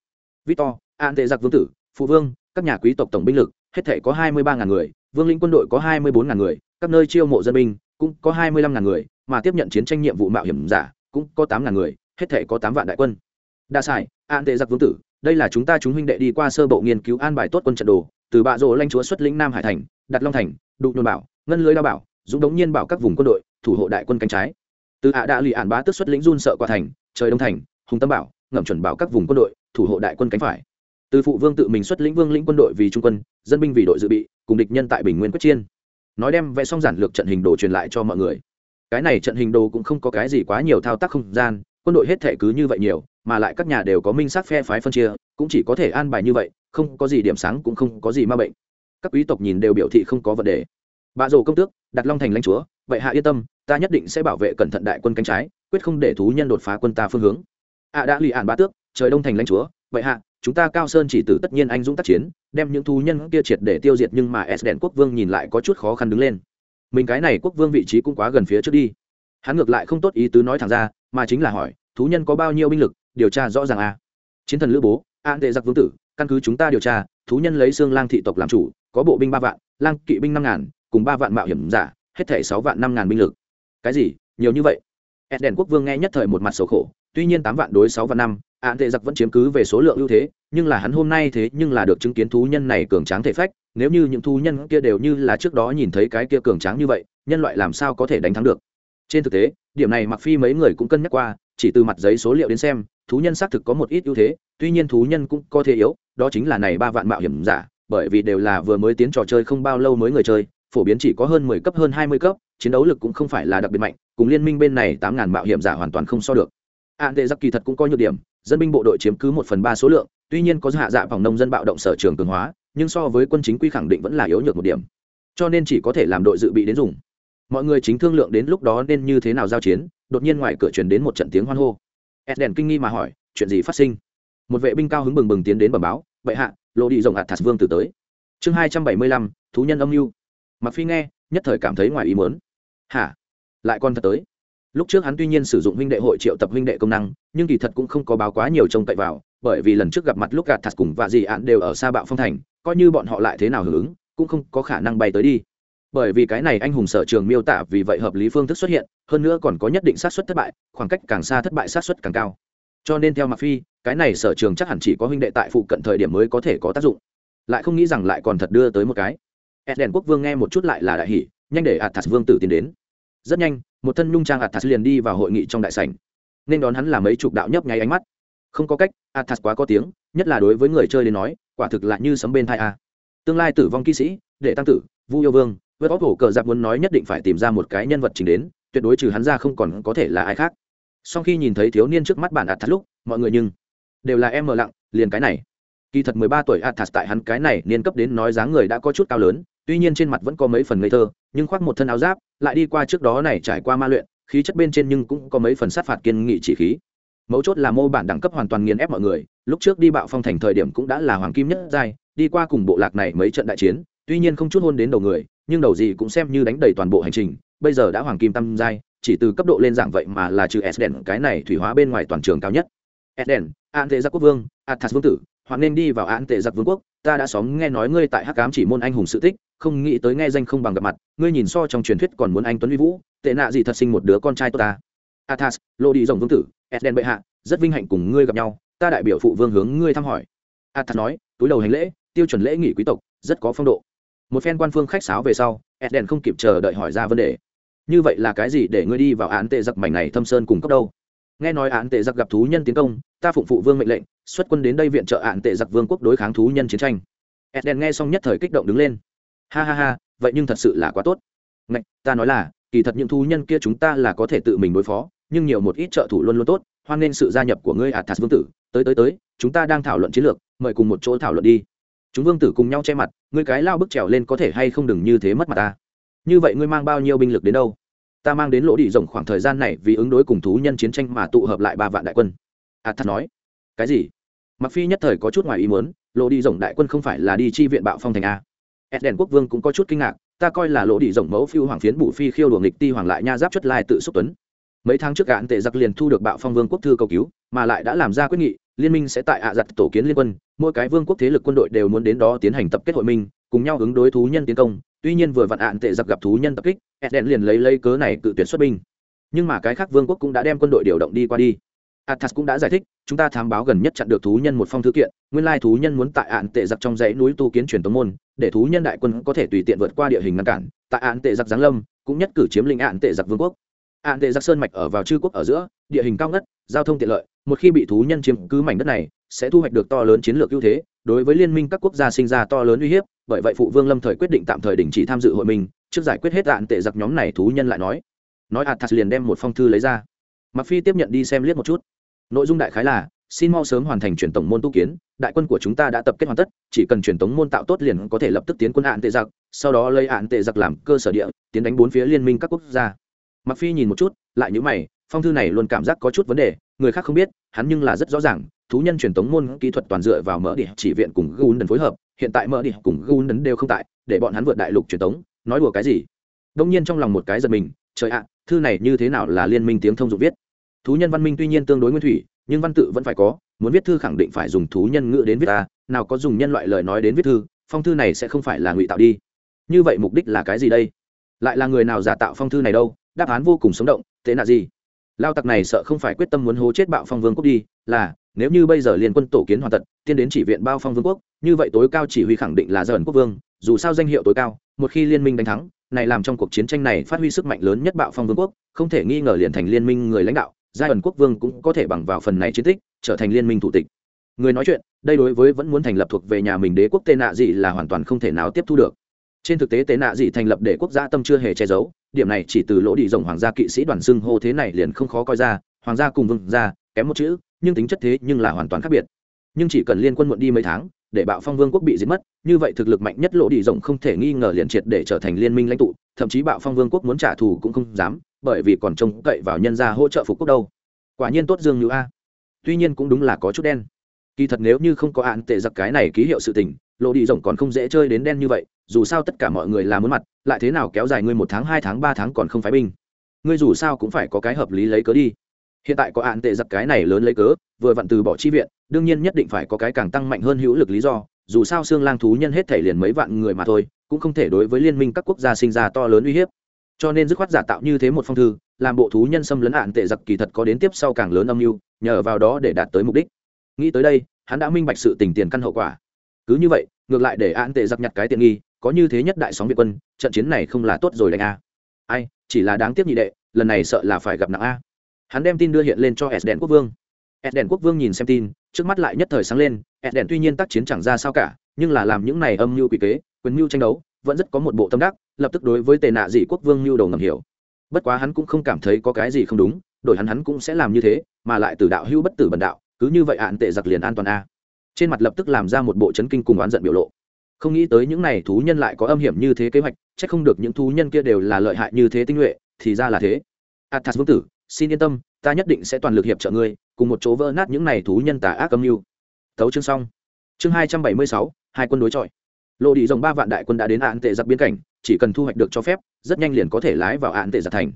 Victor, an tệ giặc vương tử, phụ vương, các nhà quý tộc tổng binh lực, hết thể có hai mươi ba ngàn người, vương lĩnh quân đội có hai mươi bốn ngàn người, các nơi chiêu mộ dân binh cũng có hai mươi lăm ngàn người, mà tiếp nhận chiến tranh nhiệm vụ mạo hiểm giả cũng có tám ngàn người, hết thể có tám vạn đại quân. Đa sải, an tệ giặc vương tử, đây là chúng ta chúng huynh đệ đi qua sơ bộ nghiên cứu an bài tốt quân trận đồ, từ bạ rỗ lanh chúa xuất lĩnh nam hải thành, đặt long thành, đụ nhôn bảo, ngân lưới đao bảo dũng đống nhiên bảo các vùng quân đội, thủ hộ đại quân cánh trái. Từ ạ đạ lụy ản bá tức xuất lĩnh run sợ qua thành, trời đông thành, hùng tâm bảo ngậm chuẩn bảo các vùng quân đội, thủ hộ đại quân cánh phải. Từ phụ vương tự mình xuất lĩnh vương lĩnh quân đội vì trung quân, dân binh vì đội dự bị, cùng địch nhân tại bình nguyên quyết chiên. Nói đem vẽ xong giản lược trận hình đồ truyền lại cho mọi người. Cái này trận hình đồ cũng không có cái gì quá nhiều thao tác không gian, quân đội hết thể cứ như vậy nhiều, mà lại các nhà đều có minh sát phe phái phân chia, cũng chỉ có thể an bài như vậy, không có gì điểm sáng cũng không có gì ma bệnh. Các quý tộc nhìn đều biểu thị không có vấn đề bà rồ công tước, đặt long thành lãnh chúa, vậy hạ yên tâm, ta nhất định sẽ bảo vệ cẩn thận đại quân cánh trái, quyết không để thú nhân đột phá quân ta phương hướng. Ạ đã lì ạn bá tước, trời đông thành lãnh chúa, vậy hạ, chúng ta cao sơn chỉ tử tất nhiên anh dũng tác chiến, đem những thú nhân kia triệt để tiêu diệt nhưng mà s đèn quốc vương nhìn lại có chút khó khăn đứng lên. Mình cái này quốc vương vị trí cũng quá gần phía trước đi. Hắn ngược lại không tốt ý tứ nói thẳng ra, mà chính là hỏi, thú nhân có bao nhiêu binh lực, điều tra rõ ràng à. chiến thần lữ bố, an tệ giặc vương tử, căn cứ chúng ta điều tra, thú nhân lấy xương lang thị tộc làm chủ, có bộ binh ba vạn, lang kỵ binh năm ngàn cùng ba vạn mạo hiểm giả, hết thể sáu vạn năm ngàn binh lực. Cái gì? Nhiều như vậy? Ed đèn quốc vương nghe nhất thời một mặt sầu khổ, tuy nhiên tám vạn đối sáu vạn năm, ạn tệ giặc vẫn chiếm cứ về số lượng ưu thế, nhưng là hắn hôm nay thế nhưng là được chứng kiến thú nhân này cường tráng thể phách, nếu như những thú nhân kia đều như là trước đó nhìn thấy cái kia cường tráng như vậy, nhân loại làm sao có thể đánh thắng được? Trên thực tế, điểm này mặc phi mấy người cũng cân nhắc qua, chỉ từ mặt giấy số liệu đến xem, thú nhân xác thực có một ít ưu thế, tuy nhiên thú nhân cũng có thể yếu, đó chính là này ba vạn mạo hiểm giả, bởi vì đều là vừa mới tiến trò chơi không bao lâu mới người chơi phổ biến chỉ có hơn mười cấp, hơn hai mươi cấp, chiến đấu lực cũng không phải là đặc biệt mạnh, cùng liên minh bên này tám ngàn mạo hiểm giả hoàn toàn không so được. Ạn tệ giặc kỳ thật cũng có nhược điểm, dân binh bộ đội chiếm cứ một phần ba số lượng, tuy nhiên có hạ dạ phòng nông dân bạo động sở trường cường hóa, nhưng so với quân chính quy khẳng định vẫn là yếu nhược một điểm. Cho nên chỉ có thể làm đội dự bị đến dùng. Mọi người chính thương lượng đến lúc đó nên như thế nào giao chiến, đột nhiên ngoài cửa truyền đến một trận tiếng hoan hô. Eden kinh nghi mà hỏi, chuyện gì phát sinh? Một vệ binh cao hứng bừng bừng tiến đến bẩm báo, bệ hạ lộ đi rồng hạt thạt vương tử tới. Chương hai trăm bảy mươi lăm, thú nhân âm mưu mặc phi nghe, nhất thời cảm thấy ngoài ý muốn. Hả? Lại còn thật tới. Lúc trước hắn tuy nhiên sử dụng huynh đệ hội triệu tập huynh đệ công năng, nhưng kỳ thật cũng không có báo quá nhiều trông cậy vào, bởi vì lần trước gặp mặt lúc gạt thật cùng và dị ạn đều ở xa bạo phong thành, coi như bọn họ lại thế nào hưởng ứng, cũng không có khả năng bay tới đi. Bởi vì cái này anh hùng sở trường miêu tả vì vậy hợp lý phương thức xuất hiện, hơn nữa còn có nhất định xác suất thất bại, khoảng cách càng xa thất bại xác suất càng cao. Cho nên theo mặc phi, cái này sở trường chắc hẳn chỉ có huynh đệ tại phụ cận thời điểm mới có thể có tác dụng. Lại không nghĩ rằng lại còn thật đưa tới một cái. Eden quốc vương nghe một chút lại là đại hỷ nhanh để athas vương tử tiến đến. Rất nhanh, một thân nhung trang athas liền đi vào hội nghị trong đại sảnh. Nên đón hắn là mấy chục đạo nhấp nháy ánh mắt. Không có cách, athas quá có tiếng, nhất là đối với người chơi đến nói, quả thực là như sấm bên thai a. Tương lai tử vong kỵ sĩ, để tăng tử, vu yêu vương vớt óc hổ cờ giặc muốn nói nhất định phải tìm ra một cái nhân vật chính đến, tuyệt đối trừ hắn ra không còn có thể là ai khác. Sau khi nhìn thấy thiếu niên trước mắt bản athas lúc, mọi người nhưng đều là em mờ lặng, liền cái này. Kỳ thật mười ba tuổi athas tại hắn cái này niên cấp đến nói dáng người đã có chút cao lớn tuy nhiên trên mặt vẫn có mấy phần ngây thơ, nhưng khoác một thân áo giáp, lại đi qua trước đó này trải qua ma luyện, khí chất bên trên nhưng cũng có mấy phần sát phạt kiên nghị chỉ khí. Mấu chốt là mô bản đẳng cấp hoàn toàn nghiền ép mọi người, lúc trước đi bạo phong thành thời điểm cũng đã là hoàng kim nhất giai, đi qua cùng bộ lạc này mấy trận đại chiến, tuy nhiên không chút hôn đến đầu người, nhưng đầu gì cũng xem như đánh đầy toàn bộ hành trình, bây giờ đã hoàng kim tam giai, chỉ từ cấp độ lên dạng vậy mà là trừ s đèn cái này thủy hóa bên ngoài toàn trường cao nhất. S đèn an Thế Gia quốc vương, athas vương tử hoặc nên đi vào án tệ giặc vương quốc, ta đã xóm nghe nói ngươi tại hắc cám chỉ môn anh hùng sự tích, không nghĩ tới nghe danh không bằng gặp mặt, ngươi nhìn so trong truyền thuyết còn muốn anh tuấn uy vũ, tệ nạ gì thật sinh một đứa con trai tốt ta. Athas, lô đi rồng vương tử edden bệ hạ, rất vinh hạnh cùng ngươi gặp nhau, ta đại biểu phụ vương hướng ngươi thăm hỏi. Athas nói, túi đầu hành lễ, tiêu chuẩn lễ nghỉ quý tộc, rất có phong độ. Một phen quan phương khách sáo về sau edden không kịp chờ đợi hỏi ra vấn đề. Như vậy là cái gì để ngươi đi vào án tệ giặc mảnh này thâm sơn cùng cấp đâu? Nghe nói án tệ giặc gặp thú nhân tiến công ta phụng phụ vương mệnh lệnh xuất quân đến đây viện trợ án tệ giặc vương quốc đối kháng thú nhân chiến tranh. Edden nghe xong nhất thời kích động đứng lên. Ha ha ha vậy nhưng thật sự là quá tốt. Ngạch, ta nói là kỳ thật những thú nhân kia chúng ta là có thể tự mình đối phó nhưng nhiều một ít trợ thủ luôn luôn tốt hoan nghênh sự gia nhập của ngươi athas vương tử. Tới tới tới chúng ta đang thảo luận chiến lược mời cùng một chỗ thảo luận đi. Chúng vương tử cùng nhau che mặt ngươi cái lao bức trèo lên có thể hay không đừng như thế mất mặt ta. Như vậy ngươi mang bao nhiêu binh lực đến đâu? Ta mang đến lỗ đi rộng khoảng thời gian này vì ứng đối cùng thú nhân chiến tranh mà tụ hợp lại ba vạn đại quân à, athas nói cái gì mặc phi nhất thời có chút ngoài ý muốn lỗ đi rộng đại quân không phải là đi chi viện bạo phong thành a Eden quốc vương cũng có chút kinh ngạc, ta coi là lỗ đi rộng mẫu phiêu hoàng phiến bù phi khiêu luồng nghịch ti hoàng lại nha giáp chất lai tự xúc tuấn. Mấy tháng trước gạn tệ giặc liền thu được bạo phong vương quốc thư cầu cứu, mà lại đã làm ra quyết nghị, liên minh sẽ tại ạ giặt tổ kiến liên quân, mỗi cái vương quốc thế lực quân đội đều muốn đến đó tiến hành tập kết hội minh, cùng nhau ứng đối thú nhân tiến công. Tuy nhiên vừa vặn ạn tệ giặc gặp thú nhân tập kích, Eden liền lấy lấy cớ này cự tuyệt xuất binh. Nhưng mà cái khác vương quốc cũng đã đem quân đội điều động đi qua đi. Athas cũng đã giải thích, chúng ta thám báo gần nhất chặn được thú nhân một phong thư kiện, nguyên lai thú nhân muốn tại ạn tệ giặc trong dãy núi tu kiến truyền tống môn, để thú nhân đại quân có thể tùy tiện vượt qua địa hình ngăn cản, tại ạn tệ giặc giáng lâm, cũng nhất cử chiếm lĩnh ạn tệ giặc vương quốc. ạn tệ giặc sơn mạch ở vào chư quốc ở giữa, địa hình cao ngất, giao thông tiện lợi, một khi bị thú nhân chiếm cứ mảnh đất này, sẽ thu hoạch được to lớn chiến lược ưu thế, đối với liên minh các quốc gia sinh ra to lớn uy hiếp, bởi vậy phụ vương Lâm thời quyết định tạm thời đình chỉ tham dự hội mình, trước giải quyết hết đạn tệ giặc nhóm này thú nhân lại nói. Nói Athas liền đem một phong thư lấy ra. Mặc Phi tiếp nhận đi xem liếc một chút nội dung đại khái là xin mau sớm hoàn thành truyền tổng môn tu kiến đại quân của chúng ta đã tập kết hoàn tất chỉ cần truyền tống môn tạo tốt liền có thể lập tức tiến quân hạn tệ giặc sau đó lấy hạn tệ giặc làm cơ sở địa tiến đánh bốn phía liên minh các quốc gia mặc phi nhìn một chút lại nhíu mày phong thư này luôn cảm giác có chút vấn đề người khác không biết, hắn nhưng là rất rõ ràng, thú nhân truyền tống môn kỹ thuật toàn dựa vào mở địa chỉ viện cùng gun đần phối hợp, hiện tại mở địa cùng gun đần đều không tại, để bọn hắn vượt đại lục truyền tống, nói đùa cái gì? Đông nhiên trong lòng một cái giật mình, trời ạ, thư này như thế nào là liên minh tiếng thông dụng viết? Thú nhân văn minh tuy nhiên tương đối nguyên thủy, nhưng văn tự vẫn phải có, muốn viết thư khẳng định phải dùng thú nhân ngữ đến viết ta nào có dùng nhân loại lời nói đến viết thư, phong thư này sẽ không phải là ngụy tạo đi. Như vậy mục đích là cái gì đây? Lại là người nào giả tạo phong thư này đâu? Đáp án vô cùng sống động, thế là gì? Lao tặc này sợ không phải quyết tâm muốn hố chết bạo phong vương quốc đi, là, nếu như bây giờ liên quân tổ kiến hoàn tật, tiên đến chỉ viện bao phong vương quốc, như vậy tối cao chỉ huy khẳng định là dởn quốc vương, dù sao danh hiệu tối cao, một khi liên minh đánh thắng, này làm trong cuộc chiến tranh này phát huy sức mạnh lớn nhất bạo phong vương quốc, không thể nghi ngờ liền thành liên minh người lãnh đạo, giai ẩn quốc vương cũng có thể bằng vào phần này chiến tích, trở thành liên minh thủ tịch. Người nói chuyện, đây đối với vẫn muốn thành lập thuộc về nhà mình đế quốc tên nạ gì là hoàn toàn không thể nào tiếp thu được trên thực tế tế nạ dị thành lập để quốc gia tâm chưa hề che giấu, điểm này chỉ từ lỗ đi rồng hoàng gia kỵ sĩ đoàn xưng hô thế này liền không khó coi ra, hoàng gia cùng vương gia, kém một chữ, nhưng tính chất thế nhưng là hoàn toàn khác biệt. Nhưng chỉ cần liên quân muộn đi mấy tháng, để bạo phong vương quốc bị diệt mất, như vậy thực lực mạnh nhất lỗ đi rộng không thể nghi ngờ liền triệt để trở thành liên minh lãnh tụ, thậm chí bạo phong vương quốc muốn trả thù cũng không dám, bởi vì còn trông cậy vào nhân gia hỗ trợ phục quốc đâu. Quả nhiên tốt dương như a. Tuy nhiên cũng đúng là có chút đen. Kỳ thật nếu như không có án tệ giặc cái này ký hiệu sự tình lộ đi rộng còn không dễ chơi đến đen như vậy, dù sao tất cả mọi người là muốn mặt, lại thế nào kéo dài ngươi một tháng, hai tháng, ba tháng còn không phái binh? Ngươi dù sao cũng phải có cái hợp lý lấy cớ đi. Hiện tại có án tệ giặc cái này lớn lấy cớ, vừa vặn từ bỏ chi viện, đương nhiên nhất định phải có cái càng tăng mạnh hơn hữu lực lý do, dù sao xương lang thú nhân hết thể liền mấy vạn người mà thôi, cũng không thể đối với liên minh các quốc gia sinh ra to lớn uy hiếp. Cho nên dứt khoát giả tạo như thế một phong thư, làm bộ thú nhân xâm lấn hạn tệ giặc kỳ thật có đến tiếp sau càng lớn âm mưu, nhờ vào đó để đạt tới mục đích. Nghĩ tới đây, hắn đã minh bạch sự tình tiền căn hậu quả cứ như vậy, ngược lại để an tệ giặc nhặt cái tiện nghi, có như thế nhất đại sóng việt quân, trận chiến này không là tốt rồi đánh a. Ai, chỉ là đáng tiếc nhị đệ, lần này sợ là phải gặp nặng a. Hắn đem tin đưa hiện lên cho s đèn quốc vương. S đèn quốc vương nhìn xem tin, trước mắt lại nhất thời sáng lên, s đèn tuy nhiên tác chiến chẳng ra sao cả, nhưng là làm những này âm mưu quỷ kế, quyền mưu tranh đấu, vẫn rất có một bộ tâm đắc, lập tức đối với tệ nạ dị quốc vương mưu đầu ngầm hiểu. Bất quá hắn cũng không cảm thấy có cái gì không đúng, đổi hắn hắn cũng sẽ làm như thế, mà lại từ đạo hữu bất tử bần đạo, cứ như vậy hạn tệ giặc liền an toàn a trên mặt lập tức làm ra một bộ chấn kinh cùng oán giận biểu lộ. Không nghĩ tới những này thú nhân lại có âm hiểm như thế kế hoạch c h ắ c không được những thú nhân kia đều là lợi hại như thế tinh nhuệ, thì ra là thế. Athas vương tử, xin yên tâm, ta nhất định sẽ toàn lực hiệp trợ ngươi, cùng một chỗ vỡ nát những này thú nhân tà ác âm mưu. Thấu chương xong. Chương hai trăm bảy mươi sáu, hai quân đối chọi. Lộ đi dòng ba vạn đại quân đã đến án tệ giặc biên cảnh, chỉ cần thu hoạch được cho phép, rất nhanh liền có thể lái vào án tệ giặc thành.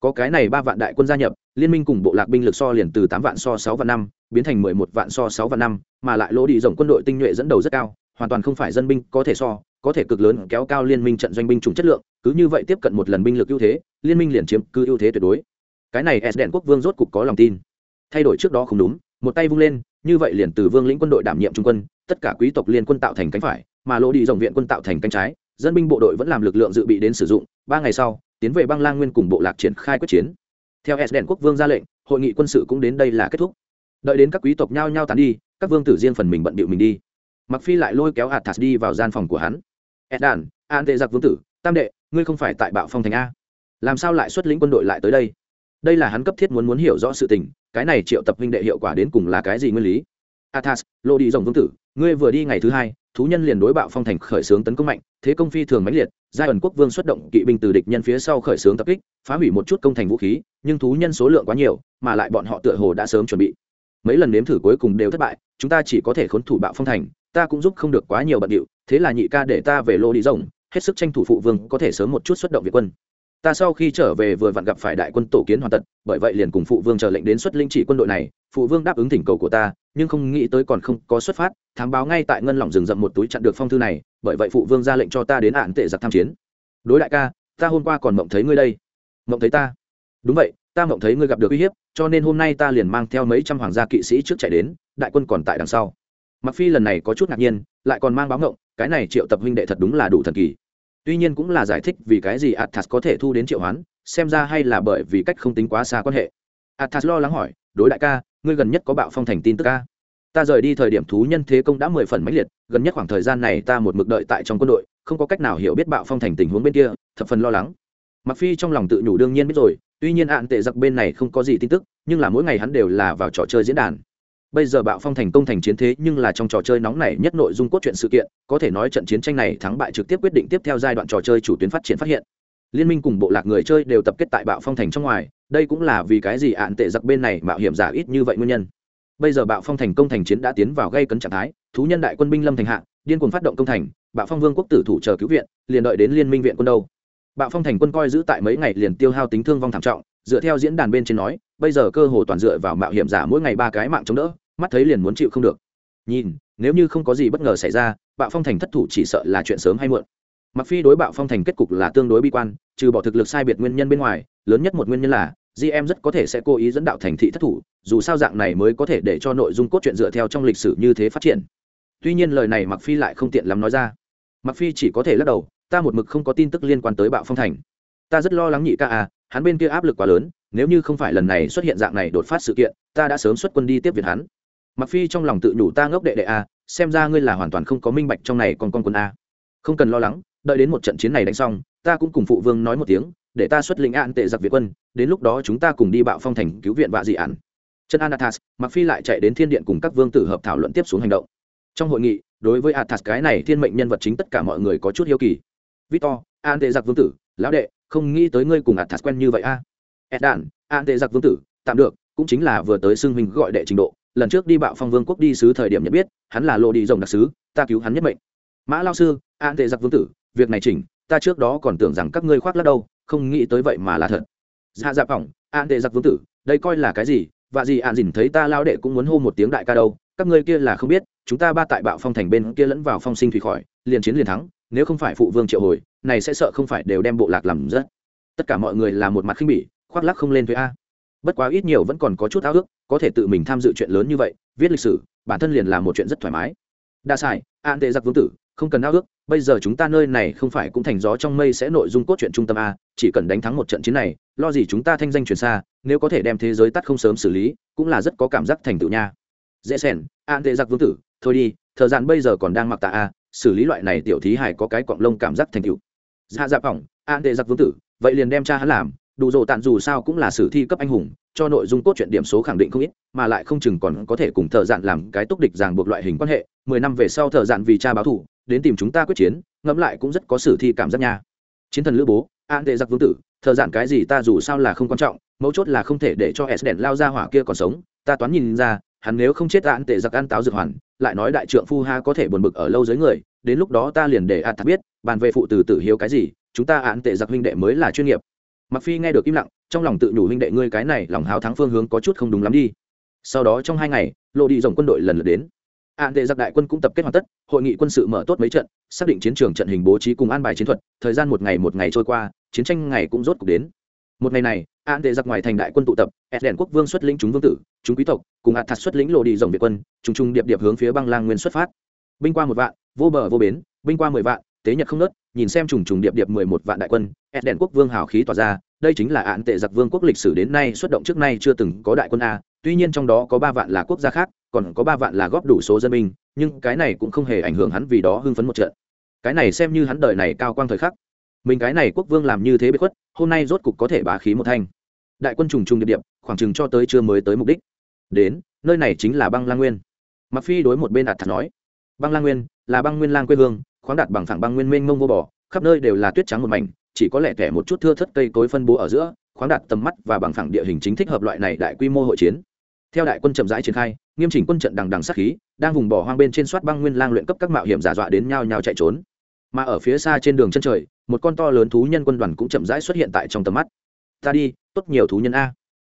Có cái này ba vạn đại quân gia nhập, liên minh cùng bộ lạc binh lực so liền từ tám vạn so sáu vạn năm biến thành mười một vạn so sáu vạn năm, mà lại lỗ đi rộng quân đội tinh nhuệ dẫn đầu rất cao, hoàn toàn không phải dân binh có thể so, có thể cực lớn kéo cao liên minh trận doanh binh chủng chất lượng, cứ như vậy tiếp cận một lần binh lực ưu thế, liên minh liền chiếm cứ ưu thế tuyệt đối. Cái này s đèn quốc vương rốt cục có lòng tin. Thay đổi trước đó không đúng, một tay vung lên, như vậy liền từ vương lĩnh quân đội đảm nhiệm trung quân, tất cả quý tộc liên quân tạo thành cánh phải, mà lỗ đi dòng viện quân tạo thành cánh trái, dân binh bộ đội vẫn làm lực lượng dự bị đến sử dụng, ba ngày sau, tiến về băng lang nguyên cùng bộ lạc triển khai quyết chiến. Theo s đèn quốc vương ra lệnh, hội nghị quân sự cũng đến đây là kết thúc đợi đến các quý tộc nhao nhao tán đi, các vương tử riêng phần mình bận bịu mình đi. Mặc phi lại lôi kéo hạt thạt đi vào gian phòng của hắn. Ed đàn an tệ giặc vương tử, tam đệ, ngươi không phải tại bạo phong thành a. Làm sao lại xuất lĩnh quân đội lại tới đây? Đây là hắn cấp thiết muốn muốn hiểu rõ sự tình, cái này triệu tập huynh đệ hiệu quả đến cùng là cái gì nguyên lý? Athas, lô đi rồng vương tử, ngươi vừa đi ngày thứ hai, thú nhân liền đối bạo phong thành khởi xướng tấn công mạnh, thế công phi thường mãnh liệt, giai ẩn quốc vương xuất động, kỵ binh từ địch nhân phía sau khởi xướng tập kích, phá hủy một chút công thành vũ khí, nhưng thú nhân số lượng quá nhiều, mà lại bọn họ tựa hồ đã sớm chuẩn bị mấy lần nếm thử cuối cùng đều thất bại, chúng ta chỉ có thể khốn thủ bạo phong thành, ta cũng giúp không được quá nhiều bận điệu, thế là nhị ca để ta về lô đi rồng, hết sức tranh thủ phụ vương có thể sớm một chút xuất động việt quân. Ta sau khi trở về vừa vặn gặp phải đại quân tổ kiến hoàn tật bởi vậy liền cùng phụ vương chờ lệnh đến xuất linh chỉ quân đội này, phụ vương đáp ứng thỉnh cầu của ta, nhưng không nghĩ tới còn không có xuất phát, thám báo ngay tại ngân lỏng rừng rậm một túi chặn được phong thư này, bởi vậy phụ vương ra lệnh cho ta đến ạn tệ giặc tham chiến. Đối đại ca, ta hôm qua còn mộng thấy ngươi đây. Mộng thấy ta. Đúng vậy ta mộng thấy ngươi gặp được uy hiếp, cho nên hôm nay ta liền mang theo mấy trăm hoàng gia kỵ sĩ trước chạy đến, đại quân còn tại đằng sau. Mặc phi lần này có chút ngạc nhiên, lại còn mang báo ngộng, cái này triệu tập huynh đệ thật đúng là đủ thần kỳ. Tuy nhiên cũng là giải thích vì cái gì athas có thể thu đến triệu hoán, xem ra hay là bởi vì cách không tính quá xa quan hệ. Athas lo lắng hỏi, đối đại ca, ngươi gần nhất có bạo phong thành tin tức ca ta rời đi thời điểm thú nhân thế công đã mười phần mãnh liệt, gần nhất khoảng thời gian này ta một mực đợi tại trong quân đội, không có cách nào hiểu biết bạo phong thành tình huống bên kia, thập phần lo lắng. Mặc phi trong lòng tự nhủ đương nhiên biết rồi tuy nhiên ạn tệ giặc bên này không có gì tin tức, nhưng là mỗi ngày hắn đều là vào trò chơi diễn đàn. Bây giờ bạo phong thành công thành chiến thế nhưng là trong trò chơi nóng này nhất nội dung cốt truyện sự kiện, có thể nói trận chiến tranh này thắng bại trực tiếp quyết định tiếp theo giai đoạn trò chơi chủ tuyến phát triển phát hiện. Liên minh cùng bộ lạc người chơi đều tập kết tại bạo phong thành trong ngoài, đây cũng là vì cái gì ạn tệ giặc bên này mạo hiểm giả ít như vậy nguyên nhân. Bây giờ bạo phong thành công thành chiến đã tiến vào gây cấn trạng thái, thú nhân đại quân binh lâm thành hạ, điên cuồng phát động công thành, bạo phong vương quốc tử thủ chờ cứu viện, liền đợi đến liên minh viện quân đâu bạo phong thành quân coi giữ tại mấy ngày liền tiêu hao tính thương vong thảm trọng, dựa theo diễn đàn bên trên nói, bây giờ cơ hồ toàn dựa vào mạo hiểm giả mỗi ngày ba cái mạng chống đỡ, mắt thấy liền muốn chịu không được. Nhìn, nếu như không có gì bất ngờ xảy ra, bạo phong thành thất thủ chỉ sợ là chuyện sớm hay muộn. Mặc phi đối bạo phong thành kết cục là tương đối bi quan, trừ bỏ thực lực sai biệt nguyên nhân bên ngoài, lớn nhất một nguyên nhân là gm rất có thể sẽ cố ý dẫn đạo thành thị thất thủ, dù sao dạng này mới có thể để cho nội dung cốt truyện dựa theo trong lịch sử như thế phát triển. Tuy nhiên lời này mặc phi lại không tiện lắm nói ra. Mặc phi chỉ có thể lắc đầu ta một mực không có tin tức liên quan tới bạo phong thành. Ta rất lo lắng nhị ca à hắn bên kia áp lực quá lớn nếu như không phải lần này xuất hiện dạng này đột phát sự kiện ta đã sớm xuất quân đi tiếp viện hắn. Mặc phi trong lòng tự nhủ ta ngốc đệ đệ à, xem ra ngươi là hoàn toàn không có minh bạch trong này còn con quân a không cần lo lắng đợi đến một trận chiến này đánh xong ta cũng cùng phụ vương nói một tiếng để ta xuất lĩnh an tệ giặc việt quân đến lúc đó chúng ta cùng đi bạo phong thành cứu viện vạ dị ạn chân anatas mặc phi lại chạy đến thiên điện cùng các vương tử hợp thảo luận tiếp xuống hành động. Trong hội nghị đối với athas cái này thiên mệnh nhân vật chính tất cả mọi người có chút hiếu kỳ victor, an tệ giặc vương tử, lão đệ, không nghĩ tới ngươi cùng atas quen như vậy a. À? edan an tệ giặc vương tử, tạm được, cũng chính là vừa tới xưng huynh gọi đệ trình độ, lần trước đi bạo phong vương quốc đi sứ thời điểm nhận biết, hắn là lộ đi rồng đặc sứ, ta cứu hắn nhất mệnh. Mã lao sư, an tệ giặc vương tử, việc này chỉnh, ta trước đó còn tưởng rằng các ngươi khoác lắc đâu, không nghĩ tới vậy mà là thật. Dạ dạ phỏng, an tệ giặc vương tử, đây coi là cái gì? Và gì an dìn thấy ta lao đệ cũng muốn hô một tiếng đại ca đâu, các ngươi kia là không biết, chúng ta ba tại bạo phong thành bên kia lẫn vào phong sinh thủy khỏi, liền chiến liền thắng nếu không phải phụ vương triệu hồi, này sẽ sợ không phải đều đem bộ lạc làm rất tất cả mọi người là một mặt khinh bỉ, khoác lắc không lên thuế a. Bất quá ít nhiều vẫn còn có chút ao ước, có thể tự mình tham dự chuyện lớn như vậy, viết lịch sử, bản thân liền là một chuyện rất thoải mái. Đa sai an tệ giặc vương tử, không cần ao ước, bây giờ chúng ta nơi này không phải cũng thành gió trong mây sẽ nội dung cốt truyện trung tâm a, chỉ cần đánh thắng một trận chiến này, lo gì chúng ta thanh danh truyền xa, nếu có thể đem thế giới tắt không sớm xử lý, cũng là rất có cảm giác thành tựu nha. Dễ xẻn an tệ giặc vương tử, thôi đi, thời gian bây giờ còn đang mặc tạ a xử lý loại này tiểu thí hải có cái cọng lông cảm giác thành tựu. Dạ dạ phỏng an tệ giặc vương tử, vậy liền đem cha hắn làm, đủ rộ tàn dù sao cũng là sử thi cấp anh hùng, cho nội dung cốt truyện điểm số khẳng định không ít, mà lại không chừng còn có thể cùng thợ dạn làm cái túc địch ràng buộc loại hình quan hệ, mười năm về sau thợ dạn vì cha báo thù, đến tìm chúng ta quyết chiến, ngẫm lại cũng rất có sử thi cảm giác nha. Chiến thần lữ bố an tệ giặc vương tử, thợ dạn cái gì ta dù sao là không quan trọng, mấu chốt là không thể để cho s đèn lao ra hỏa kia còn sống, ta toán nhìn ra, hắn nếu không chết an tệ giặc ăn táo dược hoàn lại nói đại trượng phu ha có thể buồn bực ở lâu dưới người, đến lúc đó ta liền để ạt thật biết, bàn về phụ từ tử hiếu cái gì, chúng ta an tệ giặc huynh đệ mới là chuyên nghiệp. Mặc phi nghe được im lặng, trong lòng tự nhủ huynh đệ ngươi cái này lòng háo thắng phương hướng có chút không đúng lắm đi. Sau đó trong hai ngày, lộ đi dòng quân đội lần lượt đến. An tệ giặc đại quân cũng tập kết hoàn tất, hội nghị quân sự mở tốt mấy trận, xác định chiến trường trận hình bố trí cùng an bài chiến thuật, thời gian một ngày một ngày trôi qua, chiến tranh ngày cũng rốt cuộc đến một ngày này an tệ giặc ngoài thành đại quân tụ tập ed đèn quốc vương xuất lĩnh chúng vương tử, chúng quý tộc, cùng ạt thạt xuất lĩnh lộ đi dòng việt quân chúng trung điệp điệp hướng phía băng lang nguyên xuất phát. Binh qua một vạn, vô bờ vô bến, binh qua mười vạn, tế nhật không nớt, nhìn xem trùng trùng điệp điệp mười một vạn đại quân ed đèn quốc vương hào khí tỏa ra, đây chính là án tệ giặc vương quốc lịch sử đến nay xuất động trước nay chưa từng có đại quân a, tuy nhiên trong đó có ba vạn là quốc gia khác, còn có ba vạn là góp đủ số dân binh, nhưng cái này cũng không hề ảnh hưởng hắn vì đó hưng phấn một trận. Cái này xem như hắn đời này cao quang thời khắc mình cái này quốc vương làm như thế bị khuất hôm nay rốt cục có thể bá khí một thanh. Đại quân trùng trùng địa điểm, khoảng chừng cho tới chưa mới tới mục đích. Đến nơi này chính là băng lang nguyên. Mặc phi đối một bên đạt thật nói băng lang nguyên là băng nguyên lang quê hương khoáng đạt bằng phẳng băng nguyên mênh mông vô bò khắp nơi đều là tuyết trắng một mảnh chỉ có lẻ tẻ một chút thưa thất cây cối phân bố ở giữa khoáng đạt tầm mắt và bằng phẳng địa hình chính thích hợp loại này đại quy mô hội chiến. Theo đại quân chậm rãi triển khai nghiêm chỉnh quân trận đằng đằng sát khí đang vùng bỏ hoang bên trên soát băng nguyên lang luyện cấp các mạo hiểm giả dọa đến nhau nhau chạy trốn mà ở phía xa trên đường chân trời, một con to lớn thú nhân quân đoàn cũng chậm rãi xuất hiện tại trong tầm mắt. Ta đi, tốt nhiều thú nhân a.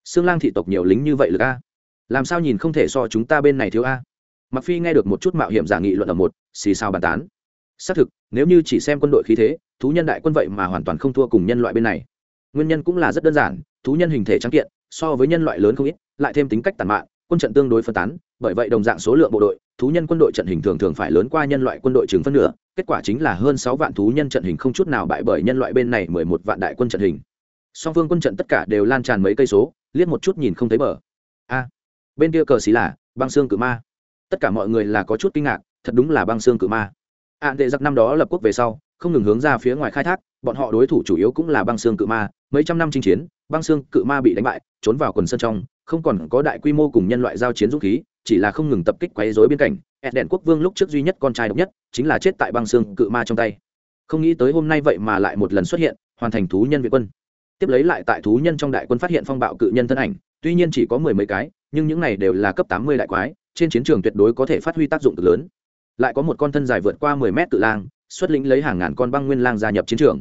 Xương lang thị tộc nhiều lính như vậy lực a. Làm sao nhìn không thể so chúng ta bên này thiếu a? Mặc phi nghe được một chút mạo hiểm giả nghị luận ở một, xì sao bàn tán. Xác thực, nếu như chỉ xem quân đội khí thế, thú nhân đại quân vậy mà hoàn toàn không thua cùng nhân loại bên này. Nguyên nhân cũng là rất đơn giản, thú nhân hình thể trắng kiện, so với nhân loại lớn không ít, lại thêm tính cách tàn mạn quân trận tương đối phân tán, bởi vậy đồng dạng số lượng bộ đội, thú nhân quân đội trận hình thường thường phải lớn qua nhân loại quân đội chừng phân nửa, kết quả chính là hơn sáu vạn thú nhân trận hình không chút nào bại bởi nhân loại bên này mười một vạn đại quân trận hình. Song phương quân trận tất cả đều lan tràn mấy cây số, liếc một chút nhìn không thấy bờ. A, bên kia cờ xí là băng xương cự ma. Tất cả mọi người là có chút kinh ngạc, thật đúng là băng xương cự ma. Ạn tệ giặc năm đó lập quốc về sau, không ngừng hướng ra phía ngoài khai thác, bọn họ đối thủ chủ yếu cũng là băng xương cự ma. Mấy trăm năm chinh chiến, băng xương cự ma bị đánh bại, trốn vào quần sân trong không còn có đại quy mô cùng nhân loại giao chiến dũng khí, chỉ là không ngừng tập kích quấy rối biên cảnh. Ẹt đèn quốc vương lúc trước duy nhất con trai độc nhất, chính là chết tại băng xương cự ma trong tay. Không nghĩ tới hôm nay vậy mà lại một lần xuất hiện, hoàn thành thú nhân việt quân. Tiếp lấy lại tại thú nhân trong đại quân phát hiện phong bạo cự nhân thân ảnh, tuy nhiên chỉ có mười mấy cái, nhưng những này đều là cấp tám mươi đại quái, trên chiến trường tuyệt đối có thể phát huy tác dụng cực lớn. Lại có một con thân dài vượt qua mười mét cự lang, xuất lĩnh lấy hàng ngàn con băng nguyên lang gia nhập chiến trường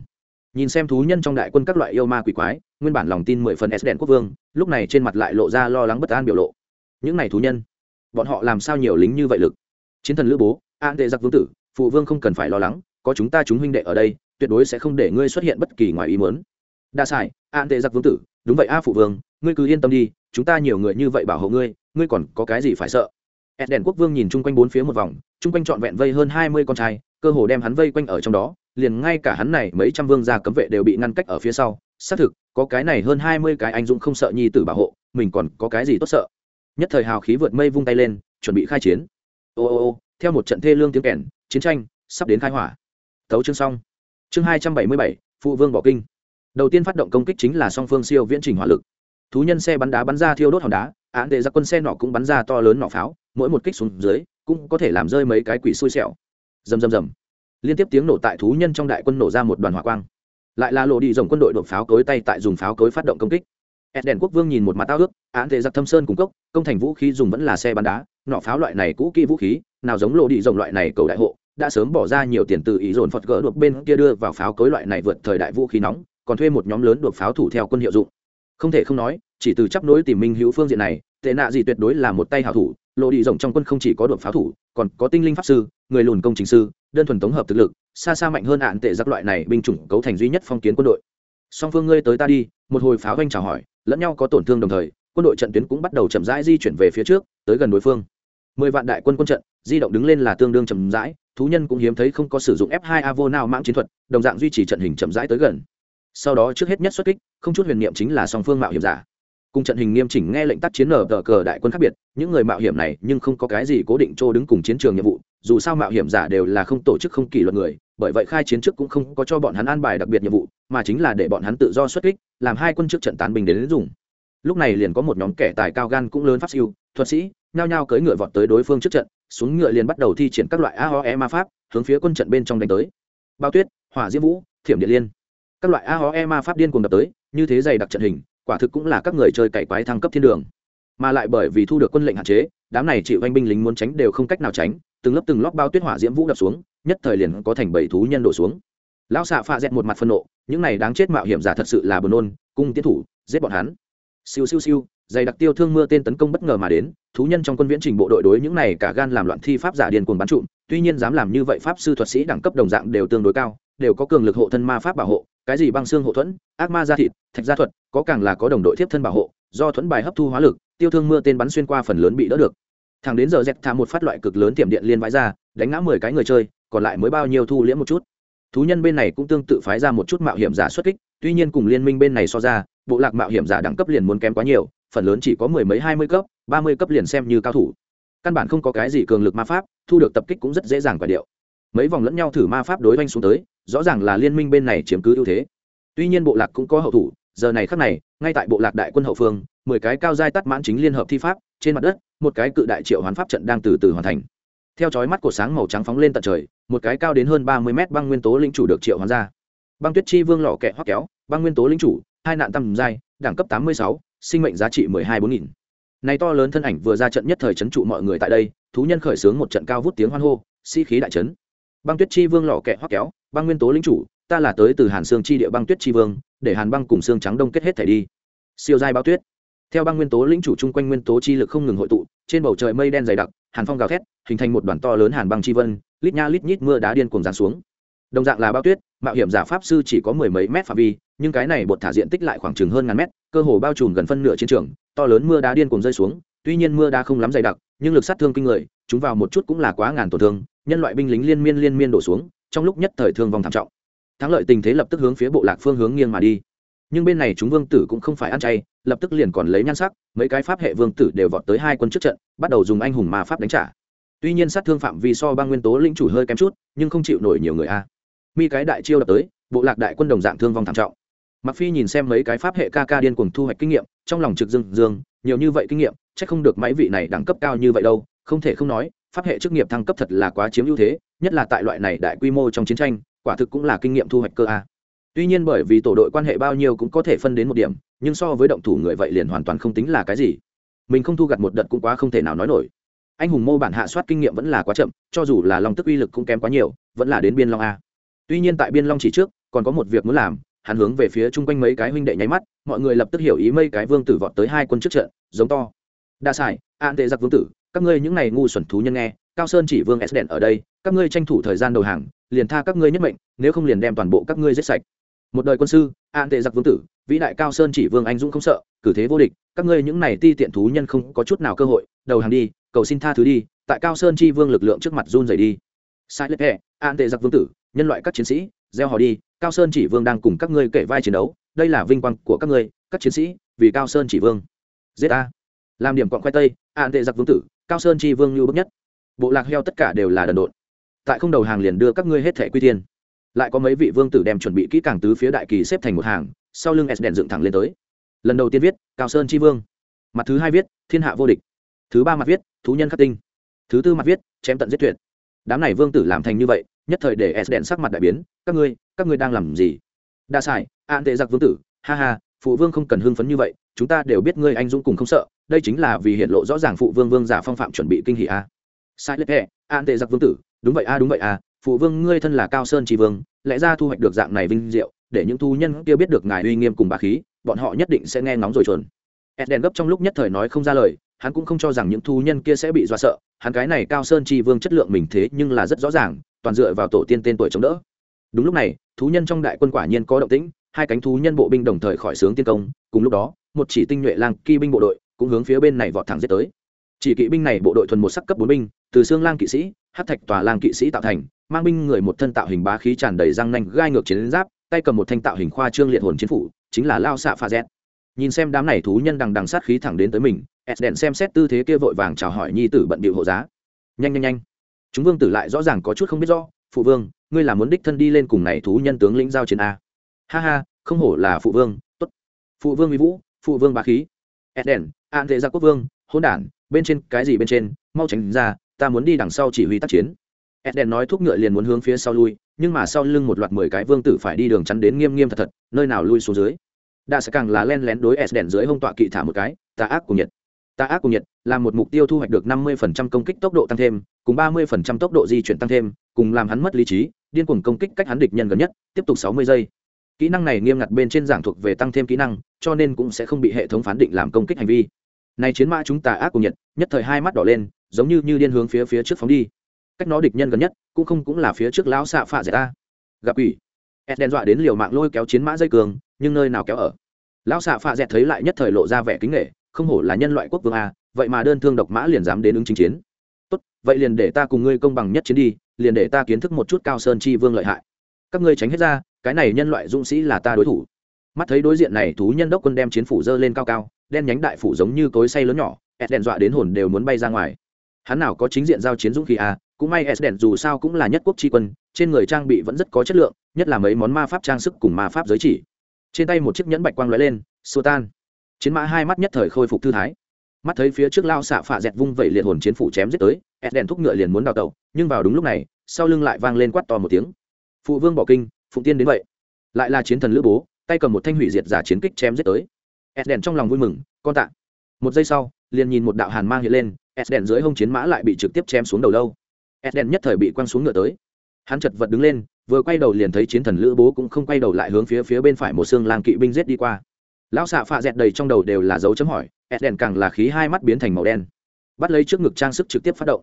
nhìn xem thú nhân trong đại quân các loại yêu ma quỷ quái, nguyên bản lòng tin mười phần s đèn quốc vương, lúc này trên mặt lại lộ ra lo lắng bất an biểu lộ. Những này thú nhân, bọn họ làm sao nhiều lính như vậy lực? Chiến thần lữ bố, an tệ giặc vương tử, phụ vương không cần phải lo lắng, có chúng ta chúng huynh đệ ở đây, tuyệt đối sẽ không để ngươi xuất hiện bất kỳ ngoài ý muốn. Đa sải an tệ giặc vương tử, đúng vậy a phụ vương, ngươi cứ yên tâm đi, chúng ta nhiều người như vậy bảo hộ ngươi ngươi còn có cái gì phải sợ? S đèn quốc vương nhìn chung quanh bốn phía một vòng, chung quanh trọn vẹn vây hơn hai mươi con trai, cơ hồ đem hắn vây quanh ở trong đó liền ngay cả hắn này mấy trăm vương gia cấm vệ đều bị ngăn cách ở phía sau. Xác thực, có cái này hơn hai mươi cái anh dũng không sợ nhi tử bảo hộ, mình còn có cái gì tốt sợ? Nhất thời hào khí vượt mây vung tay lên, chuẩn bị khai chiến. Ô ô ô, theo một trận thê lương tiếng kèn, chiến tranh sắp đến khai hỏa. Tấu chương xong. Chương hai trăm bảy mươi bảy, phụ vương bỏ kinh. Đầu tiên phát động công kích chính là song phương siêu viễn trình hỏa lực. Thú nhân xe bắn đá bắn ra thiêu đốt hòn đá, án đệ ra quân xe nọ cũng bắn ra to lớn nọ pháo, mỗi một kích xuống dưới, cũng có thể làm rơi mấy cái quỷ xui xẻo. Rầm rầm rầm liên tiếp tiếng nổ tại thú nhân trong đại quân nổ ra một đoàn hỏa quang. Lại là lộ đi dòng quân đội đột pháo cối tay tại dùng pháo cối phát động công kích. Ed đèn quốc vương nhìn một mặt tao ước, án tệ giặc thâm sơn cung cấp công thành vũ khí dùng vẫn là xe bắn đá, nọ pháo loại này cũ kỹ vũ khí, nào giống lộ đi dòng loại này cầu đại hộ, đã sớm bỏ ra nhiều tiền từ ý dồn phật gỡ đột bên kia đưa vào pháo cối loại này vượt thời đại vũ khí nóng, còn thuê một nhóm lớn đột pháo thủ theo quân hiệu dụng. Không thể không nói, chỉ từ chấp nối tìm minh hữu phương diện này, tệ nạ gì tuyệt đối là một tay hảo thủ, lộ đi rộng trong quân không chỉ có đột pháo thủ, còn có tinh linh pháp sư, người lùn công chính sư đơn thuần tổng hợp thực lực, xa xa mạnh hơn ạn tệ giặc loại này binh chủng cấu thành duy nhất phong kiến quân đội. Song phương ngươi tới ta đi, một hồi pháo anh chào hỏi, lẫn nhau có tổn thương đồng thời, quân đội trận tuyến cũng bắt đầu chậm rãi di chuyển về phía trước, tới gần đối phương. Mười vạn đại quân quân trận, di động đứng lên là tương đương chậm rãi, thú nhân cũng hiếm thấy không có sử dụng f 2 avo nào mãng chiến thuật, đồng dạng duy trì trận hình chậm rãi tới gần. Sau đó trước hết nhất xuất kích, không chút huyền niệm chính là song phương mạo hiểm giả. Cùng trận hình nghiêm chỉnh nghe lệnh tác chiến nở tờ cờ đại quân khác biệt, những người mạo hiểm này nhưng không có cái gì cố định chỗ đứng cùng chiến trường nhiệm vụ dù sao mạo hiểm giả đều là không tổ chức không kỷ luật người bởi vậy khai chiến trước cũng không có cho bọn hắn an bài đặc biệt nhiệm vụ mà chính là để bọn hắn tự do xuất kích làm hai quân trước trận tán bình đến, đến dùng. Lúc này liền có một nhóm kẻ tài cao gan cũng lớn pháp siêu thuật sĩ nhao nhao cưỡi ngựa vọt tới đối phương trước trận xuống ngựa liền bắt đầu thi triển các loại aoe ma pháp hướng phía quân trận bên trong đánh tới. Bao tuyết hỏa diễm vũ thiểm điện liên. Các loại aoe ma pháp điên cuồng đập tới như thế dày đặc trận hình quả thực cũng là các người chơi cày quái thăng cấp thiên đường. Mà lại bởi vì thu được quân lệnh hạn chế đám này chịu anh binh lính muốn tránh đều không cách nào tránh từng lớp từng lớp bao tuyết hỏa diễm vũ đập xuống, nhất thời liền có thành bảy thú nhân đổ xuống. Lão xạ pha dẹt một mặt phân nộ, những này đáng chết mạo hiểm giả thật sự là buồn nôn, cung tiến thủ, giết bọn hắn. Siêu siêu siêu, dày đặc tiêu thương mưa tên tấn công bất ngờ mà đến, thú nhân trong quân viễn trình bộ đội đối những này cả gan làm loạn thi pháp giả điên cuồng bắn trụm, tuy nhiên dám làm như vậy pháp sư thuật sĩ đẳng cấp đồng dạng đều tương đối cao, đều có cường lực hộ thân ma pháp bảo hộ, cái gì băng xương hộ thuẫn, ác ma gia thịt, thạch gia thuật, có càng là có đồng đội tiếp thân bảo hộ, do thuẫn bài hấp thu hóa lực, tiêu thương mưa tên bắn xuyên qua phần lớn bị đỡ được. Thằng đến giờ dẹt thả một phát loại cực lớn tiềm điện liên vãi ra, đánh ngã mười cái người chơi, còn lại mới bao nhiêu thu liễm một chút. Thú nhân bên này cũng tương tự phái ra một chút mạo hiểm giả xuất kích, tuy nhiên cùng liên minh bên này so ra, bộ lạc mạo hiểm giả đẳng cấp liền muốn kém quá nhiều, phần lớn chỉ có mười mấy hai mươi cấp, ba mươi cấp liền xem như cao thủ. Căn bản không có cái gì cường lực ma pháp, thu được tập kích cũng rất dễ dàng quả điệu. Mấy vòng lẫn nhau thử ma pháp đối oanh xuống tới, rõ ràng là liên minh bên này chiếm cứ ưu thế. Tuy nhiên bộ lạc cũng có hậu thủ, giờ này khắc này, ngay tại bộ lạc đại quân hậu phương mười cái cao giai tắt mãn chính liên hợp thi pháp, trên mặt đất, một cái cự đại triệu hoán pháp trận đang từ từ hoàn thành. Theo chói mắt của sáng màu trắng phóng lên tận trời, một cái cao đến hơn ba mươi mét băng nguyên tố linh chủ được triệu hoán ra. Băng tuyết chi vương lò kẹ hoắc kéo, băng nguyên tố linh chủ, hai nạn tầm giai, đẳng cấp tám mươi sáu, sinh mệnh giá trị mười hai bốn nghìn. Này to lớn thân ảnh vừa ra trận nhất thời chấn trụ mọi người tại đây, thú nhân khởi xướng một trận cao vút tiếng hoan hô, sĩ、si、khí đại trấn băng tuyết chi vương lò kẹ hoắc kéo, băng nguyên tố linh chủ, ta là tới từ hàn xương chi địa băng tuyết chi vương, để hàn băng cùng xương trắng đông kết hết thể đi. Siêu giai bao tuyết theo băng nguyên tố lĩnh chủ chung quanh nguyên tố chi lực không ngừng hội tụ, trên bầu trời mây đen dày đặc, hàn phong gào thét, hình thành một đoàn to lớn hàn băng chi vân, lít nha lít nhít mưa đá điên cuồng giáng xuống. Đồng dạng là bao tuyết, mạo hiểm giả pháp sư chỉ có mười mấy mét phạm vi, nhưng cái này bột thả diện tích lại khoảng chừng hơn ngàn mét, cơ hồ bao trùm gần phân nửa chiến trường, to lớn mưa đá điên cuồng rơi xuống, tuy nhiên mưa đá không lắm dày đặc, nhưng lực sát thương kinh người, chúng vào một chút cũng là quá ngàn tổn thương, nhân loại binh lính liên miên liên miên đổ xuống, trong lúc nhất thời thương vong thảm trọng. Thắng lợi tình thế lập tức hướng phía bộ lạc phương hướng nghiêng mà đi nhưng bên này chúng vương tử cũng không phải ăn chay, lập tức liền còn lấy nhan sắc, mấy cái pháp hệ vương tử đều vọt tới hai quân trước trận, bắt đầu dùng anh hùng mà pháp đánh trả. Tuy nhiên sát thương phạm vì so ba nguyên tố lĩnh chủ hơi kém chút, nhưng không chịu nổi nhiều người a. Mi cái đại chiêu đập tới, bộ lạc đại quân đồng dạng thương vong thảm trọng. Mặc phi nhìn xem mấy cái pháp hệ ca ca điên cuồng thu hoạch kinh nghiệm, trong lòng trực dương dương, nhiều như vậy kinh nghiệm, chắc không được máy vị này đẳng cấp cao như vậy đâu, không thể không nói, pháp hệ chức nghiệp thăng cấp thật là quá chiếm ưu thế, nhất là tại loại này đại quy mô trong chiến tranh, quả thực cũng là kinh nghiệm thu hoạch cơ a tuy nhiên bởi vì tổ đội quan hệ bao nhiêu cũng có thể phân đến một điểm, nhưng so với động thủ người vậy liền hoàn toàn không tính là cái gì. Mình không thu gặt một đợt cũng quá không thể nào nói nổi. Anh hùng mô bản hạ soát kinh nghiệm vẫn là quá chậm, cho dù là long tức uy lực cũng kém quá nhiều, vẫn là đến biên long a. Tuy nhiên tại biên long chỉ trước, còn có một việc muốn làm, hắn hướng về phía chung quanh mấy cái huynh đệ nháy mắt, mọi người lập tức hiểu ý mây cái vương tử vọt tới hai quân trước trận, giống to. Đa sải, an tệ giặc vương tử, các ngươi những này ngu xuẩn thú nhân nghe, cao sơn chỉ vương s đèn ở đây, các ngươi tranh thủ thời gian đầu hàng, liền tha các ngươi nhất mệnh, nếu không liền đem toàn bộ các ngươi giết sạch một đời quân sư, an tệ giặc vương tử, vĩ đại cao sơn chỉ vương anh dũng không sợ, cử thế vô địch, các ngươi những này ti tiện thú nhân không có chút nào cơ hội, đầu hàng đi, cầu xin tha thứ đi, tại cao sơn chi vương lực lượng trước mặt run rẩy đi. Sai lệch hẹ an tệ giặc vương tử, nhân loại các chiến sĩ, gieo họ đi, cao sơn chỉ vương đang cùng các ngươi kể vai chiến đấu, đây là vinh quang của các ngươi, các chiến sĩ, vì cao sơn chỉ vương. Giết a. Làm điểm quặng khoai tây, an tệ giặc vương tử, cao sơn chi vương lưu bức nhất. Bộ lạc heo tất cả đều là đần độn. Tại không đầu hàng liền đưa các ngươi hết thẻ quy tiên lại có mấy vị vương tử đem chuẩn bị kỹ càng tứ phía đại kỳ xếp thành một hàng, sau lưng s đèn dựng thẳng lên tới. Lần đầu tiên viết, cao sơn tri vương. Mặt thứ hai viết, thiên hạ vô địch. Thứ ba mặt viết, thú nhân khắc tinh. Thứ tư mặt viết, chém tận giết tuyệt. Đám này vương tử làm thành như vậy, nhất thời để s đèn sắc mặt đại biến, các ngươi các ngươi đang làm gì? Đa sải, an tệ giặc vương tử, ha ha, phụ vương không cần hưng phấn như vậy, chúng ta đều biết ngươi anh dũng cùng không sợ, đây chính là vì hiện lộ rõ ràng phụ vương vương giả phong phạm chuẩn bị kinh hỷ a. Sai lệ hệ, an tệ giặc vương tử, đúng vậy a, đúng vậy a phụ vương ngươi thân là cao sơn tri vương, lẽ ra thu hoạch được dạng này vinh diệu, để những thu nhân kia biết được ngài uy nghiêm cùng bà khí, bọn họ nhất định sẽ nghe ngóng rồi chuẩn ed gấp trong lúc nhất thời nói không ra lời, hắn cũng không cho rằng những thu nhân kia sẽ bị do sợ, hắn cái này cao sơn tri vương chất lượng mình thế nhưng là rất rõ ràng, toàn dựa vào tổ tiên tên tuổi chống đỡ. Đúng lúc này, thú nhân trong đại quân quả nhiên có động tĩnh, hai cánh thú nhân bộ binh đồng thời khỏi sướng tiên công, cùng lúc đó, một chỉ tinh nhuệ lang kỵ binh bộ đội cũng hướng phía bên này vọt thẳng giết tới. Chỉ kỵ binh này bộ đội thuần một sắc cấp bốn binh, từ xương lang kỵ sĩ hát thạch tòa lang kỵ sĩ tạo thành, mang binh người một thân tạo hình bá khí tràn đầy răng nanh, gai ngược chiến giáp, tay cầm một thanh tạo hình khoa trương liệt hồn chiến phủ, chính là lao xạ pha z nhìn xem đám này thú nhân đằng đằng sát khí thẳng đến tới mình s đèn xem xét tư thế kia vội vàng chào hỏi nhi tử bận bịu hộ giá. Nhanh nhanh nhanh. Chúng vương tử lại rõ ràng có chút không biết rõ, phụ vương, ngươi là muốn đích thân đi lên cùng này thú nhân tướng lĩnh giao chiến a? Ha ha, không hổ là phụ vương, tốt. Phụ vương mỹ vũ, phụ vương bá khí. S đèn, an tệ gia quốc vương hôn đản, bên trên cái gì bên trên, mau tránh ra ta muốn đi đằng sau chỉ huy tác chiến edden nói thúc ngựa liền muốn hướng phía sau lui, nhưng mà sau lưng một loạt mười cái vương tử phải đi đường chắn đến nghiêm nghiêm thật thật, nơi nào lui xuống dưới. Đã sẽ càng là len lén đối edden dưới hông tọa kỵ thả một cái, Ta ác của nhiệt. ta ác của nhiệt là một mục tiêu thu hoạch được 50% công kích tốc độ tăng thêm, cùng 30% tốc độ di chuyển tăng thêm, cùng làm hắn mất lý trí, điên cuồng công kích cách hắn địch nhân gần nhất, tiếp tục 60 giây. Kỹ năng này nghiêm ngặt bên trên giảng thuộc về tăng thêm kỹ năng, cho nên cũng sẽ không bị hệ thống phán định làm công kích hành vi. Này chiến mã chúng ta ác của nhiệt, nhất thời hai mắt đỏ lên, giống như như điên hướng phía phía trước phóng đi. Cách nó địch nhân gần nhất, cũng không cũng là phía trước lão xạ phạ dẻ ta gặp ủy ed đe dọa đến liều mạng lôi kéo chiến mã dây cường, nhưng nơi nào kéo ở? Lão xạ phạ dẹt thấy lại nhất thời lộ ra vẻ kính nghệ, không hổ là nhân loại quốc vương a, vậy mà đơn thương độc mã liền dám đến ứng chính chiến. Tốt, vậy liền để ta cùng ngươi công bằng nhất chiến đi, liền để ta kiến thức một chút cao sơn chi vương lợi hại. Các ngươi tránh hết ra, cái này nhân loại dũng sĩ là ta đối thủ. Mắt thấy đối diện này thú nhân đốc quân đem chiến phủ dơ lên cao cao, đen nhánh đại phủ giống như cối say lớn nhỏ, ed đèn dọa đến hồn đều muốn bay ra ngoài hắn nào có chính diện giao chiến dũng khí à? cũng may s đèn dù sao cũng là nhất quốc tri quân, trên người trang bị vẫn rất có chất lượng, nhất là mấy món ma pháp trang sức cùng ma pháp giới chỉ. Trên tay một chiếc nhẫn bạch quang lóe lên, xua tan. Chiến mã hai mắt nhất thời khôi phục thư thái. Mắt thấy phía trước lao xạ phạ dẹt vung vẩy liệt hồn chiến phủ chém giết tới, s đèn thúc ngựa liền muốn đào tẩu, nhưng vào đúng lúc này, sau lưng lại vang lên quát to một tiếng. Phụ vương bỏ kinh phụng tiên đến vậy. Lại là chiến thần lữ bố, tay cầm một thanh hủy diệt giả chiến kích chém giết tới. S đèn trong lòng vui mừng, con tạ. Một giây sau, liền nhìn một đạo hàn mang hiện lên s đèn dưới hông chiến mã lại bị trực tiếp chém xuống đầu lâu Eden nhất thời bị quăng xuống ngựa tới. Hắn chật vật đứng lên, vừa quay đầu liền thấy chiến thần Lữ Bố cũng không quay đầu lại hướng phía phía bên phải một xương lang kỵ binh giết đi qua. Lão xạ phạ dẹt đầy trong đầu đều là dấu chấm hỏi, Eden càng là khí hai mắt biến thành màu đen. Bắt lấy trước ngực trang sức trực tiếp phát động.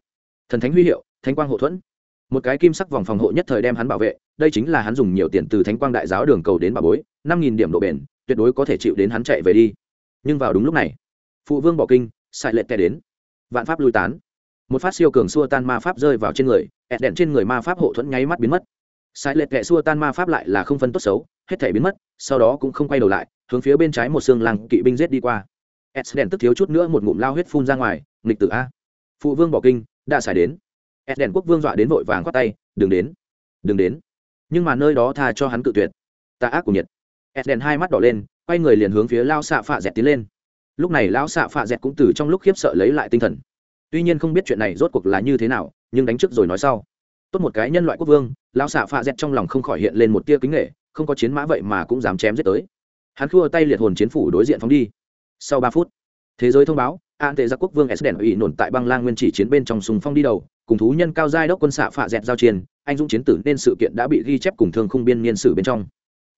Thần thánh huy hiệu, thánh quang hộ thuẫn. Một cái kim sắc vòng phòng hộ nhất thời đem hắn bảo vệ, đây chính là hắn dùng nhiều tiền từ thánh quang đại giáo đường cầu đến bà bối, năm nghìn điểm độ bền, tuyệt đối có thể chịu đến hắn chạy về đi. Nhưng vào đúng lúc này, phụ vương bỏ kinh, sai lệ tè đến. Vạn pháp lui tán. Một phát siêu cường xua tan ma pháp rơi vào trên người, ẹt đèn trên người ma pháp hộ thuẫn nháy mắt biến mất. Sai lệch kệ xua tan ma pháp lại là không phân tốt xấu, hết thể biến mất, sau đó cũng không quay đầu lại, hướng phía bên trái một xương làng kỵ binh giết đi qua. Ẹt đèn tức thiếu chút nữa một ngụm lao huyết phun ra ngoài, nghịch tử a. Phụ vương bỏ kinh, đã xài đến. Ẹt đèn quốc vương dọa đến vội vàng khoát tay, đừng đến đừng đến. Nhưng mà nơi đó tha cho hắn cự tuyệt. Ta ác của nhiệt ẹt đèn hai mắt đỏ lên, quay người liền hướng phía lao xạ phạ dẹt tiến lên lúc này lão xạ phạ dẹt cũng từ trong lúc khiếp sợ lấy lại tinh thần. Tuy nhiên không biết chuyện này rốt cuộc là như thế nào, nhưng đánh trước rồi nói sau. Tốt một cái nhân loại quốc vương, lão xạ phạ dẹt trong lòng không khỏi hiện lên một tia kính nghệ không có chiến mã vậy mà cũng dám chém giết tới. Hắn khua tay liệt hồn chiến phủ đối diện phóng đi. Sau ba phút, thế giới thông báo, an tệ giặc quốc vương s đèn ủy nổn tại băng lang nguyên chỉ chiến bên trong sùng phong đi đầu, cùng thú nhân cao giai đốc quân xạ phạ dẹt giao chiến, anh dũng chiến tử nên sự kiện đã bị ghi chép cùng thương khung biên niên sử bên trong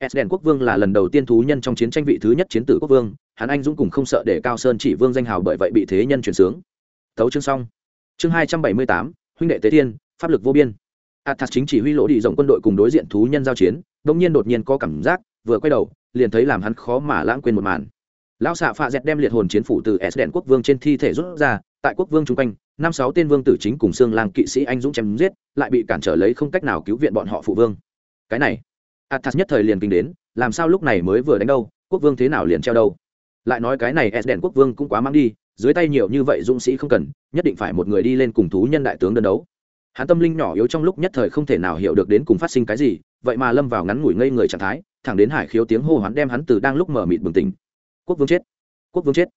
s đèn quốc vương là lần đầu tiên thú nhân trong chiến tranh vị thứ nhất chiến tử quốc vương. Hắn anh dũng cùng không sợ để cao sơn chỉ vương danh hào bởi vậy bị thế nhân chuyển sướng. Tấu chương xong. Chương hai trăm bảy mươi tám, huynh đệ tế thiên, pháp lực vô biên. Athas chính chỉ huy lỗ đi rộng quân đội cùng đối diện thú nhân giao chiến đ nhiên đột nhiên có cảm giác, vừa quay đầu, liền thấy làm hắn khó mà lãng quên một màn. Lão xạ phạ dẹt đem liệt hồn chiến phủ từ s đèn quốc vương trên thi thể rút ra, tại quốc vương chung quanh, năm sáu tên vương tử chính cùng xương lang kỵ sĩ anh dũng chém giết, lại bị cản trở lấy không cách nào cứu viện bọn họ phụ vương. Cái này athas nhất thời liền kinh đến, làm sao lúc này mới vừa đánh đâu, quốc vương thế nào liền treo đâu? Lại nói cái này s đèn quốc vương cũng quá mang đi, dưới tay nhiều như vậy dũng sĩ không cần, nhất định phải một người đi lên cùng thú nhân đại tướng đơn đấu. Hắn tâm linh nhỏ yếu trong lúc nhất thời không thể nào hiểu được đến cùng phát sinh cái gì, vậy mà lâm vào ngắn ngủi ngây người trạng thái, thẳng đến hải khiếu tiếng hô hoán đem hắn từ đang lúc mở mịt bừng tỉnh. Quốc vương chết! Quốc vương chết!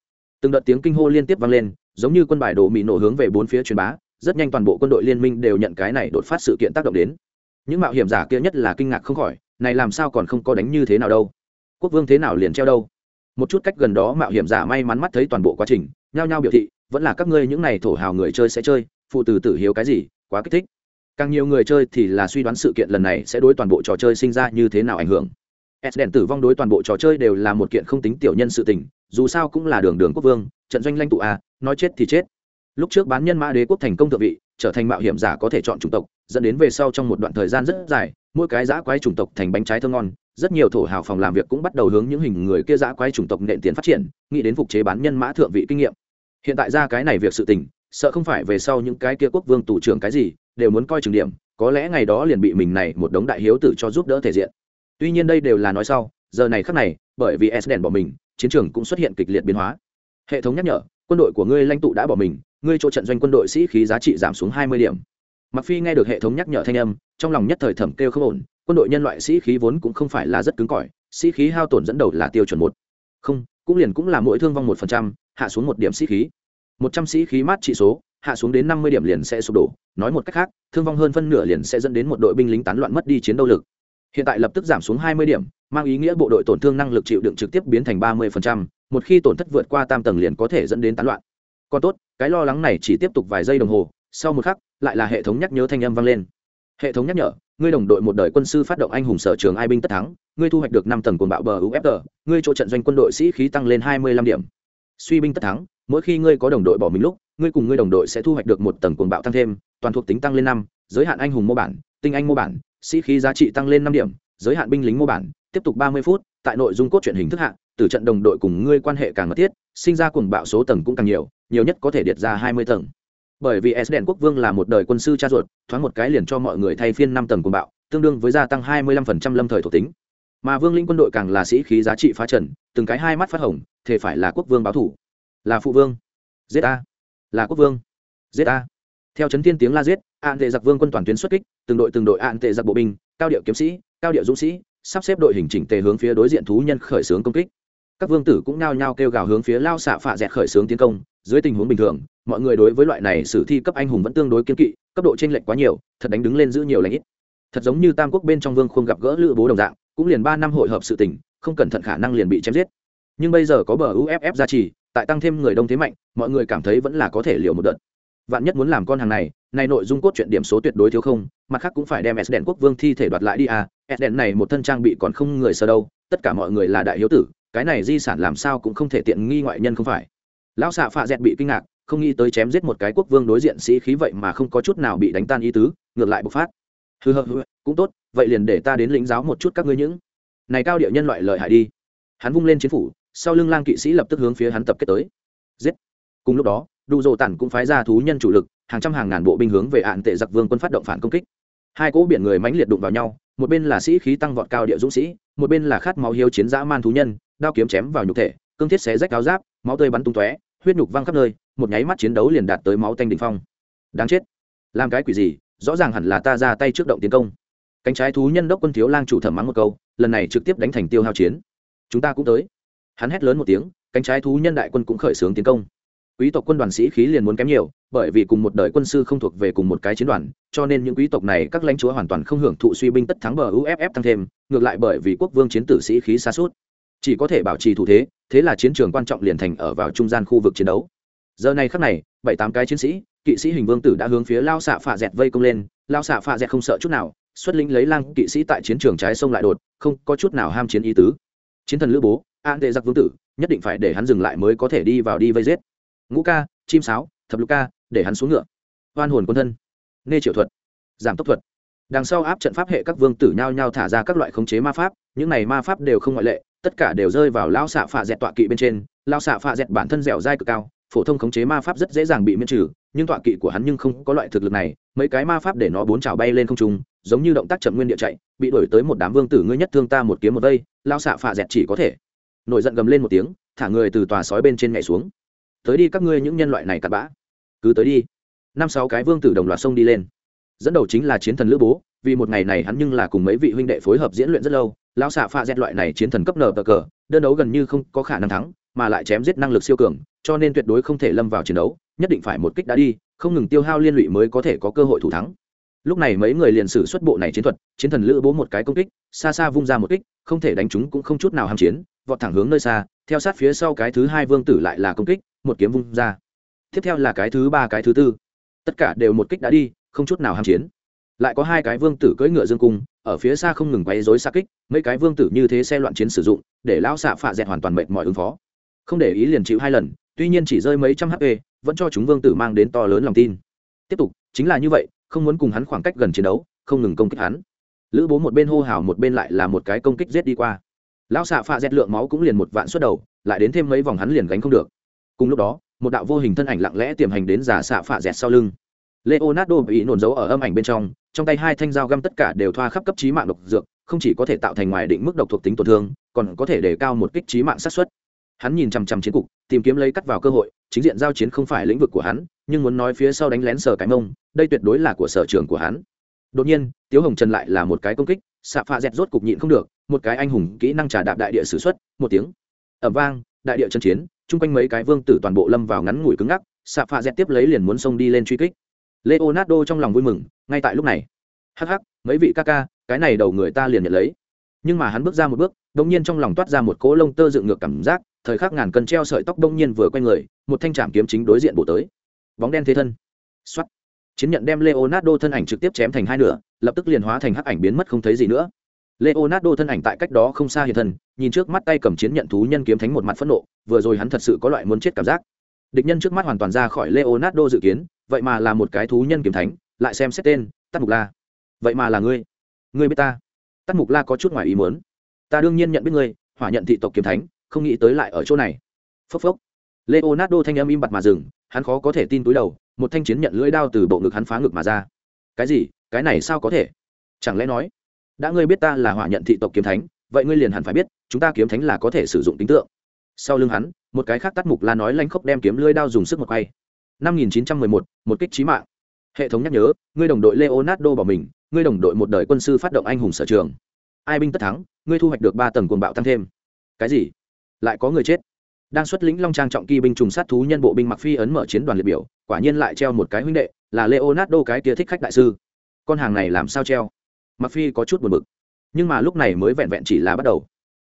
Từng đợt tiếng kinh hô liên tiếp vang lên, giống như quân bài đổ mị nổ hướng về bốn phía truyền bá, rất nhanh toàn bộ quân đội liên minh đều nhận cái này đột phát sự kiện tác động đến. Những mạo hiểm giả kia nhất là kinh ngạc không khỏi này làm sao còn không có đánh như thế nào đâu? Quốc vương thế nào liền treo đâu? Một chút cách gần đó mạo hiểm giả may mắn mắt thấy toàn bộ quá trình, nhao nhao biểu thị, vẫn là các ngươi những này thổ hào người chơi sẽ chơi, phụ từ tử hiếu cái gì, quá kích thích. Càng nhiều người chơi thì là suy đoán sự kiện lần này sẽ đối toàn bộ trò chơi sinh ra như thế nào ảnh hưởng. S đèn tử vong đối toàn bộ trò chơi đều là một kiện không tính tiểu nhân sự tình, dù sao cũng là đường đường quốc vương, trận doanh lãnh tụ a, nói chết thì chết. Lúc trước bán nhân mã đế quốc thành công thượng vị, trở thành mạo hiểm giả có thể chọn chủng tộc, dẫn đến về sau trong một đoạn thời gian rất dài mỗi cái giã quái chủng tộc thành bánh trái thơ ngon, rất nhiều thổ hào phòng làm việc cũng bắt đầu hướng những hình người kia giã quái chủng tộc nện tiền phát triển, nghĩ đến phục chế bán nhân mã thượng vị kinh nghiệm. Hiện tại ra cái này việc sự tình, sợ không phải về sau những cái kia quốc vương tù trưởng cái gì, đều muốn coi trường điểm, có lẽ ngày đó liền bị mình này một đống đại hiếu tử cho giúp đỡ thể diện. Tuy nhiên đây đều là nói sau, giờ này khắc này, bởi vì s đèn bỏ mình, chiến trường cũng xuất hiện kịch liệt biến hóa. Hệ thống nhắc nhở, quân đội của ngươi lãnh tụ đã bỏ mình, ngươi chỗ trận doanh quân đội sĩ khí giá trị giảm xuống hai mươi điểm mặc phi nghe được hệ thống nhắc nhở thanh âm, trong lòng nhất thời thẩm kêu không ổn, quân đội nhân loại sĩ khí vốn cũng không phải là rất cứng cỏi, sĩ khí hao tổn dẫn đầu là tiêu chuẩn một. Không, cũng liền cũng là mỗi thương vong một phần trăm, hạ xuống một điểm sĩ khí. một trăm sĩ khí mát trị số, hạ xuống đến năm mươi điểm liền sẽ sụp đổ. Nói một cách khác, thương vong hơn phân nửa liền sẽ dẫn đến một đội binh lính tán loạn mất đi chiến đấu lực. Hiện tại lập tức giảm xuống hai mươi điểm, mang ý nghĩa bộ đội tổn thương năng lực chịu đựng trực tiếp biến thành ba mươi một khi tổn thất vượt qua tam tầng liền có thể dẫn đến tán loạn. Còn tốt, cái lo lắng này chỉ tiếp tục vài giây đồng hồ, sau một khắc lại là hệ thống nhắc nhớ thanh âm vang lên. Hệ thống nhắc nhở ngươi đồng đội một đời quân sư phát động anh hùng sở trường ai binh tất thắng ngươi thu hoạch được năm tầng cồn bạo bờ ufg ngươi chỗ trận doanh quân đội sĩ khí tăng lên hai mươi lăm điểm. Suy binh tất thắng mỗi khi ngươi có đồng đội bỏ mình lúc ngươi cùng ngươi đồng đội sẽ thu hoạch được một tầng cồn bạo tăng thêm toàn thuộc tính tăng lên năm giới hạn anh hùng mô bản tinh anh mô bản sĩ khí giá trị tăng lên năm điểm giới hạn binh lính mô bản tiếp tục ba mươi phút tại nội dung cốt truyện hình thức hạng, từ trận đồng đội cùng ngươi quan hệ càng mật thiết sinh ra cuồng bạo số tầng cũng càng nhiều nhiều nhất có thể điệt ra hai mươi tầng bởi vì s đèn quốc vương là một đời quân sư cha ruột, thoáng một cái liền cho mọi người thay phiên năm tầng cuồng bạo, tương đương với gia tăng hai mươi lăm phần trăm lâm thời thuộc tính. Mà vương linh quân đội càng là sĩ khí giá trị phá trần, từng cái hai mắt phát hồng thể phải là quốc vương báo thủ. Là phụ vương. Giết a. Là quốc vương. Giết a. Theo chấn thiên tiếng la giết, an tệ giặc vương quân toàn tuyến xuất kích, từng đội từng đội an tệ giặc bộ binh, cao điệu kiếm sĩ, cao điệu dũng sĩ, sắp xếp đội hình chỉnh tề hướng phía đối diện thú nhân khởi xướng công kích. Các vương tử cũng nao nhao kêu gào hướng phía lao xạ phạ dẹt khởi xướng tiến công dưới tình huống bình thường, mọi người đối với loại này sử thi cấp anh hùng vẫn tương đối kiên kỵ, cấp độ t r ê n lệch quá nhiều, thật đánh đứng lên giữ nhiều lãnh ít. Thật giống như tam quốc bên trong vương không gặp gỡ lữ bố đồng dạng, cũng liền ba năm hội hợp sự tình, không cẩn thận khả năng liền bị chém giết. Nhưng bây giờ có bờ uff ra trì, tại tăng thêm người đông thế mạnh, mọi người cảm thấy vẫn là có thể liều một đợt. Vạn nhất muốn làm con hàng này này nội dung cốt truyện điểm số tuyệt đối thiếu không, mặt khác cũng phải đem s đèn quốc vương thi thể đoạt lại đi à s đèn này một thân trang bị còn không người sờ đâu, tất cả mọi người là đại hiếu tử, cái này di sản làm sao cũng không thể tiện nghi ngoại nhân không phải lão xạ phạ dẹt bị kinh ngạc không nghĩ tới chém giết một cái quốc vương đối diện sĩ khí vậy mà không có chút nào bị đánh tan ý tứ ngược lại bộc phát. Hư hừ, hư cũng tốt vậy liền để ta đến lĩnh giáo một chút các ngươi những này cao địa nhân loại lợi hại đi. Hắn vung lên chiến phủ sau lưng lang kỵ sĩ lập tức hướng phía hắn tập kết tới. Giết. Cùng lúc đó đủ dồ tản cũng phái ra thú nhân chủ lực hàng trăm hàng ngàn bộ binh hướng về ạn tệ giặc vương quân phát động phản công kích. Hai cỗ biển người mãnh liệt đụng vào nhau một bên là sĩ khí tăng vọt cao địa dũng sĩ một bên là khát máu hiếu chiến dã man thú nhân đao kiếm chém vào nhục thể cương thiết xé rách áo giáp máu tươi bắn tung tóe, huyết nhục văng khắp nơi, một nháy mắt chiến đấu liền đạt tới máu tanh đỉnh phong. Đáng chết. Làm cái quỷ gì? Rõ ràng hẳn là ta ra tay trước động tiến công. Cánh trái thú nhân đốc quân thiếu lang chủ thẩm mắng một câu, lần này trực tiếp đánh thành tiêu hao chiến. Chúng ta cũng tới. Hắn hét lớn một tiếng, cánh trái thú nhân đại quân cũng khởi xướng tiến công. Quý tộc quân đoàn sĩ khí liền muốn kém nhiều, bởi vì cùng một đời quân sư không thuộc về cùng một cái chiến đoàn, cho nên những quý tộc này các lãnh chúa hoàn toàn không hưởng thụ suy binh tất thắng bờ uff tăng thêm, ngược lại bởi vì quốc vương chiến tử sĩ khí xa suốt chỉ có thể bảo trì thủ thế thế là chiến trường quan trọng liền thành ở vào trung gian khu vực chiến đấu. Giờ này khắc này, bảy tám cái chiến sĩ, kỵ sĩ hình vương tử đã hướng phía lao xạ phạ dẹt vây công lên. Lao xạ phạ dẹt không sợ chút nào, xuất lĩnh lấy lang kỵ sĩ tại chiến trường trái sông lại đột, không có chút nào ham chiến ý tứ. Chiến thần lữ bố, an tệ giặc vương tử, nhất định phải để hắn dừng lại mới có thể đi vào đi vây giết. Ngũ ca, chim sáo, thập lục ca, để hắn xuống ngựa. Oan hồn quân thân. Nê triệu thuật. Giảm tốc thuật. Đằng sau áp trận pháp hệ các vương tử nhao nhao thả ra các loại khống chế ma pháp, những này ma pháp đều không ngoại lệ tất cả đều rơi vào lao xạ phạ dẹt tọa kỵ bên trên. Lao xạ phạ dẹt bản thân dẻo dai cực cao, phổ thông khống chế ma pháp rất dễ dàng bị miễn trừ, nhưng tọa kỵ của hắn nhưng không có loại thực lực này. Mấy cái ma pháp để nó bốn trào bay lên không trung, giống như động tác chậm nguyên địa chạy, bị đổi tới một đám vương tử, ngươi nhất thương ta một kiếm một vây lao xạ phạ dẹt chỉ có thể. Nổi giận gầm lên một tiếng, thả người từ tòa sói bên trên nhảy xuống. Tới đi các ngươi những nhân loại này cặn bã. Cứ tới đi. Năm sáu cái vương tử đồng loạt sông đi lên. Dẫn đầu chính là chiến thần lữ bố, vì một ngày này hắn nhưng là cùng mấy vị huynh đệ phối hợp diễn luyện rất lâu lão xạ pha dẹt loại này chiến thần cấp nờ bờ cờ, đơn đấu gần như không có khả năng thắng, mà lại chém giết năng lực siêu cường, cho nên tuyệt đối không thể lâm vào chiến đấu, nhất định phải một kích đã đi, không ngừng tiêu hao liên lụy mới có thể có cơ hội thủ thắng. Lúc này mấy người liền sử xuất bộ này chiến thuật, chiến thần lữ bố một cái công kích, xa xa vung ra một kích, không thể đánh chúng cũng không chút nào ham chiến, vọt thẳng hướng nơi xa, theo sát phía sau cái thứ hai vương tử lại là công kích, một kiếm vung ra. Tiếp theo là cái thứ ba, cái thứ tư. Tất cả đều một kích đã đi, không chút nào ham chiến. Lại có hai cái vương tử cưỡi ngựa dương cung ở phía xa không ngừng quấy rối xa kích, mấy cái vương tử như thế xe loạn chiến sử dụng, để lão xạ phạ dẹt hoàn toàn mệt mọi ứng phó. Không để ý liền chịu hai lần, tuy nhiên chỉ rơi mấy trăm hp, vẫn cho chúng vương tử mang đến to lớn lòng tin. Tiếp tục, chính là như vậy, không muốn cùng hắn khoảng cách gần chiến đấu, không ngừng công kích hắn. Lữ bố một bên hô hào một bên lại là một cái công kích giết đi qua. Lão xạ phạ dẹt lượng máu cũng liền một vạn suất đầu, lại đến thêm mấy vòng hắn liền gánh không được. Cùng lúc đó, một đạo vô hình thân ảnh lặng lẽ tiềm hành đến giả xạ phạ dẹt sau lưng. Leonardo bị nổn giấu ở âm ảnh bên trong trong tay hai thanh dao găm tất cả đều thoa khắp cấp trí mạng độc dược, không chỉ có thể tạo thành ngoài định mức độc thuộc tính tổn thương, còn có thể đề cao một kích trí mạng sát xuất hắn nhìn chằm chằm chiến cục, tìm kiếm lấy cắt vào cơ hội, chính diện giao chiến không phải lĩnh vực của hắn, nhưng muốn nói phía sau đánh lén sở cái mông, đây tuyệt đối là của sở trường của hắn. Đột nhiên, tiếu hồng trần lại là một cái công kích xạ pha dẹt rốt cục nhịn không được, một cái anh hùng kỹ năng trà đạp đại địa s ử x u ấ t một tiếng ẩm vang, đại địa chân chiến, chung quanh mấy cái vương tử toàn bộ lâm vào ngắn ngủi cứng ngắc xạ pha dẹt tiếp lấy liền muốn xông đi lên truy kích leonardo trong lòng vui mừng, ngay tại lúc này. Hắc hắc, mấy vị ca ca, cái này đầu người ta liền nhận lấy. Nhưng mà hắn bước ra một bước đ nhiên trong lòng toát ra một cỗ lông tơ dựng ngược cảm giác, thời khắc ngàn cân treo sợi tóc đông nhiên vừa quay người, một thanh trạm kiếm chính đối diện bổ tới. Bóng đen thế thân. X chiến nhận đem leonardo thân ảnh trực tiếp chém thành hai nửa, lập tức liền hóa thành hắc ảnh biến mất không thấy gì nữa. Leonardo thân ảnh tại cách đó không xa hiện thân, nhìn trước mắt tay cầm chiến nhận thú nhân kiếm thánh một mặt phẫn nộ, vừa rồi hắn thật sự có loại muốn chết cảm giác. Địch nhân trước mắt hoàn toàn ra khỏi leonardo dự kiến vậy mà là một cái thú nhân kiếm thánh, lại xem xét tên tắt mục la. Vậy mà là ngươi. Ngươi biết ta? Tắt mục la có chút ngoài ý muốn. Ta đương nhiên nhận biết ngươi, hỏa nhận thị tộc kiếm thánh, không nghĩ tới lại ở chỗ này. Phốc phốc. Leonardo thanh âm im bặt mà dừng, hắn khó có thể tin túi đầu, một thanh chiến nhận lưỡi đao từ bộ ngực hắn phá ngực mà ra. Cái gì? Cái này sao có thể? Chẳng lẽ nói, đã ngươi biết ta là hỏa nhận thị tộc kiếm thánh, vậy ngươi liền hẳn phải biết, chúng ta kiếm thánh là có thể sử dụng tính tượng. Sau lưng hắn, một cái khác tắt mục la nói lanh khốc đem kiếm lưỡi đao dùng sức một quay năm nghìn chín trăm mười một một kích trí mạng. Hệ thống nhắc nhớ, ngươi đồng đội leonardo bỏ mình, ngươi đồng đội một đời quân sư phát động anh hùng sở trường. Ai binh tất thắng, ngươi thu hoạch được ba tầng cuồng bạo tăng thêm. Cái gì? Lại có người chết. Đang xuất lĩnh long trang trọng kỳ binh trùng sát thú nhân bộ binh mặc phi ấn mở chiến đoàn liệt biểu, quả nhiên lại treo một cái huynh đệ, là leonardo cái kia thích khách đại sư. Con hàng này làm sao treo? Mặc phi có chút buồn bực. Nhưng mà lúc này mới vẹn vẹn chỉ là bắt đầu.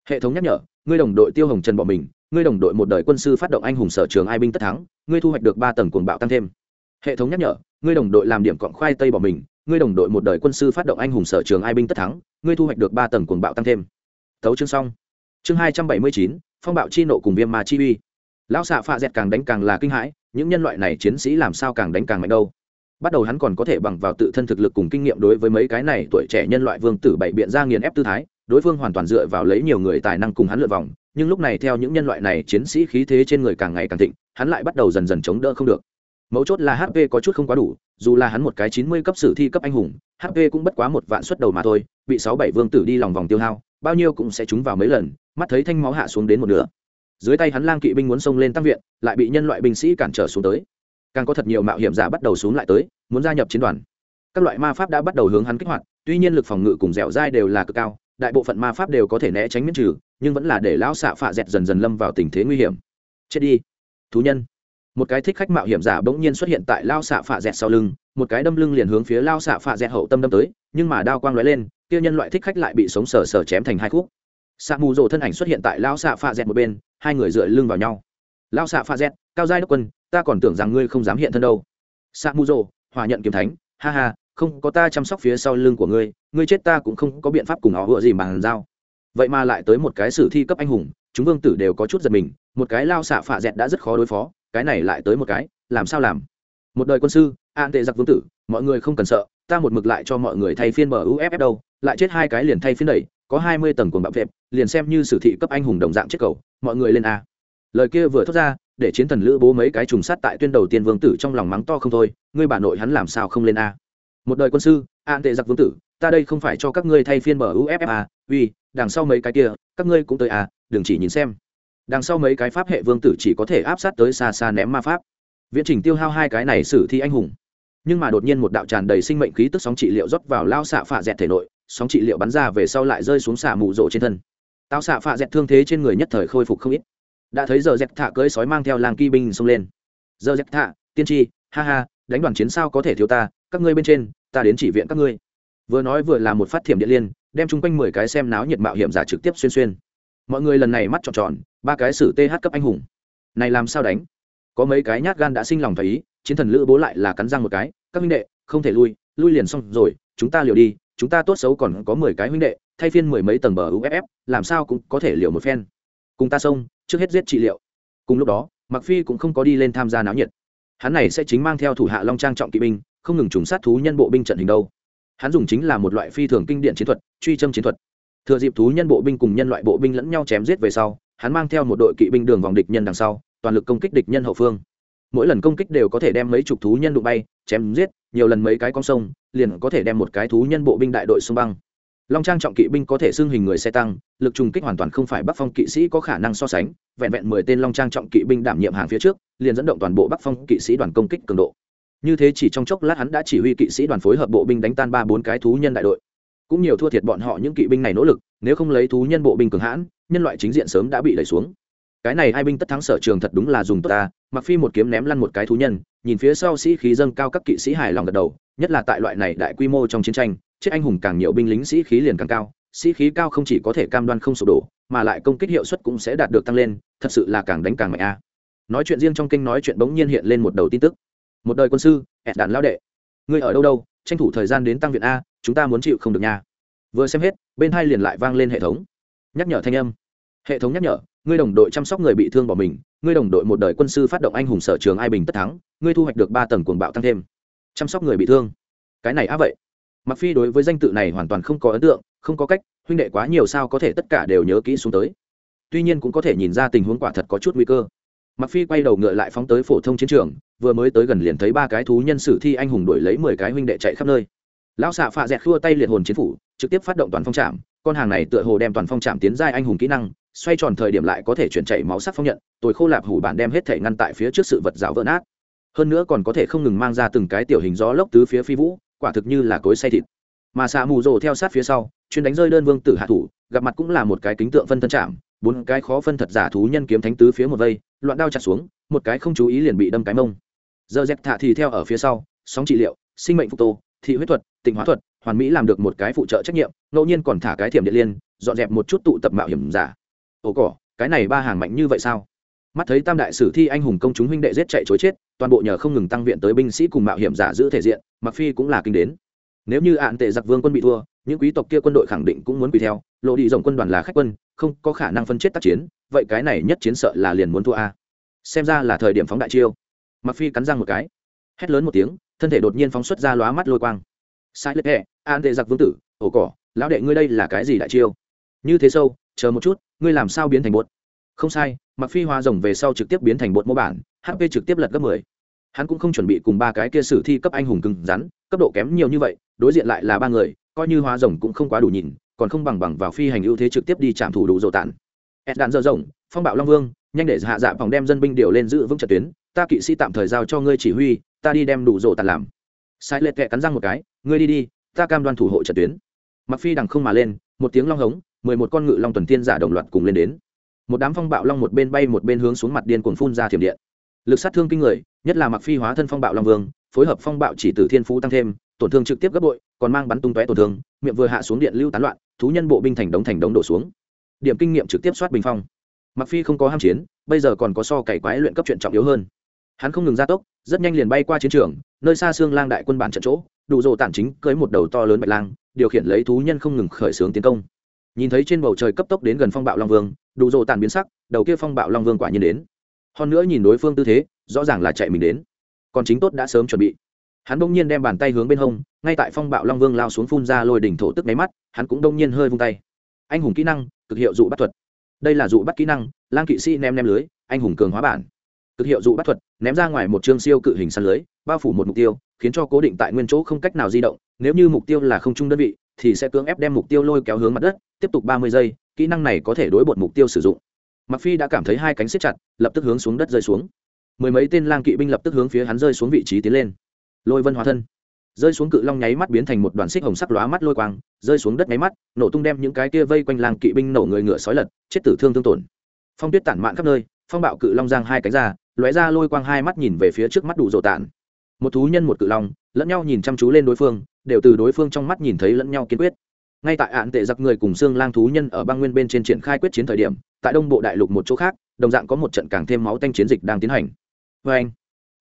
Hệ thống nhắc nhở, ngươi đồng đội tiêu hồng trần bỏ mình ngươi đồng đội một đời quân sư phát động anh hùng sở trường ai binh tất thắng, ngươi thu hoạch được ba tầng cuồng bạo tăng thêm. Hệ thống nhắc nhở, ngươi đồng đội làm điểm cọn khoai tây bỏ mình, ngươi đồng đội một đời quân sư phát động anh hùng sở trường ai binh tất thắng, ngươi thu hoạch được ba tầng cuồng bạo tăng thêm. Thấu chương xong. Chương hai trăm bảy mươi chín, phong bạo chi nộ cùng viêm ma chi uy. Lão xạ phạ dẹt càng đánh càng là kinh hãi, những nhân loại này chiến sĩ làm sao càng đánh càng mạnh đâu. Bắt đầu hắn còn có thể bằng vào tự thân thực lực cùng kinh nghiệm đối với mấy cái này tuổi trẻ nhân loại vương tử bảy biện ra nghiền ép tư thái, đối phương hoàn toàn dựa vào lấy nhiều người tài năng cùng hắn lượt vòng nhưng lúc này theo những nhân loại này chiến sĩ khí thế trên người càng ngày càng thịnh, hắn lại bắt đầu dần dần chống đỡ không được. Mấu chốt là hp có chút không quá đủ, dù là hắn một cái chín mươi cấp sử thi cấp anh hùng hp cũng bất quá một vạn suất đầu mà thôi, bị sáu bảy vương tử đi lòng vòng tiêu hao, bao nhiêu cũng sẽ trúng vào mấy lần, mắt thấy thanh máu hạ xuống đến một nửa. Dưới tay hắn lang kỵ binh muốn xông lên tăng viện, lại bị nhân loại binh sĩ cản trở xuống tới. Càng có thật nhiều mạo hiểm giả bắt đầu xuống lại tới, muốn gia nhập chiến đoàn. Các loại ma pháp đã bắt đầu hướng hắn kích hoạt, tuy nhiên lực phòng ngự cùng dẻo dai đều là cực cao, đại bộ phận ma pháp đều có thể né tránh miễn trừ nhưng vẫn là để lão xạ phạ dẹt dần dần lâm vào tình thế nguy hiểm. Chết đi. Thú nhân. Một cái thích khách mạo hiểm giả bỗng nhiên xuất hiện tại lao xạ phạ dẹt sau lưng, một cái đâm lưng liền hướng phía lao xạ phạ dẹt hậu tâm đâm tới, nhưng mà đao quang lóe lên, kia nhân loại thích khách lại bị sống sờ sờ chém thành hai khúc. Xạ mù rồ thân ảnh xuất hiện tại lao xạ phạ dẹt một bên, hai người dựa lưng vào nhau. Lao xạ phạ dẹt, cao giai đốc quân, ta còn tưởng rằng ngươi không dám hiện thân đâu. Xạ mù rồ hòa nhận kiếm thánh, ha ha, không có ta chăm sóc phía sau lưng của ngươi ngươi chết ta cũng không có biện pháp cùng họ vựa gì bằng dao vậy mà lại tới một cái sử thi cấp anh hùng, chúng vương tử đều có chút giật mình, một cái lao xạ phạ dẹt đã rất khó đối phó, cái này lại tới một cái, làm sao làm? Một đời quân sư, an tệ giặc vương tử, mọi người không cần sợ, ta một mực lại cho mọi người thay phiên bờ uff đâu, lại chết hai cái liền thay phiên đẩy, có hai mươi tầng cuồng bạo vẹp, liền xem như sử thị cấp anh hùng đồng dạng chết cầu, mọi người lên a. Lời kia vừa thốt ra, để chiến thần lữ bố mấy cái trùng sát tại tuyên đầu tiên vương tử trong lòng mắng to không thôi, ngươi bà nội hắn làm sao không lên a? Một đời quân sư, an tệ giặc vương tử, ta đây không phải cho các ngươi thay phiên bờ uff a, uy đằng sau mấy cái kia, các ngươi cũng tới à? đừng chỉ nhìn xem. Đằng sau mấy cái pháp hệ vương tử chỉ có thể áp sát tới xa xa ném ma pháp. Viễn trình tiêu hao hai cái này xử thi anh hùng. Nhưng mà đột nhiên một đạo tràn đầy sinh mệnh khí tức sóng trị liệu rót vào lao xạ phạ dẹt thể nội, sóng trị liệu bắn ra về sau lại rơi xuống xạ mù rộ trên thân. Tao xạ phạ dẹt thương thế trên người nhất thời khôi phục không ít. Đã thấy giờ dẹt thạ cưỡi sói mang theo làng kỳ binh xông lên. Giờ dẹt thạ, tiên tri, ha ha, đánh đoàn chiến sao có thể thiếu ta, các ngươi bên trên, ta đến chỉ viện các ngươi. Vừa nói vừa là một phát thiểm điện liên đem chung quanh mười cái xem náo nhiệt mạo hiểm giả trực tiếp xuyên xuyên. Mọi người lần này mắt tròn tròn, ba cái sử th cấp anh hùng. Này làm sao đánh? Có mấy cái nhát gan đã sinh lòng phải ý, chiến thần lữ bố lại là cắn răng một cái, các huynh đệ, không thể lui lui liền xong rồi, chúng ta liều đi, chúng ta tốt xấu còn có mười cái huynh đệ, thay phiên mười mấy tầng bờ uff làm sao cũng có thể liều một phen. Cùng ta xông, trước hết giết trị liệu. Cùng lúc đó mặc phi cũng không có đi lên tham gia náo nhiệt. Hắn này sẽ chính mang theo thủ hạ long trang trọng kỵ binh, không ngừng trùng sát thú nhân bộ binh trận hình đâu hắn dùng chính là một loại phi thường kinh điển chiến thuật, truy châm chiến thuật. Thừa dịp thú nhân bộ binh cùng nhân loại bộ binh lẫn nhau chém giết về sau, hắn mang theo một đội kỵ binh đường vòng địch nhân đằng sau, toàn lực công kích địch nhân hậu phương. Mỗi lần công kích đều có thể đem mấy chục thú nhân đụng bay, chém giết, nhiều lần mấy cái con sông, liền có thể đem một cái thú nhân bộ binh đại đội xung băng. Long trang trọng kỵ binh có thể xưng hình người xe tăng, lực trùng kích hoàn toàn không phải bắc phong kỵ sĩ có khả năng so sánh, vẹn vẹn mười tên long trang trọng kỵ binh đảm nhiệm hàng phía trước, liền dẫn động toàn bộ bắc phong kỵ sĩ đoàn công kích cường độ như thế chỉ trong chốc lát hắn đã chỉ huy kỵ sĩ đoàn phối hợp bộ binh đánh tan ba bốn cái thú nhân đại đội. Cũng nhiều thua thiệt bọn họ những kỵ binh này nỗ lực, nếu không lấy thú nhân bộ binh cường hãn, nhân loại chính diện sớm đã bị đẩy xuống. Cái này hai binh tất thắng sở trường thật đúng là dùng tốt ta mặc phi một kiếm ném lăn một cái thú nhân, nhìn phía sau sĩ khí dâng cao các kỵ sĩ hài lòng gật đầu, nhất là tại loại này đại quy mô trong chiến tranh, chết anh hùng càng nhiều binh lính sĩ khí liền càng cao, sĩ khí cao không chỉ có thể cam đoan không sụp đổ, mà lại công kích hiệu suất cũng sẽ đạt được tăng lên, thật sự là càng đánh càng mạnh a. Nói chuyện riêng trong kênh nói chuyện bỗng nhiên hiện lên một đầu tin tức một đời quân sư, ẹt đạn lao đệ. Ngươi ở đâu đâu, tranh thủ thời gian đến tăng viện a, chúng ta muốn chịu không được nha. Vừa xem hết, bên hai liền lại vang lên hệ thống. Nhắc nhở thanh âm. Hệ thống nhắc nhở, ngươi đồng đội chăm sóc người bị thương bỏ mình, ngươi đồng đội một đời quân sư phát động anh hùng sở trường ai bình tất thắng, ngươi thu hoạch được ba tầng cuồng bạo tăng thêm. Chăm sóc người bị thương. Cái này á vậy. Mặc phi đối với danh tự này hoàn toàn không có ấn tượng, không có cách, huynh đệ quá nhiều sao có thể tất cả đều nhớ kỹ xuống tới. Tuy nhiên cũng có thể nhìn ra tình huống quả thật có chút nguy cơ mặc phi quay đầu ngựa lại phóng tới phổ thông chiến trường, vừa mới tới gần liền thấy ba cái thú nhân sử thi anh hùng đuổi lấy mười cái huynh đệ chạy khắp nơi. Lão xạ phạ dẹt khua tay liệt hồn chiến phủ, trực tiếp phát động toàn phong trạm, con hàng này tựa hồ đem toàn phong trạm tiến giai anh hùng kỹ năng, xoay tròn thời điểm lại có thể chuyển chạy máu sắc phong nhận, tôi khô lạp hủ bản đem hết thể ngăn tại phía trước sự vật rào vỡ nát. Hơn nữa còn có thể không ngừng mang ra từng cái tiểu hình gió lốc tứ phía phi vũ, quả thực như là cối say thịt. Mà xạ mù rồ theo sát phía sau, chuyên đánh rơi đơn vương tử hạ thủ, gặp mặt cũng là một cái kính tượng phân thân chạm bốn cái khó phân thật giả thú nhân kiếm thánh tứ phía một vây loạn đao chặt xuống, một cái không chú ý liền bị đâm cái mông. Giờ dẹp thạ thì theo ở phía sau, sóng trị liệu, sinh mệnh phục tô, thị huyết thuật, tịnh hóa thuật, hoàn mỹ làm được một cái phụ trợ trách nhiệm, ngẫu nhiên còn thả cái thiểm điện liên, dọn dẹp một chút tụ tập mạo hiểm giả. Ồ cỏ, cái này ba hàng mạnh như vậy sao? Mắt thấy tam đại sử thi anh hùng công chúng huynh đệ giết chạy chối chết, toàn bộ nhờ không ngừng tăng viện tới binh sĩ cùng mạo hiểm giả giữ thể diện mặc phi cũng là kinh đến. Nếu như ạn tệ giặc vương quân bị thua, những quý tộc kia quân đội khẳng định cũng muốn quỳ theo, lộ đi rộng quân đoàn là khách quân không có khả năng phân chết tác chiến, vậy cái này nhất chiến sợ là liền muốn thua a. Xem ra là thời điểm phóng đại chiêu. Mặc phi cắn răng một cái. Hét lớn một tiếng, thân thể đột nhiên phóng xuất ra lóa mắt lôi quang. Sai lệch hẹ an tệ giặc vương tử, ổ cỏ, lão đệ ngươi đây là cái gì đại chiêu? Như thế sâu, chờ một chút, ngươi làm sao biến thành bột? Không sai mặc phi hoa rồng về sau trực tiếp biến thành bột mô bản hp trực tiếp lật gấp 10. hắn cũng không chuẩn bị cùng ba cái kia sử thi cấp anh hùng cứng rắn, cấp độ kém nhiều như vậy, đối diện lại là ba người, coi như hoa rồng cũng không quá đủ nhìn còn không bằng bằng vào phi hành ưu thế trực tiếp đi chạm thủ đủ dồ tản. Ed đạn dơ rộng, phong bạo long vương nhanh để hạ dạ phòng đem dân binh điều lên giữ vững trận tuyến ta kỵ sĩ tạm thời giao cho ngươi chỉ huy ta đi đem đủ dồ tản làm. Sai lệ kệ cắn răng một cái ngươi đi đi ta cam đoan thủ hộ trận tuyến. Mặc phi đằng không mà lên một tiếng long hống mười một con ngự long tuần tiên giả đồng loạt cùng lên đến. Một đám phong bạo long một bên bay một bên hướng xuống mặt điên cuồng phun ra thiểm điện. Lực sát thương kinh người nhất là mặc phi hóa thân phong bạo long vương phối hợp phong bạo chỉ tử thiên phú tăng thêm tổn thương trực tiếp gấp bội còn mang bắn tung tóe tổn thương, miệng vừa hạ xuống điện lưu tán loạn, thú nhân bộ binh thành đống thành đống đổ xuống. Điểm kinh nghiệm trực tiếp soát bình phong. Mặc phi không có ham chiến, bây giờ còn có so cày quái luyện cấp chuyện trọng yếu hơn. Hắn không ngừng gia tốc, rất nhanh liền bay qua chiến trường, nơi xa xương lang đại quân bản trận chỗ, đủ rồ tản chính cưới một đầu to lớn bạch lang, điều khiển lấy thú nhân không ngừng khởi xướng tiến công. Nhìn thấy trên bầu trời cấp tốc đến gần phong bạo long vương, đủ rồ tản biến sắc, đầu kia phong bạo long vương quả nhiên đến. Hơn nữa nhìn đối phương tư thế, rõ ràng là chạy mình đến. Còn chính tốt đã sớm chuẩn bị hắn bỗng nhiên đem bàn tay hướng bên hông, ngay tại phong bạo long vương lao xuống phun ra lôi đỉnh thổ tức máy mắt, hắn cũng đông nhiên hơi vung tay. Anh hùng kỹ năng, cực hiệu dụ bắt thuật. Đây là dụ bắt kỹ năng, lang kỵ sĩ ném ném lưới, anh hùng cường hóa bản. Cực hiệu dụ bắt thuật, ném ra ngoài một chương siêu cự hình săn lưới, bao phủ một mục tiêu, khiến cho cố định tại nguyên chỗ không cách nào di động, nếu như mục tiêu là không trung đơn vị, thì sẽ cưỡng ép đem mục tiêu lôi kéo hướng mặt đất, tiếp tục ba mươi giây, kỹ năng này có thể đối bột mục tiêu sử dụng. Mặc phi đã cảm thấy hai cánh xếp chặt, lập tức hướng xuống đất rơi xuống. Mười mấy tên lang kỵ binh lập tức hướng phía hắn rơi xuống vị trí tiến lên lôi vân hóa thân. Rơi xuống cự long nháy mắt biến thành một đoàn xích hồng sắc lóa mắt lôi quang, rơi xuống đất nháy mắt, nổ tung đem những cái kia vây quanh làng kỵ binh nổ người ngựa sói lật, chết tử thương thương tổn. Phong tuyết tản mạn khắp nơi, phong bạo cự long giang hai cánh ra, lóe ra lôi quang hai mắt nhìn về phía trước mắt đủ rộ tản. Một thú nhân một cự long, lẫn nhau nhìn chăm chú lên đối phương, đều từ đối phương trong mắt nhìn thấy lẫn nhau kiên quyết. Ngay tại ạn tệ giặc người cùng xương lang thú nhân ở băng nguyên bên trên triển khai quyết chiến thời điểm, tại đông bộ đại lục một chỗ khác, đồng dạng có một trận càng thêm máu tanh chiến dịch đang tiến hành. Vê anh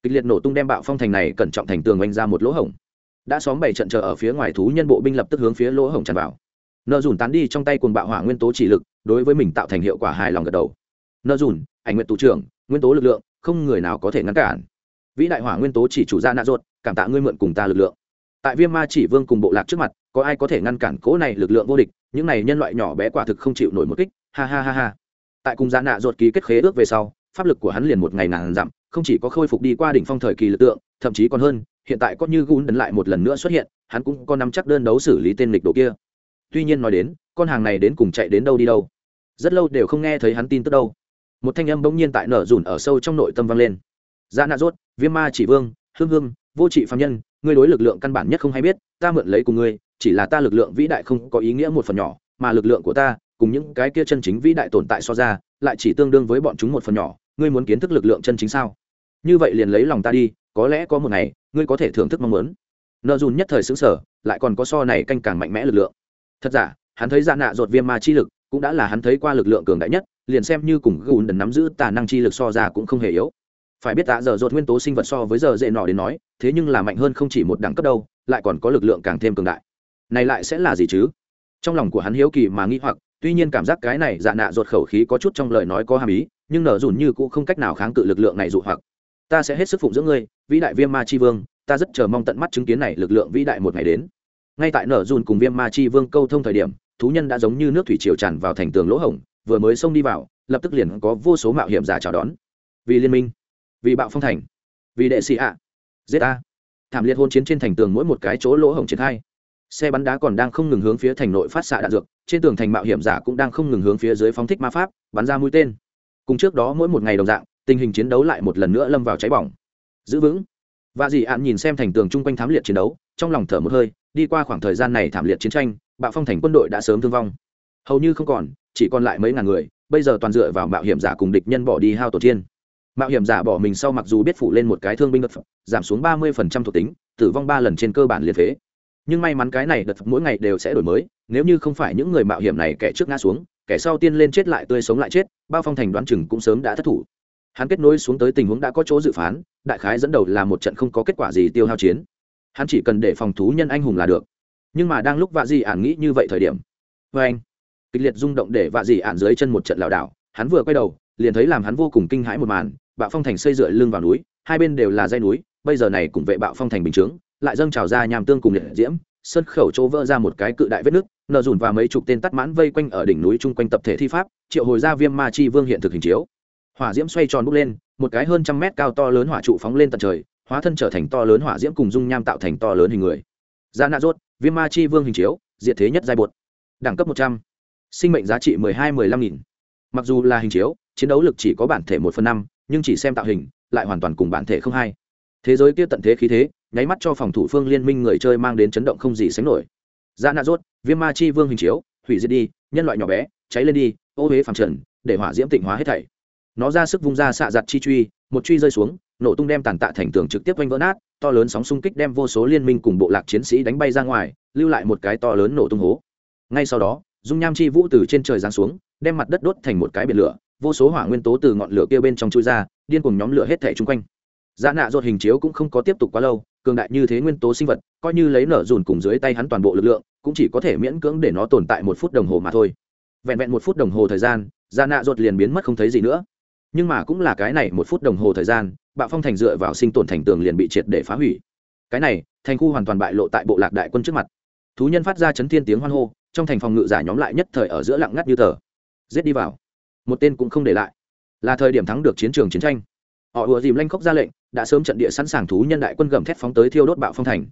kịch liệt nổ tung đem bạo phong thành này cẩn trọng thành tường oanh ra một lỗ hổng. Đã xóm bảy trận chờ ở phía ngoài thú nhân bộ binh lập tức hướng phía lỗ hổng tràn vào. Nợ dùn tán đi trong tay cuồng bạo hỏa nguyên tố chỉ lực, đối với mình tạo thành hiệu quả hài lòng gật đầu. Nợ dùn, ảnh nguyện tù trưởng, nguyên tố lực lượng, không người nào có thể ngăn cản. Vĩ đại hỏa nguyên tố chỉ chủ ra nạ ruột cảm tạ ngươi mượn cùng ta lực lượng. Tại viêm ma chỉ vương cùng bộ lạc trước mặt, có ai có thể ngăn cản cố này lực lượng vô địch? Những này nhân loại nhỏ bé quả thực không chịu nổi một kích. Ha ha ha ha. Tại cùng gia nạ ruột ký kết khế ước về sau, pháp lực của hắn liền một ngày ngàn dặm không chỉ có khôi phục đi qua đỉnh phong thời kỳ lực lượng thậm chí còn hơn, hiện tại có như gun đấn lại một lần nữa xuất hiện, hắn cũng có nắm chắc đơn đấu xử lý tên lịch đồ kia. Tuy nhiên nói đến, con hàng này đến cùng chạy đến đâu đi đâu? Rất lâu đều không nghe thấy hắn tin tức đâu. Một thanh âm bỗng nhiên tại nở rủn ở sâu trong nội tâm vang lên. Giá nạ rốt, viêm ma chỉ vương, hương hương, vô trị phạm nhân, ngươi đối lực lượng căn bản nhất không hay biết, ta mượn lấy cùng ngươi, chỉ là ta lực lượng vĩ đại không có ý nghĩa một phần nhỏ, mà lực lượng của ta, cùng những cái kia chân chính vĩ đại tồn tại so ra, lại chỉ tương đương với bọn chúng một phần nhỏ. Ngươi muốn kiến thức lực lượng chân chính sao? Như vậy liền lấy lòng ta đi, có lẽ có một ngày, ngươi có thể thưởng thức mong muốn. Nợ dùn nhất thời xứng sở lại còn có so này canh càng mạnh mẽ lực lượng. Thật giả, hắn thấy dạ nạ ruột viêm ma chi lực, cũng đã là hắn thấy qua lực lượng cường đại nhất, liền xem như cùng gùn đần nắm giữ tà năng chi lực so ra cũng không hề yếu. Phải biết tạ giờ ruột nguyên tố sinh vật so với giờ dễ nọ đến nói, thế nhưng là mạnh hơn không chỉ một đẳng cấp đâu, lại còn có lực lượng càng thêm cường đại. Này lại sẽ là gì chứ? Trong lòng của hắn hiếu kỳ mà nghĩ hoặc, tuy nhiên cảm giác cái này dạ nạ ruột khẩu khí có chút trong lời nói có hàm ý, nhưng nở dùn như cũng không cách nào kháng cự lực lượng này dụ hoặc ta sẽ hết sức phụng dưỡng ngươi, vĩ đại viêm ma chi vương, ta rất chờ mong tận mắt chứng kiến này lực lượng vĩ đại một ngày đến. Ngay tại nở dùn cùng viêm ma chi vương câu thông thời điểm, thú nhân đã giống như nước thủy triều tràn vào thành tường lỗ hổng, vừa mới xông đi vào, lập tức liền có vô số mạo hiểm giả chào đón. Vì liên minh, vì bạo phong thành, vì đệ sĩ ạ, giết a thảm liệt hôn chiến trên thành tường mỗi một cái chỗ lỗ hổng triển khai. Xe bắn đá còn đang không ngừng hướng phía thành nội phát xạ đạn dược, trên tường thành mạo hiểm giả cũng đang không ngừng hướng phía dưới phóng thích ma pháp, bắn ra mũi tên. Cùng trước đó mỗi một ngày đồng dạng tình hình chiến đấu lại một lần nữa lâm vào cháy bỏng. Giữ vững. Và Dị ạn nhìn xem thành tường chung quanh thám liệt chiến đấu, trong lòng thở một hơi, đi qua khoảng thời gian này thảm liệt chiến tranh, bạo phong thành quân đội đã sớm thương vong. Hầu như không còn, chỉ còn lại mấy ngàn người, bây giờ toàn dựa vào mạo hiểm giả cùng địch nhân bỏ đi hao tổ tiên mạo hiểm giả bỏ mình sau mặc dù biết phụ lên một cái thương binh đợt giảm xuống ba mươi thuộc tính, tử vong ba lần trên cơ bản liệt phế. Nhưng may mắn cái này đợt mỗi ngày đều sẽ đổi mới, nếu như không phải những người mạo hiểm này kẻ trước ngã xuống, kẻ sau tiên lên chết lại tươi sống lại chết, bao phong thành đoán chừng cũng sớm đã thất thủ hắn kết nối xuống tới tình huống đã có chỗ dự phán, đại khái dẫn đầu là một trận không có kết quả gì tiêu hao chiến. Hắn chỉ cần để phòng thú nhân anh hùng là được. Nhưng mà đang lúc vạ dị ản nghĩ như vậy thời điểm vê anh, kịch liệt rung động để vạ dị ản dưới chân một trận lảo đảo, hắn vừa quay đầu, liền thấy làm hắn vô cùng kinh hãi một màn, bạo phong thành xây dựa lưng vào núi, hai bên đều là dây núi, bây giờ này cùng vệ bạo phong thành bình chướng, lại dâng trào ra nhàm tương cùng liệt diễm, sân khẩu chỗ vỡ ra một cái cự đại vết nước nở dùn và mấy chục tên tắt mãn vây quanh ở đỉnh núi chung quanh tập thể thi pháp, triệu hồi ra viêm ma chi vương hiện thực hình chiếu hỏa diễm xoay tròn bốc lên, một cái hơn trăm mét cao to lớn hỏa trụ phóng lên tận trời, hóa thân trở thành to lớn hỏa diễm cùng dung nham tạo thành to lớn hình người. Ra nạ rốt, viêm ma chi vương hình chiếu, diệt thế nhất giai bột. Đẳng cấp một trăm. Sinh mệnh giá trị mười hai, mười lăm nghìn. Mặc dù là hình chiếu, chiến đấu lực chỉ có bản thể một phần năm, nhưng chỉ xem tạo hình, lại hoàn toàn cùng bản thể không hai. Thế giới kia tận thế khí thế, nháy mắt cho phòng thủ phương liên minh người chơi mang đến chấn động không gì sánh nổi. Ra nạ rốt, viêm ma chi vương hình chiếu, hủy diệt đi, nhân loại nhỏ bé, cháy lên đi, ô huế phẳng trần, để hỏa diễm tịnh hóa hết thảy nó ra sức vung ra xạ giặt chi truy, một truy rơi xuống, nổ tung đem tàn tạ thành tường trực tiếp quanh vỡ nát, to lớn sóng xung kích đem vô số liên minh cùng bộ lạc chiến sĩ đánh bay ra ngoài, lưu lại một cái to lớn nổ tung hố. Ngay sau đó, dung nham chi vũ từ trên trời giáng xuống, đem mặt đất đốt thành một cái biển lửa, vô số hỏa nguyên tố từ ngọn lửa kia bên trong chui ra, điên cùng nhóm lửa hết thể chung quanh. Dạ nạ ruột hình chiếu cũng không có tiếp tục quá lâu, cường đại như thế nguyên tố sinh vật, coi như lấy nở dùn cùng dưới tay hắn toàn bộ lực lượng, cũng chỉ có thể miễn cưỡng để nó tồn tại một phút đồng hồ mà thôi. Vẹn vẹn một phút đồng hồ thời gian dạ nạ ruột liền biến mất không thấy gì nữa nhưng mà cũng là cái này một phút đồng hồ thời gian, bạo phong thành dựa vào sinh tồn thành tường liền bị triệt để phá hủy. Cái này, thành khu hoàn toàn bại lộ tại bộ lạc đại quân trước mặt. Thú nhân phát ra chấn thiên tiếng hoan hô, trong thành phòng ngự giả nhóm lại nhất thời ở giữa lặng ngắt như tờ. Giết đi vào. Một tên cũng không để lại. Là thời điểm thắng được chiến trường chiến tranh. Họ ùa dìm lanh khóc ra lệnh, đã sớm trận địa sẵn sàng thú nhân đại quân gầm thép phóng tới thiêu đốt bạo phong thành.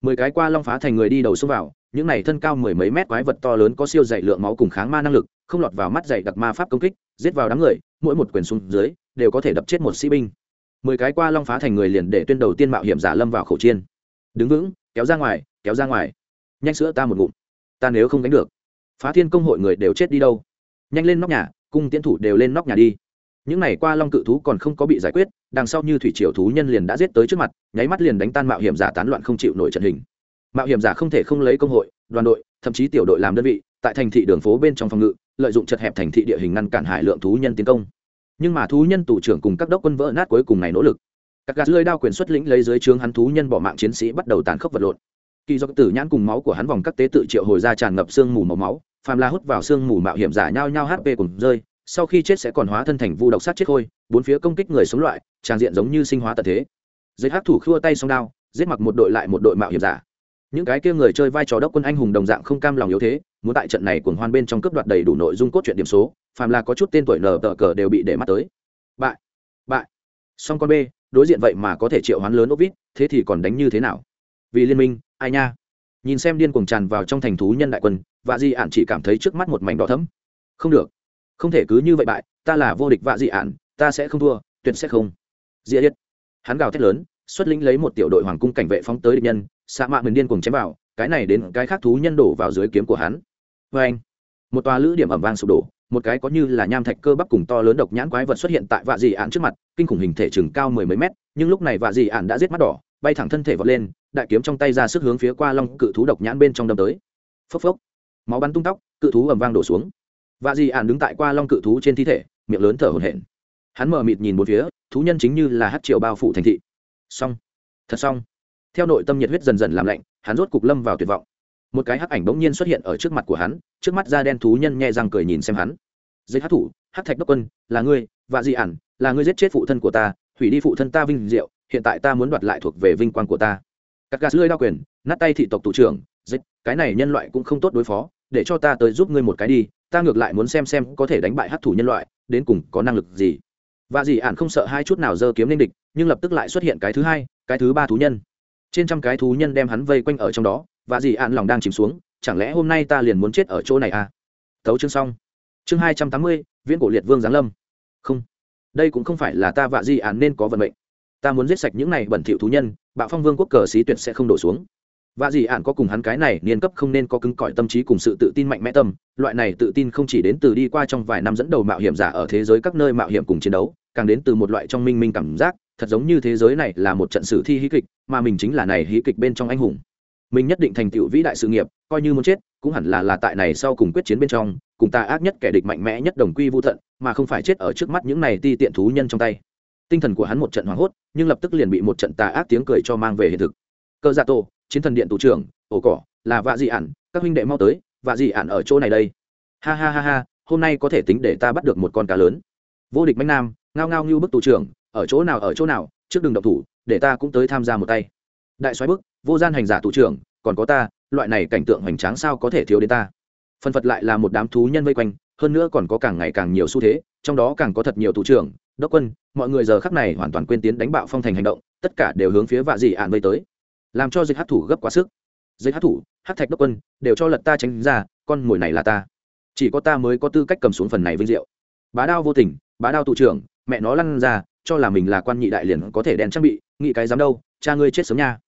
Mười cái qua long phá thành người đi đầu xông vào những này thân cao mười mấy mét quái vật to lớn có siêu dày lượng máu cùng kháng ma năng lực, không lọt vào mắt dày đặc ma pháp công kích, giết vào đám người, mỗi một quyền xuống dưới, đều có thể đập chết một sĩ binh. Mười cái qua long phá thành người liền để tuyên đầu tiên mạo hiểm giả lâm vào khẩu chiên. Đứng vững, kéo ra ngoài, kéo ra ngoài. Nhanh sữa ta một ngụm. Ta nếu không đánh được, phá thiên công hội người đều chết đi đâu? Nhanh lên nóc nhà, cung tiến thủ đều lên nóc nhà đi. Những n à y qua long cự thú còn không có bị giải quyết, đằng sau như thủy triều thú nhân liền đã giết tới trước mặt, nháy mắt liền đánh tan mạo hiểm giả tán loạn không chịu nổi trận hình mạo hiểm giả không thể không lấy công hội, đoàn đội, thậm chí tiểu đội làm đơn vị, tại thành thị đường phố bên trong phòng ngự, lợi dụng chật hẹp thành thị địa hình ngăn cản hải lượng thú nhân tiến công. Nhưng mà thú nhân tù trưởng cùng các đốc quân vỡ nát cuối cùng này nỗ lực. Các gạt lưới đao quyền xuất lĩnh lấy dưới trướng hắn thú nhân bỏ mạng chiến sĩ bắt đầu tàn khốc vật lộn. Kỳ do tử nhãn cùng máu của hắn vòng các tế tự triệu hồi ra tràn ngập sương mù màu máu, phàm la hút vào sương mù mạo hiểm giả nhao nhao hp cùng rơi, sau khi chết sẽ còn hóa thân thành vu độc sát chết khôi, bốn phía công kích người sống loại, tràn diện giống như sinh hóa tật thế. Giấy hát thủ khua tay song đao, giết mặc một đội lại một đội mạo hiểm giả những cái kia người chơi vai trò đốc quân anh hùng đồng dạng không cam lòng yếu thế, muốn tại trận này cuồng hoan bên trong cướp đoạt đầy đủ nội dung cốt truyện điểm số, phàm là có chút tên tuổi nở tờ cờ đều bị để mắt tới. Bại bại. Song con b, đối diện vậy mà có thể triệu hoán lớn ốc vít thế thì còn đánh như thế nào? Vì liên minh, ai nha? Nhìn xem điên cuồng tràn vào trong thành thú nhân đại quân, vạ di ạn chỉ cảm thấy trước mắt một mảnh đỏ thấm không được. Không thể cứ như vậy bại, ta là vô địch vạ di ạn ta sẽ không thua, tuyệt sẽ không. Dĩa điết hắn gào thét lớn xuất lĩnh lấy một tiểu đội hoàng cung cảnh vệ phóng tới địch nhân xạ mạ mình điên cuồng chém vào, cái này đến cái khác thú nhân đổ vào dưới kiếm của hắn. Vê anh, một tòa lữ điểm ẩm vang sụp đổ, một cái có như là nham thạch cơ bắp cùng to lớn độc nhãn quái vật xuất hiện tại vạ dị ạn trước mặt, kinh khủng hình thể chừng cao mười mấy mét, nhưng lúc này vạ dị ạn đã giết mắt đỏ, bay thẳng thân thể vọt lên, đại kiếm trong tay ra sức hướng phía qua long cự thú độc nhãn bên trong đâm tới. Phốc phốc, máu bắn tung tóc, cự thú ẩm vang đổ xuống. Vạ dị ạn đứng tại qua long cự thú trên thi thể, miệng lớn thở hổn hển. Hắn mở mịt nhìn một phía, thú nhân chính như là hát triệu bao phủ thành thị xong. Thật xong. Theo nội tâm nhiệt huyết dần dần làm lạnh, hắn rốt cục lâm vào tuyệt vọng. Một cái hắc ảnh bỗng nhiên xuất hiện ở trước mặt của hắn, trước mắt da đen thú nhân nhẹ răng cười nhìn xem hắn. Dây hát thủ hát thạch đốc quân, là ngươi và dị ản, là ngươi giết chết phụ thân của ta, hủy đi phụ thân ta vinh diệu, hiện tại ta muốn đoạt lại thuộc về vinh quang của ta. Các gà lưỡi đao quyền, nát tay thị tộc thủ trưởng dịch cái này nhân loại cũng không tốt đối phó, để cho ta tới giúp ngươi một cái đi, ta ngược lại muốn xem xem có thể đánh bại hát thủ nhân loại, đến cùng có năng lực gì và dì ản không sợ hai chút nào giơ kiếm lên địch, nhưng lập tức lại xuất hiện cái thứ hai, cái thứ ba thú nhân. Trên trăm cái thú nhân đem hắn vây quanh ở trong đó và dì ạn lòng đang chìm xuống, chẳng lẽ hôm nay ta liền muốn chết ở chỗ này à? Thấu chương xong. Chương hai trăm tám mươi, viễn cổ liệt vương giáng lâm. Không, đây cũng không phải là ta vạ di ạn nên có vận mệnh. Ta muốn giết sạch những này bẩn thỉu thú nhân, bạo phong vương quốc cờ xí tuyệt sẽ không đổ xuống. Vạ dị ạn có cùng hắn cái này niên cấp không nên có cứng cỏi tâm trí cùng sự tự tin mạnh mẽ tâm, loại này tự tin không chỉ đến từ đi qua trong vài năm dẫn đầu mạo hiểm giả ở thế giới các nơi mạo hiểm cùng chiến đấu càng đến từ một loại trong minh minh cảm giác, thật giống như thế giới này là một trận sử thi hí kịch, mà mình chính là này hí kịch bên trong anh hùng. Mình nhất định thành tựu vĩ đại sự nghiệp, coi như muốn chết, cũng hẳn là là tại này sau cùng quyết chiến bên trong, cùng ta ác nhất kẻ địch mạnh mẽ nhất đồng quy vô thận mà không phải chết ở trước mắt những này ti tiện thú nhân trong tay. Tinh thần của hắn một trận hoảng hốt, nhưng lập tức liền bị một trận tà ác tiếng cười cho mang về hiện thực. Cơ dạ gia tô chiến thần điện tù trưởng, ổ cỏ, là vạ dị ản, các huynh đệ mau tới, vạ dị ản ở chỗ này đây. Ha ha ha ha, hôm nay có thể tính để ta bắt được một con cá lớn. Vô địch mạnh nam ngao ngao như bức tù trưởng, ở chỗ nào, ở chỗ nào, trước đường động thủ, để ta cũng tới tham gia một tay. Đại soái bức, vô gian hành giả tù trưởng, còn có ta, loại này cảnh tượng hoành tráng sao có thể thiếu đến ta? Phân phật lại là một đám thú nhân vây quanh, hơn nữa còn có càng ngày càng nhiều xu thế, trong đó càng có thật nhiều tù trưởng, đốc quân, mọi người giờ khắc này hoàn toàn quên tiến đánh bạo phong thành hành động, tất cả đều hướng phía vạ dị ạn vây tới. Làm cho dịch hát thủ gấp quá sức. Dịch hát thủ hát thạch đốc quân, đều cho lật ta tránh ra, con mồi này là ta. Chỉ có ta mới có tư cách cầm xuống phần này vinh diệu. Bá đao vô tình, bá đao tù trưởng mẹ nó lăn ra, cho là mình là quan nhị đại liền có thể đèn trang bị, nghĩ cái dám đâu, cha ngươi chết sớm nha.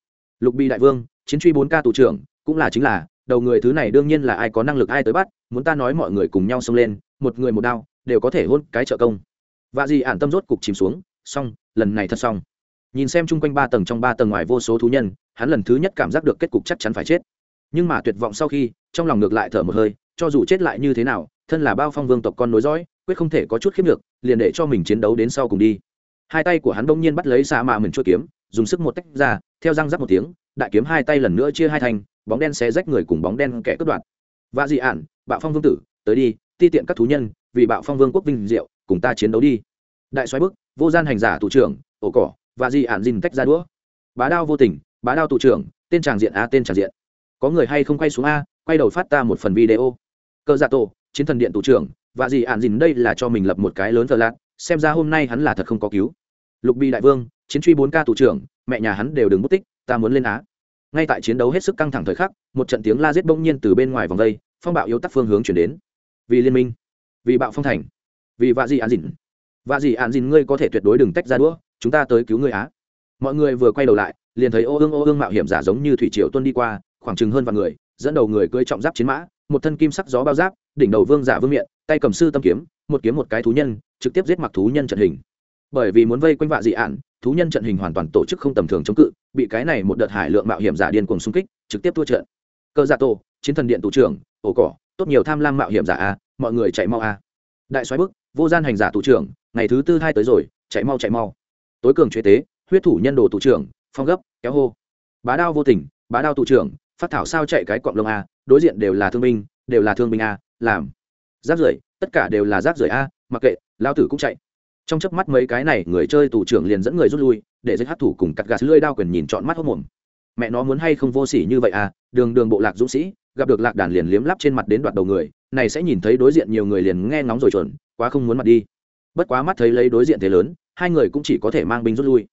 Lục bi đại vương, chiến truy bốn ca tù trưởng, cũng là chính là, đầu người thứ này đương nhiên là ai có năng lực ai tới bắt, muốn ta nói mọi người cùng nhau xông lên, một người một đao, đều có thể hôn cái trợ công. Và gì ản tâm rốt cục chìm xuống, xong, lần này thật xong. Nhìn xem chung quanh ba tầng trong ba tầng ngoài vô số thú nhân, hắn lần thứ nhất cảm giác được kết cục chắc chắn phải chết. Nhưng mà tuyệt vọng sau khi, trong lòng ngược lại thở một hơi, cho dù chết lại như thế nào, thân là bao phong vương tộc con nối dõi quyết không thể có chút khiếp được liền để cho mình chiến đấu đến sau cùng đi. Hai tay của hắn bỗng nhiên bắt lấy xa mạ mình chuôi kiếm, dùng sức một tách ra, theo răng rắc một tiếng, đại kiếm hai tay lần nữa chia hai thành, bóng đen xé rách người cùng bóng đen kẻ cướp đoạt. Và dị ản, bạo phong vương tử, tới đi, ti tiện các thú nhân, vì bạo phong vương quốc vinh diệu, cùng ta chiến đấu đi. Đại xoáy bức, vô gian hành giả thủ trưởng, ổ cỏ và dị ản dình tách ra đũa. Bá đao vô tình, bá đao thủ trưởng, tên tràng diện a tên tràng diện. Có người hay không quay xuống a, quay đầu phát ta một phần video. Cơ giả tổ, chiến thần điện thủ trưởng và gì ản dìn đây là cho mình lập một cái lớn thờ lạc xem ra hôm nay hắn là thật không có cứu. Lục bi đại vương, chiến truy bốn ca thủ trưởng, mẹ nhà hắn đều đừng mất tích, ta muốn lên á. Ngay tại chiến đấu hết sức căng thẳng thời khắc, một trận tiếng la giết bỗng nhiên từ bên ngoài vòng vây phong bạo yếu tắc phương hướng chuyển đến. Vì liên minh, vì bạo phong thành, vì vạ dị an dìn. Vạ dị an dìn ngươi có thể tuyệt đối đừng tách ra đũa, chúng ta tới cứu ngươi á. Mọi người vừa quay đầu lại, liền thấy ô ương ô ương mạo hiểm giả giống như thủy triều tuân đi qua, khoảng chừng hơn vạn người, dẫn đầu người cưỡi trọng giáp chiến mã, một thân kim sắc gió bao giáp, đỉnh đầu vương giả vương miện tay cầm sư tâm kiếm, một kiếm một cái thú nhân, trực tiếp giết mặc thú nhân trận hình. Bởi vì muốn vây quanh vạ dị ạn, thú nhân trận hình hoàn toàn tổ chức không tầm thường chống cự, bị cái này một đợt hải lượng mạo hiểm giả điên cuồng xung kích, trực tiếp thua trận. Cơ dạ giả tổ chiến thần điện tù trưởng, ổ cỏ, tốt nhiều tham lam mạo hiểm giả a, mọi người chạy mau a. Đại xoáy bức, vô gian hành giả tù trưởng, ngày thứ tư hai tới rồi, chạy mau chạy mau. Tối cường chế tế, huyết thủ nhân đồ tù trưởng, phong gấp, kéo hô. Bá đao vô tình, bá đao tù trưởng, phát thảo sao chạy cái cọng lông a, đối diện đều là thương binh, đều là thương binh a, làm rác rưởi, tất cả đều là rác rưởi a, mặc kệ lao tử cũng chạy. Trong chớp mắt mấy cái này người chơi tù trưởng liền dẫn người rút lui, để giết hát thủ cùng cắt gạt lưỡi đao quyền nhìn trọn mắt hốc mồm. Mẹ nó muốn hay không vô sỉ như vậy à đường đường bộ lạc dũng sĩ, gặp được lạc đàn liền liếm lắp trên mặt đến đoạt đầu người, này sẽ nhìn thấy đối diện nhiều người liền nghe ngóng rồi chuẩn, quá không muốn mặt đi. Bất quá mắt thấy lấy đối diện thế lớn, hai người cũng chỉ có thể mang binh rút lui.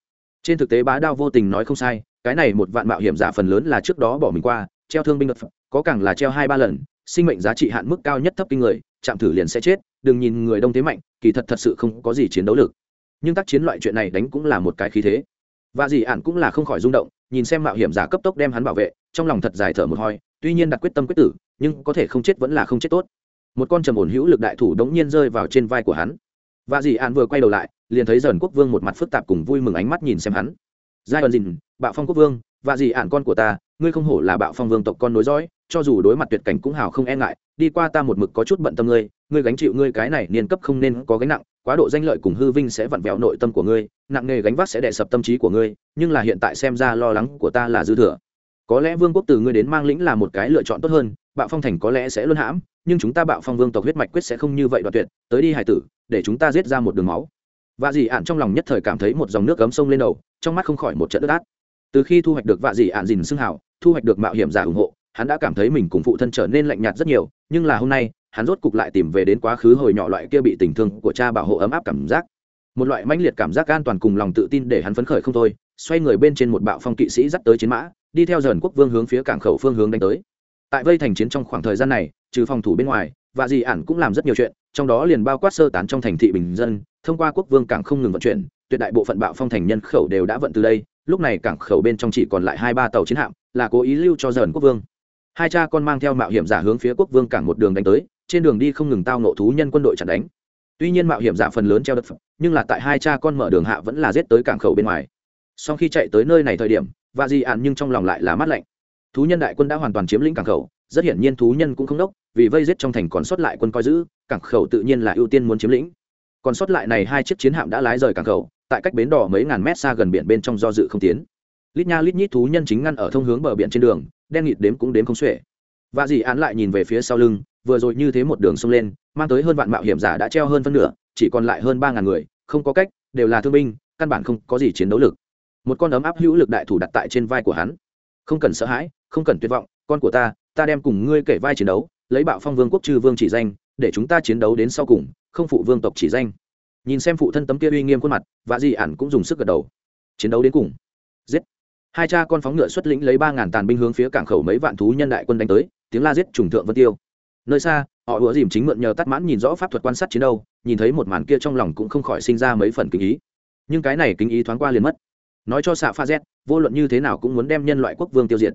Trên thực tế bá đao vô tình nói không sai, cái này một vạn mạo hiểm giả phần lớn là trước đó bỏ mình qua, treo thương binh đợt có càng là treo hai ba lần, sinh mệnh giá trị hạn mức cao nhất thấp kinh người chạm thử liền sẽ chết, đừng nhìn người đông thế mạnh, kỳ thật thật sự không có gì chiến đấu lực. Nhưng tác chiến loại chuyện này đánh cũng là một cái khí thế. Và dì ạn cũng là không khỏi rung động, nhìn xem mạo hiểm giả cấp tốc đem hắn bảo vệ, trong lòng thật dài thở một hoi, tuy nhiên đặt quyết tâm quyết tử, nhưng có thể không chết vẫn là không chết tốt. Một con trầm ổn hữu lực đại thủ đống nhiên rơi vào trên vai của hắn. Và dì ạn vừa quay đầu lại, liền thấy dần quốc vương một mặt phức tạp cùng vui mừng ánh mắt nhìn xem hắn. Giai ẩn dìn, bạo phong quốc vương, và dì ạn con của ta, ngươi không hổ là bạo phong vương tộc con nối dõi, cho dù đối mặt tuyệt cảnh cũng hào không e ngại đi qua ta một mực có chút bận tâm ngươi ngươi gánh chịu ngươi cái này niên cấp không nên có gánh nặng, quá độ danh lợi cùng hư vinh sẽ vặn vẹo nội tâm của ngươi, nặng nề gánh vác sẽ đè sập tâm trí của ngươi, nhưng là hiện tại xem ra lo lắng của ta là dư thừa. Có lẽ vương quốc từ ngươi đến mang lĩnh là một cái lựa chọn tốt hơn, bạo phong thành có lẽ sẽ luôn hãm, nhưng chúng ta bạo phong vương tộc huyết mạch quyết sẽ không như vậy đoạt tuyệt, tới đi hải tử, để chúng ta giết ra một đường máu. Vạ dị ạn trong lòng nhất thời cảm thấy một dòng nước cấm sông lên đầu, trong mắt không khỏi một trận ướt át. Từ khi thu hoạch được vạ dị ạn dìn xưng hảo thu hoạch được mạo hiểm giả ủng hộ hắn đã cảm thấy mình cùng phụ thân trở nên lạnh nhạt rất nhiều, nhưng là hôm nay, hắn rốt cục lại tìm về đến quá khứ hồi nhỏ loại kia bị tình thương của cha bảo hộ ấm áp cảm giác. Một loại mãnh liệt cảm giác an toàn cùng lòng tự tin để hắn phấn khởi không thôi, xoay người bên trên một bạo phong kỵ sĩ dắt tới chiến mã, đi theo dần quốc vương hướng phía cảng khẩu phương hướng đánh tới. Tại vây thành chiến trong khoảng thời gian này, trừ phòng thủ bên ngoài, và dì ản cũng làm rất nhiều chuyện, trong đó liền bao quát sơ tán trong thành thị bình dân, thông qua quốc vương cảng không ngừng vận chuyển, tuyệt đại bộ phận bạo phong thành nhân khẩu đều đã vận từ đây, lúc này cảng khẩu bên trong chỉ còn lại hai ba tàu chiến hạm, là cố ý lưu cho dần quốc vương hai cha con mang theo mạo hiểm giả hướng phía quốc vương cảng một đường đánh tới, trên đường đi không ngừng tao nộ thú nhân quân đội chặn đánh. Tuy nhiên mạo hiểm giả phần lớn treo đất nhưng là tại hai cha con mở đường hạ vẫn là giết tới cảng khẩu bên ngoài. Sau khi chạy tới nơi này thời điểm và di ạn nhưng trong lòng lại là mát lạnh. Thú nhân đại quân đã hoàn toàn chiếm lĩnh cảng khẩu, rất hiển nhiên thú nhân cũng không đốc, vì vây giết trong thành còn sót lại quân coi giữ, cảng khẩu tự nhiên là ưu tiên muốn chiếm lĩnh. Còn sót lại này hai chiếc chiến hạm đã lái rời cảng khẩu, tại cách bến đỏ mấy ngàn mét xa gần biển bên trong do dự không tiến. Lít nha lít nhít thú nhân chính ngăn ở thông hướng bờ biển trên đường đen nghịt đếm cũng đếm không xuể. Và dì án lại nhìn về phía sau lưng, vừa rồi như thế một đường xông lên, mang tới hơn vạn mạo hiểm giả đã treo hơn phân nửa, chỉ còn lại hơn ba ngàn người, không có cách, đều là thương binh, căn bản không có gì chiến đấu lực. Một con ấm áp hữu lực đại thủ đặt tại trên vai của hắn. Không cần sợ hãi, không cần tuyệt vọng, con của ta ta đem cùng ngươi kể vai chiến đấu, lấy bạo phong vương quốc trừ vương chỉ danh, để chúng ta chiến đấu đến sau cùng, không phụ vương tộc chỉ danh. Nhìn xem phụ thân tấm kia uy nghiêm khuôn mặt và dì ản cũng dùng sức gật đầu. Chiến đấu đến cùng. Giết hai cha con phóng ngựa xuất lĩnh lấy ba ngàn tàn binh hướng phía cảng khẩu mấy vạn thú nhân đại quân đánh tới, tiếng la giết trùng thượng vân tiêu. Nơi xa, họ ủa dìm chính mượn nhờ tắt mãn nhìn rõ pháp thuật quan sát chiến đâu nhìn thấy một màn kia trong lòng cũng không khỏi sinh ra mấy phần kinh ý. Nhưng cái này kinh ý thoáng qua liền mất. Nói cho xạ pha z, vô luận như thế nào cũng muốn đem nhân loại quốc vương tiêu diệt.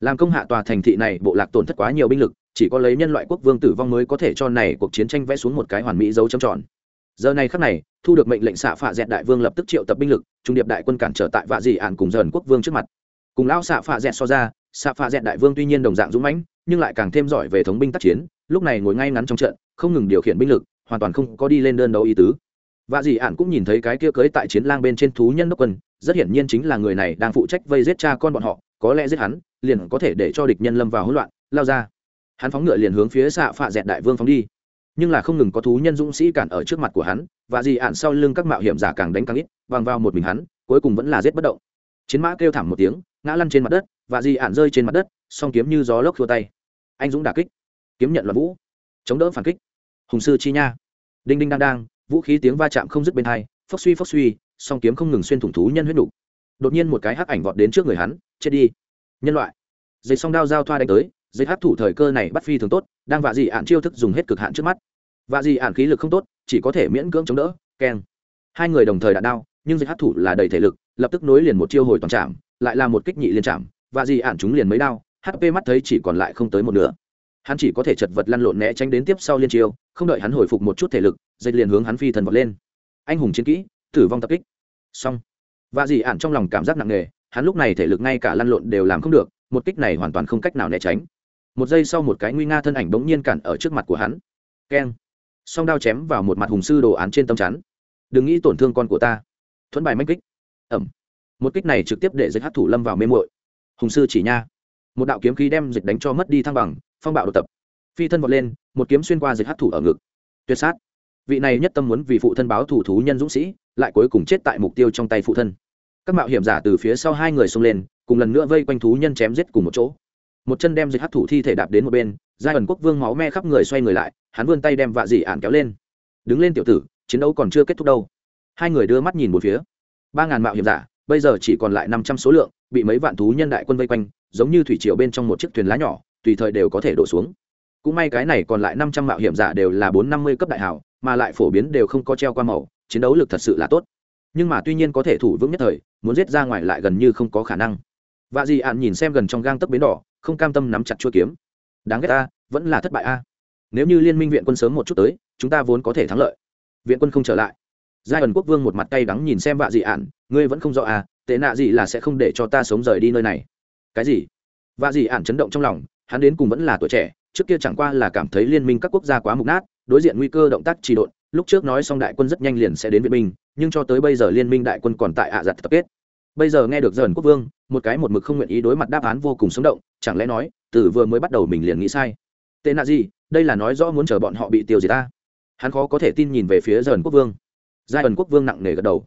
Làm công hạ tòa thành thị này, bộ lạc tổn thất quá nhiều binh lực, chỉ có lấy nhân loại quốc vương tử vong mới có thể cho này cuộc chiến tranh vẽ xuống một cái hoàn mỹ dấu trầm tròn. Giờ này khắc này thu được mệnh lệnh xạ phạ dẹt đại vương lập tức triệu tập binh lực, trung điệp đại quân cản trở tại vạ dị ạn cùng dần quốc vương trước mặt. Cùng lao xạ phạ dẹt so ra, xạ phạ dẹt đại vương tuy nhiên đồng dạng dũng mãnh, nhưng lại càng thêm giỏi về thống binh tác chiến, lúc này ngồi ngay ngắn trong trận, không ngừng điều khiển binh lực, hoàn toàn không có đi lên đơn đấu ý tứ. Vạ dì ạn cũng nhìn thấy cái kia cưới tại chiến lang bên trên thú nhân đốc quân, rất hiển nhiên chính là người này đang phụ trách vây giết cha con bọn họ, có lẽ giết hắn, liền có thể để cho địch nhân lâm vào hỗn loạn, lao ra. Hắn phóng ngựa liền hướng phía xạ phạ dẹt đại vương phóng đi nhưng là không ngừng có thú nhân dũng sĩ cản ở trước mặt của hắn, và dì ạn sau lưng các mạo hiểm giả càng đánh càng ít vàng vào một mình hắn, cuối cùng vẫn là giết bất động. Chiến mã kêu thảm một tiếng, ngã lăn trên mặt đất, và dì ạn rơi trên mặt đất, song kiếm như gió lốc thua tay. Anh dũng đà kích, kiếm nhận loạn vũ, chống đỡ phản kích. Hùng sư chi nha. Đinh đinh đang đang, vũ khí tiếng va chạm không dứt bên hai, phốc suy phốc suy, song kiếm không ngừng xuyên thủng thú nhân huyết đủ. đột nhiên một cái hắc ảnh vọt đến trước người hắn, chết đi. Nhân loại. Dây song đao giao thoa đánh tới, dây hắc thủ thời cơ này bắt phi thường tốt, đang vạ dị ạn chiêu thức dùng hết cực hạn trước mắt vạ dị ản khí lực không tốt, chỉ có thể miễn cưỡng chống đỡ, keng. Hai người đồng thời đạn đao, nhưng dịch hắc thủ là đầy thể lực, lập tức nối liền một chiêu hồi toàn trạm, lại là một kích nhị liên chạm và gì ản chúng liền mấy đao hp mắt thấy chỉ còn lại không tới một nửa. Hắn chỉ có thể chật vật lăn lộn né tránh đến tiếp sau liên chiêu, không đợi hắn hồi phục một chút thể lực, dịch liền hướng hắn phi thần vọt lên. Anh hùng chiến kỹ, tử vong tập kích. Xong. Và gì ản trong lòng cảm giác nặng nề, hắn lúc này thể lực ngay cả lăn lộn đều làm không được, một kích này hoàn toàn không cách nào né tránh. Một giây sau một cái nguy nga thân ảnh bỗng nhiên cản ở trước mặt của hắn. Keng song đao chém vào một mặt hùng sư đồ án trên tâm chắn. Đừng nghĩ tổn thương con của ta. Thuẫn bài manh kích. Ẩm. Một kích này trực tiếp để dịch hát thủ lâm vào mê mội hùng sư chỉ nha. Một đạo kiếm khí đem dịch đánh cho mất đi thăng bằng, phong bạo độc tập. Phi thân vọt lên, một kiếm xuyên qua dịch hát thủ ở ngực. Tuyệt sát. Vị này nhất tâm muốn vì phụ thân báo thủ thú nhân dũng sĩ, lại cuối cùng chết tại mục tiêu trong tay phụ thân. Các mạo hiểm giả từ phía sau hai người xông lên, cùng lần nữa vây quanh thú nhân chém giết cùng một chỗ một chân đem dịch hắc thủ thi thể đạp đến một bên, giai ẩn quốc vương máu me khắp người xoay người lại, hắn vươn tay đem vạ dị ạn kéo lên. Đứng lên tiểu tử, chiến đấu còn chưa kết thúc đâu. Hai người đưa mắt nhìn một phía. Ba ngàn mạo hiểm giả, bây giờ chỉ còn lại năm trăm số lượng, bị mấy vạn thú nhân đại quân vây quanh, giống như thủy triều bên trong một chiếc thuyền lá nhỏ, tùy thời đều có thể đổ xuống. Cũng may cái này còn lại năm trăm mạo hiểm giả đều là bốn năm mươi cấp đại hảo mà lại phổ biến đều không có treo qua màu, chiến đấu lực thật sự là tốt. Nhưng mà tuy nhiên có thể thủ vững nhất thời, muốn giết ra ngoài lại gần như không có khả năng. Vạ dị ạn nhìn xem gần trong gang tấc bến đỏ không cam tâm nắm chặt chuôi kiếm. Đáng ghét ta vẫn là thất bại a. Nếu như liên minh viện quân sớm một chút tới, chúng ta vốn có thể thắng lợi. Viện quân không trở lại. Giai ẩn quốc vương một mặt cay đắng nhìn xem vạ dị ạn, ngươi vẫn không rõ à tệ nạ gì là sẽ không để cho ta sống rời đi nơi này. Cái gì? Vạ dị ạn chấn động trong lòng, hắn đến cùng vẫn là tuổi trẻ, trước kia chẳng qua là cảm thấy liên minh các quốc gia quá mục nát, đối diện nguy cơ động tác trì độn, lúc trước nói xong đại quân rất nhanh liền sẽ đến viện binh, nhưng cho tới bây giờ liên minh đại quân còn tại ạ giặt tập kết bây giờ nghe được dần quốc vương, một cái một mực không nguyện ý đối mặt đáp án vô cùng sống động, chẳng lẽ nói, từ vừa mới bắt đầu mình liền nghĩ sai? Tên là gì, đây là nói rõ muốn chờ bọn họ bị tiêu diệt ta. Hắn khó có thể tin nhìn về phía dần quốc vương. Giai ẩn quốc vương nặng nề gật đầu.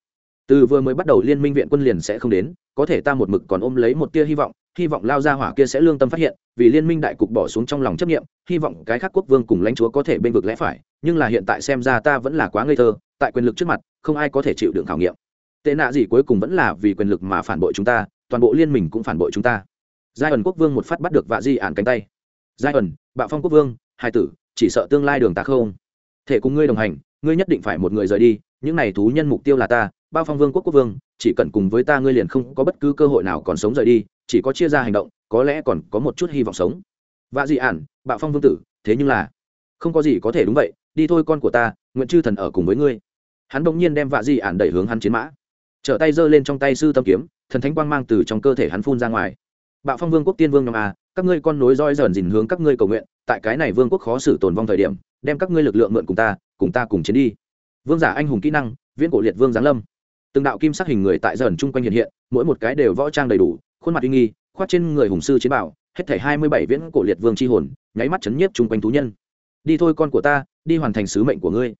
Từ vừa mới bắt đầu liên minh viện quân liền sẽ không đến, có thể ta một mực còn ôm lấy một tia hy vọng hy vọng lao ra hỏa kia sẽ lương tâm phát hiện, vì liên minh đại cục bỏ xuống trong lòng chấp nghiệm hy vọng cái khác quốc vương cùng lãnh chúa có thể bên vực lẽ phải, nhưng là hiện tại xem ra ta vẫn là quá ngây thơ, tại quyền lực trước mặt, không ai có thể chịu đựng khảo nghiệm tệ nạ gì cuối cùng vẫn là vì quyền lực mà phản bội chúng ta, toàn bộ liên minh cũng phản bội chúng ta. Giai ẩn quốc vương một phát bắt được vạ di ản cánh tay. Giai ẩn bạo phong quốc vương, hai tử, chỉ sợ tương lai đường ta không? Thể cùng ngươi đồng hành, ngươi nhất định phải một người rời đi, những này thú nhân mục tiêu là ta bao phong vương quốc quốc vương, chỉ cần cùng với ta ngươi liền không có bất cứ cơ hội nào còn sống rời đi, chỉ có chia ra hành động, có lẽ còn có một chút hy vọng sống. Vạ dị ản, bạo phong vương tử, thế nhưng là không có gì có thể đúng vậy, đi thôi con của ta, nguyện chư thần ở cùng với ngươi. Hắn bỗng nhiên đem vạ dị ản đẩy hướng hắn chiến mã trở tay giơ lên trong tay sư tâm kiếm, thần thánh quang mang từ trong cơ thể hắn phun ra ngoài. Bạo phong vương quốc tiên vương nhóm a, các ngươi con nối roi dần dình hướng các ngươi cầu nguyện, tại cái này vương quốc khó xử tồn vong thời điểm, đem các ngươi lực lượng mượn cùng ta cùng ta cùng chiến đi. Vương giả anh hùng kỹ năng, viễn cổ liệt vương giáng lâm. Từng đạo kim sắc hình người tại dần chung quanh hiện hiện, mỗi một cái đều võ trang đầy đủ, khuôn mặt uy nghi khoát trên người hùng sư chiến bảo, hết thảy hai mươi bảy viễn cổ liệt vương chi hồn, nháy mắt chấn nhiếp chung quanh thú nhân. Đi thôi con của ta, đi hoàn thành sứ mệnh của ngươi.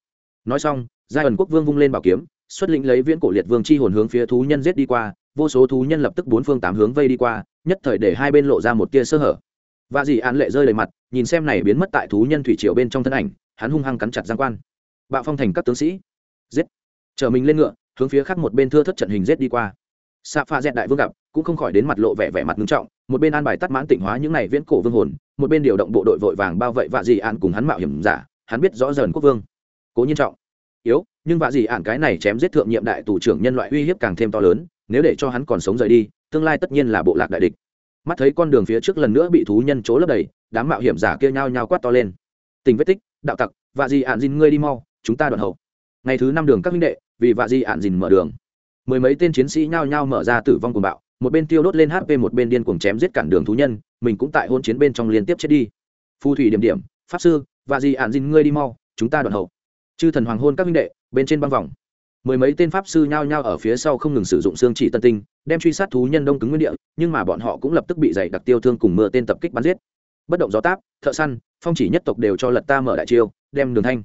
Nói xong, giai ẩn quốc vương vung lên bảo kiếm xuất lĩnh lấy viễn cổ liệt vương chi hồn hướng phía thú nhân giết đi qua, vô số thú nhân lập tức bốn phương tám hướng vây đi qua, nhất thời để hai bên lộ ra một tia sơ hở. Và dì an lệ rơi đầy mặt, nhìn xem này biến mất tại thú nhân thủy triều bên trong thân ảnh, hắn hung hăng cắn chặt giang quan. Bạo phong thành các tướng sĩ. Giết. Chở mình lên ngựa, hướng phía khác một bên thưa thất trận hình giết đi qua. Xạ pha dẹn đại vương gặp, cũng không khỏi đến mặt lộ vẻ vẻ mặt nghiêm trọng, một bên an bài tắt mãn tỉnh hóa những này viễn cổ vương hồn, một bên điều động bộ đội vội vàng bao vây vạ dĩ an cùng hắn mạo hiểm giả, hắn biết rõ dần quốc vương. Cố nhiên trọng yếu, nhưng vạ dị ạn cái này chém giết thượng nhiệm đại tù trưởng nhân loại uy hiếp càng thêm to lớn, nếu để cho hắn còn sống rời đi, tương lai tất nhiên là bộ lạc đại địch. Mắt thấy con đường phía trước lần nữa bị thú nhân chỗ lấp đầy, đám mạo hiểm giả kia nhao nhao quát to lên. Tình vết tích, đạo tặc, vạ dị ạn dìn ngươi đi mau, chúng ta đoạn hậu. Ngày thứ năm đường các minh đệ, vì vạ dị ạn dìn mở đường. Mười mấy tên chiến sĩ nhao nhao mở ra tử vong cùng bạo, một bên tiêu đốt lên hp một bên điên cuồng chém giết cản đường thú nhân, mình cũng tại hôn chiến bên trong liên tiếp chết đi. Phù thủy điểm điểm, pháp sư và dì ạn dìn ngươi đi mau, chúng ta đoạn hậu chư thần hoàng hôn các minh đệ, bên trên băng vòng. Mười mấy tên pháp sư nhao nhao ở phía sau không ngừng sử dụng xương chỉ tân tinh, đem truy sát thú nhân đông cứng nguyên địa, nhưng mà bọn họ cũng lập tức bị dày đặc tiêu thương cùng mưa tên tập kích bắn giết. Bất động gió táp, thợ săn, phong chỉ nhất tộc đều cho lật ta mở đại chiêu, đem đường thanh.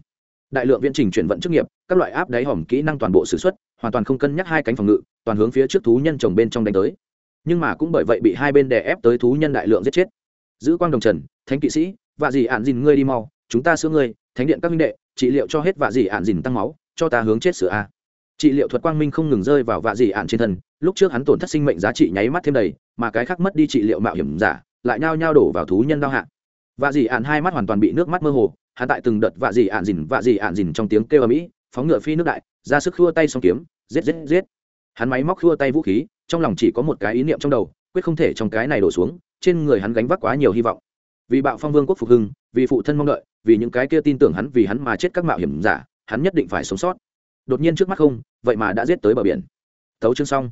Đại lượng viễn trình chuyển vận chức nghiệp, các loại áp đáy hòm kỹ năng toàn bộ s ử x u ấ t hoàn toàn không cân nhắc hai cánh phòng ngự, toàn hướng phía trước thú nhân trồng bên trong đánh tới. Nhưng mà cũng bởi vậy bị hai bên đè ép tới thú nhân đại lượng giết chết. Giữ quang đồng trần, thánh kỵ sĩ và dì ạn dìn ngươi đi mau, chúng ta sửa ngươi, thánh điện các minh đệ trị liệu cho hết vạ dị ạn dìn tăng máu, cho ta hướng chết sửa a. Trị liệu thuật quang minh không ngừng rơi vào vạ dị ạn trên thân, lúc trước hắn tổn thất sinh mệnh giá trị nháy mắt thêm đầy, mà cái khác mất đi trị liệu mạo hiểm giả, lại nhao nhao đổ vào thú nhân đau hạ. Vạ dị ạn hai mắt hoàn toàn bị nước mắt mơ hồ, hắn tại từng đợt vạ dị ạn dìn, vạ dị ạn dìn trong tiếng kêu ở mỹ phóng ngựa phi nước đại, ra sức khua tay xong kiếm, giết giết giết. Hắn máy móc khua tay vũ khí, trong lòng chỉ có một cái ý niệm trong đầu, quyết không thể trong cái này đổ xuống, trên người hắn gánh vác quá nhiều hy vọng vì bạo phong vương quốc phục hưng, vì phụ thân mong đợi, vì những cái kia tin tưởng hắn vì hắn mà chết các mạo hiểm giả, hắn nhất định phải sống sót. Đột nhiên trước mắt không, vậy mà đã giết tới bờ biển. Thấu chương xong.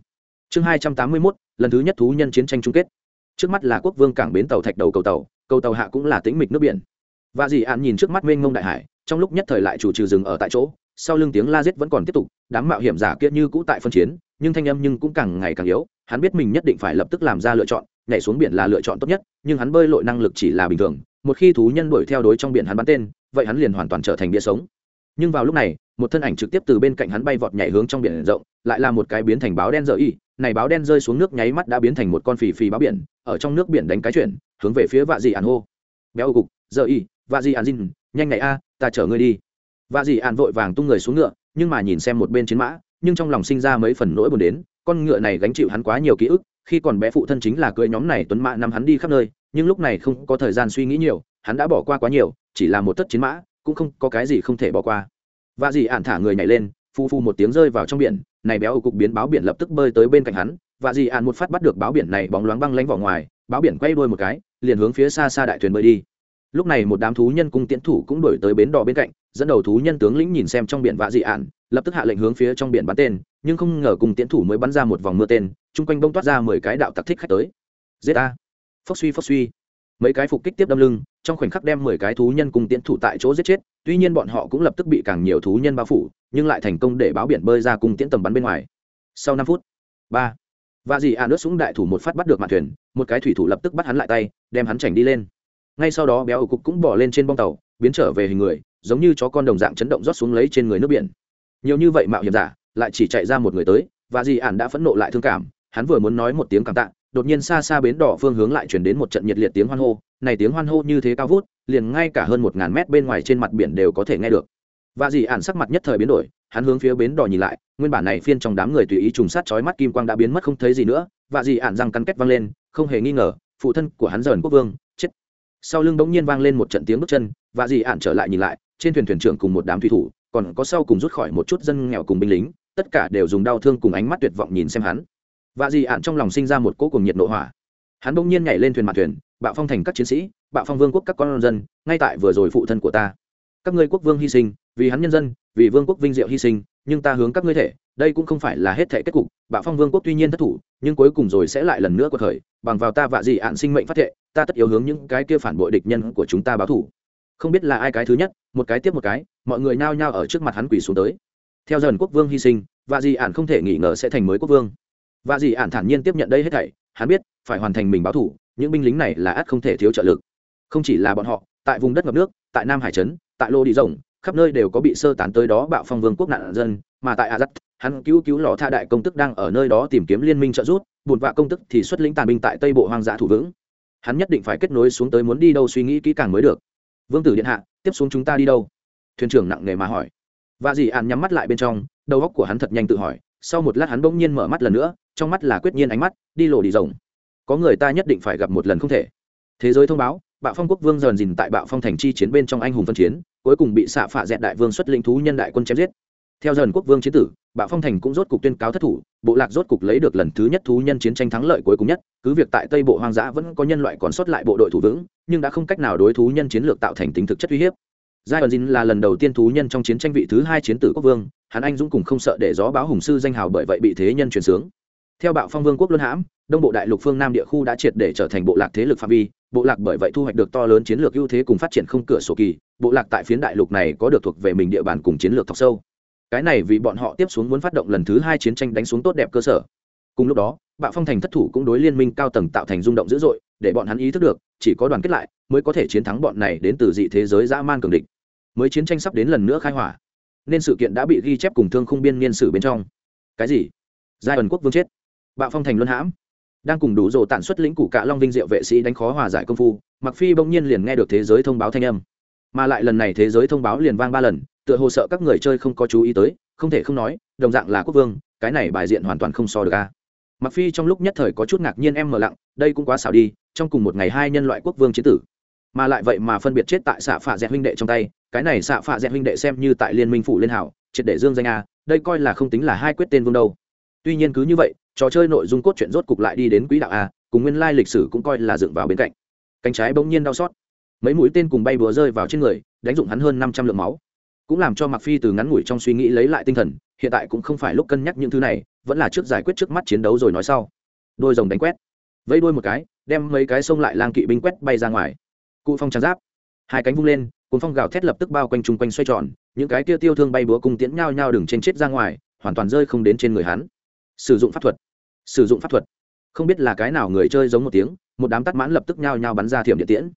Chương hai trăm tám mươi mốt, lần thứ nhất thú nhân chiến tranh chung kết. Trước mắt là quốc vương cảng bến tàu thạch đầu cầu tàu cầu tàu hạ cũng là tĩnh mịch nước biển. Và dì ạn nhìn trước mắt mênh mông đại hải, trong lúc nhất thời lại chủ trừ dừng ở tại chỗ, sau lưng tiếng la giết vẫn còn tiếp tục, đám mạo hiểm giả kia như cũ tại phân chiến, nhưng thanh âm nhưng cũng càng ngày càng yếu, hắn biết mình nhất định phải lập tức làm ra lựa chọn nhảy xuống biển là lựa chọn tốt nhất, nhưng hắn bơi lội năng lực chỉ là bình thường, một khi thú nhân đuổi theo đối trong biển hắn bắn tên, vậy hắn liền hoàn toàn trở thành bia sống. Nhưng vào lúc này, một thân ảnh trực tiếp từ bên cạnh hắn bay vọt nhảy hướng trong biển rộng, lại là một cái biến thành báo đen dở y, này báo đen rơi xuống nước nháy mắt đã biến thành một con phì phì báo biển, ở trong nước biển đánh cái chuyển, hướng về phía vạ dị ạn hô. Béo cục dở y, vạ dị ạn dinh, nhanh này a, ta chở ngươi đi. Vạ dị ạn vội vàng tung người xuống ngựa, nhưng mà nhìn xem một bên chiến mã, nhưng trong lòng sinh ra mấy phần nỗi buồn đến, con ngựa này gánh chịu hắn quá nhiều ký ức khi còn bé phụ thân chính là cưới nhóm này tuấn mã nắm hắn đi khắp nơi, nhưng lúc này không có thời gian suy nghĩ nhiều, hắn đã bỏ qua quá nhiều, chỉ là một tất chiến mã, cũng không có cái gì không thể bỏ qua. Và dì ạn thả người nhảy lên, phu phu một tiếng rơi vào trong biển, này béo cục biến báo biển lập tức bơi tới bên cạnh hắn và dì ạn một phát bắt được báo biển này bóng loáng băng lánh vào ngoài, báo biển quay đuôi một cái, liền hướng phía xa xa đại thuyền bơi đi. Lúc này một đám thú nhân cung tiễn thủ cũng đổi tới bến đò bên cạnh dẫn đầu thú nhân tướng lĩnh nhìn xem trong biển vạ dị ạn, lập tức hạ lệnh hướng phía trong biển bắn tên, nhưng không ngờ cùng tiễn thủ mới bắn ra một vòng mưa tên, chung quanh bông toát ra mười cái đạo tặc thích khách tới. Giết a phốc suy phốc suy. Mấy cái phục kích tiếp đâm lưng, trong khoảnh khắc đem mười cái thú nhân cùng tiễn thủ tại chỗ giết chết, tuy nhiên bọn họ cũng lập tức bị càng nhiều thú nhân bao phủ, nhưng lại thành công để báo biển bơi ra cùng tiễn tầm bắn bên ngoài. Sau năm phút, ba và dì ạn ướt súng đại thủ một phát bắt được mạn thuyền, một cái thủy thủ lập tức bắt hắn lại tay, đem hắn chảnh đi lên. Ngay sau đó béo ổ cục cũng bỏ lên trên bong tàu, biến trở về hình người giống như chó con đồng dạng chấn động rót xuống lấy trên người nước biển. Nhiều như vậy mạo hiểm giả, lại chỉ chạy ra một người tới, và dì ản đã phẫn nộ lại thương cảm, hắn vừa muốn nói một tiếng cảm tạ, đột nhiên xa xa bến đỏ phương hướng lại chuyển đến một trận nhiệt liệt tiếng hoan hô. Này tiếng hoan hô như thế cao vút, liền ngay cả hơn một ngàn mét bên ngoài trên mặt biển đều có thể nghe được. Và dì ản sắc mặt nhất thời biến đổi, hắn hướng phía bến đỏ nhìn lại, nguyên bản này phiên trong đám người tùy ý trùng sát chói mắt kim quang đã biến mất không thấy gì nữa. Và dì ản răng cắn kết vang lên, không hề nghi ngờ, phụ thân của hắn dần quốc vương, chết. Sau lưng bỗng nhiên vang lên một trận tiếng bước chân, và dì ản trở lại nhìn lại trên thuyền thuyền trưởng cùng một đám thủy thủ, còn có sau cùng rút khỏi một chút dân nghèo cùng binh lính, tất cả đều dùng đau thương cùng ánh mắt tuyệt vọng nhìn xem hắn. Và dì ạn trong lòng sinh ra một cỗ cùng nhiệt nội hỏa. Hắn bỗng nhiên nhảy lên thuyền mặt thuyền, bạo phong thành các chiến sĩ, bạo phong vương quốc các con dân, ngay tại vừa rồi phụ thân của ta. Các ngươi quốc vương hy sinh, vì hắn nhân dân, vì vương quốc vinh diệu hy sinh, nhưng ta hướng các ngươi thể, đây cũng không phải là hết thể kết cục, bạo phong vương quốc tuy nhiên thất thủ, nhưng cuối cùng rồi sẽ lại lần nữa cuộc khởi bằng vào ta vạ dị ạn sinh mệnh phát thệ, ta tất yếu hướng những cái kia phản bội địch nhân của chúng ta báo thủ không biết là ai cái thứ nhất, một cái tiếp một cái, mọi người nao nhao ở trước mặt hắn quỳ xuống tới. Theo dần quốc vương hy sinh và dị ản không thể nghĩ ngờ sẽ thành mới quốc vương. Và dị ản thản nhiên tiếp nhận đây hết thảy, hắn biết, phải hoàn thành mình báo thủ, những binh lính này là ắt không thể thiếu trợ lực. Không chỉ là bọn họ, tại vùng đất ngập nước, tại nam hải trấn, tại lô đi rồng, khắp nơi đều có bị sơ tán tới đó bạo phong vương quốc nạn dân, mà tại a dắt hắn cứu cứu lò tha đại công tức đang ở nơi đó tìm kiếm liên minh trợ giúp bùn vạ công tức thì xuất lĩnh tàn binh tại tây bộ hoang dã thủ vững. Hắn nhất định phải kết nối xuống tới muốn đi đâu suy nghĩ kỹ càng mới được vương tử điện hạ, tiếp xuống chúng ta đi đâu? Thuyền trưởng nặng nề mà hỏi. Và dì ạn nhắm mắt lại bên trong, đầu óc của hắn thật nhanh tự hỏi, sau một lát hắn bỗng nhiên mở mắt lần nữa, trong mắt là quyết nhiên ánh mắt, đi lộ đi rồng có người ta nhất định phải gặp một lần không thể. Thế giới thông báo, bạo phong quốc vương dần dìn tại bạo phong thành chi chiến bên trong anh hùng phân chiến, cuối cùng bị xạ phạ dẹt đại vương xuất lĩnh thú nhân đại quân chém giết. Theo dần quốc vương chiến tử, bạo phong thành cũng rốt cục tuyên cáo thất thủ, bộ lạc rốt cục lấy được lần thứ nhất thú nhân chiến tranh thắng lợi cuối cùng nhất, cứ việc tại tây bộ hoang dã vẫn có nhân loại còn sót lại bộ đội thủ vững nhưng đã không cách nào đối thú nhân chiến lược tạo thành tính thực chất uy hiếp. Giai đoạn dinh là lần đầu tiên thú nhân trong chiến tranh vị thứ hai chiến tử quốc vương, hắn anh dũng cùng không sợ để gió báo hùng sư danh hào bởi vậy bị thế nhân truyền sướng. Theo bạo phong vương quốc luân hãm, đông bộ đại lục phương nam địa khu đã triệt để trở thành bộ lạc thế lực phạm vi, bộ lạc bởi vậy thu hoạch được to lớn chiến lược ưu thế cùng phát triển không cửa sổ kỳ, bộ lạc tại phiến đại lục này có được thuộc về mình địa bàn cùng chiến lược thọc sâu. Cái này vì bọn họ tiếp xuống muốn phát động lần thứ hai chiến tranh đánh xuống tốt đẹp cơ sở. Cùng lúc đó, bạo phong thành thất thủ cũng đối liên minh cao tầng tạo thành rung động dữ dội để bọn hắn ý thức được, chỉ có đoàn kết lại mới có thể chiến thắng bọn này đến từ dị thế giới dã man cường địch. Mới chiến tranh sắp đến lần nữa khai hỏa, nên sự kiện đã bị ghi chép cùng thương khung biên niên sử bên trong. Cái gì? Giai ẩn quốc vương chết. Bạo phong thành luân hãm. Đang cùng đủ rồ tản xuất lĩnh củ cả long vinh diệu vệ sĩ đánh khó hòa giải công phu mặc phi bỗng nhiên liền nghe được thế giới thông báo thanh âm. Mà lại lần này thế giới thông báo liền vang ba lần, tựa hồ sợ các người chơi không có chú ý tới, không thể không nói, đồng dạng là quốc vương, cái này bài diện hoàn toàn không so được a. Mặc phi trong lúc nhất thời có chút ngạc nhiên em mở lặng, đây cũng quá xảo đi trong cùng một ngày hai nhân loại quốc vương chế tử. Mà lại vậy mà phân biệt chết tại xạ phạ dẹt huynh đệ trong tay, cái này xạ phạ dẹt huynh đệ xem như tại liên minh phủ liên hảo, triệt để dương danh a, đây coi là không tính là hai quyết tên vương đâu. Tuy nhiên cứ như vậy, trò chơi nội dung cốt truyện rốt cục lại đi đến quỹ đạo a, cùng nguyên lai lịch sử cũng coi là dựng vào bên cạnh. Cánh trái bỗng nhiên đau xót. Mấy mũi tên cùng bay búa rơi vào trên người, đánh dụng hắn hơn năm trăm lượng máu. Cũng làm cho mặc phi từ ngắn ngủi trong suy nghĩ lấy lại tinh thần, hiện tại cũng không phải lúc cân nhắc những thứ này, vẫn là trước giải quyết trước mắt chiến đấu rồi nói sau. Đôi rồng đánh quét vẫy đuôi một cái, đem mấy cái sông lại lang kỵ binh quét bay ra ngoài. Cụ phong tràn giáp. Hai cánh vung lên, cuốn phong gào thét lập tức bao quanh chung quanh xoay tròn, những cái kia tiêu thương bay búa cung tiễn nhao nhao đừng trên chết ra ngoài, hoàn toàn rơi không đến trên người hắn. Sử dụng pháp thuật. Sử dụng pháp thuật. Không biết là cái nào người chơi giống một tiếng, một đám tắt mãn lập tức nhao nhao bắn ra thiểm điện tiễn.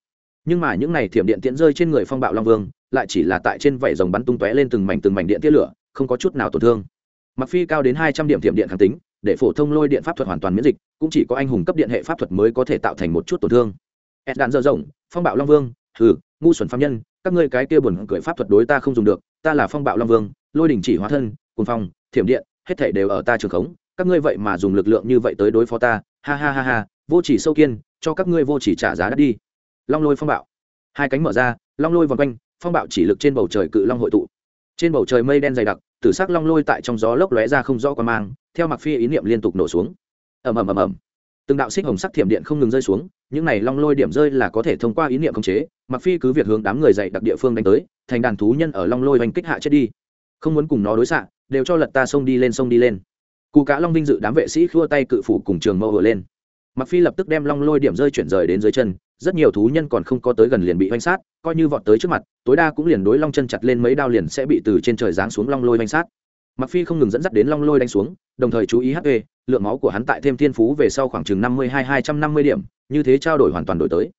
Nhưng mà những này thiểm điện tiễn rơi trên người phong bạo long vương, lại chỉ là tại trên vảy rồng bắn tung tóe lên từng mảnh từng mảnh điện tia lửa, không có chút nào tổn thương. Mặc phi cao đến hai trăm điểm thiểm điện kháng tính để phổ thông lôi điện pháp thuật hoàn toàn miễn dịch, cũng chỉ có anh hùng cấp điện hệ pháp thuật mới có thể tạo thành một chút tổn thương. Ed đạn dơ rộng, phong bạo long vương, hừ, ngu xuẩn phạm nhân, các ngươi cái kia buồn cười pháp thuật đối ta không dùng được, ta là phong bạo long vương, lôi đỉnh chỉ hóa thân cùng phong, thiểm điện, hết thể đều ở ta trường khống, các ngươi vậy mà dùng lực lượng như vậy tới đối phó ta, ha ha ha ha, vô chỉ sâu kiên, cho các ngươi vô chỉ trả giá đắt đi. Long lôi phong bạo, hai cánh mở ra, long lôi vòng quanh, phong bạo chỉ lực trên bầu trời cự long hội tụ trên bầu trời mây đen dày đặc, tử sắc long lôi tại trong gió lốc lóe ra không rõ qua mang, theo mặc phi ý niệm liên tục nổ xuống. Ầm ầm ầm ầm. Từng đạo xích hồng sắc thiểm điện không ngừng rơi xuống, những này long lôi điểm rơi là có thể thông qua ý niệm khống chế, mặc phi cứ việc hướng đám người dày đặc địa phương đánh tới, thành đàn thú nhân ở long lôi oanh kích hạ chết đi. Không muốn cùng nó đối xạ, đều cho lật ta sông đi lên sông đi lên. Cụ cá long vinh dự đám vệ sĩ khua tay cự phủ cùng trường mâu vừa lên. Mặc phi lập tức đem long lôi điểm rơi chuyển rời đến dưới chân rất nhiều thú nhân còn không có tới gần liền bị oanh sát, coi như vọt tới trước mặt, tối đa cũng liền đối long chân chặt lên mấy đao liền sẽ bị từ trên trời giáng xuống long lôi oanh sát. Mặc phi không ngừng dẫn dắt đến long lôi đánh xuống, đồng thời chú ý hp lượng máu của hắn tại thêm thiên phú về sau khoảng chừng năm mươi hai hai trăm năm mươi điểm, như thế trao đổi hoàn toàn đổi tới.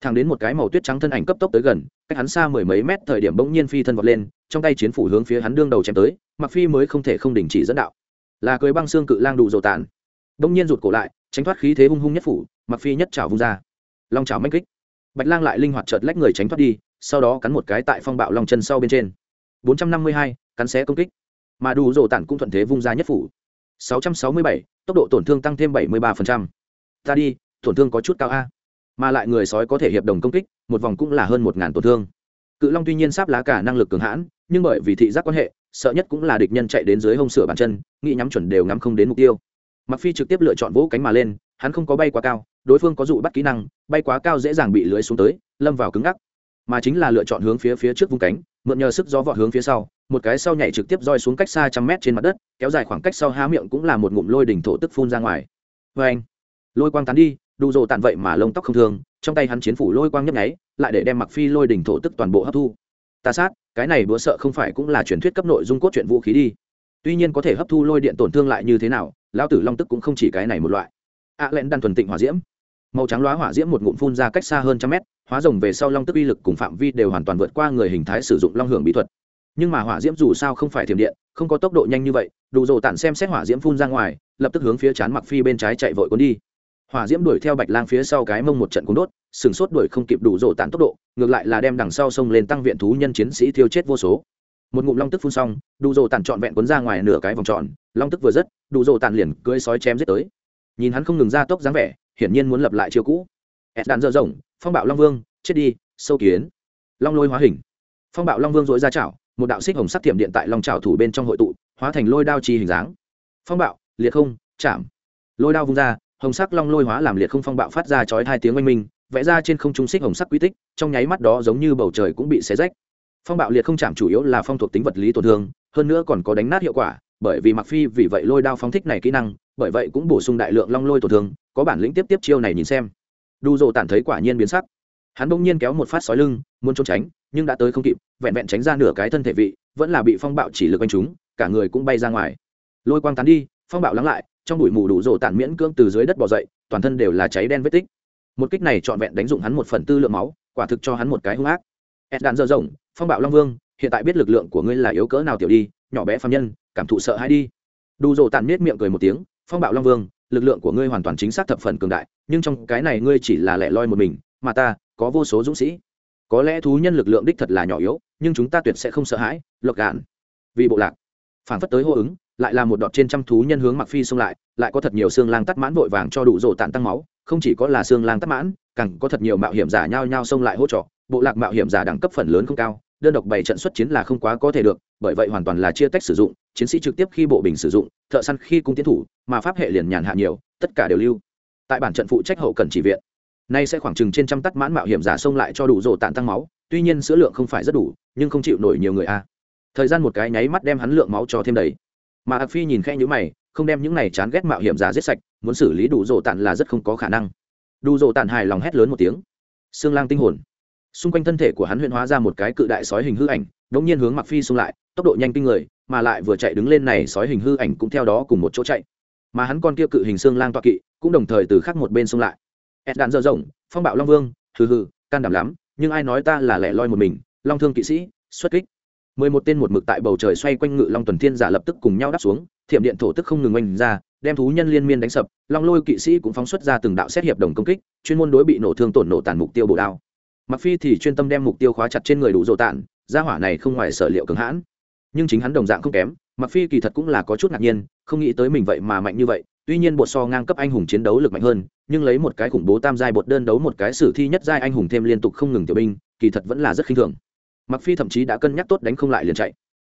Thẳng đến một cái màu tuyết trắng thân ảnh cấp tốc tới gần, cách hắn xa mười mấy mét thời điểm bỗng nhiên phi thân vọt lên, trong tay chiến phủ hướng phía hắn đương đầu chém tới mặc phi mới không thể không đình chỉ dẫn đạo. Là cưới băng xương cự lang đủ dầu tàn. Bỗng nhiên rụt cổ lại, tránh thoát khí thế hung hung nhất phủ mặc phi nhất trào vung ra long trào mách kích. Bạch lang lại linh hoạt chợt lách người tránh thoát đi sau đó cắn một cái tại phong bạo long chân sau bên trên. 452, cắn xé công kích. Mà đủ rổ tản cũng thuận thế vung ra nhất phủ. 667, tốc độ tổn thương tăng thêm 73%. ta đi tổn thương có chút cao a. Mà lại người sói có thể hiệp đồng công kích một vòng cũng là hơn một ngàn tổn thương. Cự long tuy nhiên sáp lá cả năng lực cường hãn nhưng bởi vì thị giác quan hệ sợ nhất cũng là địch nhân chạy đến dưới hông sửa bàn chân nghĩ nhắm chuẩn đều ngắm không đến mục tiêu. Mặc phi trực tiếp lựa chọn vỗ cánh mà lên hắn không có bay quá cao đối phương có dụ bắt kỹ năng, bay quá cao dễ dàng bị lưới xuống tới, lâm vào cứng ngắc. Mà chính là lựa chọn hướng phía phía trước vung cánh, mượn nhờ sức gió vọt hướng phía sau, một cái sau nhảy trực tiếp roi xuống cách xa trăm mét trên mặt đất, kéo dài khoảng cách sau há miệng cũng là một ngụm lôi đỉnh thổ tức phun ra ngoài. Vê anh, lôi quang tán đi, đủ rồ tàn vậy mà lông tóc không thường trong tay hắn chiến phủ lôi quang nhấp nháy, lại để đem mặc phi lôi đỉnh thổ tức toàn bộ hấp thu. Ta sát, cái này bữa sợ không phải cũng là truyền thuyết cấp nội dung cốt truyện vũ khí đi. Tuy nhiên có thể hấp thu lôi điện tổn thương lại như thế nào, lão tử long tức cũng không chỉ cái này một loại ạ à lẹn đan thuần tịnh hỏa diễm. Màu trắng loá hỏa diễm một ngụm phun ra cách xa hơn trăm mét, hóa rồng về sau long tức uy lực cùng phạm vi đều hoàn toàn vượt qua người hình thái sử dụng long hưởng bí thuật. Nhưng mà hỏa diễm dù sao không phải thiểm điện, không có tốc độ nhanh như vậy, đủ rồ tản xem xét hỏa diễm phun ra ngoài, lập tức hướng phía chán mặc phi bên trái chạy vội cuốn đi. Hỏa diễm đuổi theo bạch lang phía sau cái mông một trận cuốn đốt, sừng sốt đuổi không kịp đủ rồ tản tốc độ, ngược lại là đem đằng sau sông lên tăng viện thú nhân chiến sĩ thiêu chết vô số. Một ngụm long tức phun xong, đủ rồ tản trọn vẹn cuốn ra ngoài nửa cái vòng tròn, long tức vừa dứt, đủ rồ tản liền cưỡi sói chém giết tới nhìn hắn không ngừng ra tốc dáng vẻ, hiển nhiên muốn lập lại chiều cũ. Ed đạn dơ rộng, phong bạo long vương, chết đi, sâu kiến. Long lôi hóa hình. Phong bạo long vương dối ra chảo, một đạo xích hồng sắc thiểm điện tại long trào thủ bên trong hội tụ, hóa thành lôi đao chi hình dáng. Phong bạo, liệt không, chạm. Lôi đao vung ra, hồng sắc long lôi hóa làm liệt không phong bạo phát ra chói hai tiếng oanh minh, vẽ ra trên không trung xích hồng sắc quy tích, trong nháy mắt đó giống như bầu trời cũng bị xé rách. Phong bạo liệt không chạm chủ yếu là phong thuộc tính vật lý tổn thương, hơn nữa còn có đánh nát hiệu quả bởi vì mặc phi vì vậy lôi đao phóng thích này kỹ năng, bởi vậy cũng bổ sung đại lượng long lôi tổn thương, có bản lĩnh tiếp tiếp chiêu này nhìn xem. Đu dồ tản thấy quả nhiên biến sắc. Hắn bỗng nhiên kéo một phát sói lưng, muốn trốn tránh, nhưng đã tới không kịp, vẹn vẹn tránh ra nửa cái thân thể vị, vẫn là bị phong bạo chỉ lực anh chúng cả người cũng bay ra ngoài. Lôi quang tán đi, phong bạo lắng lại, trong bụi mù đủ rộ tản miễn cưỡng từ dưới đất bỏ dậy, toàn thân đều là cháy đen vết tích. Một kích này trọn vẹn đánh dụng hắn một phần tư lượng máu, quả thực cho hắn một cái hung ác. Ed đạn dơ rộng, phong bạo long vương, hiện tại biết lực lượng của ngươi là yếu cỡ nào tiểu đi nhỏ bé phạm nhân, cảm thụ sợ hãi đi. Đủ rộ tàn miết miệng cười một tiếng, phong bạo long vương, lực lượng của ngươi hoàn toàn chính xác thập phần cường đại, nhưng trong cái này ngươi chỉ là lẻ loi một mình, mà ta có vô số dũng sĩ. Có lẽ thú nhân lực lượng đích thật là nhỏ yếu, nhưng chúng ta tuyệt sẽ không sợ hãi, lộc gạn. Vì bộ lạc phản phất tới hô ứng, lại là một đọt trên trăm thú nhân hướng mặc phi xông lại lại có thật nhiều xương lang tắt mãn vội vàng cho đủ rộ tàn tăng máu, không chỉ có là xương lang tắt mãn, càng có thật nhiều mạo hiểm giả nhao nhao xông lại hỗ trợ. Bộ lạc mạo hiểm giả đẳng cấp phần lớn không cao đơn độc bảy trận xuất chiến là không quá có thể được, bởi vậy hoàn toàn là chia tách sử dụng, chiến sĩ trực tiếp khi bộ bình sử dụng, thợ săn khi cung tiến thủ, mà pháp hệ liền nhàn hạ nhiều, tất cả đều lưu. Tại bản trận phụ trách hậu cần chỉ viện, nay sẽ khoảng chừng trên trăm tắt mãn mạo hiểm giả xông lại cho đủ rổ tàn tăng máu, tuy nhiên sữa lượng không phải rất đủ, nhưng không chịu nổi nhiều người a. Thời gian một cái nháy mắt đem hắn lượng máu cho thêm đầy. Mà ạc phi nhìn khe nhữ mày, không đem những này chán ghét mạo hiểm giả giết sạch, muốn xử lý đủ rổ tàn là rất không có khả năng. Đủ rổ tàn hài lòng hét lớn một tiếng. Xương lang tinh hồn xung quanh thân thể của hắn huyện hóa ra một cái cự đại sói hình hư ảnh đống nhiên hướng mặc phi xung lại, tốc độ nhanh kinh người, mà lại vừa chạy đứng lên này sói hình hư ảnh cũng theo đó cùng một chỗ chạy. Mà hắn con kia cự hình xương lang toa kỵ cũng đồng thời từ khác một bên xung lại. Ed đạn dơ rộng, phong bạo long vương, hừ hừ, can đảm lắm, nhưng ai nói ta là lẻ loi một mình, long thương kỵ sĩ, xuất kích. Mười một tên một mực tại bầu trời xoay quanh ngự long tuần thiên giả lập tức cùng nhau đáp xuống, thiểm điện thổ tức không ngừng oanh ra, đem thú nhân liên miên đánh sập, long lôi kỵ sĩ cũng phóng xuất ra từng đạo xét hiệp đồng công kích, chuyên môn đối bị nổ thương tổn nổ tàn mục tiêu bổ đao mặc phi thì chuyên tâm đem mục tiêu khóa chặt trên người đủ dỗ tản, gia hỏa này không ngoài sở liệu cứng hãn. Nhưng chính hắn đồng dạng không kém mặc phi kỳ thật cũng là có chút ngạc nhiên, không nghĩ tới mình vậy mà mạnh như vậy, tuy nhiên bột so ngang cấp anh hùng chiến đấu lực mạnh hơn, nhưng lấy một cái khủng bố tam giai bột đơn đấu một cái sử thi nhất giai anh hùng thêm liên tục không ngừng tiểu binh, kỳ thật vẫn là rất khinh thường. Mặc phi thậm chí đã cân nhắc tốt đánh không lại liền chạy.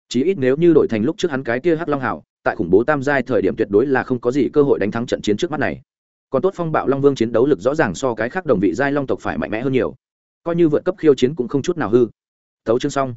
Chí ít nếu như đổi thành lúc trước hắn cái kia hắc long hảo, tại khủng bố tam giai thời điểm tuyệt đối là không có gì cơ hội đánh thắng trận chiến trước mắt này. Còn tốt phong bạo long vương chiến đấu lực rõ ràng so cái khác đồng vị giai long tộc phải mạnh mẽ hơn nhiều coi như vượt cấp khiêu chiến cũng không chút nào hư. Thấu chương xong.